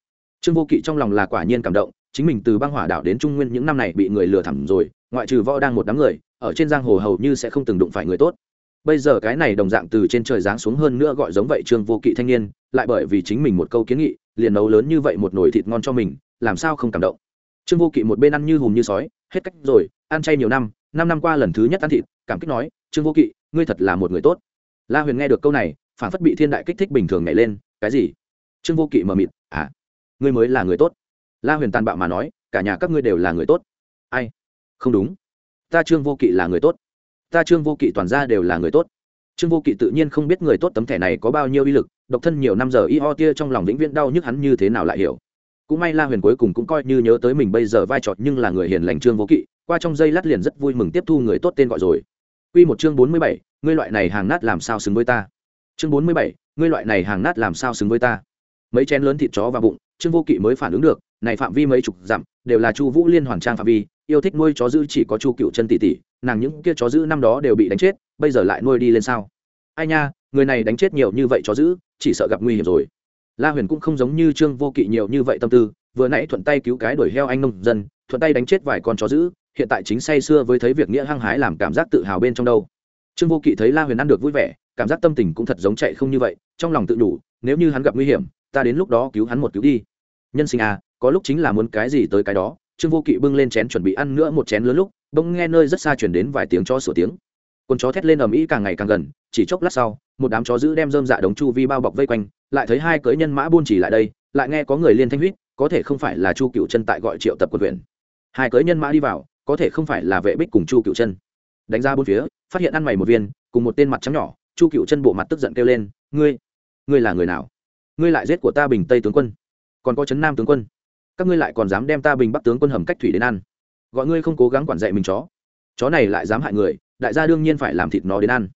Trương vô kỵ trong lòng là quả nhiên cảm động, chính mình từ băng hỏa đảo đến trung nguyên những năm này bị người lừa thẳm rồi, ngoại trừ võ đang một đám người, ở trên giang hồ hầu như sẽ không từng đụng phải người tốt. Bây giờ cái này đồng dạng từ trên trời giáng xuống hơn nữa gọi giống vậy trương vô kỵ thanh niên, lại bởi vì chính mình một câu kiến nghị, liền nấu lớn như vậy một nồi thịt ngon cho mình, làm sao không cảm động? Trương vô kỵ một bên ăn như hùm như sói, hết cách rồi, ăn chay nhiều năm năm năm qua lần thứ nhất ăn thịt, cảm kích nói, trương vô kỵ, ngươi thật là một người tốt. La huyền nghe được câu này, phản phất bị thiên đại kích thích bình thường nhảy lên, cái gì? Trương vô kỵ mờ mịt à ngươi mới là người tốt. La huyền tàn bạo mà nói, cả nhà các ngươi đều là người tốt. Ai? Không đúng. Ta trương vô kỵ là người tốt. Ta trương vô kỵ toàn ra đều là người tốt. Trương vô kỵ tự nhiên không biết người tốt tấm thẻ này có bao nhiêu uy lực, độc thân nhiều năm giờ y ho tia trong lòng vĩnh viễn đau nhức hắn như thế nào lại hiểu cũng may la huyền cuối cùng cũng coi như nhớ tới mình bây giờ vai trò nhưng là người hiền lành trương vô kỵ qua trong giây lát liền rất vui mừng tiếp thu người tốt tên gọi rồi Quy một chương bốn mươi bảy, ngươi loại này hàng nát làm sao xứng với ta? Chương bốn mươi bảy, ngươi loại này hàng nát làm sao xứng với ta? Mấy chén lớn thịt chó và bụng, Trương Vô Kỵ mới phản ứng được, này phạm vi mấy chục dặm, đều là Chu Vũ Liên hoàn trang phạm vi, yêu thích nuôi chó giữ chỉ có Chu Cựu chân tỷ tỷ, nàng những kia chó giữ năm đó đều bị đánh chết, bây giờ lại nuôi đi lên sao? ai nha người này đánh chết nhiều như vậy chó giữ chỉ sợ gặp nguy hiểm rồi la huyền cũng không giống như trương vô kỵ nhiều như vậy tâm tư, vừa nãy thuận tay cứu cái đuổi heo anh nông dân, thuận tay đánh chết vài con chó dữ. hiện tại chính say xưa với thấy việc nghĩa hăng hái làm cảm giác tự hào bên trong đâu trương vô kỵ thấy la huyền ăn được vui vẻ, cảm giác tâm tình cũng thật giống chạy không như vậy, trong lòng tự đủ, nếu như hắn gặp nguy hiểm, ta đến lúc đó cứu hắn một cứu đi nhân sinh à có lúc chính là muốn cái gì tới cái đó, trương vô kỵ bưng lên chén chuẩn bị ăn nữa một chén lớn lúc, bỗng nghe nơi rất xa chuyển đến vài tiếng chó sửa tiếng con chó thét lên ầm ĩ càng ngày càng gần, chỉ chốc lát sau, một đám chó giữ đem dơm dạ đống chu vi bao bọc vây quanh lại thấy hai cưỡi nhân mã buôn chỉ lại đây, lại nghe có người liên thanh huýt có thể không phải là chu cựu chân tại gọi triệu tập quân huyện hai cưỡi nhân mã đi vào, có thể không phải là vệ bích cùng chu cựu chân. Đánh ra bốn phía, phát hiện ăn mày một viên, cùng một tên mặt trắng nhỏ, chu cựu chân bộ mặt tức giận kêu lên, ngươi ngươi là người nào? Ngươi lại giết của ta bình tây tướng quân. Còn có trấn nam tướng quân. Các ngươi lại còn dám đem ta bình bắc tướng quân hầm cách thủy đến ăn. Gọi ngươi không cố gắng quản dạy mình chó. Chó này lại dám hại người, đại gia đương nhiên phải làm thịt nó đến ăn.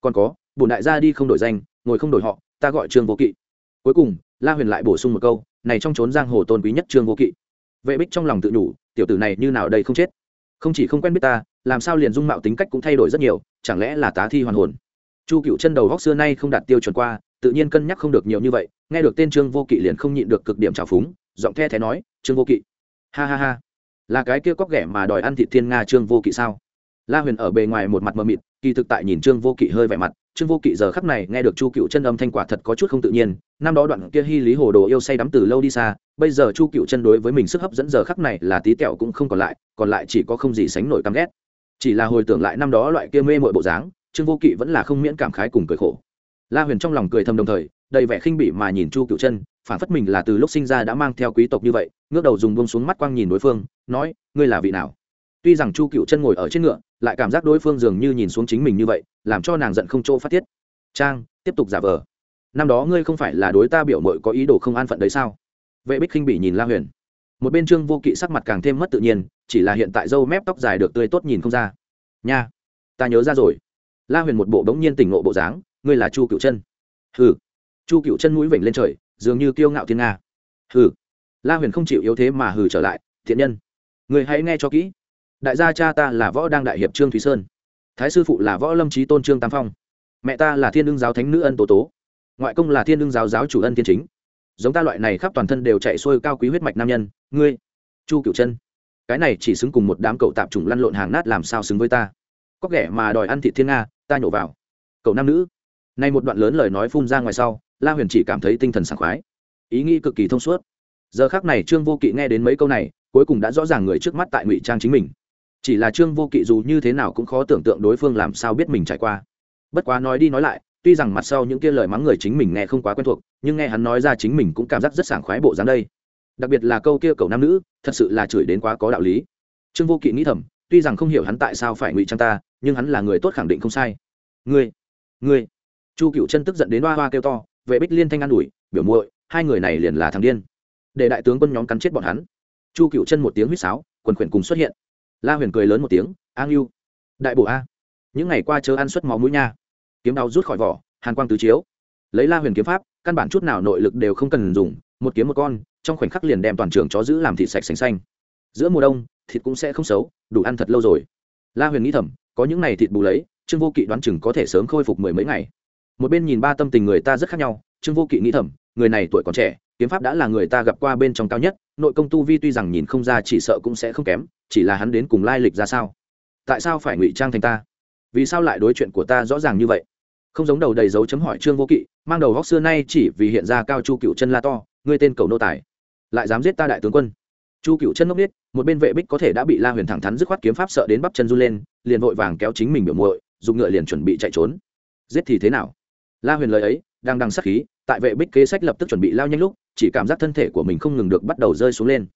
Còn có, bổn đại gia đi không đổi danh, ngồi không đổi họ, ta gọi trương vô kỵ cuối cùng, la huyền lại bổ sung một câu, này trong trốn giang hồ tôn quý nhất trương vô kỵ. Vệ bích trong lòng tự nhủ, tiểu tử này như nào đây không chết? Không chỉ không quen biết ta, làm sao liền dung mạo tính cách cũng thay đổi rất nhiều, chẳng lẽ là tá thi hoàn hồn? Chu cựu chân đầu góc xưa nay không đạt tiêu chuẩn qua, tự nhiên cân nhắc không được nhiều như vậy, nghe được tên trương vô kỵ liền không nhịn được cực điểm trào phúng, giọng the thé nói, trương vô kỵ. Ha ha ha. Là cái kia cóc ghẻ mà đòi ăn thịt thiên nga trương vô kỵ sao? La huyền ở bề ngoài một mặt mờ mịt, kỳ thực tại nhìn trương vô kỵ hơi vẻ mặt trương vô kỵ giờ khắc này nghe được chu cựu chân âm thanh quả thật có chút không tự nhiên, năm đó đoạn kia hy lý hồ đồ yêu say đắm từ lâu đi xa, bây giờ chu cựu chân đối với mình sức hấp dẫn giờ khắc này là tí tẹo cũng không còn lại còn lại chỉ có không gì sánh nổi căm ghét. Chỉ là hồi tưởng lại năm đó loại kia mê mội bộ dáng, trương vô kỵ vẫn là không miễn cảm khái cùng cười khổ. La huyền trong lòng cười thầm đồng thời, đầy vẻ khinh bỉ mà nhìn chu cựu chân, phản phất mình là từ lúc sinh ra đã mang theo quý tộc như vậy, ngước đầu dùng bông xuống mắt quang nhìn đối phương, nói, ngươi là vị nào? Tuy rằng chu cựu chân ngồi ở trên ngựa, lại cảm giác đối phương dường như nhìn xuống chính mình như vậy, làm cho nàng giận không chỗ phát tiết. Trang, tiếp tục giả vờ. Năm đó ngươi không phải là đối ta biểu mội có ý đồ không an phận đấy sao? Vệ bích khinh bỉ nhìn la huyền. Một bên trương vô kỵ sắc mặt càng thêm mất tự nhiên, chỉ là hiện tại dâu mép tóc dài được tươi tốt nhìn không ra. Nha, ta nhớ ra rồi. La huyền một bộ bỗng nhiên tỉnh ngộ bộ dáng, ngươi là chu cựu chân. Hừ. Chu cựu chân mũi vểnh lên trời, dường như kiêu ngạo thiên nga. Hừ. La huyền không chịu yếu thế mà hừ trở lại, thiện nhân người hãy nghe cho kỹ đại gia cha ta là võ đang đại hiệp trương thúy sơn thái sư phụ là võ lâm trí tôn trương tam phong mẹ ta là thiên đương giáo thánh nữ ân tố tố ngoại công là thiên đương giáo giáo chủ ân thiên chính giống ta loại này khắp toàn thân đều chạy xuôi cao quý huyết mạch nam nhân ngươi chu cựu chân cái này chỉ xứng cùng một đám cậu tạp chủng lăn lộn hàng nát làm sao xứng với ta có kẻ mà đòi ăn thịt thiên nga ta nhổ vào cậu nam nữ nay một đoạn lớn lời nói phun ra ngoài sau la huyền chỉ cảm thấy tinh thần sảng khoái ý nghĩ cực kỳ thông suốt giờ khác này trương vô kỵ nghe đến mấy câu này cuối cùng đã rõ ràng người trước mắt tại ngụy trang chính mình chỉ là trương vô kỵ dù như thế nào cũng khó tưởng tượng đối phương làm sao biết mình trải qua. Bất quá nói đi nói lại, tuy rằng mặt sau những kia lời mắng người chính mình nghe không quá quen thuộc, nhưng nghe hắn nói ra chính mình cũng cảm giác rất sảng khoái bộ dáng đây. Đặc biệt là câu kia cầu nam nữ, thật sự là chửi đến quá có đạo lý. Trương vô kỵ nghĩ thầm, tuy rằng không hiểu hắn tại sao phải ngụy trang ta, nhưng hắn là người tốt khẳng định không sai. Ngươi ngươi. Chu cựu chân tức giận đến hoa hoa kêu to, vệ bích liên thanh an ủi, biểu muội, hai người này liền là thằng điên. Để đại tướng quân nhóm cắn chết bọn hắn. Chu cựu chân một tiếng huýt sáo, quần quyển cùng xuất hiện la huyền cười lớn một tiếng, an yêu đại bộ a, những ngày qua chớ ăn suất máu mũi nha. Kiếm đau rút khỏi vỏ, hàn quang tứ chiếu. Lấy la huyền kiếm pháp, căn bản chút nào nội lực đều không cần dùng, một kiếm một con, trong khoảnh khắc liền đem toàn trường chó giữ làm thịt sạch sành xanh. Giữa mùa đông, thịt cũng sẽ không xấu, đủ ăn thật lâu rồi. La huyền nghĩ thầm, có những này thịt bù lấy, trương vô kỵ đoán chừng có thể sớm khôi phục mười mấy ngày. Một bên nhìn ba tâm tình người ta rất khác nhau, trương vô kỵ nghĩ thầm, người này tuổi còn trẻ, kiếm pháp đã là người ta gặp qua bên trong cao nhất, nội công tu vi tuy rằng nhìn không ra chỉ sợ cũng sẽ không kém chỉ là hắn đến cùng lai lịch ra sao? Tại sao phải ngụy trang thành ta? Vì sao lại đối chuyện của ta rõ ràng như vậy? Không giống đầu đầy dấu chấm hỏi trương vô kỵ, mang đầu góc xưa nay chỉ vì hiện ra cao chu cựu chân la to, ngươi tên cầu nô tài. Lại dám giết ta đại tướng quân. Chu cựu chân ngốc biết một bên vệ bích có thể đã bị la huyền thẳng thắn dứt khoát kiếm pháp sợ đến bắp chân run lên, liền vội vàng kéo chính mình biểu muội, dùng ngựa liền chuẩn bị chạy trốn. Giết thì thế nào? La huyền lời ấy, đang đằng sắc khí, tại vệ bích kế sách lập tức chuẩn bị lao nhanh lúc, chỉ cảm giác thân thể của mình không ngừng được bắt đầu rơi xuống lên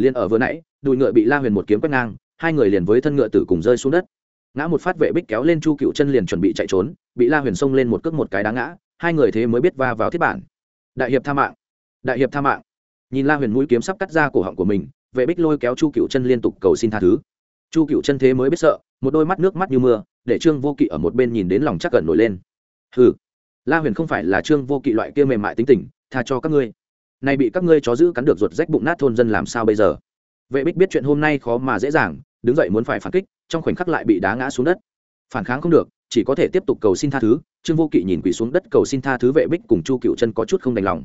liền ở vừa nãy, đùi ngựa bị la huyền một kiếm quét ngang, hai người liền với thân ngựa tử cùng rơi xuống đất. Ngã một phát vệ bích kéo lên chu cựu chân liền chuẩn bị chạy trốn, bị la huyền xông lên một cước một cái đá ngã, hai người thế mới biết va vào thiết bản. Đại hiệp tha mạng. Đại hiệp tha mạng. Nhìn la huyền mũi kiếm sắp cắt ra cổ họng của mình, vệ bích lôi kéo chu cựu chân liên tục cầu xin tha thứ. Chu cựu chân thế mới biết sợ, một đôi mắt nước mắt như mưa, để trương vô kỵ ở một bên nhìn đến lòng chắc gần nổi lên. Hừ, la huyền không phải là trương vô kỵ loại kia mềm mại tính tình, tha cho các ngươi nay bị các ngươi chó giữ cắn được ruột rách bụng nát thôn dân làm sao bây giờ? Vệ bích biết chuyện hôm nay khó mà dễ dàng, đứng dậy muốn phải phản kích, trong khoảnh khắc lại bị đá ngã xuống đất. Phản kháng không được, chỉ có thể tiếp tục cầu xin tha thứ. Trương vô kỵ nhìn quỳ xuống đất cầu xin tha thứ vệ bích cùng chu cựu chân có chút không đành lòng.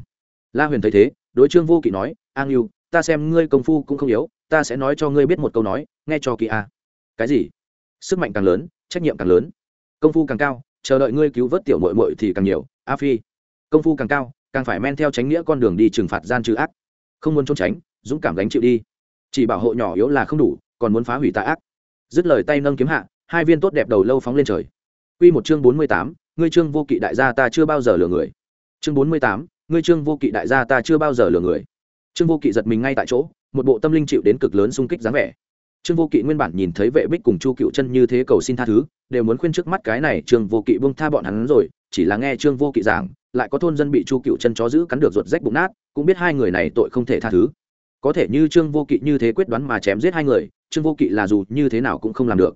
La huyền thấy thế, đối trương vô kỵ nói, an yêu ta xem ngươi công phu cũng không yếu, ta sẽ nói cho ngươi biết một câu nói, nghe cho kỹ a. Cái gì? Sức mạnh càng lớn, trách nhiệm càng lớn. Công phu càng cao, chờ đợi ngươi cứu vớt tiểu mội mội thì càng nhiều, a phi. Công phu càng cao càng phải men theo tránh nghĩa con đường đi trừng phạt gian trừ ác không muốn trốn tránh dũng cảm gánh chịu đi chỉ bảo hộ nhỏ yếu là không đủ còn muốn phá hủy tà ác dứt lời tay nâng kiếm hạ hai viên tốt đẹp đầu lâu phóng lên trời Quy một chương bốn mươi tám, ngươi chương vô kỵ đại gia ta chưa bao giờ lừa người. Chương bốn mươi tám, ngươi chương vô kỵ đại gia ta chưa bao giờ lừa người. Trương Vô Kỵ giật mình ngay tại chỗ, một bộ tâm linh chịu đến cực lớn xung kích dáng vẻ. Trương Vô Kỵ nguyên bản nhìn thấy Vệ Bích cùng Chu Cựu Chân như thế cầu xin tha thứ, đều muốn khuyên trước mắt cái này Trương Vô Kỵ buông tha bọn hắn rồi, chỉ là nghe Trương Vô Kỵ giảng, lại có thôn dân bị Chu Cựu Chân chó giữ cắn được ruột rách bụng nát, cũng biết hai người này tội không thể tha thứ. Có thể như Trương Vô Kỵ như thế quyết đoán mà chém giết hai người, Trương Vô Kỵ là dù như thế nào cũng không làm được.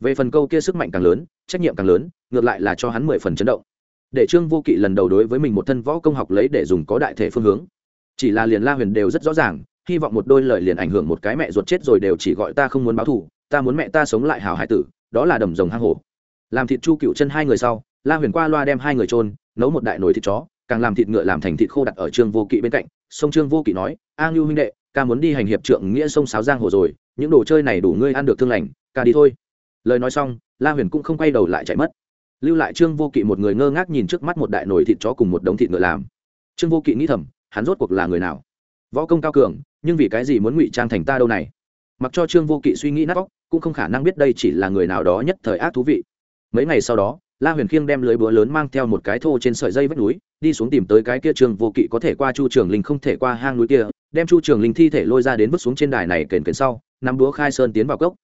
Về phần câu kia sức mạnh càng lớn, trách nhiệm càng lớn, ngược lại là cho hắn mười phần chấn động. Để Trương Vô Kỵ lần đầu đối với mình một thân võ công học lấy để dùng có đại thể phương hướng. Chỉ là liền La Huyền đều rất rõ ràng, hy vọng một đôi lời liền ảnh hưởng một cái mẹ ruột chết rồi đều chỉ gọi ta không muốn báo thù ta muốn mẹ ta sống lại hào hải tử đó là đầm rồng hang hổ làm thịt chu cựu chân hai người sau la huyền qua loa đem hai người trôn nấu một đại nồi thịt chó, càng làm thịt ngựa làm thành thịt khô đặt ở trương vô kỵ bên cạnh. Sông trương vô kỵ nói, a ngưu huynh đệ, ca muốn đi hành hiệp trượng nghĩa sông sáo giang hồ rồi, những đồ chơi này đủ ngươi ăn được thương lành, ca đi thôi. Lời nói xong, la huyền cũng không quay đầu lại chạy mất. Lưu lại trương vô kỵ một người ngơ ngác nhìn trước mắt một đại nồi thịt chó cùng một đống thịt ngựa làm. Trương vô kỵ nghĩ thầm, hắn rốt cuộc là người nào? Võ công cao cường, nhưng vì cái gì muốn ngụy trang thành ta đâu này? Mặc cho trương vô kỵ suy nghĩ nát vóc cũng không khả năng biết đây chỉ là người nào đó nhất thời ác thú vị. Mấy ngày sau đó la huyền khiêng đem lưới búa lớn mang theo một cái thô trên sợi dây vách núi, đi xuống tìm tới cái kia trường vô kỵ có thể qua chu trường linh không thể qua hang núi kia, đem chu trường linh thi thể lôi ra đến vứt xuống trên đài này kền kền sau, nắm búa khai sơn tiến vào cốc.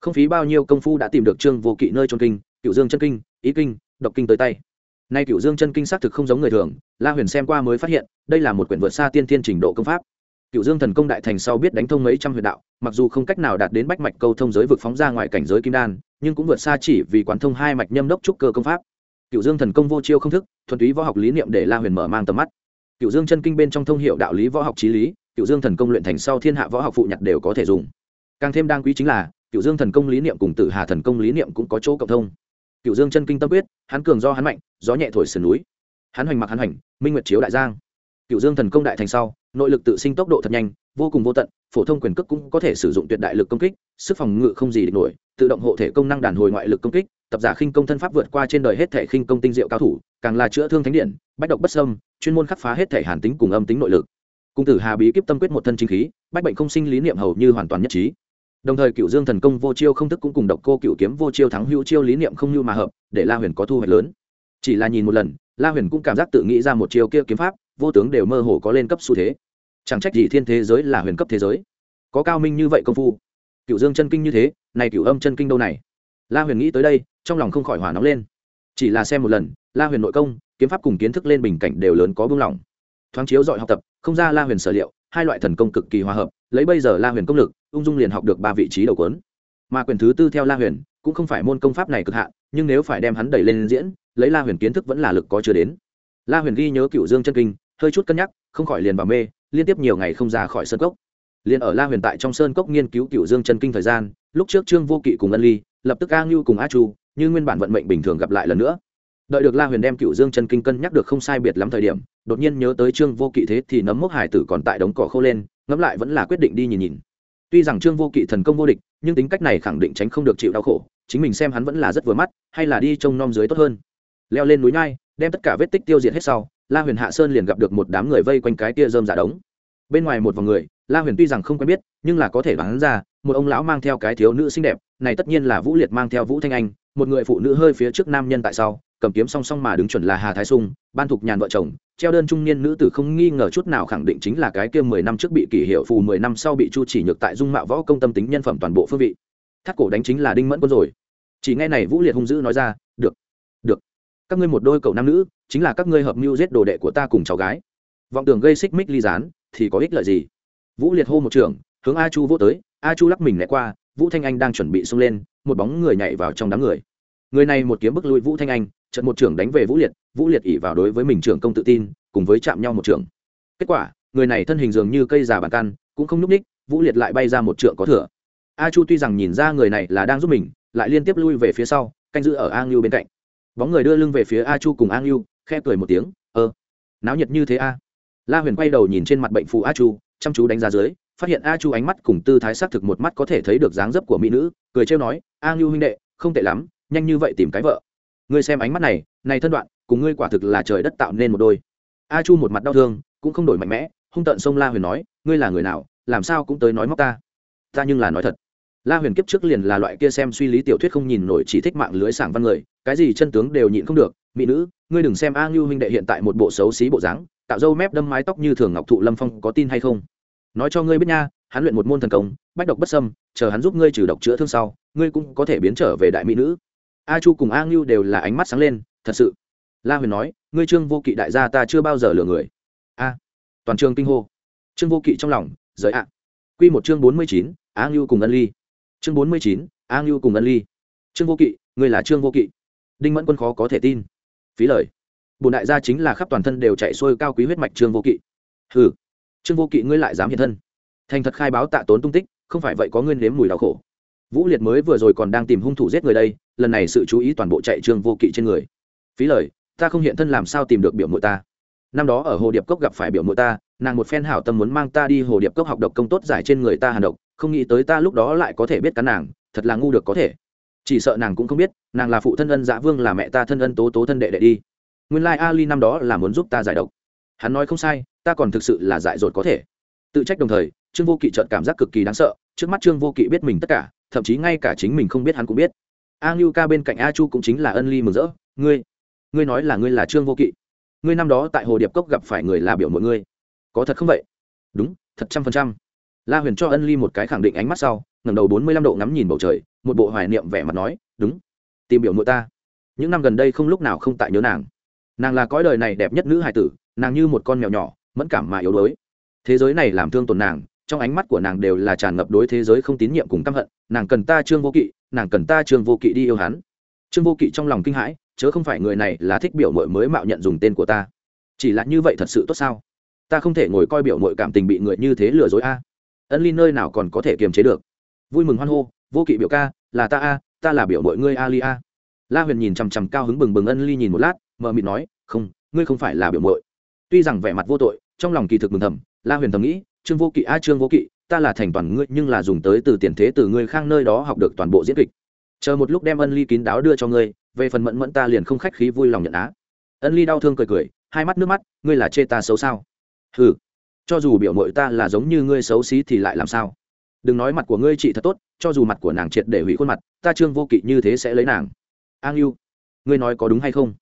Không phí bao nhiêu công phu đã tìm được trương vô kỵ nơi trôn kinh cựu dương chân kinh, ý kinh, độc kinh tới tay. Nay cựu dương chân kinh xác thực không giống người thường, la huyền xem qua mới phát hiện, đây là một quyển vượt xa tiên thiên trình độ công pháp cựu dương thần công đại thành sau biết đánh thông mấy trăm huyệt đạo, mặc dù không cách nào đạt đến bách mạch câu thông giới vực phóng ra ngoài cảnh giới kim đan, nhưng cũng vượt xa chỉ vì quán thông hai mạch nhâm đốc trúc cơ công pháp. Cựu dương thần công vô chiêu không thức, thuần túy võ học lý niệm để la huyền mở mang tầm mắt. Cựu dương chân kinh bên trong thông hiệu đạo lý võ học trí lý cựu dương thần công luyện thành sau thiên hạ võ học phụ nhặt đều có thể dùng. Càng thêm đáng quý chính là cựu dương thần công lý niệm cùng tử hà thần công lý niệm cũng có chỗ cộng thông. Cựu dương chân kinh tâm quyết, hắn cường do hắn mạnh, gió nhẹ thổi sườn núi. Hắn hoành mặc hắn hoành, minh nguyệt chiếu đại giang. Cựu dương thần công đại thành sau nội lực tự sinh tốc độ thật nhanh, vô cùng vô tận, phổ thông quyền cước cũng có thể sử dụng tuyệt đại lực công kích, sức phòng ngự không gì địch nổi, tự động hộ thể công năng đàn hồi ngoại lực công kích, tập giả khinh công thân pháp vượt qua trên đời hết thể khinh công tinh diệu cao thủ, càng là chữa thương thánh điện, bách độc bất sâm chuyên môn khắc phá hết thể hàn tính cùng âm tính nội lực. Cung tử hà bí kíp tâm quyết một thân chính khí, bách bệnh không sinh lý niệm hầu như hoàn toàn nhất trí. Đồng thời cựu dương thần công vô chiêu không thức cũng cùng độc cô cựu kiếm vô chiêu thắng hữu chiêu lý niệm không như mà hợp, để la huyền có thu hoạch lớn. Chỉ là nhìn một lần, la huyền cũng cảm giác tự nghĩ ra một chiêu kia kiếm pháp, vô tướng đều mơ hồ có lên cấp xu thế chẳng trách gì thiên thế giới là huyền cấp thế giới. Có cao minh như vậy công phu. Cựu dương chân kinh như thế, này cựu âm chân kinh đâu này? La huyền nghĩ tới đây, trong lòng không khỏi hỏa nóng lên. Chỉ là xem một lần, la huyền nội công, kiếm pháp cùng kiến thức lên bình cảnh đều lớn có buông lỏng thoáng chiếu dọi học tập, không ra la huyền sở liệu, hai loại thần công cực kỳ hòa hợp, lấy bây giờ la huyền công lực, ung dung liền học được ba vị trí đầu cuốn. Mà quyền thứ tư theo la huyền, cũng không phải môn công pháp này cực hạn, nhưng nếu phải đem hắn đẩy lên diễn, lấy la huyền kiến thức vẫn là lực có chưa đến. La huyền ghi nhớ cựu dương chân kinh hơi chút cân nhắc, không khỏi liền vào mê, liên tiếp nhiều ngày không ra khỏi sơn cốc. Liền ở la huyền tại trong sơn cốc nghiên cứu cựu dương chân kinh thời gian, lúc trước trương vô kỵ cùng ân ly, lập tức a ngưu cùng a chu, như nguyên bản vận mệnh bình thường gặp lại lần nữa. Đợi được la huyền đem cựu dương chân kinh cân nhắc được không sai biệt lắm thời điểm, đột nhiên nhớ tới trương vô kỵ thế thì nấm mốc hải tử còn tại đống cỏ khô lên, ngẫm lại vẫn là quyết định đi nhìn nhìn. Tuy rằng trương vô kỵ thần công vô địch, nhưng tính cách này khẳng định tránh không được chịu đau khổ, chính mình xem hắn vẫn là rất vừa mắt, hay là đi trông nom dưới tốt hơn. Leo lên núi nhai, đem tất cả vết tích tiêu diệt hết sau la huyền hạ sơn liền gặp được một đám người vây quanh cái kia dơm giả đống. Bên ngoài một vòng người, la huyền tuy rằng không quen biết, nhưng là có thể đoán ra, một ông lão mang theo cái thiếu nữ xinh đẹp, này tất nhiên là vũ liệt mang theo vũ thanh anh, một người phụ nữ hơi phía trước nam nhân tại sau, cầm kiếm song song mà đứng chuẩn là hà thái sung, ban thục nhàn vợ chồng, treo đơn trung niên nữ tử không nghi ngờ chút nào khẳng định chính là cái kia mười năm trước bị kỷ hiệu phù, mười năm sau bị chu chỉ nhược tại dung mạo võ công tâm tính nhân phẩm toàn bộ phương vị. Thắt cổ đánh chính là đinh mẫn quân rồi. Chỉ nghe này vũ liệt hung dữ nói ra được được các ngươi một đôi cậu nam nữ, chính là các ngươi hợp mưu giết đồ đệ của ta cùng cháu gái. Vọng tưởng gây xích mích ly gián, thì có ích lợi gì? Vũ liệt hô một trường, hướng a chu vô tới. A chu lắc mình lẹ qua, vũ thanh anh đang chuẩn bị xông lên, một bóng người nhảy vào trong đám người. Người này một kiếm bức lui vũ thanh anh trận một trưởng đánh về vũ liệt vũ liệt ỉ vào đối với mình trưởng công tự tin, cùng với chạm nhau một trưởng kết quả, người này thân hình dường như cây già bàn căn, cũng không nhúc ních vũ liệt lại bay ra một trượng có thừa. A chu tuy rằng nhìn ra người này là đang giúp mình, lại liên tiếp lui về phía sau, canh giữ ở a ngưu bên cạnh bóng người đưa lưng về phía a chu cùng a ngưu khe cười một tiếng ơ náo nhiệt như thế a. La huyền quay đầu nhìn trên mặt bệnh phụ a chu, chăm chú đánh giá dưới, phát hiện a chu ánh mắt cùng tư thái xác thực một mắt có thể thấy được dáng dấp của mỹ nữ, cười trêu nói, a ngưu huynh đệ, không tệ lắm, nhanh như vậy tìm cái vợ. Ngươi xem ánh mắt này này thân đoạn, cùng ngươi quả thực là trời đất tạo nên một đôi. A chu một mặt đau thương, cũng không đổi mạnh mẽ, hung tợn sông la huyền nói, ngươi là người nào, làm sao cũng tới nói móc ta? Ta nhưng là nói thật la huyền kiếp trước liền là loại kia xem suy lý tiểu thuyết không nhìn nổi chỉ thích mạng lưới sảng văn người, cái gì chân tướng đều nhịn không được. Mỹ nữ, ngươi đừng xem a ngưu huynh đệ hiện tại một bộ xấu xí bộ dáng, tạo dâu mép đâm mái tóc như thường ngọc thụ lâm phong có tin hay không? Nói cho ngươi biết nha, hắn luyện một môn thần công, bách độc bất sâm chờ hắn giúp ngươi trừ độc chữa thương sau, ngươi cũng có thể biến trở về đại mỹ nữ. A chu cùng a ngưu đều là ánh mắt sáng lên, thật sự. La huyền nói, ngươi trương vô kỵ đại gia ta chưa bao giờ lừa người. A, toàn trường kinh hô. Trương vô kỵ trong lòng giới ạ. Q một chương bốn mươi chín, a ngưu cùng ân ly chương bốn mươi chín, a ngưu cùng ân ly. Trương vô kỵ, ngươi là trương vô kỵ. Đinh mẫn quân khó có thể tin. Phí lời. Bùn đại gia chính là khắp toàn thân đều chạy xuôi cao quý huyết mạch trương vô kỵ. Ừ trương vô kỵ, ngươi lại dám hiện thân. Thành thật khai báo tạ tốn tung tích, không phải vậy có nguyên nếm mùi đau khổ. Vũ liệt mới vừa rồi còn đang tìm hung thủ giết người đây, lần này sự chú ý toàn bộ chạy trương vô kỵ trên người. Phí lời, ta không hiện thân làm sao tìm được biểu mộ ta? Năm đó ở hồ điệp cốc gặp phải biểu mộ ta, nàng một phen hảo tâm muốn mang ta đi hồ điệp cốc học độc công tốt giải trên người ta hàn độc không nghĩ tới ta lúc đó lại có thể biết cắn nàng, thật là ngu được có thể. Chỉ sợ nàng cũng không biết, nàng là phụ thân ân dạ vương là mẹ ta thân ân tố tố thân đệ đệ đi. Nguyên lai năm đó là muốn giúp ta giải độc. Hắn nói không sai, ta còn thực sự là dại dột có thể. Tự trách đồng thời, trương vô kỵ trợt cảm giác cực kỳ đáng sợ, trước mắt trương vô kỵ biết mình tất cả, thậm chí ngay cả chính mình không biết hắn cũng biết. A ngưu ca bên cạnh a chu cũng chính là ân ly mừng rỡ, ngươi ngươi nói là ngươi là trương vô kỵ. Ngươi năm đó tại hồ điệp cốc gặp phải người là biểu mọi ngươi. Có thật không vậy? Đúng, thật trăm phần trăm la huyền cho ân ly một cái khẳng định ánh mắt sau, ngẩng đầu bốn mươi lăm độ ngắm nhìn bầu trời, một bộ hoài niệm vẻ mặt nói, đúng, tìm biểu muội ta. Những năm gần đây không lúc nào không tại nhớ nàng. Nàng là cõi đời này đẹp nhất nữ hài tử, nàng như một con mèo nhỏ, mẫn cảm mà yếu đuối. Thế giới này làm thương tổn nàng, trong ánh mắt của nàng đều là tràn ngập đối thế giới không tín nhiệm cùng căm hận, nàng cần ta trương vô kỵ, nàng cần ta trương vô kỵ đi yêu hắn. Trương vô kỵ trong lòng kinh hãi, chớ không phải người này là thích biểu mội mới mạo nhận dùng tên của ta. Chỉ là như vậy thật sự tốt sao? Ta không thể ngồi coi biểu mội cảm tình bị người như thế lừa dối a ân ly nơi nào còn có thể kiềm chế được vui mừng hoan hô vô kỵ biểu ca là ta a ta là biểu mọi ngươi a ly a la huyền nhìn chằm chằm cao hứng bừng bừng ân ly nhìn một lát mờ mịt nói không ngươi không phải là biểu mội tuy rằng vẻ mặt vô tội trong lòng kỳ thực mừng thầm la huyền thầm nghĩ trương vô kỵ a trương vô kỵ ta là thành toàn ngươi nhưng là dùng tới từ tiền thế từ ngươi khang nơi đó học được toàn bộ diễn kịch chờ một lúc đem ân ly kín đáo đưa cho ngươi về phần mẫn mẫn ta liền không khách khí vui lòng nhận á ân ly đau thương cười cười hai mắt nước mắt ngươi là chê ta xấu sao ừ cho dù biểu mội ta là giống như ngươi xấu xí thì lại làm sao? Đừng nói mặt của ngươi chị thật tốt, cho dù mặt của nàng triệt để hủy khuôn mặt, ta trương vô kỵ như thế sẽ lấy nàng. An yêu ngươi nói có đúng hay không?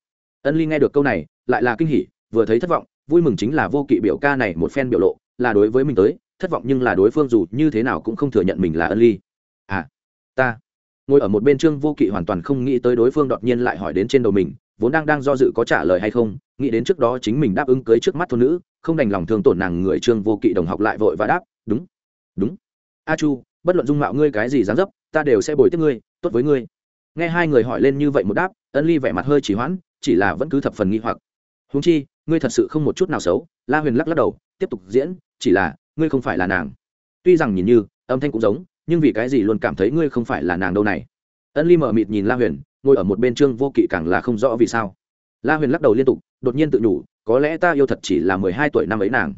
Ân ly nghe được câu này, lại là kinh hỉ, vừa thấy thất vọng, vui mừng chính là vô kỵ biểu ca này một phen biểu lộ, là đối với mình tới, thất vọng nhưng là đối phương dù như thế nào cũng không thừa nhận mình là ân ly. À ta, ngồi ở một bên trương vô kỵ hoàn toàn không nghĩ tới đối phương đột nhiên lại hỏi đến trên đầu mình, vốn đang đang do dự có trả lời hay không, nghĩ đến trước đó chính mình đáp ứng cưới trước mắt thôn nữ không đành lòng thương tổn nàng người trương vô kỵ đồng học lại vội và đáp, đúng đúng. A chu, bất luận dung mạo ngươi cái gì dám dấp, ta đều sẽ bồi tiếp ngươi, tốt với ngươi. Nghe hai người hỏi lên như vậy một đáp, ân ly vẻ mặt hơi chỉ hoãn, chỉ là vẫn cứ thập phần nghi hoặc. Húng chi, ngươi thật sự không một chút nào xấu. La huyền lắc lắc đầu, tiếp tục diễn, chỉ là, ngươi không phải là nàng. Tuy rằng nhìn như, âm thanh cũng giống, nhưng vì cái gì luôn cảm thấy ngươi không phải là nàng đâu này? Ân ly mở mịt nhìn la huyền, ngồi ở một bên trương vô kỵ càng là không rõ vì sao. La huyền lắc đầu liên tục, đột nhiên tự nhủ có lẽ ta yêu thật chỉ là mười hai tuổi năm ấy nàng.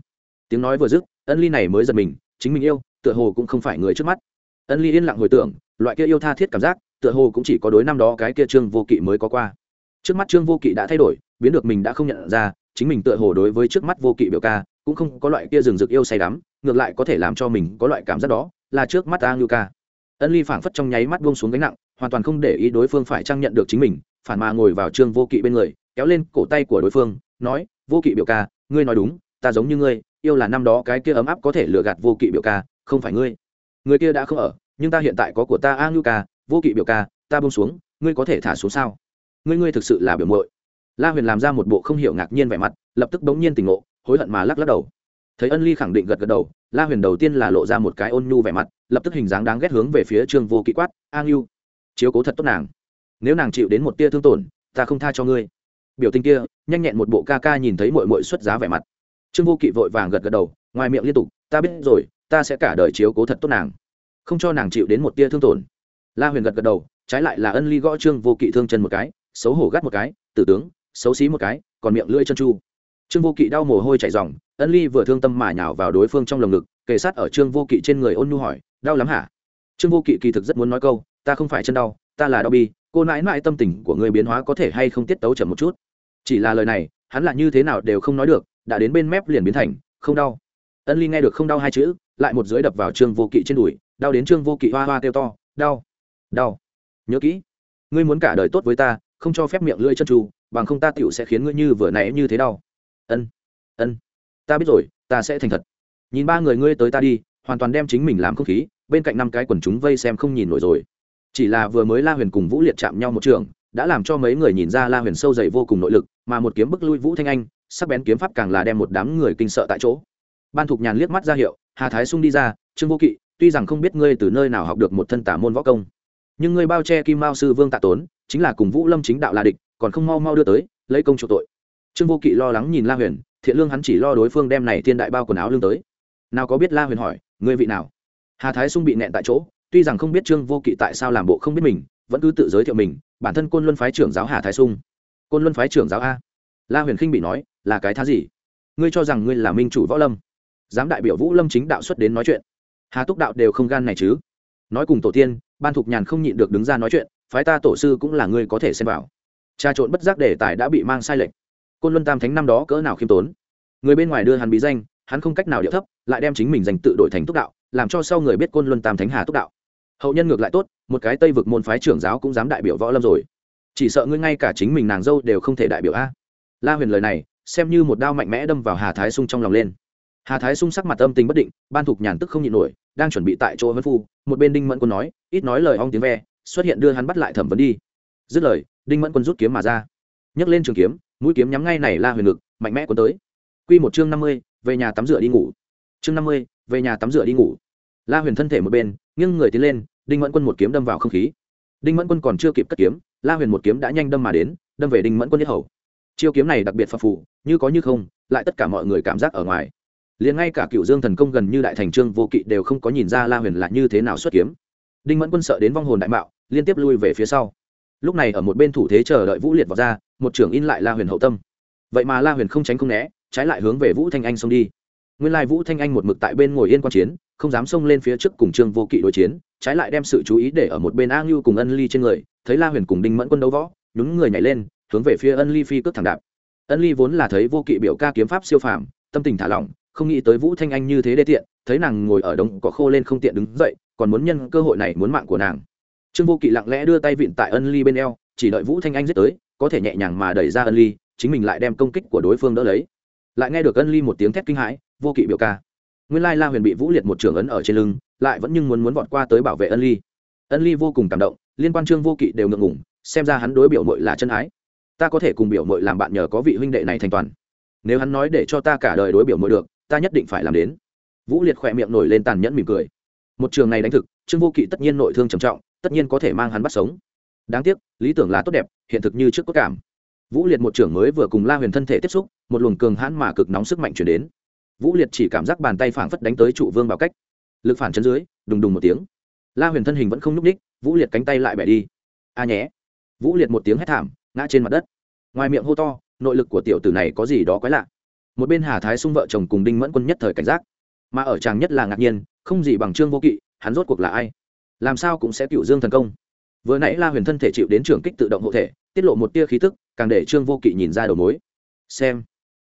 Tiếng nói vừa dứt, ân ly này mới giật mình, chính mình yêu, tựa hồ cũng không phải người trước mắt. Ân ly yên lặng hồi tưởng, loại kia yêu tha thiết cảm giác, tựa hồ cũng chỉ có đối năm đó cái kia trương vô kỵ mới có qua. Trước mắt trương vô kỵ đã thay đổi, biến được mình đã không nhận ra, chính mình tựa hồ đối với trước mắt vô kỵ biểu ca, cũng không có loại kia rừng rực yêu say đắm, ngược lại có thể làm cho mình có loại cảm giác đó, là trước mắt ta ngưu ca. Ân ly phảng phất trong nháy mắt buông xuống gánh nặng, hoàn toàn không để ý đối phương phải trang nhận được chính mình, phản mà ngồi vào trương vô kỵ bên người, kéo lên cổ tay của đối phương, nói vô kỵ biểu ca, ngươi nói đúng, ta giống như ngươi, yêu là năm đó cái kia ấm áp có thể lừa gạt vô kỵ biểu ca, không phải ngươi. Người kia đã không ở, nhưng ta hiện tại có của ta a ngưu ca, vô kỵ biểu ca, ta buông xuống, ngươi có thể thả xuống sao? Ngươi ngươi thực sự là biểu mội la huyền làm ra một bộ không hiểu ngạc nhiên vẻ mặt, lập tức bỗng nhiên tỉnh ngộ, hối hận mà lắc lắc đầu. Thấy ân ly khẳng định gật gật đầu, la huyền đầu tiên là lộ ra một cái ôn nhu vẻ mặt, lập tức hình dáng đáng ghét hướng về phía trương vô kỵ quát, a ngưu, chiếu cố thật tốt nàng. Nếu nàng chịu đến một tia thương tổn, ta không tha cho ngươi biểu tình kia, nhanh nhẹn một bộ ca ca nhìn thấy mội mội xuất giá vẻ mặt. Trương vô kỵ vội vàng gật gật đầu, ngoài miệng liên tục, ta biết rồi, ta sẽ cả đời chiếu cố thật tốt nàng, không cho nàng chịu đến một tia thương tổn. La huyền gật gật đầu, trái lại là ân ly gõ trương vô kỵ thương chân một cái, xấu hổ gắt một cái, tử tướng, xấu xí một cái, còn miệng lưỡi chân chu. Trương vô kỵ đau mồ hôi chảy ròng, ân ly vừa thương tâm mà nhào vào đối phương trong lồng ngực, kề sát ở trương vô kỵ trên người ôn nhu hỏi, đau lắm hả? Trương vô kỵ kỳ thực rất muốn nói câu, ta không phải chân đau, ta là đau bi, cô nãi nãi tâm tình của người biến hóa có thể hay không tiết tấu chậm một chút? Chỉ là lời này, hắn là như thế nào đều không nói được, đã đến bên mép liền biến thành, không đau. Ân ly nghe được không đau hai chữ, lại một dưới đập vào trương vô kỵ trên đùi, đau đến trương vô kỵ hoa hoa kêu to, đau đau. Nhớ kỹ, ngươi muốn cả đời tốt với ta, không cho phép miệng lưỡi chân tru bằng không ta tựu sẽ khiến ngươi như vừa nãy như thế đau. Ân ân, ta biết rồi, ta sẽ thành thật. Nhìn ba người ngươi tới ta đi, hoàn toàn đem chính mình làm không khí, bên cạnh năm cái quần chúng vây xem không nhìn nổi rồi. Chỉ là vừa mới la huyền cùng vũ liệt chạm nhau một trường đã làm cho mấy người nhìn ra la huyền sâu dày vô cùng nội lực, mà một kiếm bức lui vũ thanh anh, sắc bén kiếm pháp càng là đem một đám người kinh sợ tại chỗ. Ban thục nhàn liếc mắt ra hiệu, hà thái sung đi ra, trương vô kỵ, tuy rằng không biết ngươi từ nơi nào học được một thân tả môn võ công, nhưng ngươi bao che kim mao sư vương tạ tốn, chính là cùng vũ lâm chính đạo là địch, còn không mau mau đưa tới, lấy công chủ tội. Trương vô kỵ lo lắng nhìn la huyền, thiện lương hắn chỉ lo đối phương đem này thiên đại bao quần áo lương tới. Nào có biết la huyền hỏi, ngươi vị nào? Hà thái sung bị nẹn tại chỗ, tuy rằng không biết trương vô kỵ tại sao làm bộ không biết mình vẫn cứ tự giới thiệu mình, bản thân côn luân phái trưởng giáo hà thái sung. Côn luân phái trưởng giáo a. La huyền khinh bị nói, là cái thá gì? Ngươi cho rằng ngươi là minh chủ võ lâm? Dám đại biểu vũ lâm chính đạo xuất đến nói chuyện? Hà túc đạo đều không gan này chứ? Nói cùng tổ tiên, ban thục nhàn không nhịn được đứng ra nói chuyện, phái ta tổ sư cũng là ngươi có thể xem vào. Trà trộn bất giác đề tài đã bị mang sai lệch. Côn luân tam thánh năm đó cỡ nào khiêm tốn? Người bên ngoài đưa hắn bí danh, hắn không cách nào điệu thấp, lại đem chính mình dành tự đổi thành túc đạo, làm cho sau người biết côn luân tam thánh hà túc đạo hậu nhân ngược lại tốt, một cái tây vực môn phái trưởng giáo cũng dám đại biểu võ lâm rồi. Chỉ sợ ngươi ngay cả chính mình nàng dâu đều không thể đại biểu a. La huyền lời này, xem như một đao mạnh mẽ đâm vào hà thái sung trong lòng lên. Hà thái sung sắc mặt âm tình bất định, ban thục nhàn tức không nhịn nổi, đang chuẩn bị tại chỗ vân phu, một bên đinh mẫn quân nói, ít nói lời ong tiếng ve, xuất hiện đưa hắn bắt lại thẩm vấn đi. Dứt lời, đinh mẫn quân rút kiếm mà ra. Nhấc lên trường kiếm, mũi kiếm nhắm ngay này la huyền ngực, mạnh mẽ quân tới. Q một chương năm mươi, về nhà tắm rửa đi ngủ. Chương năm mươi, về nhà tắm rửa đi ngủ la huyền thân thể một bên, nghiêng người tiến lên, đinh mẫn quân một kiếm đâm vào không khí. Đinh mẫn quân còn chưa kịp cất kiếm, la huyền một kiếm đã nhanh đâm mà đến, đâm về đinh mẫn quân nhất hầu. Chiêu kiếm này đặc biệt phập phù, như có như không, lại tất cả mọi người cảm giác ở ngoài. Liền ngay cả cựu dương thần công gần như đại thành trương vô kỵ đều không có nhìn ra la huyền là như thế nào xuất kiếm. Đinh mẫn quân sợ đến vong hồn đại mạo, liên tiếp lui về phía sau. Lúc này ở một bên thủ thế chờ đợi vũ liệt vào ra, một trưởng in lại la huyền hậu tâm. Vậy mà la huyền không tránh không né, trái lại hướng về vũ thanh anh xông đi. Nguyên lai vũ thanh anh một mực tại bên ngồi yên quan chiến không dám xông lên phía trước cùng trương vô kỵ đối chiến, trái lại đem sự chú ý để ở một bên a ngưu cùng ân ly trên người, thấy la huyền cùng đinh mẫn quân đấu võ, nhún người nhảy lên, hướng về phía ân ly phi cước thẳng đạp. Ân ly vốn là thấy vô kỵ biểu ca kiếm pháp siêu phàm, tâm tình thả lỏng, không nghĩ tới vũ thanh anh như thế đê tiện, thấy nàng ngồi ở đống cỏ khô lên không tiện đứng dậy, còn muốn nhân cơ hội này muốn mạng của nàng. Trương vô kỵ lặng lẽ đưa tay vịn tại ân ly bên eo, chỉ đợi vũ thanh anh giết tới, có thể nhẹ nhàng mà đẩy ra ân ly, chính mình lại đem công kích của đối phương đỡ lấy. Lại nghe được ân ly một tiếng thét kinh hãi, vô kỵ biểu ca nguyên lai la huyền bị vũ liệt một trường ấn ở trên lưng, lại vẫn nhưng muốn muốn vọt qua tới bảo vệ ân ly. Ân ly vô cùng cảm động, liên quan trương vô kỵ đều ngượng ngủng xem ra hắn đối biểu mội là chân ái. Ta có thể cùng biểu mội làm bạn nhờ có vị huynh đệ này thành toàn. Nếu hắn nói để cho ta cả đời đối biểu mội được, ta nhất định phải làm đến. Vũ liệt khỏe miệng nổi lên tàn nhẫn mỉm cười. Một trường này đánh thực, trương vô kỵ tất nhiên nội thương trầm trọng, tất nhiên có thể mang hắn bắt sống. Đáng tiếc, lý tưởng là tốt đẹp, hiện thực như trước cốt cảm. Vũ liệt một trưởng mới vừa cùng la huyền thân thể tiếp xúc, một luồng cường hãn mà cực nóng sức mạnh chuyển đến vũ liệt chỉ cảm giác bàn tay phảng phất đánh tới trụ vương bảo cách. Lực phản chân dưới, đùng đùng một tiếng. La huyền thân hình vẫn không nhúc ních vũ liệt cánh tay lại bẻ đi. A nhé. Vũ liệt một tiếng hét thảm, ngã trên mặt đất. Ngoài miệng hô to, nội lực của tiểu tử này có gì đó quái lạ. Một bên hà thái xung vợ chồng cùng đinh mẫn quân nhất thời cảnh giác. Mà ở chàng nhất là ngạc nhiên, không gì bằng trương vô kỵ, hắn rốt cuộc là ai? Làm sao cũng sẽ cựu dương thần công? Vừa nãy la huyền thân thể chịu đến trường kích tự động hộ thể, tiết lộ một tia khí tức, càng để trương vô kỵ nhìn ra đầu mối. Xem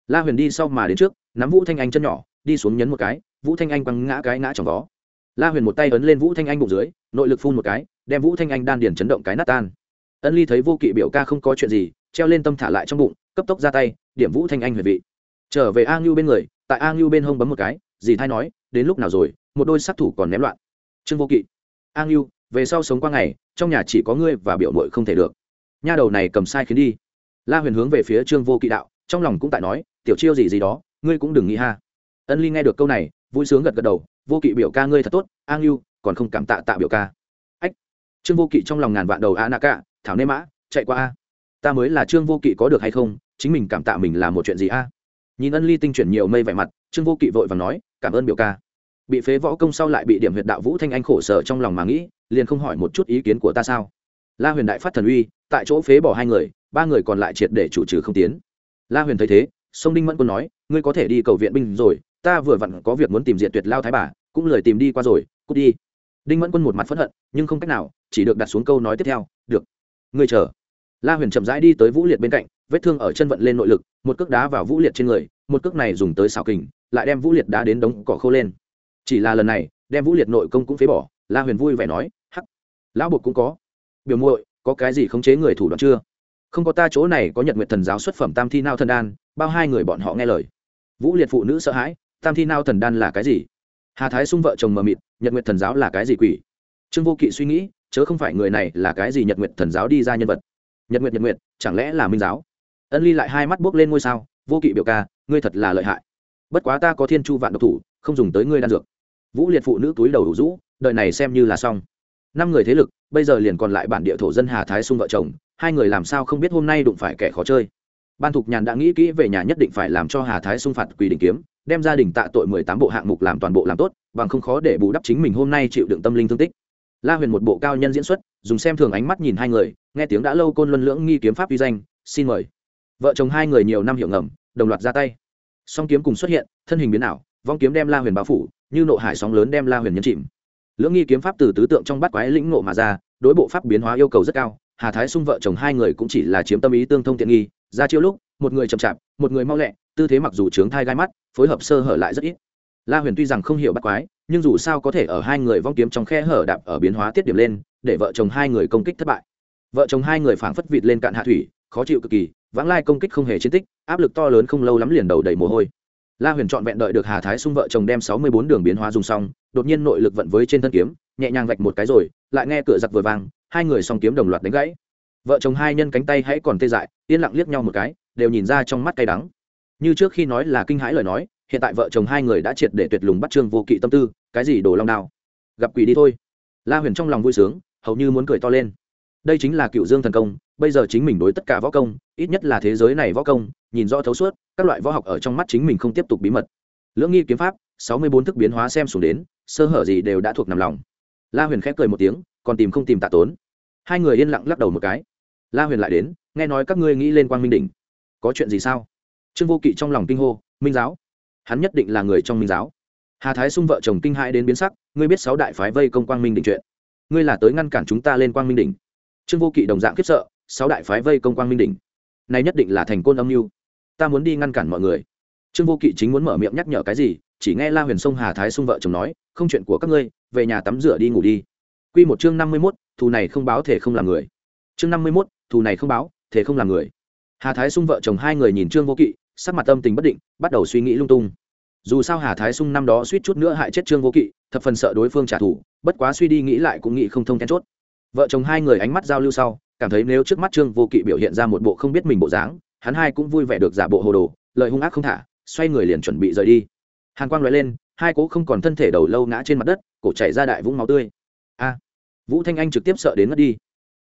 la huyền đi sau mà đến trước, nắm vũ thanh anh chân nhỏ, đi xuống nhấn một cái, vũ thanh anh quăng ngã cái ngã trong vó. La huyền một tay ấn lên vũ thanh anh bụng dưới, nội lực phun một cái, đem vũ thanh anh đan điền chấn động cái nát tan. Ân ly thấy vô kỵ biểu ca không có chuyện gì, treo lên tâm thả lại trong bụng, cấp tốc ra tay, điểm vũ thanh anh huyền vị. Trở về a ngưu bên người, tại a ngưu bên hông bấm một cái, dì thay nói, đến lúc nào rồi, một đôi sát thủ còn ném loạn. Trương vô kỵ, a ngưu, về sau sống qua ngày, trong nhà chỉ có ngươi và biểu mội không thể được. Nha đầu này cầm sai khiến đi. La huyền hướng về phía trương vô kỵ đạo, trong lòng cũng tại nói tiểu chiêu gì gì đó, ngươi cũng đừng nghĩ ha. Ân ly nghe được câu này, vui sướng gật gật đầu, vô kỵ biểu ca ngươi thật tốt a ngưu còn không cảm tạ tạ biểu ca. Ách, trương vô kỵ trong lòng ngàn vạn đầu a nạ cả thảo nê mã, chạy qua a. Ta mới là trương vô kỵ có được hay không, chính mình cảm tạ mình là một chuyện gì a? Nhìn ân ly tinh chuyển nhiều mây vẻ mặt, trương vô kỵ vội và nói, cảm ơn biểu ca. Bị phế võ công sau lại bị điểm huyệt đạo vũ thanh anh khổ sở trong lòng mà nghĩ, liền không hỏi một chút ý kiến của ta sao. La huyền đại phát thần uy, tại chỗ phế bỏ hai người, ba người còn lại triệt để chủ trừ không tiến. La huyền thấy thế sông đinh mẫn quân nói, ngươi có thể đi cầu viện binh rồi, ta vừa vặn có việc muốn tìm diện tuyệt lao thái bà, cũng lời tìm đi qua rồi, cút đi. Đinh mẫn quân một mặt phẫn hận, nhưng không cách nào, chỉ được đặt xuống câu nói tiếp theo, được, ngươi chờ. La huyền chậm rãi đi tới vũ liệt bên cạnh, vết thương ở chân vận lên nội lực, một cước đá vào vũ liệt trên người, một cước này dùng tới xào kình, lại đem vũ liệt đá đến đống cỏ khô lên. Chỉ là lần này, đem vũ liệt nội công cũng phế bỏ, la huyền vui vẻ nói, hắc, lão bột cũng có. Biểu muội, có cái gì khống chế người thủ đoạn chưa? Không có ta chỗ này có nhật nguyện thần giáo xuất phẩm tam thi nao thần đan bao hai người bọn họ nghe lời. Vũ liệt phụ nữ sợ hãi, tam thi nao thần đan là cái gì? Hà thái xung vợ chồng mờ mịt, nhật Nguyệt thần giáo là cái gì quỷ? Trương vô kỵ suy nghĩ, chớ không phải người này là cái gì nhật Nguyệt thần giáo đi ra nhân vật? Nhật Nguyệt nhật Nguyệt, chẳng lẽ là minh giáo? Ân ly lại hai mắt buốc lên ngôi sao, vô kỵ biểu ca, ngươi thật là lợi hại. Bất quá ta có thiên chu vạn độc thủ, không dùng tới ngươi đan dược. Vũ liệt phụ nữ túi đầu đủ rũ, đợi này xem như là xong. Năm người thế lực, bây giờ liền còn lại bản địa thổ dân hà thái xung vợ chồng, hai người làm sao không biết hôm nay đụng phải kẻ khó chơi ban thục nhàn đã nghĩ kỹ về nhà nhất định phải làm cho hà thái xung phạt quỳ đình kiếm, đem gia đình tạ tội mười tám bộ hạng mục làm toàn bộ làm tốt, bằng không khó để bù đắp chính mình hôm nay chịu đựng tâm linh thương tích. La huyền một bộ cao nhân diễn xuất, dùng xem thường ánh mắt nhìn hai người, nghe tiếng đã lâu côn luân lưỡng nghi kiếm pháp uy danh, xin mời. Vợ chồng hai người nhiều năm hiểu ngầm, đồng loạt ra tay. Song kiếm cùng xuất hiện, thân hình biến ảo, vong kiếm đem la huyền bao phủ, như nộ hải sóng lớn đem la huyền nhấn chìm. Lưỡng nghi kiếm pháp từ tứ tượng trong bát quái lĩnh ngộ mà ra, đối bộ pháp biến hóa yêu cầu rất cao, hà thái xung vợ chồng hai người cũng chỉ là chiếm tâm ý tương thông tiện nghi ra chiêu lúc, một người chậm chạp, một người mau lẹ, tư thế mặc dù trướng thai gai mắt, phối hợp sơ hở lại rất ít. La huyền tuy rằng không hiểu bắt quái, nhưng dù sao có thể ở hai người vong kiếm trong khe hở đạp ở biến hóa tiết điểm lên, để vợ chồng hai người công kích thất bại. Vợ chồng hai người phảng phất vịt lên cạn hạ thủy, khó chịu cực kỳ, vãng lai công kích không hề chiến tích, áp lực to lớn không lâu lắm liền đầu đầy mồ hôi. La huyền trọn vẹn đợi được hà thái xung vợ chồng đem sáu mươi bốn đường biến hóa dùng xong, đột nhiên nội lực vận với trên thân kiếm, nhẹ nhàng vạch một cái rồi, lại nghe cửa giặc vừa vang, hai người song kiếm đồng loạt đánh gãy vợ chồng hai nhân cánh tay hãy còn tê dại, yên lặng liếc nhau một cái, đều nhìn ra trong mắt cay đắng. Như trước khi nói là kinh hãi lời nói, hiện tại vợ chồng hai người đã triệt để tuyệt lùng bắt trương vô kỵ tâm tư, cái gì đồ long đao. Gặp quỷ đi thôi. La huyền trong lòng vui sướng, hầu như muốn cười to lên. Đây chính là cựu dương thần công, bây giờ chính mình đối tất cả võ công, ít nhất là thế giới này võ công, nhìn rõ thấu suốt, các loại võ học ở trong mắt chính mình không tiếp tục bí mật. Lưỡng nghi kiếm pháp, sáu mươi bốn thức biến hóa xem xuống đến, sơ hở gì đều đã thuộc nằm lòng. La huyền khép cười một tiếng, còn tìm không tìm tạ tốn. Hai người yên lặng lắc đầu một cái la huyền lại đến, nghe nói các ngươi nghĩ lên quang minh đỉnh. Có chuyện gì sao? Trương vô kỵ trong lòng kinh hô, minh giáo? Hắn nhất định là người trong minh giáo. Hà thái xung vợ chồng kinh hãi đến biến sắc, ngươi biết sáu đại phái vây công quang minh đỉnh chuyện. Ngươi là tới ngăn cản chúng ta lên quang minh đỉnh. Trương vô kỵ đồng dạng khiếp sợ, sáu đại phái vây công quang minh đỉnh? Này nhất định là thành côn âm mưu. Ta muốn đi ngăn cản mọi người. Trương vô kỵ chính muốn mở miệng nhắc nhở cái gì, chỉ nghe la huyền sông hà thái xung vợ chồng nói, không chuyện của các ngươi, về nhà tắm rửa đi ngủ đi. Q một chương năm mươi mốt, thù này không báo thể không làm người. Chương năm mươi mốt thù này không báo thế không làm người. Hà thái sung vợ chồng hai người nhìn trương vô kỵ, sắc mặt tâm tình bất định, bắt đầu suy nghĩ lung tung. Dù sao hà thái sung năm đó suýt chút nữa hại chết trương vô kỵ, thập phần sợ đối phương trả thù, bất quá suy đi nghĩ lại cũng nghĩ không thông then chốt. Vợ chồng hai người ánh mắt giao lưu sau, cảm thấy nếu trước mắt trương vô kỵ biểu hiện ra một bộ không biết mình bộ dáng, hắn hai cũng vui vẻ được giả bộ hồ đồ lợi hung ác không thả, xoay người liền chuẩn bị rời đi. Hàn quang nói lên, hai cố không còn thân thể đầu lâu ngã trên mặt đất, cổ chảy ra đại vũng máu tươi. A, vũ thanh anh trực tiếp sợ đến mất đi.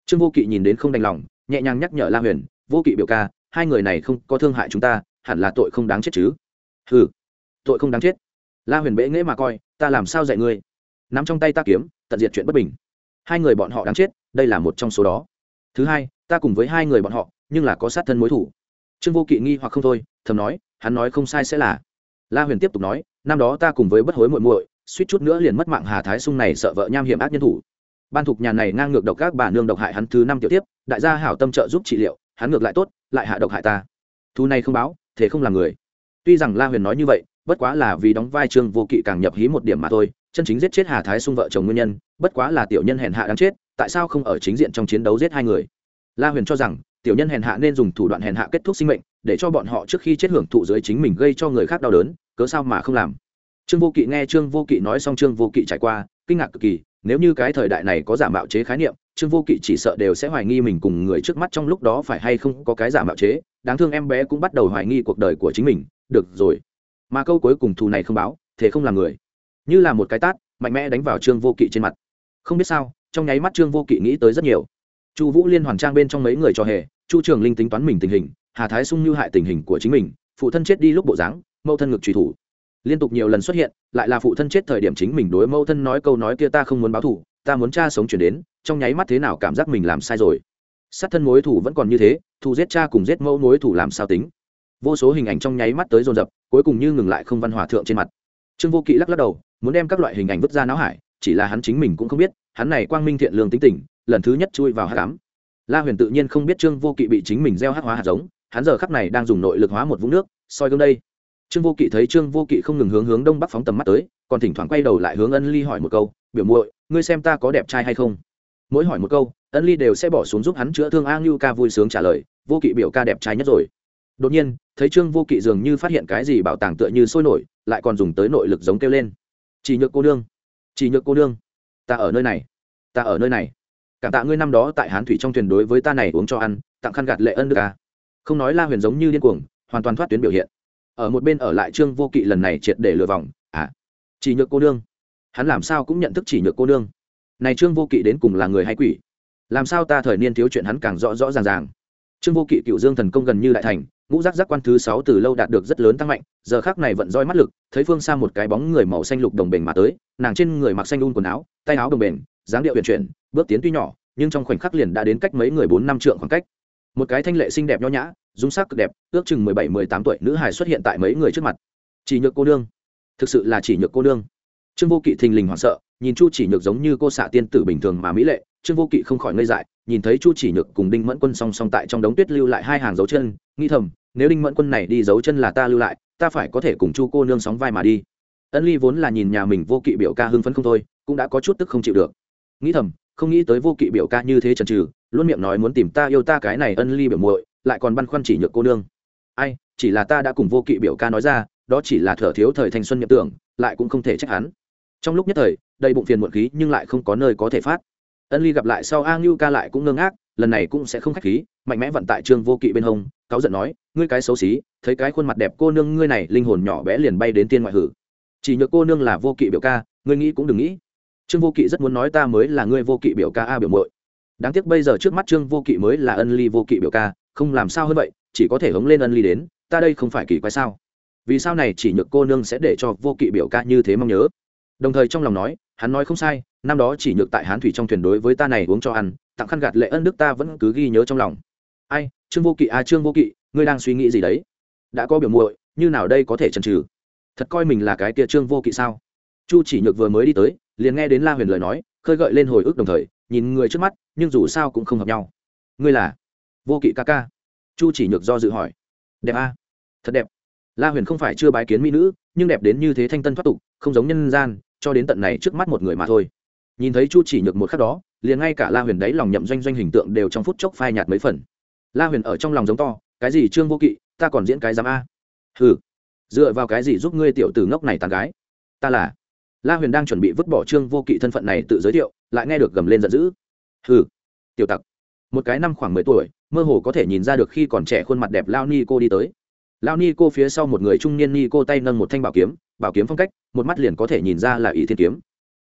Trương vô kỵ nhìn đến không đành lòng nhẹ nhàng nhắc nhở la huyền, vô kỵ biểu ca, hai người này không có thương hại chúng ta, hẳn là tội không đáng chết chứ? Ừ tội không đáng chết. La huyền bệ nghễ mà coi, ta làm sao dạy ngươi? Nắm trong tay ta kiếm, tận diệt chuyện bất bình. Hai người bọn họ đáng chết, đây là một trong số đó. Thứ hai, ta cùng với hai người bọn họ, nhưng là có sát thân mối thủ. Trương vô kỵ nghi hoặc không thôi, thầm nói, hắn nói không sai sẽ là. La huyền tiếp tục nói, năm đó ta cùng với bất hối muội muội, suýt chút nữa liền mất mạng hà thái sung này sợ vợ nham hiểm ác nhân thủ ban thục nhà này ngang ngược độc các bà nương độc hại hắn thứ năm tiểu tiếp, đại gia hảo tâm trợ giúp trị liệu, hắn ngược lại tốt, lại hạ độc hại ta. Thu này không báo, thế không làm người. Tuy rằng la huyền nói như vậy, bất quá là vì đóng vai trương vô kỵ càng nhập hí một điểm mà thôi, chân chính giết chết hà thái xung vợ chồng nguyên nhân, bất quá là tiểu nhân hèn hạ đáng chết, tại sao không ở chính diện trong chiến đấu giết hai người? La huyền cho rằng, tiểu nhân hèn hạ nên dùng thủ đoạn hèn hạ kết thúc sinh mệnh, để cho bọn họ trước khi chết hưởng thụ dưới chính mình gây cho người khác đau đớn, cớ sao mà không làm? Trương vô kỵ nghe trương vô kỵ nói xong trương vô kỵ trải qua, kinh ngạc cực kỳ nếu như cái thời đại này có giả mạo chế khái niệm, trương vô kỵ chỉ sợ đều sẽ hoài nghi mình cùng người trước mắt trong lúc đó phải hay không có cái giả mạo chế. Đáng thương em bé cũng bắt đầu hoài nghi cuộc đời của chính mình. Được rồi. Mà câu cuối cùng thù này không báo, thế không là người. Như là một cái tát, mạnh mẽ đánh vào trương vô kỵ trên mặt. Không biết sao, trong nháy mắt trương vô kỵ nghĩ tới rất nhiều. Chu vũ liên hoàn trang bên trong mấy người cho hề, chu trường linh tính toán mình tình hình, hà thái sung như hại tình hình của chính mình, phụ thân chết đi lúc bộ dáng mâu thân ngực truy thủ liên tục nhiều lần xuất hiện, lại là phụ thân chết thời điểm chính mình đối mâu thân nói câu nói kia ta không muốn báo thù, ta muốn cha sống chuyển đến, trong nháy mắt thế nào cảm giác mình làm sai rồi. Sát thân mối thủ vẫn còn như thế, thù giết cha cùng giết mẫu mối thủ làm sao tính? Vô số hình ảnh trong nháy mắt tới dồn dập, cuối cùng như ngừng lại không văn hòa thượng trên mặt. Trương vô kỵ lắc lắc đầu, muốn đem các loại hình ảnh vứt ra não hải, chỉ là hắn chính mình cũng không biết, hắn này quang minh thiện lương tính tình, lần thứ nhất chui vào hát cám la huyền tự nhiên không biết trương vô kỵ bị chính mình gieo hát hóa hạt giống, hắn giờ khắp này đang dùng nội lực hóa một vũng nước, soi gương đây trương vô kỵ thấy trương vô kỵ không ngừng hướng hướng đông bắc phóng tầm mắt tới, còn thỉnh thoảng quay đầu lại hướng ân ly hỏi một câu, biểu muội, ngươi xem ta có đẹp trai hay không? Mỗi hỏi một câu, ân ly đều sẽ bỏ xuống giúp hắn chữa thương a ngưu ca vui sướng trả lời, vô kỵ biểu ca đẹp trai nhất rồi. Đột nhiên, thấy trương vô kỵ dường như phát hiện cái gì bảo tàng tựa như sôi nổi, lại còn dùng tới nội lực giống kêu lên. Chỉ nhược cô đương chỉ nhược cô đương ta ở nơi này, ta ở nơi này. Cảm tạ ngươi năm đó tại hán thủy trong thuyền đối với ta này uống cho ăn, tặng khăn gạt lệ ân được à không nói la huyền giống như điên cuồng, hoàn toàn thoát tuyến biểu hiện ở một bên ở lại trương vô kỵ lần này triệt để lừa vòng. À chỉ nhược cô nương. Hắn làm sao cũng nhận thức chỉ nhược cô nương. Này trương vô kỵ đến cùng là người hay quỷ? Làm sao ta thời niên thiếu chuyện hắn càng rõ rõ ràng ràng? Trương vô kỵ, cựu dương thần công gần như đại thành, ngũ giác giác quan thứ sáu từ lâu đạt được rất lớn tăng mạnh, giờ khác này vận roi mắt lực, thấy phương xa một cái bóng người màu xanh lục đồng bền mà tới, nàng trên người mặc xanh un quần áo, tay áo đồng bền, dáng điệu huyền chuyển, bước tiến tuy nhỏ, nhưng trong khoảnh khắc liền đã đến cách mấy người bốn năm trượng khoảng cách một cái thanh lệ xinh đẹp nho nhã, dung sắc cực đẹp, ước chừng mười bảy, mười tám tuổi nữ hài xuất hiện tại mấy người trước mặt. Chỉ nhược cô nương. Thực sự là chỉ nhược cô nương. Trương vô kỵ thình lình hoảng sợ, nhìn chu chỉ nhược giống như cô xạ tiên tử bình thường mà mỹ lệ. Trương vô kỵ không khỏi ngây dại, nhìn thấy chu chỉ nhược cùng đinh mẫn quân song song tại trong đống tuyết lưu lại hai hàng dấu chân nghi thầm, nếu đinh mẫn quân này đi dấu chân là ta lưu lại, ta phải có thể cùng chu cô nương sóng vai mà đi. Ân ly vốn là nhìn nhà mình vô kỵ biểu ca hưng phấn không thôi, cũng đã có chút tức không chịu được. Nghĩ thầm, không nghĩ tới vô kỵ biểu ca như thế trần trừ luôn miệng nói muốn tìm ta yêu ta cái này ân ly biểu muội, lại còn băn khoăn chỉ nhược cô nương. Ai, chỉ là ta đã cùng vô kỵ biểu ca nói ra, đó chỉ là thở thiếu thời thanh xuân nhập tưởng, lại cũng không thể trách hắn. Trong lúc nhất thời, đầy bụng phiền muộn khí nhưng lại không có nơi có thể phát. Ân ly gặp lại sau, a ngưu ca lại cũng ngơ ngác, lần này cũng sẽ không khách khí, mạnh mẽ vận tại trương vô kỵ bên hông, cáu giận nói, ngươi cái xấu xí, thấy cái khuôn mặt đẹp cô nương ngươi này, linh hồn nhỏ bé liền bay đến tiên ngoại hử. Chỉ nhược cô nương là vô kỵ biểu ca, ngươi nghĩ cũng đừng nghĩ. Trương vô kỵ rất muốn nói ta mới là ngươi vô kỵ biểu ca a biểu mội đáng tiếc bây giờ trước mắt trương vô kỵ mới là ân ly vô kỵ biểu ca không làm sao hơn vậy chỉ có thể hống lên ân ly đến ta đây không phải kỳ quái sao? Vì sao này chỉ nhược cô nương sẽ để cho vô kỵ biểu ca như thế mong nhớ? Đồng thời trong lòng nói hắn nói không sai năm đó chỉ nhược tại hán thủy trong thuyền đối với ta này uống cho ăn tặng khăn gạt lệ ân đức ta vẫn cứ ghi nhớ trong lòng. Ai trương vô kỵ à, trương vô kỵ ngươi đang suy nghĩ gì đấy? Đã có biểu muội như nào đây có thể chần trừ thật coi mình là cái kia trương vô kỵ sao? Chu chỉ nhược vừa mới đi tới liền nghe đến la huyền lời nói khơi gợi lên hồi ức đồng thời nhìn người trước mắt, nhưng dù sao cũng không hợp nhau. Ngươi là? Vô kỵ ca ca. Chu chỉ nhược do dự hỏi. Đẹp a. Thật đẹp. La huyền không phải chưa bái kiến mỹ nữ, nhưng đẹp đến như thế thanh tân thoát tục, không giống nhân gian, cho đến tận này trước mắt một người mà thôi. Nhìn thấy chu chỉ nhược một khắc đó, liền ngay cả la huyền đấy lòng nhậm doanh doanh hình tượng đều trong phút chốc phai nhạt mấy phần. La huyền ở trong lòng giống to, cái gì trương vô kỵ, ta còn diễn cái giám a. Hừ, dựa vào cái gì giúp ngươi tiểu tử ngốc này tàn gái? Ta là. La huyền đang chuẩn bị vứt bỏ trương vô kỵ thân phận này tự giới thiệu lại nghe được gầm lên giận dữ. Hừ, tiểu tặc. Một cái năm khoảng mười tuổi, mơ hồ có thể nhìn ra được khi còn trẻ khuôn mặt đẹp lao ni cô đi tới. Lao ni cô phía sau một người trung niên ni cô tay nâng một thanh bảo kiếm bảo kiếm phong cách, một mắt liền có thể nhìn ra là ý thiên kiếm.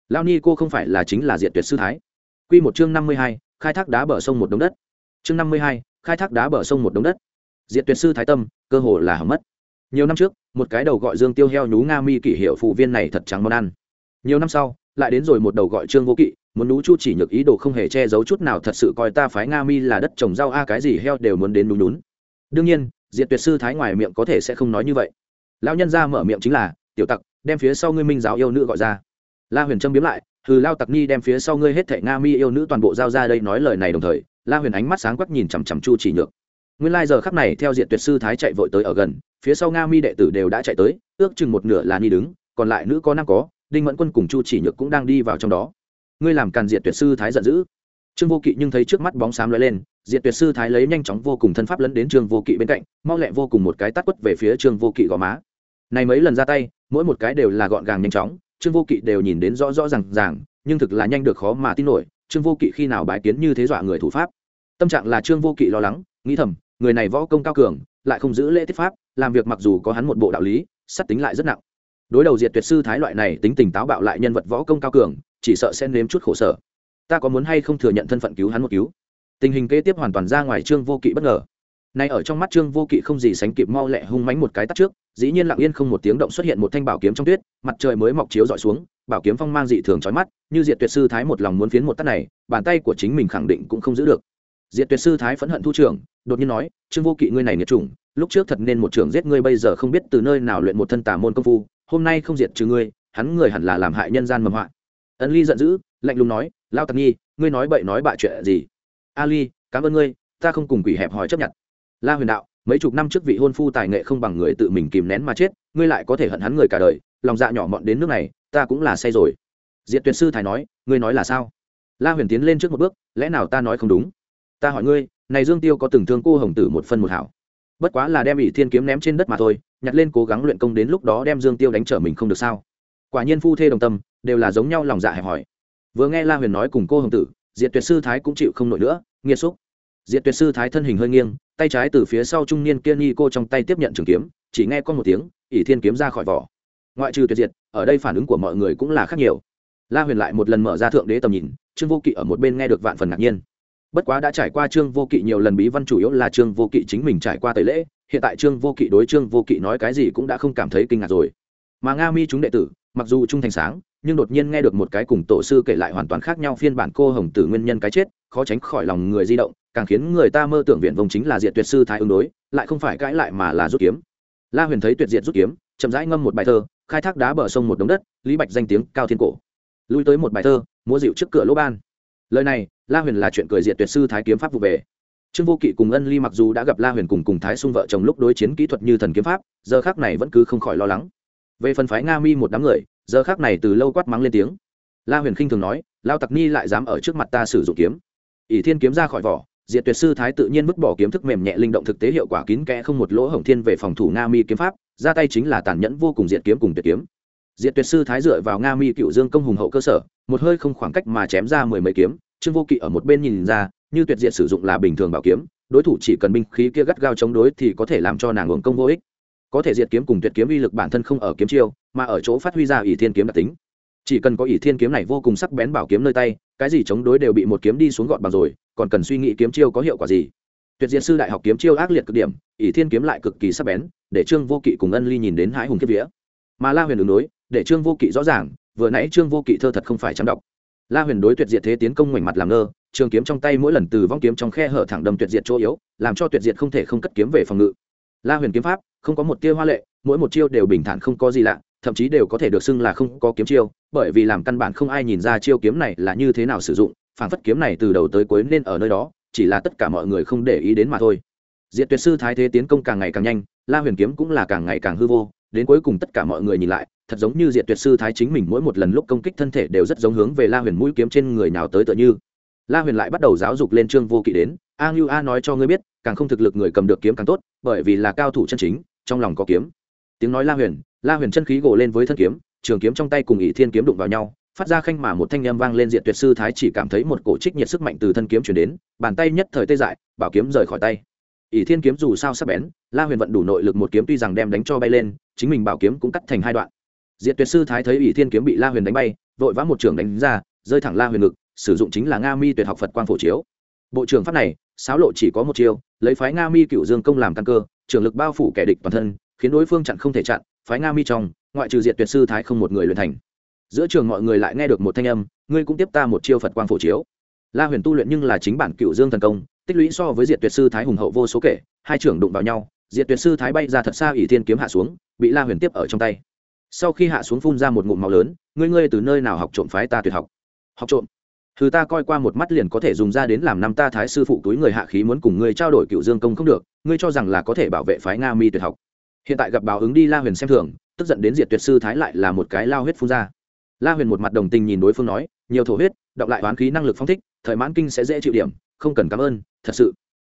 Lao ni cô không phải là chính là diện tuyệt sư thái. Q một chương năm mươi hai, khai thác đá bờ sông một đống đất. Chương năm mươi hai, khai thác đá bờ sông một đống đất. Diện tuyệt sư thái tâm, cơ hồ là hỏng mất. Nhiều năm trước, một cái đầu gọi dương tiêu heo nhú nga mi kỷ hiệu phụ viên này thật trắng món ăn. Nhiều năm sau, lại đến rồi một đầu gọi trương vô kỵ muốn nú chu chỉ nhược ý đồ không hề che giấu chút nào thật sự coi ta phái nga mi là đất trồng rau a, cái gì heo đều muốn đến núi nhún. Đương nhiên, diệt tuyệt sư thái ngoài miệng có thể sẽ không nói như vậy. Lão nhân ra mở miệng chính là, tiểu tặc, đem phía sau ngươi minh giáo yêu nữ gọi ra. La huyền trâm biếm lại, hừ, lao tặc ni đem phía sau ngươi hết thể nga mi yêu nữ toàn bộ giao ra đây nói lời này đồng thời. La huyền ánh mắt sáng quắc nhìn chằm chằm chu chỉ nhược. Nguyên lai giờ khắc này theo diện tuyệt sư thái chạy vội tới ở gần, phía sau nga mi đệ tử đều đã chạy tới, ước chừng một nửa là ni đứng, còn lại nữ có nam có, đinh mẫn quân cùng chu chỉ nhược cũng đang đi vào trong đó ngươi làm càn diệt tuyệt sư thái giận dữ. Trương vô kỵ nhưng thấy trước mắt bóng xám lóe lên, diệt tuyệt sư thái lấy nhanh chóng vô cùng thân pháp lấn đến trương vô kỵ bên cạnh, mau lẹ vô cùng một cái tắt quất về phía trương vô kỵ gò má. Này mấy lần ra tay, mỗi một cái đều là gọn gàng nhanh chóng, trương vô kỵ đều nhìn đến rõ rõ r à n g ràng, nhưng thực là nhanh được khó mà tin nổi, trương vô kỵ khi nào bái kiến như thế dọa người thủ pháp. Tâm trạng là trương vô kỵ lo lắng, nghĩ thầm, người này võ công cao cường, lại không giữ lễ tiết pháp, làm việc mặc dù có hắn một bộ đạo lý sắt tính lại rất nặng. Đối đầu diệt tuyệt sư thái loại này, tính tình táo bạo lại nhân vật võ công cao cường chỉ sợ sẽ nếm chút khổ sở. Ta có muốn hay không thừa nhận thân phận cứu hắn một cứu? Tình hình kế tiếp hoàn toàn ra ngoài trương vô kỵ bất ngờ. Nay ở trong mắt trương vô kỵ không gì sánh kịp mau lẹ hung mánh một cái tắt trước, dĩ nhiên lặng yên không một tiếng động xuất hiện một thanh bảo kiếm trong tuyết, mặt trời mới mọc chiếu dọi xuống, bảo kiếm phong mang dị thường trói mắt, như diệt tuyệt sư thái một lòng muốn phiến một tắt này, bàn tay của chính mình khẳng định cũng không giữ được. Diệt tuyệt sư thái phẫn hận thu trưởng, đột nhiên nói, trương vô kỵ ngươi này nghiệt chủng, lúc trước thật nên một trưởng giết ngươi, bây giờ không biết từ nơi nào luyện một thân tà môn công phu, hôm nay không diệt trừ ngươi, hắn người hẳn là làm hại nhân gian mầm họa ân ly giận dữ, lạnh lùng nói, lao tặc nhi, ngươi nói bậy nói bạ chuyện gì? A ly cảm ơn ngươi, ta không cùng quỷ hẹp hòi chấp nhận. La huyền đạo, mấy chục năm trước vị hôn phu tài nghệ không bằng người tự mình kìm nén mà chết, ngươi lại có thể hận hắn người cả đời, lòng dạ nhỏ mọn đến nước này, ta cũng là say rồi. Diệt tuyệt sư thái nói, ngươi nói là sao? La huyền tiến lên trước một bước, lẽ nào ta nói không đúng? Ta hỏi ngươi, này dương tiêu có từng thương cô hồng tử một phân một hảo? Bất quá là đem ỷ thiên kiếm ném trên đất mà thôi, nhặt lên cố gắng luyện công đến lúc đó đem dương tiêu đánh trở mình không được sao? Quả nhiên phu thê đồng tâm, đều là giống nhau lòng dạ hẹp hòi. Vừa nghe la huyền nói cùng cô hồng tử, diệt tuyệt sư thái cũng chịu không nổi nữa, nghiêm xúc. Diệt tuyệt sư thái thân hình hơi nghiêng, tay trái từ phía sau trung niên kia nghi cô trong tay tiếp nhận trường kiếm, chỉ nghe con một tiếng, ỷ thiên kiếm ra khỏi vỏ. Ngoại trừ tuyệt diệt, ở đây phản ứng của mọi người cũng là khác nhiều. La huyền lại một lần mở ra thượng đế tầm nhìn, trương vô kỵ ở một bên nghe được vạn phần ngạc nhiên. Bất quá đã trải qua trương vô kỵ nhiều lần bí văn chủ yếu là trương vô kỵ chính mình trải qua tẩy lễ, hiện tại trương vô kỵ đối trương vô kỵ nói cái gì cũng đã không cảm thấy kinh ngạc rồi. Mà nga mi chúng đệ tử mặc dù trung thành sáng, nhưng đột nhiên nghe được một cái cùng tổ sư kể lại hoàn toàn khác nhau phiên bản cô hồng tử nguyên nhân cái chết, khó tránh khỏi lòng người di động, càng khiến người ta mơ tưởng viện vông chính là diệt tuyệt sư thái ứng đối, lại không phải cãi lại mà là rút kiếm. La huyền thấy tuyệt diệt rút kiếm, chậm rãi ngâm một bài thơ, khai thác đá bờ sông một đống đất, lý bạch danh tiếng cao thiên cổ. Lui tới một bài thơ, múa dịu trước cửa lỗ ban. Lời này, la huyền là chuyện cười diệt tuyệt sư thái kiếm pháp vụ về. Trương vô kỵ cùng ân ly mặc dù đã gặp la huyền cùng cùng thái xung vợ chồng lúc đối chiến kỹ thuật như thần kiếm pháp, giờ khác này vẫn cứ không khỏi lo lắng về phần phái nga mi một đám người, giờ khác này từ lâu quát mắng lên tiếng. La huyền khinh thường nói, lao tặc ni lại dám ở trước mặt ta sử dụng kiếm. Ỷ thiên kiếm ra khỏi vỏ, diệt tuyệt sư thái tự nhiên vứt bỏ kiếm thức mềm nhẹ linh động thực tế hiệu quả kín kẽ không một lỗ hổng thiên về phòng thủ nga mi kiếm pháp, ra tay chính là tàn nhẫn vô cùng diệt kiếm cùng tuyệt kiếm. Diệt tuyệt sư thái dựa vào nga mi cựu dương công hùng hậu cơ sở, một hơi không khoảng cách mà chém ra mười mấy kiếm, trương vô kỵ ở một bên nhìn ra, như tuyệt diện sử dụng là bình thường bảo kiếm, đối thủ chỉ cần binh khí kia gắt gao chống đối thì có thể làm cho nàng uống công vô ích có thể diệt kiếm cùng tuyệt kiếm uy lực bản thân không ở kiếm chiêu, mà ở chỗ phát huy ra ỷ thiên kiếm đặc tính. Chỉ cần có ỷ thiên kiếm này vô cùng sắc bén bảo kiếm nơi tay, cái gì chống đối đều bị một kiếm đi xuống gọn bằng rồi, còn cần suy nghĩ kiếm chiêu có hiệu quả gì. Tuyệt diệt sư đại học kiếm chiêu ác liệt cực điểm, ỷ thiên kiếm lại cực kỳ sắc bén, để trương vô kỵ cùng ân ly nhìn đến hãi hùng kiếp vía. Mà la huyền đường đối, để trương vô kỵ rõ ràng, vừa nãy trương vô kỵ thơ thật không phải chăm đọc. La huyền đối tuyệt diệt thế tiến công ngoảnh mặt làm ngơ, trường kiếm trong tay mỗi lần từ vong kiếm trong khe hở thẳng đâm tuyệt diệt chỗ yếu, làm cho tuyệt diệt không thể không cất kiếm về phòng ngự. La huyền kiếm pháp không có một tia hoa lệ, mỗi một chiêu đều bình thản không có gì lạ, thậm chí đều có thể được xưng là không có kiếm chiêu, bởi vì làm căn bản không ai nhìn ra chiêu kiếm này là như thế nào sử dụng, phản phất kiếm này từ đầu tới cuối nên ở nơi đó, chỉ là tất cả mọi người không để ý đến mà thôi. Diệt tuyệt sư thái thế tiến công càng ngày càng nhanh, la huyền kiếm cũng là càng ngày càng hư vô, đến cuối cùng tất cả mọi người nhìn lại, thật giống như diệt tuyệt sư thái chính mình mỗi một lần lúc công kích thân thể đều rất giống hướng về la huyền mũi kiếm trên người nào tới tựa như. La huyền lại bắt đầu giáo dục lên trương vô kỵ đến, a ngưu a nói cho ngươi biết, càng không thực lực người cầm được kiếm càng tốt, bởi vì là cao thủ chân chính trong lòng có kiếm. Tiếng nói la huyền la huyền chân khí gồ lên với thân kiếm, trường kiếm trong tay cùng ỷ thiên kiếm đụng vào nhau, phát ra khanh mà một thanh â vang lên diện tuyệt sư thái chỉ cảm thấy một cổ trích nhiệt sức mạnh từ thân kiếm chuyển đến, bàn tay nhất thời tê dại, bảo kiếm rời khỏi tay. Ỷ thiên kiếm dù sao sắp bén, la huyền vận đủ nội lực một kiếm tuy rằng đem đánh cho bay lên, chính mình bảo kiếm cũng cắt thành hai đoạn. Diện tuyệt sư thái thấy ỷ thiên kiếm bị la huyền đánh bay, vội vã một trường đánh ra, rơi thẳng la huyền ngực, sử dụng chính là nga mi tuyệt học phật quang phổ chiếu. Bộ trưởng pháp này sáo lộ chỉ có một chiêu, lấy phái nga mi cựu dương công làm căn cơ trưởng lực bao phủ kẻ địch toàn thân, khiến đối phương chặn không thể chặn, phái nga mi trong, ngoại trừ diệt tuyệt sư thái không một người luyện thành. Giữa trường mọi người lại nghe được một thanh âm, ngươi cũng tiếp ta một chiêu phật quang phổ chiếu. La huyền tu luyện nhưng là chính bản cựu dương thần công, tích lũy so với diệt tuyệt sư thái hùng hậu vô số kể, hai trưởng đụng vào nhau, diệt tuyệt sư thái bay ra thật xa ỷ thiên kiếm hạ xuống, bị la huyền tiếp ở trong tay. Sau khi hạ xuống phun ra một ngụm màu lớn, ngươi ngươi từ nơi nào học trộm phái ta tuyệt học? Học trộm? Thứ ta coi qua một mắt liền có thể dùng ra đến làm năm ta thái sư phụ túi người hạ khí muốn cùng ngươi trao đổi cựu dương công không được, ngươi cho rằng là có thể bảo vệ phái nga mi tuyệt học. Hiện tại gặp báo ứng đi la huyền xem thường, tức giận đến diệt tuyệt sư thái lại là một cái lao huyết phun ra. La huyền một mặt đồng tình nhìn đối phương nói, nhiều thổ huyết, đọc lại oán khí năng lực phong thích, thời mãn kinh sẽ dễ chịu điểm, không cần cảm ơn, thật sự.